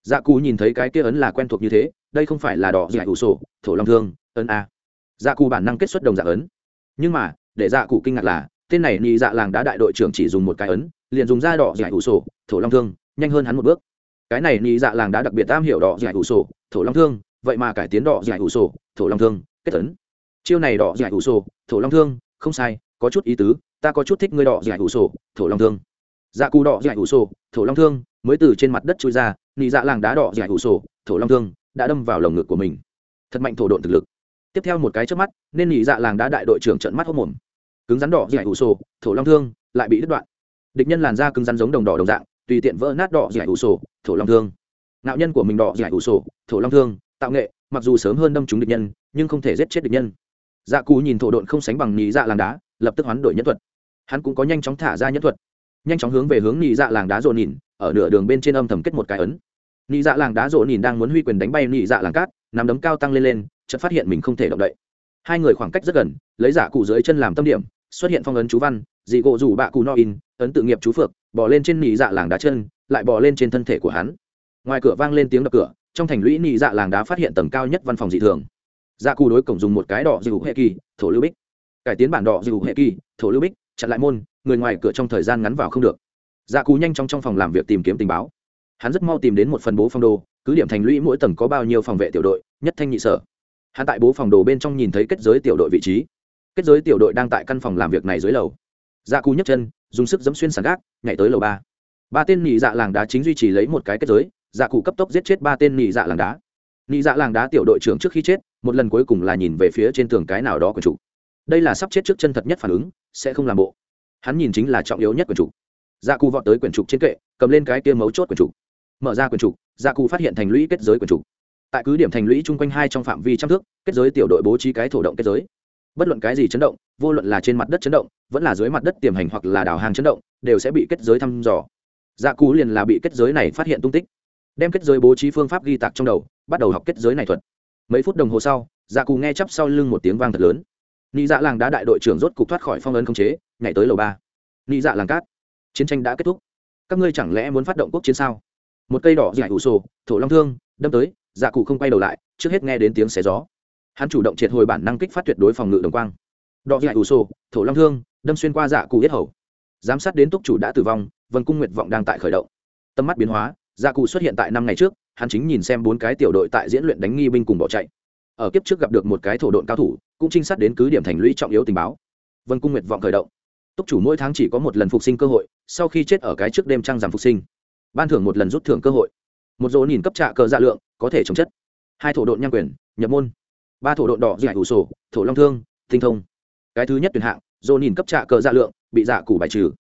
Dạ cụ nhìn thấy cái kia ấn là quen thuộc như thế, đây không phải là đỏ dạy ủ sổ, thổ long thương, ấn a. Dạ cụ bản năng kết xuất đồng dạ ấn. Nhưng mà, để dạ cụ kinh ngạc là, tên này nhị dạ làng đá đại đội trưởng chỉ dùng một cái ấn, liền dùng ra đỏ giải ủ sổ, thổ long thương, nhanh hơn hắn một bước. Cái này nhị dạ làng đá đặc biệt am hiểu đỏ giải ủ sổ, thổ long thương, vậy mà cải tiến đỏ giải ủ sổ, thổ long thương, kết ấn chiêu này đỏ giải ủ sổ, thổ long thương, không sai, có chút ý tứ, ta có chút thích ngươi đỏ giải ủ sổ, thổ long thương. Dạ cù đỏ giải ủ sổ, thổ long thương, mới từ trên mặt đất trôi ra, nị dạ làng đá đỏ giải ủ sổ, thổ long thương, đã đâm vào lồng ngực của mình. Thật mạnh thổ độn thực lực. Tiếp theo một cái trước mắt, nên nị dạ làng đá đại đội trưởng trận mắt hốc mồm. Cứng rắn đỏ giải ủ sổ, thổ long thương, lại bị đứt đoạn. Địch nhân làn da cứng rắn giống đồng đỏ đồng dạng, tùy tiện vỡ nát đỏ giải ủ sổ, thổ long thương. Nạo nhân của mình đỏ giải ủ sổ, thổ long thương, tạo nghệ, mặc dù sớm hơn đâm trúng địch nhân, nhưng không thể giết chết địch nhân dạ cù nhìn thổ độn không sánh bằng nhị dạ làng đá, lập tức hoán đổi nhân thuật. Hắn cũng có nhanh chóng thả ra nhân thuật. Nhanh chóng hướng về hướng nhị dạ làng đá rộn nhìn, ở nửa đường bên trên âm thầm kết một cái ấn. Nhị dạ làng đá rộn nhìn đang muốn huy quyền đánh bay nhị dạ làng cát nằm đấm cao tăng lên lên, chợt phát hiện mình không thể động đậy. Hai người khoảng cách rất gần, lấy dạ giả cụ dưới chân làm tâm điểm, xuất hiện phong ấn chú văn, dị gỗ rủ bạ cù no in, ấn tự nghiệp chú phược bỏ lên trên nhị dạ làng đá chân, lại bỏ lên trên thân thể của hắn. Ngoài cửa vang lên tiếng đập cửa, trong thành lũy nhị dạ làng đá phát hiện tầng cao nhất văn phòng dị thường dạ cù đối cổng dùng một cái đỏ dịu hệ kỳ, thổ lưu bích. Cải tiến bản đỏ dịu hệ kỳ, thổ lưu bích, chặn lại môn, người ngoài cửa trong thời gian ngắn vào không được. Dạ cù nhanh chóng trong phòng làm việc tìm kiếm tình báo. Hắn rất mau tìm đến một phần bố phong đồ, cứ điểm thành lũy mỗi tầng có bao nhiêu phòng vệ tiểu đội, nhất thanh nhị sở. Hắn tại bố phòng đồ bên trong nhìn thấy kết giới tiểu đội vị trí. Kết giới tiểu đội đang tại căn phòng làm việc này dưới lầu. Dạ cù nhấc chân, dùng sức giẫm xuyên sàn gác, nhảy tới lầu ba. Ba tên nhị dạ làng đá chính duy trì lấy một cái kết giới. Dạ cụ cấp tốc giết chết ba tên nhị dạ làng đá nghĩ dạ làng đá tiểu đội trưởng trước khi chết, một lần cuối cùng là nhìn về phía trên tường cái nào đó của chủ. Đây là sắp chết trước chân thật nhất phản ứng, sẽ không làm bộ. Hắn nhìn chính là trọng yếu nhất của chủ. Dạ cù vọt tới quyển trục trên kệ, cầm lên cái kia mấu chốt quyển trục mở ra quyển trục dạ cù phát hiện thành lũy kết giới quyển trục tại cứ điểm thành lũy chung quanh hai trong phạm vi trăm thước, kết giới tiểu đội bố trí cái thổ động kết giới. Bất luận cái gì chấn động, vô luận là trên mặt đất chấn động, vẫn là dưới mặt đất tiềm hành hoặc là đào hàng chấn động, đều sẽ bị kết giới thăm dò. Dạ cù liền là bị kết giới này phát hiện tung tích đem kết giới bố trí phương pháp ghi tạc trong đầu, bắt đầu học kết giới này thuật. Mấy phút đồng hồ sau dạ cù nghe chắp sau lưng một tiếng vang thật lớn. Nị dạ làng đã đại đội trưởng rốt cục thoát khỏi phong ấn không chế, nhảy tới lầu ba. Nị dạ làng cát, chiến tranh đã kết thúc. Các ngươi chẳng lẽ muốn phát động quốc chiến sao? Một cây đỏ dài ủ sổ, thổ long thương, đâm tới dạ cụ không quay đầu lại, trước hết nghe đến tiếng xé gió. Hắn chủ động triệt hồi bản năng kích phát tuyệt đối phòng ngự đồng quang. Đỏ dài ủ sổ, thổ long thương, đâm xuyên qua dạ cụ yết hầu. Giám sát đến túc chủ đã tử vong, vân cung nguyệt vọng đang tại khởi động. Tâm mắt biến hóa dạ cụ xuất hiện tại năm ngày trước, hắn chính nhìn xem bốn cái tiểu đội tại diễn luyện đánh nghi binh cùng bỏ chạy. Ở kiếp trước gặp được một cái thổ đội cao thủ, cũng trinh sát đến cứ điểm thành lũy trọng yếu tình báo. Vân cung nguyệt vọng khởi động. Túc chủ mỗi tháng chỉ có một lần phục sinh cơ hội, sau khi chết ở cái trước đêm trăng giảm phục sinh. Ban thưởng một lần rút thưởng cơ hội. Một dỗ nhìn cấp trạ cờ dạ lượng, có thể chống chất. Hai thổ độn nham quyền, nhập môn. Ba thổ độn đỏ, giải ủ sổ, thổ long thương, tinh thông. Cái thứ nhất tuyển hạng, dỗ nhìn cấp trạ cờ dạ lượng, bị dạ củ bài trừ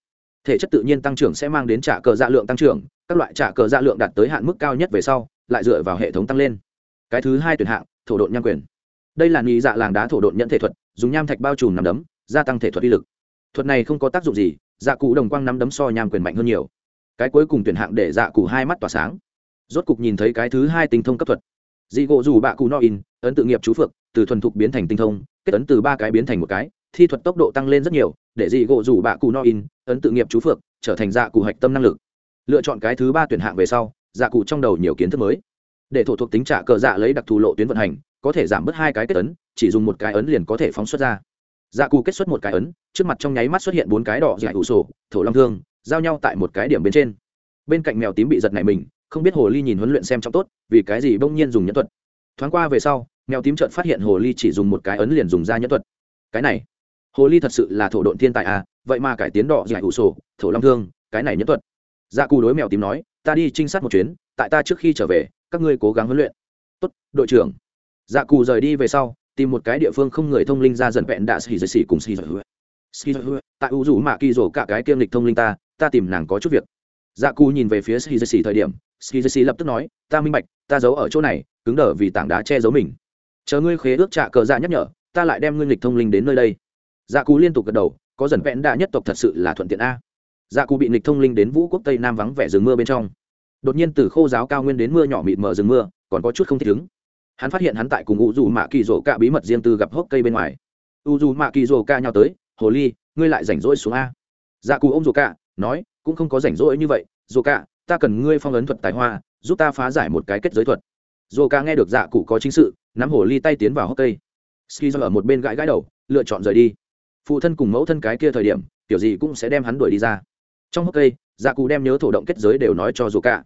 thể chất tự nhiên tăng trưởng sẽ mang đến trả cờ dạ lượng tăng trưởng, các loại trả cờ dạ lượng đạt tới hạn mức cao nhất về sau, lại dựa vào hệ thống tăng lên. Cái thứ hai tuyển hạng, thổ độn nham quyền. Đây là nghi dạ làng đá thổ độn nhận thể thuật, dùng nham thạch bao trùm nằm đấm, gia tăng thể thuật uy lực. Thuật này không có tác dụng gì dạ cụ đồng quang nắm đấm so nham quyền mạnh hơn nhiều. Cái cuối cùng tuyển hạng để dạ cụ hai mắt tỏa sáng. Rốt cục nhìn thấy cái thứ hai tinh thông cấp thuật. Dị gỗ dù bạ cụ no in, ấn tự nghiệp chú phượng, từ thuần thục biến thành tinh thông, kết ấn từ ba cái biến thành một cái thi thuật tốc độ tăng lên rất nhiều, để dị gỗ rủ bạ cụ no in, ấn tự nghiệp chú phượng, trở thành dạ cụ hạch tâm năng lực. Lựa chọn cái thứ ba tuyển hạng về sau dạ cụ trong đầu nhiều kiến thức mới. Để thổ thuộc tính trả cờ dạ lấy đặc thù lộ tuyến vận hành, có thể giảm bớt hai cái kết ấn, chỉ dùng một cái ấn liền có thể phóng xuất ra. Dạ cụ kết xuất một cái ấn, trước mặt trong nháy mắt xuất hiện bốn cái đỏ dạy ủ sổ, thổ long thương, giao nhau tại một cái điểm bên trên. Bên cạnh mèo tím bị giật này mình, không biết hồ ly nhìn huấn luyện xem trong tốt, vì cái gì bỗng nhiên dùng nhẫn thuật. Thoáng qua về sau, mèo tím trợn phát hiện hồ ly chỉ dùng một cái ấn liền dùng ra nhẫn thuật. Cái này hồ ly thật sự là thổ độn thiên tài à vậy mà cải tiến đỏ giải ủ sổ, thổ long thương, cái này nhẫn thuật. Dạ cù đối mèo tím nói, ta đi trinh sát một chuyến, tại ta trước khi trở về, các ngươi cố gắng huấn luyện. Tốt, đội trưởng. Dạ cù rời đi về sau, tìm một cái địa phương không người thông linh ra dần vẹn đã xì dậy xì cùng xì dậy xì dậy tại u rủ mạ kỳ rổ cả cái kiêm lịch thông linh ta ta tìm nàng có chút việc. Dạ cù nhìn về phía xì dậy xì thời điểm, xì dậy xì lập tức nói, ta minh bạch, ta giấu ở chỗ này, cứng đờ vì tảng đá che giấu mình. Chờ ngươi khế ước trạ cờ dạ nhắc nhở, ta lại đem ngươi lịch thông linh đến nơi đây dạ Cú liên tục gật đầu, có dần vẹn đa nhất tộc thật sự là thuận tiện a. Dạ Cú bị nghịch thông linh đến vũ quốc tây nam vắng vẻ rừng mưa bên trong. Đột nhiên từ khô giáo cao nguyên đến mưa nhỏ mịt mờ rừng mưa, còn có chút không thích ứng. Hắn phát hiện hắn tại cùng u dù mạ kỳ rổ cả bí mật riêng tư gặp hốc cây bên ngoài. U dù mạ kỳ rổ Cả nhau tới, hồ ly, ngươi lại rảnh rỗi xuống a? Dạ Cú ô m rổ cả nói, cũng không có rảnh rỗi như vậy rổ cả ta cần ngươi phong ấn thuật tài hoa, giúp ta phá giải một cái kết giới thuật. Rổ cả nghe được dạ cụ có chính sự, nắm hồ ly tay tiến vào hốc cây. Ski ở một bên gãi gãi đầu, lựa chọn rời đi phụ thân cùng mẫu thân cái kia thời điểm, kiểu gì cũng sẽ đem hắn đuổi đi ra. Trong hốc cây dạ cụ đem nhớ thổ động kết giới đều nói cho dù cả.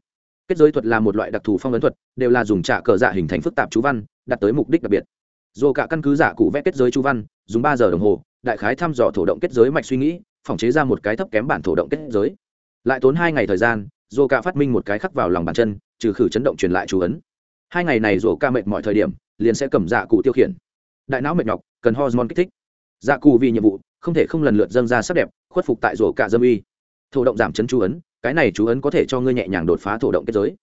Kết giới thuật là một loại đặc thù phong ấn thuật, đều là dùng trả cờ dạ hình thành phức tạp chú văn, đặt tới mục đích đặc biệt. Dù cả căn cứ dạ giả cụ vẽ kết giới chú văn, dùng ba giờ đồng hồ, đại khái thăm dò thổ động kết giới mạch suy nghĩ, phòng chế ra một cái thấp kém bản thổ động kết giới. Lại tốn hai ngày thời gian, dù cả phát minh một cái khắc vào lòng bàn chân, trừ khử chấn động truyền lại chú ấn. Hai ngày này dù ca mệt mọi thời điểm, liền sẽ cầm dạ cụ tiêu khiển. Đại não mệt nhọc, cần hormone kích thích dạ cù vì nhiệm vụ, không thể không lần lượt dâng ra sắc đẹp, khuất phục tại rổ cả dâm uy thổ động giảm chấn chú ấn, cái này chú ấn có thể cho ngươi nhẹ nhàng đột phá thổ động kết giới.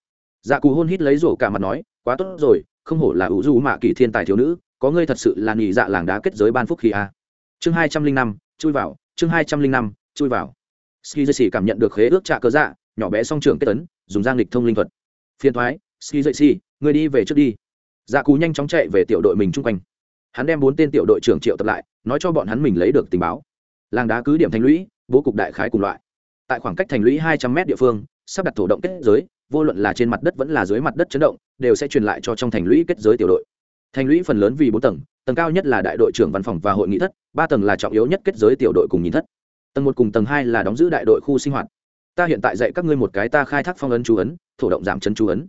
Dạ cù hôn hít lấy rổ cả mặt nói, quá tốt rồi, không hổ là ủ du mạ kỳ thiên tài thiếu nữ, có ngươi thật sự là nhị dạ làng đá kết giới ban phúc khí a. Chương hai trăm linh năm, chui vào, chương hai trăm linh năm, chui vào. Ski dây xì cảm nhận được khế ước trạ cơ dạ nhỏ bé song trường kết tấn dùng giang lịch thông linh thuật. Phiền thoái ski dây xì ngươi đi về trước đi. Dạ cù nhanh chóng chạy về tiểu đội mình chung quanh hắn đem bốn tên tiểu đội trưởng triệu tập lại, nói cho bọn hắn mình lấy được tình báo. Làng đá cứ điểm thành lũy, bố cục đại khái cùng loại. Tại khoảng cách thành lũy hai trăm m địa phương, sắp đặt thổ động kết giới, vô luận là trên mặt đất vẫn là dưới mặt đất chấn động, đều sẽ truyền lại cho trong thành lũy kết giới tiểu đội. Thành lũy phần lớn vì bốn tầng tầng cao nhất là đại đội trưởng văn phòng và hội nghị thất, ba tầng là trọng yếu nhất kết giới tiểu đội cùng nhìn thất. Tầng một cùng tầng hai là đóng giữ đại đội khu sinh hoạt. Ta hiện tại dạy các ngươi một cái ta khai thác phong ấn chú ấn, thổ động giảm chân chú ấn.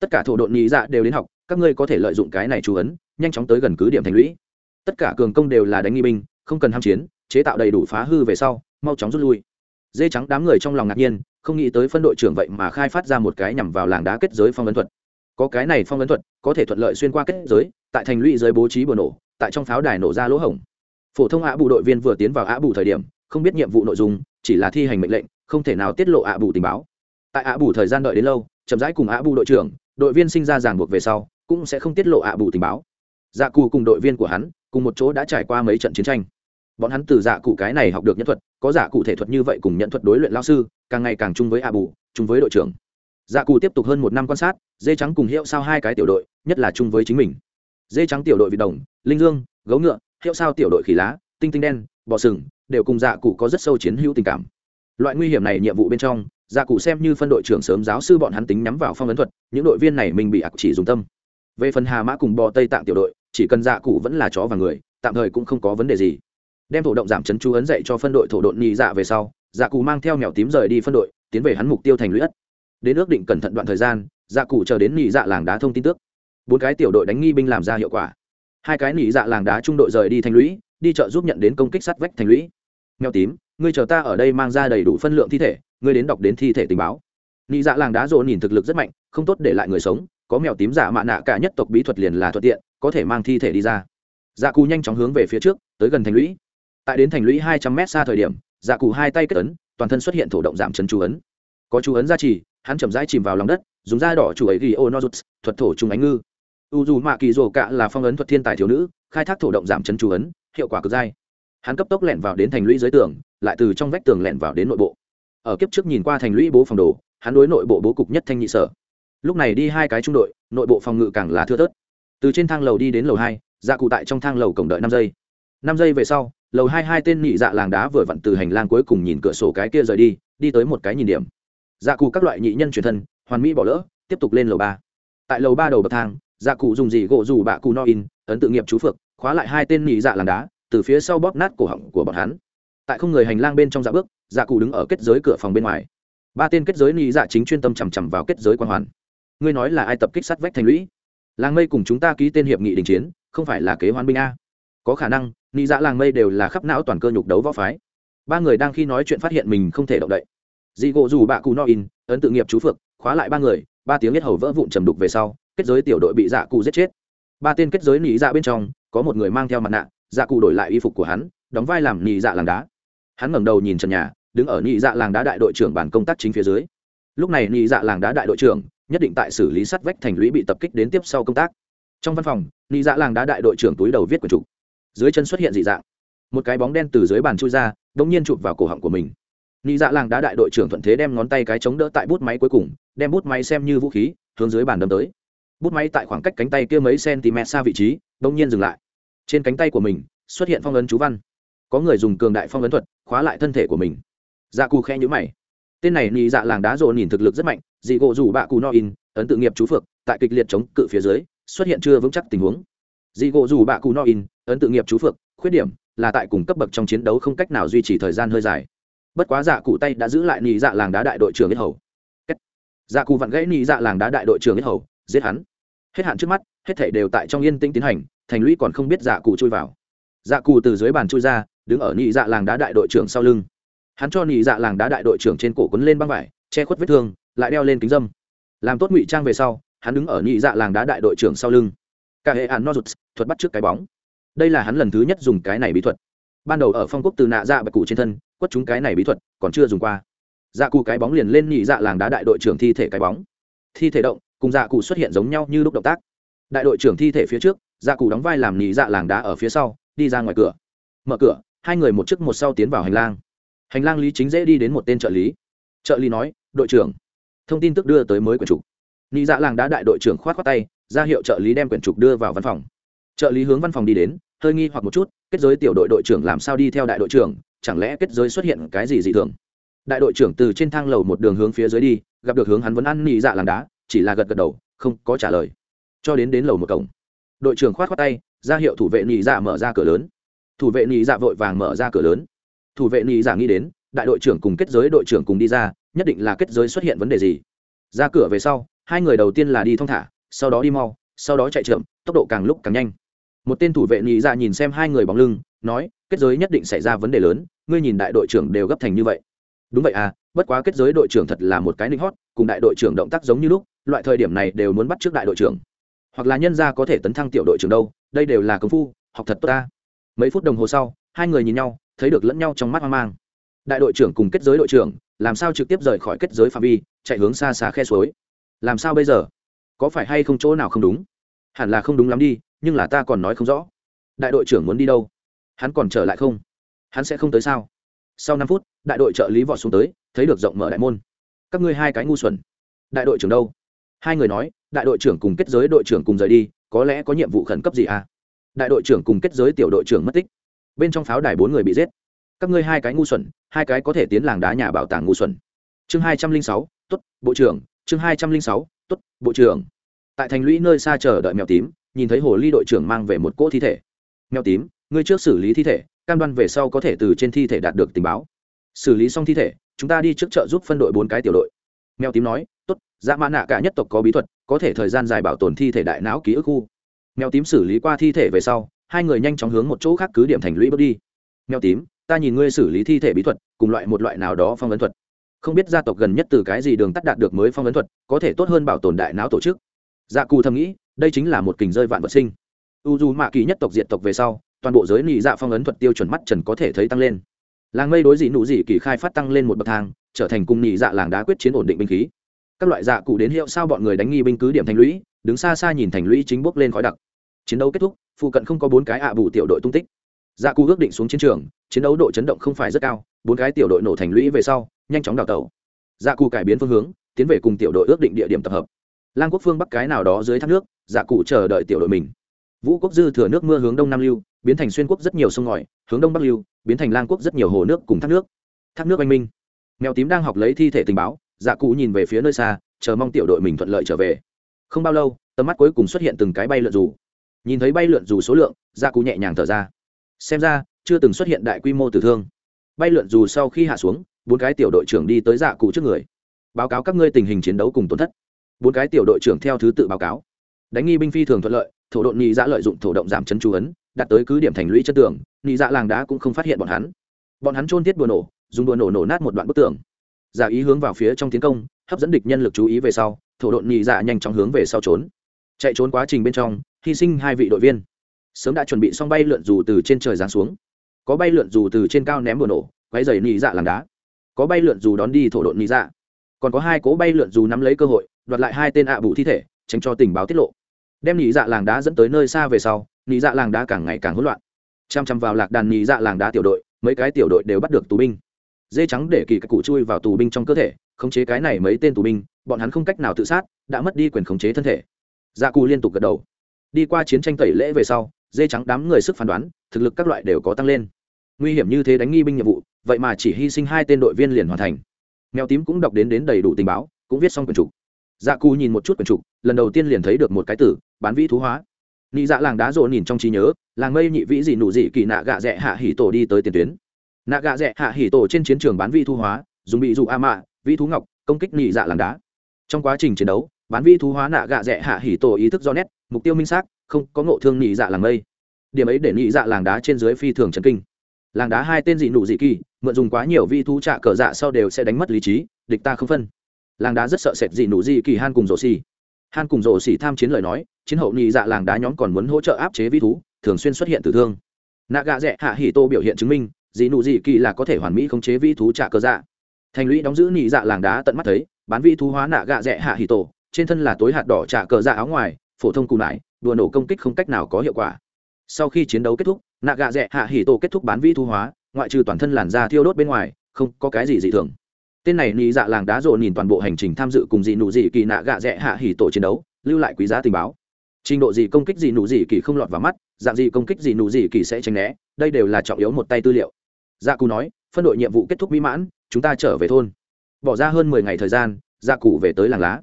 Tất cả thổ độn nhị dạ đều đến học, các ngươi có thể lợi dụng cái này chú ấn nhanh chóng tới gần cứ điểm thành lũy. Tất cả cường công đều là đánh nghi binh, không cần ham chiến, chế tạo đầy đủ phá hư về sau, mau chóng rút lui. Dê trắng đám người trong lòng ngạc nhiên, không nghĩ tới phân đội trưởng vậy mà khai phát ra một cái nhằm vào làng đá kết giới phong ấn thuật. Có cái này phong ấn thuật, có thể thuận lợi xuyên qua kết giới, tại thành lũy giới bố trí bừa nổ, tại trong pháo đài nổ ra lỗ hổng. Phổ thông ạ bù đội viên vừa tiến vào ạ bù thời điểm, không biết nhiệm vụ nội dung, chỉ là thi hành mệnh lệnh, không thể nào tiết lộ ạ bù tình báo. Tại ạ bù thời gian đợi đến lâu, chậm rãi cùng ạ bù đội trưởng, đội viên sinh ra ràng buộc về sau, cũng sẽ không tiết lộ ạ bù tình báo dạ cụ cùng đội viên của hắn cùng một chỗ đã trải qua mấy trận chiến tranh. Bọn hắn từ dạ cụ cái này học được nhân thuật, có dạ cụ thể thuật như vậy cùng nhận thuật đối luyện lao sư, càng ngày càng chung với a bù chung với đội trưởng. Dạ cụ tiếp tục hơn một năm quan sát, dê trắng cùng hiệu sao hai cái tiểu đội, nhất là chung với chính mình. Dê trắng tiểu đội vị đồng, linh dương, gấu ngựa, hiệu sao tiểu đội khỉ lá, tinh tinh đen, bò sừng, đều cùng dạ cụ có rất sâu chiến hữu tình cảm. Loại nguy hiểm này nhiệm vụ bên trong dạ cụ xem như phân đội trưởng sớm giáo sư bọn hắn tính nhắm vào phong ấn thuật, những đội viên này mình bị ạc chỉ dùng tâm. Về phần hà mã cùng bò tây tạng tiểu đội chỉ cần dạ cụ vẫn là chó và người, tạm thời cũng không có vấn đề gì. Đem thổ động giảm chấn chú ấn dạy cho phân đội thổ đội nhị dạ về sau dạ cụ mang theo mèo tím rời đi phân đội, tiến về hắn mục tiêu thành lũy ất đến ước định cẩn thận đoạn thời gian dạ cụ chờ đến nhị dạ làng đá thông tin tức bốn cái tiểu đội đánh nghi binh làm ra hiệu quả. Hai cái nhị dạ làng đá trung đội rời đi thành lũy, đi chợ giúp nhận đến công kích sắt vách thành lũy. Mèo tím, ngươi chờ ta ở đây mang ra đầy đủ phân lượng thi thể, ngươi đến đọc đến thi thể tình báo. Nhị dạ làng đá rộ nhìn thực lực rất mạnh, không tốt để lại người sống, có mèo tím giả mạ nạ cả nhất tộc bí thuật liền là thuận tiện có thể mang thi thể đi ra. Dạ cù nhanh chóng hướng về phía trước, tới gần thành lũy. Tại đến thành lũy hai trăm mét xa thời điểm dạ cù hai tay kết ấn, toàn thân xuất hiện thổ động giảm chấn chú ấn. Có chú ấn gia trì, hắn chậm rãi chìm vào lòng đất, dùng da đỏ chủ ấy ghi ô nozuts thuật thổ trùng ánh ngư. U dù mạ kỳ rồ cạ là phong ấn thuật thiên tài thiếu nữ, khai thác thổ động giảm chấn chú ấn, hiệu quả cực dai. Hắn cấp tốc lẻn vào đến thành lũy dưới tường, lại từ trong vách tường lẻn vào đến nội bộ. Ở kiếp trước nhìn qua thành lũy bố phòng đồ, hắn đối nội bộ bố cục nhất thanh nhị sở. Lúc này đi hai cái trung đội, nội bộ phòng ngự càng là thưa thớt từ trên thang lầu đi đến lầu hai dạ cụ tại trong thang lầu cổng đợi năm giây. Năm giây về sau, lầu hai hai tên nhị dạ làng đá vừa vặn từ hành lang cuối cùng nhìn cửa sổ cái kia rời đi đi tới một cái nhìn điểm. Dạ cụ các loại nhị nhân truyền thân, hoàn mỹ bỏ lỡ, tiếp tục lên lầu ba. Tại lầu ba đầu bậc thang dạ cụ dùng gì gỗ dù bạ cụ no in, ấn tự nghiệp chú phược, khóa lại hai tên nhị dạ làng đá, từ phía sau bóp nát cổ họng của bọn hắn. Tại không người hành lang bên trong dạ bước dạ cụ đứng ở kết giới cửa phòng bên ngoài. Ba tên kết giới nhị dạ chính chuyên tâm chằm chằm vào kết giới quan hoàn. Ngươi nói là ai tập kích sát vách thành lũy? Làng mây cùng chúng ta ký tên hiệp nghị đình chiến, không phải là kế hoán binh a. Có khả năng nghĩ dạ làng mây đều là khắp não toàn cơ nhục đấu võ phái. Ba người đang khi nói chuyện phát hiện mình không thể động đậy. Dị gỗ dù bạ cù no in, ấn tự nghiệp chú phượng, khóa lại ba người, ba tiếng biết hầu vỡ vụn trầm đục về sau, kết giới tiểu đội bị dạ cụ giết chết. Ba tên kết giới nỉ dạ bên trong, có một người mang theo mặt nạ dạ cụ đổi lại y phục của hắn, đóng vai làm nỉ dạ làng đá. Hắn ngẩng đầu nhìn trần nhà, đứng ở nỉ dạ làng đá đại đội trưởng bản công tác chính phía dưới. Lúc này nỉ dạ làng đá đại đội trưởng nhất định tại xử lý sát vách thành lũy bị tập kích đến tiếp sau công tác. Trong văn phòng nỉ dạ làng đã đại đội trưởng túi đầu viết quần trục. Dưới chân xuất hiện dị dạng. Một cái bóng đen từ dưới bàn chui ra đ ỗ n g nhiên chụp vào cổ họng của mình. Nị dạ làng đã đại đội trưởng thuận thế đem ngón tay cái chống đỡ tại bút máy cuối cùng, đem bút máy xem như vũ khí, hướng dưới bàn đâm tới. Bút máy tại khoảng cách cánh tay kia mấy cm xa vị trí đ ỗ n g nhiên dừng lại. Trên cánh tay của mình, xuất hiện phong ấn chú văn. Có người dùng cường đại phong ấn thuật, khóa lại thân thể của mình. Da cù khe nhữ mày tên này nị dạ làng đá rộ nhìn thực lực rất mạnh, dị gỗ rủ bạ cù no in, ấn tự nghiệp chú phược tại kịch liệt chống cự phía dưới, xuất hiện chưa vững chắc tình huống. Dị gỗ rủ bạ cù no in, ấn tự nghiệp chú phược khuyết điểm là tại cùng cấp bậc trong chiến đấu không cách nào duy trì thời gian hơi dài. Bất quá dạ cụ tay đã giữ lại nhị dạ làng đá đại đội trưởng yết hầu. Dạ cụ vặn gãy nhị dạ làng đá đại đội trưởng yết hầu, giết hắn. Hết hạn trước mắt, hết thể đều tại trong yên tĩnh tiến hành, thành lũy còn không biết dạ cụ chui vào. Dạ cụ từ dưới bàn chui ra, đứng ở nhị dạ làng đá đại đội trưởng sau lưng hắn cho nhị dạ làng đá đại đội trưởng trên cổ quấn lên băng vải, che khuất vết thương, lại đeo lên kính dâm. Làm tốt ngụy trang về sau, hắn đứng ở nhị dạ làng đá đại đội trưởng sau lưng. Cả hệ hạn nozuts, thuật bắt trước cái bóng. Đây là hắn lần thứ nhất dùng cái này bí thuật. Ban đầu ở phong quốc từ nạ dạ bạch cụ trên thân, quất chúng cái này bí thuật, còn chưa dùng qua. Dạ cụ cái bóng liền lên nhị dạ làng đá đại đội trưởng thi thể cái bóng. Thi thể động, cùng dạ cụ xuất hiện giống nhau như lúc động tác. Đại đội trưởng thi thể phía trước dạ cụ đóng vai làm nhị dạ làng đá ở phía sau, đi ra ngoài cửa. Mở cửa, hai người một trước một sau tiến vào hành lang hành lang lý chính dễ đi đến một tên trợ lý. Trợ lý nói, đội trưởng. Thông tin tức đưa tới mới quyển trục. Nghĩ dạ làng đã đại đội trưởng khoát khoát tay, ra hiệu trợ lý đem quyển trục đưa vào văn phòng. Trợ lý hướng văn phòng đi đến, hơi nghi hoặc một chút, kết giới tiểu đội đội trưởng làm sao đi theo đại đội trưởng? Chẳng lẽ kết giới xuất hiện cái gì dị thường? Đại đội trưởng từ trên thang lầu một đường hướng phía dưới đi, gặp được hướng hắn vẫn ăn nhị dạ làng đá, chỉ là gật gật đầu, không có trả lời. Cho đến đến lầu một cổng, đội trưởng khoát khoát tay, ra hiệu thủ vệ nhị dạ mở ra cửa lớn. Thủ vệ nhị dạ vội vàng mở ra cửa lớn thủ vệ nị giả nghĩ đến, đại đội trưởng cùng kết giới đội trưởng cùng đi ra, nhất định là kết giới xuất hiện vấn đề gì. Ra cửa về sau, hai người đầu tiên là đi thong thả, sau đó đi mau, sau đó chạy chậm, tốc độ càng lúc càng nhanh. Một tên thủ vệ nị giả nhìn xem hai người bóng lưng, nói, kết giới nhất định xảy ra vấn đề lớn, ngươi nhìn đại đội trưởng đều gấp thành như vậy. Đúng vậy à bất quá kết giới đội trưởng thật là một cái ninh hót, cùng đại đội trưởng động tác giống như lúc, loại thời điểm này đều muốn bắt trước đại đội trưởng. Hoặc là nhân gia có thể tấn thăng tiểu đội trưởng đâu, đây đều là công phu, học thật tốt ta. Mấy phút đồng hồ sau, hai người nhìn nhau thấy được lẫn nhau trong mắt hoang mang. Đại đội trưởng cùng kết giới đội trưởng, làm sao trực tiếp rời khỏi kết giới phạm vi, chạy hướng xa xa khe suối? Làm sao bây giờ? Có phải hay không chỗ nào không đúng? Hẳn là không đúng lắm đi, nhưng là ta còn nói không rõ. Đại đội trưởng muốn đi đâu? Hắn còn trở lại không? Hắn sẽ không tới sao? Sau năm phút, đại đội trợ lý vọt xuống tới, thấy được rộng mở đại môn. Các ngươi hai cái ngu xuẩn. Đại đội trưởng đâu? Hai người nói, đại đội trưởng cùng kết giới đội trưởng cùng rời đi, có lẽ có nhiệm vụ khẩn cấp gì à? Đại đội trưởng cùng kết giới tiểu đội trưởng mất tích bên trong pháo đài bốn người bị giết. Các ngươi hai cái ngu xuẩn, hai cái có thể tiến làng đá nhà bảo tàng ngu xuẩn. Chương hai trăm linh sáu t ố t bộ trưởng. Chương hai trăm linh sáu t ố t bộ trưởng. Tại thành lũy nơi xa chờ đợi mèo tím, nhìn thấy hồ ly đội trưởng mang về một cỗ thi thể. Mèo tím, ngươi trước xử lý thi thể, cam đoan về sau có thể từ trên thi thể đạt được tình báo. Xử lý xong thi thể, chúng ta đi trước chợ giúp phân đội bốn cái tiểu đội. Mèo tím nói t ố t dã dạ mã nạ cả nhất tộc có bí thuật, có thể thời gian dài bảo tồn thi thể đại não ký ức khu. Mèo tím xử lý qua thi thể về sau hai người nhanh chóng hướng một chỗ khác cứ điểm thành lũy bước đi. Mèo tím, ta nhìn ngươi xử lý thi thể bí thuật, cùng loại một loại nào đó phong ấn thuật. Không biết gia tộc gần nhất từ cái gì đường tắt đạt được mới phong ấn thuật, có thể tốt hơn bảo tồn đại não tổ chức. Dạ cù thầm nghĩ, đây chính là một kình rơi vạn vật sinh. U dù mạ kỳ nhất tộc diện tộc về sau, toàn bộ giới nị dạ phong ấn thuật tiêu chuẩn mắt trần có thể thấy tăng lên. Làng mây đối dị nụ dị kỳ khai phát tăng lên một bậc thang, trở thành cung nị dạ làng đá quyết chiến ổn định binh khí. Các loại dạ cụ đến hiệu sao bọn người đánh nghi binh cứ điểm thành lũy, đứng xa xa nhìn thành lũy chính bốc lên khói đặc chiến đấu kết thúc, phụ cận không có bốn cái ạ bù tiểu đội tung tích. Dạ cụ ước định xuống chiến trường, chiến đấu độ chấn động không phải rất cao, bốn cái tiểu đội nổ thành lũy về sau, nhanh chóng đào tẩu. Dạ cụ cải biến phương hướng, tiến về cùng tiểu đội ước định địa điểm tập hợp. Lang quốc phương bắc cái nào đó dưới thác nước dạ cụ chờ đợi tiểu đội mình. Vũ quốc dư thừa nước mưa hướng đông nam lưu, biến thành xuyên quốc rất nhiều sông ngòi, hướng đông bắc lưu, biến thành lang quốc rất nhiều hồ nước cùng thác nước. Thác nước anh minh. Mèo tím đang học lấy thi thể tình báo dạ cụ nhìn về phía nơi xa, chờ mong tiểu đội mình thuận lợi trở về. Không bao lâu, tầm mắt cuối cùng xuất hiện từng cái bay lượn dù nhìn thấy bay lượn dù số lượng, gia cú nhẹ nhàng thở ra. Xem ra, chưa từng xuất hiện đại quy mô tử thương. Bay lượn dù sau khi hạ xuống, bốn cái tiểu đội trưởng đi tới dạ cụ trước người. Báo cáo các ngươi tình hình chiến đấu cùng tổn thất. Bốn cái tiểu đội trưởng theo thứ tự báo cáo. Đánh nghi binh phi thường thuận lợi, thổ đội nhị dạ lợi dụng thổ động giảm chấn chú ấn, đặt tới cứ điểm thành lũy chất tường nhị dạ làng đá cũng không phát hiện bọn hắn. Bọn hắn trôn tiết đùa nổ, dùng đùa nổ nổ nát một đoạn bức tường. Giả ý hướng vào phía trong tiến công, hấp dẫn địch nhân lực chú ý về sau, thổ đội nhị dạ nhanh chóng hướng về sau trốn. Chạy trốn quá trình bên trong hy sinh hai vị đội viên. Sớm đã chuẩn bị xong bay lượn dù từ trên trời giáng xuống. Có bay lượn dù từ trên cao ném bừa nổ quay dày nị dạ làm đá. Có bay lượn dù đón đi thổ độn nị dạ. Còn có hai cố bay lượn dù nắm lấy cơ hội, đoạt lại hai tên ạ bù thi thể, tránh cho tình báo tiết lộ. Đem nị dạ làng đá dẫn tới nơi xa về sau, nị dạ làng đá càng ngày càng hỗn loạn. Chăm chăm vào lạc đàn nị dạ làng đá tiểu đội, mấy cái tiểu đội đều bắt được tù binh. Dê trắng để kỳ các cụ chui vào tù binh trong cơ thể, khống chế cái này mấy tên tù binh, bọn hắn không cách nào tự sát, đã mất đi quyền khống chế thân thể. Dạ cù liên tục gật đầu đi qua chiến tranh tẩy lễ về sau, dê trắng đám người sức phán đoán, thực lực các loại đều có tăng lên. Nguy hiểm như thế đánh nghi binh nhiệm vụ, vậy mà chỉ hy sinh hai tên đội viên liền hoàn thành. Mèo tím cũng đọc đến đến đầy đủ tình báo, cũng viết xong quyển trục. Dạ cù nhìn một chút quyển trục, lần đầu tiên liền thấy được một cái tử bán vĩ thú hóa. Nị dạ làng đá rộ nhìn trong trí nhớ, làng mây nhị vĩ dị nụ dị kỳ nạ gạ rẽ hạ hỉ tổ đi tới tiền tuyến. Nạ gạ rẽ hạ hỉ tổ trên chiến trường bán vi thu hóa, dùng bị dụ a mạ, vĩ thú ngọc, công kích nhị dạ làng đá. Trong quá trình chiến đấu, bán vi thú hóa nạ gạ rẽ hạ hỉ tổ ý thức do nét mục tiêu minh xác, không, có ngộ thương nhị dạ làng mây. Điểm ấy để nhị dạ làng đá trên dưới phi thường trần kinh. Làng đá hai tên dị nụ dị kỳ, mượn dùng quá nhiều vi thú trạ cờ dạ sau đều sẽ đánh mất lý trí, địch ta không phân. Làng đá rất sợ sệt dị nụ dị kỳ han cùng rổ xì. Han cùng rổ xì tham chiến lời nói, chiến hậu nhị dạ làng đá nhóm còn muốn hỗ trợ áp chế vi thú, thường xuyên xuất hiện tử thương. Nạ gạ rẽ hạ hỉ tô biểu hiện chứng minh, dị nụ dị kỳ là có thể hoàn mỹ khống chế vi thú trạ cờ dạ. Thành lũy đóng giữ nhị dạ làng đá tận mắt thấy, bán vi thú hóa nạ gạ rẽ hạ hỉ tổ trên thân là tối hạt đỏ trạ cờ dạ áo ngoài phổ thông cù nải đùa nổ công kích không cách nào có hiệu quả. Sau khi chiến đấu kết thúc nạ gạ rẽ hạ hỉ tổ kết thúc bán vi thu hóa, ngoại trừ toàn thân làn da thiêu đốt bên ngoài, không có cái gì dị thường. Tên này nị dạ làng đá rộ nhìn toàn bộ hành trình tham dự cùng dị nụ dị kỳ nạ gạ rẽ hạ hỉ tổ chiến đấu, lưu lại quý giá tình báo. Trình độ dị công kích dị nụ dị kỳ không lọt vào mắt, dạng dị công kích dị nụ dị kỳ sẽ tránh né, đây đều là trọng yếu một tay tư liệu. Gia cù nói, phân đội nhiệm vụ kết thúc mỹ mãn, chúng ta trở về thôn. Bỏ ra hơn mười ngày thời gian dạ gia cụ về tới làng lá.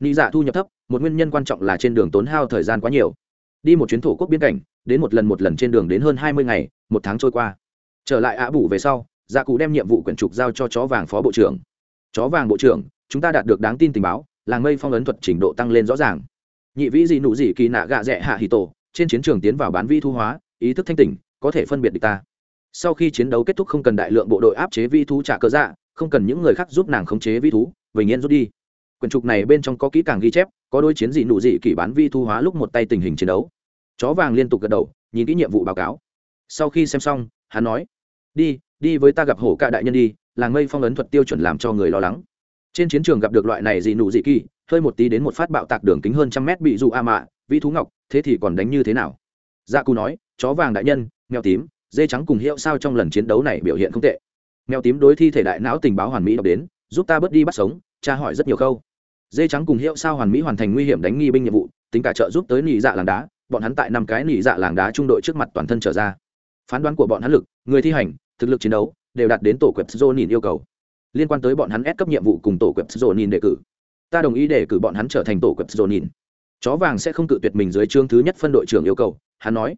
Nị dạ thu nhập thấp một nguyên nhân quan trọng là trên đường tốn hao thời gian quá nhiều. Đi một chuyến thổ quốc biên cảnh, đến một lần một lần trên đường đến hơn hai mươi ngày, một tháng trôi qua. Trở lại ạ bủ về sau gia cụ đem nhiệm vụ quyển trục giao cho chó vàng phó bộ trưởng. Chó vàng bộ trưởng, chúng ta đạt được đáng tin tình báo, làng mây phong ấn thuật trình độ tăng lên rõ ràng. Nhị vĩ gì nụ gì kỳ nạ gạ rẽ hạ hì tổ, trên chiến trường tiến vào bán vi thu hóa, ý thức thanh tỉnh, có thể phân biệt địch ta. Sau khi chiến đấu kết thúc không cần đại lượng bộ đội áp chế vi thú trả cớ dạ không cần những người khác giúp nàng khống chế vi thú, bình yên rút đi quyển trục này bên trong có kỹ càng ghi chép, có đôi chiến dị nụ dị kỷ bán vi thu hóa lúc một tay tình hình chiến đấu. Chó vàng liên tục gật đầu, nhìn kỹ nhiệm vụ báo cáo. Sau khi xem xong, hắn nói, đi đi với ta gặp hổ cạ đại nhân đi, làng mây phong ấn thuật tiêu chuẩn làm cho người lo lắng. Trên chiến trường gặp được loại này dị nụ dị kỳ, hơi một tí đến một phát bạo tạc đường kính hơn trăm mét bị dụ a mạ vĩ thú ngọc, thế thì còn đánh như thế nào? Gia dạ cù nói, chó vàng đại nhân, mèo tím, dê trắng cùng hiệu sao trong lần chiến đấu này biểu hiện không tệ. Mèo tím đối thi thể đại não tình báo hoàn mỹ đọc đến, giúp ta bớt đi bắt sống, tra hỏi rất nhiều khâu dê trắng cùng hiệu sao hoàn mỹ hoàn thành nguy hiểm đánh nghi binh nhiệm vụ, tính cả trợ giúp tới nỉ dạ làng đá, bọn hắn tại năm cái nỉ dạ làng đá trung đội trước mặt toàn thân trở ra. Phán đoán của bọn hắn lực, người thi hành, thực lực chiến đấu, đều đạt đến tổ quẹp dô nhìn yêu cầu. Liên quan tới bọn hắn ép cấp nhiệm vụ cùng tổ quẹp dô nhìn đề cử. Ta đồng ý đề cử bọn hắn trở thành tổ quẹp dô nhìn chó vàng sẽ không cự tuyệt mình dưới chương thứ nhất phân đội trưởng yêu cầu, hắn nói.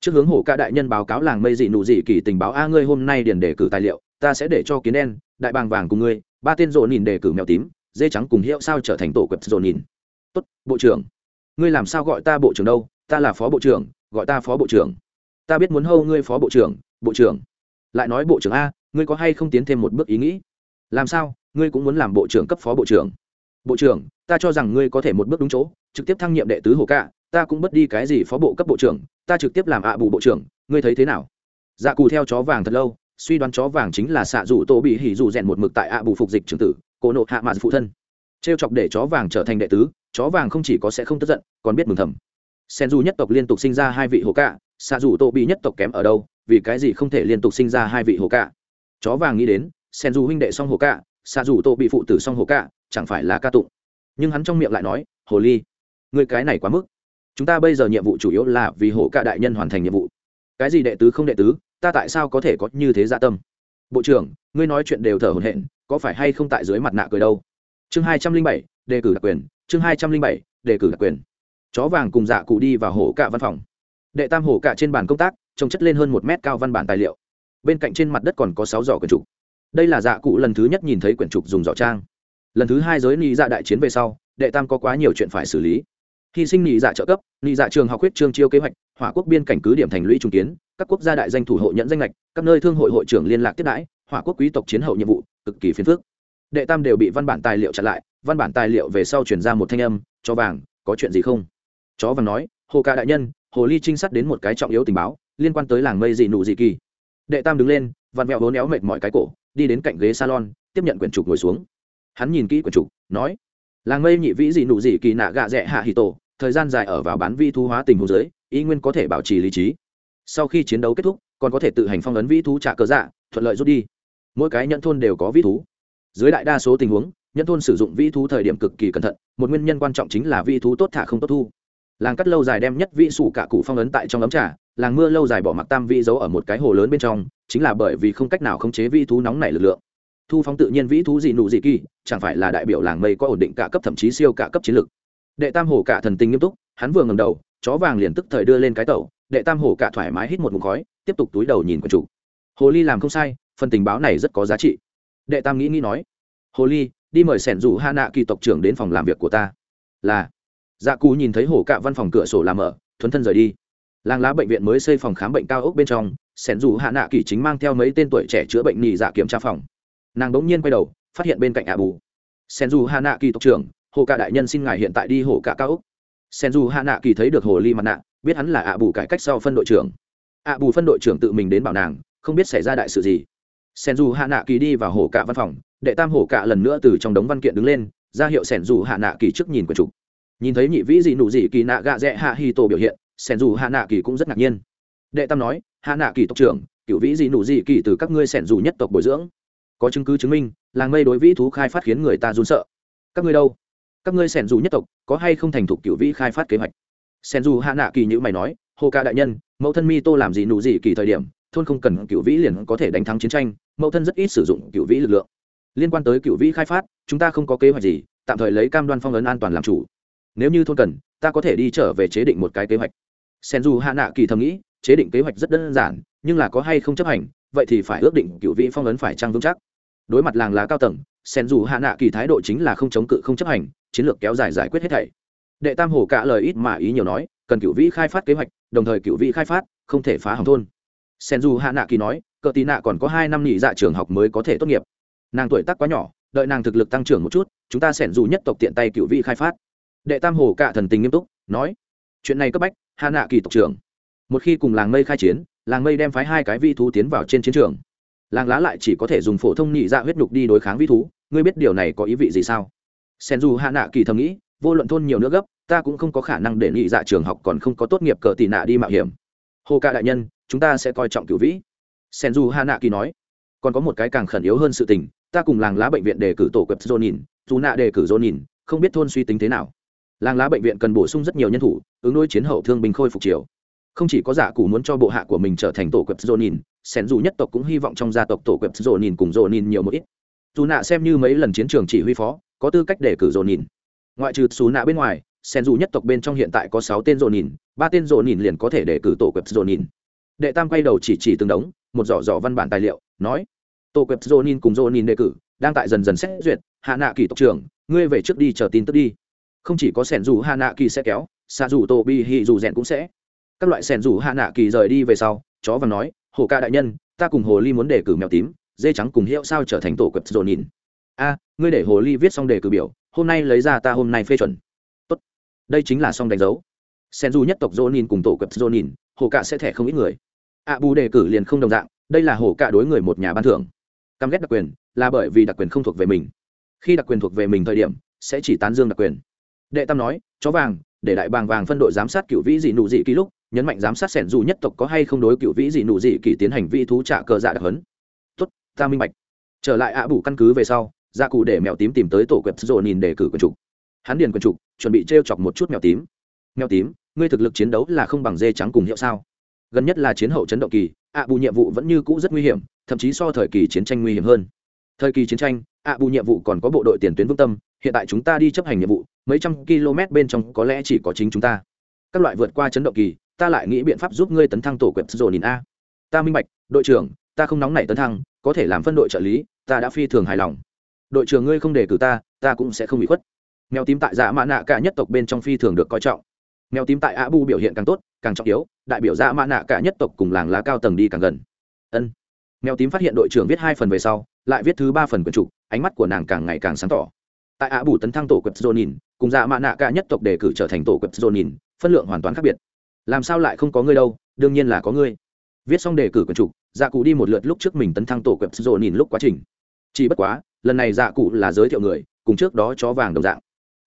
Trước hướng hổ ca đại nhân báo cáo làng mây dị nụ dị kỳ tình báo, a, ngươi hôm nay điền đề cử tài liệu, ta sẽ để cho kiến đen, đại bàng vàng cùng ngươi, ba tên rộ nhìn đề cử mèo tím dê trắng cùng hiệu sao trở thành tổ quẹp dồn nhìn. Tốt, bộ trưởng. Ngươi làm sao gọi ta bộ trưởng đâu? Ta là phó bộ trưởng, gọi ta phó bộ trưởng. Ta biết muốn hâu ngươi phó bộ trưởng bộ trưởng. Lại nói bộ trưởng a, ngươi có hay không tiến thêm một bước ý nghĩ? Làm sao? Ngươi cũng muốn làm bộ trưởng cấp phó bộ trưởng. Bộ trưởng, ta cho rằng ngươi có thể một bước đúng chỗ, trực tiếp thăng nhiệm đệ tứ hồ cạ ta cũng bất đi cái gì phó bộ cấp bộ trưởng, ta trực tiếp làm ạ bù bộ trưởng, ngươi thấy thế nào? Dạ cù theo chó vàng thật lâu, suy đoán chó vàng chính là xạ dù tô bị hỉ dù rèn một mực tại ạ bù phục dịch trưởng tử cổ nộ hạ mạn phụ thân. T chọc để chó vàng trở thành đệ tứ, chó vàng không chỉ có sẽ không tức giận, còn biết mừng thầm. Sen du nhất tộc liên tục sinh ra hai vị hồ cạ xạ dù tô bị nhất tộc kém ở đâu, vì cái gì không thể liên tục sinh ra hai vị hồ cạ? Chó vàng nghĩ đến, sen du huynh đệ song hồ cạ xạ dù tô bị phụ tử song hồ cạ, chẳng phải là ca tụng. Nhưng hắn trong miệng lại nói, hồ ly người cái này quá mức. Chúng ta bây giờ nhiệm vụ chủ yếu là vì hồ cạ đại nhân hoàn thành nhiệm vụ. Cái gì đệ tứ không đệ tứ, ta tại sao có thể có như thế dạ tâm? Bộ trưởng, ngươi nói chuyện đều thở hổn hển có phải hay không tại dưới mặt nạ cười đâu? Chương hai trăm linh bảy, đề cử đặc quyền, chương hai trăm linh bảy, đề cử đặc quyền. Chó vàng cùng dạ cụ đi vào hổ cạ văn phòng. Đệ tam hổ cạ trên bàn công tác trồng chất lên hơn một mét cao văn bản tài liệu. Bên cạnh trên mặt đất còn có sáu giỏ quyển trục. Đây là dạ cụ lần thứ nhất nhìn thấy quyển trục dùng giỏ trang. Lần thứ hai giới ni dạ đại chiến về sau, đệ tam có quá nhiều chuyện phải xử lý. Hy sinh nhị dạ trợ cấp nhị dạ trường học huyết trương chiêu kế hoạch, hỏa quốc biên cảnh cứ điểm thành lũy trung kiến, các quốc gia đại danh thủ hộ nhận danh lệch các nơi thương hội hội trưởng liên lạc tiếp đãi, hỏa quốc quý tộc chiến hậu nhiệm vụ cực kỳ phiền phức. Đệ tam đều bị văn bản tài liệu chặn lại, văn bản tài liệu về sau chuyển ra một thanh âm cho vàng, có chuyện gì không? Chó vàng nói, hồ ca đại nhân, hồ ly trinh sát đến một cái trọng yếu tình báo, liên quan tới làng mây dị nụ dị kỳ. Đệ tam đứng lên, vặn vẹo bốn éo mệt mọi cái cổ, đi đến cạnh ghế salon, tiếp nhận quyển trục ngồi xuống. Hắn nhìn kỹ quyển trục, nói, làng mây nhị vĩ dị nụ dị kỳ nạ gạ rẽ hạ hì tổ, thời gian dài ở vào bán vi thu hóa tình hồ dưới ý nguyên có thể bảo trì lý trí. Sau khi chiến đấu kết thúc, còn có thể tự hành phong ấn vĩ thú trả cơ dạ thuận lợi rút đi mỗi cái nhận thôn đều có vĩ thú. Dưới đại đa số tình huống nhân thôn sử dụng vĩ thú thời điểm cực kỳ cẩn thận, một nguyên nhân quan trọng chính là vĩ thú tốt thả không tốt thu. Làng cắt lâu dài đem nhất vĩ sủ cả cụ phong ấn tại trong ấm trà, làng mưa lâu dài bỏ mặc tam vĩ giấu ở một cái hồ lớn bên trong, chính là bởi vì không cách nào khống chế vĩ thú nóng nảy lực lượng. Thu phóng tự nhiên vĩ thú gì nụ gì kỳ, chẳng phải là đại biểu làng mây có ổn định cả cấp thậm chí siêu cả cấp chiến lược. Đệ tam hồ cả thần tình nghiêm túc, hắn vừa ngầm đầu, chó vàng liền tức thời đưa lên cái tẩu, đệ tam hồ cả thoải mái hít một mục khói, tiếp tục túi đầu nhìn quần chủ. Hồ ly làm không sai phần tình báo này rất có giá trị. Đệ tam nghĩ nghĩ nói, hồ ly, đi mời sẻn rủ hạ nạ kỳ tộc trưởng đến phòng làm việc của ta. Là. Dạ cù nhìn thấy hổ cạ văn phòng cửa sổ làm ở thuấn thân rời đi. Làng lá bệnh viện mới xây phòng khám bệnh cao ốc bên trong, sẻn rủ hạ nạ kỳ chính mang theo mấy tên tuổi trẻ chữa bệnh nhị dạ kiểm tra phòng. Nàng đ ỗ n g nhiên quay đầu, phát hiện bên cạnh ạ bù sẻn rủ hạ nạ kỳ tộc trưởng, hồ cạ đại nhân xin ngài hiện tại đi hổ cạ cao ốc. Sẻn rủ hạ nạ kỳ thấy được hồ ly mặt nạ, biết hắn là ạ bù cải cách sau phân đội trưởng. Ạ bù phân đội trưởng tự mình đến bảo nàng, không biết xảy ra đại sự gì sen dù hạ nạ kỳ đi vào hổ cạ văn phòng, đệ tam hổ cạ lần nữa từ trong đống văn kiện đứng lên, ra hiệu sẻn dù hạ nạ kỳ trước nhìn quần trục nhìn thấy nhị vĩ dị nụ dị kỳ nạ gạ rẽ hạ hi tổ biểu hiện sẻn dù hạ nạ kỳ cũng rất ngạc nhiên. Đệ tam nói hạ nạ kỳ tộc trưởng, cựu vĩ dị nụ dị kỳ từ các ngươi sẻn dù nhất tộc bồi dưỡng. Có chứng cứ chứng minh, làng mây đối vĩ thú khai phát khiến người ta run sợ. Các ngươi đâu? Các ngươi sẻn dù nhất tộc, có hay không thành thục cựu vĩ khai phát kế hoạch? Sẻn dù hạ nạ kỳ như mày nói, hồ ca đại nhân, mẫu thân mi tô làm gì nụ dị kỳ thời điểm, thôn không cần cựu vĩ liền có thể đánh thắng chiến tranh mẫu thân rất ít sử dụng cựu vĩ lực lượng. Liên quan tới cựu vĩ khai phát, chúng ta không có kế hoạch gì, tạm thời lấy cam đoan phong ấn an toàn làm chủ. Nếu như thôn cần, ta có thể đi trở về chế định một cái kế hoạch. Sen dù hạ nạ kỳ thầm nghĩ, chế định kế hoạch rất đơn giản, nhưng là có hay không chấp hành, vậy thì phải ước định cựu vĩ phong ấn phải trăng vững chắc. Đối mặt làng lá cao tầng sen dù hạ nạ kỳ thái độ chính là không chống cự không chấp hành, chiến lược kéo dài giải quyết hết thảy. Đệ tam hồ cả lời ít mà ý nhiều nói, cần cựu vĩ khai phát kế hoạch, đồng thời cựu vĩ khai phát, không thể phá hỏng thôn. Sen dù hạ nạ kỳ nói cờ tì nạ còn có hai năm nghỉ dạ trường học mới có thể tốt nghiệp. Nàng tuổi tác quá nhỏ, đợi nàng thực lực tăng trưởng một chút, chúng ta sẻn dù nhất tộc tiện tay cựu vị khai phát. Đệ tam hồ cạ thần tình nghiêm túc, nói, chuyện này cấp bách, hà nạ kỳ tộc trưởng. Một khi cùng làng mây khai chiến, làng mây đem phái hai cái vi thú tiến vào trên chiến trường. Làng lá lại chỉ có thể dùng phổ thông nhị dạ huyết nhục đi đối kháng vi thú, ngươi biết điều này có ý vị gì sao? Sen dù hạ nạ kỳ thầm nghĩ, vô luận thôn nhiều nước gấp, ta cũng không có khả năng để nhị dạ trường học còn không có tốt nghiệp cờ tị nạ đi mạo hiểm. Hồ ca đại nhân, chúng ta sẽ coi trọng cửu vĩ sen dù hạ nạ kỳ nói, còn có một cái càng khẩn yếu hơn sự tình, ta cùng làng lá bệnh viện đề cử tổ quẹp dô nhìn dù nạ đề cử dô nhìn không biết thôn suy tính thế nào. Làng lá bệnh viện cần bổ sung rất nhiều nhân thủ, ứng đối chiến hậu thương binh khôi phục chiều. Không chỉ có giả cụ muốn cho bộ hạ của mình trở thành tổ quẹp dô nhìn sen dù nhất tộc cũng hy vọng trong gia tộc tổ quẹp dô nhìn cùng dô nhìn nhiều một ít. Dù nạ xem như mấy lần chiến trường chỉ huy phó, có tư cách đề cử dô nhìn ngoại trừ xù nạ bên ngoài sen dù nhất tộc bên trong hiện tại có sáu tên dô nhìn ba tên dô nhìn liền có thể đề cử tổ quẹp dô nhìn đệ tam quay đầu chỉ chỉ từng đống một giỏ giỏ văn bản tài liệu, nói tổ quẹp jonin cùng jonin đề cử, đang tại dần dần xét duyệt hạ nạ kỳ tộc trưởng, ngươi về trước đi chờ tin tức đi. Không chỉ có sẻn dù hạ nạ kỳ sẽ kéo xa dù tô bi hì dù rèn cũng sẽ. Các loại sẻn dù hạ nạ kỳ rời đi về sau, chó và nói, hồ ca đại nhân, ta cùng hồ ly muốn đề cử mèo tím, dê trắng cùng hiệu sao trở thành tổ quẹp dồn nhìn a, ngươi để hồ ly viết xong đề cử biểu, hôm nay lấy ra ta hôm nay phê chuẩn. Tốt, đây chính là xong đánh dấu. Sen du nhất tộc dồn nhìn cùng tổ quẹp dồn nhìn hồ ca sẽ thẻ không ít người a bù đề cử liền không đồng dạng, đây là hổ cả đối người một nhà ban thưởng. Căm ghét đặc quyền là bởi vì đặc quyền không thuộc về mình. Khi đặc quyền thuộc về mình thời điểm, sẽ chỉ tán dương đặc quyền. Đệ tam nói, chó vàng, để đại bàng vàng phân đội giám sát cựu vĩ dị nụ dị ký lúc, nhấn mạnh giám sát sẻn dù nhất tộc có hay không đối cựu vĩ dị nụ dị kỳ tiến hành vi thú trả cờ dạ đặc hấn tốt, ta minh bạch. Trở lại ạ à bù căn cứ về sau gia cụ để mèo tím tìm tới tổ quẹp rộn nhìn để cử quần trục. Hắn điền quần trục, chuẩn bị t r e o chọc một chút mèo tím. Mèo tím, ngươi thực lực chiến đấu là không bằng dê trắng cùng hiệu sao? Gần nhất là chiến hậu chấn động kỳ, ạ bù nhiệm vụ vẫn như cũ rất nguy hiểm, thậm chí so thời kỳ chiến tranh nguy hiểm hơn. Thời kỳ chiến tranh, ạ bù nhiệm vụ còn có bộ đội tiền tuyến vững tâm, hiện tại chúng ta đi chấp hành nhiệm vụ, mấy trăm km bên trong có lẽ chỉ có chính chúng ta. Các loại vượt qua chấn động kỳ, ta lại nghĩ biện pháp giúp ngươi tấn thăng tổ quẹp rồi nhìn a. Ta minh bạch, đội trưởng, ta không nóng nảy tấn thăng, có thể làm phân đội trợ lý, ta đã phi thường hài lòng. Đội trưởng ngươi không đề cử ta ta cũng sẽ không bị khuất. Mèo tím tại dạ mã nạ cả nhất tộc bên trong phi thường được coi trọng. Mèo tím tại a bù biểu hiện càng tốt càng trọng yếu, đại biểu dạ mã nạ cả nhất tộc cùng làng lá cao tầng đi càng gần. Ân. Mèo tím phát hiện đội trưởng viết hai phần về sau, lại viết thứ ba phần quyển trục, ánh mắt của nàng càng ngày càng sáng tỏ. Tại ạ bù tấn thăng tổ quẹp nhìn cùng dạ mã nạ cả nhất tộc đề cử trở thành tổ quẹp nhìn phân lượng hoàn toàn khác biệt. Làm sao lại không có ngươi đâu, đương nhiên là có ngươi. Viết xong đề cử quyển trục dạ cụ đi một lượt lúc trước mình tấn thăng tổ quẹp nhìn lúc quá trình. Chỉ bất quá, lần này dạ cụ là giới thiệu người, cùng trước đó chó vàng đồng dạng.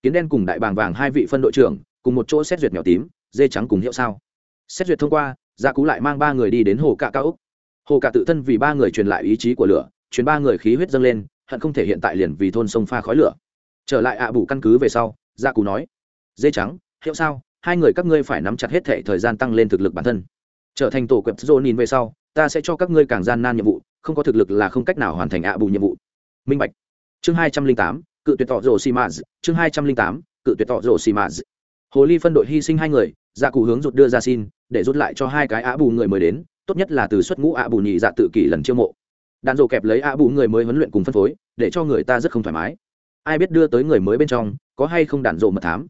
Kiến đen cùng đại bàng vàng hai vị phân đội trưởng, cùng một chỗ xét duyệt mèo tím, dê trắng cùng hiệu sao xét duyệt thông qua, gia cú lại mang ba người đi đến hồ cạ cao úc. Hồ cạ tự thân vì ba người truyền lại ý chí của lửa, truyền ba người khí huyết dâng lên, hận không thể hiện tại liền vì thôn sông pha khói lửa. Trở lại ạ à bù căn cứ về sau, gia cú nói, dê trắng hiệu sao? Hai người các ngươi phải nắm chặt hết thể thời gian tăng lên thực lực bản thân. Trở thành tổ quẹp dô nhìn về sau, ta sẽ cho các ngươi càng gian nan nhiệm vụ, không có thực lực là không cách nào hoàn thành ạ à bù nhiệm vụ. Minh bạch. Chương hai trăm linh tám, cự tuyệt tỏ rổ xì mã. chương hai trăm linh tám, cự tuyệt tỏ rổ xì mã hồ ly phân đội hy sinh hai người dạ cụ hướng rụt đưa ra xin, để rút lại cho hai cái ạ bù người mới đến, tốt nhất là từ xuất ngũ ạ bù nhị dạ tự kỷ lần chiêu mộ. Đạn dộ kẹp lấy ạ bù người mới huấn luyện cùng phân phối, để cho người ta rất không thoải mái. Ai biết đưa tới người mới bên trong, có hay không đạn dộ mật thám?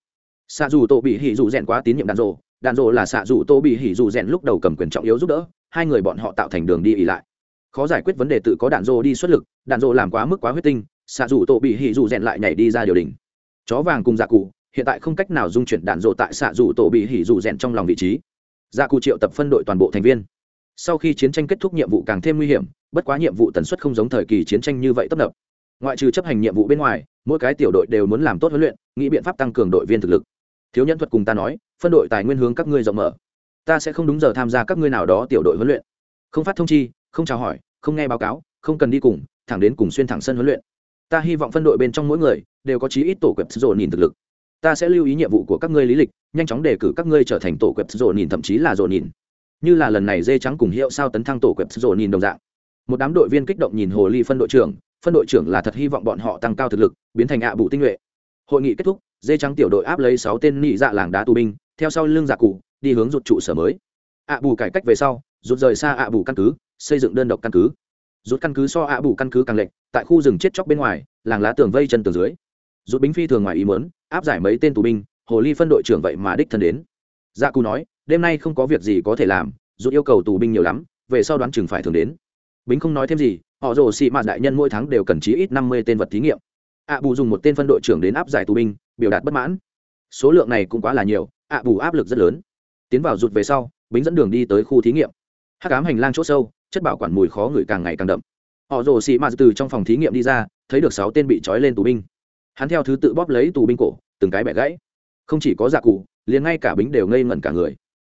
Xạ dù tổ bị hỉ dù rèn quá tín nhiệm đạn dộ đạn dộ là xạ dù tô bị hỉ dù rèn lúc đầu cầm quyền trọng yếu giúp đỡ, hai người bọn họ tạo thành đường đi ỉ lại. Khó giải quyết vấn đề tự có đạn dộ đi xuất lực, đạn dộ làm quá mức quá huyết tinh, xạ dù tô bị hỉ dù rèn lại nhảy đi ra điều đình chó vàng cùng dạ cụ hiện tại không cách nào dung chuyển đạn dộ tại xạ dù tổ bị hỉ dù rèn trong lòng vị trí. Ra cụ triệu tập phân đội toàn bộ thành viên. Sau khi chiến tranh kết thúc nhiệm vụ càng thêm nguy hiểm, bất quá nhiệm vụ tần suất không giống thời kỳ chiến tranh như vậy tấp nập. Ngoại trừ chấp hành nhiệm vụ bên ngoài, mỗi cái tiểu đội đều muốn làm tốt huấn luyện, nghĩ biện pháp tăng cường đội viên thực lực. Thiếu nhân thuật cùng ta nói, phân đội tài nguyên hướng các ngươi rộng mở. Ta sẽ không đúng giờ tham gia các ngươi nào đó tiểu đội huấn luyện. Không phát thông chi, không chào hỏi, không nghe báo cáo, không cần đi cùng, thẳng đến cùng xuyên thẳng sân huấn luyện. Ta hy vọng phân đội bên trong mỗi người đều có chí ít tổ quẹp rộn nhìn thực lực ta sẽ lưu ý nhiệm vụ của các ngươi lý lịch nhanh chóng đề cử các ngươi trở thành tổ quẹp rộn nhìn thậm chí là rộn nhìn như là lần này dê trắng cùng hiệu sao tấn thăng tổ quẹp rộn nhìn đồng dạng. Một đám đội viên kích động nhìn hồ ly phân đội trưởng phân đội trưởng là thật hy vọng bọn họ tăng cao thực lực biến thành ạ bù tinh nhuệ. Hội nghị kết thúc dê trắng tiểu đội áp lấy sáu tên nị dạ làng đá tù binh theo sau lưng dạ cụ đi hướng rụt trụ sở mới. Ạ bù cải cách về sau rụt rời xa ạ bù căn cứ xây dựng đơn độc căn cứ. Rút căn cứ so ạ bù căn cứ càng lệch, tại khu rừng chết chóc bên ngoài làng lá tường vây chân tường dưới rút binh phi thường ngoài ý muốn, áp giải mấy tên tù binh hồ ly phân đội trưởng vậy mà đích thân đến. Dạ cụ nói đêm nay không có việc gì có thể làm rút yêu cầu tù binh nhiều lắm về sau đoán chừng phải thường đến. Bính không nói thêm gì họ rồ xị mạt đại nhân mỗi tháng đều cần chí ít năm mươi tên vật thí nghiệm. Ạ bù dùng một tên phân đội trưởng đến áp giải tù binh biểu đạt bất mãn. Số lượng này cũng quá là nhiều ạ bù áp lực rất lớn. Tiến vào rụt về sau bính dẫn đường đi tới khu thí nghiệm. Hắc ám hành lang chỗ sâu chất bảo quản mùi khó ngửi càng ngày càng đậm. Họ rồ xị mạt từ trong phòng thí nghiệm đi ra thấy được sáu tên bị trói lên tù binh hắn theo thứ tự bóp lấy tù binh cổ, từng cái bẻ gãy. Không chỉ có dạ cụ liền ngay cả bính đều ngây ngẩn cả người.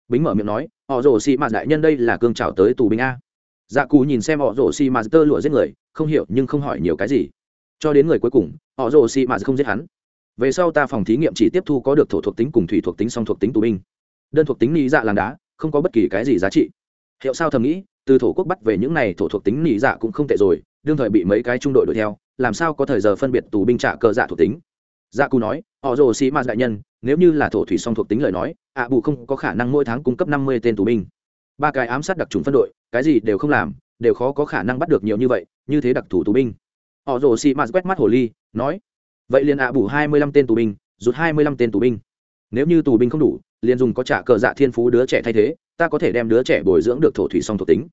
Bính mở miệng nói, họ rồ xì mạt đại nhân đây là cương trào tới tù binh a. Dạ cụ nhìn xem họ rồ xì mạt tơ lụa giết người, không hiểu nhưng không hỏi nhiều cái gì. Cho đến người cuối cùng, họ rồ xì mạt không giết hắn. Về sau ta phòng thí nghiệm chỉ tiếp thu có được thổ thuộc tính cùng thủy thuộc tính song thuộc tính tù binh. Đơn thuộc tính lý dạ làng đá, không có bất kỳ cái gì giá trị. Hiệu sao thầm nghĩ, từ thổ quốc bắt về những này thổ thuộc tính nỉ dạ cũng không tệ rồi, đương thời bị mấy cái trung đội đuổi theo làm sao có thời giờ phân biệt tù binh trả cờ dạ thuộc tính? Dạ cù nói, họ rồ sĩ mạt đại nhân, nếu như là thổ thủy song thuộc tính lời nói, ạ bù không có khả năng mỗi tháng cung cấp năm mươi tên tù binh. Ba cái ám sát đặc trùng phân đội, cái gì đều không làm, đều khó có khả năng bắt được nhiều như vậy, như thế đặc thủ tù binh. Họ rồ sĩ mạt quét mắt hồ ly, nói, vậy liền ạ bù hai mươi lăm tên tù binh, rút hai mươi lăm tên tù binh. Nếu như tù binh không đủ, liền dùng có trả cờ dạ thiên phú đứa trẻ thay thế, ta có thể đem đứa trẻ bồi dưỡng được thổ thủy song thuộc tính.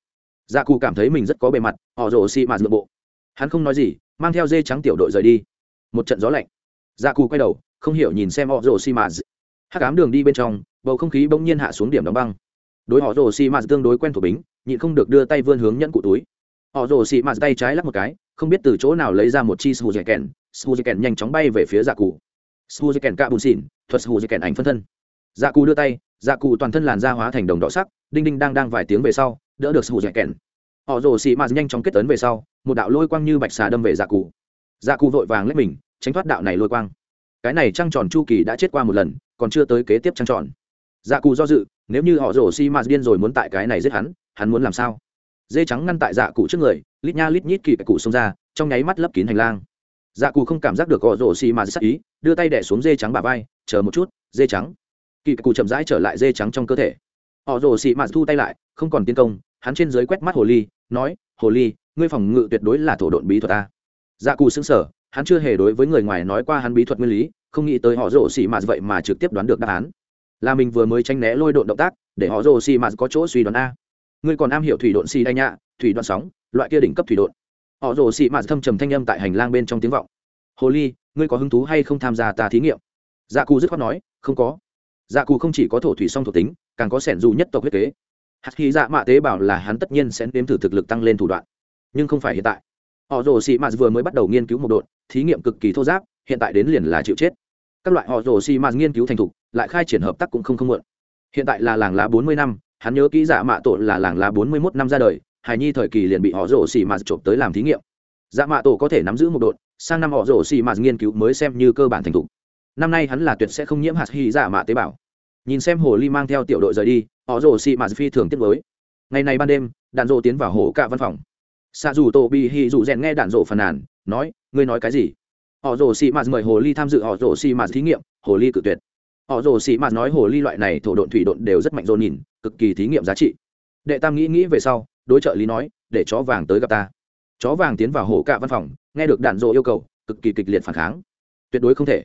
Dạ cù cảm thấy mình rất có bề mặt, họ rồ xị mạt nội bộ hắn không nói gì, mang theo dê trắng tiểu đội rời đi. Một trận gió lạnh. Dạ cù quay đầu, không hiểu nhìn xem họ rồ xị mạt hắc ám đường đi bên trong, bầu không khí bỗng nhiên hạ xuống điểm đóng băng. Đối họ rồ xi mạt tương đối quen thuộc bính, nhịn không được đưa tay vươn hướng nhẫn cụ túi. Họ rồ xi mạt tay trái lắc một cái, không biết từ chỗ nào lấy ra một chi sù dẻ kèn sù dẻ kèn nhanh chóng bay về phía dạ cù. Sù dẻ kèn cạ bùn xỉn thuật sù dẻ kèn ảnh phân thân. Dạ cù đưa tay dạ cù toàn thân làn da hóa thành đồng đỏ sắc, đinh đinh đang đang vài tiếng về sau, đỡ được sù dẻ kèn họ rồ xì mạt nhanh chóng kết tấn về sau, một đạo lôi quang như bạch xà đâm về dạ cụ. Dạ cụ vội vàng lấy mình, tránh thoát đạo này lôi quang. Cái này trăng tròn chu kỳ đã chết qua một lần, còn chưa tới kế tiếp trăng tròn. Dạ cụ do dự, nếu như họ rồ xì mạt điên rồi muốn tại cái này giết hắn hắn muốn làm sao? Dê trắng ngăn tại dạ cụ trước người, lít nha lít nhít kỳ dạ cụ xông ra, trong nháy mắt lấp kín hành lang. Dạ cụ không cảm giác được họ rồ xì mà sắc ý, đưa tay đẻ xuống dê trắng bà vai, chờ một chút, dê trắng. Kỳ dạ cụ chậm rãi trở lại dê trắng trong cơ thể. Họ rồ xì mà thu tay lại, không còn tiến công hắn trên dưới quét mắt hồ ly, nói, hồ ly, ngươi phòng ngự tuyệt đối là thổ độn bí thuật ta dạ cù xứng sở hắn chưa hề đối với người ngoài nói qua hắn bí thuật nguyên lý, không nghĩ tới họ rồ xì mạt vậy mà trực tiếp đoán được đáp án. Là mình vừa mới tranh né lôi độn động tác, để họ rồ xì mạt có chỗ suy đoán a. Ngươi còn am hiểu thủy độn xì đay nhạ, thủy đoạn sóng, loại kia đỉnh cấp thủy độn. Họ rồ xì mạt thâm trầm thanh âm tại hành lang bên trong tiếng vọng. Hồ ly, ngươi có hứng thú hay không tham gia ta thí nghiệm? Dạ cù dứt khoát nói, không có. Dạ cù không chỉ có thổ thủy song thuộc tính, càng có sẻn dù nhất tộc huyết kế hạt khí dạ mạ tế bảo là hắn tất nhiên sẽ nếm thử thực lực tăng lên thủ đoạn, nhưng không phải hiện tại. Họ rồ xì mạt vừa mới bắt đầu nghiên cứu một đột thí nghiệm cực kỳ thô giáp, hiện tại đến liền là chịu chết. Các loại họ rồ xì mạt nghiên cứu thành thục, lại khai triển hợp tác cũng không không muộn. Hiện tại là làng lá bốn mươi năm, hắn nhớ kỹ dạ mạ tổ là làng lá bốn mươi mốt năm ra đời, hài nhi thời kỳ liền bị họ rồ xì mạt trộm tới làm thí nghiệm. Dạ mạ tổ có thể nắm giữ một đột sang năm họ rồ xì mạt nghiên cứu mới xem như cơ bản thành thục. Năm nay hắn là tuyệt sẽ không nhiễm hạt hy dạ mạ tế bào nhìn xem hồ ly mang theo tiểu đội rời đi, họ rồ xị mạt phi thường tiếp với ngày này ban đêm, đạn rộ tiến vào hồ cạ văn phòng. Xạ dù tổ bị hì dù rèn nghe đạn rộ phàn nàn, nói, ngươi nói cái gì? Họ rồ xị mạt mời hồ ly tham dự, họ rồ xị mạt thí nghiệm, hồ ly cự tuyệt. Họ rồ xị mạt nói hồ ly loại này thổ độn thủy độn đều rất mạnh dồn nhìn, cực kỳ thí nghiệm giá trị. Đệ tam nghĩ nghĩ về sau, đối trợ lý nói, để chó vàng tới gặp ta. Chó vàng tiến vào hồ cạ văn phòng, nghe được đạn rộ yêu cầu, cực kỳ kịch liệt phản kháng. Tuyệt đối không thể.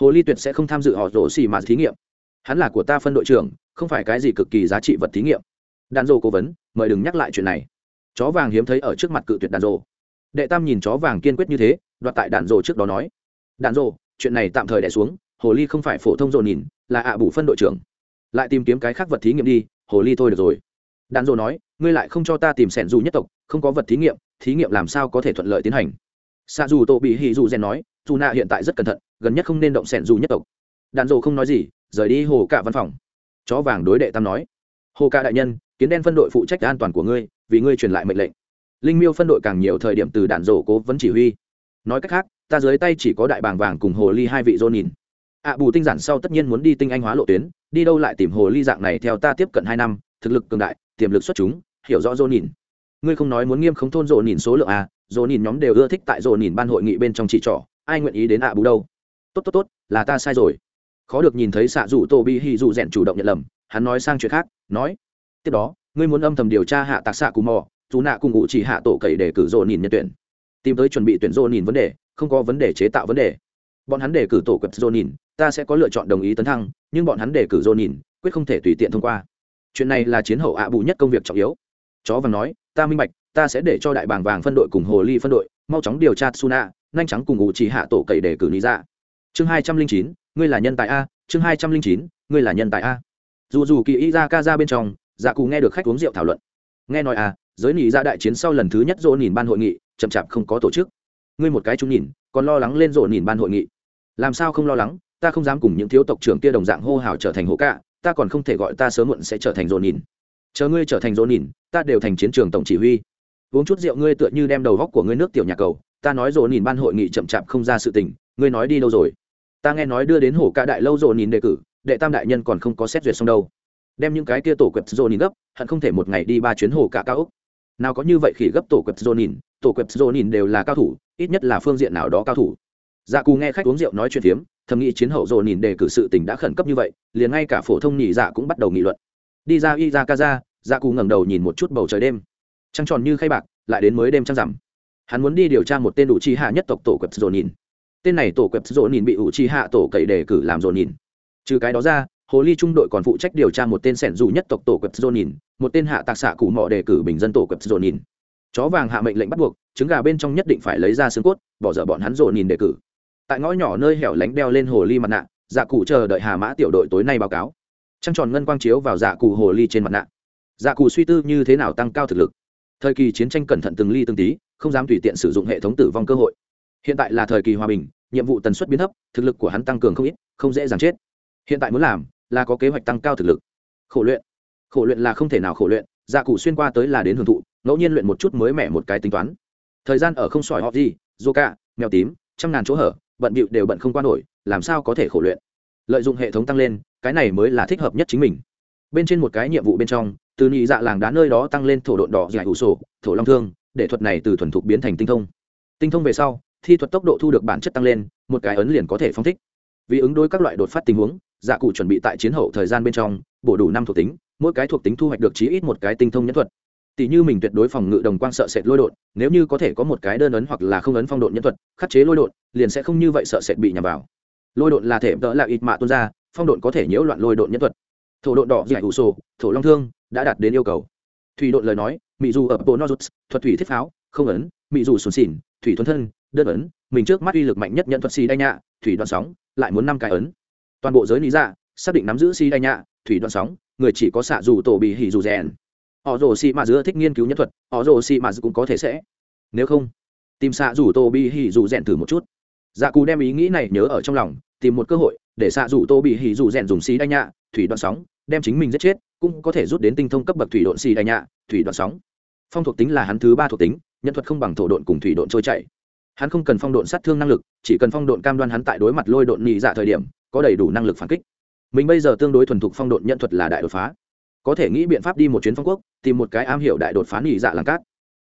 Hồ ly tuyệt sẽ không tham dự họ rồ xì mà thí nghiệm hắn là của ta phân đội trưởng, không phải cái gì cực kỳ giá trị vật thí nghiệm. Đàn rô cố vấn, mời đừng nhắc lại chuyện này. Chó vàng hiếm thấy ở trước mặt cự tuyệt đàn rô đệ tam nhìn chó vàng kiên quyết như thế, đoạt tại đàn rô trước đó nói. Đàn rô chuyện này tạm thời đẻ xuống, hồ ly không phải phổ thông rộn nhìn, là ạ bù phân đội trưởng. Lại tìm kiếm cái khác vật thí nghiệm đi, hồ ly thôi được rồi. Đàn rô nói, ngươi lại không cho ta tìm sẻn dù nhất tộc, không có vật thí nghiệm thí nghiệm làm sao có thể thuận lợi tiến hành? Xa dù tổ bị hì dù rèn nói, dù nạ hiện tại rất cẩn thận, gần nhất không nên động sẻn dù nhất tộc. Đàn rô không nói gì rời đi hồ cả văn phòng. Chó vàng đối đệ tam nói, hồ cả đại nhân, kiến đen phân đội phụ trách an toàn của ngươi, vì ngươi truyền lại mệnh lệnh. Linh miêu phân đội càng nhiều thời điểm từ đạn rổ cố vấn chỉ huy. Nói cách khác, ta dưới tay chỉ có đại bàng vàng cùng hồ ly hai vị dô nhìn. Ạ bù tinh giản sau tất nhiên muốn đi tinh anh hóa lộ tuyến, đi đâu lại tìm hồ ly dạng này theo ta tiếp cận hai năm, thực lực cường đại, tiềm lực xuất chúng, hiểu rõ dô nhìn. Ngươi không nói muốn nghiêm không thôn dô nhìn số lượng à dô nhìn nhóm đều ưa thích tại dô nhìn ban hội nghị bên trong chỉ trỏ, ai nguyện ý đến ạ bù đâu? Tốt tốt tốt, là ta sai rồi khó được nhìn thấy xạ dù tô bi hì dù rèn chủ động nhận lầm, hắn nói sang chuyện khác, nói, tiếp đó, ngươi muốn âm thầm điều tra hạ tạc xạ cù mò, dù nạ cùng ngụ chỉ hạ tổ cậy để cử rộ nhìn nhân tuyển. Tìm tới chuẩn bị tuyển rộ nhìn vấn đề, không có vấn đề chế tạo vấn đề. Bọn hắn đề cử tổ quật rộ nhìn ta sẽ có lựa chọn đồng ý tấn thăng, nhưng bọn hắn đề cử rộ nhìn quyết không thể tùy tiện thông qua. Chuyện này là chiến hậu ạ bù nhất công việc trọng yếu. Chó vàng nói, ta minh bạch, ta sẽ để cho đại bàng vàng phân đội cùng hồ ly phân đội, mau chóng điều tra suna nhanh trắng cùng ngụ chỉ hạ tổ cậy để cử lý ra dạ. chương hai trăm linh chín ngươi là nhân tài a, chương hai trăm linh chín, ngươi là nhân tài a. Dù dù kỳ y ra ca ra bên trong dạ cù nghe được khách uống rượu thảo luận. Nghe nói à giới nỉ ra đại chiến sau lần thứ nhất dỗ nhìn ban hội nghị, chậm chạp không có tổ chức. Ngươi một cái chúng nhìn, còn lo lắng lên dỗ nhìn ban hội nghị. Làm sao không lo lắng, ta không dám cùng những thiếu tộc trưởng kia đồng dạng hô hào trở thành hộ cạ ta còn không thể gọi ta sớm muộn sẽ trở thành dỗ nhìn chờ ngươi trở thành dỗ nhìn ta đều thành chiến trường tổng chỉ huy. Uống chút rượu ngươi tựa như đem đầu góc của ngươi nước tiểu nhà cầu, ta nói dỗ nhìn ban hội nghị chậm chạp không ra sự tình, ngươi nói đi đâu rồi? Ta nghe nói đưa đến hổ ca đại lâu dỗ nhìn đề cử, đệ tam đại nhân còn không có xét duyệt xong đâu. Đem những cái kia tổ quẹp dồn nhìn gấp hận không thể một ngày đi ba chuyến hồ cả cao ốc. Nào có như vậy khi gấp tổ quẹp dồn nhìn, tổ quẹp dồn nhìn đều là cao thủ, ít nhất là phương diện nào đó cao thủ. Dạ cù nghe khách uống rượu nói chuyện phiếm, thầm nghĩ chiến hậu dồn nhìn đề cử sự tình đã khẩn cấp như vậy, liền ngay cả phổ thông nhị dạ cũng bắt đầu nghị luận. Đi ra y ra ca ra dạ cù ngẩng đầu nhìn một chút bầu trời đêm. Trăng tròn như khay bạc, lại đến mới đêm trăng rằm. Hắn muốn đi điều tra một tên đủ chi hạ nhất tộc tổ quẹp dồn nhìn tên này tổ quẹp dỗ nhìn bị ủ trì hạ tổ cậy đề cử làm dỗ nhìn trừ cái đó ra, hồ ly trung đội còn phụ trách điều tra một tên sẻn dù nhất tộc tổ quẹp dô nhìn một tên hạ tạc xạ cụ mọ đề cử bình dân tổ quẹp dô nhìn chó vàng hạ mệnh lệnh bắt buộc, trứng gà bên trong nhất định phải lấy ra xương cốt, bỏ dở bọn hắn dô nhìn đề cử. Tại ngõ nhỏ nơi hẻo lánh đeo lên hồ ly mặt nạ dạ cụ chờ đợi hà mã tiểu đội tối nay báo cáo. Trăng tròn ngân quang chiếu vào dạ cụ hồ ly trên mặt nạ. Dạ cụ suy tư như thế nào tăng cao thực lực. Thời kỳ chiến tranh cẩn thận từng ly từng tí, không dám tùy tiện sử dụng hệ thống tử vong cơ hội hiện tại là thời kỳ hòa bình, nhiệm vụ tần suất biến thấp, thực lực của hắn tăng cường không ít, không dễ dàng chết. Hiện tại muốn làm là có kế hoạch tăng cao thực lực. Khổ luyện. Khổ luyện là không thể nào khổ luyện dạ cụ xuyên qua tới là đến hưởng thụ, ngẫu nhiên luyện một chút mới mẻ một cái tính toán. Thời gian ở không sỏi họ gì dô ca mèo tím, trăm ngàn chỗ hở, bận bịu đều bận không qua nổi, làm sao có thể khổ luyện? Lợi dụng hệ thống tăng lên, cái này mới là thích hợp nhất chính mình. Bên trên một cái nhiệm vụ bên trong, từ nhị dạ làng đá nơi đó tăng lên thổ độn đỏ dài ủ sổ, thổ long thương, để thuật này từ thuần thục biến thành tinh thông. Tinh thông về sau thi thuật tốc độ thu được bản chất tăng lên, một cái ấn liền có thể phong thích. Vì ứng đối các loại đột phát tình huống dạ cụ chuẩn bị tại chiến hậu thời gian bên trong, bổ đủ năm thuộc tính, mỗi cái thuộc tính thu hoạch được chí ít một cái tinh thông nhất thuật. Tỷ như mình tuyệt đối phòng ngự đồng quang sợ sệt lôi đột, nếu như có thể có một cái đơn ấn hoặc là không ấn phong độn nhân thuật, khắc chế lôi đột, liền sẽ không như vậy sợ sệt bị nhằm vào. Lôi đột là thể đỡ là ít mạ tuôn ra, phong độn có thể nhiễu loạn lôi đột nhân thuật. Thổ độn đỏ giải ủ sổ, thổ long thương, đã đạt đến yêu cầu. Thủy độn lời nói mỹ dù ở bộ nozuts thuật thủy thiết pháo, không ấn mỹ dù sùn xỉn, thủy thuần thân đơn ấn, mình trước mắt uy lực mạnh nhất nhận thuật xì đay nhạ thủy đoạn sóng, lại muốn năm cái ấn. Toàn bộ giới lý dạ xác định nắm giữ si đay nhạ thủy đoạn sóng, người chỉ có xạ dù tổ bị hỉ dù rèn. Họ rồ si mà giữa thích nghiên cứu nhân thuật, họ rồ si mà cũng có thể sẽ. Nếu không, tìm xạ dù tổ bị hỉ dù rèn thử một chút. Dạ cù đem ý nghĩ này nhớ ở trong lòng, tìm một cơ hội để xạ dù tô bị hỉ dù rèn dùng xì đay nhạ thủy đoạn sóng, đem chính mình giết chết, cũng có thể rút đến tinh thông cấp bậc thủy độn xì đay nhạ thủy đoạn sóng. Phong thuộc tính là hắn thứ ba thuộc tính, nhân thuật không bằng thổ độn cùng thủy độn trôi chảy hắn không cần phong độn sát thương năng lực, chỉ cần phong độn cam đoan hắn tại đối mặt lôi độn nhị dạ thời điểm, có đầy đủ năng lực phản kích. Mình bây giờ tương đối thuần thục phong độn nhận thuật là đại đột phá. Có thể nghĩ biện pháp đi một chuyến phong quốc, tìm một cái am hiểu đại đột phá nhị dạ làm cát.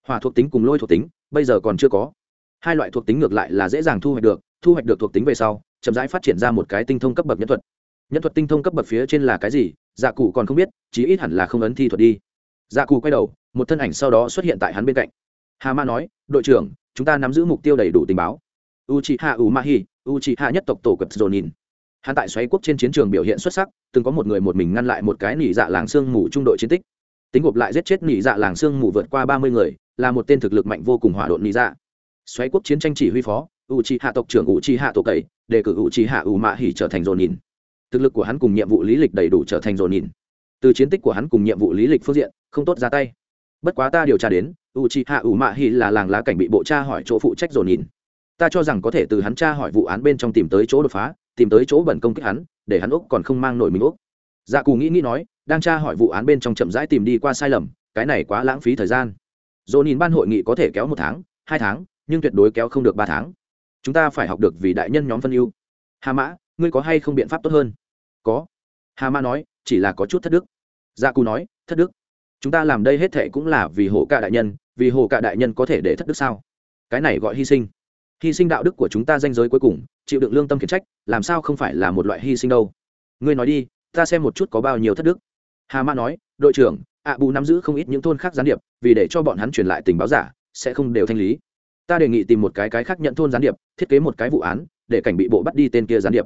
Hỏa thuộc tính cùng lôi thuộc tính, bây giờ còn chưa có. Hai loại thuộc tính ngược lại là dễ dàng thu hoạch được, thu hoạch được thuộc tính về sau, chậm rãi phát triển ra một cái tinh thông cấp bậc nhân thuật. Nhân thuật tinh thông cấp bậc phía trên là cái gì dạ cụ còn không biết, chí ít hẳn là không ấn thi thuật đi. Dạ cụ quay đầu, một thân ảnh sau đó xuất hiện tại hắn bên cạnh. Hà ma nói, đội trưởng chúng ta nắm giữ mục tiêu đầy đủ tình báo. U chị Uchiha u ma hi u nhất tộc tổ quẹp dồn nhìn hắn tại xoáy quốc trên chiến trường biểu hiện xuất sắc, từng có một người một mình ngăn lại một cái nỉ dạ làng sương mù trung đội chiến tích. Tính gộp lại giết chết nỉ dạ làng sương mù vượt qua ba mươi người, là một tên thực lực mạnh vô cùng hỏa độn nỉ dạ. Xoáy quốc chiến tranh chỉ huy phó u hạ tộc trưởng u hạ tổ cậy, đề cử u chi hạ u mạ hỉ trở thành dồn nhìn thực lực của hắn cùng nhiệm vụ lý lịch đầy đủ trở thành dồn nhìn từ chiến tích của hắn cùng nhiệm vụ lý lịch phương diện, không tốt ra tay bất quá ta điều tra đến u chi hạ u mạ hỉ là làng lá cảnh bị bộ cha hỏi chỗ phụ trách dồn nhìn. Ta cho rằng có thể từ hắn tra hỏi vụ án bên trong tìm tới chỗ đột phá, tìm tới chỗ bẩn công kích hắn, để hắn úc còn không mang nổi mình úc. Dạ cù nghĩ nghĩ nói, đang tra hỏi vụ án bên trong chậm rãi tìm đi qua sai lầm, cái này quá lãng phí thời gian. Dồn nhìn ban hội nghị có thể kéo một tháng, hai tháng, nhưng tuyệt đối kéo không được ba tháng. Chúng ta phải học được vì đại nhân nhóm phân ưu. Hà mã, ngươi có hay không biện pháp tốt hơn? Có. Hà mã nói, chỉ là có chút thất đức. Gia cù nói, thất đức chúng ta làm đây hết thệ cũng là vì hồ cả đại nhân, vì hồ cả đại nhân có thể để thất đức sao? Cái này gọi hy sinh. Hy sinh đạo đức của chúng ta danh giới cuối cùng, chịu đựng lương tâm khiển trách, làm sao không phải là một loại hy sinh đâu? Ngươi nói đi, ta xem một chút có bao nhiêu thất đức. Hà mã nói, đội trưởng, ạ bù nắm giữ không ít những thôn khác gián điệp, vì để cho bọn hắn truyền lại tình báo giả, sẽ không đều thanh lý. Ta đề nghị tìm một cái cái khác nhận thôn gián điệp, thiết kế một cái vụ án, để cảnh bị bộ bắt đi tên kia gián điệp.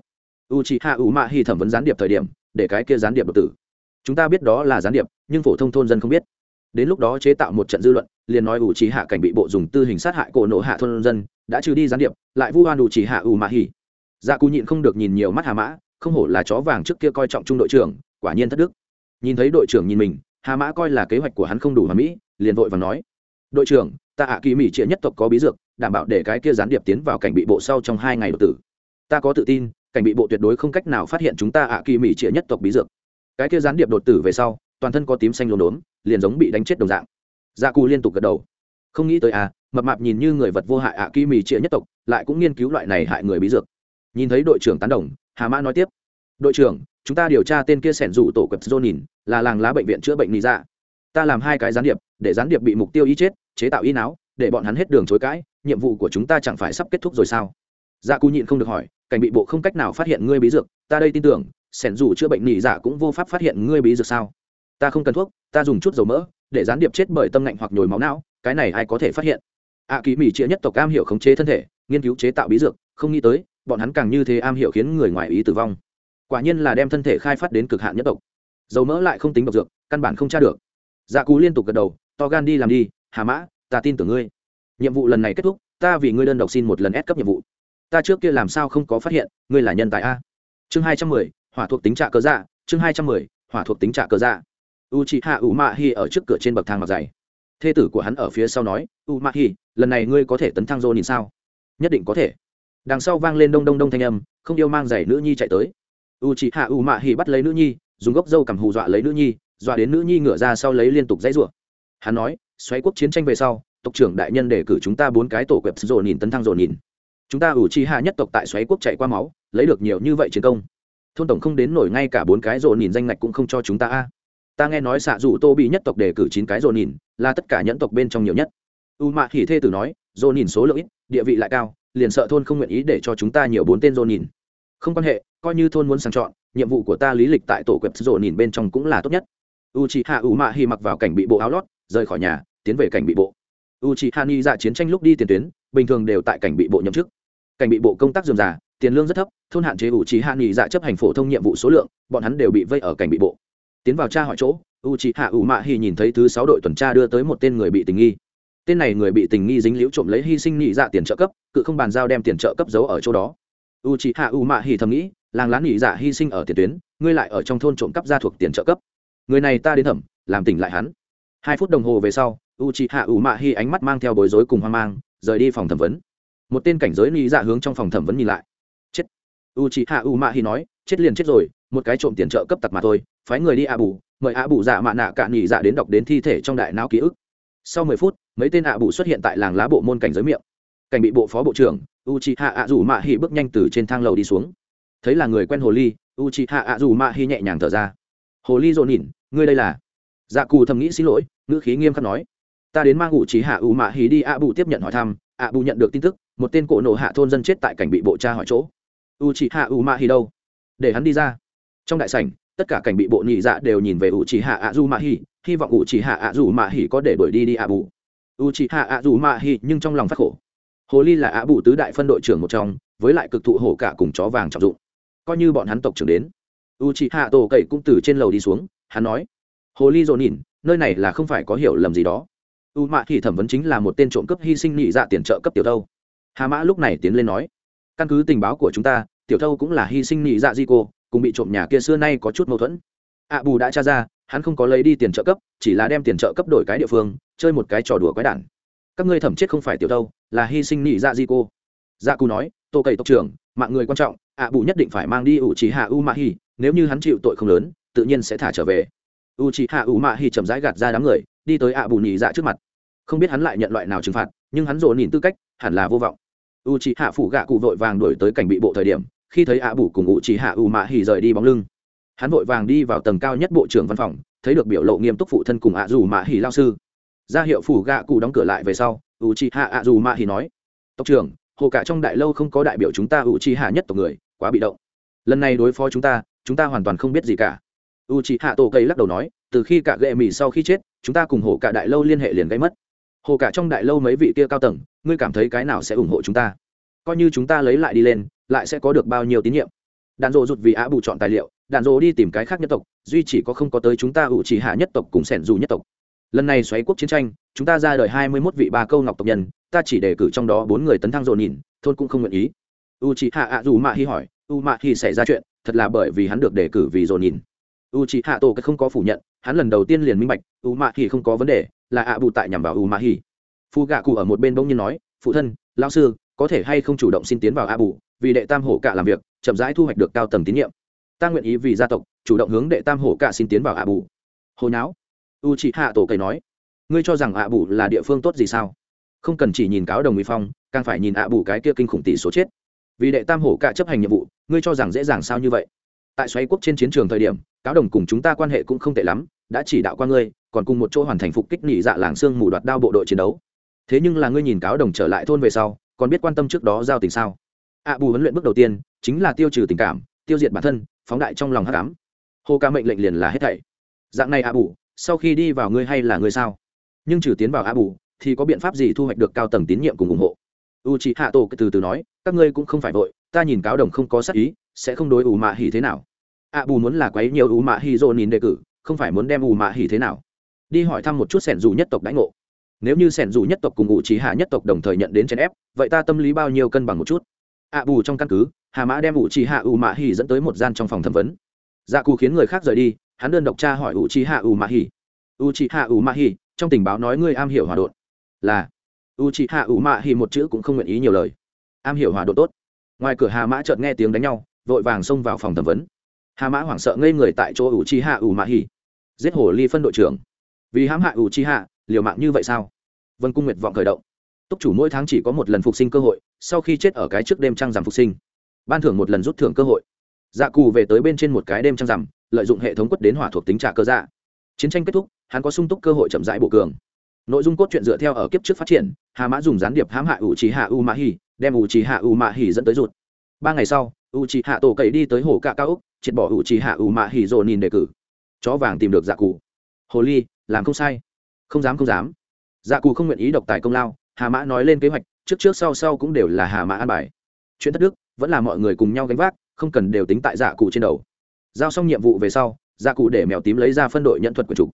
U chị hạ u mạ hy thẩm vấn gián điệp thời điểm, để cái kia gián điệp đột tử chúng ta biết đó là gián điệp, nhưng phổ thông thôn dân không biết. Đến lúc đó chế tạo một trận dư luận, liền nói ủ trí hạ cảnh bị bộ dùng tư hình sát hại cổ nộ hạ thôn dân, đã trừ đi gián điệp, lại vu oan ủ trí hạ ủ mạ hỉ. dạ cù nhịn không được nhìn nhiều mắt hà mã, không hổ là chó vàng trước kia coi trọng trung đội trưởng, quả nhiên thất đức. Nhìn thấy đội trưởng nhìn mình, hà mã coi là kế hoạch của hắn không đủ hà mỹ, liền vội và nói, đội trưởng, ta ạ kỳ mỹ trịa nhất tộc có bí dược, đảm bảo để cái kia gián điệp tiến vào cảnh bị bộ sau trong hai ngày đột tử. Ta có tự tin, cảnh bị bộ tuyệt đối không cách nào phát hiện chúng ta ạ kỳ mỹ trịa nhất tộc bí dược cái kia gián điệp đột tử về sau, toàn thân có tím xanh lốm đốm, liền giống bị đánh chết đồng dạng. Dạ cù liên tục gật đầu. Không nghĩ tới à mập mạp nhìn như người vật vô hại ạ kỳ mì trịa nhất tộc, lại cũng nghiên cứu loại này hại người bí dược. Nhìn thấy đội trưởng tán đồng, hà mã nói tiếp. Đội trưởng, chúng ta điều tra tên kia sẻn rủ tổ quật dô nhìn, là làng lá bệnh viện chữa bệnh lý dạ. Ta làm hai cái gián điệp, để gián điệp bị mục tiêu y chết, chế tạo y não, để bọn hắn hết đường chối cãi, nhiệm vụ của chúng ta chẳng phải sắp kết thúc rồi sao? Dạ cù nhịn không được hỏi, cảnh bị bộ không cách nào phát hiện ngươi bí dược, ta đây tin tưởng sẻn dù chữa bệnh nỉ dạ cũng vô pháp phát hiện ngươi bí dược sao? Ta không cần thuốc ta dùng chút dầu mỡ để gián điệp chết bởi tâm lạnh hoặc nhồi máu não cái này ai có thể phát hiện? Ạ à, kỳ mỹ chĩa nhất tộc am hiểu khống chế thân thể nghiên cứu chế tạo bí dược không nghĩ tới bọn hắn càng như thế am hiểu khiến người ngoài ý tử vong. Quả nhiên là đem thân thể khai phát đến cực hạn nhất tộc. Dầu mỡ lại không tính độc dược căn bản không tra được. Dạ cú liên tục gật đầu to gan đi làm đi hà mã ta tin tưởng ngươi. Nhiệm vụ lần này kết thúc ta vì ngươi đơn độc xin một lần ép cấp nhiệm vụ. Ta trước kia làm sao không có phát hiện ngươi là nhân tài a. Chương hai trăm mười hỏa thuộc tính trạ Cơ dạ chương hai trăm mười, hỏa thuộc tính trạ Cơ dạ. U chị hạ u mạ hi ở trước cửa trên bậc thang mặc dày. Thê tử của hắn ở phía sau nói u mạ hi lần này ngươi có thể tấn thăng dô nhìn sao? Nhất định có thể. Đằng sau vang lên đông đông đông thanh âm, không yêu mang giày nữ nhi chạy tới. U chị hạ u mạ hi bắt lấy nữ nhi, dùng gốc dâu cầm hù dọa lấy nữ nhi, dọa đến nữ nhi ngửa ra sau lấy liên tục dãy rủa. Hắn nói, xoáy quốc chiến tranh về sau, tộc trưởng đại nhân đề cử chúng ta bốn cái tổ quẹp rồ nhìn tấn thăng rồ nhìn chúng ta ủ chi hạ nhất tộc tại xoáy quốc chạy qua máu, lấy được nhiều như vậy chiến công thôn tổng không đến nổi ngay cả bốn cái rồ nhìn danh ngạch cũng không cho chúng ta a. Ta nghe nói xạ dù tô bị nhất tộc đề cử chín cái rồ nhìn, là tất cả nhẫn tộc bên trong nhiều nhất. U mạ hỉ thê tử nói rồ nhìn số lượng ít, địa vị lại cao, liền sợ thôn không nguyện ý để cho chúng ta nhiều bốn tên rồ nhìn. Không quan hệ, coi như thôn muốn sàng chọn, nhiệm vụ của ta lý lịch tại tổ quẹp rồ nhìn bên trong cũng là tốt nhất. U chị hạ u mạ hỉ mặc vào cảnh bị bộ áo lót, rời khỏi nhà, tiến về cảnh bị bộ. U chị hạ ni ra chiến tranh lúc đi tiền tuyến, bình thường đều tại cảnh bị bộ nhậm chức. Cảnh bị bộ công tác dườm già tiền lương rất thấp, thôn hạn chế u trí hạ nghỉ dạ chấp hành phổ thông nhiệm vụ số lượng, bọn hắn đều bị vây ở cảnh bị bộ. Tiến vào tra hỏi chỗ u trí hạ ủ mạ hì nhìn thấy thứ sáu đội tuần tra đưa tới một tên người bị tình nghi. Tên này người bị tình nghi dính liễu trộm lấy hy sinh nhị dạ tiền trợ cấp, cự không bàn giao đem tiền trợ cấp giấu ở chỗ đó. U trí hạ ủ mạ hì thầm nghĩ, làng lán nhị dạ hy sinh ở tiền tuyến, ngươi lại ở trong thôn trộm cắp ra thuộc tiền trợ cấp. Người này ta đến thẩm, làm tỉnh lại hắn. Hai phút đồng hồ về sau u c h hạ ủ mạ hi ánh mắt mang theo bối rối cùng hoang mang, rời đi phòng thẩm vấn. Một tên cảnh giới nghĩ dạ hướng trong phòng thẩm vấn nhìn lại u chị hạ U mạ hi nói, chết liền chết rồi, một cái trộm tiền trợ cấp tặc mà thôi, phái người đi ạ bù mời ạ bù dạ mạ nạ cạn nghỉ dạ đến đọc đến thi thể trong đại não ký ức. Sau mười phút, mấy tên ạ bù xuất hiện tại làng lá bộ môn cảnh giới miệng. Cảnh bị bộ phó bộ trưởng u chị hạ ạ rủ mạ hi bước nhanh từ trên thang lầu đi xuống. Thấy là người quen hồ ly u chị hạ ạ rủ mạ hi nhẹ nhàng thở ra. Hồ ly dồn nhìn ngươi đây là? Dạ cù thầm nghĩ xin lỗi, ngữ khí nghiêm khắc nói. Ta đến mang ngụ chỉ hạ ủ mạ hí đi ạ bù tiếp nhận hỏi thăm ạ bù nhận được tin tức, một tên cổ nổ hạ thôn dân chết tại cảnh bị bộ cha hỏi chỗ u chị hạ U mạ hi đâu? Để hắn đi ra. Trong đại sảnh, tất cả cảnh bị bộ nhị dạ đều nhìn về U chị hạ ạ du mạ hi, hy vọng U chị hạ ạ du mạ hi có để đuổi đi đi ạ bù. U chị hạ ạ du mạ hi nhưng trong lòng phát khổ. Hồ ly là ạ bù tứ đại phân đội trưởng một trong, với lại cực thụ hổ cả cùng chó vàng trọng dụng. Coi như bọn hắn tộc trưởng đến. U chị hạ tổ cậy cũng từ trên lầu đi xuống, hắn nói. Hồ ly dồn nhìn, nơi này là không phải có hiểu lầm gì đó. U mạ thì thẩm vấn chính là một tên trộm cướp hy sinh nhị dạ tiền trợ cấp tiểu thâu hà mã lúc này tiến lên nói căn cứ tình báo của chúng ta, tiểu thâu cũng là hy sinh nhị dạ di cô, cùng bị trộm nhà kia xưa nay có chút mâu thuẫn. Ạ bù đã tra ra, hắn không có lấy đi tiền trợ cấp, chỉ là đem tiền trợ cấp đổi cái địa phương, chơi một cái trò đùa quái đản. Các ngươi thẩm chết không phải tiểu thâu, là hy sinh nhị dạ di cô. Dạ cù nói, tô cậy tộc trưởng, mạng người quan trọng ạ bù nhất định phải mang đi ủ trí hạ u mạ hi, nếu như hắn chịu tội không lớn, tự nhiên sẽ thả trở về. U trí hạ u mạ hi chậm rãi gạt ra đám người, đi tới ạ bù nhị dạ trước mặt. Không biết hắn lại nhận loại nào trừng phạt, nhưng hắn rộ nhìn tư cách, hẳn là vô vọng u chỉ hạ phủ gạ cụ vội vàng đổi tới cảnh bị bộ thời điểm, khi thấy ạ bù cùng u chỉ hạ u mạ hỉ rời đi bóng lưng. Hắn vội vàng đi vào tầng cao nhất bộ trưởng văn phòng, thấy được biểu lộ nghiêm túc phụ thân cùng ạ dù mạ hỉ lao sư. Ra hiệu phủ gạ cụ đóng cửa lại về sau u chi hạ ạ dù mạ hỉ nói, tộc trưởng, hồ cả trong đại lâu không có đại biểu chúng ta u chi hạ nhất tộc người, quá bị động. Lần này đối phó chúng ta chúng ta hoàn toàn không biết gì cả. U chi hạ tổ cây lắc đầu nói, từ khi cả gệ mì sau khi chết, chúng ta cùng hồ cả đại lâu liên hệ liền gây mất hồ cả trong đại lâu mấy vị kia cao tầng, ngươi cảm thấy cái nào sẽ ủng hộ chúng ta? Coi như chúng ta lấy lại đi lên, lại sẽ có được bao nhiêu tín nhiệm? Đạn dộ rụt vì á bù chọn tài liệu, đạn dộ đi tìm cái khác nhất tộc, duy chỉ có không có tới chúng ta ủ chỉ hạ nhất tộc cùng sẻn dù nhất tộc. Lần này xoáy quốc chiến tranh, chúng ta ra đời hai mươi mốt vị ba câu ngọc tộc nhân, ta chỉ đề cử trong đó bốn người tấn thăng dồn nhìn, thôn cũng không nguyện ý. U chỉ hạ ạ dù mạ hi hỏi u mạ hi xảy ra chuyện, thật là bởi vì hắn được đề cử vì dồn nhìn u chỉ hạ tổ không có phủ nhận, hắn lần đầu tiên liền minh bạch u mạ hi không có vấn đề, là ạ bù tại nhằm vào u mạ hi phu gạ cụ ở một bên bỗng nhiên nói, phụ thân lao sư, có thể hay không chủ động xin tiến vào ạ bù, vì đệ tam hổ cả làm việc, chậm rãi thu hoạch được cao tầng tín nhiệm. Ta nguyện ý vì gia tộc, chủ động hướng đệ tam hổ cả xin tiến vào ạ bù. Hồi não u chị hạ tổ cầy nói, ngươi cho rằng ạ bù là địa phương tốt gì sao? Không cần chỉ nhìn cáo đồng mỹ phong, càng phải nhìn ạ bù cái kia kinh khủng tỷ số chết. Vì đệ tam hổ cả chấp hành nhiệm vụ, ngươi cho rằng dễ dàng sao như vậy? Tại xoáy quốc trên chiến trường thời điểm cáo đồng cùng chúng ta quan hệ cũng không tệ lắm, đã chỉ đạo qua ngươi, còn cùng một chỗ hoàn thành phục kích nỉ dạ làng xương mù đoạt đao bộ đội chiến đấu. Thế nhưng là ngươi nhìn cáo đồng trở lại thôn về sau, còn biết quan tâm trước đó giao tình sao? Ạ bù huấn luyện bước đầu tiên, chính là tiêu trừ tình cảm, tiêu diệt bản thân, phóng đại trong lòng hát cám hồ ca mệnh lệnh liền là hết thảy. Dạng này ạ bù, sau khi đi vào ngươi hay là ngươi sao? Nhưng trừ tiến vào ạ bù, thì có biện pháp gì thu hoạch được cao tầng tín nhiệm cùng ủng hộ? U chị hạ tổ từ từ nói, các ngươi cũng không phải vội, ta nhìn cáo đồng không có sắc ý, sẽ không đối ủ mạ hỉ thế nào ạ bù muốn là quấy nhiều ủ mạ hỉ dồn nhìn đề cử, không phải muốn đem ủ mạ hỉ thế nào? Đi hỏi thăm một chút sẻn dù nhất tộc đãi ngộ. Nếu như sẻn dù nhất tộc cùng ủ trí hạ nhất tộc đồng thời nhận đến chèn ép, vậy ta tâm lý bao nhiêu cân bằng một chút? Ạ bù trong căn cứ, hà mã đem ủ trí hạ ủ mạ hỉ dẫn tới một gian trong phòng thẩm vấn. Dạ cù khiến người khác rời đi, hắn đơn độc tra hỏi ủ trí hạ ủ mạ hỉ ủ trí hạ ủ mạ hỉ trong tình báo nói ngươi am hiểu hòa đột là. Ủ trì hạ ủ mạ hỉ một chữ cũng không nguyện ý nhiều lời. Am hiểu hòa đột tốt. Ngoài cửa hà mã chợt nghe tiếng đánh nhau, vội vàng xông vào phòng thẩm vấn hà mã hoảng sợ ngây người tại chỗ ủ trì hạ ủ mạ hỉ giết hồ ly phân đội trưởng. Vì hãm hại ủ trì hạ liều mạng như vậy sao? Vân cung nguyệt vọng khởi động. Túc chủ mỗi tháng chỉ có một lần phục sinh cơ hội, sau khi chết ở cái trước đêm trăng rằm phục sinh. Ban thưởng một lần rút thưởng cơ hội. Dạ cù về tới bên trên một cái đêm trăng rằm, lợi dụng hệ thống quất đến hỏa thuộc tính trả cơ dạ. Chiến tranh kết thúc, hắn có sung túc cơ hội chậm rãi bổ cường. Nội dung cốt truyện dựa theo ở kiếp trước phát triển, hà mã dùng gián điệp hãm hại ủ trí hạ u mã hỉ đem ủ trí hạ u mã hỉ dẫn tới rụt. Ba ngày sau u trí hạ tổ cậy đi tới hồ cạ cao úc triệt bỏ ủ trì hạ ủ mã hì rồi nhìn đề cử. Chó vàng tìm được dạ cụ. Hồ ly, làm không sai. Không dám không dám. Dạ cụ không nguyện ý độc tài công lao, hà mã nói lên kế hoạch, trước trước sau sau cũng đều là hà mã an bài. Chuyện thất đức, vẫn là mọi người cùng nhau gánh vác, không cần đều tính tại dạ cụ trên đầu. Giao xong nhiệm vụ về sau dạ cụ để mèo tím lấy ra phân đội nhận thuật của chủ.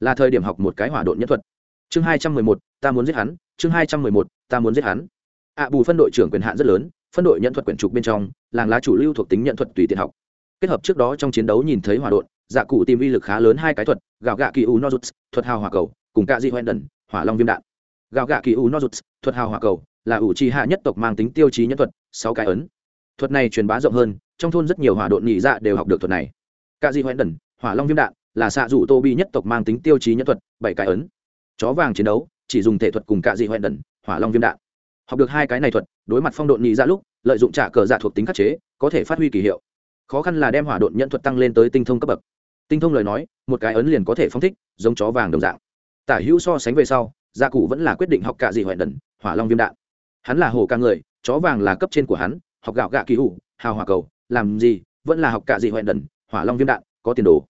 Là thời điểm học một cái hỏa độn nhân thuật. Chương hai trăm mười một, ta muốn giết hắn. Chương hai trăm mười một, ta muốn giết hắn. Ạ bù phân đội trưởng quyền hạn rất lớn, phân đội nhận thuật quyển trục bên trong, làng lá chủ lưu thuộc tính nhận thuật tùy tiện học kết hợp trước đó trong chiến đấu nhìn thấy hỏa đột, dạ cụ tìm uy lực khá lớn hai cái thuật gạo gạ kỳ u nozuts thuật hào hỏa cầu cùng cạ di hoen đần hỏa long viêm đạn. Gạo gạ kỳ u nozuts thuật hào hỏa cầu là ủ trì hạ nhất tộc mang tính tiêu chí nhân thuật sáu cái ấn. Thuật này truyền bá rộng hơn trong thôn rất nhiều hỏa đột nhị dạ đều học được thuật này. Cạ di hoen đần hỏa long viêm đạn là xạ dụ tô bi nhất tộc mang tính tiêu chí nhân thuật bảy cái ấn. Chó vàng chiến đấu chỉ dùng thể thuật cùng cạ di hoen đần hỏa long viêm đạn. Học được hai cái này thuật đối mặt phong độn nhị dạ lúc lợi dụng trả cờ dạ thuộc tính khắc chế có thể phát huy kỳ hiệu khó khăn là đem hỏa độn nhận thuật tăng lên tới tinh thông cấp bậc. Tinh thông lời nói, một cái ấn liền có thể phong thích, giống chó vàng đồng dạng. Tả hữu so sánh về sau, gia cụ vẫn là quyết định học cả gì hoẹn đần, hỏa long viêm đạn. Hắn là hồ ca người, chó vàng là cấp trên của hắn, học gạo gạ kỳ hủ, hào hỏa cầu, làm gì, vẫn là học cả gì hoẹn đần, hỏa long viêm đạn, có tiền đồ.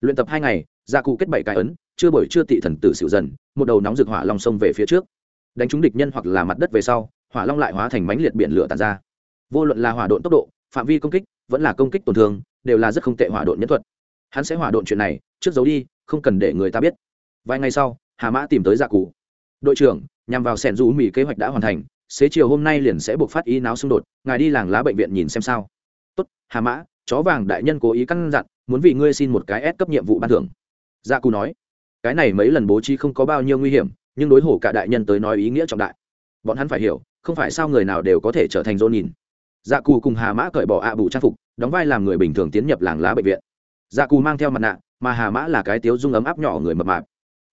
Luyện tập hai ngày, gia cụ kết bảy cái ấn, chưa bởi chưa tị thần tử xịu dần, một đầu nóng rực hỏa long sông về phía trước. Đánh trúng địch nhân hoặc là mặt đất về sau, hỏa long lại hóa thành mánh liệt biển lửa tàn ra. Vô luận là hỏa độn tốc độ phạm vi công kích vẫn là công kích tổn thương, đều là rất không tệ hỏa độn nhân thuật. Hắn sẽ hỏa độn chuyện này, trước giấu đi, không cần để người ta biết. Vài ngày sau, hà mã tìm tới dạ cụ đội trưởng, nhằm vào sẻn rú mỹ kế hoạch đã hoàn thành, xế chiều hôm nay liền sẽ buộc phát ý náo xung đột, ngài đi làng lá bệnh viện nhìn xem sao. Tốt, hà mã, chó vàng đại nhân cố ý căn dặn, muốn vì ngươi xin một cái ép cấp nhiệm vụ ban thưởng. Dạ cụ nói. Cái này mấy lần bố trí không có bao nhiêu nguy hiểm, nhưng đối hổ cả đại nhân tới nói ý nghĩa trọng đại. Bọn hắn phải hiểu, không phải sao người nào đều có thể trở thành dô nhìn dạ cù cùng hà mã cởi bỏ ạ bù trang phục, đóng vai làm người bình thường tiến nhập làng lá bệnh viện. Dạ cù mang theo mặt nạ, mà hà mã là cái tiếu dung ấm áp nhỏ người mập mạp.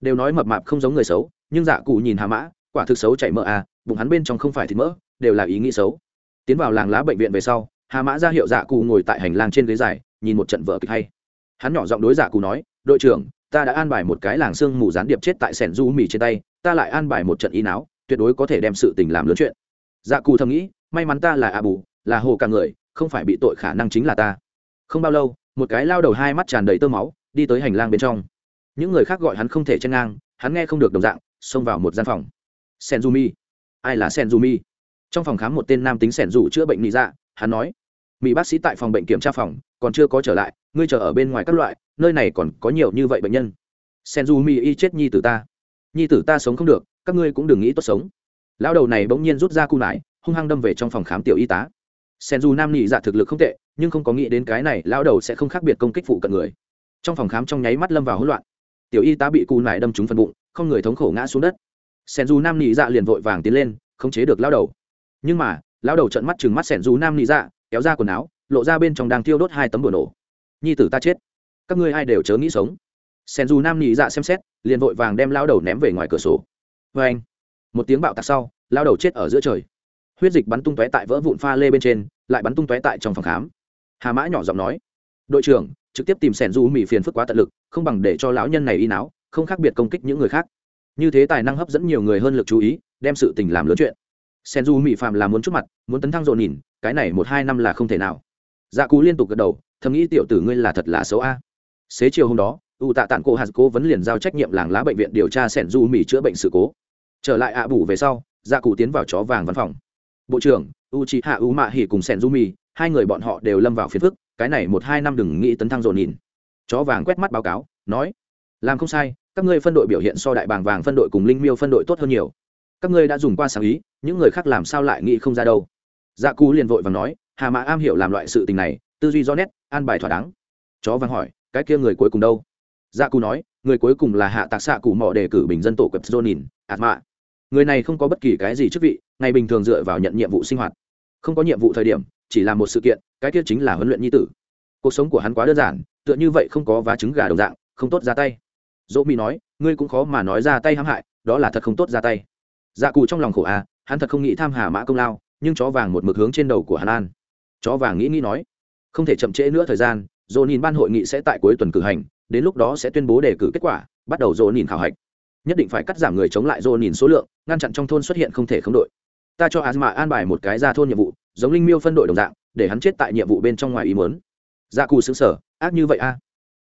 Đều nói mập mạp không giống người xấu, nhưng dạ cù nhìn hà mã, quả thực xấu chảy mỡ à bụng hắn bên trong không phải thịt mỡ, đều là ý nghĩ xấu. Tiến vào làng lá bệnh viện về sau, hà mã ra hiệu dạ cù ngồi tại hành lang trên ghế dài, nhìn một trận vở kịch hay. Hắn nhỏ giọng đối dạ cù nói, đội trưởng, ta đã an bài một cái làng xương mù gián điệp chết tại sẻn du mì trên tay, ta lại an bài một trận y náo, tuyệt đối có thể đem sự tình làm lớn chuyện. Dạ cù thầm nghĩ, may mắn ta là a bù là hồ cả người, không phải bị tội khả năng chính là ta. Không bao lâu, một cái lao đầu hai mắt tràn đầy tơ máu, đi tới hành lang bên trong. Những người khác gọi hắn không thể chen ngang, hắn nghe không được đồng dạng, xông vào một gian phòng. Senzumi ai là senzumi trong phòng khám một tên nam tính sẻn rủ chữa bệnh nị dạ hắn nói. Mỹ bác sĩ tại phòng bệnh kiểm tra phòng, còn chưa có trở lại, ngươi chờ ở bên ngoài các loại, nơi này còn có nhiều như vậy bệnh nhân. Senzumi y chết nhi tử ta. Nhi tử ta sống không được, các ngươi cũng đừng nghĩ tốt sống. Lão đầu này bỗng nhiên rút ra cung lại hung hăng đâm về trong phòng khám tiểu y tá sen dù nam nhị dạ thực lực không tệ, nhưng không có nghĩ đến cái này lão đầu sẽ không khác biệt công kích phụ cận người. Trong phòng khám trong nháy mắt lâm vào hỗn loạn. Tiểu y tá bị cù nải đâm trúng phần bụng, không người thống khổ ngã xuống đất. Sen dù nam nhị dạ liền vội vàng tiến lên không chế được lão đầu. Nhưng mà, lão đầu trận mắt chừng mắt sen dù nam nhị dạ kéo ra quần áo, lộ ra bên trong đang thiêu đốt hai tấm bửa nổ. Nhi tử ta chết. Các ngươi ai đều chớ nghĩ sống. Sen dù nam nhị dạ xem xét, liền vội vàng đem lão đầu ném về ngoài cửa sổ. Vê anh một tiếng bạo tạc sau lao đầu chết ở giữa trời huyết dịch bắn tung tóe tại vỡ vụn pha lê bên trên, lại bắn tung tóe tại trong phòng khám. Hà mã nhỏ giọng nói, đội trưởng, trực tiếp tìm sẻn du mỹ phiền phức quá tận lực, không bằng để cho lão nhân này y náo, không khác biệt công kích những người khác. Như thế tài năng hấp dẫn nhiều người hơn lực chú ý, đem sự tình làm lớn chuyện. Sen du mỹ phạm là muốn chút mặt, muốn tấn thăng rộn nhìn, cái này một hai năm là không thể nào. Dạ cú liên tục gật đầu, thầm nghĩ tiểu tử ngươi là thật là xấu a. Xế chiều hôm đó, u tạ tạng cô hạt cố vấn liền giao trách nhiệm làng lá bệnh viện điều tra sẻn du mỹ chữa bệnh sự cố. Trở lại ạ à về sau dạ gia cụ tiến vào chó vàng văn phòng bộ trưởng u chị hạ u mạ hỉ cùng sẻn du mì hai người bọn họ đều lâm vào phiền phức, cái này một hai năm đừng nghĩ tấn thăng rộn nhìn. Chó vàng quét mắt báo cáo, nói, làm không sai, các ngươi phân đội biểu hiện so đại bàng vàng phân đội cùng linh miêu phân đội tốt hơn nhiều. Các ngươi đã dùng qua sáng ý, những người khác làm sao lại nghĩ không ra đâu. Dạ cú liền vội và nói, hà mã am hiểu làm loại sự tình này, tư duy rõ nét, an bài thỏa đáng. Chó vàng hỏi, cái kia người cuối cùng đâu? Dạ cú nói, người cuối cùng là hạ tạc xạ cụ mỏ đề cử bình dân tổ cập dô nhìn, ạt mạ. Người này không có bất kỳ cái gì chức vị ngày bình thường dựa vào nhận nhiệm vụ sinh hoạt. Không có nhiệm vụ thời điểm, chỉ là một sự kiện, cái tiết chính là huấn luyện nhi tử. Cuộc sống của hắn quá đơn giản, tựa như vậy không có vá trứng gà đồng dạng, không tốt ra tay. Dỗ mỹ nói, ngươi cũng khó mà nói ra tay hãm hại, đó là thật không tốt ra tay. Dạ cụ trong lòng khổ à hắn thật không nghĩ tham hà mã công lao, nhưng chó vàng một mực hướng trên đầu của hắn an. Chó vàng nghĩ nghĩ nói, không thể chậm trễ nữa thời gian, dỗ nhìn ban hội nghị sẽ tại cuối tuần cử hành, đến lúc đó sẽ tuyên bố đề cử kết quả, bắt đầu dỗ nhìn khảo hạch. Nhất định phải cắt giảm người chống lại dỗ nhìn số lượng, ngăn chặn trong thôn xuất hiện không thể không đội ta cho asma an bài một cái ra thôn nhiệm vụ, giống linh miêu phân đội đồng dạng, để hắn chết tại nhiệm vụ bên trong ngoài ý muốn. Dạ cù xứng sở ác như vậy a?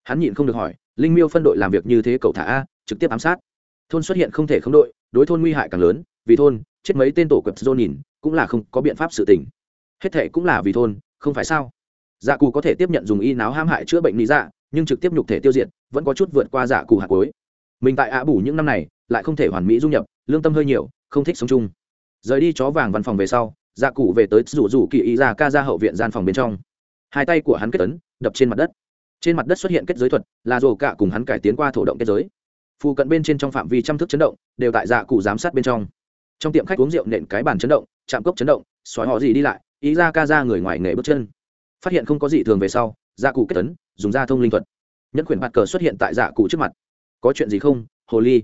Hắn nhịn không được hỏi, linh miêu phân đội làm việc như thế cậu thả a, trực tiếp ám sát. Thôn xuất hiện không thể không đội, đối thôn nguy hại càng lớn, vì thôn, chết mấy tên tổ quẹp dô nhìn, cũng là không có biện pháp sự tình. Hết thệ cũng là vì thôn, không phải sao? Dạ cù có thể tiếp nhận dùng y náo ham hại chữa bệnh lý dạ nhưng trực tiếp nhục thể tiêu diệt, vẫn có chút vượt qua dạ cù hạt cối mình tại ạ bủ những năm này, lại không thể hoàn mỹ du nhập, lương tâm hơi nhiều, không thích sống chung rời đi chó vàng văn phòng về sau dạ cụ về tới rủ rủ kỳ ý ra ca ra hậu viện gian phòng bên trong. Hai tay của hắn kết tấn đập trên mặt đất. Trên mặt đất xuất hiện kết giới thuật, là rổ cạ cùng hắn cải tiến qua thổ động kết giới. Phụ cận bên trên trong phạm vi trăm thức chấn động, đều tại dạ cụ giám sát bên trong. Trong tiệm khách uống rượu nện cái bàn chấn động, chạm cốc chấn động xói họ gì đi lại, ý ra ca ra người ngoài nghề bước chân. Phát hiện không có gì thường về sau dạ cụ kết tấn dùng da thông linh thuật. Nhẫn quyển bạt cờ xuất hiện tại dạ cụ trước mặt. Có chuyện gì không, hồ ly?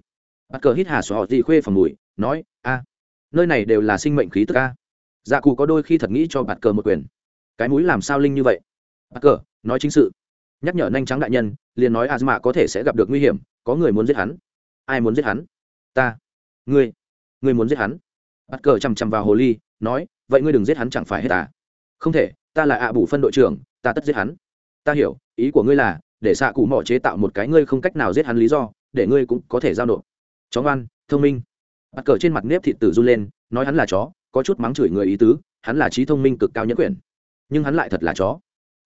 Bạt cờ hít hà xói họ gì khuê phòng mùi, nói, a nơi này đều là sinh mệnh khí tức a dạ cụ có đôi khi thật nghĩ cho bạt cờ một quyền. Cái mũi làm sao linh như vậy? Bạt cờ, nói chính sự. Nhắc nhở nhanh trắng đại nhân, liền nói asma có thể sẽ gặp được nguy hiểm, có người muốn giết hắn. Ai muốn giết hắn? Ta. Ngươi. Ngươi muốn giết hắn? Bạt cờ chằm chằm vào hồ ly, nói, vậy ngươi đừng giết hắn chẳng phải hết à? Không thể, ta là ạ bù phân đội trưởng, ta tất giết hắn. Ta hiểu, ý của ngươi là, để dạ xạ cụ mỏ chế tạo một cái ngươi không cách nào giết hắn lý do, để ngươi cũng có thể giao nộp. Chó ngoan, thông minh bắt cờ trên mặt nếp thịt tử run lên, nói hắn là chó, có chút mắng chửi người ý tứ, hắn là trí thông minh cực cao nhất quyền. Nhưng hắn lại thật là chó.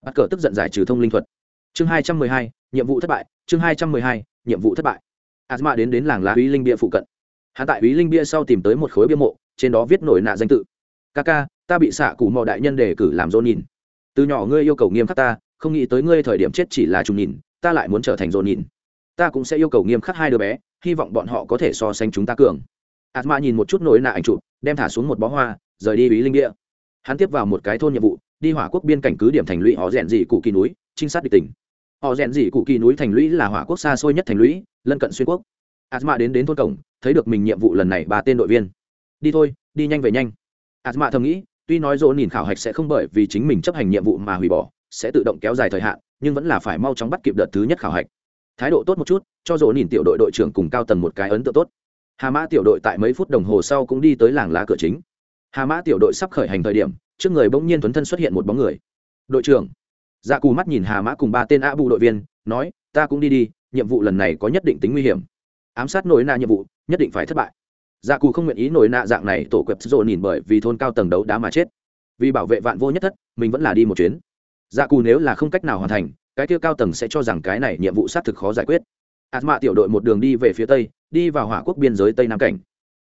Bắt cờ tức giận giải trừ thông linh thuật. Chương hai trăm mười hai, nhiệm vụ thất bại, chương hai trăm mười hai, nhiệm vụ thất bại. Asma đến đến làng lá uy linh bia phụ cận. Hắn tại uy linh bia sau tìm tới một khối bia mộ, trên đó viết nổi nạ danh tự. Ca ca ta bị xạ cụ mò đại nhân đề cử làm dô nhìn từ nhỏ ngươi yêu cầu nghiêm khắc ta, không nghĩ tới ngươi thời điểm chết chỉ là trùng nhìn, ta lại muốn trở thành dô nhìn ta cũng sẽ yêu cầu nghiêm khắc hai đứa bé, hy vọng bọn họ có thể so sánh chúng ta cường asma nhìn một chút nổi nạ ảnh chụp, đem thả xuống một bó hoa, rời đi ý linh địa. hắn tiếp vào một cái thôn nhiệm vụ, đi hỏa quốc biên cảnh cứ điểm thành lũy họ rèn dị cụ kỳ núi, trinh sát địch tỉnh. Họ rèn dị cụ kỳ núi thành lũy là hỏa quốc xa xôi nhất thành lũy, lân cận xuyên quốc. Asma đến đến thôn cổng, thấy được mình nhiệm vụ lần này ba tên đội viên. Đi thôi, đi nhanh về nhanh. Asma thầm nghĩ, tuy nói dỗ nhìn khảo hạch sẽ không bởi vì chính mình chấp hành nhiệm vụ mà hủy bỏ, sẽ tự động kéo dài thời hạn, nhưng vẫn là phải mau chóng bắt kịp đợt thứ nhất khảo hạch. Thái độ tốt một chút, cho dỗ nhìn tiểu đội đội trưởng cùng cao tầng một cái ấn tượng tốt hà mã tiểu đội tại mấy phút đồng hồ sau cũng đi tới làng lá cửa chính. Hà mã tiểu đội sắp khởi hành thời điểm, trước người bỗng nhiên tuấn thân xuất hiện một bóng người. Đội trưởng. Dạ cù mắt nhìn hà mã cùng ba tên a bù đội viên, nói, ta cũng đi đi, nhiệm vụ lần này có nhất định tính nguy hiểm. Ám sát nổi nạ nhiệm vụ, nhất định phải thất bại. Dạ cù không nguyện ý nổi nạ dạng này tổ quẹp rộn nhìn bởi vì thôn cao tầng đấu đá mà chết. Vì bảo vệ vạn vô nhất thất, mình vẫn là đi một chuyến. Dạ cù nếu là không cách nào hoàn thành, cái kia cao tầng sẽ cho rằng cái này nhiệm vụ xác thực khó giải quyết ạt mạ tiểu đội một đường đi về phía tây, đi vào hỏa quốc biên giới tây nam cảnh.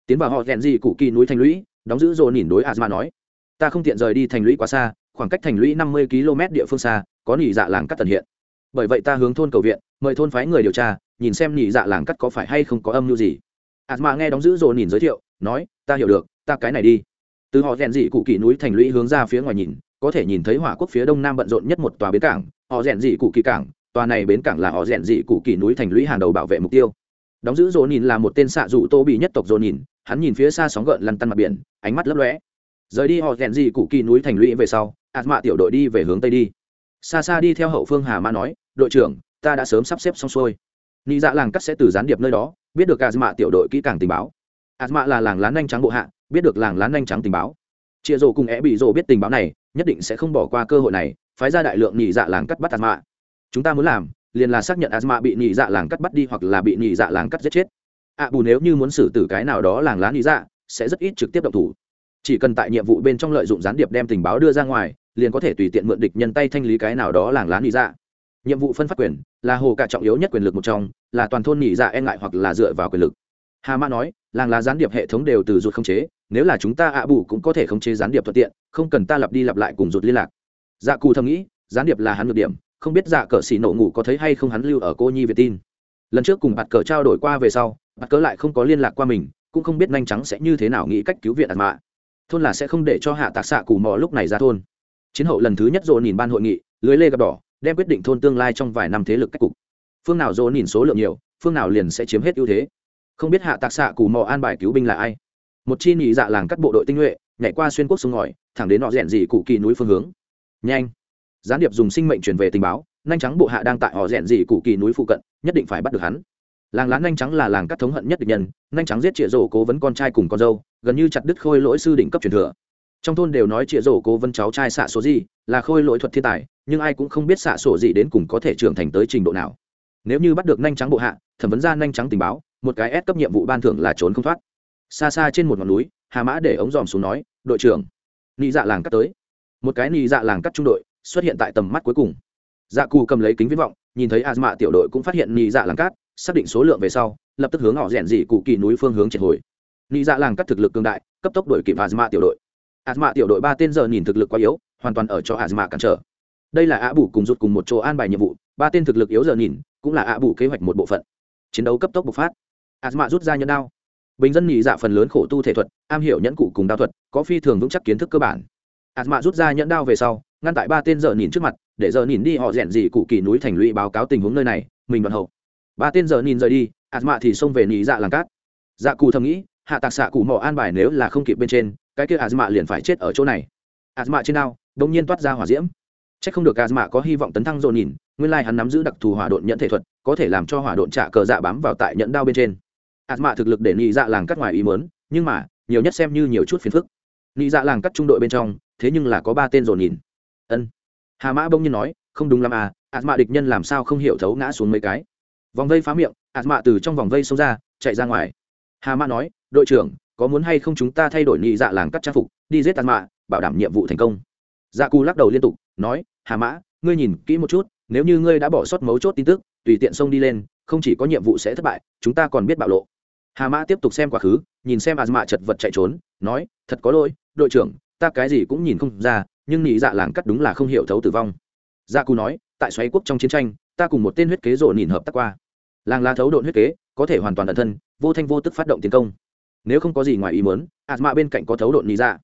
Tiến vào họ rèn gì cụ kỳ núi thành lũy, đóng giữ rộ nhìn đối ạt mạ nói, ta không tiện rời đi thành lũy quá xa, khoảng cách thành lũy năm mươi km địa phương xa, có nỉ dạ làng cắt tần hiện. Bởi vậy ta hướng thôn cầu viện, mời thôn phái người điều tra, nhìn xem nỉ dạ làng cắt có phải hay không có âm mưu gì. Ạt mạ nghe đóng giữ rộ nhìn giới thiệu, nói, ta hiểu được, ta cái này đi. Từ họ rèn dị cụ kỳ núi thành lũy hướng ra phía ngoài nhìn, có thể nhìn thấy hỏa quốc phía đông nam bận rộn nhất một tòa bến cảng, họ rèn dị cụ kỳ cảng tòa này bến cảng là họ rèn dị cụ kỳ núi thành lũy hàng đầu bảo vệ mục tiêu. Đóng giữ rộ nhìn là một tên xạ dụ tô bị nhất tộc rộ nhìn hắn nhìn phía xa sóng gợn lăn tăn mặt biển, ánh mắt lấp lóe. Rời đi họ rèn dị cụ kỳ núi thành lũy về sau ạt mạ tiểu đội đi về hướng tây đi. Xa xa đi theo hậu phương hà mã nói, đội trưởng, ta đã sớm sắp xếp xong xuôi. Nghĩ dạ làng cắt sẽ từ gián điệp nơi đó, biết được ạt mạ tiểu đội kỹ càng tình báo. Ạt mạ là làng lán nhanh trắng bộ hạ, biết được làng lán nhanh trắng tình báo. Chia rổ cùng é bị rổ biết tình báo này, nhất định sẽ không bỏ qua cơ hội này, phái ra đại lượng nhị dạ làng cắt bắt ạt mạ chúng ta muốn làm, liền là xác nhận Asma bị nhị dạ làng cắt bắt đi hoặc là bị nhị dạ làng cắt giết chết. Ạ bù nếu như muốn xử tử cái nào đó làng lá nhị dạ sẽ rất ít trực tiếp động thủ. Chỉ cần tại nhiệm vụ bên trong lợi dụng gián điệp đem tình báo đưa ra ngoài, liền có thể tùy tiện mượn địch nhân tay thanh lý cái nào đó làng lá nhị dạ. Nhiệm vụ phân phát quyền là hồ cả trọng yếu nhất quyền lực một trong, là toàn thôn nhị dạ e ngại hoặc là dựa vào quyền lực. Hà mã nói, làng lá gián điệp hệ thống đều từ ruột khống chế, nếu là chúng ta ạ bù cũng có thể khống chế gián điệp thuận tiện, không cần ta lặp đi lặp lại cùng ruột liên lạc. Dạ cù thầm nghĩ, gián điệp là hắn ngược điểm không biết dạ cờ xì nổ ngủ có thấy hay không hắn lưu ở cô nhi việt tin. Lần trước cùng bạt cờ trao đổi qua về sau, bạt cờ lại không có liên lạc qua mình, cũng không biết nhanh trắng sẽ như thế nào nghĩ cách cứu viện ạt mạ. Thôn là sẽ không để cho hạ tạc xạ cù mò lúc này ra thôn. Chiến hậu lần thứ nhất dồn nhìn ban hội nghị, lưới lê gặp đỏ, đem quyết định thôn tương lai trong vài năm thế lực cách cục. Phương nào dồn nhìn số lượng nhiều, phương nào liền sẽ chiếm hết ưu thế. Không biết hạ tạc xạ cù mò an bài cứu binh là ai. Một chi nhị dạ làng cắt bộ đội tinh nhuệ, nhảy qua xuyên quốc sông ngòi, thẳng đến nọ rẽn dị cụ kỳ núi phương hướng. Nhanh gián điệp dùng sinh mệnh truyền về tình báo, nhanh trắng bộ hạ đang tại họ rèn dị cụ kỳ núi phụ cận, nhất định phải bắt được hắn. Làng lá nhanh trắng là làng cắt thống hận nhất địch nhân, nhanh trắng giết chĩa rổ cố vấn con trai cùng con dâu, gần như chặt đứt khôi lỗi sư đỉnh cấp truyền thừa. Trong thôn đều nói chĩa rổ cố vấn cháu trai xạ số gì, là khôi lỗi thuật thiên tài, nhưng ai cũng không biết xạ sổ gì đến cùng có thể trưởng thành tới trình độ nào. Nếu như bắt được nhanh trắng bộ hạ, thẩm vấn ra nhanh trắng tình báo, một cái ép cấp nhiệm vụ ban thưởng là trốn không thoát. Xa xa trên một ngọn núi, hà mã để ống dòm xuống nói, đội trưởng, nị dạ làng cắt tới. Một cái nị dạ làng cắt trung đội xuất hiện tại tầm mắt cuối cùng. Dạ cù cầm lấy kính viễn vọng, nhìn thấy asma tiểu đội cũng phát hiện nị dạ làng cát, xác định số lượng về sau, lập tức hướng họ rèn dị cụ kỳ núi phương hướng triệt hồi. Nị dạ làng cát thực lực cường đại, cấp tốc đuổi kịp asma tiểu đội. Asma tiểu đội ba tên giờ nhìn thực lực quá yếu, hoàn toàn ở cho asma cản trở. Đây là ạ bù cùng rút cùng một chỗ an bài nhiệm vụ, ba tên thực lực yếu giờ nhìn, cũng là ạ bù kế hoạch một bộ phận. Chiến đấu cấp tốc bộc phát. Asma rút ra nhẫn đao. Bình dân nhị dạ phần lớn khổ tu thể thuật, am hiểu nhẫn cụ cùng đao thuật, có phi thường vững chắc kiến thức cơ bản. Asma rút ra nhẫn đao về sau ngăn tại ba tên giờ nhìn trước mặt để giờ nhìn đi họ rèn gì cụ kỳ núi thành lũy báo cáo tình huống nơi này mình đoạn hậu ba tên giờ nhìn rời đi asma thì xông về nhị dạ làng cát dạ cụ thầm nghĩ hạ tạc xạ cụ mỏ an bài nếu là không kịp bên trên cái kia asma liền phải chết ở chỗ này asma trên ao, đông nhiên toát ra hỏa diễm Chắc không được Asma có hy vọng tấn thăng dồn nhìn, nguyên lai hắn nắm giữ đặc thù hỏa độn nhận thể thuật, có thể làm cho hỏa độn trả cờ dạ bám vào tại nhẫn đao bên trên. Asma thực lực để nhị dạ làng cắt ngoài ý muốn, nhưng mà, nhiều nhất xem như nhiều chút phiền phức. Nhị dạ làng cắt trung đội bên trong, thế nhưng là có ba tên dồn nhìn. Ân. Hà Mã bông nhiên nói, không đúng lắm à, ạt mạ địch nhân làm sao không hiểu thấu ngã xuống mấy cái. Vòng vây phá miệng ạt mạ từ trong vòng vây xông ra chạy ra ngoài. Hà mã nói đội trưởng có muốn hay không chúng ta thay đổi nhị dạ làng cắt trang phục đi giết ạt mạ bảo đảm nhiệm vụ thành công. Dạ cù lắc đầu liên tục nói hà mã ngươi nhìn kỹ một chút nếu như ngươi đã bỏ sót mấu chốt tin tức tùy tiện xông đi lên không chỉ có nhiệm vụ sẽ thất bại chúng ta còn biết bạo lộ. Hà mã tiếp tục xem quá khứ nhìn xem ạt mạ chật vật chạy trốn nói thật có lỗi đội trưởng ta cái gì cũng nhìn không ra nhưng nhị dạ làng cắt đúng là không hiểu thấu tử vong. Gia cù nói, tại xoáy quốc trong chiến tranh, ta cùng một tên huyết kế rộ nhìn hợp tác qua. Làng là thấu độn huyết kế, có thể hoàn toàn ẩn thân, vô thanh vô tức phát động tiến công. Nếu không có gì ngoài ý muốn, ạt mạ bên cạnh có thấu độn nhị dạ.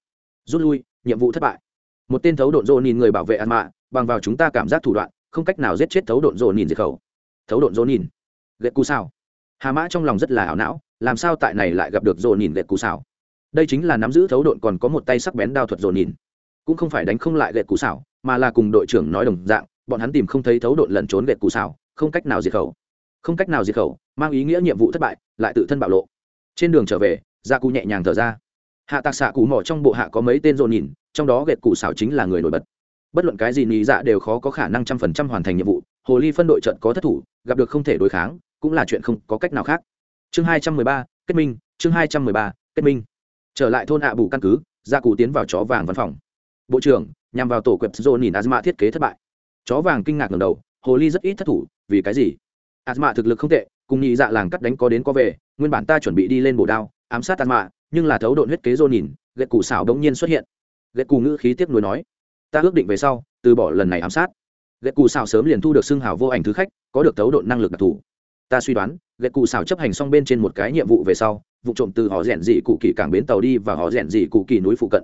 Rút lui, nhiệm vụ thất bại. Một tên thấu độn rộ nhìn người bảo vệ ạt mạ, bằng vào chúng ta cảm giác thủ đoạn, không cách nào giết chết thấu độn rộ nhìn diệt khẩu. Thấu độn rộ nhìn ghét cú sao hà mã trong lòng rất là ảo não, làm sao tại này lại gặp được rộ nhìn ghét cú sao đây chính là nắm giữ thấu độn còn có một tay sắc bén đao thuật rộ nhìn cũng không phải đánh không lại gẹt cú xảo, mà là cùng đội trưởng nói đồng dạng, bọn hắn tìm không thấy thấu độn lẩn trốn gẹt cú xảo, không cách nào diệt khẩu. Không cách nào diệt khẩu, mang ý nghĩa nhiệm vụ thất bại, lại tự thân bạo lộ. Trên đường trở về dạ gia cụ nhẹ nhàng thở ra. Hạ tạc xạ cụ mỏ trong bộ hạ có mấy tên dồn nhìn, trong đó gẹt cụ xảo chính là người nổi bật. Bất luận cái gì nhị dạ đều khó có khả năng trăm phần trăm hoàn thành nhiệm vụ, hồ ly phân đội trận có thất thủ, gặp được không thể đối kháng, cũng là chuyện không có cách nào khác. Chương hai trăm mười ba, kết minh, chương hai trăm mười ba, kết minh. Trở lại thôn ạ bù căn cứ dạ gia cụ tiến vào chó vàng văn phòng bộ trưởng, nhằm vào tổ quẹp dô nhìn asma thiết kế thất bại. Chó vàng kinh ngạc ngầm đầu, hồ ly rất ít thất thủ, vì cái gì? Asma thực lực không tệ, cùng nhị dạ làng cắt đánh có đến có về, nguyên bản ta chuẩn bị đi lên bổ đao, ám sát asma nhưng là thấu độn huyết kế dô nhìn gậy cụ xảo đống nhiên xuất hiện. Gậy cụ ngữ khí tiếc nuối nói, ta ước định về sau, từ bỏ lần này ám sát. Gậy cụ xảo sớm liền thu được xưng hào vô ảnh thứ khách, có được thấu độn năng lực đặc thù. Ta suy đoán, gậy cụ xảo chấp hành xong bên trên một cái nhiệm vụ về sau, vụ trộm từ họ rèn dị cụ kỳ cảng bến tàu đi và họ rèn dị cụ kỳ núi phụ cận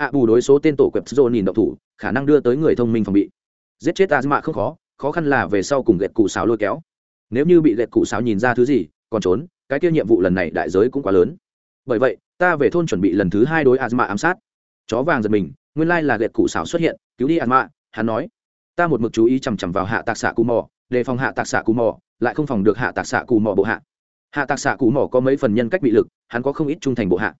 ạ bù đối số tên tổ quẹp dô nhìn độc thủ, khả năng đưa tới người thông minh phòng bị. Giết chết azma không khó khó khăn là về sau cùng ghét cụ sáo lôi kéo. Nếu như bị ghét cụ sáo nhìn ra thứ gì, còn trốn, cái kia nhiệm vụ lần này đại giới cũng quá lớn. Bởi vậy, ta về thôn chuẩn bị lần thứ hai đối azma ám sát. Chó vàng giật mình, nguyên lai là ghét cụ sáo xuất hiện, cứu đi azma, hắn nói. Ta một mực chú ý chằm chằm vào hạ tạc xạ cù mò, đề phòng hạ tạc xạ cù mò, lại không phòng được hạ tạc xạ cù mò bộ hạ. Hạ tạc xạ cù mò có mấy phần nhân cách bị lực, hắn có không ít trung thành bộ hạ.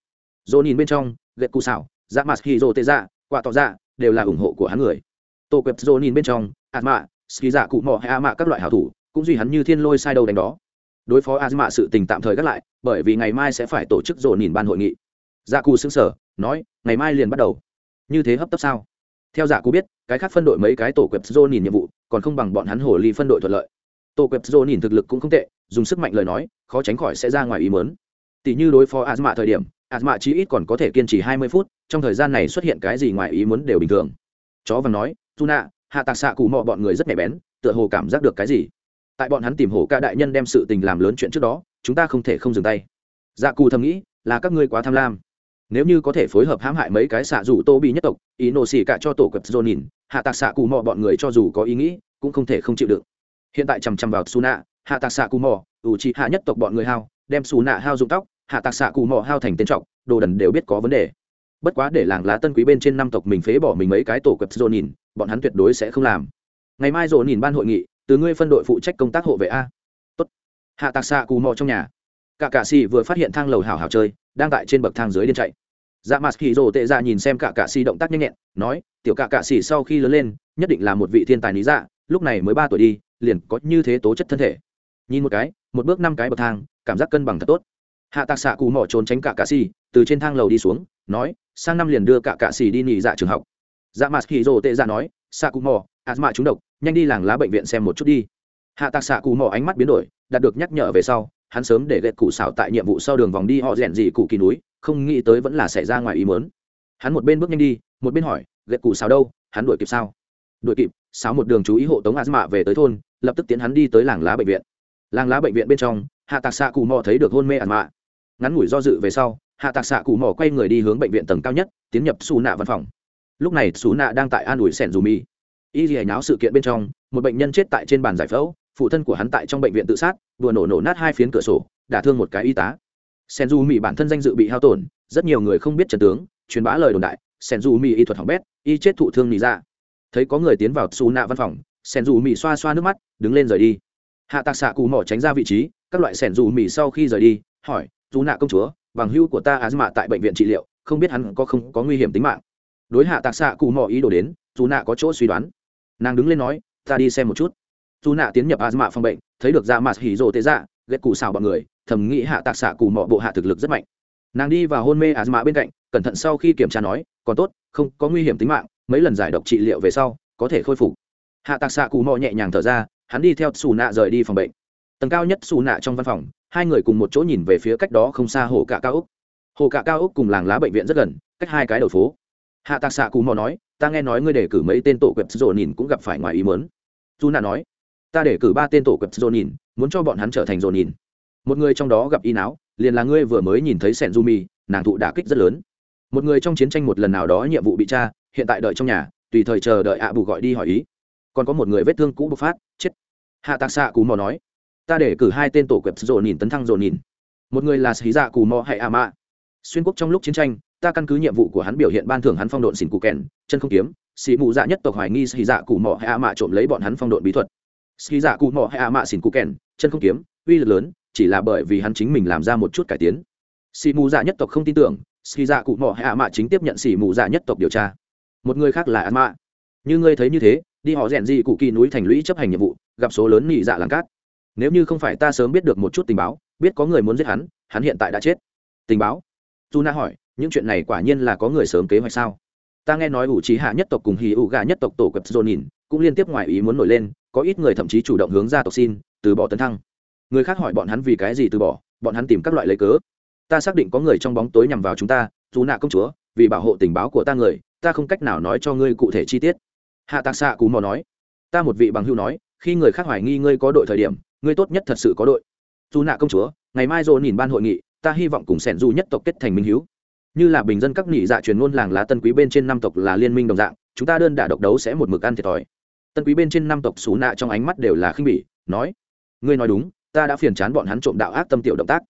Dỗ nhìn bên trong ghét cụ xảo dạ mặt hi rô tê dạ quả tỏ dạ đều là ủng hộ của hắn người. Tổ quẹp Rô nhìn bên trong ạt mạ ski dạ cụ mò hay a mạ các loại hảo thủ, cũng duy hắn như thiên lôi sai đầu đánh đó. Đối phó a mạ sự tình tạm thời gác lại, bởi vì ngày mai sẽ phải tổ chức dỗ nhìn ban hội nghị. Dạ cụ xứng sở nói, ngày mai liền bắt đầu. Như thế hấp tấp sao? Theo dạ cụ biết, cái khác phân đội mấy cái tổ quẹp Rô nhìn nhiệm vụ, còn không bằng bọn hắn hồ ly phân đội thuận lợi. Tổ quẹp Rô nhìn thực lực cũng không tệ, dùng sức mạnh lời nói, khó tránh khỏi sẽ ra ngoài ý mớn tỷ như đối phó a mạ thời điểm ạt mạ chí ít còn có thể kiên trì hai mươi phút, trong thời gian này xuất hiện cái gì ngoài ý muốn đều bình thường. Chó vàng nói, tu nạ hạ tạc xạ cụ mọ bọn người rất nhạy bén, tựa hồ cảm giác được cái gì? Tại bọn hắn tìm hổ ca đại nhân đem sự tình làm lớn chuyện trước đó, chúng ta không thể không dừng tay. Dạ cù thầm nghĩ, là các ngươi quá tham lam. Nếu như có thể phối hợp hãm hại mấy cái xạ dù tô bị nhất tộc, ý nổ xỉ cả cho tổ quẹp dồn nhìn, hạ tạc xạ cù mò bọn người cho dù có ý nghĩ, cũng không thể không chịu đựng. Hiện tại chằm chằm vào su nạ hạ tạc xạ cù mò ủ trị hạ nhất tộc bọn người hao, đem su nạ hao dụng tóc hạ tạc xạ cụ mò hao thành tên trọng, đồ đần đều biết có vấn đề. Bất quá để làng lá tân quý bên trên năm tộc mình phế bỏ mình mấy cái tổ quẹp dồn nhìn, bọn hắn tuyệt đối sẽ không làm. Ngày mai dồn nhìn ban hội nghị, từ ngươi phân đội phụ trách công tác hộ vệ a. Tốt. hạ tạc xạ cù mò trong nhà. Cả cạ xì vừa phát hiện thang lầu hào hào chơi, đang tại trên bậc thang dưới điên chạy. Dạ mặt khi rồ tệ ra nhìn xem cả cạ xì động tác nhanh nhẹn, nói, tiểu cả cạ xì sau khi lớn lên, nhất định là một vị thiên tài lý dạ lúc này mới ba tuổi đi, liền có như thế tố chất thân thể. Nhìn một cái, một bước năm cái bậc thang, cảm giác cân bằng thật tốt hạ tạc xạ cù Mỏ trốn tránh cả cạ xì, từ trên thang lầu đi xuống, nói, sang năm liền đưa cả cạ xì đi nghỉ dạ trường học. Dạ mặt kỳ rồ tệ ra nói xạ cù ạt mạ trúng độc, nhanh đi làng lá bệnh viện xem một chút đi. Hạ tạc xạ cù Mỏ ánh mắt biến đổi, đạt được nhắc nhở về sau, hắn sớm để gậy cụ xảo tại nhiệm vụ sau đường vòng đi họ rèn gì cụ kỳ núi, không nghĩ tới vẫn là xảy ra ngoài ý mớn hắn một bên bước nhanh đi, một bên hỏi, gậy cụ xảo đâu, hắn đuổi kịp sao? Đuổi kịp xáo một đường chú ý hộ tống asma về tới thôn, lập tức tiến hắn đi tới làng lá bệnh viện. Làng lá bệnh viện bên trong, hạ tạc xạ cù mò thấy được hôn mê asma ngắn ngủi do dự về sau, hạ tạc xạ cụ mỏ quay người đi hướng bệnh viện tầng cao nhất, tiến nhập xù nạ văn phòng. Lúc này xù nạ đang tại an ủi sẻn dù mi. Y dì nháo sự kiện bên trong, một bệnh nhân chết tại trên bàn giải phẫu, phụ thân của hắn tại trong bệnh viện tự sát, vừa nổ nổ nát hai phiến cửa sổ, đả thương một cái y tá. Sen du mỹ bản thân danh dự bị hao tổn, rất nhiều người không biết trần tướng, truyền bá lời đồn đại sen du mỹ y thuật hỏng bét, y chết thụ thương mỹ ra thấy có người tiến vào xù nạ văn phòng sen du mỹ xoa xoa nước mắt, đứng lên rời đi. Hạ tạc xạ cù mỏ tránh ra vị trí, các loại sen du mỹ sau khi rời đi, hỏi dù nạ công chúa, bằng hưu của ta á mạ tại bệnh viện trị liệu, không biết hắn có không có nguy hiểm tính mạng. Đối hạ tạc xạ cù Mò ý đồ đến dù nạ có chỗ suy đoán. Nàng đứng lên nói, ta đi xem một chút. Dù nạ tiến nhập a mạ phòng bệnh, thấy được dạ mặt hỉ rồ tệ dạ ghét cụ xào bọn người, thầm nghĩ hạ tạc xạ cù Mò bộ hạ thực lực rất mạnh. Nàng đi và hôn mê a mạ bên cạnh, cẩn thận sau khi kiểm tra nói, còn tốt, không có nguy hiểm tính mạng, mấy lần giải độc trị liệu về sau, có thể khôi phục. Hạ tạc xạ cù Mò nhẹ nhàng thở ra, hắn đi theo xù nạ rời đi phòng bệnh tầng cao nhất xù nạ trong văn phòng, hai người cùng một chỗ nhìn về phía cách đó không xa hồ Cả cao úc hồ Cả cao úc cùng làng lá bệnh viện rất gần, cách hai cái đầu phố. Hạ tạc xạ cù mò nói, ta nghe nói ngươi để cử mấy tên tổ quẹp rồ nhìn cũng gặp phải ngoài ý mớn dù nạ nói, ta để cử ba tên tổ quẹp rồ nhìn muốn cho bọn hắn trở thành rồ nhìn một người trong đó gặp y não, liền là ngươi vừa mới nhìn thấy sẻn du mi nàng thụ đả kích rất lớn. Một người trong chiến tranh một lần nào đó nhiệm vụ bị tra, hiện tại đợi trong nhà, tùy thời chờ đợi ạ bù gọi đi hỏi ý. Còn có một người vết thương cũ bộc phát, chết. Hạ tạc xạ cù mò nói ta để cử hai tên tổ quẹp rồ nhìn tấn thăng rồ nhìn. Một người là sĩ dạ cù mò hay a mạ. Xuyên quốc trong lúc chiến tranh, ta căn cứ nhiệm vụ của hắn biểu hiện ban thưởng hắn phong độn xỉn cụ kèn, chân không kiếm. Sĩ mù dạ nhất tộc hoài nghi sĩ dạ cù mỏ hay a mạ trộm lấy bọn hắn phong độn bí thuật. Sĩ dạ cù mỏ hay a mạ xỉn cụ kèn, chân không kiếm, uy lực lớn, chỉ là bởi vì hắn chính mình làm ra một chút cải tiến. Sĩ mù dạ nhất tộc không tin tưởng, sĩ dạ cụ mỏ hay a mạ chính tiếp nhận sĩ mù dạ nhất tộc điều tra. Một người khác là a mạ. Như ngươi thấy như thế, đi họ rèn gì cụ kỳ núi thành lũy chấp hành nhiệm vụ, gặp số lớn nhị dạ làng cát nếu như không phải ta sớm biết được một chút tình báo, biết có người muốn giết hắn hắn hiện tại đã chết. Tình báo? Dù na hỏi, những chuyện này quả nhiên là có người sớm kế hoạch sao? Ta nghe nói ủ trí hạ nhất tộc cùng hì ủ gà nhất tộc tổ cập dồn nhìn cũng liên tiếp ngoài ý muốn nổi lên, có ít người thậm chí chủ động hướng ra tộc xin, từ bỏ tấn thăng. Người khác hỏi bọn hắn vì cái gì từ bỏ, bọn hắn tìm các loại lấy cớ. Ta xác định có người trong bóng tối nhằm vào chúng ta dù nạ công chúa, vì bảo hộ tình báo của ta người, ta không cách nào nói cho ngươi cụ thể chi tiết. Hạ tạc xạ cú mò nói. Ta một vị bằng hưu nói, khi người khác hoài nghi ngươi có đội thời điểm ngươi tốt nhất thật sự có đội. Dù nạ công chúa, ngày mai rồi nhìn ban hội nghị, ta hy vọng cùng sẻn du nhất tộc kết thành minh hiếu. Như là bình dân các nhị dạ truyền ngôn làng lá tân quý bên trên năm tộc là liên minh đồng dạng, chúng ta đơn đả độc đấu sẽ một mực ăn thiệt thòi. Tân quý bên trên năm tộc xú nạ trong ánh mắt đều là khinh bỉ, nói, ngươi nói đúng, ta đã phiền chán bọn hắn trộm đạo ác tâm tiểu động tác.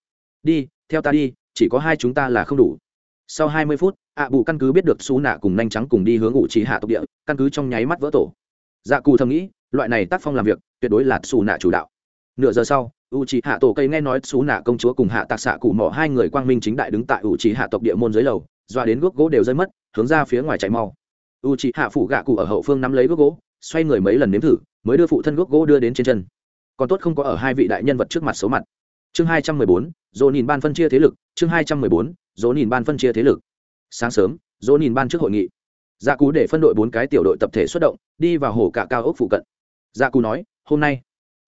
Đi, theo ta đi, chỉ có hai chúng ta là không đủ. Sau hai mươi phút, ạ bù căn cứ biết được xú nạ cùng nhanh trắng cùng đi hướng ủ trí hạ tộc địa, căn cứ trong nháy mắt vỡ tổ. Dạ cù thầm nghĩ, loại này tác phong làm việc, tuyệt đối là xù nạ chủ đạo nửa giờ sau u c hạ tổ cây nghe nói xú nạ công chúa cùng hạ tạc xạ cụ mỏ hai người quang minh chính đại đứng tại u c hạ tộc địa môn dưới lầu, doa đến gốc gỗ đều rơi mất, hướng ra phía ngoài chạy mau. U c hạ phụ gạ cụ ở hậu phương nắm lấy gốc gỗ, xoay người mấy lần nếm thử, mới đưa phụ thân gốc gỗ đưa đến trên chân. Còn tốt không có ở hai vị đại nhân vật trước mặt số mặt. Chương hai trăm mười bốn, dỗ nhìn ban phân chia thế lực, chương hai trăm mười bốn, dỗ nhìn ban phân chia thế lực. Sáng sớm, dỗ nhìn ban trước hội nghị. Gia cú để phân đội bốn cái tiểu đội tập thể xuất động, đi vào hồ cả cao ốc phụ cận. Gia cú nói, hôm nay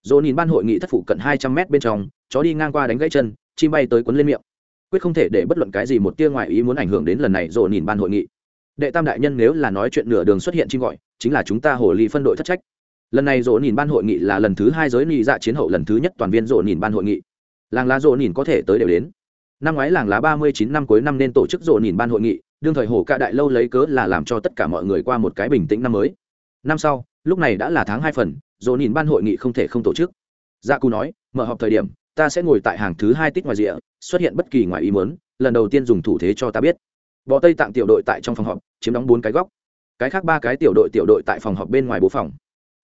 dỗ nhìn ban hội nghị thất phụ cận hai trăm mét bên trong, chó đi ngang qua đánh gãy chân, chim bay tới quấn lên miệng. Quyết không thể để bất luận cái gì một tia ngoại ý muốn ảnh hưởng đến lần này dỗ nhìn ban hội nghị. Đệ tam đại nhân nếu là nói chuyện nửa đường xuất hiện chim gọi, chính là chúng ta hồ ly phân đội thất trách. Lần này dỗ nhìn ban hội nghị là lần thứ hai giới nghị dạ chiến hậu lần thứ nhất toàn viên dỗ nhìn ban hội nghị. Làng lá dỗ nhìn có thể tới đều đến. Năm ngoái làng lá ba mươi chín năm cuối năm nên tổ chức dỗ nhìn ban hội nghị, đương thời hồ ca đại lâu lấy cớ là làm cho tất cả mọi người qua một cái bình tĩnh năm mới. Năm sau, lúc này đã là tháng hai phần dồn nhìn ban hội nghị không thể không tổ chức. Gia dạ cù nói, mở họp thời điểm, ta sẽ ngồi tại hàng thứ hai tít ngoài rìa, xuất hiện bất kỳ ngoài ý muốn, lần đầu tiên dùng thủ thế cho ta biết. Bọ tây tạng tiểu đội tại trong phòng họp, chiếm đóng bốn cái góc. Cái khác ba cái tiểu đội tiểu đội tại phòng họp bên ngoài bố phòng.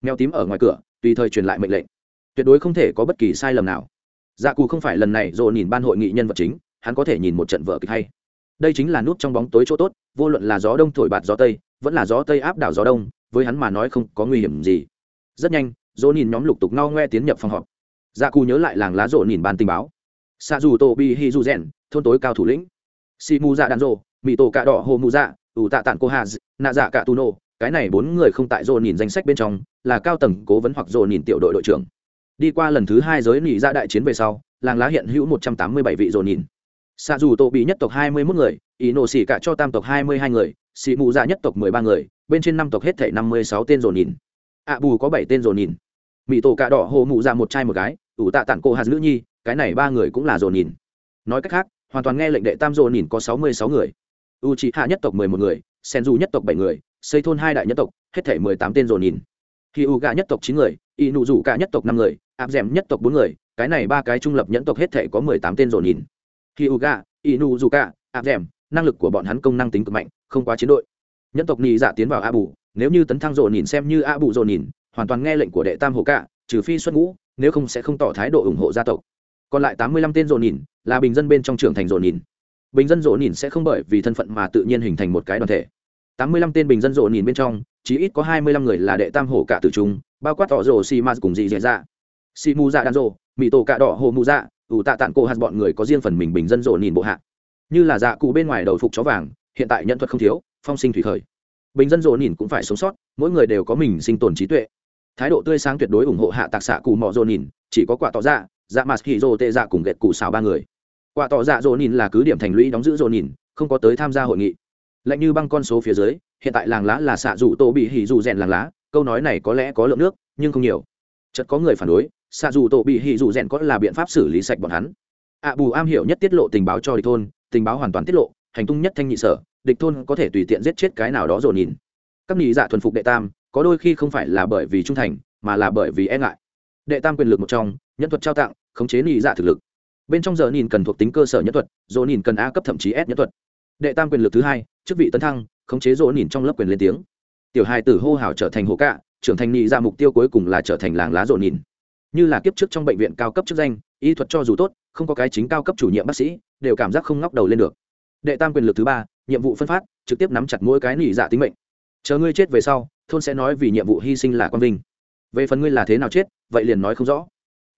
Mèo tím ở ngoài cửa, tùy thời truyền lại mệnh lệnh. Tuyệt đối không thể có bất kỳ sai lầm nào. Dạ cù không phải lần này dồn nhìn ban hội nghị nhân vật chính, hắn có thể nhìn một trận vở kịch hay. Đây chính là nút trong bóng tối chỗ tốt, vô luận là gió đông thổi bạt gió tây, vẫn là gió tây áp đảo gió đông, với hắn mà nói không có nguy hiểm gì rất nhanh, dỗ nhìn nhóm lục tục no ngoe tiến nhập phòng họp. Dạ cù nhớ lại làng lá rộ nhìn ban tình báo. Sa dù tô bi hi du rèn, thôn tối cao thủ lĩnh. Si mu dạ đàn rộ mỹ tổ cạ đỏ hồ mu dạ ủ tạ tản cô hà nạ dạ cạ tu nô. Cái này bốn người không tại rộ nhìn danh sách bên trong, là cao tầng cố vấn hoặc rộ nhìn tiểu đội đội trưởng. Đi qua lần thứ hai giới nỉ ra dạ đại chiến về sau, làng lá hiện hữu một trăm tám mươi bảy vị rộ nhìn sa dù tô bị nhất tộc hai mươi mốt người ý nổ xỉ cả cho tam tộc hai mươi hai người, xị mù dạ nhất tộc mười ba người, bên trên năm tộc hết thể năm mươi sáu tên rộ nhìn ạ bù có bảy tên dồn nhìn. Mỹ tổ cạ đỏ hồ mụ ra một trai một gái, ủ tạ tản cô hạt nữ nhi, cái này ba người cũng là dồn nhìn. Nói cách khác, hoàn toàn nghe lệnh đệ tam dồn nhìn có sáu mươi sáu người. U trị hạ nhất tộc mười một người sen du nhất tộc bảy người xây thôn hai đại nhất tộc, hết thể mười tám tên dồn nhìn. Khi u gà nhất tộc chín người y nụ rủ cả nhất tộc năm người áp d nhất tộc bốn người, cái này ba cái trung lập nhẫn tộc hết thể có mười tám tên dồn nhìn. Khi u gà y nụ rủ cả áp d năng lực của bọn hắn công năng tính cực mạnh, không quá chiến đội. Nhân tộc nhị dạ tiến vào a bù nếu như tấn thăng dồn nhìn xem như a bù dồn nhìn, hoàn toàn nghe lệnh của đệ tam hồ cạ, trừ phi xuất ngũ, nếu không sẽ không tỏ thái độ ủng hộ gia tộc. Còn lại tám mươi lăm tên dồn nhìn là bình dân bên trong trưởng thành dồn nhìn. Bình dân dồn nhìn sẽ không bởi vì thân phận mà tự nhiên hình thành một cái đoàn thể. tám mươi lăm tên bình dân dồn nhìn bên trong, chí ít có hai mươi lăm người là đệ tam hổ cả tử trung, bao quát tỏ rộ xì ma cùng dị dạ dạ. Xì mù dạ đan rộ mỹ tổ cạ đỏ hồ mù dạ ủ tạ tạng cổ hạt bọn người có riêng phần mình bình dân rộ nhìn bộ hạ. Như là dạ cụ bên ngoài đầu phục chó vàng, hiện tại nhận thuật không thiếu, phong sinh thủy khởi bình dân rộ nhìn cũng phải sống sót, mỗi người đều có mình sinh tồn trí tuệ. Thái độ tươi sáng tuyệt đối ủng hộ hạ tạc xạ cụ mò rộ nhìn chỉ có quả tỏ dạ dạ mà hỉ rộ tệ dạ cùng ghẹt cụ xào ba người. Quả tỏ dạ rộ nhìn là cứ điểm thành lũy đóng giữ rộ nhìn không có tới tham gia hội nghị. Lạnh như băng con số phía dưới, hiện tại làng lá là xạ rủ tô bị hỉ dù rèn làng lá, câu nói này có lẽ có lượng nước, nhưng không nhiều. Chợt có người phản đối, xạ dù tổ bị hỉ dù rèn có là biện pháp xử lý sạch bọn hắn. Ạ bù am hiểu nhất tiết lộ tình báo cho địch thôn, tình báo hoàn toàn tiết lộ hành tung nhất thanh nhị sở, địch thôn có thể tùy tiện giết chết cái nào đó rồi nhìn. Các nhị dạ thuần phục đệ tam, có đôi khi không phải là bởi vì trung thành, mà là bởi vì e ngại. Đệ tam quyền lực một trong, nhân thuật trao tặng, khống chế nhị dạ thực lực. Bên trong giờ nhìn cần thuộc tính cơ sở nhân thuật rồi nhìn cần a cấp thậm chí s nhân thuật. Đệ tam quyền lực thứ hai, chức vị tấn thăng, khống chế rỗ nhìn trong lớp quyền lên tiếng. Tiểu hai tử hô hào trở thành hồ cạ, trưởng thành nhị ra mục tiêu cuối cùng là trở thành làng lá rỗ nhìn. Như là kiếp trước trong bệnh viện cao cấp chức danh, y thuật cho dù tốt, không có cái chính cao cấp chủ nhiệm bác sĩ, đều cảm giác không ngóc đầu lên được đệ tam quyền lực thứ ba, nhiệm vụ phân phát, trực tiếp nắm chặt mỗi cái nỉ dạ tính mệnh. Chờ ngươi chết về sau, thôn sẽ nói vì nhiệm vụ hy sinh là quang vinh. Về phần ngươi là thế nào chết, vậy liền nói không rõ.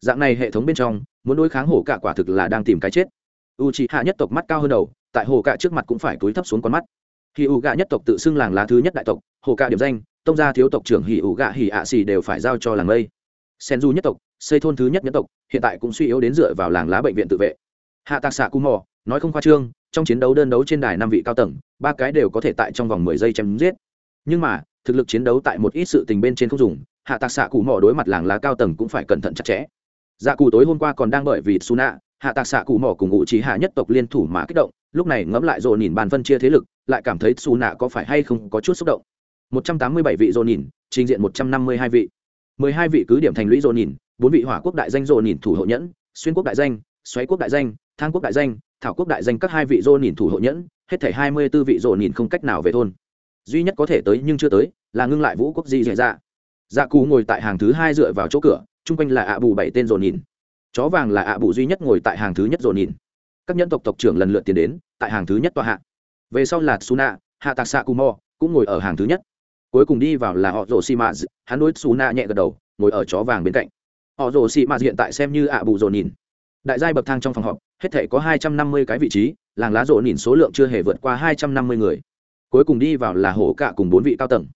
Dạng này hệ thống bên trong, muốn đối kháng hổ cạ quả thực là đang tìm cái chết. U c hạ nhất tộc mắt cao hơn đầu, tại hồ cạ trước mặt cũng phải túi thấp xuống con mắt. Hì ủ gạ nhất tộc tự xưng làng lá thứ nhất đại tộc, hồ cạ điểm danh, tông gia thiếu tộc trưởng hì ủ gạ hì ạ xì đều phải giao cho làng lây. sen du nhất tộc, xây thôn thứ nhất nhất tộc, hiện tại cũng suy yếu đến dựa vào làng lá bệnh viện tự vệ. Hạ tạc xạ cù mò, nói không khoa trương trong chiến đấu đơn đấu trên đài năm vị cao tầng, ba cái đều có thể tại trong vòng mười giây chém giết. Nhưng mà, thực lực chiến đấu tại một ít sự tình bên trên không dùng, hạ tạc xạ cù mỏ đối mặt làng lá cao tầng cũng phải cẩn thận chặt chẽ. Dạ cù tối hôm qua còn đang bởi vì su nạ hạ tạc xạ cù mỏ cùng ngụ trí hạ nhất tộc liên thủ mà kích động, lúc này ngẫm lại dồn nhìn bàn phân chia thế lực, lại cảm thấy su nạ có phải hay không có chút xúc động. Một trăm tám mươi bảy vị dồn nhìn trình diện một trăm năm mươi hai vị. mười hai vị cứ điểm thành lũy dồn nhìn bốn vị hỏa quốc đại danh dồn nhìn thủ hộ nhẫn, xuyên quốc đại danh, xoáy quốc đại danh, thang quốc đại danh thảo quốc đại danh các hai vị dô nhìn thủ hộ nhẫn, hết thể hai mươi 24 vị dô nhìn không cách nào về thôn. Duy nhất có thể tới nhưng chưa tới, là ngưng lại vũ quốc di dạy ra dạ cù ngồi tại hàng thứ hai dựa vào chỗ cửa, chung quanh là ạ bù bảy tên rồi nhìn chó vàng là ạ bù duy nhất ngồi tại hàng thứ nhất rồi nhìn các nhân tộc tộc trưởng lần lượt tiến đến, tại hàng thứ nhất tòa hạ. Về sau là suna hạ tạc xạ kumo cũng ngồi ở hàng thứ nhất. Cuối cùng đi vào là họ rồ xi mã hắn đối suna nhẹ gật đầu, ngồi ở chó vàng bên cạnh. Họ rồ xi mã hiện tại xem như ạ bù dồn nhìn đại giai bậc thang trong phòng họp, hết thể có hai trăm năm mươi cái vị trí, làng lá rộ nhìn số lượng chưa hề vượt qua hai trăm năm mươi người. Cuối cùng đi vào là hổ cạ cùng bốn vị cao tầng.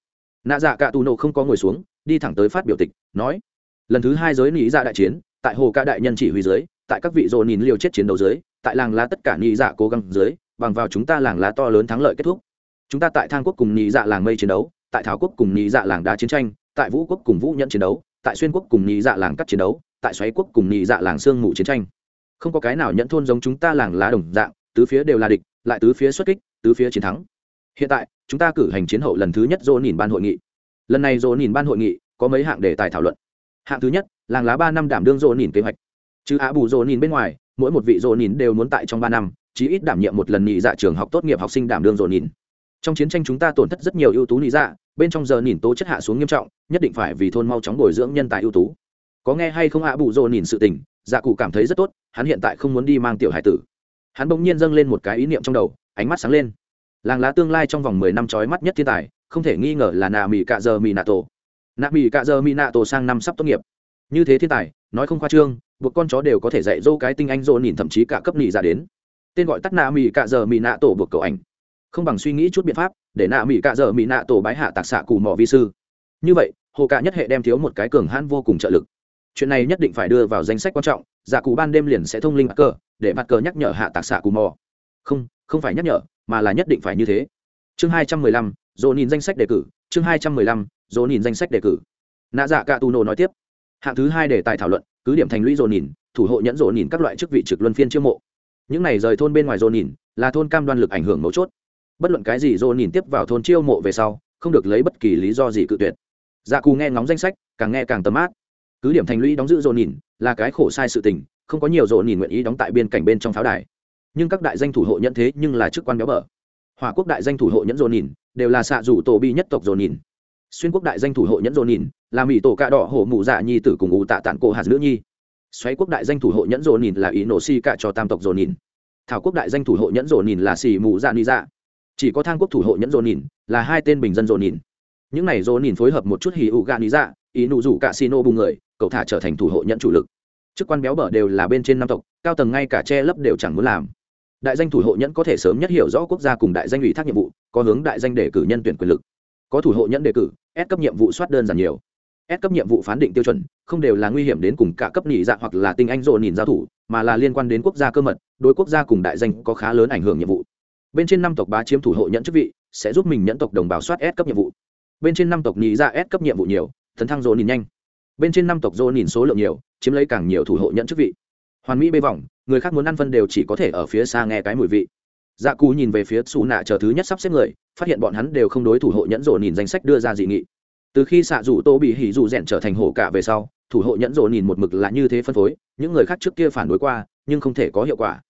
Nạ dạ cạ tù nộ không có ngồi xuống, đi thẳng tới phát biểu tịch, nói, lần thứ hai giới nghĩ ra dạ đại chiến, tại hồ ca đại nhân chỉ huy dưới, tại các vị rộ nhìn liều chết chiến đấu dưới, tại làng lá tất cả nghĩ dạ cố gắng dưới, bằng vào chúng ta làng lá to lớn thắng lợi kết thúc. Chúng ta tại thang quốc cùng nghĩ dạ làng mây chiến đấu, tại thảo quốc cùng nghĩ dạ làng đá chiến tranh, tại vũ quốc cùng vũ nhận chiến đấu, tại xuyên quốc cùng nghĩ dạ làng cắt chiến đấu, tại xoáy quốc cùng nhị dạ làng sương mù chiến tranh không có cái nào nhận thôn giống chúng ta làng lá đồng dạng, tứ phía đều là địch, lại tứ phía xuất kích, tứ phía chiến thắng. Hiện tại, chúng ta cử hành chiến hậu lần thứ nhất dỗ nhìn ban hội nghị. Lần này dỗ nhìn ban hội nghị có mấy hạng đề tài thảo luận. Hạng thứ nhất, làng lá ba năm đảm đương dỗ nhìn kế hoạch. Chứ á bù dỗ nhìn bên ngoài, mỗi một vị dỗ nhìn đều muốn tại trong ba năm, chí ít đảm nhiệm một lần nhị dạ trường học tốt nghiệp học sinh đảm đương dỗ nhìn trong chiến tranh chúng ta tổn thất rất nhiều ưu tú nhị dạ bên trong giờ nhìn tố chất hạ xuống nghiêm trọng, nhất định phải vì thôn mau chóng bồi dưỡng nhân tài ưu tú. Có nghe hay không ạ bù dỗ nhìn sự tình dạ cụ cảm thấy rất tốt hắn hiện tại không muốn đi mang tiểu hải tử. Hắn bỗng nhiên dâng lên một cái ý niệm trong đầu, ánh mắt sáng lên. Làng lá tương lai trong vòng mười năm trói mắt nhất thiên tài, không thể nghi ngờ là nà mỹ cạ giờ mỹ nạ tổ nà mỹ cạ giờ mỹ nạ tổ sang năm sắp tốt nghiệp. Như thế thiên tài, nói không khoa trương, buộc con chó đều có thể dạy dỗ cái tinh anh dỗ nhìn thậm chí cả cấp nỉ ra đến. Tên gọi tắt nà mỹ cạ giờ mỹ nạ tổ buộc cậu ảnh. Không bằng suy nghĩ chút biện pháp, để nà mỹ cạ giờ mỹ nạ tổ bái hạ tạc xạ cù mò vi sư. Như vậy, hồ cạ nhất hệ đem thiếu một cái cường hãn vô cùng trợ lực. Chuyện này nhất định phải đưa vào danh sách quan trọng giả cụ ban đêm liền sẽ thông linh mặt cờ, để mặt cờ nhắc nhở hạ tạc xạ cù mò. Không không phải nhắc nhở, mà là nhất định phải như thế. Chương hai trăm mười lăm dồ nhìn danh sách đề cử, chương hai trăm mười lăm dồ nhìn danh sách đề cử. Nạ dạ cạ tù nổ nói tiếp. Hạng thứ hai để tài thảo luận, cứ điểm thành lũy dồ nhìn, thủ hộ nhẫn dồ nhìn các loại chức vị trực luân phiên chiêu mộ. Những này rời thôn bên ngoài dồ nhìn, là thôn cam đoan lực ảnh hưởng mấu chốt. Bất luận cái gì dồ nhìn tiếp vào thôn chiêu mộ về sau, không được lấy bất kỳ lý do gì cự tuyệt. Dạ cù nghe ngóng danh sách, càng nghe càng tấm áp cứ điểm thành lũy đóng giữ dồn nhìn là cái khổ sai sự tình, không có nhiều dồn nhìn nguyện ý đóng tại biên cảnh bên trong pháo đài. Nhưng các đại danh thủ hộ nhận thế nhưng là chức quan béo bở. Hòa quốc đại danh thủ hộ nhẫn dồn nhìn đều là xạ rủ tổ bi nhất tộc dồn nhìn. Xuyên quốc đại danh thủ hộ nhẫn dồn nhìn là mỹ tổ cạ đỏ hổ mụ dạ nhi tử cùng ủ tạ tản cổ hạt nữ nhi. Xoáy quốc đại danh thủ hộ nhẫn dồn nhìn là ý nổ si cạ cho tam tộc dồn nhìn. Thảo quốc đại danh thủ hộ nhẫn dồn nhìn là xì mụ dạ ni dạ. Chỉ có thang quốc thủ hộ nhẫn dồn nhìn là hai tên bình dân dồn nhìn. Những này dồn nhìn phối hợp một chút hì ụ gạ ni dạ ý nụ rủ cạ xì nô bù người cậu thả trở thành thủ hộ nhận chủ lực. Chức quan béo bở đều là bên trên năm tộc, cao tầng ngay cả che lấp đều chẳng muốn làm. Đại danh thủ hộ nhẫn có thể sớm nhất hiểu rõ quốc gia cùng đại danh ủy thác nhiệm vụ, có hướng đại danh đề cử nhân tuyển quyền lực. Có thủ hộ nhẫn đề cử ép cấp nhiệm vụ soát đơn giản nhiều. Ép cấp nhiệm vụ phán định tiêu chuẩn, không đều là nguy hiểm đến cùng cả cấp nhị dạ hoặc là tinh anh rộn nhìn giao thủ, mà là liên quan đến quốc gia cơ mật, đối quốc gia cùng đại danh có khá lớn ảnh hưởng nhiệm vụ. Bên trên năm tộc bá chiếm thủ hộ nhẫn chức vị, sẽ giúp mình nhẫn tộc đồng bào soát ép cấp nhiệm vụ. Bên trên năm tộc nhị dạ ép cấp nhiệm vụ nhiều thần thăng rộn nhìn nhanh bên trên năm tộc dô nhìn số lượng nhiều, chiếm lấy càng nhiều thủ hộ nhận chức vị. Hoàn mỹ bê vòng, người khác muốn ăn phân đều chỉ có thể ở phía xa nghe cái mùi vị. Dạ cù nhìn về phía xù nạ chờ thứ nhất sắp xếp người, phát hiện bọn hắn đều không đối thủ hộ nhẫn rộ nhìn danh sách đưa ra dị nghị. Từ khi xạ rủ tô bị hỉ rủ rèn trở thành hổ cả về sau, thủ hộ nhẫn rộ nhìn một mực là như thế phân phối, những người khác trước kia phản đối qua, nhưng không thể có hiệu quả.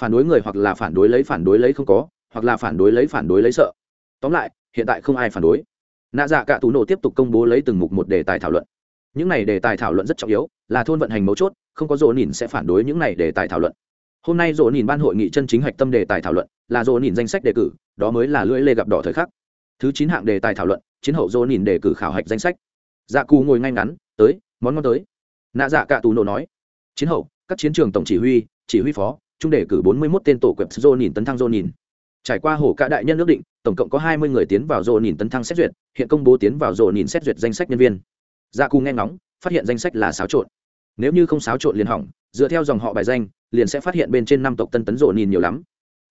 Phản đối người hoặc là phản đối lấy phản đối lấy không có, hoặc là phản đối lấy phản đối lấy sợ. Tóm lại, hiện tại không ai phản đối. Nạ dạ cả tù nổ tiếp tục công bố lấy từng mục một đề tài thảo luận những này đề tài thảo luận rất trọng yếu, là thôn vận hành mấu chốt, không có dỗ nhìn sẽ phản đối những này đề tài thảo luận. Hôm nay dỗ nhìn ban hội nghị chân chính hạch tâm đề tài thảo luận, là dỗ nhìn danh sách đề cử, đó mới là lưỡi lê gặp đỏ thời khắc. Thứ chín hạng đề tài thảo luận, chiến hậu dỗ nhìn đề cử khảo hạch danh sách. Dạ cù ngồi ngay ngắn, tới, món ngon tới. Nạ dạ cả tù nổ nói, chiến hậu, các chiến trường tổng chỉ huy chỉ huy phó trung đề cử bốn mươi 41 tên tổ quẹp dỗ nhìn tấn thăng dỗ nhìn trải qua hổ cả đại nhân nước định, tổng cộng có hai mươi người tiến vào dỗ nhìn tấn thăng xét duyệt, hiện công bố tiến vào dỗ nhìn xét duyệt danh sách nhân viên dạ cù nghe ngóng, phát hiện danh sách là xáo trộn. Nếu như không xáo trộn liền hỏng, dựa theo dòng họ bài danh, liền sẽ phát hiện bên trên năm tộc tân tấn rộ nhìn nhiều lắm.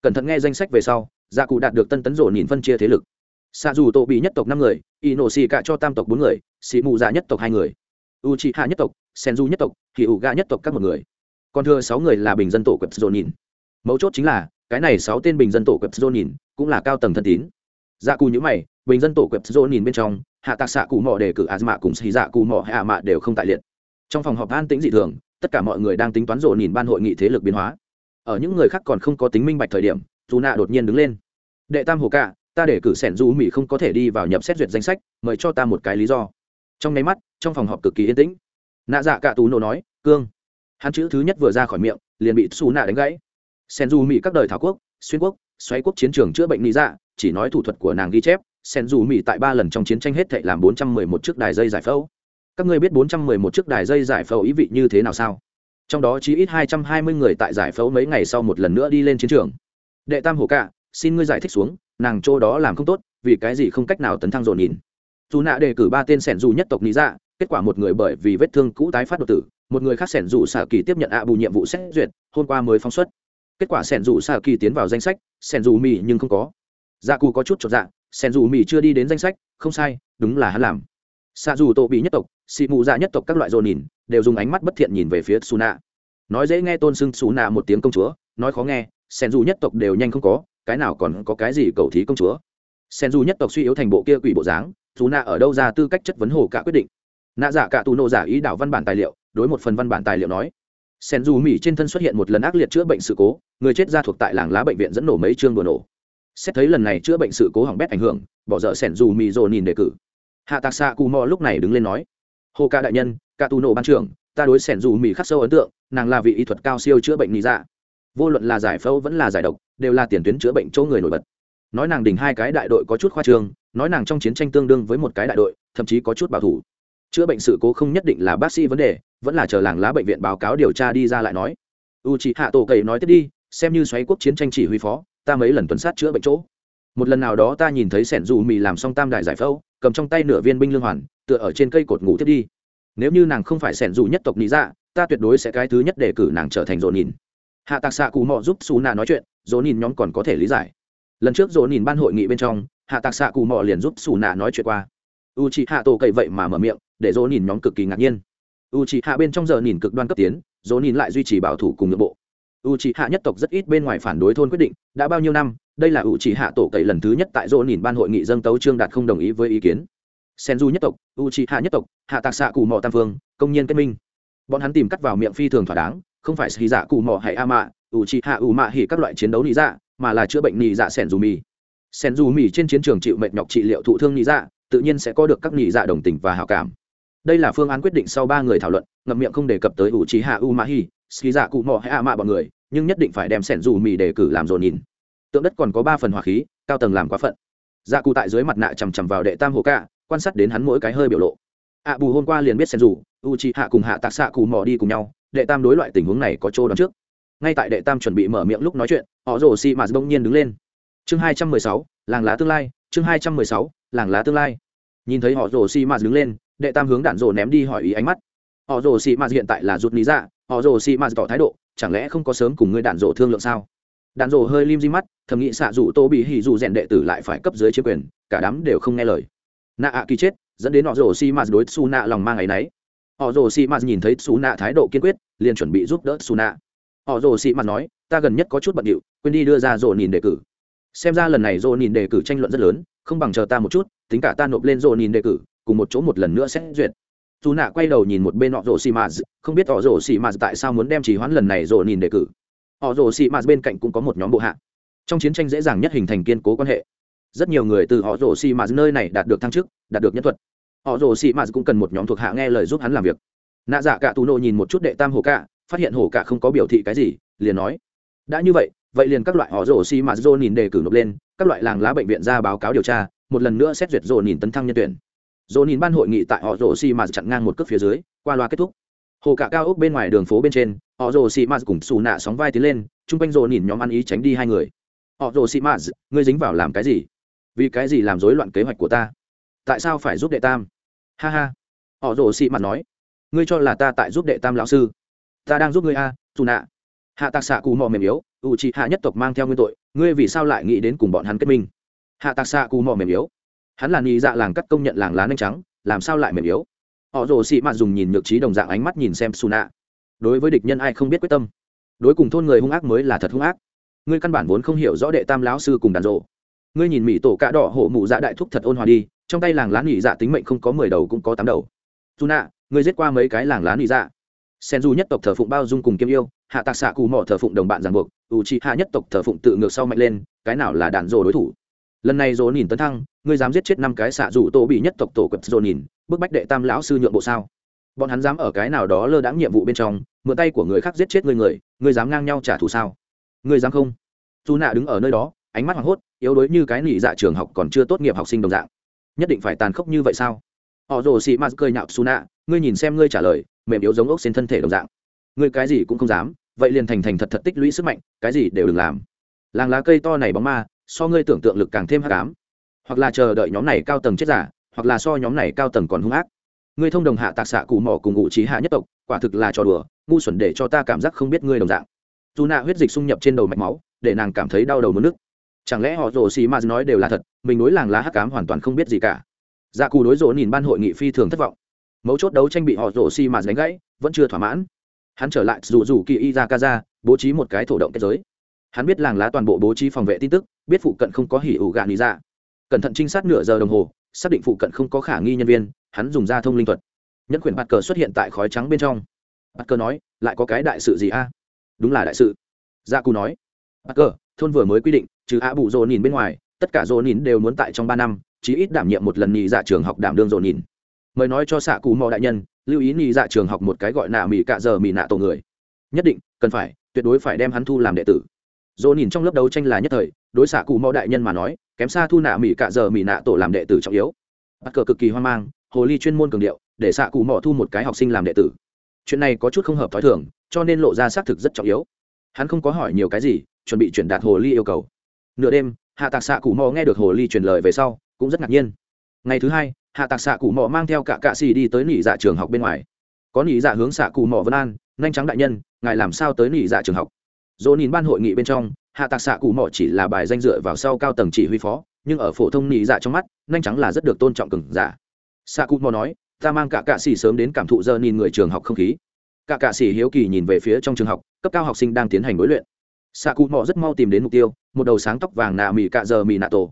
Cẩn thận nghe danh sách về sau dạ cụ đạt được tân tấn rộ nhìn phân chia thế lực. Xa dù tổ bị nhất tộc năm người y nổ xì cả cho tam tộc bốn người xì mù dạ nhất tộc hai người u Trị hạ nhất tộc sen du nhất tộc thì ủ gà nhất tộc các một người. Còn thừa sáu người là bình dân tổ quật rộ nhìn mấu chốt chính là, cái này sáu tên bình dân tổ quật rộ nhìn cũng là cao tầng thân tín. Dạ cụ nhữ mày bình dân tổ quẹp rộ nhìn bên trong hạ tạc xạ cụ mò đề cử a mạ cùng xì dạ cụ mò hạ mạ đều không tại liệt. Trong phòng họp an tĩnh dị thường tất cả mọi người đang tính toán rộ nhìn ban hội nghị thế lực biến hóa. Ở những người khác còn không có tính minh bạch thời điểm dù nạ đột nhiên đứng lên. Đệ tam hồ cả, ta để cử sẻn du mỹ không có thể đi vào nhập xét duyệt danh sách mời cho ta một cái lý do. Trong nháy mắt trong phòng họp cực kỳ yên tĩnh. Nạ dạ cả tú nổ nói cương. Hắn chữ thứ nhất vừa ra khỏi miệng liền bị xù nạ đánh gãy. Sẻn du mỹ các đời thảo quốc xuyên quốc xoáy quốc chiến trường chữa bệnh lý dạ chỉ nói thủ thuật của nàng ghi chép sen dù mỹ tại ba lần trong chiến tranh hết thệ làm bốn trăm mười một chiếc đài dây giải phẫu. Các ngươi biết bốn trăm mười một chiếc đài dây giải phẫu ý vị như thế nào sao? Trong đó chỉ ít hai trăm hai mươi người tại giải phẫu mấy ngày sau một lần nữa đi lên chiến trường. Đệ tam hồ cạ, xin ngươi giải thích xuống, nàng chỗ đó làm không tốt, vì cái gì không cách nào tấn thăng dồn nhìn? Dù nạ đề cử ba tên sẻn dù nhất tộc lý dạ kết quả một người bởi vì vết thương cũ tái phát đột tử, một người khác sẻn dù xạ kỳ tiếp nhận ạ bù nhiệm vụ xét duyệt, hôm qua mới phóng xuất. Kết quả sẻn dù xạ kỳ tiến vào danh sách sẻn dù mì nhưng không có. Dạ cù có chút chột dạ sen dù mì chưa đi đến danh sách, không sai, đúng là hắn làm. Xạ dù tổ bị nhất tộc xị mù dạ nhất tộc các loại dồn nhìn, đều dùng ánh mắt bất thiện nhìn về phía xù nạ nói dễ nghe tôn xưng xù nạ một tiếng công chúa, nói khó nghe, sen dù nhất tộc đều nhanh không có, cái nào còn có cái gì cầu thí công chúa. Sen dù nhất tộc suy yếu thành bộ kia quỷ bộ dáng xù nạ ở đâu ra tư cách chất vấn hồ cả quyết định. Nạ giả cả tù nộ giả ý đảo văn bản tài liệu, đối một phần văn bản tài liệu nói. Sen dù mỹ trên thân xuất hiện một lần ác liệt chữa bệnh sự cố, người chết ra thuộc tại làng lá bệnh viện dẫn nổ mấy chương đồ nổ xét thấy lần này chữa bệnh sự cố hỏng bét ảnh hưởng, bỏ dở sẻn dù mì rồ nhìn đề cử. Hạ tạc xạ cù mò lúc này đứng lên nói, hồ ca đại nhân, ca tu nổ ban trưởng, ta đối sẻn dù mì khắc sâu ấn tượng, nàng là vị y thuật cao siêu chữa bệnh nghĩ ra dạ. vô luận là giải phẫu vẫn là giải độc, đều là tiền tuyến chữa bệnh chỗ người nổi bật. Nói nàng đỉnh hai cái đại đội có chút khoa trương, nói nàng trong chiến tranh tương đương với một cái đại đội, thậm chí có chút bảo thủ. Chữa bệnh sự cố không nhất định là bác sĩ vấn đề, vẫn là chờ làng lá bệnh viện báo cáo điều tra đi ra lại nói. U chị hạ tổ cậy nói tiếp đi, xem như xoáy quốc chiến tranh chỉ huy phó ta mấy lần tuần sát chữa bệnh chỗ. Một lần nào đó ta nhìn thấy sẻn dù mì làm xong tam đại giải phẫu, cầm trong tay nửa viên binh lương hoàn, tựa ở trên cây cột ngủ tiếp đi. Nếu như nàng không phải sẻn dù nhất tộc lý dạ ta tuyệt đối sẽ cái thứ nhất để cử nàng trở thành dồn nhìn hạ tạc xạ cụ mò giúp xù nạ nói chuyện dồn nhìn nhóm còn có thể lý giải. Lần trước dồn nhìn ban hội nghị bên trong, hạ tạc xạ cụ mò liền giúp xù nạ nói chuyện qua. U chị hạ tổ cậy vậy mà mở miệng, để dồn nhìn nhóm cực kỳ ngạc nhiên. U chị hạ bên trong giờ nhìn cực đoan cấp tiến dồn nhìn lại duy trì bảo thủ cùng nội bộ u chị hạ nhất tộc rất ít bên ngoài phản đối thôn quyết định, đã bao nhiêu năm, đây là u chị hạ tổ cậy lần thứ nhất tại dỗ nhìn ban hội nghị dâng tấu trương đạt không đồng ý với ý kiến. Sen du nhất tộc, u chị hạ nhất tộc, hạ tạc xạ cù mò tam phương, công nhân kết minh. Bọn hắn tìm cắt vào miệng phi thường thỏa đáng, không phải xì dạ cù mò hay a mạ ủ trị hạ, u mạ hỉ các loại chiến đấu nị dạ mà là chữa bệnh nị dạ sen du mì Sen du mì trên chiến trường chịu mệt nhọc trị liệu thụ thương nị dạ tự nhiên sẽ có được các nị dạ đồng tình và hảo cảm. Đây là phương án quyết định sau ba người thảo luận, ngậm miệng không đề cập tới u trí hạ, u mạ hi ski dạ cụ mò hay a mạ bọn người, nhưng nhất định phải đem sẻn dù mì đề cử làm dồn nhìn. Tượng đất còn có ba phần hỏa khí, cao tầng làm quá phận. Dạ cụ tại dưới mặt nạ chằm chằm vào đệ tam hồ cạ, quan sát đến hắn mỗi cái hơi biểu lộ. Ạ bù hôm qua liền biết sẻn dù u chị hạ cùng hạ tạc xạ cụ mò đi cùng nhau, đệ tam đối loại tình huống này có chỗ đón trước. Ngay tại đệ tam chuẩn bị mở miệng lúc nói chuyện, họ rồ xì mà bỗng nhiên đứng lên. Chương hai trăm mười sáu, làng lá tương lai, chương hai trăm mười sáu, làng lá tương lai. Nhìn thấy họ rồ xì mà đứng lên, đệ tam hướng đạn rồ ném đi hỏi ý ánh mắt. Họ rồ xì mà hiện tại là rụt lý dạ họ rồ xì mà tỏ thái độ, chẳng lẽ không có sớm cùng ngươi đạn rồ thương lượng sao? Đạn rồ hơi lim di mắt, thầm nghĩ xạ dù tô bị hỉ dù rèn đệ tử lại phải cấp dưới chiếm quyền, cả đám đều không nghe lời. Nạ ạ kỳ chết, dẫn đến họ rồ xì mà đối su nạ lòng mang ấy nấy họ rồ xì mà nhìn thấy su nạ thái độ kiên quyết, liền chuẩn bị giúp đỡ su nạ họ rồ xì mà nói, ta gần nhất có chút bận điệu, quên đi đưa ra rồ nhìn đề cử. Xem ra lần này rồ nhìn đề cử tranh luận rất lớn, không bằng chờ ta một chút, tính cả ta nộp lên rồ nhìn đề cử, cùng một chỗ một lần nữa xét duyệt dù nạ quay đầu nhìn một bên họ rồ xì mạt không biết họ rồ xì mạt tại sao muốn đem chỉ hoãn lần này rồ nhìn đề cử. Họ rồ xì mạt bên cạnh cũng có một nhóm bộ hạ. Trong chiến tranh dễ dàng nhất hình thành kiên cố quan hệ. Rất nhiều người từ họ rồ xì mạt nơi này đạt được thăng chức, đạt được nhân thuật. Họ rồ xì mạt cũng cần một nhóm thuộc hạ nghe lời giúp hắn làm việc. Nạ dạ cả tù nộ nhìn một chút đệ tam hồ cả phát hiện hồ cả không có biểu thị cái gì, liền nói, đã như vậy vậy liền các loại họ rồ xì mạt rồ nhìn đề cử nộp lên, các loại làng lá bệnh viện ra báo cáo điều tra, một lần nữa xét duyệt Rồ nhìn tấn thăng nhân tuyển dô nhìn ban hội nghị tại họ rồ xì mà chặn ngang một cước phía dưới, qua loa kết thúc. Hồ cả cao ốc bên ngoài đường phố bên trên họ rồ xì mà cùng xù nạ sóng vai tiến lên, chung quanh dô nhìn nhóm ăn ý tránh đi hai người. Họ rồ xì mà ngươi dính vào làm cái gì? Vì cái gì làm rối loạn kế hoạch của ta? Tại sao phải giúp đệ tam? Ha ha họ rồ xì mặt nói. Ngươi cho là ta tại giúp đệ tam lão sư? Ta đang giúp ngươi à, a xù nạ. Hạ tạc xạ cù mò mềm yếu ủ trị hạ nhất tộc mang theo nguyên tội, ngươi vì sao lại nghĩ đến cùng bọn hắn kết minh? Hạ tạc xạ cù mò mềm yếu hắn là nghĩ dạ làng cắt công nhận làng lá nanh trắng, làm sao lại mềm yếu? Họ rồ xị mạt dùng nhìn nhược trí đồng dạng ánh mắt nhìn xem xù nạ đối với địch nhân ai không biết quyết tâm. Đối cùng thôn người hung ác mới là thật hung ác. Ngươi căn bản vốn không hiểu rõ đệ tam lão sư cùng đàn rộ. Ngươi nhìn mỹ tổ cạ đỏ hổ mụ dạ đại thúc thật ôn hòa đi, trong tay làng lá nghỉ dạ tính mệnh không có mười đầu cũng có tám đầu. Dù nạ ngươi giết qua mấy cái làng lá nghỉ dạ? Sen du nhất tộc thờ phụng bao dung cùng kiêm yêu, hạ tạc xạ cù mỏ thờ phụng đồng bạn giàn buộc u trị hạ nhất tộc thờ phụng tự ngược sau mạnh lên, cái nào là đàn rộ đối thủ? Lần này dồn nhìn tấn thăng, ngươi dám giết chết năm cái xạ dù tổ bị nhất tộc tổ quật dồn nhìn bức bách đệ tam lão sư nhượng bộ sao? Bọn hắn dám ở cái nào đó lơ đãng nhiệm vụ bên trong, mượn tay của người khác giết chết người người, ngươi dám ngang nhau trả thù sao? Ngươi dám không? Dù nạ đứng ở nơi đó, ánh mắt hoảng hốt, yếu đuối như cái nỉ dạ trường học còn chưa tốt nghiệp học sinh đồng dạng. Nhất định phải tàn khốc như vậy sao? Họ rồ xị mạt cười nhạo su nạ ngươi nhìn xem ngươi trả lời, mềm yếu giống ốc trên thân thể đồng dạng. Ngươi cái gì cũng không dám, vậy liền thành thành thật thật tích lũy sức mạnh, cái gì đều đừng làm. Làng lá cây to này bóng ma so ngươi tưởng tượng lực càng thêm hắc ám. Hoặc là chờ đợi nhóm này cao tầng chết giả, hoặc là so nhóm này cao tầng còn hung ác. Ngươi thông đồng hạ tạc xạ cụ mỏ cùng ngụ trí hạ nhất tộc, quả thực là trò đùa, ngu xuẩn để cho ta cảm giác không biết ngươi đồng dạng. Dù nạ huyết dịch xung nhập trên đầu mạch máu, để nàng cảm thấy đau đầu mất nước. Chẳng lẽ họ rồ xì ma nói đều là thật, mình đối làng lá hắc cám hoàn toàn không biết gì cả. Dạ cù đối rỗ nhìn ban hội nghị phi thường thất vọng. Mấu chốt đấu tranh bị họ rồ xì ma đánh gãy, vẫn chưa thỏa mãn. Hắn trở lại rủ rủ kỳ y ra kaza bố trí một cái thổ động kết giới. Hắn biết làng lá toàn bộ bố trí phòng vệ tin tức biết phụ cận không có hỉ ủ gạ lý ra dạ. cẩn thận trinh sát nửa giờ đồng hồ, xác định phụ cận không có khả nghi nhân viên, hắn dùng ra thông linh thuật. Nhẫn quyền bạt cờ xuất hiện tại khói trắng bên trong. Bạt cờ nói, lại có cái đại sự gì a? Đúng là đại sự. Gia cù nói, bạt cờ, thôn vừa mới quy định, trừ a bụ dồn nhìn bên ngoài, tất cả dồn nhìn đều muốn tại trong ba năm, chí ít đảm nhiệm một lần nhị dạ trường học đảm đương dồn nhìn mời nói cho xạ cù mò đại nhân, lưu ý nhị dạ trường học một cái gọi nạ mỹ cạ giờ mỹ nạ tổ người. Nhất định, cần phải, tuyệt đối phải đem hắn thu làm đệ tử. Dồn nhìn trong lớp đấu tranh là nhất thời đối xạ cụ mẫu đại nhân mà nói, kém xa thu nạ mỹ cạ giờ mỹ nạ tổ làm đệ tử trọng yếu. Bắt cờ cực kỳ hoang mang, hồ ly chuyên môn cường điệu, để xạ cụ mò thu một cái học sinh làm đệ tử. Chuyện này có chút không hợp t h ó i thường, cho nên lộ ra xác thực rất trọng yếu. Hắn không có hỏi nhiều cái gì, chuẩn bị chuyển đạt hồ ly yêu cầu. Nửa đêm, hạ tạc xạ cụ mò nghe được hồ ly truyền lời về sau, cũng rất ngạc nhiên. Ngày thứ hai, hạ tạc xạ cụ mò mang theo cả cạ xì đi tới nỉ dạ trường học bên ngoài. Có nỉ dạ hướng xạ cụ mò vân an, nhanh trắng đại nhân, ngài làm sao tới nỉ dạ trường học? Dỗ nhìn ban hội nghị bên trong hạ tạc xạ cụ mỏ chỉ là bài danh dựa vào sau cao tầng chỉ huy phó, nhưng ở phổ thông nhị dạ trong mắt, nhanh trắng là rất được tôn trọng cừng giả. Xạ cụ mỏ nói, ta mang cả cạ xì sớm đến cảm thụ giờ nhìn người trường học không khí. Cả cạ xì hiếu kỳ nhìn về phía trong trường học, cấp cao học sinh đang tiến hành đối luyện. Xạ cụ mỏ rất mau tìm đến mục tiêu, một đầu sáng tóc vàng nạ mỹ cạ giờ mỹ nạ tổ.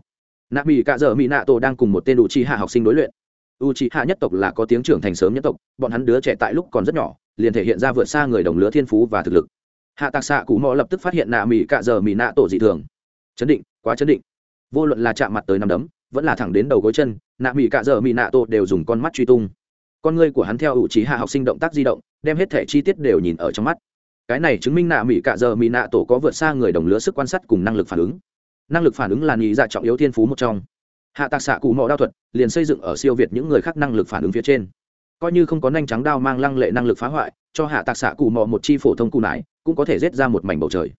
Nạ mỹ cạ giờ mỹ nạ tổ đang cùng một tên đủ chi hạ học sinh đối luyện. U chi hạ nhất tộc là có tiếng trưởng thành sớm nhất tộc, bọn hắn đứa trẻ tại lúc còn rất nhỏ, liền thể hiện ra vượt xa người đồng lứa thiên phú và thực lực hạ tạc xạ cụ mò lập tức phát hiện nạ mỹ cạ giờ mỹ nạ tổ dị thường. Chấn định, quá chấn định. Vô luận là chạm mặt tới nằm đấm, vẫn là thẳng đến đầu gối chân, nạ mỹ cạ giờ mỹ nạ tổ đều dùng con mắt truy tung. Con ngươi của hắn theo ủ trí hạ học sinh động tác di động, đem hết thể chi tiết đều nhìn ở trong mắt. Cái này chứng minh nạ mỹ cạ giờ mỹ nạ tổ có vượt xa người đồng lứa sức quan sát cùng năng lực phản ứng. Năng lực phản ứng là nhị dạ trọng yếu thiên phú một trong. Hạ tạc xạ cụ mò đao thuật, liền xây dựng ở siêu việt những người khác năng lực phản ứng phía trên coi như không có nhanh trắng đao mang lăng lệ năng lực phá hoại, cho hạ tạc xạ cù mò một chi phổ thông cù nải, cũng có thể rết ra một mảnh bầu trời.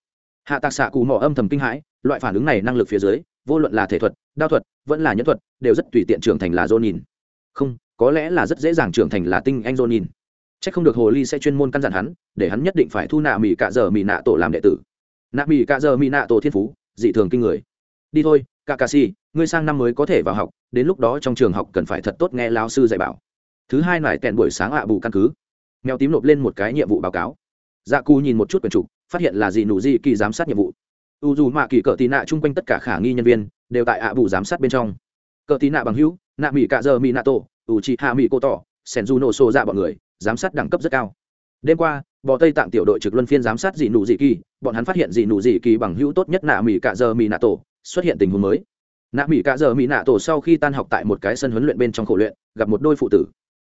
Hạ tạc xạ cù mò âm thầm kinh hãi, loại phản ứng này năng lực phía dưới, vô luận là thể thuật, đao thuật, vẫn là nhân thuật, đều rất tùy tiện trưởng thành là dô nhìn không, có lẽ là rất dễ dàng trưởng thành là tinh anh dô nhìn c h ắ c không được hồ ly sẽ chuyên môn căn dặn hắn, để hắn nhất định phải thu nạ mỹ cạ giờ mỹ nạ tổ làm đệ tử. Nạ mỹ cạ giờ mỹ nạ tổ thiên phú, dị thường kinh người. Đi thôi cả cà si ngươi sang năm mới có thể vào học, đến lúc đó trong trường học cần phải thật tốt nghe lao sư dạy bảo thứ hai nải tẹn buổi sáng ạ bù căn cứ. Mèo tím nộp lên một cái nhiệm vụ báo cáo. Dạ cù nhìn một chút quần trục, phát hiện là gì nụ gì kỳ giám sát nhiệm vụ. U dù mạ kỳ cỡ tì nạ chung quanh tất cả khả nghi nhân viên, đều tại ạ bù giám sát bên trong. Cỡ tì nạ bằng hữu, nạ mỹ cạ giờ mỹ nạ tổ u chị hạ mỹ cô tỏ sen du nổ xô ra dạ bọn người, giám sát đẳng cấp rất cao. Đêm qua, bò tây tạm tiểu đội trực luân phiên giám sát dị nụ dị kỳ, bọn hắn phát hiện dị nụ dị kỳ bằng hữu tốt nhất nạ mỹ cạ giờ mỹ nạ tổ, xuất hiện tình huống mới. Nạ mỹ cạ giờ mỹ nạ tổ sau khi tan học tại một cái sân huấn luyện bên trong khổ luyện, gặp một đôi phụ tử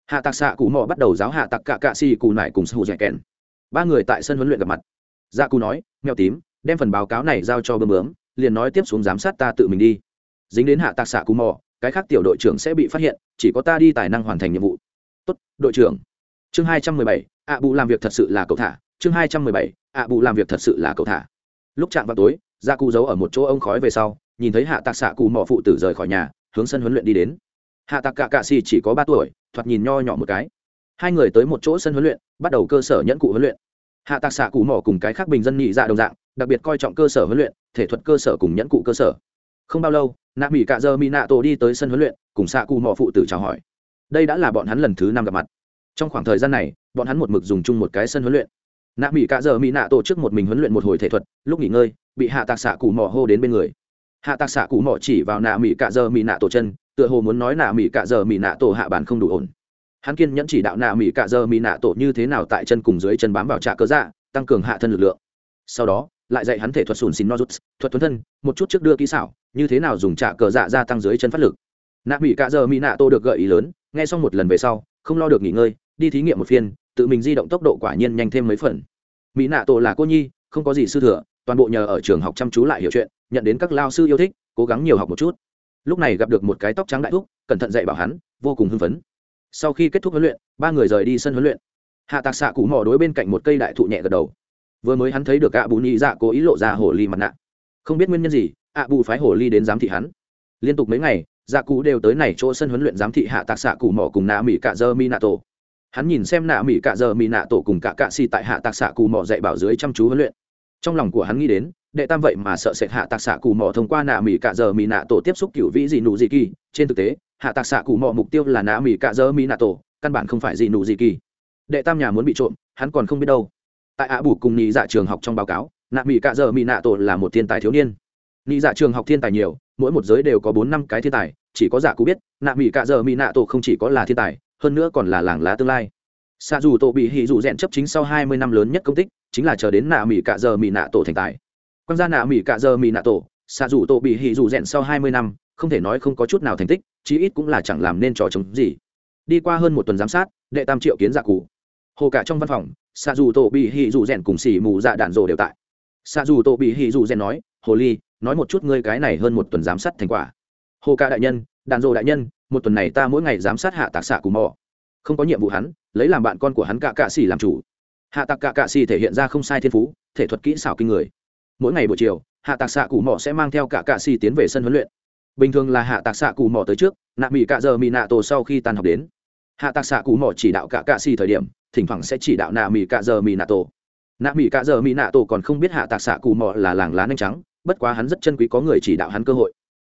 hạ tạc xạ cụ mò bắt đầu giáo hạ tạc cạ cạ xì cù nải cùng sù dẻ kèn. Ba người tại sân huấn luyện gặp mặt. Dạ cù nói, mèo tím, đem phần báo cáo này giao cho bơm bướm, liền nói tiếp xuống giám sát ta tự mình đi. Dính đến hạ tạc xạ cụ mò cái khác tiểu đội trưởng sẽ bị phát hiện, chỉ có ta đi tài năng hoàn thành nhiệm vụ. Tốt, đội trưởng. Chương hai trăm mười bảy ạ bù làm việc thật sự là cậu thả. Chương hai trăm mười bảy ạ bù làm việc thật sự là cậu thả. Lúc chạm vào tối gia cụ giấu ở một chỗ ông khói về sau, nhìn thấy hạ tạc xạ cụ mò phụ tử rời khỏi nhà, hướng sân huấn luyện đi đến hạ tạc cạ cạ xì chỉ có ba tuổi, thoạt nhìn nho nhỏ một cái. Hai người tới một chỗ sân huấn luyện, bắt đầu cơ sở nhẫn cụ huấn luyện. Hạ tạc xạ cụ mỏ cùng cái khác bình dân nhị dạ đồng dạng, đặc biệt coi trọng cơ sở huấn luyện, thể thuật cơ sở cùng nhẫn cụ cơ sở. Không bao lâu, nạ mỹ cạ dơ mỹ nạ tổ đi tới sân huấn luyện, cùng xạ cụ mỏ phụ tử chào hỏi. Đây đã là bọn hắn lần thứ năm gặp mặt. Trong khoảng thời gian này, bọn hắn một mực dùng chung một cái sân huấn luyện. Nạ mỹ cạ dơ mỹ nạ tổ trước một mình huấn luyện một hồi thể thuật, lúc nghỉ ngơi, bị hạ tạc xạ cụ mỏ hô đến bên người. Hạ tạc xạ cụ mỏ chỉ vào nạ mỹ cạ dơ mỹ nạ tổ chân tựa hồ muốn nói nạ mỹ cạ giờ mỹ nạ tổ hạ bản không đủ ổn. Hắn kiên nhẫn chỉ đạo nạ mỹ cạ giờ mỹ nạ tổ như thế nào tại chân cùng dưới chân bám vào trạ cơ dạ tăng cường hạ thân lực lượng. Sau đó, lại dạy hắn thể thuật sùn xin nozuts, thuật thuấn thân, một chút trước đưa kỹ xảo, như thế nào dùng trạ cờ dạ gia tăng dưới chân phát lực. Nạ mỹ cạ giờ mỹ nạ tổ được gợi ý lớn, nghe xong một lần về sau, không lo được nghỉ ngơi, đi thí nghiệm một phiên, tự mình di động tốc độ quả nhiên nhanh thêm mấy phần. Mỹ nạ tổ là cô nhi, không có gì sư thừa, toàn bộ nhờ ở trường học chăm chú lại hiểu chuyện, nhận đến các lao sư yêu thích, cố gắng nhiều học một chút lúc này gặp được một cái tóc trắng đại thúc, cẩn thận dạy bảo hắn, vô cùng hưng phấn. Sau khi kết thúc huấn luyện, ba người rời đi sân huấn luyện. Hạ tạc xạ cụ mò đối bên cạnh một cây đại thụ nhẹ gật đầu. Vừa mới hắn thấy được ạ bù nhị dạ cố ý lộ ra hồ ly mặt nạ. Không biết nguyên nhân gì, ạ bù phái hồ ly đến giám thị hắn. Liên tục mấy ngày dạ cụ đều tới này chỗ sân huấn luyện giám thị hạ tạc xạ cụ mò cùng nạ mỹ cạ dơ mi nạ tổ. Hắn nhìn xem nạ mỹ cạ dơ mi nạ tổ cùng cả cạ xì tại hạ tạc xạ cụ mò dạy bảo dưới chăm chú huấn luyện. Trong lòng của hắn nghĩ đến đệ tam vậy mà sợ sệt hạ tạc xạ cù mò thông qua nạ mỹ cạ dơ mỹ nạ tổ tiếp xúc cựu vĩ gì nụ gì kỳ. Trên thực tế, hạ tạc xạ cù mò mục tiêu là nạ mỹ cạ dơ mỹ nạ tổ, căn bản không phải gì nụ gì kỳ. Đệ tam nhà muốn bị trộm, hắn còn không biết đâu. Tại ạ bù cùng nhị dạ trường học trong báo cáo, nạ mỹ cạ giờ mỹ nạ tổ là một thiên tài thiếu niên. Nhị dạ trường học thiên tài nhiều, mỗi một giới đều có bốn năm cái thiên tài, chỉ có dạ cú biết, nạ mỹ cạ giờ mỹ nạ tổ không chỉ có là thiên tài, hơn nữa còn là làng lá tương lai. Xa dù tổ bị hỉ dù rèn chấp chính sau hai mươi năm lớn nhất công tích, chính là chờ đến nạ mỹ cạ giờ mỹ nạ tổ thành tài quan gia nạ mỹ cạ giờ mỹ nạ tổ, xạ dù tổ bị hỉ dù rèn sau hai mươi năm, không thể nói không có chút nào thành tích, chí ít cũng là chẳng làm nên trò chống gì. Đi qua hơn một tuần giám sát, đệ tam triệu kiến dạ cụ. Hồ cả trong văn phòng, xạ dù tổ bị Hỉ dù rèn cùng xỉ mù dạ đạn rồ đều tại. Xạ dù tổ bị Hỉ dù rèn nói, hồ ly, nói một chút ngươi cái này hơn một tuần giám sát thành quả. Hồ cả đại nhân, đạn rồ đại nhân, một tuần này ta mỗi ngày giám sát hạ tạc xạ cù mò. Không có nhiệm vụ hắn, lấy làm bạn con của hắn cạ cạ xỉ làm chủ. Hạ tạc cạ cạ xỉ thể hiện ra không sai thiên phú, thể thuật kỹ xảo kinh người mỗi ngày buổi chiều, hạ tạc xạ cù mò sẽ mang theo cả cạ xỉ tiến về sân huấn luyện. Bình thường là hạ tạc xạ cù mò tới trước, nạ mỹ cạ giờ mỹ nạ tổ sau khi tan học đến. Hạ tạc xạ cù mò chỉ đạo cả cạ xỉ thời điểm, thỉnh thoảng sẽ chỉ đạo nạ mỹ cạ giờ mỹ nạ tổ. Nạ mỹ cạ giờ mỹ nạ tổ còn không biết hạ tạc xạ cù mò là làng lá nhanh trắng, bất quá hắn rất chân quý có người chỉ đạo hắn cơ hội.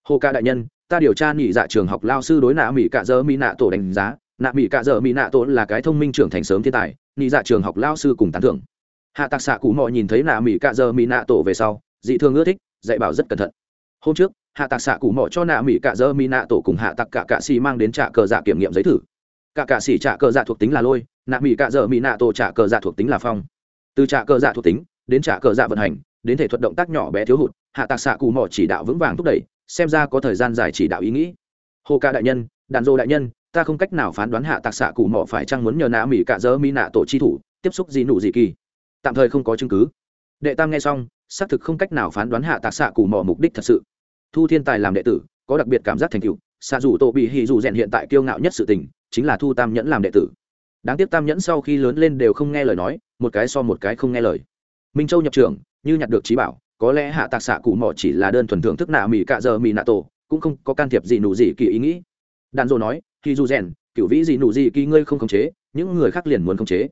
Hồ ca đại nhân, ta điều tra nghỉ dạ trường học lao sư đối nạ mỹ cạ giờ mỹ nạ tổ đánh giá. Nạ mỹ cạ giờ mỹ nạ tổ là cái thông minh trưởng thành sớm thiên tài nghỉ dạ trường học lao sư cùng tán thưởng hạ tạc xạ cụ mò nhìn thấy nạ mỹ cạ Dơ mỹ nạ tổ về sau, dị thường ưa thích, dạy bảo rất cẩn thận. Hôm trước, hạ tạc xạ cụ mò cho nạ mỹ cạ Dơ mỹ nạ tổ cùng hạ tạc cạ cạ xì mang đến trạ cờ dạ kiểm nghiệm giấy thử. Cả cạ xì trạ cờ dạ thuộc tính là lôi, nạ mỹ cạ Dơ mỹ nạ tổ trả cờ dạ thuộc tính là phong. Từ trả cờ dạ thuộc tính, đến trả cờ dạ vận hành, đến thể thuật động tác nhỏ bé thiếu hụt, hạ tạc xạ cụ mò chỉ đạo vững vàng thúc đẩy, xem ra có thời gian dài chỉ đạo ý nghĩ. Hồ ca đại nhân đàn dô đại nhân, ta không cách nào phán đoán hạ tạc xạ cụ mò phải chăng muốn nhờ nạ mỹ cạ dơ mỹ nạ tổ chi thủ, tiếp xúc gì nụ gì kỳ tạm thời không có chứng cứ. Đệ tam nghe xong, xác thực không cách nào phán đoán hạ tạc xạ cù mò mục đích thật sự. Thu thiên tài làm đệ tử, có đặc biệt cảm giác thành cựu xạ dù tổ bị hì dù rèn hiện tại kiêu ngạo nhất sự tình, chính là thu tam nhẫn làm đệ tử. Đáng tiếc tam nhẫn sau khi lớn lên đều không nghe lời nói, một cái so một cái không nghe lời. Minh châu nhập trường như nhặt được trí bảo, có lẽ hạ tạc xạ cụ mỏ chỉ là đơn thuần thưởng thức nạ mỹ cạ giờ mỹ nạ tổ, cũng không có can thiệp gì nụ gì kỳ ý nghĩ. Đàn dô nói khi dù rèn cựu vĩ gì nụ gì kỳ ngươi không khống chế, những người khác liền muốn khống chế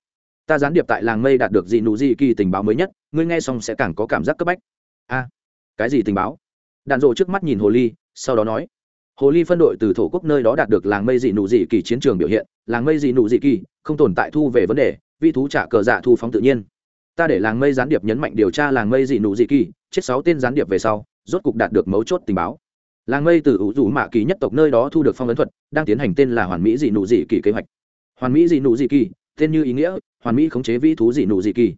ta gián điệp tại làng mây đạt được dị nụ dị kỳ tình báo mới nhất, ngươi nghe xong sẽ càng có cảm giác cấp bách. A, cái gì tình báo? Đàn rộ trước mắt nhìn hồ ly, sau đó nói. Hồ ly phân đội từ thổ quốc nơi đó đạt được làng mây dị nụ dị kỳ chiến trường biểu hiện, làng mây dị nụ dị kỳ, không tồn tại thu về vấn đề vi thú trả cờ dạ thu phóng tự nhiên. Ta để làng mây gián điệp nhấn mạnh điều tra làng mây dị nụ dị kỳ, chết sáu tên gián điệp về sau, rốt cục đạt được mấu chốt tình báo. Làng mây từ ủ rủ mạ kỳ nhất tộc nơi đó thu được phong ấn thuật, đang tiến hành tên là hoàn mỹ dị nụ dị kỳ kế hoạch. Hoàn mỹ dị nụ dị kỳ tên như ý nghĩa, hoàn mỹ khống chế vi thú dị nụ dị kỳ.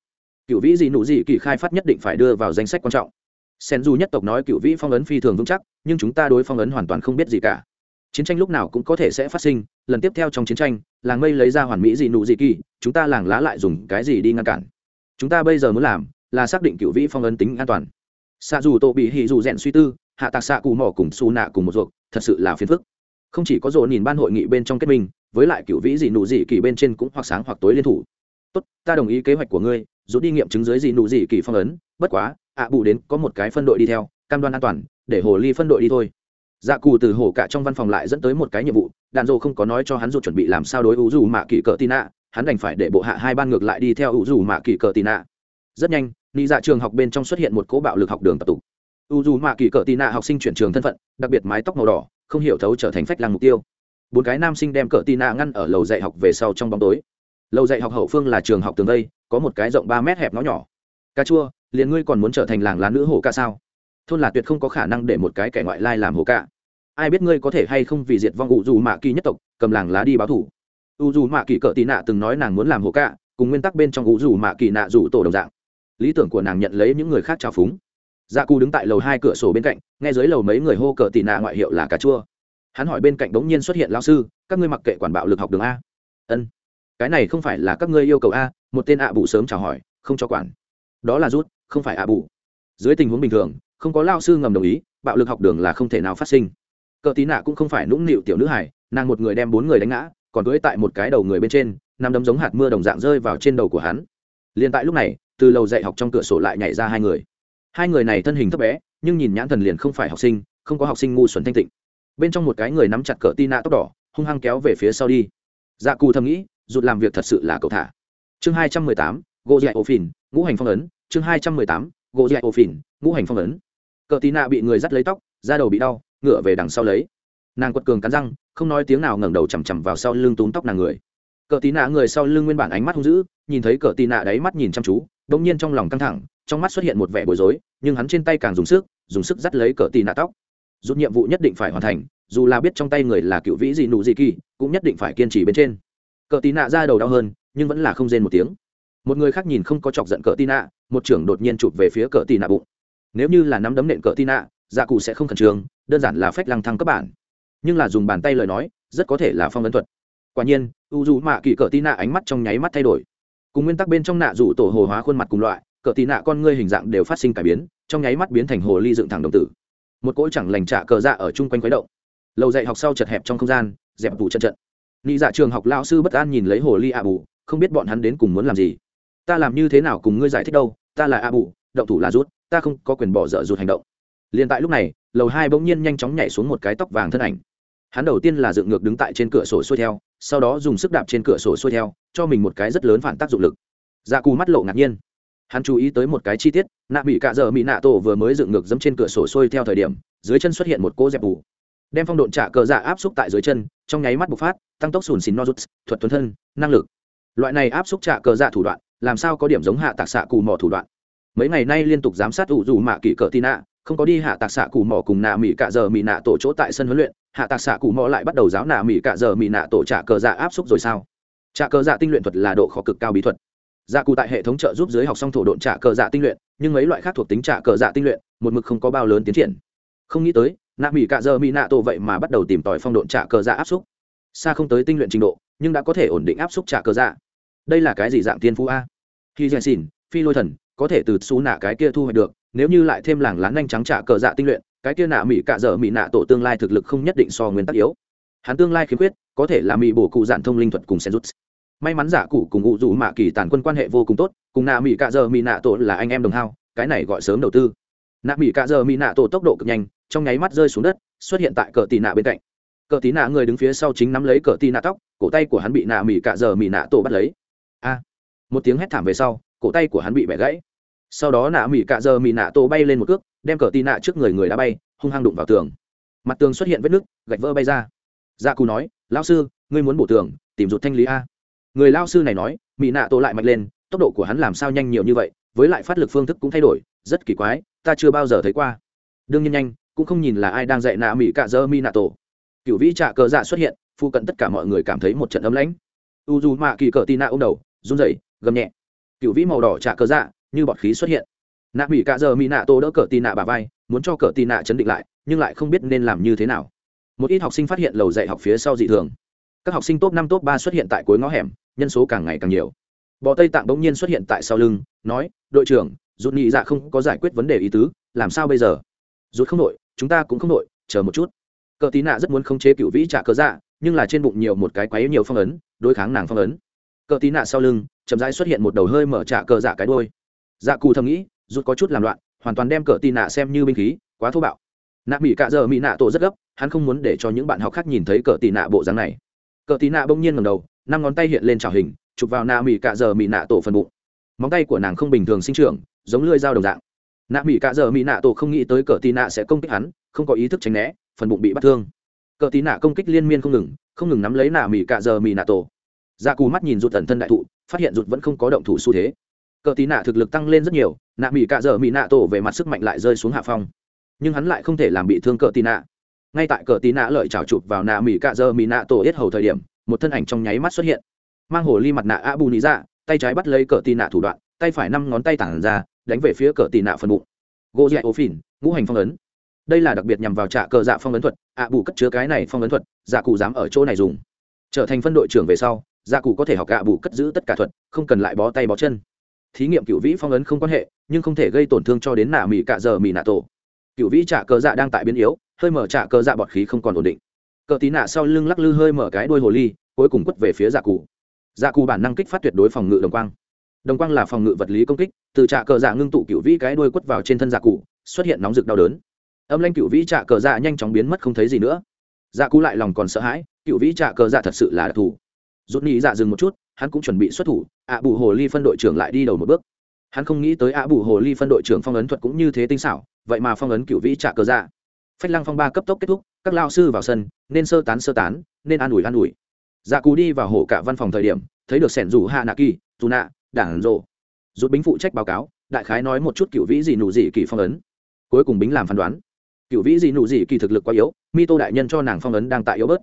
Cựu vĩ dị nụ dị kỳ khai phát nhất định phải đưa vào danh sách quan trọng. Sen du nhất tộc nói cựu vĩ phong ấn phi thường vững chắc, nhưng chúng ta đối phong ấn hoàn toàn không biết gì cả. Chiến tranh lúc nào cũng có thể sẽ phát sinh, lần tiếp theo trong chiến tranh, làng mây lấy ra hoàn mỹ gì nụ gì kỳ, chúng ta làng lá lại dùng cái gì đi ngăn cản? Chúng ta bây giờ muốn làm là xác định cựu vĩ phong ấn tính an toàn. Xạ dù tổ bị hỉ dù rèn suy tư, hạ tạc xạ cù mỏ cùng xù nạ cùng một ruột, thật sự là phiền phức. Không chỉ có dồn nhìn ban hội nghị bên trong kết minh với lại cựu vĩ dị nụ dị kỳ bên trên cũng hoặc sáng hoặc tối liên thủ. Tốt, ta đồng ý kế hoạch của ngươi, rút đi nghiệm chứng dưới dị nụ dị kỳ phong ấn, bất quá, ạ bù đến có một cái phân đội đi theo, cam đoan an toàn, để hồ ly phân đội đi thôi. Dạ cù từ hồ cả trong văn phòng lại dẫn tới một cái nhiệm vụ, đạn dô không có nói cho hắn dù chuẩn bị làm sao đối ủ dù mạ kỳ cờ tin ạ hắn đành phải để bộ hạ hai ban ngược lại đi theo ủ dù mạ kỳ cờ tin ạ rất nhanh ni dạ trường học bên trong xuất hiện một cố bạo lực học đường tập tục. U dù mạ kỳ cờ tin ạ học sinh chuyển trường thân phận, đặc biệt mái tóc màu đỏ, không hiểu thấu trở thành phách lăng mục tiêu bốn cái nam sinh đem cờ tì nạ ngăn ở lầu dạy học về sau trong bóng tối. Lầu dạy học hậu phương là trường học tường tây, có một cái rộng ba mét hẹp nó nhỏ. Cà chua liền ngươi còn muốn trở thành làng lá nữ hổ ca sao? Thôn là tuyệt không có khả năng để một cái kẻ ngoại lai làm hổ ca. Ai biết ngươi có thể hay không vì diệt vong ủ dù mạ kỳ nhất tộc cầm làng lá đi báo thủ. U dù mạ kỳ cỡ tì nạ từng nói nàng muốn làm hổ ca cùng nguyên tắc bên trong ủ dù mạ kỳ nạ rủ tổ đồng dạng. Lý tưởng của nàng nhận lấy những người khác trào phúng. Dạ cù đứng tại lầu hai cửa sổ bên cạnh nghe dưới lầu mấy người hô cờ tì nạ ngoại hiệu là cà chua hắn hỏi bên cạnh bỗng nhiên xuất hiện lao sư, các ngươi mặc kệ quản bạo lực học đường a. Ân, cái này không phải là các ngươi yêu cầu a, một tên ạ à sớm chào hỏi, không cho quản. Đó là rút, không phải ạ à bù. Dưới tình huống bình thường, không có lao sư ngầm đồng ý, bạo lực học đường là không thể nào phát sinh. Cờ tí nạ cũng không phải nũng nịu tiểu nữ hải nàng một người đem bốn người đánh ngã, còn cưỡi tại một cái đầu người bên trên, nằm đấm giống hạt mưa đồng dạng rơi vào trên đầu của hắn. Liền tại lúc này, từ lầu dạy học trong cửa sổ lại nhảy ra hai người. Hai người này thân hình thấp bé, nhưng nhìn nhãn thần liền không phải học sinh, không có học sinh ngu xuẩn thanh tịnh bên trong một cái người nắm chặt cỡ tí nạ tóc đỏ, hung hăng kéo về phía sau đi. Dạ cù thầm nghĩ, rụt làm việc thật sự là cậu thả. Chương hai trăm mười tám, gỗ dạy ô phìn, ngũ hành phong ấn. Chương hai trăm mười tám, gỗ dạy ô phìn, ngũ hành phong ấn. Cỡ tí nạ bị người dắt lấy tóc, da đầu bị đau, ngựa về đằng sau lấy. Nàng quật cường cắn răng, không nói tiếng nào ngẩng đầu chằm chằm vào sau lưng túm tóc nàng người. Cờ tí nạ người sau lưng nguyên bản ánh mắt hung dữ, nhìn thấy cờ tí nạ đáy mắt nhìn chăm chú đ ỗ n g nhiên trong lòng căng thẳng, trong mắt xuất hiện một vẻ bối rối, nhưng hắn trên tay càng dùng sức dùng sức dắt lấy cờ tí nạ tóc rút nhiệm vụ nhất định phải hoàn thành, dù là biết trong tay người là cựu vĩ gì nụ gì kỳ, cũng nhất định phải kiên trì bên trên. Cờ tí nạ ra đầu đau hơn, nhưng vẫn là không rên một tiếng. Một người khác nhìn không có chọc giận cờ tí nạ, một trưởng đột nhiên chụp về phía cờ tí nạ bụng. Nếu như là nắm đấm nện cờ tí nạ dạ cụ sẽ không khẩn trương, đơn giản là phách lăng thăng cấp bản. Nhưng là dùng bàn tay lời nói, rất có thể là phong ấn thuật. Quả nhiên, u dù mạ kỳ cờ tí nạ ánh mắt trong nháy mắt thay đổi. Cùng nguyên tắc bên trong nạ rủ tổ hồ hóa khuôn mặt cùng loại, cờ tí nạ con ngươi hình dạng đều phát sinh cải biến, trong nháy mắt biến thành hồ ly dựng thẳng đồng tử một cỗ chẳng lành trả cờ dạ ở chung quanh quấy động. Lầu dạy học sau chật hẹp trong không gian, dẹp vụ trận trận. Nghĩ dạ trường học lao sư bất an nhìn lấy hồ ly a bù, không biết bọn hắn đến cùng muốn làm gì. Ta làm như thế nào cùng ngươi giải thích đâu, ta là a bù, động thủ là rút, ta không có quyền bỏ dở rụt hành động. Liền tại lúc này, lầu hai bỗng nhiên nhanh chóng nhảy xuống một cái tóc vàng thân ảnh. Hắn đầu tiên là dựng ngược đứng tại trên cửa sổ xuôi theo, sau đó dùng sức đạp trên cửa sổ xuôi theo, cho mình một cái rất lớn phản tác dụng lực. Dạ cù mắt lộ ngạc nhiên hắn chú ý tới một cái chi tiết, nạ bị cạ dợ mỹ nạ tổ vừa mới dựng ngược dẫm trên cửa sổ sôi theo thời điểm, dưới chân xuất hiện một cô dẹp bù. Đem phong độn trả cờ dạ áp xúc tại dưới chân, trong nháy mắt bộc phát, tăng tốc sùn xìn nozuts, thuật tuấn thân, năng lực. Loại này áp xúc trả cờ dạ thủ đoạn, làm sao có điểm giống hạ tạc xạ cù mò thủ đoạn? Mấy ngày nay liên tục giám sát ủ dù mạ kỷ cờ tị nạ, không có đi hạ tạc xạ cù mò cùng nạ mỹ cạ giờ mỹ nạ tổ chỗ tại sân huấn luyện, hạ tạc xạ cù mò lại bắt đầu giáo nạ mỹ cạ giờ mỹ nạ tổ trả cờ dạ áp xúc rồi sao? Trả cờ dạ tinh luyện thuật là độ khó cực cao bí thuật dạ cụ tại hệ thống trợ giúp giới học xong thổ độn trả cờ dạ tinh luyện, nhưng mấy loại khác thuộc tính trả cờ dạ tinh luyện, một mực không có bao lớn tiến triển. Không nghĩ tới, nạ mỹ cạ giờ mỹ nạ tổ vậy mà bắt đầu tìm tòi phong độn trả cờ dạ áp xúc. Xa không tới tinh luyện trình độ, nhưng đã có thể ổn định áp xúc trả cờ dạ. Đây là cái gì dạng tiên phú a? Khi dè xỉn phi lôi thần, có thể từ xú nạ cái kia thu hoạch được, nếu như lại thêm làng lán nhanh trắng trả cờ dạ tinh luyện, cái kia nạ mỹ cạ dở mỹ nạ tổ tương lai thực lực không nhất định so nguyên tắc yếu. Hắn tương lai khiếm khuyết, có thể là mỹ bổ cụ dạn thông linh thuật cùng sen rút may mắn giả cụ cùng ngụ dù mạ kỳ tàn quân quan hệ vô cùng tốt, cùng nạ mỹ cạ giờ mỹ nạ tổ là anh em đồng hao, cái này gọi sớm đầu tư. Nạ mỹ cạ giờ mỹ nạ tổ tốc độ cực nhanh, trong nháy mắt rơi xuống đất, xuất hiện tại cờ tì nạ bên cạnh. Cờ tì nạ người đứng phía sau chính nắm lấy cờ tì nạ tóc, cổ tay của hắn bị nạ mỹ cạ giờ mỹ nạ tổ bắt lấy. A! Một tiếng hét thảm về sau, cổ tay của hắn bị bẻ gãy. Sau đó nạ mỹ cạ giờ mỹ nạ tổ bay lên một cước, đem cờ tì nạ trước người người đã bay, hung hăng đụng vào tường. Mặt tường xuất hiện vết nứt, gạch vỡ bay ra. Dạ Gia cù nói, lão sư, ngươi muốn bổ tường, tìm rụt thanh lý a người lao sư này nói mỹ nạ tổ lại mạnh lên, tốc độ của hắn làm sao nhanh nhiều như vậy, với lại phát lực phương thức cũng thay đổi, rất kỳ quái, ta chưa bao giờ thấy qua. Đương nhiên nhanh, cũng không nhìn là ai đang dạy nạ mỹ cạ dơ mi nạ tổ. Cựu vĩ trạ cờ dạ xuất hiện phụ cận tất cả mọi người cảm thấy một trận ấm lãnh. U dù mạ kỳ cờ tì nạ ô m đầu, run rẩy, gầm nhẹ. Cựu vĩ màu đỏ trạ cờ dạ như bọt khí xuất hiện. Nạ mỹ cạ dơ mi nạ tổ đỡ cờ tì nạ bà vai, muốn cho cờ tì nạ chấn định lại, nhưng lại không biết nên làm như thế nào. Một ít học sinh phát hiện lầu dạy học phía sau dị thường các học sinh top năm, top ba xuất hiện tại cuối ngõ hẻm, nhân số càng ngày càng nhiều. Bọ tây tạng bỗng nhiên xuất hiện tại sau lưng, nói, đội trưởng rút nhị dạ không có giải quyết vấn đề ý tứ, làm sao bây giờ? Rút không đội, chúng ta cũng không đội, chờ một chút. Cờ tí nạ rất muốn khống chế cựu vĩ trả cờ dạ nhưng là trên bụng nhiều một cái quấy nhiều phong ấn, đối kháng nàng phong ấn. Cờ tí nạ sau lưng, chậm rãi xuất hiện một đầu hơi mở trả cờ dạ cái đôi dạ cù thầm nghĩ rút có chút làm loạn, hoàn toàn đem cờ tí nạ xem như binh khí, quá thô bạo. Nạ mỹ cạ giờ mỹ nạ tổ rất gấp, hắn không muốn để cho những bạn học khác nhìn thấy cờ tì nạ bộ dáng này cờ tí nạ bỗng nhiên ngầm đầu, năm ngón tay hiện lên trào hình, chụp vào nạ mỹ cạ giờ mỹ nạ tổ phần bụng. Móng tay của nàng không bình thường sinh trưởng, giống lưỡi dao đồng dạng. Nạ mỹ cạ giờ mỹ nạ tổ không nghĩ tới cờ tí nạ sẽ công kích hắn, không có ý thức tránh né, phần bụng bị bắt thương. Cờ tí nạ công kích liên miên không ngừng không ngừng nắm lấy nạ mỹ cạ giờ mỹ nạ tổ. Ra cù mắt nhìn rụt tần thân đại thụ, phát hiện rụt vẫn không có động thủ xu thế. Cờ tí nạ thực lực tăng lên rất nhiều nạ mỹ cạ giờ mỹ nạ tổ về mặt sức mạnh lại rơi xuống hạ phong. Nhưng hắn lại không thể làm bị thương cờ tí nạ ngay tại cờ tì nạ lợi trào chụp vào nạ mỹ cạ dơ mỹ nạ tổ yết hầu thời điểm, một thân ảnh trong nháy mắt xuất hiện. Mang hồ ly mặt nạ a bù nị ra tay trái bắt lấy cờ tì nạ thủ đoạn, tay phải năm ngón tay tản ra, đánh về phía cờ tì nạ phần bụng. Gỗ dạy ô phìn, ngũ hành phong ấn. Đây là đặc biệt nhằm vào trạ cờ dạ phong ấn thuật ạ bù cất chứa cái này phong ấn thuật dạ cụ dám ở chỗ này dùng. Trở thành phân đội trưởng về sau dạ cụ có thể học ạ bù cất giữ tất cả thuật, không cần lại bó tay bó chân. Thí nghiệm cựu vĩ phong ấn không quan hệ, nhưng không thể gây tổn thương cho đến nạ mỹ cạ giờ mỹ nạ tổ. Cựu vĩ trả cờ dạ đang tại biến yếu hơi mở trả cờ dạ bọt khí không còn ổn định. Cờ tí nạ sau lưng lắc lư hơi mở cái đuôi hồ ly, cuối cùng quất về phía dạ cụ. Dạ cụ bản năng kích phát tuyệt đối phòng ngự đồng quang. Đồng quang là phòng ngự vật lý công kích, từ trạ cờ dạ ngưng tụ cựu vĩ cái đuôi quất vào trên thân dạ cụ, xuất hiện nóng rực đau đớn. Âm lanh cựu vĩ trạ cờ dạ nhanh chóng biến mất không thấy gì nữa. Dạ cụ lại lòng còn sợ hãi, cựu vĩ trạ cờ dạ thật sự là đặc thù. Rút nghĩ dạ dừng một chút, hắn cũng chuẩn bị xuất thủ, ạ bù hồ ly phân đội trưởng lại đi đầu một bước. Hắn không nghĩ tới ạ bù hồ ly phân đội trưởng phong ấn thuật cũng như thế tinh xảo, vậy mà phong ấn cựu vĩ trạ cờ dạ phách lăng phong ba cấp tốc kết thúc, các lao sư vào sân, nên sơ tán sơ tán, nên an ủi an ủi. Dạ cù đi vào hổ cả văn phòng thời điểm, thấy được sẻn rủ hạ nạ kỳ, dù nạ, đảng rộ. Rút bính phụ trách báo cáo, đại khái nói một chút cựu vĩ gì nụ gì kỳ phong ấn. Cuối cùng bính làm phán đoán. Cựu vĩ gì nụ gì kỳ thực lực quá yếu, mi tô đại nhân cho nàng phong ấn đang tại yếu bớt.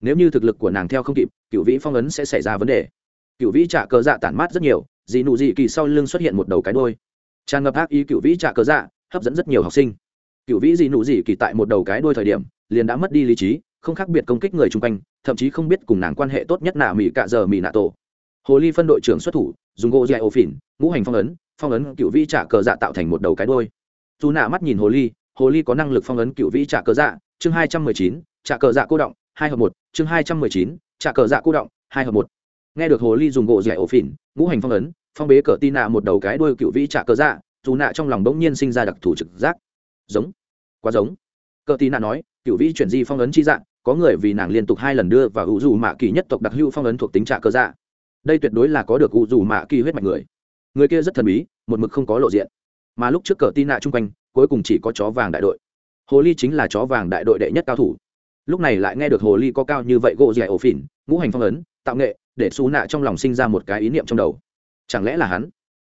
Nếu như thực lực của nàng theo không kịp cựu vĩ phong ấn sẽ xảy ra vấn đề. Cựu vĩ trả cờ dạ tản mát rất nhiều dị nụ dị kỳ sau lưng xuất hiện một đầu cái đôi tràn ngập ác ý cựu vĩ trả cờ dạ hấp dẫn rất nhiều học sinh cựu vĩ dị nụ dị kỳ tại một đầu cái đôi thời điểm, liền đã mất đi lý trí, không khác biệt công kích người chung quanh, thậm chí không biết cùng nàng quan hệ tốt nhất nạ mỹ cạ giờ mỹ nạ tổ. Hồ ly phân đội trưởng xuất thủ, dùng gỗ dạy ổ phỉn, ngũ hành phong ấn phong ấn cựu vĩ trả cờ dạ tạo thành một đầu cái đôi dù nạ mắt nhìn hồ ly hồ ly có năng lực phong ấn cựu vĩ trả cờ dạ chương hai trăm mười chín, trả cờ dạ cô động, hai hợp một, chương hai trăm mười chín, trả cờ dạ cô động, hai hợp một. Nghe được hồ ly dùng gỗ dạy ổ phỉn, ngũ hành phong ấn, phong bế cờ tin nạ một đầu cái đuôi cựu vĩ trả cờ dạ dù nạ trong lòng bỗng nhiên sinh ra đặc thù trực giác giống. Quá giống. Cờ tì nạ nói cựu vĩ chuyển di phong ấn chi dạng, có người vì nàng liên tục hai lần đưa và u dù mạ kỳ nhất tộc đặc hữu phong ấn thuộc tính trạ cơ dạ. Đây tuyệt đối là có được u dù mạ kỳ huyết mạch người. Người kia rất thần bí, một mực không có lộ diện. Mà lúc trước cờ tì nạ chung quanh, cuối cùng chỉ có chó vàng đại đội. Hồ ly chính là chó vàng đại đội đệ nhất cao thủ. Lúc này lại nghe được hồ ly có cao như vậy gỗ dẻ ổ phỉn, ngũ hành phong ấn, tạo nghệ, để xú nạ trong lòng sinh ra một cái ý niệm trong đầu. Chẳng lẽ là hắn?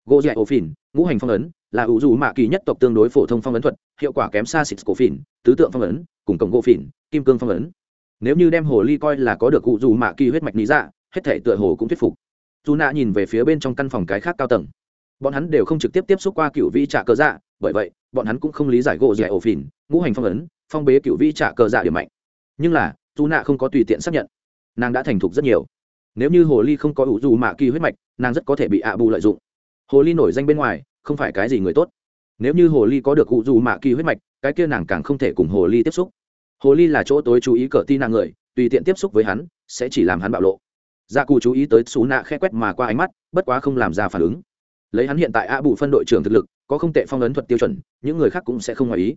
Gỗ dạy ổ phỉn ngũ hành phong ấn, là ủ dù mạ kỳ nhất tộc tương đối phổ thông phong ấn thuật, hiệu quả kém xa xịt cổ phìn tứ tượng phong ấn, cùng cổng gỗ phìn kim cương phong ấn. Nếu như đem hồ ly coi là có được ủ dù mạ kỳ huyết mạch lý dạ hết thể tựa hồ cũng thuyết phục. Dù nạ nhìn về phía bên trong căn phòng cái khác cao tầng. Bọn hắn đều không trực tiếp tiếp xúc qua cựu vi trả cờ dạ bởi vậy, bọn hắn cũng không lý giải gỗ dạy ổ phìn ngũ hành phong ấn, phong bế cựu vi trả cờ dạ điểm mạnh. Nhưng là, dù nạ không có tùy tiện xác nhận. Nàng đã thành thục rất nhiều. Nếu như hồ ly không có ủ dù mạ kỳ huyết mạch, nàng rất có thể bị ạ bù lợi dụng hồ ly nổi danh bên ngoài không phải cái gì người tốt nếu như hồ ly có được cụ dù mạ kỳ huyết mạch cái kia nàng càng không thể cùng hồ ly tiếp xúc hồ ly là chỗ tối chú ý cờ tin nàng người tùy tiện tiếp xúc với hắn sẽ chỉ làm hắn bạo lộ dạ gia cụ chú ý tới xú nạ khe quét mà qua ánh mắt, bất quá không làm ra phản ứng. Lấy hắn hiện tại a bù phân đội trưởng thực lực, có không tệ phong ấn thuật tiêu chuẩn, những người khác cũng sẽ không ngoài ý.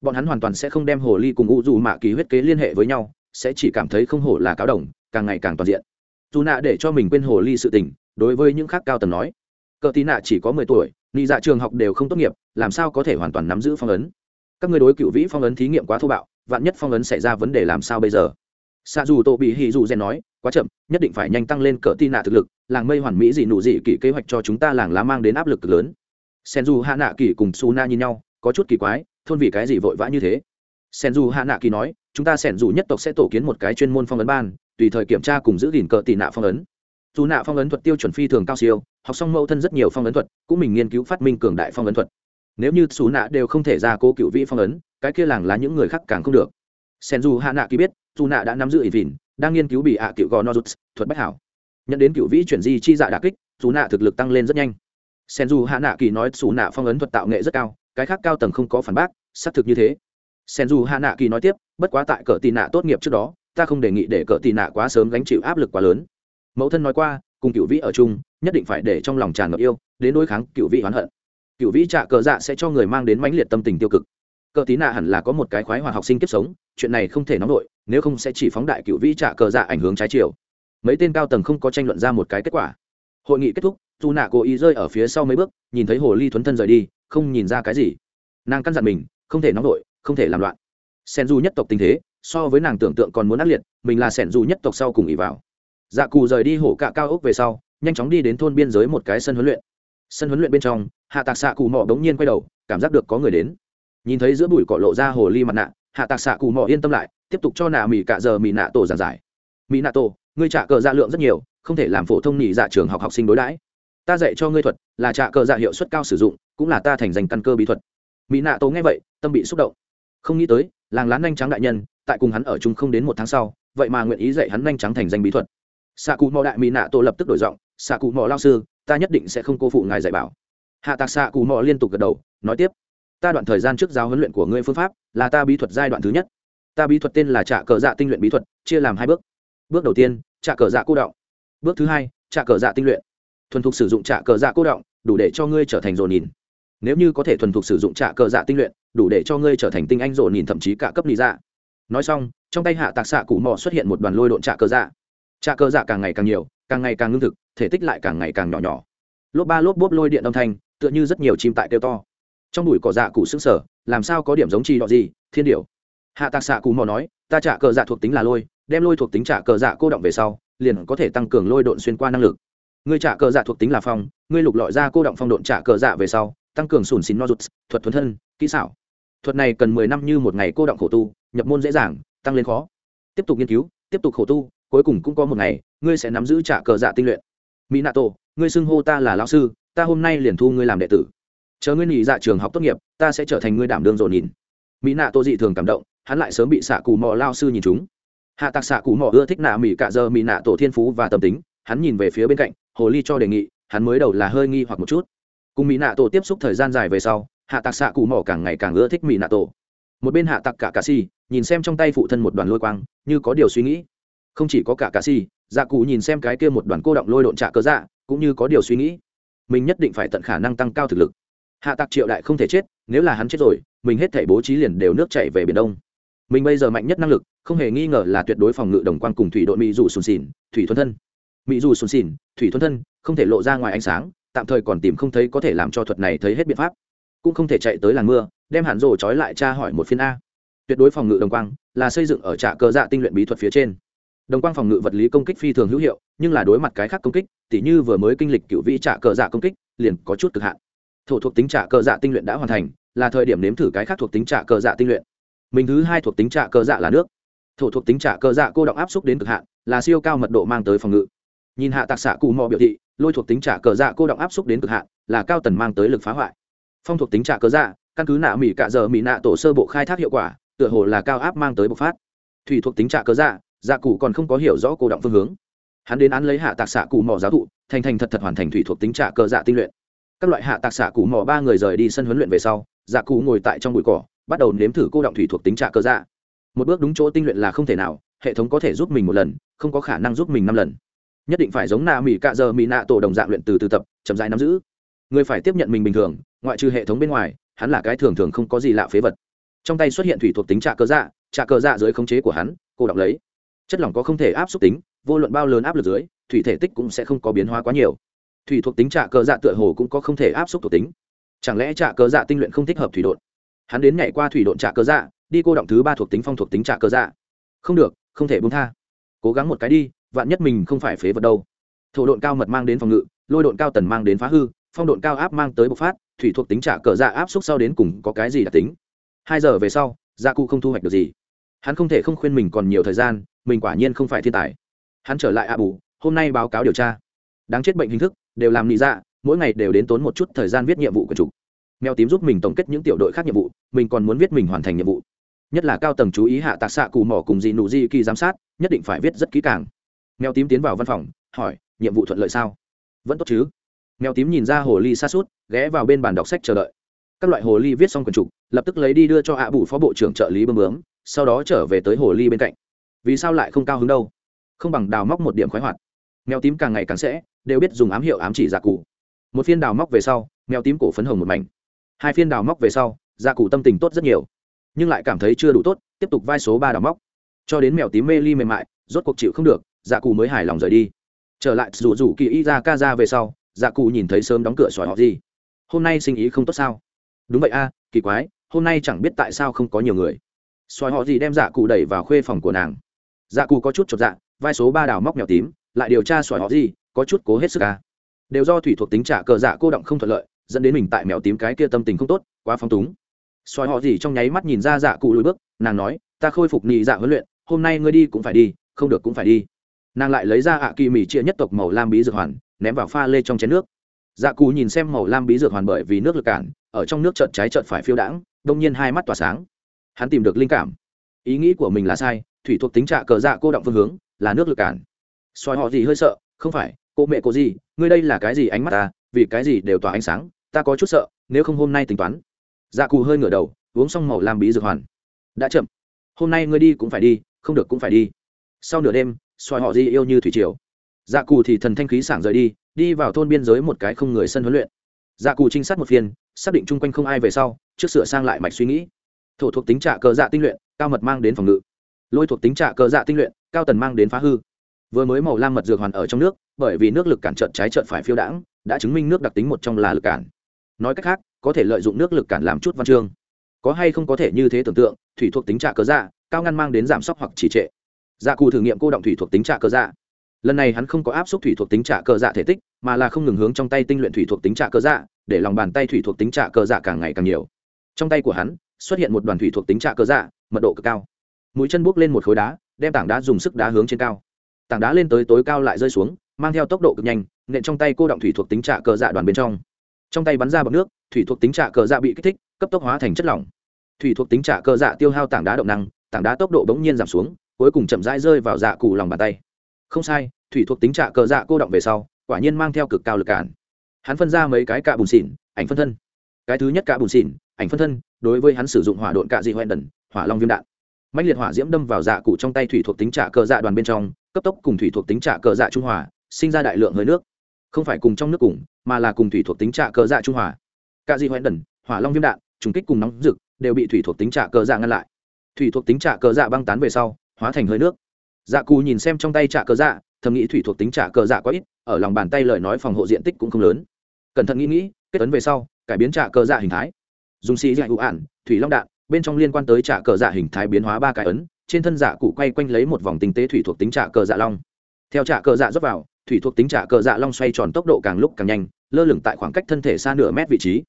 Bọn hắn hoàn toàn sẽ không đem hồ ly cùng u dù mạ kỳ huyết kế liên hệ với nhau, sẽ chỉ cảm thấy không hổ là cáo đồng, càng ngày càng toàn diện. Dù nạ để cho mình quên hồ ly sự tình, đối với những khác cao tầng nói cờ tí nạ chỉ có mười tuổi ni dạ trường học đều không tốt nghiệp, làm sao có thể hoàn toàn nắm giữ phong ấn? Các người đối cựu vĩ phong ấn thí nghiệm quá thô bạo, vạn nhất phong ấn xảy ra vấn đề làm sao bây giờ? Xa dù tô bị hì dù gen nói, quá chậm, nhất định phải nhanh tăng lên cờ tí nạ thực lực, làng mây hoàn mỹ dị nụ dị kỷ kế hoạch cho chúng ta làng lá mang đến áp lực lớn. Sen dù hạ nạ kỳ cùng su na nhìn nhau, có chút kỳ quái, thôn vì cái gì vội vã như thế? Sen dù hạ nạ kỳ nói, chúng ta sẻn dù nhất tộc sẽ tổ kiến một cái chuyên môn phong ấn ban, tùy thời kiểm tra cùng giữ gìn cờ tị nạ phong ấn dù nạ phong ấn thuật tiêu chuẩn phi thường cao siêu, học xong mẫu thân rất nhiều phong ấn thuật, cũng mình nghiên cứu phát minh cường đại phong ấn thuật. Nếu như xù nạ đều không thể ra cố cựu vị phong ấn, cái kia làng là những người khác càng không được. Sen dù hạ nạ ký biết, dù nạ đã nắm giữ ỷ vìn đang nghiên cứu bị hạ cựu gò nozuts, thuật bách hảo. Nhận đến cựu vĩ chuyển di chi dạ đà kích, dù nạ thực lực tăng lên rất nhanh. Sen dù hạ nạ kỳ nói xù nạ phong ấn thuật tạo nghệ rất cao, cái khác cao tầng không có phản bác, xác thực như thế. Sen dù hạ nạ kỳ nói tiếp, bất quá tại cỡ tị nạ tốt nghiệp trước đó, ta không đề nghị để cỡ tị nạ quá sớm gánh chịu áp lực quá lớn mẫu thân nói qua, cùng cựu vĩ ở chung, nhất định phải để trong lòng tràn ngập yêu, đến đối kháng cựu vĩ oán hận. Cựu vĩ trạ cờ dạ sẽ cho người mang đến mãnh liệt tâm tình tiêu cực. Cờ tí nạ hẳn là có một cái khoái hoạt học sinh kiếp sống, chuyện này không thể nóng nổi, nếu không sẽ chỉ phóng đại cựu vĩ trạ cờ dạ ảnh hướng trái chiều. Mấy tên cao tầng không có tranh luận ra một cái kết quả. Hội nghị kết thúc, dù nạ cố ý rơi ở phía sau mấy bước, nhìn thấy hồ ly thuấn thân rời đi, không nhìn ra cái gì. Nàng căn dặn mình, không thể nóng nổi, không thể làm loạn. Sen du nhất tộc tình thế, so với nàng tưởng tượng còn muốn ác liệt, mình là sẻn du nhất tộc sau cùng ỉ vào dạ cù rời đi hổ cạ cao ốc về sau, nhanh chóng đi đến thôn biên giới một cái sân huấn luyện. Sân huấn luyện bên trong, hạ tạc xạ cù mò đ ố n g nhiên quay đầu, cảm giác được có người đến. Nhìn thấy giữa bụi cỏ lộ ra hồ ly mặt nạ, hạ tạc xạ cù mò yên tâm lại, tiếp tục cho nạ mỹ cạ giờ mỹ nạ tổ giàn giải. Mỹ nạ tổ, ngươi trả cờ dạ lượng rất nhiều, không thể làm phổ thông nhị dạ trường học học sinh đối đãi. Ta dạy cho ngươi thuật, là trả cờ dạ hiệu suất cao sử dụng, cũng là ta thành danh căn cơ bí thuật. Mỹ nạ tổ nghe vậy, tâm bị xúc động. Không nghĩ tới, làng lán nhanh trắng đại nhân, tại cùng hắn ở chung không đến một tháng sau, vậy mà nguyện ý dạy hắn nhanh trắng thành danh bí thuật xạ cụ mò đại mỹ nạ tổ lập tức đổi giọng, xạ cụ mò lao sư, ta nhất định sẽ không cô phụ ngài dạy bảo. Hạ tạc xạ cụ mò liên tục gật đầu, nói tiếp, ta đoạn thời gian trước giáo huấn luyện của ngươi phương pháp là ta bí thuật giai đoạn thứ nhất. Ta bí thuật tên là trả cờ dạ tinh luyện bí thuật, chia làm hai bước. Bước đầu tiên trả cờ dạ cô động. Bước thứ hai trả cờ dạ tinh luyện. Thuần thục sử dụng trả cờ dạ cô động, đủ để cho ngươi trở thành rồ nhìn. Nếu như có thể thuần thục sử dụng trả cờ dạ tinh luyện, đủ để cho ngươi trở thành tinh anh rồ nhìn thậm chí cả cấp lý dạ. Nói xong, trong tay hạ tạc xạ cụ mò xuất hiện một đoàn lôi độn trả cờ dạ trà cờ dạ càng ngày càng nhiều, càng ngày càng ngưng thực, thể tích lại càng ngày càng nhỏ nhỏ. Lốp ba lốp bốp lôi điện âm thanh, tựa như rất nhiều chim tại kêu to. Trong bụi cỏ dạ cụ xứng sở làm sao có điểm giống chi đọ gì, thiên điểu. Hạ tạc xạ cù mò nói, ta trả cờ dạ thuộc tính là lôi, đem lôi thuộc tính trả cờ dạ cô động về sau, liền có thể tăng cường lôi độn xuyên qua năng lực. Ngươi trả cờ dạ thuộc tính là phong, ngươi lục lọi ra cô động phong độn trả cờ dạ về sau, tăng cường sùn xín nozuts thuật thuần thân, kỹ xảo. Thuật này cần mười năm như một ngày cô động khổ tu, nhập môn dễ dàng, tăng lên khó. Tiếp tục nghiên cứu, tiếp tục khổ tu cuối cùng cũng có một ngày, ngươi sẽ nắm giữ trả cờ dạ tinh luyện. Mỹ nato ngươi xưng hô ta là lão sư, ta hôm nay liền thu ngươi làm đệ tử. Chờ ngươi nghỉ dạ trường học tốt nghiệp, ta sẽ trở thành ngươi đảm đương dồn nhìn. Mỹ nạ tổ dị thường cảm động, hắn lại sớm bị xạ cù mò lao sư nhìn chúng. Hạ tạc xạ cù mò ưa thích nạ mỹ cạ giờ mỹ nạ tổ thiên phú và tâm tính, hắn nhìn về phía bên cạnh, hồ ly cho đề nghị, hắn mới đầu là hơi nghi hoặc một chút. Cùng mỹ nạ tổ tiếp xúc thời gian dài về sau, hạ tạc xạ cù mò càng ngày càng ưa thích mỹ nạ tổ một bên hạ tạc cả cà si, nhìn xem trong tay phụ thân một đoàn lôi quang, như có điều suy nghĩ không chỉ có cả cà si dạ cụ nhìn xem cái kia một đoàn cô động lôi độn trạ cơ dạ cũng như có điều suy nghĩ. Mình nhất định phải tận khả năng tăng cao thực lực. Hạ tạc triệu đại không thể chết, nếu là hắn chết rồi, mình hết thể bố trí liền đều nước chạy về biển đông. Mình bây giờ mạnh nhất năng lực, không hề nghi ngờ là tuyệt đối phòng ngự đồng quan cùng thủy đội mỹ dù sùn xỉn, thủy thuần thân. Mỹ dù sùn xỉn, thủy thuần thân, không thể lộ ra ngoài ánh sáng, tạm thời còn tìm không thấy có thể làm cho thuật này thấy hết biện pháp. Cũng không thể chạy tới làng mưa, đem hạn rồ trói lại tra hỏi một phiên a. Tuyệt đối phòng ngự đồng quang là xây dựng ở trạ cơ dạ tinh luyện bí thuật phía trên đồng quang phòng ngự vật lý công kích phi thường hữu hiệu, nhưng là đối mặt cái khác công kích, tỉ như vừa mới kinh lịch cựu vĩ trả cờ dạ công kích, liền có chút cực hạn. Thổ thuộc tính trả cờ dạ tinh luyện đã hoàn thành, là thời điểm nếm thử cái khác thuộc tính trả cờ dạ tinh luyện. Mình thứ hai thuộc tính trả cờ dạ là nước. Thổ thuộc tính trả cờ dạ cô động áp xúc đến cực hạn, là siêu cao mật độ mang tới phòng ngự. Nhìn hạ tạc xạ cù mò biểu thị, lôi thuộc tính trả cờ dạ cô động áp xúc đến cực hạn, là cao tần mang tới lực phá hoại. Phong thuộc tính trả cờ dạ căn cứ nạ mỹ cạ giờ mỹ nạ tổ sơ bộ khai thác hiệu quả, tựa hồ là cao áp mang tới bộc phát. Thủy thuộc tính trả cờ dạ dạ cụ còn không có hiểu rõ cô động phương hướng. Hắn đến án lấy hạ tạc xạ cụ mỏ giáo thụ, thành thành thật thật hoàn thành thủy thuộc tính trả cờ dạ tinh luyện. Các loại hạ tạc xạ cụ mỏ ba người rời đi sân huấn luyện về sau dạ cụ ngồi tại trong bụi cỏ, bắt đầu nếm thử cô động thủy thuộc tính trả cơ dạ. Một bước đúng chỗ tinh luyện là không thể nào, hệ thống có thể giúp mình một lần, không có khả năng giúp mình năm lần. Nhất định phải giống nà mỹ cạ giờ mỹ nạ tổ đồng dạng luyện từ từ tập, chậm dài nắm giữ. Người phải tiếp nhận mình bình thường, ngoại trừ hệ thống bên ngoài, hắn là cái thường thường không có gì lạ phế vật. Trong tay xuất hiện thủy thuộc tính trạ cơ dạ trạ cơ dạ dưới khống chế của hắn, cô đọc lấy chất lỏng có không thể áp suất tính, vô luận bao lớn áp lực dưới, thủy thể tích cũng sẽ không có biến hóa quá nhiều. Thủy thuộc tính trạ cơ dạ tựa hồ cũng có không thể áp suất thuộc tính. Chẳng lẽ trạ cơ dạ tinh luyện không thích hợp thủy đột hắn đến nhảy qua thủy độn trạ cơ dạ đi cô động thứ ba thuộc tính phong thuộc tính trạ cơ dạ. Không được, không thể buông tha. Cố gắng một cái đi, vạn nhất mình không phải phế vật đâu. Thổ độn cao mật mang đến phòng ngự, lôi độn cao tần mang đến phá hư, phong độn cao áp mang tới bộc phát, thủy thuộc tính trả cờ dạ áp xúc sau đến cùng có cái gì đặc tính? Hai giờ về sau gia cụ không thu hoạch được gì. Hắn không thể không khuyên mình còn nhiều thời gian mình quả nhiên không phải thiên tài. Hắn trở lại a bù, hôm nay báo cáo điều tra. Đáng chết bệnh hình thức, đều làm nị dạ mỗi ngày đều đến tốn một chút thời gian viết nhiệm vụ của chủ. Mèo tím giúp mình tổng kết những tiểu đội khác nhiệm vụ, mình còn muốn viết mình hoàn thành nhiệm vụ. Nhất là cao tầng chú ý hạ tạc xạ cù mỏ cùng dị nụ di kỳ giám sát, nhất định phải viết rất kỹ càng. Mèo tím tiến vào văn phòng, hỏi, nhiệm vụ thuận lợi sao? Vẫn tốt chứ. Mèo tím nhìn ra hồ ly xa suốt ghé vào bên bàn đọc sách chờ đợi. Các loại hồ ly viết xong quần trục lập tức lấy đi đưa cho ạ bù phó bộ trưởng trợ lý bơm bướm, sau đó trở về tới hồ ly bên cạnh vì sao lại không cao hứng đâu? Không bằng đào móc một điểm khoái hoạt. Mèo tím càng ngày càng sẽ, đều biết dùng ám hiệu ám chỉ giả cụ một phiên đào móc về sau, mèo tím cổ phấn hồng một mảnh. Hai phiên đào móc về sau, giả cụ tâm tình tốt rất nhiều. Nhưng lại cảm thấy chưa đủ tốt, tiếp tục vai số ba đào móc. Cho đến mèo tím mê ly mềm mại, rốt cuộc chịu không được, giả cụ mới hài lòng rời đi. Trở lại rủ rủ kỳ y ra ca ra về sau, giả cụ nhìn thấy sớm đóng cửa sỏi họ gì. Hôm nay sinh ý không tốt sao? Đúng vậy a, kỳ quái, hôm nay chẳng biết tại sao không có nhiều người. Sỏi họ gì đem giả cụ đẩy vào khuê phòng của nàng dạ cụ có chút chột dạ vai số ba đào móc mèo tím, lại điều tra xoài họ gì, có chút cố hết sức ca đều do thủy thuộc tính trả cờ dạ cô động không thuận lợi, dẫn đến mình tại mèo tím cái kia tâm tình không tốt, quá phong túng. Xoài họ gì trong nháy mắt nhìn ra dạ cụ lùi bước, nàng nói, ta khôi phục nhị dạ huấn luyện, hôm nay ngươi đi cũng phải đi, không được cũng phải đi. Nàng lại lấy ra ạ kỳ mì chia nhất tộc màu lam bí dược hoàn, ném vào pha lê trong chén nước. Dạ cù nhìn xem màu lam bí dược hoàn bởi vì nước lực cản, ở trong nước trợn trái trợn phải phiêu đãng, đông nhiên hai mắt tỏa sáng. Hắn tìm được linh cảm. Ý nghĩ của mình là sai thủy thuộc tính trạ cờ dạ cô động phương hướng, là nước lực cản. Soi họ gì hơi sợ, không phải, cô mẹ cô gì, ngươi đây là cái gì ánh mắt ta, vì cái gì đều tỏa ánh sáng, ta có chút sợ, nếu không hôm nay tính toán. Dạ cù hơi ngửa đầu, uống xong màu làm bí dược hoàn. Đã chậm. Hôm nay ngươi đi cũng phải đi, không được cũng phải đi. Sau nửa đêm, soi họ gì yêu như thủy triều. Dạ cù thì thần thanh khí sảng rời đi đi vào thôn biên giới một cái không người sân huấn luyện. Dạ cù trinh sát một phiên, xác định chung quanh không ai về sau, trước sửa sang lại mạch suy nghĩ. Thổ thuộc tính trạ cờ dạ tinh luyện, cao mật mang đến phòng ngự lôi thuộc tính trạ cờ dạ tinh luyện, cao tần mang đến phá hư. Vừa mới màu lam mật dược hoàn ở trong nước, bởi vì nước lực cản trận trái trận phải phiêu đãng, đã chứng minh nước đặc tính một trong là lực cản. Nói cách khác, có thể lợi dụng nước lực cản làm chút văn chương. Có hay không có thể như thế tưởng tượng, thủy thuộc tính trạ cờ dạ cao ngăn mang đến giảm sốc hoặc trì trệ. Dạ cù thử nghiệm cô động thủy thuộc tính trạ cờ dạ. Lần này hắn không có áp suất thủy thuộc tính trạ cờ dạ thể tích, mà là không ngừng hướng trong tay tinh luyện thủy thuộc tính trạ cờ dạ để lòng bàn tay thủy thuộc tính trạ cờ dạ càng ngày càng nhiều. Trong tay của hắn, xuất hiện một đoàn thủy thuộc tính trạ cờ dạ mật độ cực cao mũi chân bước lên một khối đá, đem tảng đá dùng sức đá hướng trên cao. Tảng đá lên tới tối cao lại rơi xuống, mang theo tốc độ cực nhanh, nện trong tay cô động thủy thuộc tính trạ cờ dạ đoàn bên trong. Trong tay bắn ra bọc nước, thủy thuộc tính trạ cờ dạ bị kích thích, cấp tốc hóa thành chất lỏng. Thủy thuộc tính trạ cờ dạ tiêu hao tảng đá động năng, tảng đá tốc độ bỗng nhiên giảm xuống, cuối cùng chậm rãi rơi vào dạ cụ lòng bàn tay. Không sai, thủy thuộc tính trạ cờ dạ cô động về sau, quả nhiên mang theo cực cao lực cản. Hắn phân ra mấy cái cạ bùn xỉn, ảnh phân thân. Cái thứ nhất cạ bùn xỉn, ảnh phân thân, đối với hắn sử dụng hỏa độn cạ dị hoen đần, hỏa long viêm đạn mạnh liệt hỏa diễm đâm vào dạ cụ trong tay thủy thuộc tính trả cờ dạ đoàn bên trong, cấp tốc cùng thủy thuộc tính trả cờ dạ trung hòa, sinh ra đại lượng hơi nước. Không phải cùng trong nước cùng, mà là cùng thủy thuộc tính trả cờ dạ trung hòa. Cả di hoen đần hỏa long viêm đạn, trùng kích cùng nóng rực, đều bị thủy thuộc tính trả cờ dạ ngăn lại. Thủy thuộc tính trả cờ dạ băng tán về sau, hóa thành hơi nước. Dạ cù nhìn xem trong tay trả cờ dạ thầm nghĩ thủy thuộc tính trả cờ dạ quá ít, ở lòng bàn tay lời nói phòng hộ diện tích cũng không lớn. Cẩn thận nghĩ nghĩ, kết ấn về sau, cải biến trả cờ dạ hình thái. Dùng xì dạy ụ ản, thủy long đạn bên trong liên quan tới trạ cờ dạ hình thái biến hóa ba cái ấn, trên thân dạ cụ quay quanh lấy một vòng tinh tế thủy thuộc tính trạ cờ dạ long. Theo trạ cờ dạ dốc vào, thủy thuộc tính trạ cờ dạ long xoay tròn tốc độ càng lúc càng nhanh, lơ lửng tại khoảng cách thân thể xa nửa mét vị trí.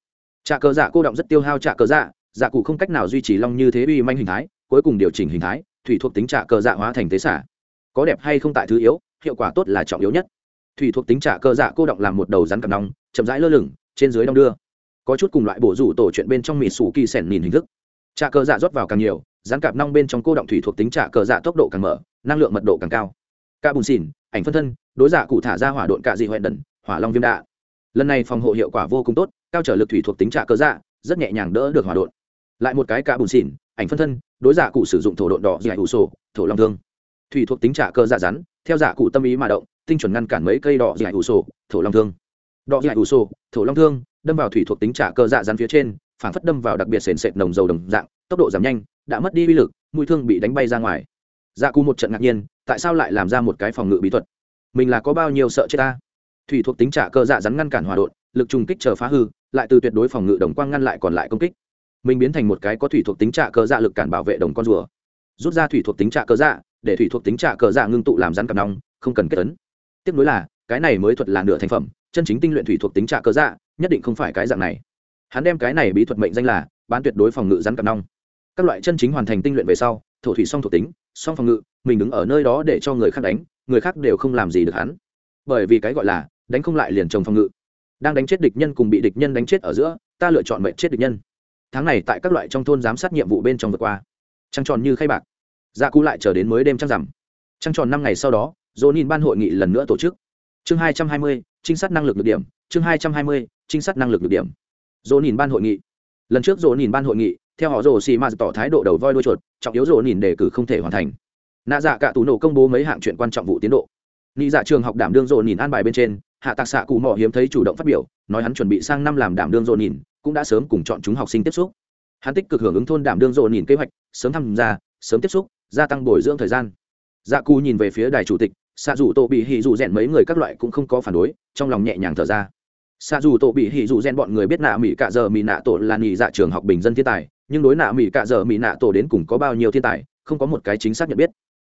Trạ cờ dạ cô động rất tiêu hao trạ cờ dạ dạ cụ không cách nào duy trì long như thế uy manh hình thái, cuối cùng điều chỉnh hình thái, thủy thuộc tính trạ cờ dạ hóa thành tế xả. Có đẹp hay không tại thứ yếu, hiệu quả tốt là trọng yếu nhất. Thủy thuộc tính trạ cờ dạ cô động làm một đầu rắn cầm nóng chậm rãi lơ lửng, trên dưới đong đưa. Có chút cùng loại bổ rủ tổ chuyện bên trong mì sủ kỳ sẻn nhìn hình thức trà cờ dạ rót vào càng nhiều, rán cạp nong bên trong cô động thủy thuộc tính trà cờ dạ tốc độ càng mở, năng lượng mật độ càng cao. Ca bùn xỉn, ảnh phân thân, đối giả cụ thả ra hỏa độn cạ dị hoẹn đần, hỏa long viêm đạ. Lần này phòng hộ hiệu quả vô cùng tốt, cao trở lực thủy thuộc tính trạ cơ dạ rất nhẹ nhàng đỡ được hỏa đột lại một cái cả bùn xỉn, ảnh phân thân, đối giả cụ sử dụng thổ độn đỏ dị ủ sổ, thổ long thương. Thủy thuộc tính trạ cơ dạ rắn, theo giả cụ tâm ý mà động, tinh chuẩn ngăn cản mấy cây đỏ dị ủ sổ, thổ long thương. Đỏ dị ủ sổ, thổ long thương, đâm vào thủy thuộc tính trạ cơ dạ rắn phía trên phản phất đâm vào đặc biệt sền sệt nồng dầu đồng dạng, tốc độ giảm nhanh, đã mất đi uy lực, mũi thương bị đánh bay ra ngoài. Dạ cù một trận ngạc nhiên, tại sao lại làm ra một cái phòng ngự bí thuật? Mình là có bao nhiêu sợ chết ta? Thủy thuộc tính trả cơ dạ rắn ngăn cản hòa đột, lực trùng kích chờ phá hư, lại từ tuyệt đối phòng ngự đồng quang ngăn lại còn lại công kích. Mình biến thành một cái có thủy thuộc tính trả cơ dạ lực cản bảo vệ đồng con rùa. Rút ra thủy thuộc tính trả cơ dạ để thủy thuộc tính trả cơ dạ ngưng tụ làm rắn cặp nóng không cần kết tấn tiếp nối là, cái này mới thuật là nửa thành phẩm, chân chính tinh luyện thủy thuộc tính trả cơ dạ nhất định không phải cái dạng này hắn đem cái này bí thuật mệnh danh là bán tuyệt đối phòng ngự rắn cặp nong. Các loại chân chính hoàn thành tinh luyện về sau, thổ thủy song thuộc tính, song phòng ngự, mình đứng ở nơi đó để cho người khác đánh, người khác đều không làm gì được hắn. Bởi vì cái gọi là đánh không lại liền trồng phòng ngự. Đang đánh chết địch nhân cùng bị địch nhân đánh chết ở giữa, ta lựa chọn mệnh chết địch nhân. Tháng này tại các loại trong thôn giám sát nhiệm vụ bên trong vượt qua. Trăng tròn như khay bạc. Dạ cú lại chờ đến mới đêm trăng rằm. Trăng tròn năm ngày sau đó dỗ nhìn ban hội nghị lần nữa tổ chức. Chương hai trăm hai mươi, trinh sát năng lực được điểm. Chương hai trăm hai mươi, trinh sát năng lực được điểm dỗ nhìn ban hội nghị. Lần trước dỗ nhìn ban hội nghị, theo họ rồ xì ma tỏ thái độ đầu voi đuôi chuột, trọng yếu dồn nhìn đề cử không thể hoàn thành. Nạ dạ cả tù nổ công bố mấy hạng chuyện quan trọng vụ tiến độ. Nị dạ trường học đảm đương dồn nhìn an bài bên trên, hạ tạc xạ cụ mò hiếm thấy chủ động phát biểu, nói hắn chuẩn bị sang năm làm đảm đương dồn nhìn cũng đã sớm cùng chọn chúng học sinh tiếp xúc. Hắn tích cực hưởng ứng thôn đảm đương dồn nhìn kế hoạch, sớm tham gia, sớm tiếp xúc, gia tăng bồi dưỡng thời gian. Dạ cù nhìn về phía đài chủ tịch, xạ dù tổ bị hỉ dù rèn mấy người các loại cũng không có phản đối, trong lòng nhẹ nhàng thở ra xa dù tổ bị hỉ dù gen bọn người biết nạ mỹ cạ giờ mỹ nạ tổ là nghỉ dạ trường học bình dân thiên tài, nhưng đối nạ mỹ cạ giờ mỹ nạ tổ đến cùng có bao nhiêu thiên tài, không có một cái chính xác nhận biết.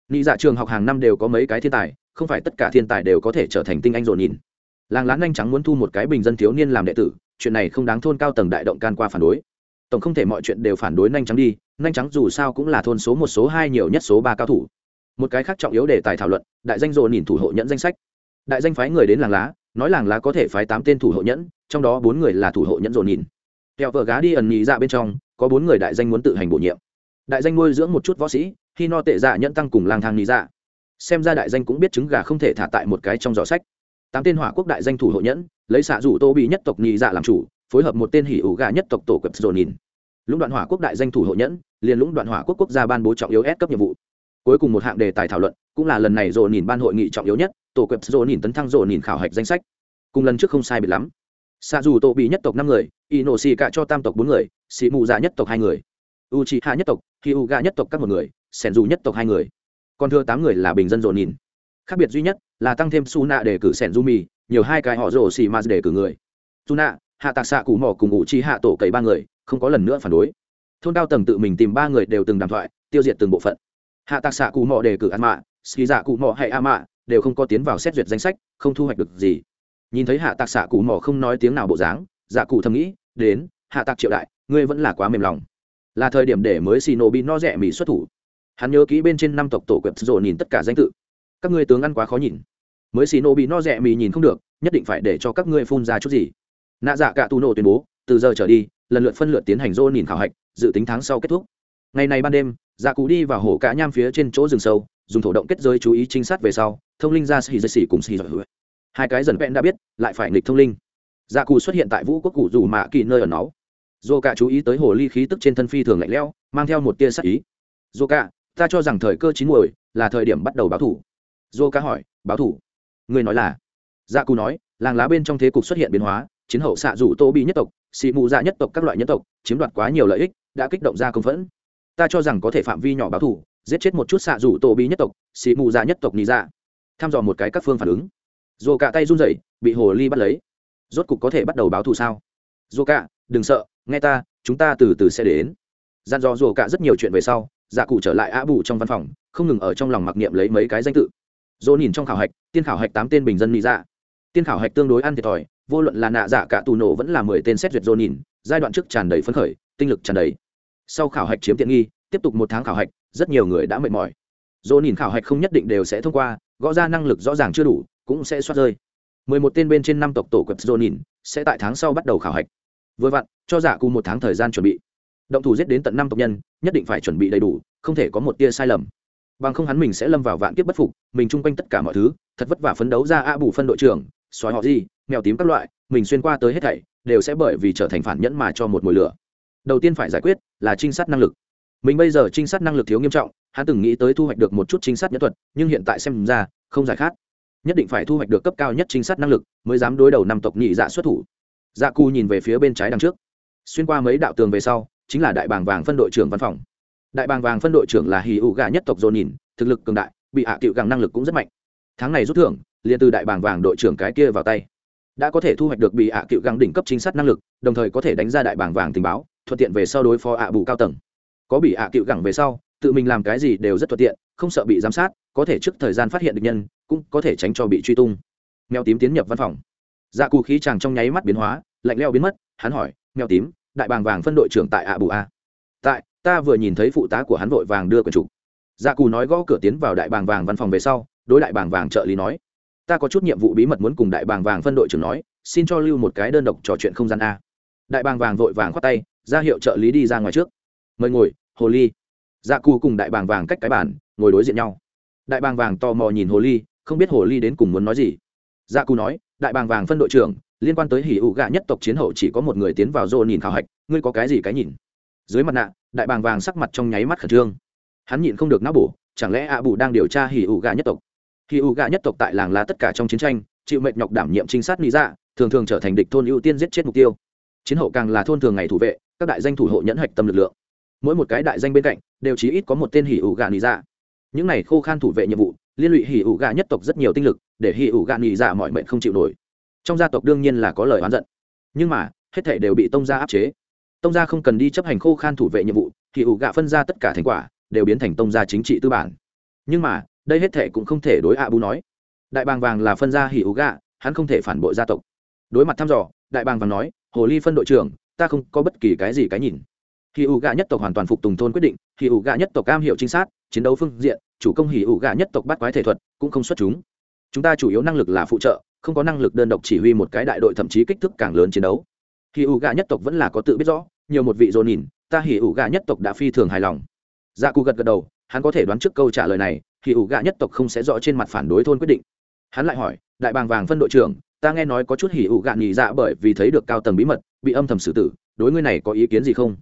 Nghỉ dạ trường học hàng năm đều có mấy cái thiên tài, không phải tất cả thiên tài đều có thể trở thành tinh anh rộn nhìn. Làng lá anh trắng muốn thu một cái bình dân thiếu niên làm đệ tử, chuyện này không đáng thôn cao tầng đại động can qua phản đối. Tổng không thể mọi chuyện đều phản đối nhanh trắng đi, nhanh trắng dù sao cũng là thôn số một số hai nhiều nhất số ba cao thủ. Một cái khác trọng yếu để tài thảo luận, đại danh rộn nhìn thủ hộ nhận danh sách. Đại danh phái người đến làng lá nói làng lá có thể phái tám tên thủ hộ nhẫn, trong đó bốn người là thủ hộ nhẫn dồn nhìn. Theo vợ gá đi ẩn nhị ra dạ bên trong, có bốn người đại danh muốn tự hành bổ nhiệm. Đại danh nuôi dưỡng một chút võ sĩ, khi no tệ dạ nhẫn tăng cùng lang thang nhị dạ. Xem ra đại danh cũng biết trứng gà không thể thả tại một cái trong giỏ sách. Tám tên hỏa quốc đại danh thủ hộ nhẫn, lấy xạ rủ tô bị nhất tộc nhị dạ làm chủ, phối hợp một tên hỉ ủ gà nhất tộc tổ quẹp dồn nhìn. Lũng đoạn hỏa quốc đại danh thủ hộ nhẫn, liền lũng đoạn hỏa quốc quốc gia ban bố trọng yếu ép cấp nhiệm vụ. Cuối cùng một hạng đề tài thảo luận, cũng là lần này dồn nhìn ban hội nghị trọng yếu nhất tổ quẹp dồn nhìn tấn thăng dồn nhìn khảo hạch danh sách. Cùng lần trước không sai biệt lắm. Xa dù tổ bị nhất tộc năm người y nổ xì cạ cho tam tộc bốn người, xì mù dạ nhất tộc hai người. U chị hạ nhất tộc khi u gạ nhất tộc các một người sẻn dù nhất tộc hai người. Còn thưa tám người là bình dân dồn nhìn khác biệt duy nhất là tăng thêm su nạ để cử sẻn du mì nhiều hai cái họ rổ xì mà để cử người. Su nạ hạ tạc xạ cụ mỏ cùng ủ chi hạ tổ cậy ba người, không có lần nữa phản đối. Thôn cao tầng tự mình tìm ba người đều từng đàm thoại, tiêu diệt từng bộ phận. Hạ tạc xạ cụ mỏ đề cử ăn mạ ski dạ cụ mỏ hay a mạ đều không có tiến vào xét duyệt danh sách, không thu hoạch được gì. Nhìn thấy hạ tạc xạ cụ mỏ không nói tiếng nào bộ dáng dạ cụ thầm nghĩ, đến, hạ tạc triệu đại, ngươi vẫn là quá mềm lòng. Là thời điểm để mới xì nổ bị no rẻ mỹ xuất thủ. Hắn nhớ kỹ bên trên năm tộc tổ quẹp rồ nhìn tất cả danh tự. Các ngươi tướng ăn quá khó nhìn. Mới xì nổ bị no rẻ mỹ nhìn không được, nhất định phải để cho các ngươi phun ra chút gì. Nạ dạ cả tu nổ tuyên bố, từ giờ trở đi, lần lượt phân lượt tiến hành rô nhìn khảo hạch, dự tính tháng sau kết thúc. Ngày này ban đêm dạ cụ đi vào hồ cả nham phía trên chỗ rừng sâu, dùng thổ động kết giới chú ý trinh sát về sau thông linh ra xì dây xì cùng xì hứa. Hai cái dần vẹn đã biết, lại phải nghịch thông linh. Dạ cù xuất hiện tại vũ quốc cụ dù mạ kỳ nơi ở nó. Dô cả chú ý tới hồ ly khí tức trên thân phi thường lạnh lẽo, mang theo một tia sắc ý. Dô cả ta cho rằng thời cơ chín muồi là thời điểm bắt đầu báo thủ. Dô cả hỏi, báo thủ? Người nói là. Dạ cù nói, làng lá bên trong thế cục xuất hiện biến hóa, chiến hậu xạ rủ tô bị nhất tộc xị mù dạ nhất tộc các loại nhất tộc, chiếm đoạt quá nhiều lợi ích, đã kích động ra công phẫn. Ta cho rằng có thể phạm vi nhỏ báo thủ, giết chết một chút xạ rủ tô bị nhất tộc xị mù dạ nhất tộc nị dạ thăm dò một cái các phương phản ứng. Dồ cả tay run rẩy, bị hồ ly bắt lấy. Rốt cục có thể bắt đầu báo thù sao? Dồ cả, đừng sợ, nghe ta, chúng ta từ từ sẽ đến. Gian dò dồ cả rất nhiều chuyện về sau dạ cụ trở lại á bù trong văn phòng, không ngừng ở trong lòng mặc niệm lấy mấy cái danh tự. Dỗ nhìn trong khảo hạch, tiên khảo hạch tám tên bình dân mỹ dạ. Tiên khảo hạch tương đối ăn thiệt thòi, vô luận là nạ dạ cả tù nổ vẫn là mười tên xét duyệt dỗ nhìn, giai đoạn trước tràn đầy phấn khởi, tinh lực tràn đầy. Sau khảo hạch chiếm tiện nghi, tiếp tục một tháng khảo hạch, rất nhiều người đã mệt mỏi. Dỗ nhìn khảo hạch không nhất định đều sẽ thông qua gõ ra năng lực rõ ràng chưa đủ, cũng sẽ soát rơi. Mười một tên bên trên năm tộc tổ quẹp dỗ sẽ tại tháng sau bắt đầu khảo hạch. Vừa vặn, cho dạ giả cụ một tháng thời gian chuẩn bị. Động thủ giết đến tận năm tộc nhân, nhất định phải chuẩn bị đầy đủ, không thể có một tia sai lầm. Bằng không hắn mình sẽ lâm vào vạn kiếp bất phục, mình chung quanh tất cả mọi thứ, thật vất vả phấn đấu ra a bù phân đội trưởng xóa họ gì, mèo tím các loại, mình xuyên qua tới hết thảy, đều sẽ bởi vì trở thành phản nhẫn mà cho một mùi lửa. Đầu tiên phải giải quyết là trinh sát năng lực. Mình bây giờ trinh sát năng lực thiếu nghiêm trọng hắn từng nghĩ tới thu hoạch được một chút chính sát nhất thuật, nhưng hiện tại xem ra, không giải khát. Nhất định phải thu hoạch được cấp cao nhất chính sát năng lực, mới dám đối đầu năm tộc nhị dạ xuất thủ. Dạ cù nhìn về phía bên trái đằng trước. Xuyên qua mấy đạo tường về sau, chính là đại bàng vàng phân đội trưởng văn phòng. Đại bàng vàng phân đội trưởng là hì ụ gà nhất tộc dồn nhìn, thực lực cường đại, bị hạ à cựu gàng năng lực cũng rất mạnh. Tháng này rút thưởng, liền từ đại bàng vàng đội trưởng cái kia vào tay. Đã có thể thu hoạch được bị hạ à cựu gàng đỉnh cấp chính sát năng lực, đồng thời có thể đánh ra đại bàng vàng tình báo, thuận tiện về sau đối phó ạ bù cao tầng. Có bị hạ tiệu gàng về sau tự mình làm cái gì đều rất thuận tiện, không sợ bị giám sát, có thể trước thời gian phát hiện được nhân, cũng có thể tránh cho bị truy tung. Mèo tím tiến nhập văn phòng. Dạ cù khí chàng trong nháy mắt biến hóa, lạnh leo biến mất, hắn hỏi, mèo tím, đại bàng vàng phân đội trưởng tại ạ bù a. Tại, ta vừa nhìn thấy phụ tá của hắn vội vàng đưa quần chủ. Dạ cù nói gõ cửa tiến vào đại bàng vàng văn phòng về sau, đối đại bàng vàng trợ lý nói, ta có chút nhiệm vụ bí mật muốn cùng đại bàng vàng phân đội trưởng nói, xin cho lưu một cái đơn độc trò chuyện không gian a. Đại bàng vàng vội vàng khoát tay, ra hiệu trợ lý đi ra ngoài trước. Mời ngồi, hồ ly dạ cù cùng đại bàng vàng cách cái bàn, ngồi đối diện nhau. Đại bàng vàng tò mò nhìn hồ ly, không biết hồ ly đến cùng muốn nói gì. Dạ cù nói, đại bàng vàng phân đội trưởng, liên quan tới hỉ ụ gạ nhất tộc chiến hậu chỉ có một người tiến vào rô nhìn khảo hạch, ngươi có cái gì cái nhìn? Dưới mặt nạ, đại bàng vàng sắc mặt trong nháy mắt khẩn trương. Hắn nhịn không được não bổ, chẳng lẽ ạ bù đang điều tra hỉ ụ gạ nhất tộc? Hỉ ụ gạ nhất tộc tại làng là tất cả trong chiến tranh, chịu mệnh nhọc đảm nhiệm trinh sát lý dạ thường thường trở thành địch thôn ưu tiên giết chết mục tiêu. Chiến hậu càng là thôn thường ngày thủ vệ, các đại danh thủ hộ nhẫn hạch tâm lực lượng. Mỗi một cái đại danh bên cạnh đều chỉ ít có một tên hỉ ủ gạ nị dạ. Những này khô khan thủ vệ nhiệm vụ, liên lụy hỉ ủ gạ nhất tộc rất nhiều tinh lực, để hỉ ủ gạ nị dạ mọi mệnh không chịu nổi. Trong gia tộc đương nhiên là có lời oán giận. Nhưng mà, hết thể đều bị tông gia áp chế. Tông gia không cần đi chấp hành khô khan thủ vệ nhiệm vụ, hỉ ủ gạ phân ra tất cả thành quả, đều biến thành tông gia chính trị tư bản. Nhưng mà, đây hết thể cũng không thể đối ạ bù nói. Đại bàng vàng là phân gia hỉ ủ gạ, hắn không thể phản bội gia tộc. Đối mặt thăm dò, đại bàng vàng nói, hồ ly phân đội trưởng, ta không có bất kỳ cái gì cái nhìn hì ủ gạ nhất tộc hoàn toàn phục tùng thôn quyết định hì ủ gạ nhất tộc cam hiệu trinh sát chiến đấu phương diện, chủ công hì ủ gạ nhất tộc bắt quái thể thuật cũng không xuất chúng. Chúng ta chủ yếu năng lực là phụ trợ, không có năng lực đơn độc chỉ huy một cái đại đội thậm chí kích thước càng lớn chiến đấu. Hì ủ gạ nhất tộc vẫn là có tự biết rõ, nhiều một vị dồn nhìn, ta hì ủ gạ nhất tộc đã phi thường hài lòng. Dạ cụ gật gật đầu, hắn có thể đoán trước câu trả lời này hì ủ gạ nhất tộc không sẽ rõ trên mặt phản đối thôn quyết định. Hắn lại hỏi, đại bàng vàng phân đội trưởng, ta nghe nói có chút hỉ ủ gạn nhị dạ bởi vì thấy được cao tầng bí mật, bị âm thầm xử tử, đối ngươi này có ý kiến gì không?